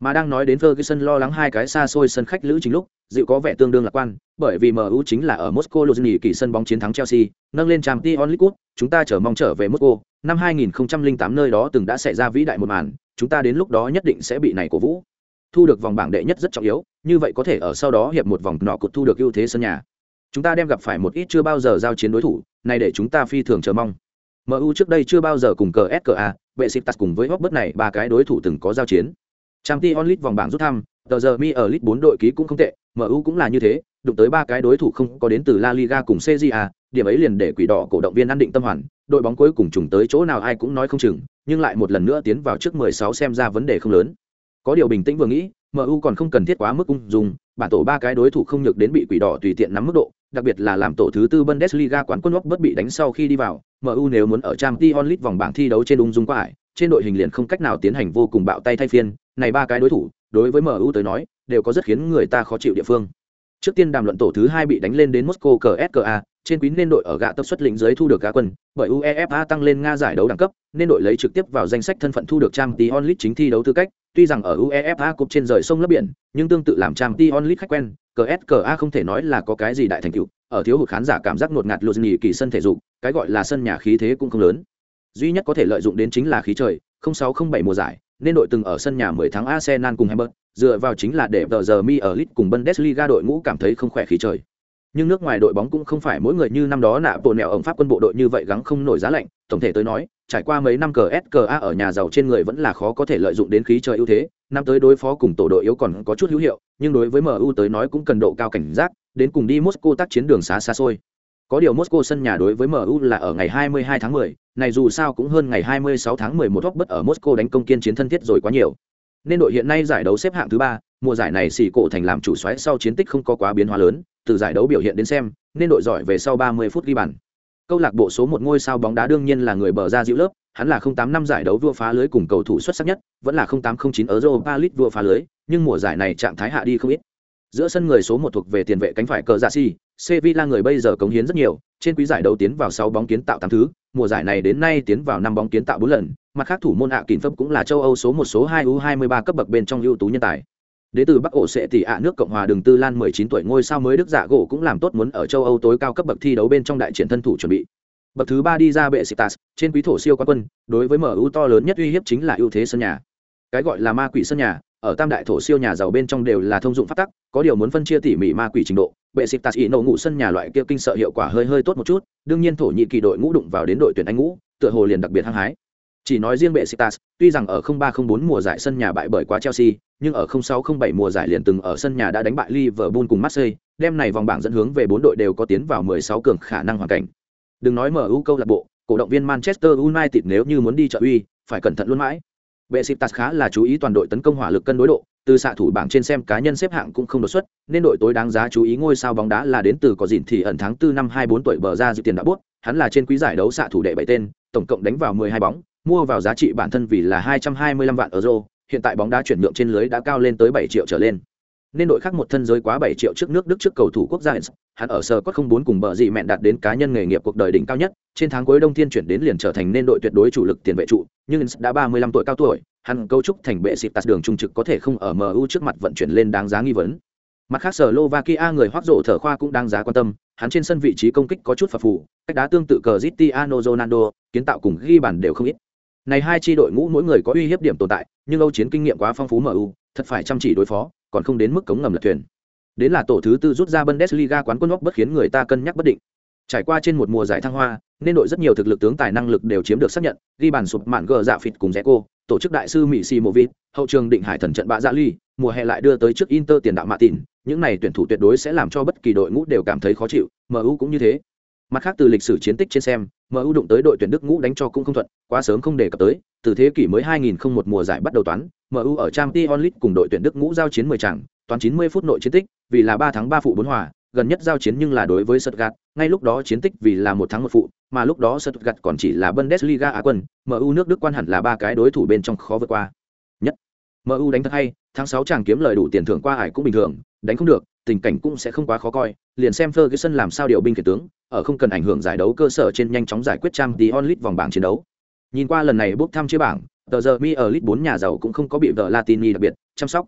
Mà đang nói đến Ferguson lo lắng hai cái xa xôi sân khách lữ chính lúc, dịu có vẻ tương đương lạc quan, bởi vì MU chính là ở Moscow Luzhny kỳ sân bóng chiến thắng Chelsea, nâng lên Champions League, chúng ta chờ mong trở về Moscow, năm 2008 nơi đó từng đã xảy ra vĩ đại một màn, chúng ta đến lúc đó nhất định sẽ bị này cổ vũ. Thu được vòng bảng đệ nhất rất trọng yếu, như vậy có thể ở sau đó hiệp một vòng nọ cột thu được ưu thế sân nhà. Chúng ta đem gặp phải một ít chưa bao giờ giao chiến đối thủ, này để chúng ta phi thường chờ mong. MU trước đây chưa bao giờ cùng cờ SKA, vệ sĩ tạt cùng với Hotbird này ba cái đối thủ từng có giao chiến. Champions League vòng bảng rút thăm, tờ giờ mi ở League 4 đội ký cũng không tệ, MU cũng là như thế, đụng tới ba cái đối thủ không có đến từ La Liga cùng CJA, điểm ấy liền để quỷ đỏ cổ động viên an định tâm hoàn, đội bóng cuối cùng trùng tới chỗ nào ai cũng nói không chừng, nhưng lại một lần nữa tiến vào trước 16 xem ra vấn đề không lớn. Có điều bình tĩnh vừa nghĩ, MU còn không cần thiết quá mức ung dung, bản tổ ba cái đối thủ không nhược đến bị quỷ đỏ tùy tiện nắm mức độ, đặc biệt là làm tổ thứ tư Bundesliga quán quân bất bị đánh sau khi đi vào, MU nếu muốn ở trang t onlit vòng bảng thi đấu trên ung dung quá ải, trên đội hình liền không cách nào tiến hành vô cùng bạo tay thay phiên, này ba cái đối thủ, đối với MU tới nói, đều có rất khiến người ta khó chịu địa phương. Trước tiên đàm luận tổ thứ hai bị đánh lên đến Moscow CSKA, trên quý nên đội ở gạ tập xuất lĩnh dưới thu được gạ quân, bởi UEFA tăng lên Nga giải đấu đẳng cấp, nên đội lấy trực tiếp vào danh sách thân phận thu được trang Champions League chính thi đấu tư cách, tuy rằng ở UEFA cục trên rời sông lấp biển, nhưng tương tự làm trang Champions League khách quen, CSKA không thể nói là có cái gì đại thành tựu, ở thiếu hụt khán giả cảm giác ngột ngạt lụt nhì kỳ sân thể dục, cái gọi là sân nhà khí thế cũng không lớn. Duy nhất có thể lợi dụng đến chính là khí trời, 0607 mùa giải, nên đội từng ở sân nhà 10 tháng Arsenal cùng Hamburg, dựa vào chính là để tờ giờ mi ở League cùng Bundesliga đội ngũ cảm thấy không khỏe khí trời. Nhưng nước ngoài đội bóng cũng không phải mỗi người như năm đó nạ bộ nẹo ổng pháp quân bộ đội như vậy gắng không nổi giá lạnh, tổng thể tới nói, trải qua mấy năm cờ SKA ở nhà giàu trên người vẫn là khó có thể lợi dụng đến khí trời ưu thế, năm tới đối phó cùng tổ đội yếu còn có chút hữu hiệu, nhưng đối với MU tới nói cũng cần độ cao cảnh giác, đến cùng đi Moscow tác chiến đường xá xa xôi. Có điều Moscow sân nhà đối với MU là ở ngày 22 tháng 10, này dù sao cũng hơn ngày 26 tháng 11 bất ở Moscow đánh công kiên chiến thân thiết rồi quá nhiều. Nên đội hiện nay giải đấu xếp hạng thứ ba, mùa giải này xỉ cổ thành làm chủ xoáy sau chiến tích không có quá biến hóa lớn, từ giải đấu biểu hiện đến xem, nên đội giỏi về sau 30 phút ghi bàn. Câu lạc bộ số một ngôi sao bóng đá đương nhiên là người bờ ra dịu lớp, hắn là 08 năm giải đấu vua phá lưới cùng cầu thủ xuất sắc nhất, vẫn là 0809 Europa League vua phá lưới, nhưng mùa giải này trạng thái hạ đi không ít. Giữa sân người số một thuộc về tiền vệ cánh phải cờ dạ si, Sevilla người bây giờ cống hiến rất nhiều, trên quý giải đấu tiến vào 6 bóng kiến tạo 8 thứ, mùa giải này đến nay tiến vào 5 bóng kiến tạo 4 lần, mặt khác thủ môn hạ kín phấp cũng là châu Âu số một số 2 U23 cấp bậc bên trong ưu tú nhân tài. Đến từ Bắc Ổ sẽ tỷ ạ nước Cộng hòa Đường Tư Lan 19 tuổi ngôi sao mới Đức giả gỗ cũng làm tốt muốn ở châu Âu tối cao cấp bậc thi đấu bên trong đại triển thân thủ chuẩn bị. Bậc thứ ba đi ra bệ Sitas, trên quý thổ siêu quán quân, đối với MU to lớn nhất uy hiếp chính là ưu thế sân nhà. Cái gọi là ma quỷ sân nhà, ở tam đại thổ siêu nhà giàu bên trong đều là thông dụng pháp tắc, có điều muốn phân chia tỉ mỉ ma quỷ trình độ, bệ Sitas ý nổ ngủ sân nhà loại kia kinh sợ hiệu quả hơi hơi tốt một chút, đương nhiên thổ nhị kỳ đội ngũ đụng vào đến đội tuyển Anh ngũ, tựa hồ liền đặc biệt hăng hái. Chỉ nói riêng Besiktas, tuy rằng ở 0304 mùa giải sân nhà bại bởi quá Chelsea, nhưng ở 0607 mùa giải liền từng ở sân nhà đã đánh bại Liverpool cùng Marseille, đêm này vòng bảng dẫn hướng về bốn đội đều có tiến vào 16 cường khả năng hoàn cảnh. Đừng nói MU câu lạc bộ, cổ động viên Manchester United nếu như muốn đi trợ uy, phải cẩn thận luôn mãi. Besiktas khá là chú ý toàn đội tấn công hỏa lực cân đối độ, từ xạ thủ bảng trên xem cá nhân xếp hạng cũng không đột xuất, nên đội tối đáng giá chú ý ngôi sao bóng đá là đến từ có dịn thì ẩn tháng 4 năm 24 tuổi bờ ra dự tiền đã bút, hắn là trên quý giải đấu xạ thủ đệ bảy tên, tổng cộng đánh vào 12 bóng, mua vào giá trị bản thân vì là 225 vạn euro, hiện tại bóng đá chuyển nhượng trên lưới đã cao lên tới 7 triệu trở lên. Nên đội khác một thân giới quá 7 triệu trước nước Đức trước cầu thủ quốc gia hắn ở sở cốt 04 cùng bờ gì mẹn đạt đến cá nhân nghề nghiệp cuộc đời đỉnh cao nhất, trên tháng cuối đông thiên chuyển đến liền trở thành nên đội tuyệt đối chủ lực tiền vệ trụ, nhưng đã 35 tuổi cao tuổi, hắn cấu trúc thành bệ xịt tạt đường trung trực có thể không ở MU trước mặt vận chuyển lên đáng giá nghi vấn. Mặt khác Slovakia người hoác rộ thở khoa cũng đáng giá quan tâm, hắn trên sân vị trí công kích có chút phập phù, cách đá tương tự Cristiano Ronaldo, kiến tạo cùng ghi bàn đều không ít. Này hai chi đội ngũ mỗi người có uy hiếp điểm tồn tại, nhưng Âu chiến kinh nghiệm quá phong phú MU, thật phải chăm chỉ đối phó, còn không đến mức cống ngầm lật thuyền. Đến là tổ thứ tư rút ra Bundesliga quán quân bất khiến người ta cân nhắc bất định. Trải qua trên một mùa giải thăng hoa, nên đội rất nhiều thực lực tướng tài năng lực đều chiếm được xác nhận, ghi bàn sụp mạn gờ dạ phịt cùng Zeko, tổ chức đại sư Mỹ Simovic, hậu trường định hải thần trận bạ dạ ly, mùa hè lại đưa tới trước Inter tiền đạo Martin, những này tuyển thủ tuyệt đối sẽ làm cho bất kỳ đội ngũ đều cảm thấy khó chịu, MU cũng như thế. Mặt khác từ lịch sử chiến tích trên xem, MU đụng tới đội tuyển Đức ngũ đánh cho cũng không thuận, quá sớm không đề cập tới, từ thế kỷ mới 2001 mùa giải bắt đầu toán, MU ở Champions League cùng đội tuyển Đức ngũ giao chiến 10 trận, toán 90 phút nội chiến tích, vì là 3 thắng 3 phụ 4 hòa, gần nhất giao chiến nhưng là đối với Stuttgart, ngay lúc đó chiến tích vì là một thắng một phụ, mà lúc đó Stuttgart còn chỉ là Bundesliga Á quân, MU nước Đức quan hẳn là ba cái đối thủ bên trong khó vượt qua. Nhất, MU đánh thật hay, tháng 6 chàng kiếm lời đủ tiền thưởng qua ải cũng bình thường, đánh không được, tình cảnh cũng sẽ không quá khó coi, liền xem Ferguson làm sao điều binh khiển tướng, ở không cần ảnh hưởng giải đấu cơ sở trên nhanh chóng giải quyết trang tí onlit vòng bảng chiến đấu. Nhìn qua lần này bốc thăm chia bảng, tờ giờ mi ở lit 4 nhà giàu cũng không có bị vợ Latini đặc biệt chăm sóc.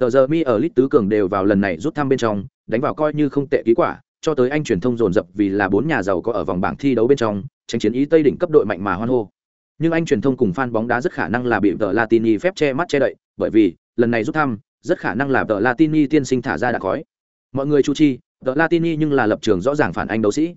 Tờ giờ mi ở lit tứ cường đều vào lần này rút thăm bên trong, đánh vào coi như không tệ ký quả, cho tới anh truyền thông dồn dập vì là bốn nhà giàu có ở vòng bảng thi đấu bên trong, tranh chiến ý Tây đỉnh cấp đội mạnh mà hoan hô. Nhưng anh truyền thông cùng fan bóng đá rất khả năng là bị vợ Latini phép che mắt che đậy, bởi vì lần này rút thăm, rất khả năng là vợ Latini tiên sinh thả ra đã khói. Mọi người chú chi, The Latini nhưng là lập trường rõ ràng phản anh đấu sĩ.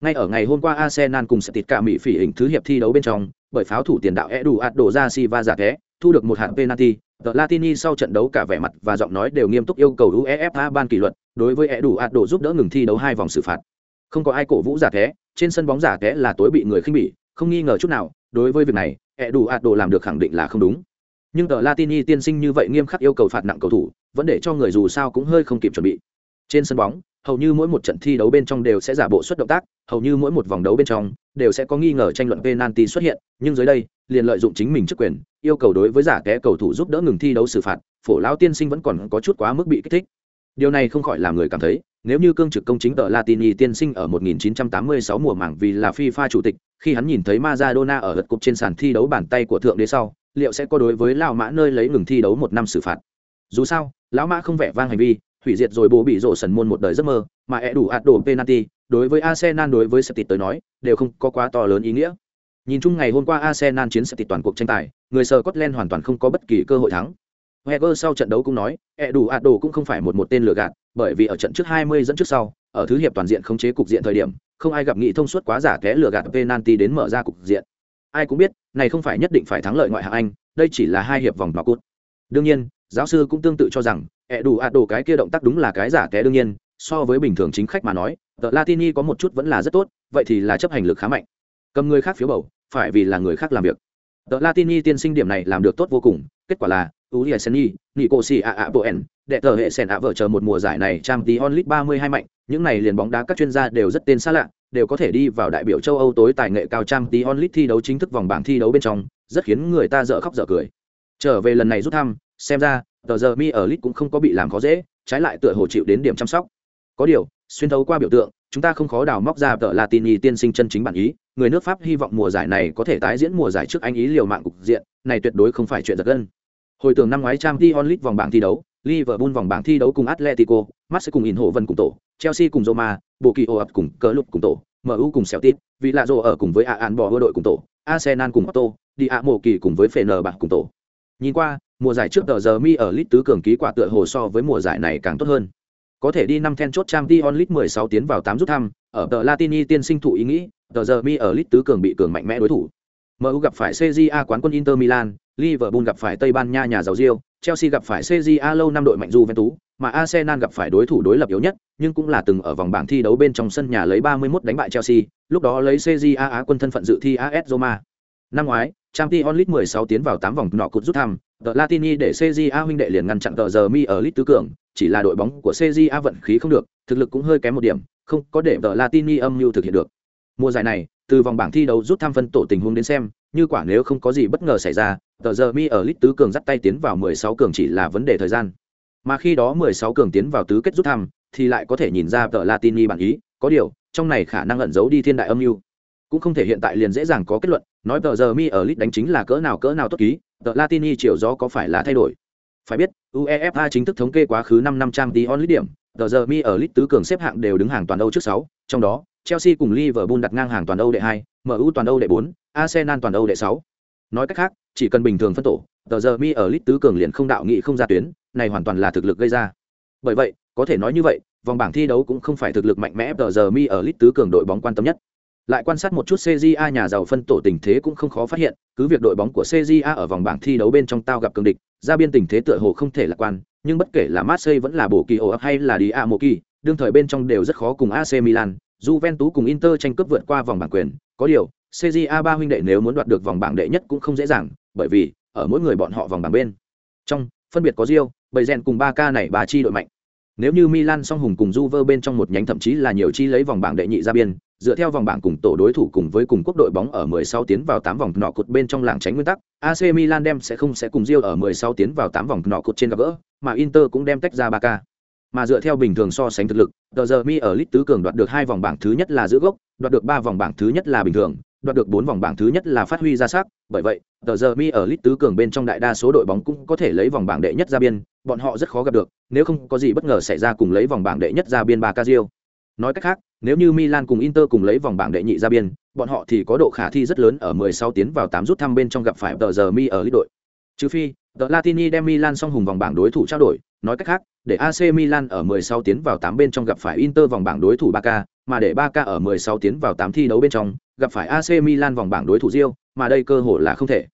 Ngay ở ngày hôm qua Arsenal cùng sẽ tịt cả Mỹ phỉ hình thứ hiệp thi đấu bên trong, bởi pháo thủ tiền đạo Edu Addo ra Silva giả thế, thu được một hạt penalty, The Latini sau trận đấu cả vẻ mặt và giọng nói đều nghiêm túc yêu cầu UEFA ban kỷ luật, đối với Edu giúp đỡ ngừng thi đấu hai vòng xử phạt. Không có ai cổ vũ giả thế, trên sân bóng giả thế là tối bị người khinh bỉ, không nghi ngờ chút nào, đối với việc này, Edu làm được khẳng định là không đúng. Nhưng The Latini tiên sinh như vậy nghiêm khắc yêu cầu phạt nặng cầu thủ, vẫn để cho người dù sao cũng hơi không kịp chuẩn bị trên sân bóng hầu như mỗi một trận thi đấu bên trong đều sẽ giả bộ xuất động tác hầu như mỗi một vòng đấu bên trong đều sẽ có nghi ngờ tranh luận penalty xuất hiện nhưng dưới đây liền lợi dụng chính mình chức quyền yêu cầu đối với giả té cầu thủ giúp đỡ ngừng thi đấu xử phạt phổ lão tiên sinh vẫn còn có chút quá mức bị kích thích điều này không khỏi làm người cảm thấy nếu như cương trực công chính tờ Latini tiên sinh ở 1986 mùa mảng vì là FIFA chủ tịch, khi hắn nhìn thấy Maradona ở lượt cục trên sàn thi đấu bàn tay của thượng đế sau, liệu sẽ có đối với lão mã nơi lấy ngừng thi đấu một năm xử phạt. Dù sao, lão mã không vẻ vang hành vi, hủy diệt rồi bố bị rổ sần môn một đời giấc mơ, mà e đủ ạt đổ penalty, đối với Arsenal đối với Celtic tới nói, đều không có quá to lớn ý nghĩa. Nhìn chung ngày hôm qua Arsenal chiến Celtic toàn cuộc tranh tài, người sờ Scotland hoàn toàn không có bất kỳ cơ hội thắng. Wenger sau trận đấu cũng nói, e đủ ạt đổ cũng không phải một một tên lừa gạt, bởi vì ở trận trước 20 dẫn trước sau, ở thứ hiệp toàn diện khống chế cục diện thời điểm, không ai gặp nghị thông suốt quá giả té lừa gạt penalty đến mở ra cục diện. Ai cũng biết, này không phải nhất định phải thắng lợi ngoại hạng Anh, đây chỉ là hai hiệp vòng knock-out. Đương nhiên, giáo sư cũng tương tự cho rằng, ẹ đủ ạt đồ cái kia động tác đúng là cái giả té đương nhiên, so với bình thường chính khách mà nói, tờ Latini có một chút vẫn là rất tốt, vậy thì là chấp hành lực khá mạnh. Cầm người khác phiếu bầu, phải vì là người khác làm việc. Tờ Latini tiên sinh điểm này làm được tốt vô cùng, kết quả là Uli Seni, Nicosi a a Boen, đệ tờ hệ sen a vợ chờ một mùa giải này Champions League 32 mạnh, những này liền bóng đá các chuyên gia đều rất tên xa lạ, đều có thể đi vào đại biểu châu Âu tối tài nghệ cao trang tí onlit thi đấu chính thức vòng bảng thi đấu bên trong, rất khiến người ta dở khóc dở cười. Trở về lần này rút thăm, xem ra, tờ giờ mi ở lit cũng không có bị làm khó dễ, trái lại tựa hồ chịu đến điểm chăm sóc. Có điều, xuyên thấu qua biểu tượng, chúng ta không khó đào móc ra tờ Latini tiên sinh chân chính bản ý, người nước Pháp hy vọng mùa giải này có thể tái diễn mùa giải trước anh ý liều mạng cục diện, này tuyệt đối không phải chuyện giật gân. Hồi tưởng năm ngoái trang t onlit vòng bảng thi đấu, Liverpool vòng bảng thi đấu cùng Atletico, Marseille cùng In Hộ Vân cùng tổ, Chelsea cùng Roma, Bộ Kỳ ập cùng Cờ Lục cùng tổ, MU cùng Celtic, vì lạ rồ ở cùng với a an bỏ đội cùng tổ, Arsenal cùng Otto, đi a mộ kỳ cùng với phn bạc cùng tổ. Nhìn qua, mùa giải trước tờ giờ mi ở lit tứ cường ký quả tựa hồ so với mùa giải này càng tốt hơn. Có thể đi năm then chốt trang Champions League 16 tiến vào 8 rút thăm, ở tờ Latini tiên sinh thụ ý nghĩ, tờ giờ mi ở lit tứ cường bị cường mạnh mẽ đối thủ. MU gặp phải CJA quán quân Inter Milan, Liverpool gặp phải Tây Ban Nha nhà giàu Rio, Chelsea gặp phải CJA lâu năm đội mạnh Juventus, mà Arsenal gặp phải đối thủ đối lập yếu nhất, nhưng cũng là từng ở vòng bảng thi đấu bên trong sân nhà lấy 31 đánh bại Chelsea, lúc đó lấy CJA Á quân thân phận dự thi AS Roma. Năm ngoái, Champions League 16 tiến vào 8 vòng nọ cút rút thăm, The Latini để CJA huynh đệ liền ngăn chặn tờ giờ mi ở League tứ cường, chỉ là đội bóng của CJA vận khí không được, thực lực cũng hơi kém một điểm, không có để The Latini âm mưu thực hiện được. Mùa giải này, từ vòng bảng thi đấu rút thăm phân tổ tình huống đến xem, như quả nếu không có gì bất ngờ xảy ra, tờ giờ mi ở League tứ cường dắt tay tiến vào 16 cường chỉ là vấn đề thời gian. Mà khi đó 16 cường tiến vào tứ kết rút thăm, thì lại có thể nhìn ra The Latini bản ý, có điều, trong này khả năng ẩn giấu đi thiên đại âm mưu cũng không thể hiện tại liền dễ dàng có kết luận, nói tờ giờ mi ở lit đánh chính là cỡ nào cỡ nào tốt ký, tờ latini chiều gió có phải là thay đổi? Phải biết, uefa chính thức thống kê quá khứ năm năm trăm tí on lít điểm, tờ giờ mi ở lit tứ cường xếp hạng đều đứng hàng toàn âu trước sáu, trong đó, chelsea cùng liverpool đặt ngang hàng toàn âu đệ hai mu toàn âu đệ bốn, arsenal toàn âu đệ sáu. Nói cách khác, chỉ cần bình thường phân tổ, tờ giờ mi ở lit tứ cường liền không đạo nghị không ra tuyến, này hoàn toàn là thực lực gây ra. Bởi vậy, có thể nói như vậy, vòng bảng thi đấu cũng không phải thực lực mạnh mẽ tờ giờ mi ở lit tứ cường đội bóng quan tâm nhất lại quan sát một chút CJA nhà giàu phân tổ tình thế cũng không khó phát hiện, cứ việc đội bóng của CJA ở vòng bảng thi đấu bên trong tao gặp cường địch, ra biên tình thế tựa hồ không thể lạc quan, nhưng bất kể là Marseille vẫn là bổ kỳ ổ hay là đi Amoki, đương thời bên trong đều rất khó cùng AC Milan, Juventus cùng Inter tranh cướp vượt qua vòng bảng quyền, có điều, CJA ba huynh đệ nếu muốn đoạt được vòng bảng đệ nhất cũng không dễ dàng, bởi vì ở mỗi người bọn họ vòng bảng bên trong, phân biệt có Rio, bầy rèn cùng Barca này bà chi đội mạnh. Nếu như Milan song hùng cùng Juve bên trong một nhánh thậm chí là nhiều chi lấy vòng bảng đệ nhị ra biên, dựa theo vòng bảng cùng tổ đối thủ cùng với cùng quốc đội bóng ở 16 tiến vào 8 vòng nọ cột bên trong làng tránh nguyên tắc, AC Milan đem sẽ không sẽ cùng Real ở 16 tiến vào 8 vòng nọ cột trên gặp gỡ, mà Inter cũng đem tách ra 3K. Mà dựa theo bình thường so sánh thực lực, tờ mi ở lit tứ cường đoạt được hai vòng bảng thứ nhất là giữ gốc, đoạt được ba vòng bảng thứ nhất là bình thường, đoạt được bốn vòng bảng thứ nhất là phát huy ra sắc, bởi vậy, tờ mi ở lit tứ cường bên trong đại đa số đội bóng cũng có thể lấy vòng bảng đệ nhất ra biên, bọn họ rất khó gặp được, nếu không có gì bất ngờ xảy ra cùng lấy vòng bảng đệ nhất ra biên 3K Real. Nói cách khác, nếu như Milan cùng Inter cùng lấy vòng bảng đệ nhị ra biên, bọn họ thì có độ khả thi rất lớn ở 16 tiến vào 8 rút thăm bên trong gặp phải tờ giờ mi ở lít đội. Trừ phi, tờ Latini đem Milan song hùng vòng bảng đối thủ trao đổi, nói cách khác, để AC Milan ở 16 tiến vào 8 bên trong gặp phải Inter vòng bảng đối thủ Barca, mà để Barca ở 16 tiến vào 8 thi đấu bên trong, gặp phải AC Milan vòng bảng đối thủ Real, mà đây cơ hội là không thể.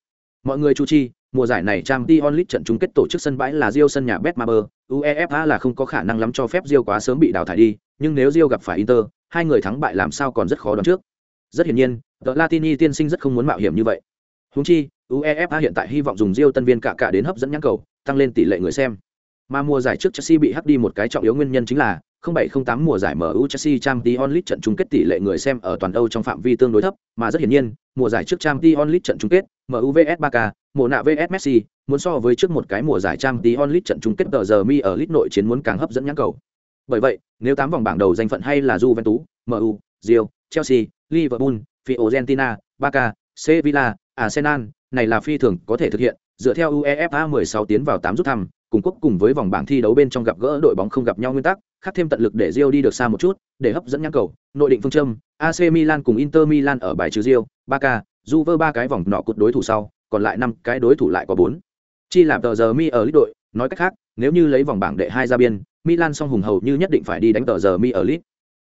Mọi người chú chi, mùa giải này Champions League trận chung kết tổ chức sân bãi là Rio sân nhà Betmaber, UEFA là không có khả năng lắm cho phép Rio quá sớm bị đào thải đi, nhưng nếu Rio gặp phải Inter, hai người thắng bại làm sao còn rất khó đoán trước. Rất hiển nhiên, The Latini tiên sinh rất không muốn mạo hiểm như vậy. Huống chi, UEFA hiện tại hy vọng dùng Rio tân viên cả cả đến hấp dẫn nhãn cầu, tăng lên tỷ lệ người xem. Mà mùa giải trước Chelsea bị hắc đi một cái trọng yếu nguyên nhân chính là 0708 mùa giải MU Chelsea Champions League trận chung kết tỷ lệ người xem ở toàn Âu trong phạm vi tương đối thấp, mà rất hiển nhiên, mùa giải trước Champions League trận chung kết, MU vs Barca, mùa nạ vs Messi, muốn so với trước một cái mùa giải Champions League trận chung kết tờ giờ mi ở League nội chiến muốn càng hấp dẫn nhãn cầu. Bởi vậy, nếu tám vòng bảng đầu danh phận hay là Juventus, MU, Real, Chelsea, Liverpool, Fiorentina, Barca, Sevilla, Arsenal, này là phi thường có thể thực hiện, dựa theo UEFA 16 tiến vào 8 rút thăm, cùng quốc cùng với vòng bảng thi đấu bên trong gặp gỡ đội bóng không gặp nhau nguyên tắc, khắc thêm tận lực để Real đi được xa một chút, để hấp dẫn nhãn cầu. Nội định phương châm, AC Milan cùng Inter Milan ở bài trừ Real, Barca, Juve ba cái vòng nọ cột đối thủ sau, còn lại năm cái đối thủ lại có 4. Chi làm tờ giờ mi ở lít đội, nói cách khác, nếu như lấy vòng bảng đệ hai ra biên, Milan song hùng hầu như nhất định phải đi đánh tờ giờ mi ở lít.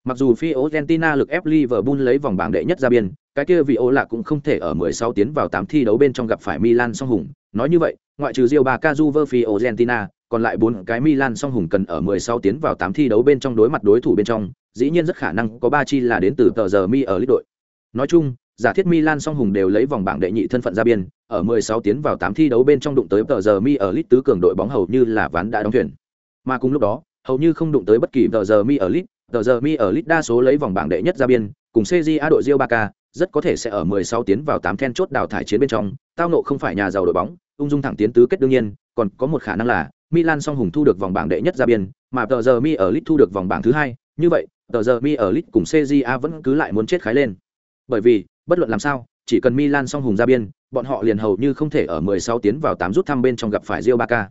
Mặc dù Fiorentina lực ép Liverpool lấy vòng bảng đệ nhất ra biên, cái kia vị ô lạ cũng không thể ở 16 tiến vào 8 thi đấu bên trong gặp phải Milan song hùng. Nói như vậy, ngoại trừ Real Barca Juve Fiorentina, còn lại bốn cái Milan song hùng cần ở 16 tiến vào 8 thi đấu bên trong đối mặt đối thủ bên trong, dĩ nhiên rất khả năng có ba chi là đến từ tờ giờ mi ở lít đội. Nói chung, giả thiết Milan song hùng đều lấy vòng bảng đệ nhị thân phận ra biên, ở 16 tiến vào 8 thi đấu bên trong đụng tới tờ giờ mi ở lít tứ cường đội bóng hầu như là ván đã đóng thuyền. Mà cùng lúc đó, hầu như không đụng tới bất kỳ tờ giờ mi ở lit, tờ giờ mi ở lit đa số lấy vòng bảng đệ nhất ra biên, cùng CJA đội Real Barca, rất có thể sẽ ở 16 tiến vào 8 then chốt đào thải chiến bên trong, tao nộ không phải nhà giàu đội bóng, ung dung thẳng tiến tứ kết đương nhiên, còn có một khả năng là Milan song hùng thu được vòng bảng đệ nhất ra biên, mà tờ giờ mi ở lit thu được vòng bảng thứ hai, như vậy, tờ giờ mi ở lit cùng CJA vẫn cứ lại muốn chết khái lên. Bởi vì, bất luận làm sao, chỉ cần Milan song hùng ra biên, bọn họ liền hầu như không thể ở 16 tiến vào 8 rút thăm bên trong gặp phải Real Barca.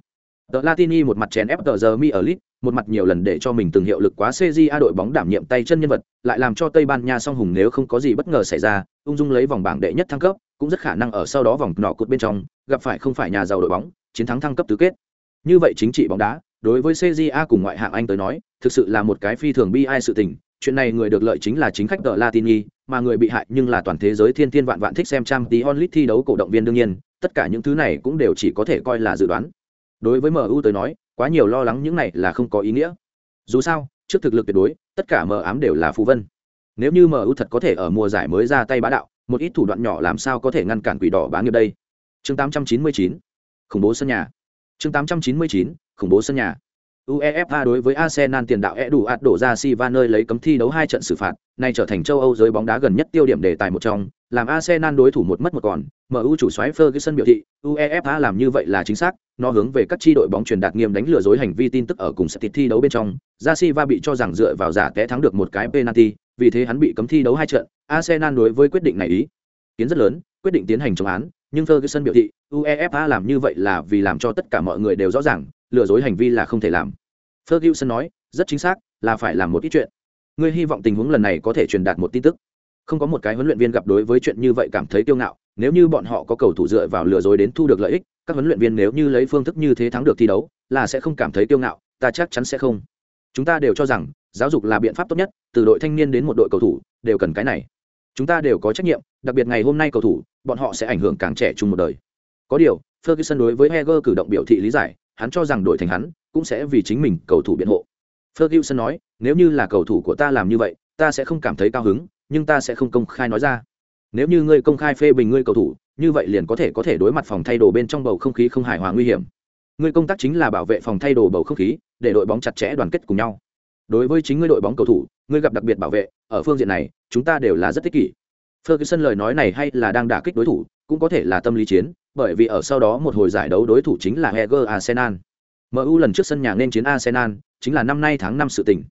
Tờ Latini một mặt chèn ép tờ giờ mi ở lit, một mặt nhiều lần để cho mình từng hiệu lực quá CJA đội bóng đảm nhiệm tay chân nhân vật, lại làm cho Tây Ban Nha song hùng nếu không có gì bất ngờ xảy ra, ung dung lấy vòng bảng đệ nhất thăng cấp, cũng rất khả năng ở sau đó vòng nọ cột bên trong, gặp phải không phải nhà giàu đội bóng, chiến thắng thăng cấp tứ kết. Như vậy chính trị bóng đá, đối với CJA cùng ngoại hạng Anh tới nói, thực sự là một cái phi thường bi ai sự tình, chuyện này người được lợi chính là chính khách tờ Latini, mà người bị hại nhưng là toàn thế giới thiên thiên vạn vạn thích xem trang tí onlit thi đấu cổ động viên đương nhiên, tất cả những thứ này cũng đều chỉ có thể coi là dự đoán. Đối với MU tới nói, quá nhiều lo lắng những này là không có ý nghĩa. Dù sao, trước thực lực tuyệt đối, tất cả mờ ám đều là phù vân. Nếu như MU thật có thể ở mùa giải mới ra tay bá đạo, một ít thủ đoạn nhỏ làm sao có thể ngăn cản quỷ đỏ bá nghiệp đây. Chương 899, khủng bố sân nhà. Chương 899, khủng bố sân nhà. UEFA đối với Arsenal tiền đạo e đủ ạt đổ ra Silva nơi lấy cấm thi đấu hai trận xử phạt, nay trở thành châu Âu giới bóng đá gần nhất tiêu điểm đề tài một trong, làm Arsenal đối thủ một mất một còn, MU chủ soái Ferguson biểu thị, UEFA làm như vậy là chính xác, nó hướng về các chi đội bóng truyền đạt nghiêm đánh lừa dối hành vi tin tức ở cùng sẽ thi đấu bên trong, ra Silva bị cho rằng dựa vào giả té thắng được một cái penalty, vì thế hắn bị cấm thi đấu hai trận, Arsenal đối với quyết định này ý kiến rất lớn, quyết định tiến hành chống án, nhưng Ferguson biểu thị, UEFA làm như vậy là vì làm cho tất cả mọi người đều rõ ràng, lừa dối hành vi là không thể làm. Ferguson nói, rất chính xác, là phải làm một ít chuyện. Ngươi hy vọng tình huống lần này có thể truyền đạt một tin tức. Không có một cái huấn luyện viên gặp đối với chuyện như vậy cảm thấy kiêu ngạo, nếu như bọn họ có cầu thủ dựa vào lừa dối đến thu được lợi ích, các huấn luyện viên nếu như lấy phương thức như thế thắng được thi đấu, là sẽ không cảm thấy kiêu ngạo, ta chắc chắn sẽ không. Chúng ta đều cho rằng, giáo dục là biện pháp tốt nhất, từ đội thanh niên đến một đội cầu thủ, đều cần cái này. Chúng ta đều có trách nhiệm, đặc biệt ngày hôm nay cầu thủ, bọn họ sẽ ảnh hưởng càng trẻ chung một đời. Có điều, Ferguson đối với Heger cử động biểu thị lý giải, hắn cho rằng đội thành hắn cũng sẽ vì chính mình cầu thủ biện hộ. Ferguson nói, nếu như là cầu thủ của ta làm như vậy, ta sẽ không cảm thấy cao hứng, nhưng ta sẽ không công khai nói ra. Nếu như ngươi công khai phê bình ngươi cầu thủ, như vậy liền có thể có thể đối mặt phòng thay đồ bên trong bầu không khí không hài hòa nguy hiểm. Ngươi công tác chính là bảo vệ phòng thay đồ bầu không khí, để đội bóng chặt chẽ đoàn kết cùng nhau. Đối với chính ngươi đội bóng cầu thủ, ngươi gặp đặc biệt bảo vệ, ở phương diện này, chúng ta đều là rất tích kỷ. Ferguson lời nói này hay là đang đả kích đối thủ, cũng có thể là tâm lý chiến, bởi vì ở sau đó một hồi giải đấu đối thủ chính là Heger Arsenal. MU lần trước sân nhà nên chiến Arsenal, chính là năm nay tháng năm sự tình.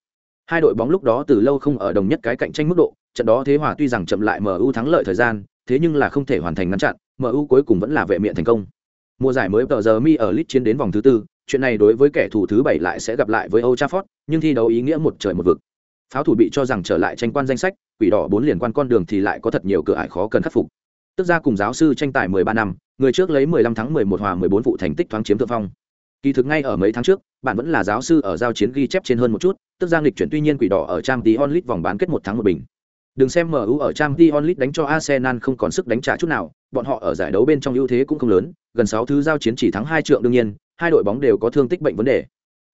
Hai đội bóng lúc đó từ lâu không ở đồng nhất cái cạnh tranh mức độ, trận đó thế hòa tuy rằng chậm lại MU thắng lợi thời gian, thế nhưng là không thể hoàn thành ngăn chặn, MU cuối cùng vẫn là vệ miệng thành công. Mùa giải mới tờ giờ mi ở Leeds chiến đến vòng thứ tư, chuyện này đối với kẻ thù thứ bảy lại sẽ gặp lại với Old Trafford, nhưng thi đấu ý nghĩa một trời một vực. Pháo thủ bị cho rằng trở lại tranh quan danh sách, quỷ đỏ bốn liền quan con đường thì lại có thật nhiều cửa ải khó cần khắc phục. Tức ra cùng giáo sư tranh tài 13 năm, người trước lấy 15 thắng 11 hòa 14 vụ thành tích thoáng chiếm thượng phong. Kỳ thực ngay ở mấy tháng trước, bạn vẫn là giáo sư ở giao chiến ghi chép trên hơn một chút, tức giang lịch chuyển tuy nhiên quỷ đỏ ở Trang Tí Onlit vòng bán kết một tháng một bình. Đừng xem MU ở Champions League đánh cho Arsenal không còn sức đánh trả chút nào, bọn họ ở giải đấu bên trong ưu thế cũng không lớn, gần 6 thứ giao chiến chỉ thắng 2 trượng đương nhiên, hai đội bóng đều có thương tích bệnh vấn đề.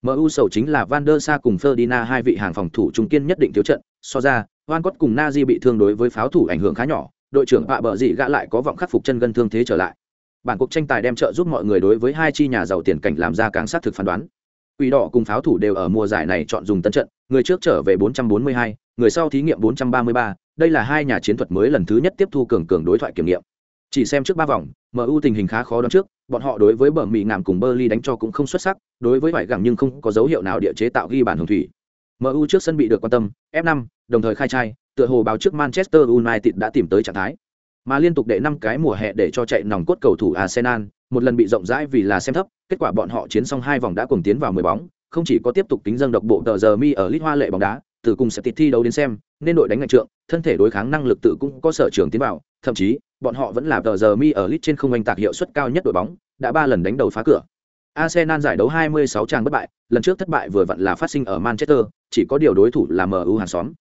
MU sầu chính là Van der Sar cùng Ferdinand hai vị hàng phòng thủ trung kiên nhất định thiếu trận, so ra, Van Cott cùng Nazi bị thương đối với pháo thủ ảnh hưởng khá nhỏ, đội trưởng Pạ Bợ Dị gã lại có vọng khắc phục chân gân thương thế trở lại. Bản cuộc tranh tài đem trợ giúp mọi người đối với hai chi nhà giàu tiền cảnh làm ra càng sát thực phán đoán. Quỷ đỏ cùng pháo thủ đều ở mùa giải này chọn dùng tân trận, người trước trở về 442, người sau thí nghiệm 433, đây là hai nhà chiến thuật mới lần thứ nhất tiếp thu cường cường đối thoại kiểm nghiệm. Chỉ xem trước ba vòng, MU tình hình khá khó đoán trước, bọn họ đối với bờ mì ngạm cùng Burnley đánh cho cũng không xuất sắc, đối với vải gẳng nhưng không có dấu hiệu nào địa chế tạo ghi bàn hồng thủy. MU trước sân bị được quan tâm, F5, đồng thời khai trai, tựa hồ báo trước Manchester United đã tìm tới trạng thái. Mà liên tục để năm cái mùa hè để cho chạy nòng cốt cầu thủ Arsenal, một lần bị rộng rãi vì là xem thấp, kết quả bọn họ chiến xong hai vòng đã cùng tiến vào 10 bóng, không chỉ có tiếp tục tính dâng độc bộ tờ giờ mi ở lít hoa lệ bóng đá, từ cùng sẽ tịt thi đấu đến xem, nên đội đánh ngạch trượng, thân thể đối kháng năng lực tự cũng có sở trường tiến vào, thậm chí, bọn họ vẫn là tờ giờ mi ở lit trên không anh tạc hiệu suất cao nhất đội bóng, đã ba lần đánh đầu phá cửa. Arsenal giải đấu 26 trang bất bại, lần trước thất bại vừa vặn là phát sinh ở Manchester, chỉ có điều đối thủ là MU hàng xóm.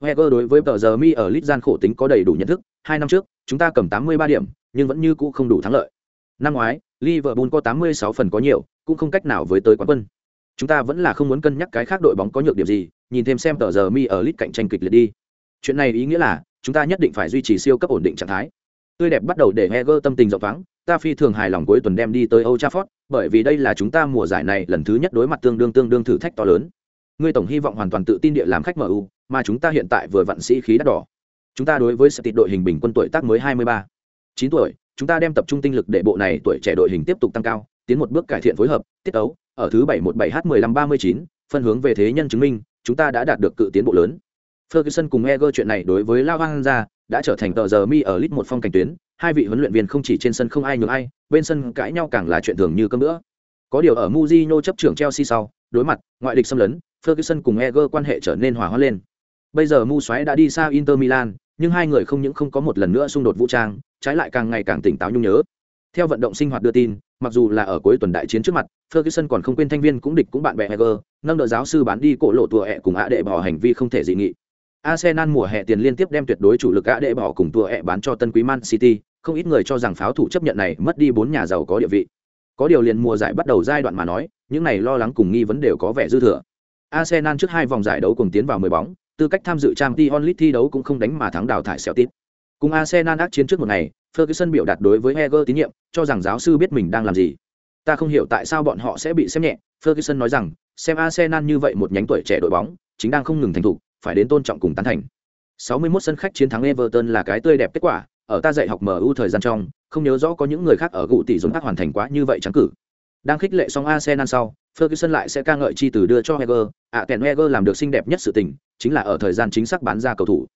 Wenger đối với tờ giờ mi ở lit gian khổ tính có đầy đủ nhận thức, hai năm trước, chúng ta cầm 83 điểm, nhưng vẫn như cũ không đủ thắng lợi. Năm ngoái, Liverpool có 86 phần có nhiều, cũng không cách nào với tới quán quân. Chúng ta vẫn là không muốn cân nhắc cái khác đội bóng có nhược điểm gì, nhìn thêm xem tờ giờ mi ở lít cạnh tranh kịch liệt đi. Chuyện này ý nghĩa là, chúng ta nhất định phải duy trì siêu cấp ổn định trạng thái. Tươi đẹp bắt đầu để Heger tâm tình rộng thoáng, ta phi thường hài lòng cuối tuần đem đi tới Old Trafford, bởi vì đây là chúng ta mùa giải này lần thứ nhất đối mặt tương đương tương đương thử thách to lớn. Ngươi tổng hy vọng hoàn toàn tự tin địa làm khách MU, mà chúng ta hiện tại vừa vặn sĩ khí đắt đỏ. Chúng ta đối với sự đội hình bình quân tuổi tác mới 23, 9 tuổi, chúng ta đem tập trung tinh lực để bộ này tuổi trẻ đội hình tiếp tục tăng cao, tiến một bước cải thiện phối hợp, tiết ấu, ở thứ 717H1539, phân hướng về thế nhân chứng minh, chúng ta đã đạt được cự tiến bộ lớn. Ferguson cùng Eger chuyện này đối với Lao Van ra, đã trở thành tờ giờ mi ở lít một phong cảnh tuyến, hai vị huấn luyện viên không chỉ trên sân không ai nhường ai, bên sân cãi nhau càng là chuyện thường như cơm nữa. Có điều ở Mourinho chấp trưởng Chelsea sau, đối mặt ngoại địch xâm lấn, Ferguson cùng Eger quan hệ trở nên hòa hoãn lên. Bây giờ Mu xoáy đã đi xa Inter Milan, nhưng hai người không những không có một lần nữa xung đột vũ trang, trái lại càng ngày càng tỉnh táo nhung nhớ. Theo vận động sinh hoạt đưa tin, mặc dù là ở cuối tuần đại chiến trước mặt, Ferguson còn không quên thanh viên cũng địch cũng bạn bè Heger, nâng đỡ giáo sư bán đi cổ lộ tua ẹ cùng ạ đệ bỏ hành vi không thể dị nghị. Arsenal mùa hè tiền liên tiếp đem tuyệt đối chủ lực ạ đệ bỏ cùng tua ẹ bán cho tân quý Man City, không ít người cho rằng pháo thủ chấp nhận này mất đi bốn nhà giàu có địa vị. Có điều liền mùa giải bắt đầu giai đoạn mà nói, những này lo lắng cùng nghi vấn đều có vẻ dư thừa. Arsenal trước hai vòng giải đấu cùng tiến vào 10 bóng, tư cách tham dự Champions League thi đấu cũng không đánh mà thắng đào thải Celtic. Cùng Arsenal ác chiến trước một ngày, Ferguson biểu đạt đối với Heger tín nhiệm, cho rằng giáo sư biết mình đang làm gì. Ta không hiểu tại sao bọn họ sẽ bị xem nhẹ, Ferguson nói rằng, xem Arsenal như vậy một nhánh tuổi trẻ đội bóng, chính đang không ngừng thành thục, phải đến tôn trọng cùng tán thành. 61 sân khách chiến thắng Everton là cái tươi đẹp kết quả, ở ta dạy học MU thời gian trong, không nhớ rõ có những người khác ở gụ tỷ dồn khác hoàn thành quá như vậy trắng cử. Đang khích lệ xong Arsenal sau, Ferguson lại sẽ ca ngợi chi từ đưa cho Heger, ạ, kèn Heger làm được xinh đẹp nhất sự tình, chính là ở thời gian chính xác bán ra cầu thủ.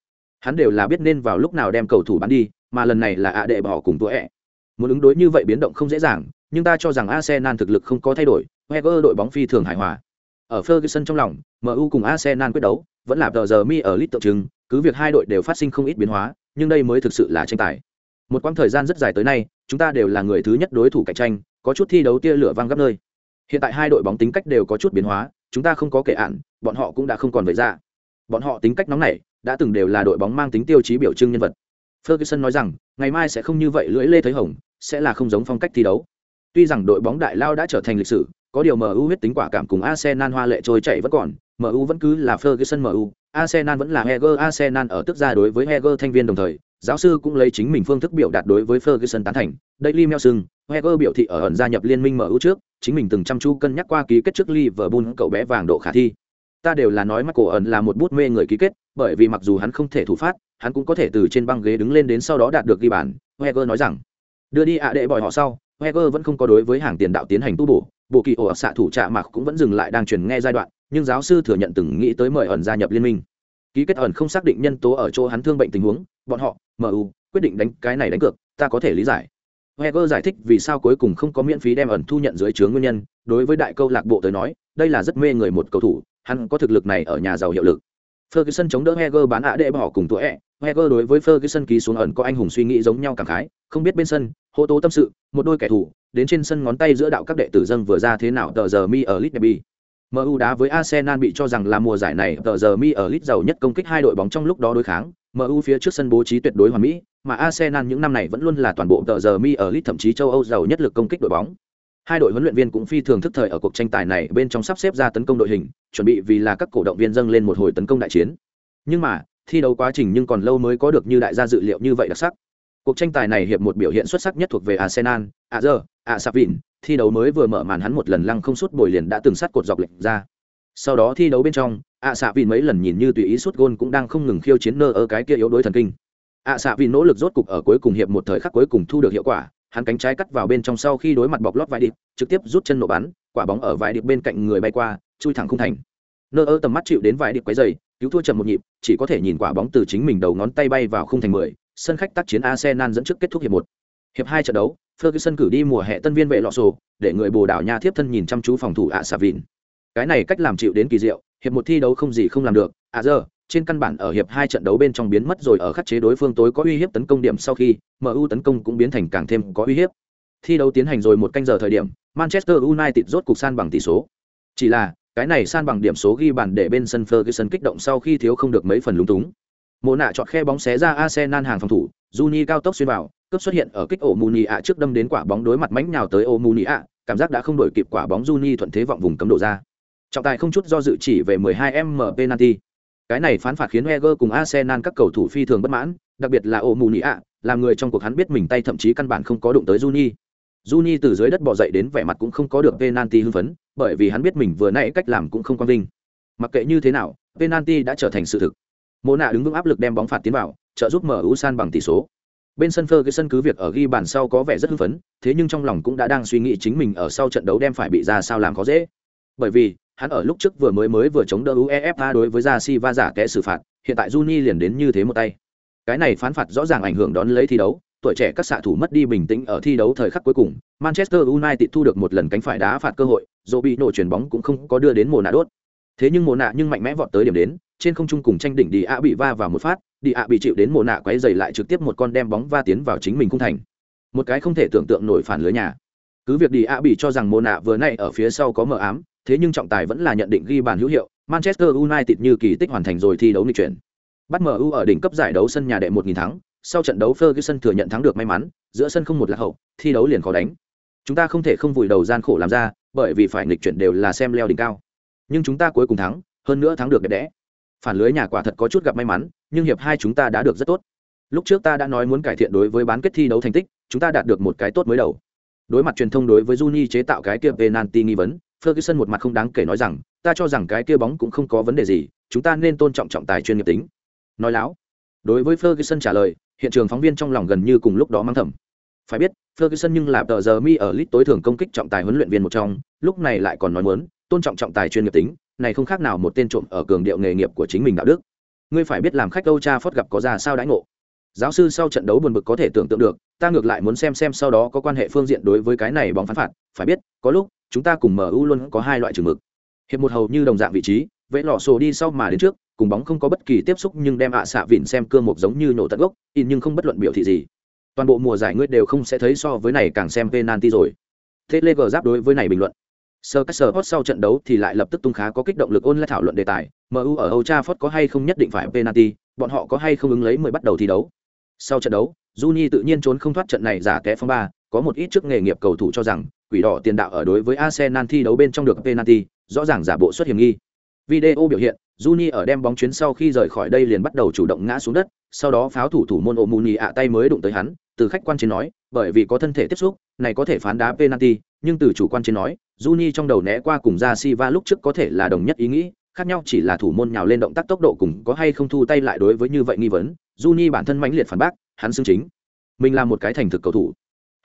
Hắn đều là biết nên vào lúc nào đem cầu thủ bán đi, mà lần này là ạ đệ bỏ cùng tuổi ẹ. Muốn ứng đối như vậy biến động không dễ dàng, nhưng ta cho rằng Arsenal thực lực không có thay đổi, Wenger đội bóng phi thường hài hòa. Ở Ferguson trong lòng, MU cùng Arsenal quyết đấu, vẫn là tờ giờ mi ở lít tượng trưng, cứ việc hai đội đều phát sinh không ít biến hóa, nhưng đây mới thực sự là tranh tài. Một quãng thời gian rất dài tới nay, chúng ta đều là người thứ nhất đối thủ cạnh tranh, có chút thi đấu tia lửa vang gấp nơi. Hiện tại hai đội bóng tính cách đều có chút biến hóa, chúng ta không có kể án, bọn họ cũng đã không còn vậy ra. Bọn họ tính cách nóng nảy, đã từng đều là đội bóng mang tính tiêu chí biểu trưng nhân vật. Ferguson nói rằng, ngày mai sẽ không như vậy lưỡi lê thấy hồng, sẽ là không giống phong cách thi đấu. Tuy rằng đội bóng đại lao đã trở thành lịch sử, có điều MU huyết tính quả cảm cùng Arsenal hoa lệ trôi chảy vẫn còn, MU vẫn cứ là Ferguson MU, Arsenal vẫn là Heger Arsenal ở tức ra đối với Heger thành viên đồng thời, giáo sư cũng lấy chính mình phương thức biểu đạt đối với Ferguson tán thành. Daily Mail sưng, Heger biểu thị ở ẩn gia nhập liên minh MU trước, chính mình từng chăm chú cân nhắc qua ký kết trước Liverpool cậu bé vàng độ khả thi. Ta đều là nói Michael ẩn là một bút mê người ký kết, bởi vì mặc dù hắn không thể thủ phát, hắn cũng có thể từ trên băng ghế đứng lên đến sau đó đạt được ghi bàn. Heger nói rằng, đưa đi ạ đệ bòi họ sau, Heger vẫn không có đối với hàng tiền đạo tiến hành tu bổ, bộ kỳ ổ xạ thủ trạ mạc cũng vẫn dừng lại đang truyền nghe giai đoạn, nhưng giáo sư thừa nhận từng nghĩ tới mời ẩn gia nhập liên minh. Ký kết ẩn không xác định nhân tố ở chỗ hắn thương bệnh tình huống, bọn họ, MU, quyết định đánh cái này đánh cược, ta có thể lý giải. Heger giải thích vì sao cuối cùng không có miễn phí đem ẩn thu nhận dưới chướng nguyên nhân, đối với đại câu lạc bộ tới nói, đây là rất mê người một cầu thủ, hắn có thực lực này ở nhà giàu hiệu lực. Ferguson chống đỡ Heger bán ạ đệ bỏ cùng tuổi ẹ. Heger đối với Ferguson ký xuống ẩn có anh hùng suy nghĩ giống nhau cảm khái, không biết bên sân, hô tố tâm sự, một đôi kẻ thù, đến trên sân ngón tay giữa đạo các đệ tử dâng vừa ra thế nào tờ giờ mi ở Leeds Derby. MU đá với Arsenal bị cho rằng là mùa giải này tờ giờ mi ở Leeds giàu nhất công kích hai đội bóng trong lúc đó đối kháng, MU phía trước sân bố trí tuyệt đối hoàn mỹ, mà Arsenal những năm này vẫn luôn là toàn bộ tờ giờ mi ở Leeds thậm chí châu Âu giàu nhất lực công kích đội bóng. Hai đội huấn luyện viên cũng phi thường thức thời ở cuộc tranh tài này bên trong sắp xếp ra tấn công đội hình, chuẩn bị vì là các cổ động viên dâng lên một hồi tấn công đại chiến. Nhưng mà, thi đấu quá trình nhưng còn lâu mới có được như đại gia dự liệu như vậy đặc sắc. Cuộc tranh tài này hiệp một biểu hiện xuất sắc nhất thuộc về Arsenal, à giờ, à Savin, thi đấu mới vừa mở màn hắn một lần lăng không suốt bồi liền đã từng sát cột dọc lệch ra sau đó thi đấu bên trong a savin mấy lần nhìn như tùy ý suốt gôn cũng đang không ngừng khiêu chiến nơ ở cái kia yếu đối thần kinh a savin nỗ lực rốt cục ở cuối cùng hiệp một thời khắc cuối cùng thu được hiệu quả hắn cánh trái cắt vào bên trong sau khi đối mặt bọc lót vải điệp trực tiếp rút chân nổ bắn, quả bóng ở vải điệp bên cạnh người bay qua, chui thẳng không thành. Nơ ơ tầm mắt chịu đến vải điệp quấy dày cứu thua chậm một nhịp, chỉ có thể nhìn quả bóng từ chính mình đầu ngón tay bay vào không thành mười, sân khách tác chiến arsenal dẫn trước kết thúc hiệp một. Hiệp hai trận đấu, ferguson cử đi mùa hè tân viên vệ lọ sổ, để người bồ đảo nha thiếp thân nhìn chăm chú phòng thủ ạ xà vìn. Cái này cách làm chịu đến kỳ diệu, hiệp một thi đấu không gì không làm được à giờ trên căn bản ở hiệp hai trận đấu bên trong biến mất rồi, ở khắc chế đối phương tối có uy hiếp tấn công điểm sau khi mu tấn công cũng biến thành càng thêm có uy hiếp. Thi đấu tiến hành rồi một canh giờ thời điểm, manchester united rốt cục san bằng tỷ số. Chỉ là, cái này san bằng điểm số ghi bàn để bên sân ferguson kích động sau khi thiếu không được mấy phần lúng túng. Mộ nạ chọn khe bóng xé ra arsenal hàng phòng thủ, juni cao tốc xuyên vào, cướp xuất hiện ở kích ổ muni ạ trước đâm đến quả bóng đối mặt mánh nhào tới ô muni ạ, cảm giác đã không đổi kịp quả bóng juni thuận thế vọng vùng cấm độ ra. Trọng tài không chút do dự chỉ về 12 m penalty cái này phán phạt khiến Wenger cùng Arsenal các cầu thủ phi thường bất mãn, đặc biệt là Omunia, làm người trong cuộc hắn biết mình tay thậm chí căn bản không có đụng tới Juni. Juni từ dưới đất bò dậy đến vẻ mặt cũng không có được penalty hưng phấn, bởi vì hắn biết mình vừa nãy cách làm cũng không quan vinh. Mặc kệ như thế nào, penalty đã trở thành sự thực. Mộ nạ đứng vững áp lực đem bóng phạt tiến vào, trợ giúp MU san bằng tỷ số. Bên sân Ferguson cứ việc ở ghi bàn sau có vẻ rất hưng phấn, thế nhưng trong lòng cũng đã đang suy nghĩ chính mình ở sau trận đấu đem phải bị ra sao làm khó dễ. Bởi vì, hắn ở lúc trước vừa mới mới vừa chống đỡ UEFA đối với Gia Si va giả kẽ xử phạt, hiện tại Juni liền đến như thế một tay. Cái này phán phạt rõ ràng ảnh hưởng đón lấy thi đấu, tuổi trẻ các xạ thủ mất đi bình tĩnh ở thi đấu thời khắc cuối cùng, Manchester United thu được một lần cánh phải đá phạt cơ hội, dù bị nổ chuyển bóng cũng không có đưa đến mồ nạ đốt. Thế nhưng mồ nạ nhưng mạnh mẽ vọt tới điểm đến, trên không trung cùng tranh đỉnh đi ạ bị va vào một phát, đi ạ bị chịu đến mồ nạ quấy giày lại trực tiếp một con đem bóng va tiến vào chính mình cung thành. Một cái không thể tưởng tượng nổi phản lưới nhà. Cứ việc đi ạ bị cho rằng mồ nạ vừa nãy ở phía sau có mờ ám, thế nhưng trọng tài vẫn là nhận định ghi bàn hữu hiệu, Manchester United như kỳ tích hoàn thành rồi thi đấu nghịch chuyển. Bắt MU ở đỉnh cấp giải đấu sân nhà đệ 1000 thắng, sau trận đấu Ferguson thừa nhận thắng được may mắn, giữa sân không một lạc hậu, thi đấu liền khó đánh. Chúng ta không thể không vùi đầu gian khổ làm ra, bởi vì phải nghịch chuyển đều là xem leo đỉnh cao. Nhưng chúng ta cuối cùng thắng, hơn nữa thắng được đẹp đẽ. Phản lưới nhà quả thật có chút gặp may mắn, nhưng hiệp hai chúng ta đã được rất tốt. Lúc trước ta đã nói muốn cải thiện đối với bán kết thi đấu thành tích, chúng ta đạt được một cái tốt mới đầu. Đối mặt truyền thông đối với Juni chế tạo cái kia penalty nghi vấn, Ferguson một mặt không đáng kể nói rằng, ta cho rằng cái kia bóng cũng không có vấn đề gì, chúng ta nên tôn trọng trọng tài chuyên nghiệp tính. Nói láo. Đối với Ferguson trả lời, hiện trường phóng viên trong lòng gần như cùng lúc đó mang thầm. Phải biết, Ferguson nhưng là tờ giờ mi ở lit tối thường công kích trọng tài huấn luyện viên một trong, lúc này lại còn nói muốn tôn trọng trọng tài chuyên nghiệp tính, này không khác nào một tên trộm ở cường điệu nghề nghiệp của chính mình đạo đức. Ngươi phải biết làm khách Âu cha phốt gặp có ra sao đãi ngộ. Giáo sư sau trận đấu buồn bực có thể tưởng tượng được, ta ngược lại muốn xem xem sau đó có quan hệ phương diện đối với cái này bóng phán phạt, phải biết, có lúc chúng ta cùng MU luôn có hai loại trường mực. Hiệp một hầu như đồng dạng vị trí, vẽ lọ sổ đi sau mà đến trước, cùng bóng không có bất kỳ tiếp xúc nhưng đem ạ xạ vịn xem cưa một giống như nổ tận gốc, in nhưng không bất luận biểu thị gì. Toàn bộ mùa giải ngươi đều không sẽ thấy so với này càng xem penalty rồi. Teleger giáp đối với này bình luận. Sir Caesar sau trận đấu thì lại lập tức tung khá có kích động lực ôn lại thảo luận đề tài, MU ở Old Trafford có hay không nhất định phải penalty, bọn họ có hay không ứng lấy mới bắt đầu thi đấu. Sau trận đấu, Juni tự nhiên trốn không thoát trận này giả kẽ phong ba, có một ít trước nghề nghiệp cầu thủ cho rằng, quỷ đỏ tiền đạo ở đối với Arsenal thi đấu bên trong được penalty, rõ ràng giả bộ xuất hiểm nghi. Video biểu hiện, Juni ở đem bóng chuyến sau khi rời khỏi đây liền bắt đầu chủ động ngã xuống đất, sau đó pháo thủ thủ môn Omuni ạ tay mới đụng tới hắn, từ khách quan trên nói, bởi vì có thân thể tiếp xúc, này có thể phán đá penalty, nhưng từ chủ quan trên nói, Juni trong đầu né qua cùng ra Siva lúc trước có thể là đồng nhất ý nghĩ, khác nhau chỉ là thủ môn nhào lên động tác tốc độ cùng có hay không thu tay lại đối với như vậy nghi vấn, Juni bản thân mãnh liệt phản bác, hắn xưng chính, mình là một cái thành thực cầu thủ.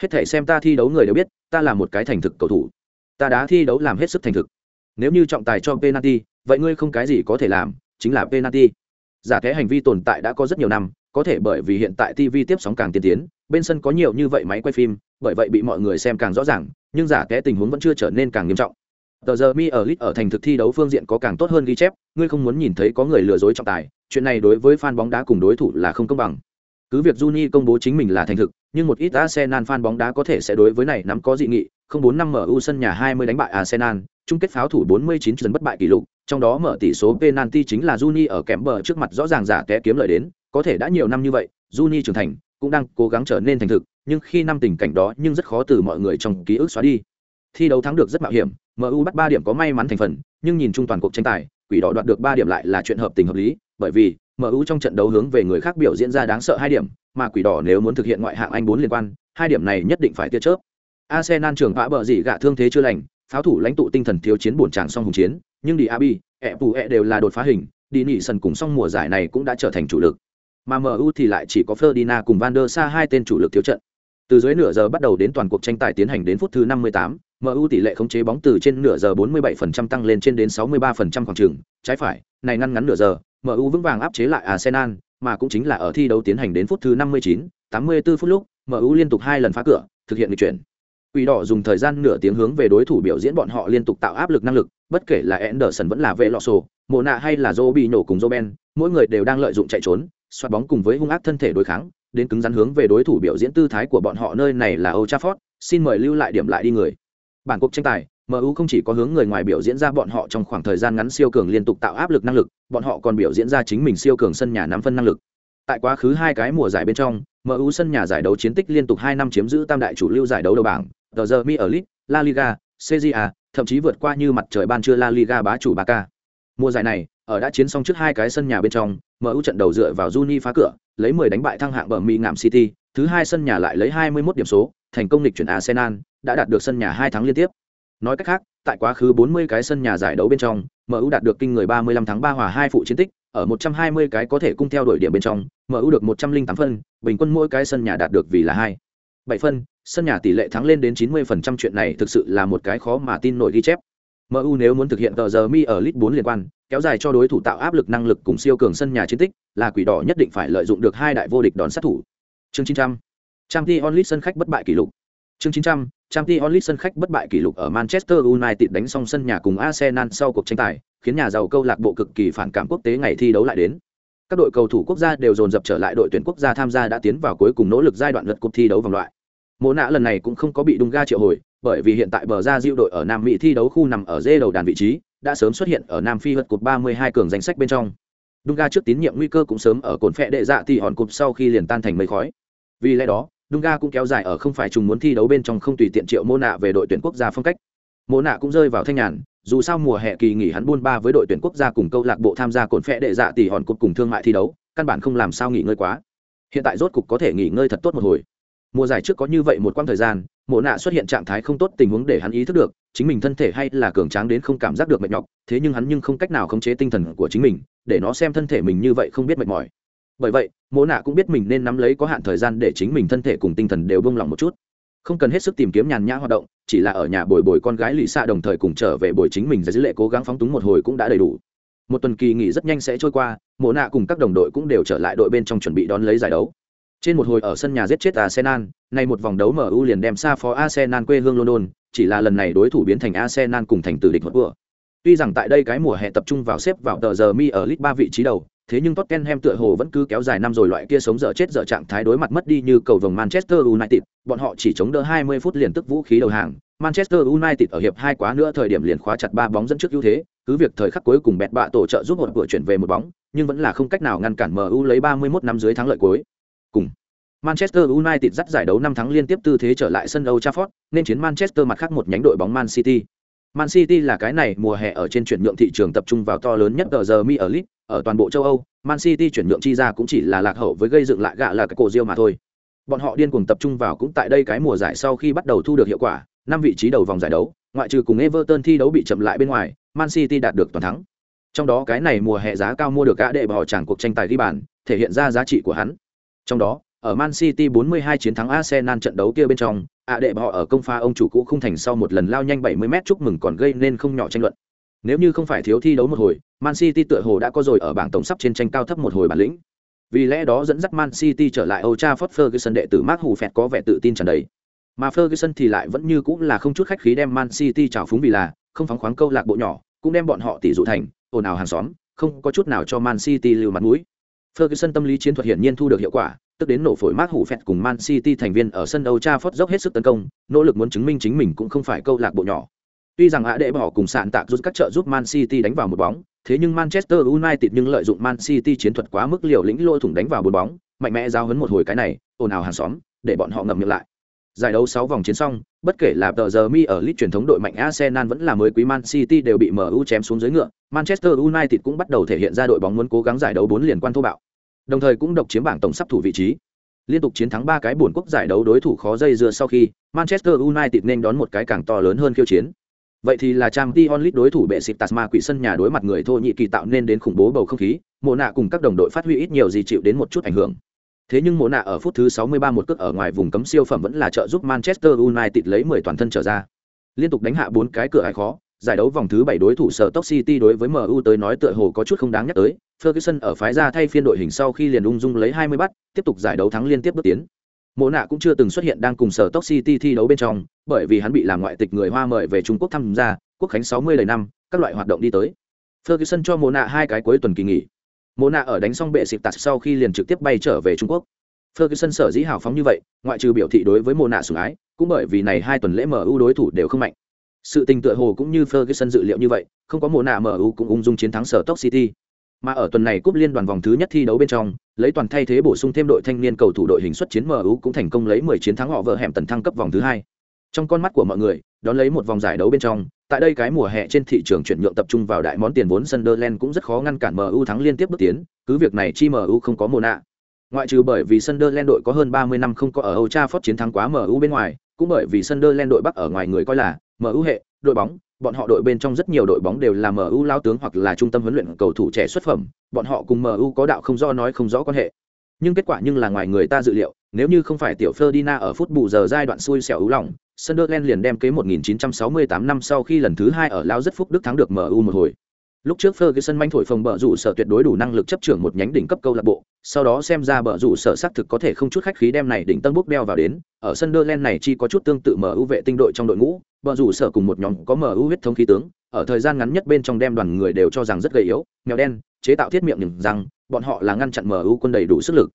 Hết thể xem ta thi đấu người đều biết, ta là một cái thành thực cầu thủ. Ta đã thi đấu làm hết sức thành thực. Nếu như trọng tài cho penalty, vậy ngươi không cái gì có thể làm, chính là penalty. Giả thế hành vi tồn tại đã có rất nhiều năm, có thể bởi vì hiện tại TV tiếp sóng càng tiên tiến, bên sân có nhiều như vậy máy quay phim, bởi vậy bị mọi người xem càng rõ ràng, nhưng giả thế tình huống vẫn chưa trở nên càng nghiêm trọng. Tờ giờ mi ở lit ở thành thực thi đấu phương diện có càng tốt hơn ghi chép, ngươi không muốn nhìn thấy có người lừa dối trọng tài, chuyện này đối với fan bóng đá cùng đối thủ là không công bằng. Cứ việc Juni công bố chính mình là thành thực, nhưng một ít Arsenal fan bóng đá có thể sẽ đối với này nắm có dị nghị, không bốn năm MU sân nhà 20 đánh bại Arsenal, chung kết pháo thủ 49 trận bất bại kỷ lục, trong đó mở tỷ số penalty chính là Juni ở kém bờ trước mặt rõ ràng giả té kiếm lợi đến, có thể đã nhiều năm như vậy, Juni trưởng thành, cũng đang cố gắng trở nên thành thực, nhưng khi năm tình cảnh đó nhưng rất khó từ mọi người trong ký ức xóa đi. Thi đấu thắng được rất mạo hiểm, MU bắt 3 điểm có may mắn thành phần, nhưng nhìn chung toàn cuộc tranh tài, quỷ đỏ đoạt được 3 điểm lại là chuyện hợp tình hợp lý, bởi vì MU trong trận đấu hướng về người khác biểu diễn ra đáng sợ hai điểm, mà quỷ đỏ nếu muốn thực hiện ngoại hạng Anh 4 liên quan, hai điểm này nhất định phải tia chớp. Arsenal trưởng vã bờ gì gạ thương thế chưa lành, pháo thủ lãnh tụ tinh thần thiếu chiến buồn chàng song hùng chiến, nhưng đi Abi, e phụ đều là đột phá hình, đi nỉ sân cùng song mùa giải này cũng đã trở thành chủ lực. Mà MU thì lại chỉ có Ferdinand cùng Van der Sar hai tên chủ lực thiếu trận. Từ dưới nửa giờ bắt đầu đến toàn cuộc tranh tài tiến hành đến phút thứ 58, MU tỷ lệ khống chế bóng từ trên nửa giờ 47% tăng lên trên đến 63% khoảng chừng, trái phải, này ngăn ngắn nửa giờ, MU vững vàng áp chế lại Arsenal, mà cũng chính là ở thi đấu tiến hành đến phút thứ 59, 84 phút lúc, MU liên tục hai lần phá cửa, thực hiện lịch chuyển. Quỷ đỏ dùng thời gian nửa tiếng hướng về đối thủ biểu diễn bọn họ liên tục tạo áp lực năng lực, bất kể là Anderson vẫn là vệ lọ sổ, mộ nạ hay là Zobi nổ cùng Roben, mỗi người đều đang lợi dụng chạy trốn, xoát bóng cùng với hung ác thân thể đối kháng, đến cứng rắn hướng về đối thủ biểu diễn tư thái của bọn họ nơi này là Old Trafford, xin mời lưu lại điểm lại đi người. Bản cuộc tranh tài, MU không chỉ có hướng người ngoài biểu diễn ra bọn họ trong khoảng thời gian ngắn siêu cường liên tục tạo áp lực năng lực, bọn họ còn biểu diễn ra chính mình siêu cường sân nhà nắm phân năng lực. Tại quá khứ hai cái mùa giải bên trong, MU sân nhà giải đấu chiến tích liên tục 2 năm chiếm giữ tam đại chủ lưu giải đấu đầu bảng, The Derby League, La Liga, CJA, thậm chí vượt qua như mặt trời ban trưa La Liga bá chủ Barca. Mùa giải này, ở đã chiến xong trước hai cái sân nhà bên trong, MU trận đầu dựa vào Juni phá cửa, lấy 10 đánh bại thăng hạng bờ mỹ ngạm City, thứ hai sân nhà lại lấy 21 điểm số, thành công lịch chuyển Arsenal, đã đạt được sân nhà hai tháng liên tiếp. Nói cách khác, tại quá khứ 40 cái sân nhà giải đấu bên trong, MU đạt được kinh người 35 tháng 3 hòa 2 phụ chiến tích, ở 120 cái có thể cung theo đuổi điểm bên trong, MU được 108 phân, bình quân mỗi cái sân nhà đạt được vì là 2. 7 phân, sân nhà tỷ lệ thắng lên đến 90% chuyện này thực sự là một cái khó mà tin nổi ghi chép. MU nếu muốn thực hiện tờ giờ mi ở League 4 liên quan, kéo dài cho đối thủ tạo áp lực năng lực cùng siêu cường sân nhà chiến tích, là quỷ đỏ nhất định phải lợi dụng được hai đại vô địch đón sát thủ. Chương 900. Champions Onlit sân khách bất bại kỷ lục. Chương 900. Champions League sân khách bất bại kỷ lục ở Manchester United đánh xong sân nhà cùng Arsenal sau cuộc tranh tài, khiến nhà giàu câu lạc bộ cực kỳ phản cảm quốc tế ngày thi đấu lại đến. Các đội cầu thủ quốc gia đều dồn dập trở lại đội tuyển quốc gia tham gia đã tiến vào cuối cùng nỗ lực giai đoạn lượt cuộc thi đấu vòng loại. Mộ nạ lần này cũng không có bị đung ga triệu hồi, bởi vì hiện tại bờ ra diệu đội ở Nam Mỹ thi đấu khu nằm ở dê đầu đàn vị trí, đã sớm xuất hiện ở Nam Phi vượt cột 32 cường danh sách bên trong. Dunga trước tín nhiệm nguy cơ cũng sớm ở cồn phệ đệ dạ thì hòn cục sau khi liền tan thành mây khói. Vì lẽ đó, Dunga cũng kéo dài ở không phải trùng muốn thi đấu bên trong không tùy tiện triệu Mô nạ về đội tuyển quốc gia phong cách. Mô nạ cũng rơi vào thanh nhàn, dù sao mùa hè kỳ nghỉ hắn buôn ba với đội tuyển quốc gia cùng câu lạc bộ tham gia cồn phệ đệ dạ tỷ hòn cột cùng thương mại thi đấu, căn bản không làm sao nghỉ ngơi quá. Hiện tại rốt cục có thể nghỉ ngơi thật tốt một hồi mùa giải trước có như vậy một quãng thời gian mộ nạ xuất hiện trạng thái không tốt tình huống để hắn ý thức được chính mình thân thể hay là cường tráng đến không cảm giác được mệt nhọc thế nhưng hắn nhưng không cách nào khống chế tinh thần của chính mình để nó xem thân thể mình như vậy không biết mệt mỏi bởi vậy mỗ nạ cũng biết mình nên nắm lấy có hạn thời gian để chính mình thân thể cùng tinh thần đều bông lòng một chút. Không cần hết sức tìm kiếm nhàn nhã hoạt động chỉ là ở nhà bồi bồi con gái lì xa đồng thời cùng trở về bồi chính mình ra dữ lệ cố gắng phóng túng một hồi cũng đã đầy đủ. Một tuần kỳ nghỉ rất nhanh sẽ trôi qua mộ nạ cùng các đồng đội cũng đều trở lại đội bên trong chuẩn bị đón lấy giải đấu. Trên một hồi ở sân nhà giết chết Arsenal, nay một vòng đấu MU liền đem xa phó Arsenal quê hương London, chỉ là lần này đối thủ biến thành Arsenal cùng thành tử địch một vừa Tuy rằng tại đây cái mùa hè tập trung vào xếp vào tờ giờ mi ở League ba vị trí đầu, thế nhưng Tottenham tựa hồ vẫn cứ kéo dài năm rồi loại kia sống dở chết dở trạng thái đối mặt mất đi như cầu vồng Manchester United, bọn họ chỉ chống đỡ 20 phút liền tức vũ khí đầu hàng. Manchester United ở hiệp hai quá nữa thời điểm liền khóa chặt ba bóng dẫn trước ưu thế, cứ việc thời khắc cuối cùng bẹt bạ tổ trợ giúp một vừa chuyển về một bóng, nhưng vẫn là không cách nào ngăn cản MU lấy 31 năm dưới thắng lợi cuối. Cùng Manchester United dắt giải đấu năm tháng liên tiếp tư thế trở lại sân Old Trafford, nên chiến Manchester mặt khác một nhánh đội bóng Man City. Man City là cái này mùa hè ở trên chuyển nhượng thị trường tập trung vào to lớn nhất tờ giờ mi ở League, ở toàn bộ châu Âu, Man City chuyển nhượng chi ra cũng chỉ là lạc hậu với gây dựng lại gạ là cái cổ riêu mà thôi. Bọn họ điên cuồng tập trung vào cũng tại đây cái mùa giải sau khi bắt đầu thu được hiệu quả, năm vị trí đầu vòng giải đấu, ngoại trừ cùng Everton thi đấu bị chậm lại bên ngoài, Man City đạt được toàn thắng. Trong đó cái này mùa hè giá cao mua được gã đệ bỏ chẳng cuộc tranh tài ghi bàn, thể hiện ra giá trị của hắn. Trong đó, ở Man City 42 chiến thắng Arsenal trận đấu kia bên trong, ạ đệ họ ở công pha ông chủ cũ không thành sau một lần lao nhanh 70m chúc mừng còn gây nên không nhỏ tranh luận. Nếu như không phải thiếu thi đấu một hồi, Man City tựa hồ đã có rồi ở bảng tổng sắp trên tranh cao thấp một hồi bản lĩnh. Vì lẽ đó dẫn dắt Man City trở lại Old Trafford Ferguson đệ tử Mark Hủ Phẹt có vẻ tự tin tràn đầy. Mà Ferguson thì lại vẫn như cũng là không chút khách khí đem Man City trào phúng vì là không phóng khoáng câu lạc bộ nhỏ, cũng đem bọn họ tỷ dụ thành ồn ào hàng xóm, không có chút nào cho Man City lưu mặt mũi. Ferguson tâm lý chiến thuật hiển nhiên thu được hiệu quả, tức đến nổ phổi Mark hủ phẹt cùng Man City thành viên ở sân Old Trafford dốc hết sức tấn công, nỗ lực muốn chứng minh chính mình cũng không phải câu lạc bộ nhỏ. Tuy rằng ạ đệ bỏ cùng sạn tạc rút các trợ giúp Man City đánh vào một bóng, thế nhưng Manchester United nhưng lợi dụng Man City chiến thuật quá mức liều lĩnh lôi thủng đánh vào bốn bóng, mạnh mẽ giao hấn một hồi cái này, ồn ào hàng xóm, để bọn họ ngậm miệng lại. Giải đấu 6 vòng chiến xong, bất kể là tờ giờ mi ở League truyền thống đội mạnh Arsenal vẫn là mới quý Man City đều bị MU chém xuống dưới ngựa, Manchester United cũng bắt đầu thể hiện ra đội bóng muốn cố gắng giải đấu 4 liền quan thô bạo. Đồng thời cũng độc chiếm bảng tổng sắp thủ vị trí. Liên tục chiến thắng ba cái buồn quốc giải đấu đối thủ khó dây dưa sau khi, Manchester United nên đón một cái càng to lớn hơn khiêu chiến. Vậy thì là Trang Champions Lit đối thủ bệ xịt Tasma quỷ sân nhà đối mặt người thô nhị Kỳ tạo nên đến khủng bố bầu không khí, Mộ nạ cùng các đồng đội phát huy ít nhiều gì chịu đến một chút ảnh hưởng. Thế nhưng Mộ nạ ở phút thứ 63 một cước ở ngoài vùng cấm siêu phẩm vẫn là trợ giúp Manchester United lấy 10 toàn thân trở ra. Liên tục đánh hạ bốn cái cửa ải khó, giải đấu vòng thứ 7 đối thủ sở Stoke City đối với MU tới nói tựa hồ có chút không đáng nhắc tới, Ferguson ở phái ra thay phiên đội hình sau khi liền ung dung lấy 20 bắt, tiếp tục giải đấu thắng liên tiếp bước tiến. Mộ nạ cũng chưa từng xuất hiện đang cùng sở tốc City thi đấu bên trong, bởi vì hắn bị làm ngoại tịch người Hoa mời về Trung Quốc tham gia, quốc khánh 60 đầy năm, các loại hoạt động đi tới. Ferguson cho Mộ nạ hai cái cuối tuần kỳ nghỉ. Mộ nạ ở đánh xong bệ xịp tạt sau khi liền trực tiếp bay trở về Trung Quốc. Ferguson sở dĩ hào phóng như vậy, ngoại trừ biểu thị đối với Mộ nạ sủng ái, cũng bởi vì này hai tuần lễ MU đối thủ đều không mạnh. Sự tình tựa hồ cũng như Ferguson dự liệu như vậy, không có Mộ nạ MU cũng ung dung chiến thắng sở tốc City. Mà ở tuần này cúp liên đoàn vòng thứ nhất thi đấu bên trong, lấy toàn thay thế bổ sung thêm đội thanh niên cầu thủ đội hình xuất chiến MU cũng thành công lấy 10 chiến thắng họ vợ hẻm tần thăng cấp vòng thứ hai. Trong con mắt của mọi người, đón lấy một vòng giải đấu bên trong, tại đây cái mùa hè trên thị trường chuyển nhượng tập trung vào đại món tiền vốn Sunderland cũng rất khó ngăn cản MU thắng liên tiếp bước tiến, cứ việc này chi MU không có mùa nạ. Ngoại trừ bởi vì Sunderland đội có hơn 30 năm không có ở Old Trafford chiến thắng quá MU bên ngoài, cũng bởi vì Sunderland đội Bắc ở ngoài người coi là MU hệ, đội bóng, bọn họ đội bên trong rất nhiều đội bóng đều là MU lao tướng hoặc là trung tâm huấn luyện cầu thủ trẻ xuất phẩm, bọn họ cùng MU có đạo không do nói không rõ quan hệ. Nhưng kết quả nhưng là ngoài người ta dự liệu, nếu như không phải tiểu Ferdinand ở phút bù giờ giai đoạn xui xẻo ú lòng, Sunderland liền đem kế 1968 năm sau khi lần thứ hai ở lao rất phúc đức thắng được MU một hồi. Lúc trước Ferguson manh thổi phồng bờ rủ sở tuyệt đối đủ năng lực chấp trưởng một nhánh đỉnh cấp câu lạc bộ, sau đó xem ra bờ rủ sở xác thực có thể không chút khách khí đem này đỉnh tân bốc đeo vào đến, ở Sunderland này chỉ có chút tương tự mở ưu vệ tinh đội trong đội ngũ, bờ rủ sở cùng một nhóm có mở ưu huyết thống khí tướng, ở thời gian ngắn nhất bên trong đem đoàn người đều cho rằng rất gầy yếu, mèo đen, chế tạo thiết miệng nhừng rằng bọn họ là ngăn chặn mở ưu quân đầy đủ sức lực.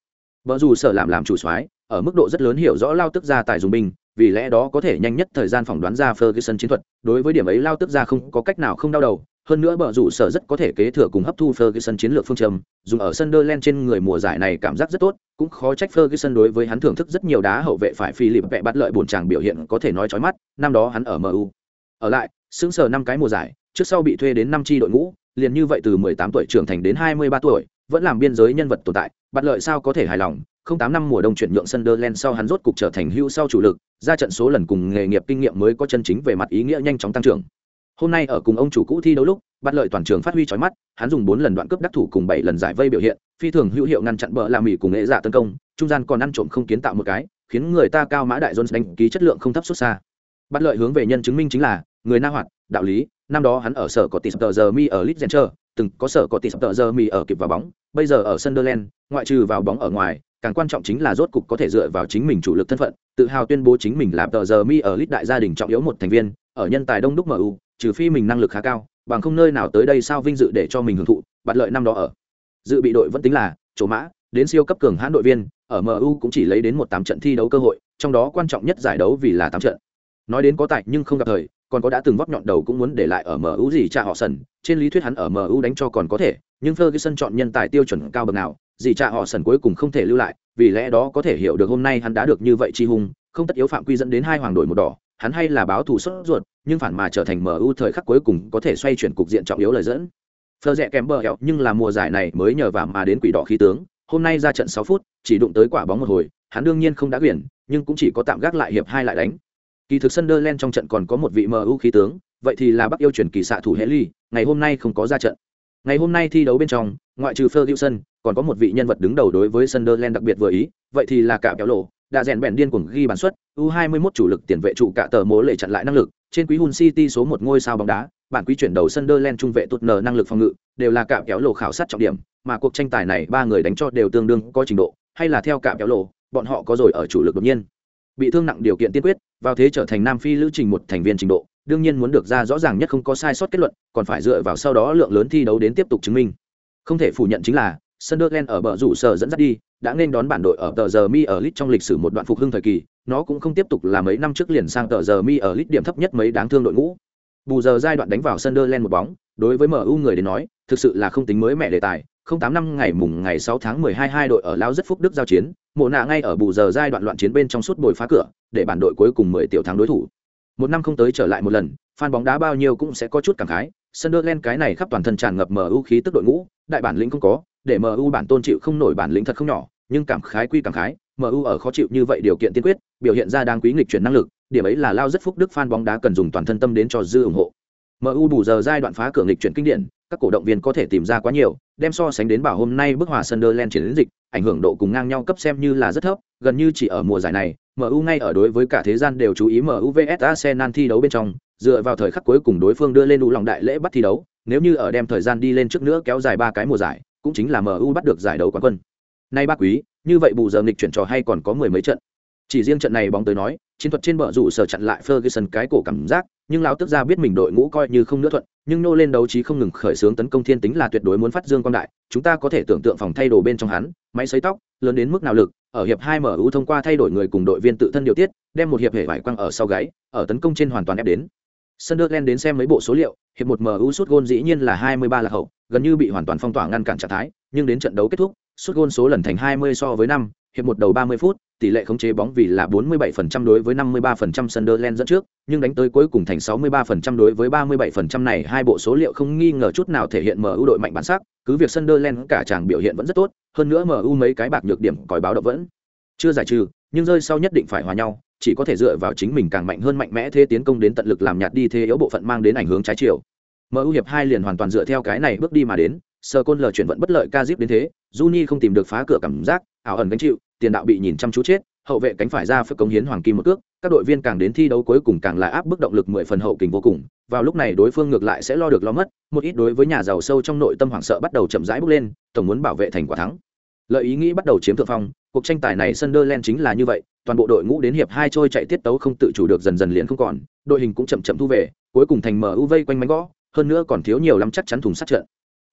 Bờ rủ sở làm làm chủ soái, ở mức độ rất lớn hiểu rõ lao tức ra tài dùng binh, vì lẽ đó có thể nhanh nhất thời gian phỏng đoán ra Ferguson chiến thuật, đối với điểm ấy lao tức ra không có cách nào không đau đầu, hơn nữa bờ rủ sở rất có thể kế thừa cùng hấp thu Ferguson chiến lược phương châm, dùng ở Sunderland trên người mùa giải này cảm giác rất tốt, cũng khó trách Ferguson đối với hắn thưởng thức rất nhiều đá hậu vệ phải Philip vẽ bắt lợi buồn chàng biểu hiện có thể nói chói mắt, năm đó hắn ở MU. Ở lại, sững sờ năm cái mùa giải, trước sau bị thuê đến năm chi đội ngũ, liền như vậy từ 18 tuổi trưởng thành đến 23 tuổi, vẫn làm biên giới nhân vật tồn tại, bắt lợi sao có thể hài lòng, không tám năm mùa đông chuyển nhượng Sunderland sau hắn rốt cục trở thành hưu sau chủ lực, ra trận số lần cùng nghề nghiệp kinh nghiệm mới có chân chính về mặt ý nghĩa nhanh chóng tăng trưởng. Hôm nay ở cùng ông chủ cũ thi đấu lúc, bắt lợi toàn trường phát huy chói mắt, hắn dùng bốn lần đoạn cướp đắc thủ cùng bảy lần giải vây biểu hiện, phi thường hữu hiệu ngăn chặn bờ làm mỉ cùng nghệ giả tấn công, trung gian còn ăn trộm không kiến tạo một cái, khiến người ta cao mã đại Jones đánh ký chất lượng không thấp xuất xa. Bắt lợi hướng về nhân chứng minh chính là người na hoạt, đạo lý, năm đó hắn ở sở có tỷ tờ giờ mi ở Leeds từng có sở có tỷ tờ giờ mi ở kịp vào bóng, bây giờ ở Sunderland, ngoại trừ vào bóng ở ngoài, càng quan trọng chính là rốt cục có thể dựa vào chính mình chủ lực thân phận, tự hào tuyên bố chính mình là tờ giờ mi ở Leeds đại gia đình trọng yếu một thành viên, ở nhân tài đông đúc MU, trừ phi mình năng lực khá cao, bằng không nơi nào tới đây sao vinh dự để cho mình hưởng thụ, bạt lợi năm đó ở. Dự bị đội vẫn tính là chỗ mã, đến siêu cấp cường hãn đội viên, ở MU cũng chỉ lấy đến một tám trận thi đấu cơ hội, trong đó quan trọng nhất giải đấu vì là tám trận. Nói đến có tài nhưng không gặp thời, còn có đã từng vóc nhọn đầu cũng muốn để lại ở MU gì cha họ sần, trên lý thuyết hắn ở MU đánh cho còn có thể, nhưng Ferguson chọn nhân tài tiêu chuẩn cao bậc nào, gì cha họ sần cuối cùng không thể lưu lại, vì lẽ đó có thể hiểu được hôm nay hắn đã được như vậy chi hung, không tất yếu phạm quy dẫn đến hai hoàng đội một đỏ, hắn hay là báo thù sốt ruột, nhưng phản mà trở thành MU thời khắc cuối cùng có thể xoay chuyển cục diện trọng yếu lời dẫn. Phờ rẽ kém bờ hẹo nhưng là mùa giải này mới nhờ vào mà đến quỷ đỏ khí tướng, hôm nay ra trận sáu phút, chỉ đụng tới quả bóng một hồi, hắn đương nhiên không đã quyển, nhưng cũng chỉ có tạm gác lại hiệp hai lại đánh. Kỳ thực Sunderland trong trận còn có một vị MU khí tướng, vậy thì là Bắc yêu chuyển kỳ xạ thủ Heli, ngày hôm nay không có ra trận. Ngày hôm nay thi đấu bên trong, ngoại trừ Ferguson, còn có một vị nhân vật đứng đầu đối với Sunderland đặc biệt vừa ý, vậy thì là cả kéo lộ, đã rèn bèn điên cuồng ghi bàn suất, U21 chủ lực tiền vệ trụ cả tờ mỗ lệ chặn lại năng lực, trên quý Hun City số một ngôi sao bóng đá, bản quý chuyển đầu Sunderland trung vệ tụt nở năng lực phòng ngự, đều là cạm kéo lộ khảo sát trọng điểm, mà cuộc tranh tài này ba người đánh cho đều tương đương có trình độ, hay là theo cạm kéo lộ, bọn họ có rồi ở chủ lực đột nhiên. Bị thương nặng điều kiện tiên quyết, vào thế trở thành Nam Phi lữ trình một thành viên trình độ, đương nhiên muốn được ra rõ ràng nhất không có sai sót kết luận, còn phải dựa vào sau đó lượng lớn thi đấu đến tiếp tục chứng minh. Không thể phủ nhận chính là Sunderland ở bờ rủ sở dẫn dắt đi, đã nên đón bản đội ở tờ giờ mi ở lit trong lịch sử một đoạn phục hưng thời kỳ, nó cũng không tiếp tục là mấy năm trước liền sang tờ giờ mi ở lit điểm thấp nhất mấy đáng thương đội ngũ. Bù giờ giai đoạn đánh vào Sunderland một bóng, đối với MU người đến nói, thực sự là không tính mới mẹ đề tài, không tám năm ngày mùng ngày 6 tháng 12 hai đội ở lao rất phúc đức giao chiến, mộ nạ ngay ở bù giờ giai đoạn loạn chiến bên trong suốt bồi phá cửa, để bản đội cuối cùng 10 tiểu thắng đối thủ. Một năm không tới trở lại một lần, fan bóng đá bao nhiêu cũng sẽ có chút cảm khái, Sunderland cái này khắp toàn thân tràn ngập MU khí tức đội ngũ, đại bản lĩnh không có, để MU bản tôn chịu không nổi bản lĩnh thật không nhỏ, nhưng cảm khái quy cảm khái, MU ở khó chịu như vậy điều kiện tiên quyết, biểu hiện ra đang quý nghịch chuyển năng lực, điểm ấy là lao rất phúc đức fan bóng đá cần dùng toàn thân tâm đến cho dư ủng hộ. MU bù giờ giai đoạn phá cửa nghịch chuyển kinh điển, các cổ động viên có thể tìm ra quá nhiều, đem so sánh đến bảo hôm nay bức hòa Sunderland chiến dịch, ảnh hưởng độ cùng ngang nhau cấp xem như là rất thấp, gần như chỉ ở mùa giải này, MU ngay ở đối với cả thế gian đều chú ý MU vs Arsenal thi đấu bên trong, dựa vào thời khắc cuối cùng đối phương đưa lên đủ lòng đại lễ bắt thi đấu, nếu như ở đem thời gian đi lên trước nữa kéo dài ba cái mùa giải, cũng chính là MU bắt được giải đấu quán quân. Nay ba quý, như vậy bù giờ nghịch chuyển trò hay còn có mười mấy trận. Chỉ riêng trận này bóng tới nói, chiến thuật trên bờ rủ sở chặn lại Ferguson cái cổ cảm giác, nhưng lão tức ra biết mình đội ngũ coi như không nữa thuận, nhưng nô lên đấu trí không ngừng khởi xướng tấn công thiên tính là tuyệt đối muốn phát dương quang đại, chúng ta có thể tưởng tượng phòng thay đồ bên trong hắn, máy sấy tóc, lớn đến mức nào lực, ở hiệp 2 MU thông qua thay đổi người cùng đội viên tự thân điều tiết, đem một hiệp hệ vải quăng ở sau gáy, ở tấn công trên hoàn toàn ép đến. Sunderland đến xem mấy bộ số liệu, hiệp một MU sút gôn dĩ nhiên là 23 là hậu, gần như bị hoàn toàn phong tỏa ngăn cản trạng thái, nhưng đến trận đấu kết thúc, sút gôn số lần thành 20 so với 5, hiệp một đầu 30 phút, tỷ lệ khống chế bóng vì là 47% đối với 53% Sunderland dẫn trước, nhưng đánh tới cuối cùng thành 63% đối với 37% này hai bộ số liệu không nghi ngờ chút nào thể hiện MU đội mạnh bản sắc, cứ việc Sunderland cả chàng biểu hiện vẫn rất tốt, hơn nữa MU mấy cái bạc nhược điểm còi báo động vẫn chưa giải trừ, nhưng rơi sau nhất định phải hòa nhau, chỉ có thể dựa vào chính mình càng mạnh hơn mạnh mẽ thế tiến công đến tận lực làm nhạt đi thế yếu bộ phận mang đến ảnh hưởng trái chiều. MU hiệp 2 liền hoàn toàn dựa theo cái này bước đi mà đến, sơ côn lờ chuyển vận bất lợi ca zip đến thế juni không tìm được phá cửa cảm giác, ảo ẩn gánh chịu, tiền đạo bị nhìn chăm chú chết, hậu vệ cánh phải ra phải cống hiến hoàng kim một cước, các đội viên càng đến thi đấu cuối cùng càng lại áp bức động lực mười phần hậu kình vô cùng, vào lúc này đối phương ngược lại sẽ lo được lo mất, một ít đối với nhà giàu sâu trong nội tâm hoảng sợ bắt đầu chậm rãi bước lên, tổng muốn bảo vệ thành quả thắng. Lợi ý nghĩ bắt đầu chiếm thượng phong, cuộc tranh tài này sunderland chính là như vậy, toàn bộ đội ngũ đến hiệp hai trôi chạy tiết tấu không tự chủ được dần dần liền không còn, đội hình cũng chậm chậm thu về, cuối cùng thành mu vây quanh mánh gõ, hơn nữa còn thiếu nhiều lắm chắc chắn thùng sát trận.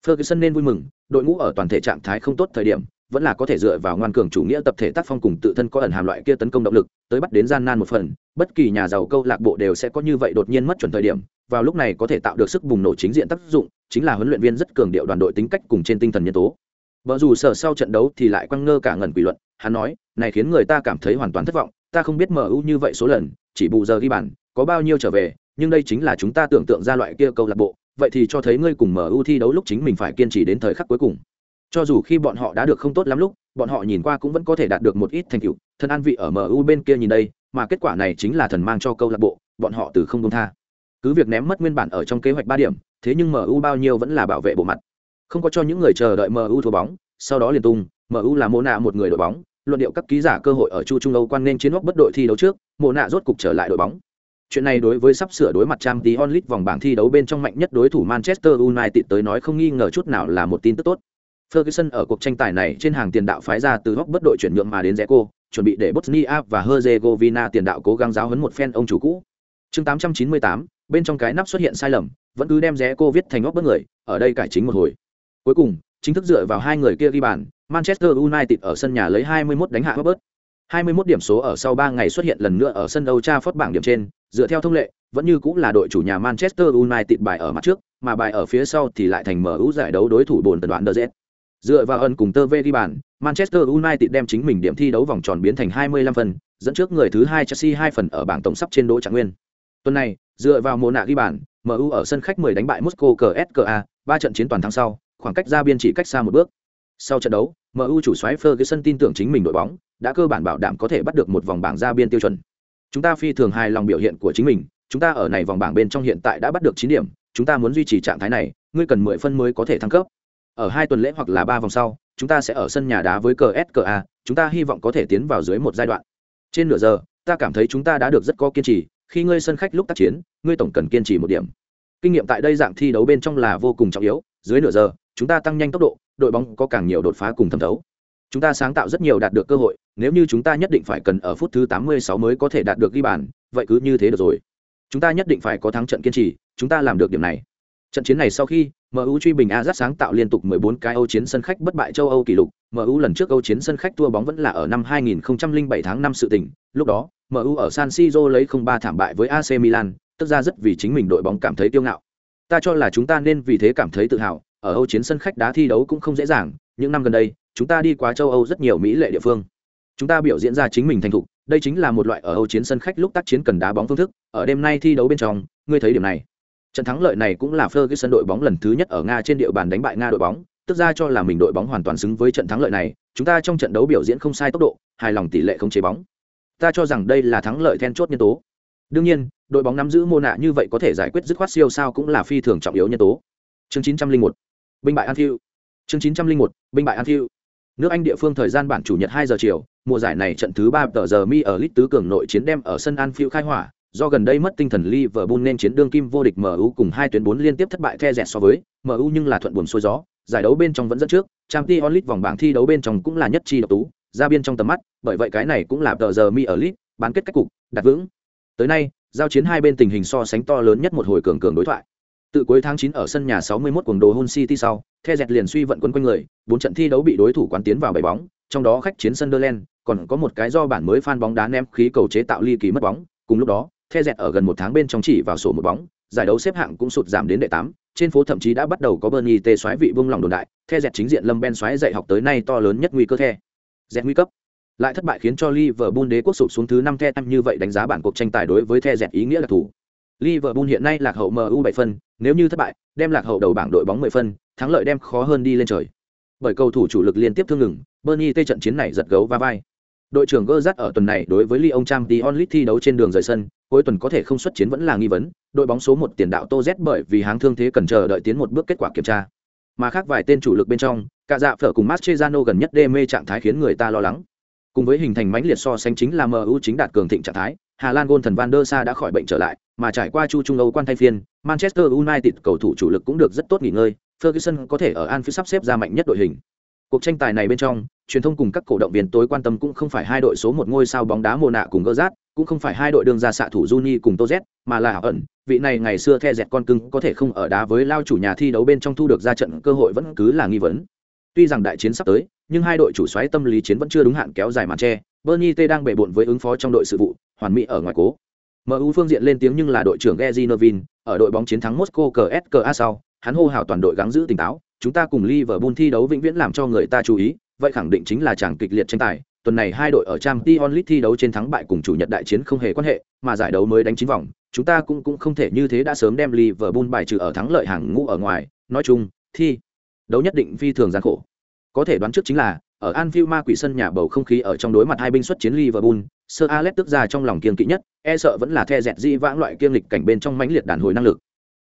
Ferguson nên vui mừng, đội ngũ ở toàn thể trạng thái không tốt thời điểm, vẫn là có thể dựa vào ngoan cường chủ nghĩa tập thể tác phong cùng tự thân có ẩn hàm loại kia tấn công động lực, tới bắt đến gian nan một phần, bất kỳ nhà giàu câu lạc bộ đều sẽ có như vậy đột nhiên mất chuẩn thời điểm, vào lúc này có thể tạo được sức bùng nổ chính diện tác dụng, chính là huấn luyện viên rất cường điệu đoàn đội tính cách cùng trên tinh thần nhân tố. Bở dù sở sau trận đấu thì lại quăng ngơ cả ngẩn quỷ luận, hắn nói, này khiến người ta cảm thấy hoàn toàn thất vọng, ta không biết MU như vậy số lần, chỉ bù giờ ghi bàn, có bao nhiêu trở về, nhưng đây chính là chúng ta tưởng tượng ra loại kia câu lạc bộ, vậy thì cho thấy ngươi cùng MU thi đấu lúc chính mình phải kiên trì đến thời khắc cuối cùng. Cho dù khi bọn họ đã được không tốt lắm lúc, bọn họ nhìn qua cũng vẫn có thể đạt được một ít thành tựu, thân an vị ở MU bên kia nhìn đây, mà kết quả này chính là thần mang cho câu lạc bộ, bọn họ từ không buông tha. Cứ việc ném mất nguyên bản ở trong kế hoạch ba điểm, thế nhưng MU bao nhiêu vẫn là bảo vệ bộ mặt. Không có cho những người chờ đợi MU thua bóng, sau đó liền tung, MU là mô nạ một người đội bóng, luận điệu các ký giả cơ hội ở Chu Trung Âu quan nên chiến quốc bất đội thi đấu trước, mô nạ rốt cục trở lại đội bóng. Chuyện này đối với sắp sửa đối mặt Champions League vòng bảng thi đấu bên trong mạnh nhất đối thủ Manchester United tới nói không nghi ngờ chút nào là một tin tức tốt. Ferguson ở cuộc tranh tài này trên hàng tiền đạo phái ra từ góc bất đội chuyển nhượng mà đến Zeco, chuẩn bị để Bosnia và Herzegovina tiền đạo cố gắng giáo huấn một phen ông chủ cũ. Chương 898, bên trong cái nắp xuất hiện sai lầm, vẫn cứ đem Zeco viết thành góc bất người, ở đây cải chính một hồi. Cuối cùng, chính thức dựa vào hai người kia ghi bàn, Manchester United ở sân nhà lấy 21 đánh hạ Robert. 21 điểm số ở sau 3 ngày xuất hiện lần nữa ở sân Old Trafford bảng điểm trên, dựa theo thông lệ, vẫn như cũng là đội chủ nhà Manchester United bài ở mặt trước, mà bài ở phía sau thì lại thành MU giải đấu đối thủ buồn tần đoạn DZ. Dựa vào ân cùng tơ về đi bàn, Manchester United đem chính mình điểm thi đấu vòng tròn biến thành 25 phần, dẫn trước người thứ hai Chelsea 2 phần ở bảng tổng sắp trên đỗ trạng nguyên. Tuần này, dựa vào mùa nạ ghi bàn, MU ở sân khách 10 đánh bại Moscow CSKA, 3 trận chiến toàn thắng sau, khoảng cách ra biên chỉ cách xa một bước. Sau trận đấu, MU chủ soái Ferguson tin tưởng chính mình đội bóng đã cơ bản bảo đảm có thể bắt được một vòng bảng ra biên tiêu chuẩn. Chúng ta phi thường hài lòng biểu hiện của chính mình, chúng ta ở này vòng bảng bên trong hiện tại đã bắt được 9 điểm, chúng ta muốn duy trì trạng thái này, ngươi cần 10 phân mới có thể thăng cấp. Ở hai tuần lễ hoặc là ba vòng sau, chúng ta sẽ ở sân nhà đá với CSKA, chúng ta hy vọng có thể tiến vào dưới một giai đoạn. Trên nửa giờ, ta cảm thấy chúng ta đã được rất có kiên trì, khi ngươi sân khách lúc tác chiến, ngươi tổng cần kiên trì một điểm. Kinh nghiệm tại đây dạng thi đấu bên trong là vô cùng trọng yếu, dưới nửa giờ, chúng ta tăng nhanh tốc độ, đội bóng có càng nhiều đột phá cùng thẩm thấu. Chúng ta sáng tạo rất nhiều đạt được cơ hội, nếu như chúng ta nhất định phải cần ở phút thứ 86 mới có thể đạt được ghi bàn, vậy cứ như thế được rồi. Chúng ta nhất định phải có thắng trận kiên trì, chúng ta làm được điểm này. Trận chiến này sau khi, MU truy bình Ajax sáng tạo liên tục 14 cái Âu chiến sân khách bất bại châu Âu kỷ lục, MU lần trước Âu chiến sân khách thua bóng vẫn là ở năm 2007 tháng 5 sự tình, lúc đó, MU ở San Siro lấy 0-3 thảm bại với AC Milan, tức ra rất vì chính mình đội bóng cảm thấy tiêu ngạo. Ta cho là chúng ta nên vì thế cảm thấy tự hào, ở Âu chiến sân khách đá thi đấu cũng không dễ dàng, những năm gần đây, chúng ta đi qua châu Âu rất nhiều mỹ lệ địa phương. Chúng ta biểu diễn ra chính mình thành thục, đây chính là một loại ở Âu chiến sân khách lúc tác chiến cần đá bóng phương thức, ở đêm nay thi đấu bên trong, ngươi thấy điểm này. Trận thắng lợi này cũng là Ferguson đội bóng lần thứ nhất ở Nga trên địa bàn đánh bại Nga đội bóng, tức ra cho là mình đội bóng hoàn toàn xứng với trận thắng lợi này chúng ta trong trận đấu biểu diễn không sai tốc độ hài lòng tỷ lệ không chế bóng ta cho rằng đây là thắng lợi then chốt nhân tố đương nhiên đội bóng nắm giữ mô nạ như vậy có thể giải quyết dứt khoát siêu sao cũng là phi thường trọng yếu nhân tố chương 901 binh bại an Anfield chương 901 binh bại An Anfield nước Anh địa phương thời gian bản chủ nhật hai giờ chiều, mùa giải này trận thứ ba tờ giờ mi ở lit tứ cường nội chiến đem ở sân an phiêu khai hỏa, do gần đây mất tinh thần Liverpool nên chiến đương kim vô địch MU cùng hai tuyến bốn liên tiếp thất bại the dẹt so với MU nhưng là thuận buồm xuôi gió, giải đấu bên trong vẫn dẫn trước, Champions League vòng bảng thi đấu bên trong cũng là nhất chi độc tú, ra biên trong tầm mắt, bởi vậy cái này cũng là tờ giờ mi ở lit bán kết cách cục, đặt vững. Tới nay, giao chiến hai bên tình hình so sánh to lớn nhất một hồi cường cường đối thoại từ cuối tháng 9 ở sân nhà 61 cuồng đồ Hull City sau, The Jet liền suy vận quấn quanh người, bốn trận thi đấu bị đối thủ quán tiến vào bảy bóng, trong đó khách chiến Sunderland, còn có một cái do bản mới fan bóng đá ném khí cầu chế tạo ly kỳ mất bóng, cùng lúc đó, The Jet ở gần một tháng bên trong chỉ vào sổ một bóng, giải đấu xếp hạng cũng sụt giảm đến đệ 8, trên phố thậm chí đã bắt đầu có Bernie tê xoáy vị vương lòng đồn đại, The Jet chính diện Lâm Ben xoáy dạy học tới nay to lớn nhất nguy cơ The. Jet nguy cấp. Lại thất bại khiến cho Liverpool đế quốc sụp xuống thứ 5 The như vậy đánh giá bản cuộc tranh tài đối với The Jet ý nghĩa là thủ. Liverpool hiện nay lạc hậu MU 7 phân, nếu như thất bại, đem lạc hậu đầu bảng đội bóng 10 phân, thắng lợi đem khó hơn đi lên trời. Bởi cầu thủ chủ lực liên tiếp thương ngừng, Bernie tê trận chiến này giật gấu va vai. Đội trưởng Gerrard ở tuần này đối với Lyon Champions League thi đấu trên đường rời sân, cuối tuần có thể không xuất chiến vẫn là nghi vấn, đội bóng số 1 tiền đạo Tô Z bởi vì háng thương thế cần chờ đợi tiến một bước kết quả kiểm tra. Mà khác vài tên chủ lực bên trong, cả dạ phở cùng Mascherano gần nhất đê mê trạng thái khiến người ta lo lắng. Cùng với hình thành mãnh liệt so sánh chính là MU chính đạt cường thịnh trạng thái, Hà Lan gôn thần Van der Sa đã khỏi bệnh trở lại, mà trải qua chu trung Âu quan thay phiên, Manchester United cầu thủ chủ lực cũng được rất tốt nghỉ ngơi, Ferguson có thể ở Anfield sắp xếp ra mạnh nhất đội hình. Cuộc tranh tài này bên trong, truyền thông cùng các cổ động viên tối quan tâm cũng không phải hai đội số một ngôi sao bóng đá mùa nạ cùng gỡ rát, cũng không phải hai đội đường ra xạ thủ Juni cùng Tô mà là ẩn, vị này ngày xưa the dẹt con cưng có thể không ở đá với lao chủ nhà thi đấu bên trong thu được ra trận cơ hội vẫn cứ là nghi vấn. Tuy rằng đại chiến sắp tới, nhưng hai đội chủ xoáy tâm lý chiến vẫn chưa đúng hạn kéo dài màn che, Bernie T đang bể bộn với ứng phó trong đội sự vụ, hoàn mỹ ở ngoài cố. MU phương diện lên tiếng nhưng là đội trưởng Gezinovin, ở đội bóng chiến thắng Moscow CSKA sau, hắn hô hào toàn đội gắng giữ tỉnh táo, chúng ta cùng Liverpool thi đấu vĩnh viễn làm cho người ta chú ý, vậy khẳng định chính là chàng kịch liệt tranh tài. Tuần này hai đội ở Champions League thi đấu trên thắng bại cùng chủ nhật đại chiến không hề quan hệ, mà giải đấu mới đánh chín vòng, chúng ta cũng cũng không thể như thế đã sớm đem Liverpool bài trừ ở thắng lợi hàng ngũ ở ngoài, nói chung, thi đấu nhất định phi thường gian khổ. Có thể đoán trước chính là, ở Anfield ma quỷ sân nhà bầu không khí ở trong đối mặt hai binh xuất chiến Liverpool, Sơ Alex tức ra trong lòng kiên kỵ nhất, e sợ vẫn là the dẹt di vãng loại kiêng lịch cảnh bên trong mãnh liệt đàn hồi năng lực.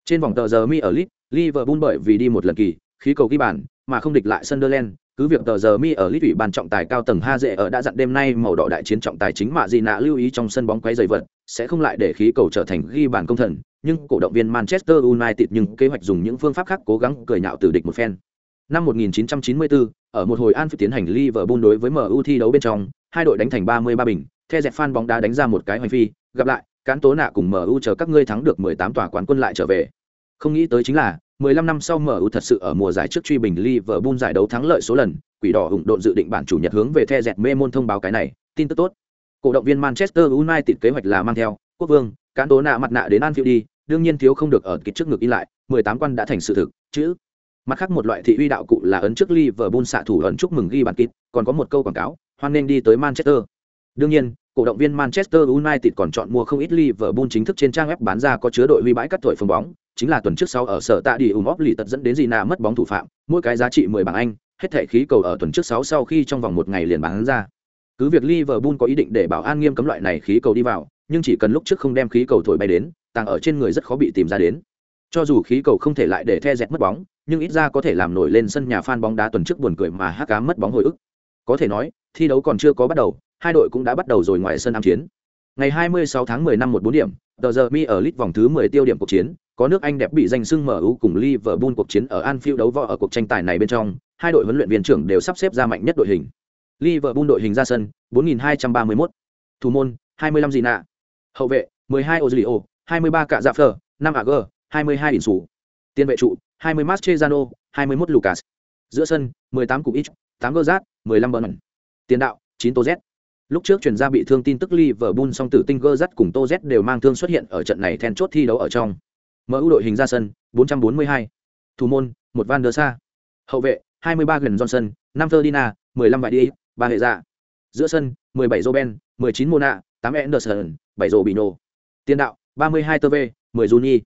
Trên vòng tờ giờ mi ở lit, Liverpool bởi vì đi một lần kỳ, khí cầu ghi bàn, mà không địch lại Sunderland, cứ việc tờ giờ mi ở lit ủy ban trọng tài cao tầng Ha dễ ở đã dặn đêm nay màu đỏ đại chiến trọng tài chính mạ gì nạ lưu ý trong sân bóng quấy giày vật, sẽ không lại để khí cầu trở thành ghi bàn công thần, nhưng cổ động viên Manchester United nhưng kế hoạch dùng những phương pháp khác cố gắng cười nhạo từ địch một phen. Năm 1994, ở một hồi Anfield tiến hành Liverpool đối với MU thi đấu bên trong, hai đội đánh thành 33 bình, The dẹp fan bóng đá đánh ra một cái hoành phi, gặp lại, cán tố nạ cùng MU chờ các ngươi thắng được 18 tòa quán quân lại trở về. Không nghĩ tới chính là, 15 năm sau MU thật sự ở mùa giải trước truy bình Liverpool giải đấu thắng lợi số lần, quỷ đỏ hùng độn dự định bản chủ nhật hướng về The dẹp mê môn thông báo cái này, tin tức tốt. Cổ động viên Manchester United kế hoạch là mang theo quốc vương, cán tố nạ mặt nạ đến Anfield đi, đương nhiên thiếu không được ở kịch trước ngực in lại, 18 quan đã thành sự thực, chữ mặt khác một loại thị uy đạo cụ là ấn trước Liverpool xạ thủ ấn chúc mừng ghi bàn kịp, còn có một câu quảng cáo, hoan nên đi tới Manchester. Đương nhiên, cổ động viên Manchester United còn chọn mua không ít Liverpool chính thức trên trang web bán ra có chứa đội huy bãi cắt thổi phồng bóng, chính là tuần trước sau ở sở tạ đi ủng óp lì tật dẫn đến gì mất bóng thủ phạm, mỗi cái giá trị 10 bảng Anh, hết thảy khí cầu ở tuần trước 6 sau khi trong vòng một ngày liền bán ra. Cứ việc Liverpool có ý định để bảo an nghiêm cấm loại này khí cầu đi vào, nhưng chỉ cần lúc trước không đem khí cầu thổi bay đến, tàng ở trên người rất khó bị tìm ra đến. Cho dù khí cầu không thể lại để the dẹt mất bóng, nhưng ít ra có thể làm nổi lên sân nhà fan bóng đá tuần trước buồn cười mà hắc ám mất bóng hồi ức. Có thể nói, thi đấu còn chưa có bắt đầu, hai đội cũng đã bắt đầu rồi ngoài sân ám chiến. Ngày 26 tháng 10 năm 14 điểm, tờ giờ mi ở lit vòng thứ 10 tiêu điểm cuộc chiến, có nước Anh đẹp bị danh xưng MU cùng Liverpool cuộc chiến ở Anfield đấu võ ở cuộc tranh tài này bên trong, hai đội huấn luyện viên trưởng đều sắp xếp ra mạnh nhất đội hình. Liverpool đội hình ra sân, 4231. Thủ môn, 25 Gina. Hậu vệ, 12 Ozilio, 23 Cạ Dạ Phở, 5 AG, 22 Insu. Tiền vệ trụ, 20 Mascherano, 21 Lucas. Giữa sân, 18 Cục Ích, 8 Gerrard, 15 Burnman. Tiền đạo, 9 Tô Z. Lúc trước truyền ra bị thương tin tức Liverpool song tử tinh Gerrard cùng Toz đều mang thương xuất hiện ở trận này then chốt thi đấu ở trong. MU đội hình ra sân, 442. Thủ môn, một Van der Sa. Hậu vệ, 23 gần Johnson, 5 Ferdinand, 15 Vải Đi, 3 hệ dạ. Giữa sân, 17 Roben, 19 Mona, 8 Anderson, 7 Robinho. Tiền đạo, 32 TV, 10 Juni.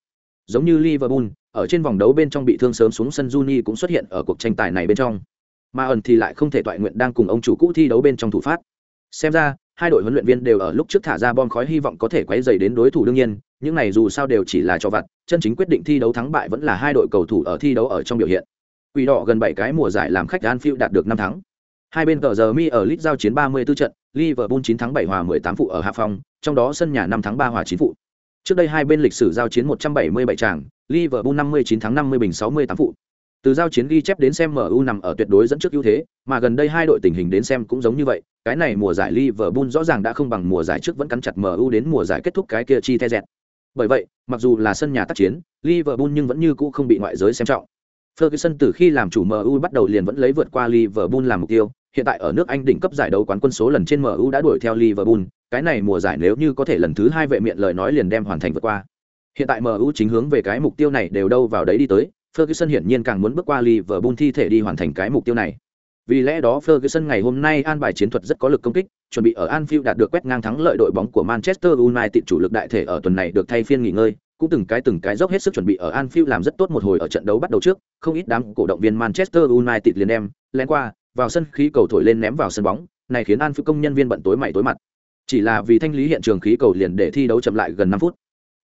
Giống như Liverpool, ở trên vòng đấu bên trong bị thương sớm xuống sân Juni cũng xuất hiện ở cuộc tranh tài này bên trong. Mà ẩn thì lại không thể toại nguyện đang cùng ông chủ cũ thi đấu bên trong thủ phát. Xem ra, hai đội huấn luyện viên đều ở lúc trước thả ra bom khói hy vọng có thể quấy dày đến đối thủ đương nhiên, những này dù sao đều chỉ là cho vặt, chân chính quyết định thi đấu thắng bại vẫn là hai đội cầu thủ ở thi đấu ở trong biểu hiện. Quỷ đỏ gần bảy cái mùa giải làm khách Anfield đạt được năm thắng. Hai bên tờ giờ mi ở lit giao chiến 34 trận, Liverpool 9 thắng 7 hòa 18 phụ ở hạ phòng, trong đó sân nhà 5 thắng 3 hòa 9 phụ. Trước đây hai bên lịch sử giao chiến 177 trận Liverpool 59 thắng 50 bình 68 phụ. Từ giao chiến ghi chép đến xem MU nằm ở tuyệt đối dẫn trước ưu thế, mà gần đây hai đội tình hình đến xem cũng giống như vậy, cái này mùa giải Liverpool rõ ràng đã không bằng mùa giải trước vẫn cắn chặt MU đến mùa giải kết thúc cái kia chi the dẹt. Bởi vậy, mặc dù là sân nhà tác chiến, Liverpool nhưng vẫn như cũ không bị ngoại giới xem trọng. Ferguson từ khi làm chủ MU bắt đầu liền vẫn lấy vượt qua Liverpool làm mục tiêu, hiện tại ở nước Anh đỉnh cấp giải đấu quán quân số lần trên MU đã đuổi theo Liverpool, cái này mùa giải nếu như có thể lần thứ hai vệ miệng lời nói liền đem hoàn thành vượt qua. Hiện tại MU chính hướng về cái mục tiêu này đều đâu vào đấy đi tới, Ferguson hiển nhiên càng muốn bước qua Liverpool thi thể đi hoàn thành cái mục tiêu này. Vì lẽ đó Ferguson ngày hôm nay an bài chiến thuật rất có lực công kích, chuẩn bị ở Anfield đạt được quét ngang thắng lợi đội bóng của Manchester United chủ lực đại thể ở tuần này được thay phiên nghỉ ngơi, cũng từng cái từng cái dốc hết sức chuẩn bị ở Anfield làm rất tốt một hồi ở trận đấu bắt đầu trước, không ít đám cổ động viên Manchester United liền đem lén qua, vào sân khí cầu thổi lên ném vào sân bóng, này khiến Anfield công nhân viên bận tối mày tối mặt. Chỉ là vì thanh lý hiện trường khí cầu liền để thi đấu chậm lại gần 5 phút.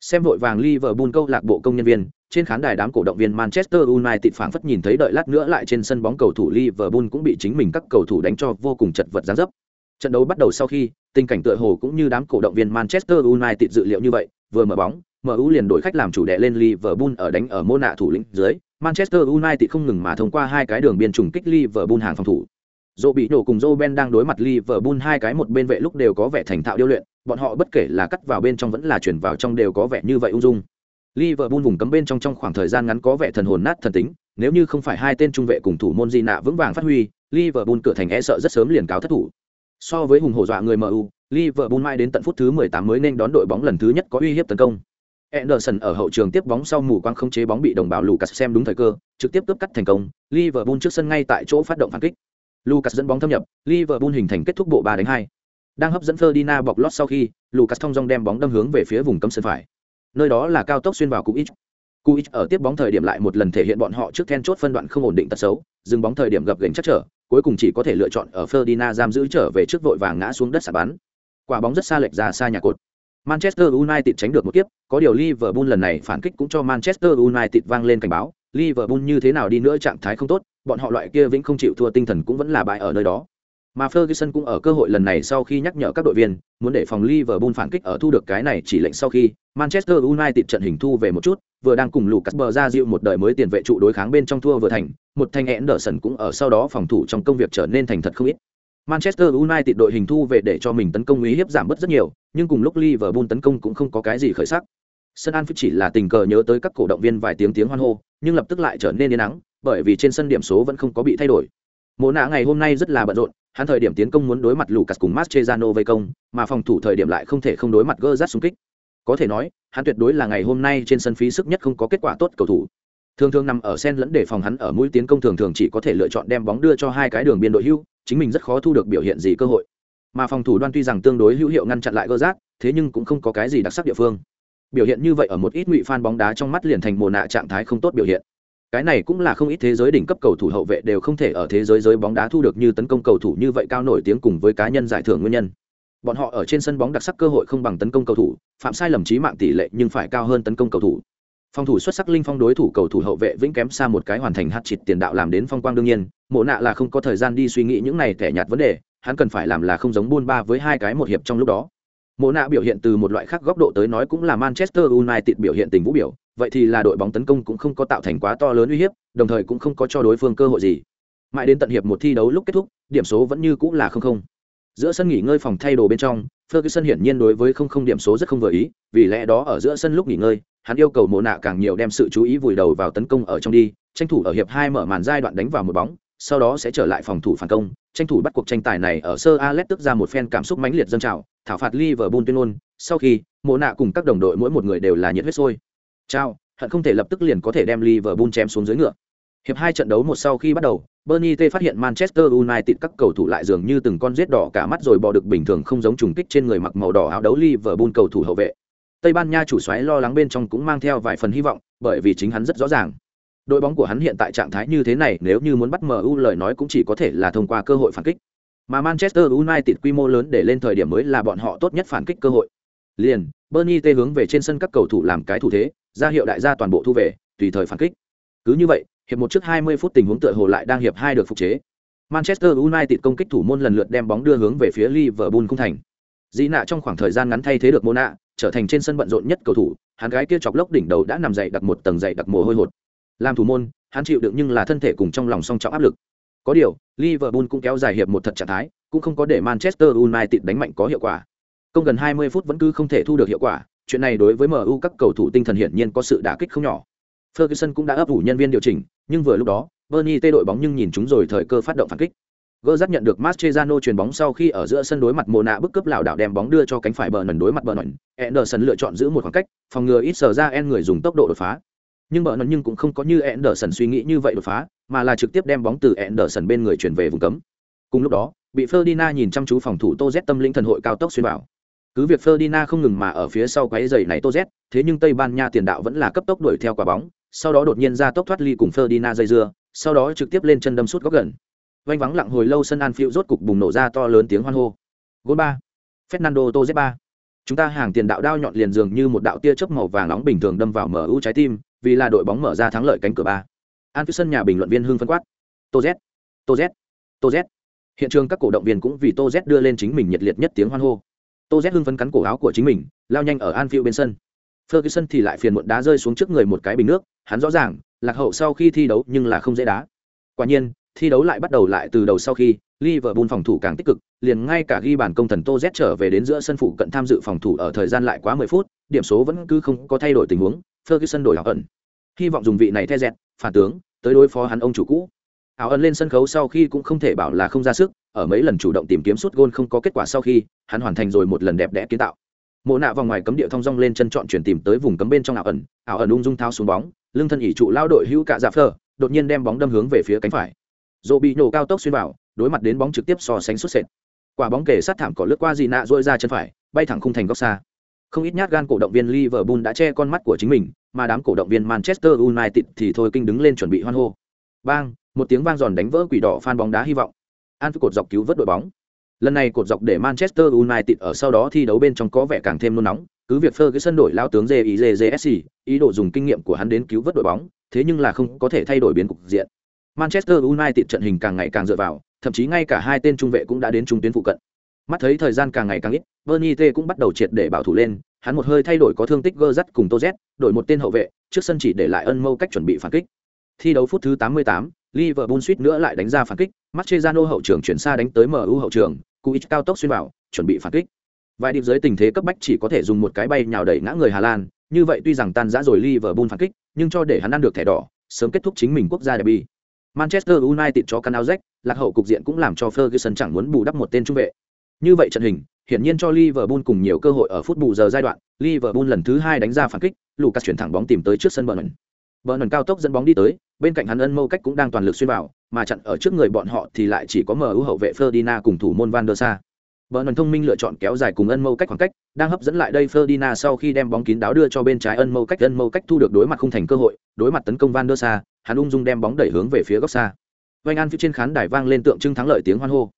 Xem vội vàng Liverpool câu lạc bộ công nhân viên, trên khán đài đám cổ động viên Manchester United phảng phất nhìn thấy đợi lát nữa lại trên sân bóng cầu thủ Liverpool cũng bị chính mình các cầu thủ đánh cho vô cùng chật vật giáng dấp. Trận đấu bắt đầu sau khi, tình cảnh tựa hồ cũng như đám cổ động viên Manchester United dự liệu như vậy, vừa mở bóng, MU liền đổi khách làm chủ đệ lên Liverpool ở đánh ở mô nạ thủ lĩnh dưới. Manchester United không ngừng mà thông qua hai cái đường biên trùng kích Liverpool hàng phòng thủ. Dỗ bị nổ cùng Joe Ben đang đối mặt Liverpool hai cái một bên vệ lúc đều có vẻ thành thạo điêu luyện, bọn họ bất kể là cắt vào bên trong vẫn là chuyển vào trong đều có vẻ như vậy ung dung. Liverpool vùng cấm bên trong trong khoảng thời gian ngắn có vẻ thần hồn nát thần tính, nếu như không phải hai tên trung vệ cùng thủ môn Di nạ vững vàng phát huy, Liverpool cửa thành e sợ rất sớm liền cáo thất thủ. So với hùng hổ dọa người MU, Liverpool mai đến tận phút thứ 18 mới nên đón đội bóng lần thứ nhất có uy hiếp tấn công. Anderson ở hậu trường tiếp bóng sau mù quang không chế bóng bị đồng bào Lucas xem đúng thời cơ, trực tiếp cướp cắt thành công, Liverpool trước sân ngay tại chỗ phát động phản kích. Lucas dẫn bóng thâm nhập, Liverpool hình thành kết thúc bộ 3 đánh 2. Đang hấp dẫn Ferdinand bọc lót sau khi, Lucas thông dong đem bóng đâm hướng về phía vùng cấm sân phải. Nơi đó là cao tốc xuyên vào cú ít. Ít ở tiếp bóng thời điểm lại một lần thể hiện bọn họ trước then chốt phân đoạn không ổn định tật xấu, dừng bóng thời điểm gặp gánh chắc trở, cuối cùng chỉ có thể lựa chọn ở Ferdinand giam giữ trở về trước vội vàng ngã xuống đất sả bắn. Quả bóng rất xa lệch ra xa nhà cột. Manchester United tránh được một kiếp, có điều Liverpool lần này phản kích cũng cho Manchester United vang lên cảnh báo, Liverpool như thế nào đi nữa trạng thái không tốt, bọn họ loại kia vĩnh không chịu thua tinh thần cũng vẫn là bại ở nơi đó. Mà Ferguson cũng ở cơ hội lần này sau khi nhắc nhở các đội viên, muốn để phòng Liverpool phản kích ở thu được cái này chỉ lệnh sau khi, Manchester United trận hình thu về một chút, vừa đang cùng Lucas bờ ra dịu một đời mới tiền vệ trụ đối kháng bên trong thua vừa thành, một thanh Anderson cũng ở sau đó phòng thủ trong công việc trở nên thành thật không ít. Manchester United đội hình thu về để cho mình tấn công uy hiếp giảm bớt rất nhiều, nhưng cùng lúc Liverpool tấn công cũng không có cái gì khởi sắc. Sân Anfield chỉ là tình cờ nhớ tới các cổ động viên vài tiếng tiếng hoan hô, nhưng lập tức lại trở nên yên nắng, bởi vì trên sân điểm số vẫn không có bị thay đổi. Mộ nạ ngày hôm nay rất là bận rộn, hắn thời điểm tiến công muốn đối mặt Lucas cùng mastrezano vây công, mà phòng thủ thời điểm lại không thể không đối mặt Gerrard xung kích. Có thể nói, hắn tuyệt đối là ngày hôm nay trên sân phí sức nhất không có kết quả tốt cầu thủ. Thường thường nằm ở sen lẫn để phòng hắn ở mũi tiến công thường thường chỉ có thể lựa chọn đem bóng đưa cho hai cái đường biên đội hưu, chính mình rất khó thu được biểu hiện gì cơ hội. Mà phòng thủ đoan tuy rằng tương đối hữu hiệu ngăn chặn lại Gerrard, thế nhưng cũng không có cái gì đặc sắc địa phương. Biểu hiện như vậy ở một ít ngụy fan bóng đá trong mắt liền thành mồ nạ trạng thái không tốt biểu hiện. Cái này cũng là không ít thế giới đỉnh cấp cầu thủ hậu vệ đều không thể ở thế giới giới bóng đá thu được như tấn công cầu thủ như vậy cao nổi tiếng cùng với cá nhân giải thưởng nguyên nhân. Bọn họ ở trên sân bóng đặc sắc cơ hội không bằng tấn công cầu thủ, phạm sai lầm trí mạng tỷ lệ nhưng phải cao hơn tấn công cầu thủ. Phòng thủ xuất sắc linh phong đối thủ cầu thủ hậu vệ vĩnh kém xa một cái hoàn thành hát chịt tiền đạo làm đến phong quang đương nhiên, mộ nạ là không có thời gian đi suy nghĩ những này thẻ nhạt vấn đề, hắn cần phải làm là không giống buôn ba với hai cái một hiệp trong lúc đó mộ nạ biểu hiện từ một loại khác góc độ tới nói cũng là manchester united biểu hiện tình vũ biểu vậy thì là đội bóng tấn công cũng không có tạo thành quá to lớn uy hiếp, đồng thời cũng không có cho đối phương cơ hội gì. Mãi đến tận hiệp một thi đấu lúc kết thúc, điểm số vẫn như cũng là không không. Giữa sân nghỉ ngơi phòng thay đồ bên trong, Ferguson hiển nhiên đối với không không điểm số rất không vừa ý, vì lẽ đó ở giữa sân lúc nghỉ ngơi, hắn yêu cầu Mộ nạ càng nhiều đem sự chú ý vùi đầu vào tấn công ở trong đi, tranh thủ ở hiệp hai mở màn giai đoạn đánh vào một bóng, sau đó sẽ trở lại phòng thủ phản công, tranh thủ bắt cuộc tranh tài này ở sơ Alex tức ra một phen cảm xúc mãnh liệt dâng trào, thảo phạt Liverpool tuyên ngôn, sau khi, Mộ nạ cùng các đồng đội mỗi một người đều là nhiệt huyết sôi. Chào, hận không thể lập tức liền có thể đem Liverpool chém xuống dưới ngựa. Hiệp hai trận đấu một sau khi bắt đầu, Bernie T phát hiện Manchester United các cầu thủ lại dường như từng con giết đỏ cả mắt rồi bò được bình thường không giống trùng kích trên người mặc màu đỏ áo đấu Liverpool cầu thủ hậu vệ. Tây Ban Nha chủ soái lo lắng bên trong cũng mang theo vài phần hy vọng, bởi vì chính hắn rất rõ ràng đội bóng của hắn hiện tại trạng thái như thế này, nếu như muốn bắt MU lời nói cũng chỉ có thể là thông qua cơ hội phản kích. Mà Manchester United quy mô lớn để lên thời điểm mới là bọn họ tốt nhất phản kích cơ hội. Liền, Bernie tê hướng về trên sân các cầu thủ làm cái thủ thế, ra hiệu đại gia toàn bộ thu về, tùy thời phản kích. Cứ như vậy, hiệp một trước 20 phút tình huống tựa hồ lại đang hiệp hai được phục chế. Manchester United công kích thủ môn lần lượt đem bóng đưa hướng về phía Liverpool cung thành. Dĩ nạ trong khoảng thời gian ngắn thay thế được Mona, trở thành trên sân bận rộn nhất cầu thủ. Hắn gái kia chọc lốc đỉnh đầu đã nằm dậy đặt một tầng dậy đặt mồ hôi hột làm thủ môn hắn chịu đựng nhưng là thân thể cùng trong lòng song trọng áp lực có điều Liverpool cũng kéo dài hiệp một thật trạng thái cũng không có để Manchester United đánh mạnh có hiệu quả công gần 20 phút vẫn cứ không thể thu được hiệu quả chuyện này đối với MU các cầu thủ tinh thần hiển nhiên có sự đả kích không nhỏ Ferguson cũng đã ấp ủ nhân viên điều chỉnh nhưng vừa lúc đó Bernie tê đội bóng nhưng nhìn chúng rồi thời cơ phát động phản kích Gơ giác nhận được Mascherano chuyền bóng sau khi ở giữa sân đối mặt Mona bức cướp lảo đảo đem bóng đưa cho cánh phải bờ nần đối mặt bờ nần. Anderson lựa chọn giữ một khoảng cách, phòng ngừa ít sở ra en người dùng tốc độ đột phá. Nhưng bờ nó nhưng cũng không có như Anderson suy nghĩ như vậy đột phá, mà là trực tiếp đem bóng từ Anderson bên người chuyển về vùng cấm. Cùng lúc đó, bị Ferdinand nhìn chăm chú phòng thủ Tô Z tâm linh thần hội cao tốc xuyên vào. Cứ việc Ferdinand không ngừng mà ở phía sau quấy giày này Tô Z, thế nhưng Tây Ban Nha tiền đạo vẫn là cấp tốc đuổi theo quả bóng, sau đó đột nhiên ra tốc thoát ly cùng Ferdinand dây dưa, sau đó trực tiếp lên chân đâm sút góc gần Vành vắng lặng hồi lâu sân Anfield rốt cục bùng nổ ra to lớn tiếng hoan hô Gol ba fernando tô z ba chúng ta hàng tiền đạo đao nhọn liền dường như một đạo tia chớp màu vàng nóng bình thường đâm vào mở ưu trái tim vì là đội bóng mở ra thắng lợi cánh cửa ba. An phiêu sân nhà bình luận viên hưng phân quát. Tô z tô z tô z. Hiện trường các cổ động viên cũng vì tô z đưa lên chính mình nhiệt liệt nhất tiếng hoan hô. Tô z hưng phấn cắn cổ áo của chính mình lao nhanh ở Anfield bên sân. Ferguson thì lại phiền muộn đá rơi xuống trước người một cái bình nước hắn rõ ràng lạc hậu sau khi thi đấu nhưng là không dễ đá. Quả nhiên thi đấu lại bắt đầu lại từ đầu sau khi Liverpool phòng thủ càng tích cực, liền ngay cả ghi bàn công thần Tô Z trở về đến giữa sân phụ cận tham dự phòng thủ ở thời gian lại quá 10 phút, điểm số vẫn cứ không có thay đổi tình huống, Ferguson đổi ảo ẩn. Hy vọng dùng vị này thay dẹt, phản tướng, tới đối phó hắn ông chủ cũ. Ảo ẩn lên sân khấu sau khi cũng không thể bảo là không ra sức, ở mấy lần chủ động tìm kiếm suốt gôn không có kết quả sau khi, hắn hoàn thành rồi một lần đẹp đẽ kiến tạo. Mộ nạ vòng ngoài cấm địa thông dong lên chân chọn chuyển tìm tới vùng cấm bên trong ảo ẩn, ảo ẩn ung dung tháo xuống bóng, lưng thân ỉ trụ lao đội hữu cạ dạ phờ đột nhiên đem bóng đâm hướng về phía cánh phải dỗ bị nổ cao tốc xuyên vào đối mặt đến bóng trực tiếp so sánh xuất sệt quả bóng kể sát thảm cỏ lướt qua gì nạ dội ra chân phải bay thẳng khung thành góc xa không ít nhát gan cổ động viên Liverpool đã che con mắt của chính mình mà đám cổ động viên Manchester United thì thôi kinh đứng lên chuẩn bị hoan hô. Bang một tiếng vang giòn đánh vỡ quỷ đỏ fan bóng đá hy vọng. An cột dọc cứu vớt đội bóng. Lần này cột dọc để Manchester United ở sau đó thi đấu bên trong có vẻ càng thêm nôn nóng cứ việc Ferguson đổi lao tướng JIJJSC ý đồ dùng kinh nghiệm của hắn đến cứu vớt đội bóng thế nhưng là không có thể thay đổi biến cục diện. Manchester United trận hình càng ngày càng dựa vào, thậm chí ngay cả hai tên trung vệ cũng đã đến trung tuyến phụ cận. Mắt thấy thời gian càng ngày càng ít, Bernie T cũng bắt đầu triệt để bảo thủ lên, hắn một hơi thay đổi có thương tích gơ rắt cùng Tô Z, đổi một tên hậu vệ, trước sân chỉ để lại ân mâu cách chuẩn bị phản kích. Thi đấu phút thứ 88, Liverpool suýt nữa lại đánh ra phản kích, Mascherano hậu trường chuyển xa đánh tới MU hậu trường, Kuich cao tốc xuyên vào, chuẩn bị phản kích. Vài điểm dưới tình thế cấp bách chỉ có thể dùng một cái bay nhào đẩy ngã người Hà Lan, như vậy tuy rằng tan rã rồi Liverpool phản kích, nhưng cho để hắn ăn được thẻ đỏ, sớm kết thúc chính mình quốc gia derby. Manchester United cho căn áo rách, lạc hậu cục diện cũng làm cho Ferguson chẳng muốn bù đắp một tên trung vệ. Như vậy trận hình, hiển nhiên cho Liverpool cùng nhiều cơ hội ở phút bù giờ giai đoạn, Liverpool lần thứ hai đánh ra phản kích, Lucas chuyển thẳng bóng tìm tới trước sân Burnley. Burnley cao tốc dẫn bóng đi tới, bên cạnh hắn ân mâu cách cũng đang toàn lực xuyên vào, mà chặn ở trước người bọn họ thì lại chỉ có MU hậu vệ Ferdinand cùng thủ môn Van der Sa. Burnley thông minh lựa chọn kéo dài cùng ân mâu cách khoảng cách, đang hấp dẫn lại đây Ferdinand sau khi đem bóng kín đáo đưa cho bên trái ân mâu cách ân mâu cách thu được đối mặt không thành cơ hội, đối mặt tấn công Van der Sa, hắn ung dung đem bóng đẩy hướng về phía góc xa Vành an phía trên khán đài vang lên tượng trưng thắng lợi tiếng hoan hô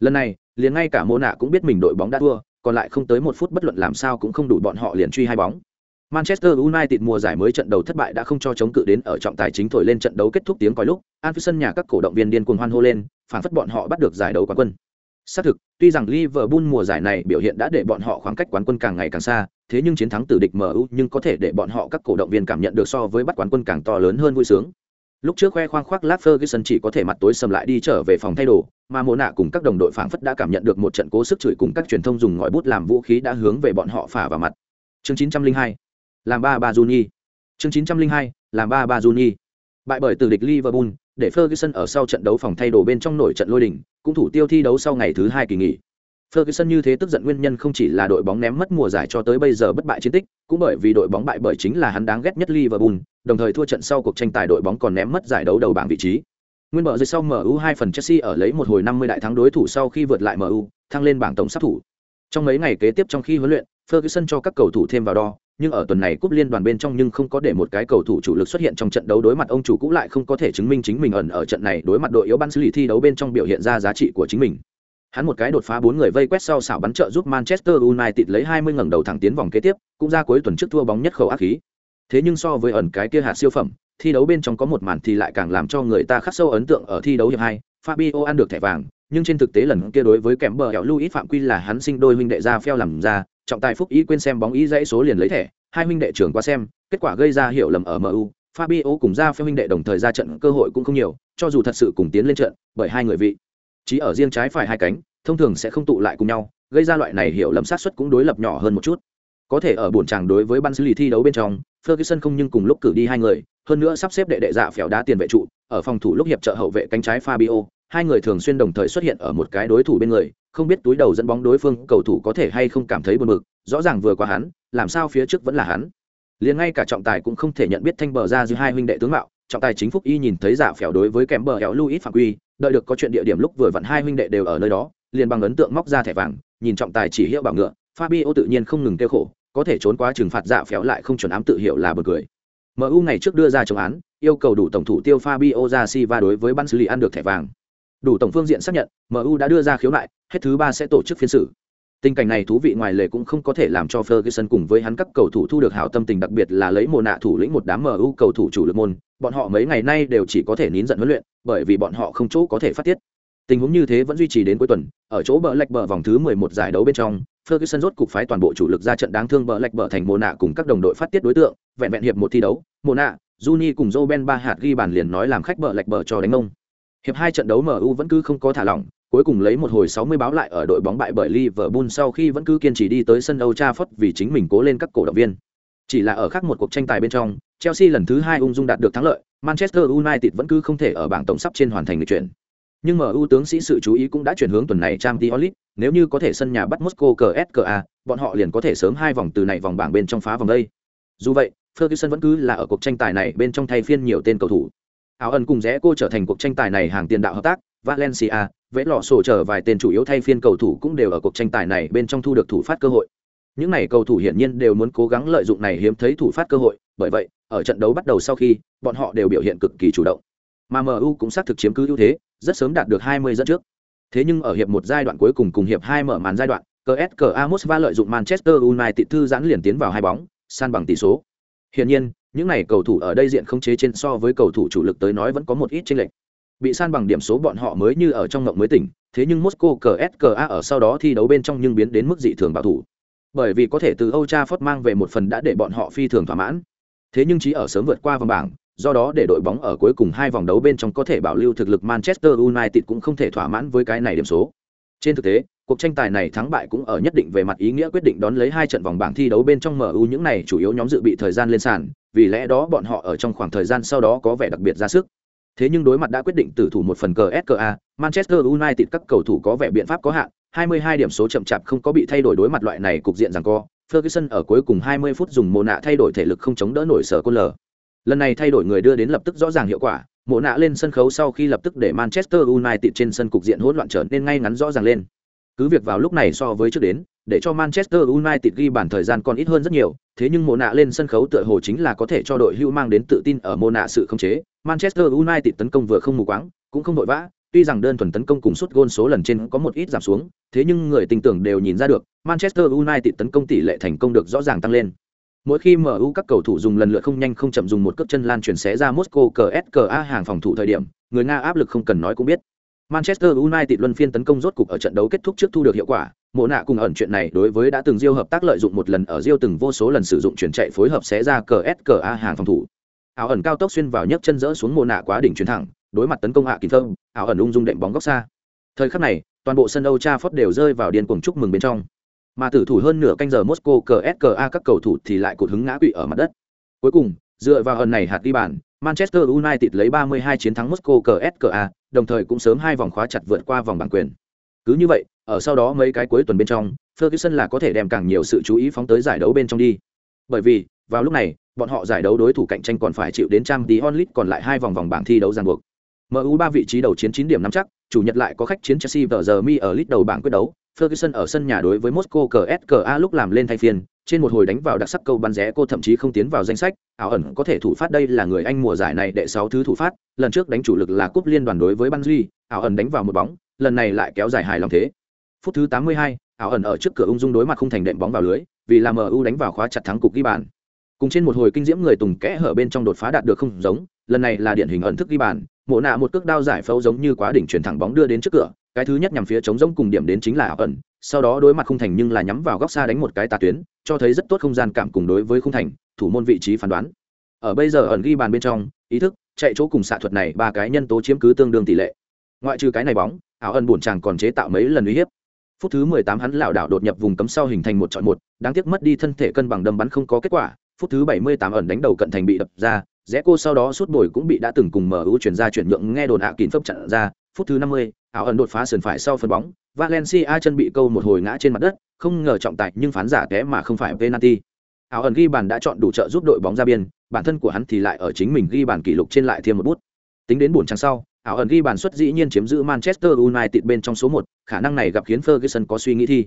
lần này liền ngay cả mô nạ cũng biết mình đội bóng đã thua còn lại không tới một phút bất luận làm sao cũng không đủ bọn họ liền truy hai bóng Manchester United mùa giải mới trận đầu thất bại đã không cho chống cự đến ở trọng tài chính thổi lên trận đấu kết thúc tiếng còi lúc, Anfield sân nhà các cổ động viên điên cuồng hoan hô lên, phản phất bọn họ bắt được giải đấu quán quân. Xác thực, tuy rằng Liverpool mùa giải này biểu hiện đã để bọn họ khoảng cách quán quân càng ngày càng xa, thế nhưng chiến thắng từ địch MU nhưng có thể để bọn họ các cổ động viên cảm nhận được so với bắt quán quân càng to lớn hơn vui sướng lúc trước khoe khoang khoác lát ferguson chỉ có thể mặt tối sầm lại đi trở về phòng thay đồ mà mồ nạ cùng các đồng đội phảng phất đã cảm nhận được một trận cố sức chửi cùng các truyền thông dùng ngòi bút làm vũ khí đã hướng về bọn họ phả vào mặt. Chương 902 làm ba ba juni. Chương 902 làm ba ba juni. Bại bởi từ địch liverpool để ferguson ở sau trận đấu phòng thay đồ bên trong nổi trận lôi đỉnh cũng thủ tiêu thi đấu sau ngày thứ hai kỳ nghỉ. Ferguson như thế tức giận nguyên nhân không chỉ là đội bóng ném mất mùa giải cho tới bây giờ bất bại chiến tích, cũng bởi vì đội bóng bại bởi chính là hắn đáng ghét nhất Liverpool, đồng thời thua trận sau cuộc tranh tài đội bóng còn ném mất giải đấu đầu bảng vị trí. Nguyên bờ dưới sau MU 2 phần Chelsea ở lấy một hồi 50 đại thắng đối thủ sau khi vượt lại MU, thăng lên bảng tổng sát thủ. Trong mấy ngày kế tiếp trong khi huấn luyện, Ferguson cho các cầu thủ thêm vào đo, nhưng ở tuần này cúp liên đoàn bên trong nhưng không có để một cái cầu thủ chủ lực xuất hiện trong trận đấu đối mặt ông chủ cũ lại không có thể chứng minh chính mình ẩn ở trận này đối mặt đội yếu ban xử lý thi đấu bên trong biểu hiện ra giá trị của chính mình hắn một cái đột phá bốn người vây quét sau xảo bắn trợ giúp manchester united lấy 20 ngẩng đầu thẳng tiến vòng kế tiếp cũng ra cuối tuần trước thua bóng nhất khẩu ác khí thế nhưng so với ẩn cái kia hạt siêu phẩm thi đấu bên trong có một màn thì lại càng làm cho người ta khắc sâu ấn tượng ở thi đấu hiệp hai fabio ăn được thẻ vàng nhưng trên thực tế lần kia đối với kèm bờ hẻo Luis phạm quy là hắn sinh đôi huynh đệ ra pheo làm ra, trọng tài phúc ý quên xem bóng ý dãy số liền lấy thẻ, hai huynh đệ trưởng qua xem, kết quả gây ra hiểu lầm ở MU, Fabio cùng ra pheo huynh đệ đồng thời ra trận cơ hội cũng không nhiều, cho dù thật sự cùng tiến lên trận, bởi hai người vị chỉ ở riêng trái phải hai cánh, thông thường sẽ không tụ lại cùng nhau, gây ra loại này hiểu lầm sát suất cũng đối lập nhỏ hơn một chút. Có thể ở buồn chàng đối với ban xử lý thi đấu bên trong, Ferguson không nhưng cùng lúc cử đi hai người, hơn nữa sắp xếp đệ đệ dạ phèo đá tiền vệ trụ, ở phòng thủ lúc hiệp trợ hậu vệ cánh trái Fabio, hai người thường xuyên đồng thời xuất hiện ở một cái đối thủ bên người không biết túi đầu dẫn bóng đối phương cầu thủ có thể hay không cảm thấy buồn bực rõ ràng vừa qua hắn làm sao phía trước vẫn là hắn. Liền ngay cả trọng tài cũng không thể nhận biết thanh bờ ra giữa hai huynh đệ tướng mạo trọng tài chính phúc y nhìn thấy giả phèo đối với kém bờ héo luis phạm quy đợi được có chuyện địa điểm lúc vừa vặn hai huynh đệ đều ở nơi đó liền bằng ấn tượng móc ra thẻ vàng nhìn trọng tài chỉ hiệu bảo ngựa fabio tự nhiên không ngừng kêu khổ có thể trốn qua trừng phạt dạ phéo lại không chuẩn ám tự hiệu là bật cười. Mu ngày trước đưa ra chống án, yêu cầu đủ tổng thủ tiêu fabio ra si va đối với ban xử lý ăn được thẻ vàng. Đủ tổng phương diện xác nhận mu đã đưa ra khiếu nại, hết thứ ba sẽ tổ chức phiên xử. Tình cảnh này thú vị ngoài lề cũng không có thể làm cho ferguson cùng với hắn các cầu thủ thu được hảo tâm tình đặc biệt là lấy mồ nạ thủ lĩnh một đám mu cầu thủ chủ lực môn, bọn họ mấy ngày nay đều chỉ có thể nín giận huấn luyện, bởi vì bọn họ không chỗ có thể phát tiết. Tình huống như thế vẫn duy trì đến cuối tuần, ở chỗ bờ lạch bờ vòng thứ 11 giải đấu bên trong ferguson rốt cục phái toàn bộ chủ lực ra trận đáng thương bờ lạch bờ thành mồ nạ cùng các đồng đội phát tiết đối tượng vẹn vẹn hiệp một thi đấu mồ nạ Juni cùng Joe Ben ba hạt ghi bàn liền nói làm khách bờ lạch bờ cho đánh ông Hiệp hai trận đấu MU vẫn cứ không có thả lỏng, cuối cùng lấy một hồi 60 báo lại ở đội bóng bại bởi Liverpool sau khi vẫn cứ kiên trì đi tới sân Old Trafford vì chính mình cố lên các cổ động viên. Chỉ là ở khác một cuộc tranh tài bên trong, Chelsea lần thứ hai ung dung đạt được thắng lợi, Manchester United vẫn cứ không thể ở bảng tổng sắp trên hoàn thành lịch chuyển. Nhưng MU tướng sĩ sự chú ý cũng đã chuyển hướng tuần này Champions League, nếu như có thể sân nhà bắt Moscow CSKA, bọn họ liền có thể sớm hai vòng từ này vòng bảng bên trong phá vòng đây. Dù vậy, Ferguson vẫn cứ là ở cuộc tranh tài này bên trong thay phiên nhiều tên cầu thủ. Áo ẩn cùng rẽ cô trở thành cuộc tranh tài này hàng tiền đạo hợp tác valencia vẽ lọ sổ trở vài tên chủ yếu thay phiên cầu thủ cũng đều ở cuộc tranh tài này bên trong thu được thủ phát cơ hội. Những này cầu thủ hiển nhiên đều muốn cố gắng lợi dụng này hiếm thấy thủ phát cơ hội bởi vậy ở trận đấu bắt đầu sau khi bọn họ đều biểu hiện cực kỳ chủ động. Mà mu cũng xác thực chiếm cứ ưu thế rất sớm đạt được 20 dẫn trước thế nhưng ở hiệp một giai đoạn cuối cùng cùng hiệp hai mở màn giai đoạn CSKA Moscow lợi dụng Manchester United thư giãn liền tiến vào hai bóng san bằng tỷ số hiển nhiên những này cầu thủ ở đây diện không chế trên so với cầu thủ chủ lực tới nói vẫn có một ít chênh lệch. Bị san bằng điểm số bọn họ mới như ở trong ngộng mới tỉnh, thế nhưng Moscow CSKA ở sau đó thi đấu bên trong nhưng biến đến mức dị thường bảo thủ. Bởi vì có thể từ Old Trafford mang về một phần đã để bọn họ phi thường thỏa mãn. Thế nhưng chỉ ở sớm vượt qua vòng bảng, do đó để đội bóng ở cuối cùng hai vòng đấu bên trong có thể bảo lưu thực lực Manchester United cũng không thể thỏa mãn với cái này điểm số. Trên thực tế, cuộc tranh tài này thắng bại cũng ở nhất định về mặt ý nghĩa quyết định đón lấy hai trận vòng bảng thi đấu bên trong MU những này chủ yếu nhóm dự bị thời gian lên sàn, vì lẽ đó bọn họ ở trong khoảng thời gian sau đó có vẻ đặc biệt ra sức. Thế nhưng đối mặt đã quyết định tử thủ một phần cờ SKA, Manchester United các cầu thủ có vẻ biện pháp có hạn, 22 điểm số chậm chạp không có bị thay đổi đối mặt loại này cục diện rằng co. Ferguson ở cuối cùng 20 phút dùng mồ nạ thay đổi thể lực không chống đỡ nổi sở côn lở. Lần này thay đổi người đưa đến lập tức rõ ràng hiệu quả, Mộ nạ lên sân khấu sau khi lập tức để Manchester United trên sân cục diện hỗn loạn trở nên ngay ngắn rõ ràng lên. Cứ việc vào lúc này so với trước đến, để cho Manchester United ghi bàn thời gian còn ít hơn rất nhiều, thế nhưng Mộ nạ lên sân khấu tựa hồ chính là có thể cho đội hưu mang đến tự tin ở mộ nạ sự không chế. Manchester United tấn công vừa không mù quáng, cũng không vội vã, tuy rằng đơn thuần tấn công cùng suất gôn số lần trên có một ít giảm xuống, thế nhưng người tình tưởng đều nhìn ra được, Manchester United tấn công tỷ lệ thành công được rõ ràng tăng lên. Mỗi khi MU các cầu thủ dùng lần lượt không nhanh không chậm dùng một cước chân lan chuyển xé ra Moscow CSKA hàng phòng thủ thời điểm, người Nga áp lực không cần nói cũng biết. Manchester United luân phiên tấn công rốt cục ở trận đấu kết thúc trước thu được hiệu quả, mộ nạ cùng ẩn chuyện này đối với đã từng diêu hợp tác lợi dụng một lần ở diêu từng vô số lần sử dụng chuyển chạy phối hợp xé ra CSKA hàng phòng thủ. Ảo ẩn cao tốc xuyên vào nhấc chân rỡ xuống mộ nạ quá đỉnh chuyển thẳng đối mặt tấn công hạ kỳ thơm ảo ẩn ung dung đệm bóng góc xa. Thời khắc này toàn bộ sân Âu Trafford đều rơi vào điên cuồng chúc mừng bên trong mà tử thủ hơn nửa canh giờ Moscow cska các cầu thủ thì lại cột hứng ngã quỵ ở mặt đất cuối cùng dựa vào hận này hạt đi bàn Manchester United lấy 32 chiến thắng Moscow cska đồng thời cũng sớm hai vòng khóa chặt vượt qua vòng bảng quyền cứ như vậy ở sau đó mấy cái cuối tuần bên trong, Ferguson là có thể đem càng nhiều sự chú ý phóng tới giải đấu bên trong đi. Bởi vì, vào lúc này, bọn họ giải đấu đối thủ cạnh tranh còn phải chịu đến trang tí onlit còn lại hai vòng vòng bảng thi đấu ràng buộc. MU ba vị trí đầu chiến 9 điểm nắm chắc, chủ nhật lại có khách chiến Chelsea và giờ mi ở lít đầu bảng quyết đấu, Ferguson ở sân nhà đối với Moscow CSKA lúc làm lên thay phiên, trên một hồi đánh vào đặc sắc câu bắn rẽ cô thậm chí không tiến vào danh sách, ảo ẩn có thể thủ phát đây là người Anh mùa giải này đệ 6 thứ thủ phát, lần trước đánh chủ lực là cúp liên đoàn đối với Banji, ảo ẩn đánh vào một bóng, lần này lại kéo dài hài lòng thế. Phút thứ 82, ảo ẩn ở trước cửa ung dung đối mặt không thành đệm bóng vào lưới, vì là MU đánh vào khóa chặt thắng cục ghi bàn. Cùng trên một hồi kinh diễm người Tùng kẽ hở bên trong đột phá đạt được không giống, lần này là điển hình ẩn thức ghi bàn, mộ nạ một cước đao giải phẫu giống như quá đỉnh chuyển thẳng bóng đưa đến trước cửa, cái thứ nhất nhằm phía chống rỗng cùng điểm đến chính là ảo ẩn, sau đó đối mặt khung thành nhưng là nhắm vào góc xa đánh một cái tà tuyến, cho thấy rất tốt không gian cảm cùng đối với khung thành, thủ môn vị trí phán đoán. Ở bây giờ ẩn ghi bàn bên trong, ý thức, chạy chỗ cùng xạ thuật này ba cái nhân tố chiếm cứ tương đương tỷ lệ. Ngoại trừ cái này bóng, ảo ẩn buồn chàng còn chế tạo mấy lần uy hiếp. Phút thứ 18 hắn lảo đảo đột nhập vùng cấm sau hình thành một chọi một, đáng tiếc mất đi thân thể cân bằng đâm bắn không có kết quả. Phút thứ 78 ẩn đánh đầu cận thành bị đập ra, rẽ cô sau đó suốt bồi cũng bị đã từng cùng mở ưu chuyển ra chuyển nhượng nghe đồn ạ à kín phấp chặn ra. Phút thứ 50, ảo ẩn đột phá sườn phải sau phần bóng, Valencia chân bị câu một hồi ngã trên mặt đất, không ngờ trọng tài nhưng phán giả té mà không phải penalty. ảo ẩn ghi bàn đã chọn đủ trợ giúp đội bóng ra biên, bản thân của hắn thì lại ở chính mình ghi bàn kỷ lục trên lại thêm một bút. Tính đến buồn trang sau, ảo ẩn ghi bàn xuất dĩ nhiên chiếm giữ Manchester United bên trong số 1, khả năng này gặp khiến Ferguson có suy nghĩ thi.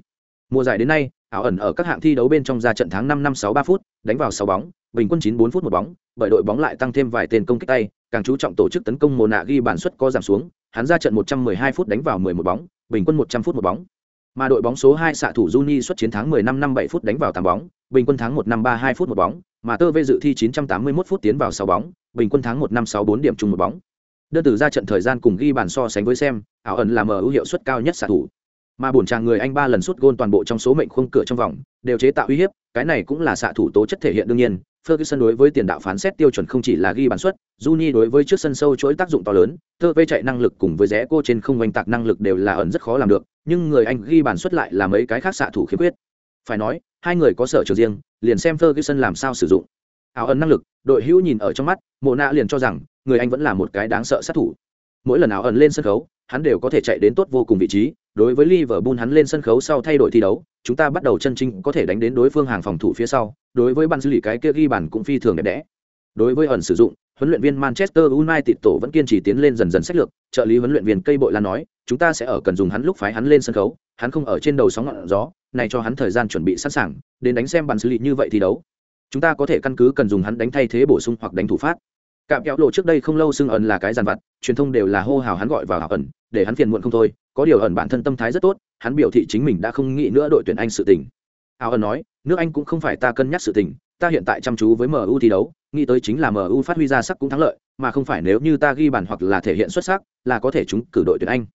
Mùa giải đến nay, ảo ẩn ở các hạng thi đấu bên trong ra trận tháng 5 năm 63 phút, đánh vào 6 bóng, bình quân 94 phút một bóng, bởi đội bóng lại tăng thêm vài tên công kích tay, càng chú trọng tổ chức tấn công mùa nạ ghi bàn suất có giảm xuống, hắn ra trận 112 phút đánh vào 11 bóng, bình quân 100 phút một bóng. Mà đội bóng số 2 xạ thủ Juni xuất chiến tháng 10 năm 57 phút đánh vào 8 bóng, bình quân tháng 1 năm 32 phút một bóng, mà Tơ Vê dự thi 981 phút tiến vào 6 bóng, bình quân tháng 1 năm 64 điểm chung một bóng. Đơn từ ra trận thời gian cùng ghi bàn so sánh với xem, ảo ẩn là mở ưu hiệu suất cao nhất xạ thủ. Mà buồn chàng người Anh ba lần sút gôn toàn bộ trong số mệnh khung cửa trong vòng, đều chế tạo uy hiếp, cái này cũng là xạ thủ tố chất thể hiện đương nhiên, Ferguson đối với tiền đạo phán xét tiêu chuẩn không chỉ là ghi bàn suất, Juni đối với trước sân sâu chuỗi tác dụng to lớn, thơ vê chạy năng lực cùng với rẽ cô trên không quanh tạc năng lực đều là ẩn rất khó làm được, nhưng người Anh ghi bàn suất lại là mấy cái khác xạ thủ khiếm khuyết. Phải nói, hai người có sở trường riêng, liền xem Ferguson làm sao sử dụng. Ảo ẩn năng lực, đội hữu nhìn ở trong mắt, Mộ Nạ liền cho rằng, người Anh vẫn là một cái đáng sợ sát thủ. Mỗi lần ảo ẩn lên sân khấu, hắn đều có thể chạy đến tốt vô cùng vị trí, đối với Liverpool hắn lên sân khấu sau thay đổi thi đấu, chúng ta bắt đầu chân chính có thể đánh đến đối phương hàng phòng thủ phía sau, đối với ban xử lý cái kia ghi bàn cũng phi thường đẹp đẽ. Đối với ẩn sử dụng, huấn luyện viên Manchester United tổ vẫn kiên trì tiến lên dần dần sách lược, trợ lý huấn luyện viên cây bội lan nói, chúng ta sẽ ở cần dùng hắn lúc phái hắn lên sân khấu, hắn không ở trên đầu sóng ngọn gió, này cho hắn thời gian chuẩn bị sẵn sàng, đến đánh xem bàn xử lý như vậy thi đấu. Chúng ta có thể căn cứ cần dùng hắn đánh thay thế bổ sung hoặc đánh thủ phát. Cạm kéo lộ trước đây không lâu xưng ẩn là cái giàn vặt, truyền thông đều là hô hào hắn gọi vào ẩn, để hắn phiền muộn không thôi, có điều ẩn bản thân tâm thái rất tốt, hắn biểu thị chính mình đã không nghĩ nữa đội tuyển Anh sự tình. Áo ẩn nói, nước Anh cũng không phải ta cân nhắc sự tình, ta hiện tại chăm chú với MU thi đấu, nghĩ tới chính là MU phát huy ra sắc cũng thắng lợi, mà không phải nếu như ta ghi bàn hoặc là thể hiện xuất sắc, là có thể chúng cử đội tuyển Anh.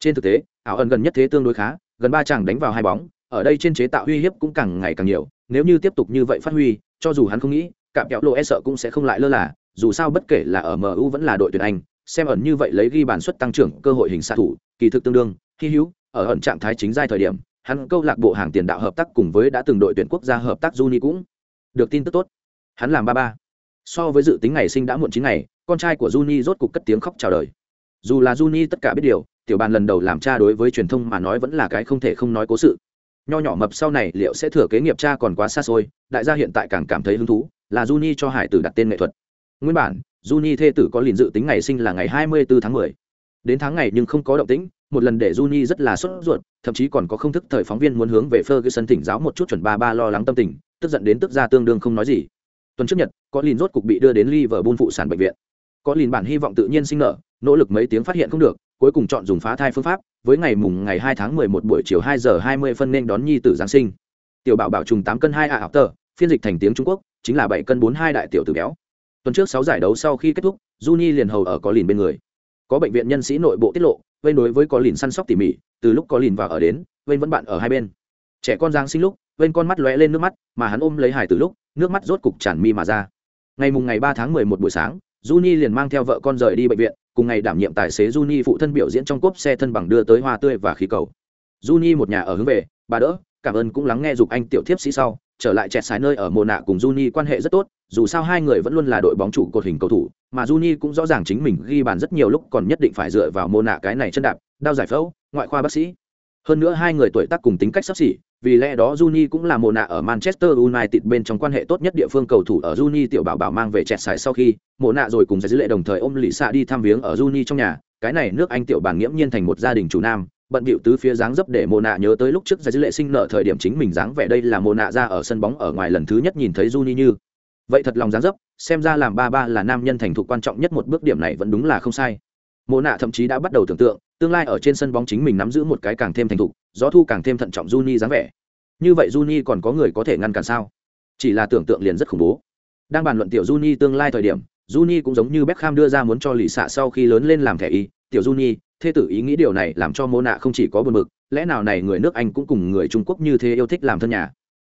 Trên thực tế, ảo ẩn gần nhất thế tương đối khá, gần ba chàng đánh vào hai bóng, ở đây trên chế tạo uy hiếp cũng càng ngày càng nhiều, nếu như tiếp tục như vậy phát huy, cho dù hắn không nghĩ, cạm kéo lộ e sợ cũng sẽ không lại lơ là, dù sao bất kể là ở MU vẫn là đội tuyển Anh, xem ẩn như vậy lấy ghi bàn suất tăng trưởng cơ hội hình xạ thủ, kỳ thực tương đương, khi hữu, ở ẩn trạng thái chính giai thời điểm, hắn câu lạc bộ hàng tiền đạo hợp tác cùng với đã từng đội tuyển quốc gia hợp tác Juni cũng được tin tức tốt. Hắn làm ba ba. So với dự tính ngày sinh đã muộn chín ngày, con trai của Juni rốt cục cất tiếng khóc chào đời. Dù là Juni tất cả biết điều, tiểu bàn lần đầu làm cha đối với truyền thông mà nói vẫn là cái không thể không nói cố sự. Nho nhỏ mập sau này liệu sẽ thừa kế nghiệp cha còn quá xa xôi, đại gia hiện tại càng cảm thấy hứng thú, là Juni cho hải tử đặt tên nghệ thuật. Nguyên bản, Juni thê tử có liền dự tính ngày sinh là ngày 24 tháng 10. Đến tháng ngày nhưng không có động tĩnh, một lần để Juni rất là sốt ruột, thậm chí còn có không thức thời phóng viên muốn hướng về Ferguson thỉnh giáo một chút chuẩn ba ba lo lắng tâm tình, tức giận đến tức ra tương đương không nói gì. Tuần trước nhật, có liền rốt cục bị đưa đến Liverpool phụ sản bệnh viện. Có liền bản hy vọng tự nhiên sinh nở, nỗ lực mấy tiếng phát hiện không được, cuối cùng chọn dùng phá thai phương pháp, với ngày mùng ngày 2 tháng 11 buổi chiều 2 giờ 20 phân nên đón nhi tử giáng sinh. Tiểu bảo bảo trùng 8 cân 2 ạ à tờ, phiên dịch thành tiếng Trung Quốc, chính là 7 cân 42 đại tiểu tử béo. Tuần trước 6 giải đấu sau khi kết thúc, Juni liền hầu ở có lìn bên người. Có bệnh viện nhân sĩ nội bộ tiết lộ, vên đối với có lìn săn sóc tỉ mỉ từ lúc có lìn vào ở đến vên vẫn bạn ở hai bên. Trẻ con giang sinh lúc vên con mắt lóe lên nước mắt mà hắn ôm lấy hải từ lúc nước mắt rốt cục tràn mi mà ra. Ngày mùng ngày ba tháng mười một buổi sáng Juni liền mang theo vợ con rời đi bệnh viện cùng ngày đảm nhiệm tài xế Juni phụ thân biểu diễn trong cốp xe thân bằng đưa tới hoa tươi và khí cầu. Juni một nhà ở hướng về bà đỡ cảm ơn cũng lắng nghe dục anh tiểu thiếp sĩ sau trở lại chẹt sái nơi ở mồ nạ cùng Juni quan hệ rất tốt, dù sao hai người vẫn luôn là đội bóng chủ cột hình cầu thủ, mà Juni cũng rõ ràng chính mình ghi bàn rất nhiều lúc còn nhất định phải dựa vào mồ nạ cái này chân đạp, đao giải phẫu, ngoại khoa bác sĩ. Hơn nữa hai người tuổi tác cùng tính cách sắp xỉ, vì lẽ đó Juni cũng là mồ nạ ở Manchester United bên trong quan hệ tốt nhất địa phương cầu thủ ở Juni tiểu bảo bảo mang về chẹt sải sau khi, mồ nạ rồi cùng giải dữ lệ đồng thời ôm lì xạ đi thăm viếng ở Juni trong nhà, cái này nước Anh tiểu bản nghiễm nhiên thành một gia đình chủ nam, bận bịu tứ phía dáng dấp để mồ nạ nhớ tới lúc trước giải dữ lệ sinh nợ thời điểm chính mình dáng vẻ đây là mồ nạ ra ở sân bóng ở ngoài lần thứ nhất nhìn thấy Juni như. Vậy thật lòng dáng dấp, xem ra làm ba ba là nam nhân thành thục quan trọng nhất một bước điểm này vẫn đúng là không sai. Mồ nạ thậm chí đã bắt đầu tưởng tượng, tương lai ở trên sân bóng chính mình nắm giữ một cái càng thêm thành thục, gió thu càng thêm thận trọng Juni dáng vẻ. Như vậy Juni còn có người có thể ngăn cản sao? Chỉ là tưởng tượng liền rất khủng bố. Đang bàn luận tiểu Juni tương lai thời điểm, Juni cũng giống như Beckham đưa ra muốn cho lì xạ sau khi lớn lên làm thẻ y, tiểu Juni thê tử ý nghĩ điều này làm cho mô nạ không chỉ có buồn bực, lẽ nào này người nước anh cũng cùng người trung quốc như thế yêu thích làm thân nhà?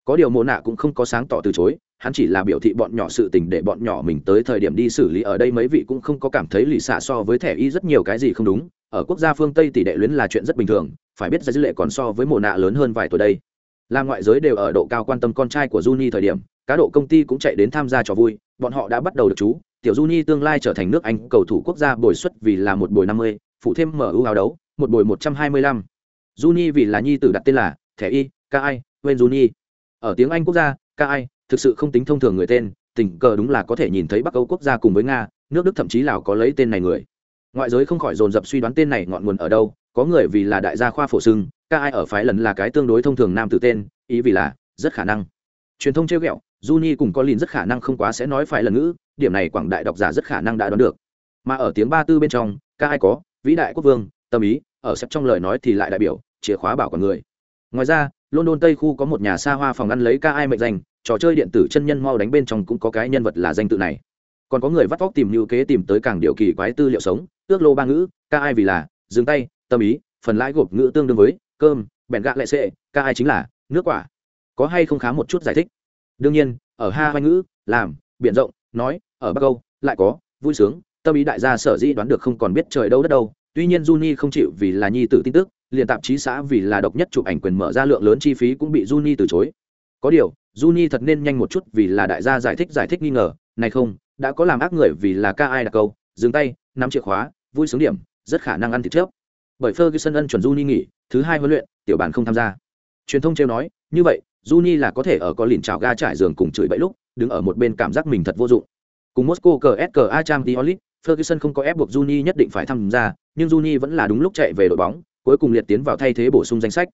Có điều mô nạ cũng không có sáng tỏ từ chối, hắn chỉ là biểu thị bọn nhỏ sự tình để bọn nhỏ mình tới thời điểm đi xử lý ở đây mấy vị cũng không có cảm thấy lì xạ so với thẻ y rất nhiều cái gì không đúng, ở quốc gia phương tây tỷ đệ luyến là chuyện rất bình thường, phải biết ra dữ lệ còn so với mồ nạ lớn hơn vài tuổi đây. Là ngoại giới đều ở độ cao quan tâm con trai của Juni thời điểm, cá độ công ty cũng chạy đến tham gia trò vui, bọn họ đã bắt đầu được chú, tiểu Juni tương lai trở thành nước anh cầu thủ quốc gia bồi xuất vì là một buổi năm mươi phụ thêm mở ưu áo đấu, một bồi một trăm hai mươi lăm. Juni vì là nhi tử đặt tên là thẻ y, ca ai, wen Juni. Ở tiếng anh quốc gia, ca ai thực sự không tính thông thường người tên, tình cờ đúng là có thể nhìn thấy bắc âu quốc gia cùng với nga, nước đức thậm chí lào có lấy tên này người. Ngoại giới không khỏi dồn dập suy đoán tên này ngọn nguồn ở đâu, có người vì là đại gia khoa phổ sưng, ca ai ở phái lần là cái tương đối thông thường nam tử tên, ý vì là rất khả năng. Truyền thông trêu ghẹo, Juni cùng có lìn rất khả năng không quá sẽ nói phải lần ngữ, điểm này quảng đại độc giả rất khả năng đã đoán được. Mà ở tiếng ba tư bên trong, ca ai có vĩ đại quốc vương, tâm ý, ở xếp trong lời nói thì lại đại biểu, chìa khóa bảo con người. Ngoài ra, london tây khu có một nhà xa hoa phòng ăn lấy ca ai mệnh danh, trò chơi điện tử chân nhân mau đánh bên trong cũng có cái nhân vật là danh tự này. Còn có người vắt vóc tìm như kế tìm tới càng điều kỳ quái tư liệu sống ước lô ba ngữ, ca ai vì là, dừng tay, tâm ý, phần lãi gộp ngữ tương đương với, cơm, bèn gạ lệ sệ, ca ai chính là, nước quả. Có hay không khá một chút giải thích? Đương nhiên, ở ha Hoa ngữ, làm biện rộng, nói, ở bắc âu, lại có, vui sướng tâm ý đại gia sở dĩ đoán được không còn biết trời đâu đất đâu, tuy nhiên Juni không chịu vì là nhi tử tin tức, liền tạp chí xã vì là độc nhất chụp ảnh quyền mở ra lượng lớn chi phí cũng bị Juni từ chối. Có điều, Juni thật nên nhanh một chút vì là đại gia giải thích giải thích nghi ngờ, này không, đã có làm ác người vì là ca ai đặt câu, dừng tay, nắm chìa khóa, vui sướng điểm, rất khả năng ăn thịt trước bởi Ferguson ân chuẩn Juni nghỉ, thứ hai huấn luyện, tiểu bản không tham gia. Truyền thông trêu nói, như vậy, Juni là có thể ở có lìn trào ga trải giường cùng chửi bậy lúc, đứng ở một bên cảm giác mình thật vô dụng. Cùng Moscow CSKA Champions Diolit. Ferguson không có ép buộc Juni nhất định phải tham gia, nhưng Juni vẫn là đúng lúc chạy về đội bóng, cuối cùng liệt tiến vào thay thế bổ sung danh sách.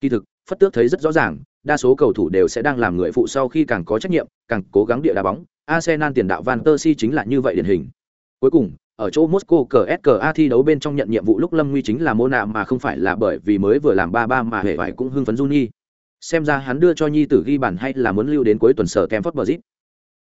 Kỳ thực, phất tước thấy rất rõ ràng, đa số cầu thủ đều sẽ đang làm người phụ sau khi càng có trách nhiệm, càng cố gắng địa đá bóng. Arsenal tiền đạo Van Persie chính là như vậy điển hình. Cuối cùng, ở chỗ Moscow CSKA thi đấu bên trong nhận nhiệm vụ lúc Lâm Nguy chính là Mona mà không phải là bởi vì mới vừa làm ba ba mà hệ vải cũng hưng phấn Juni. Xem ra hắn đưa cho nhi tử ghi bàn hay là muốn lưu đến cuối tuần sở Kemford Bridge.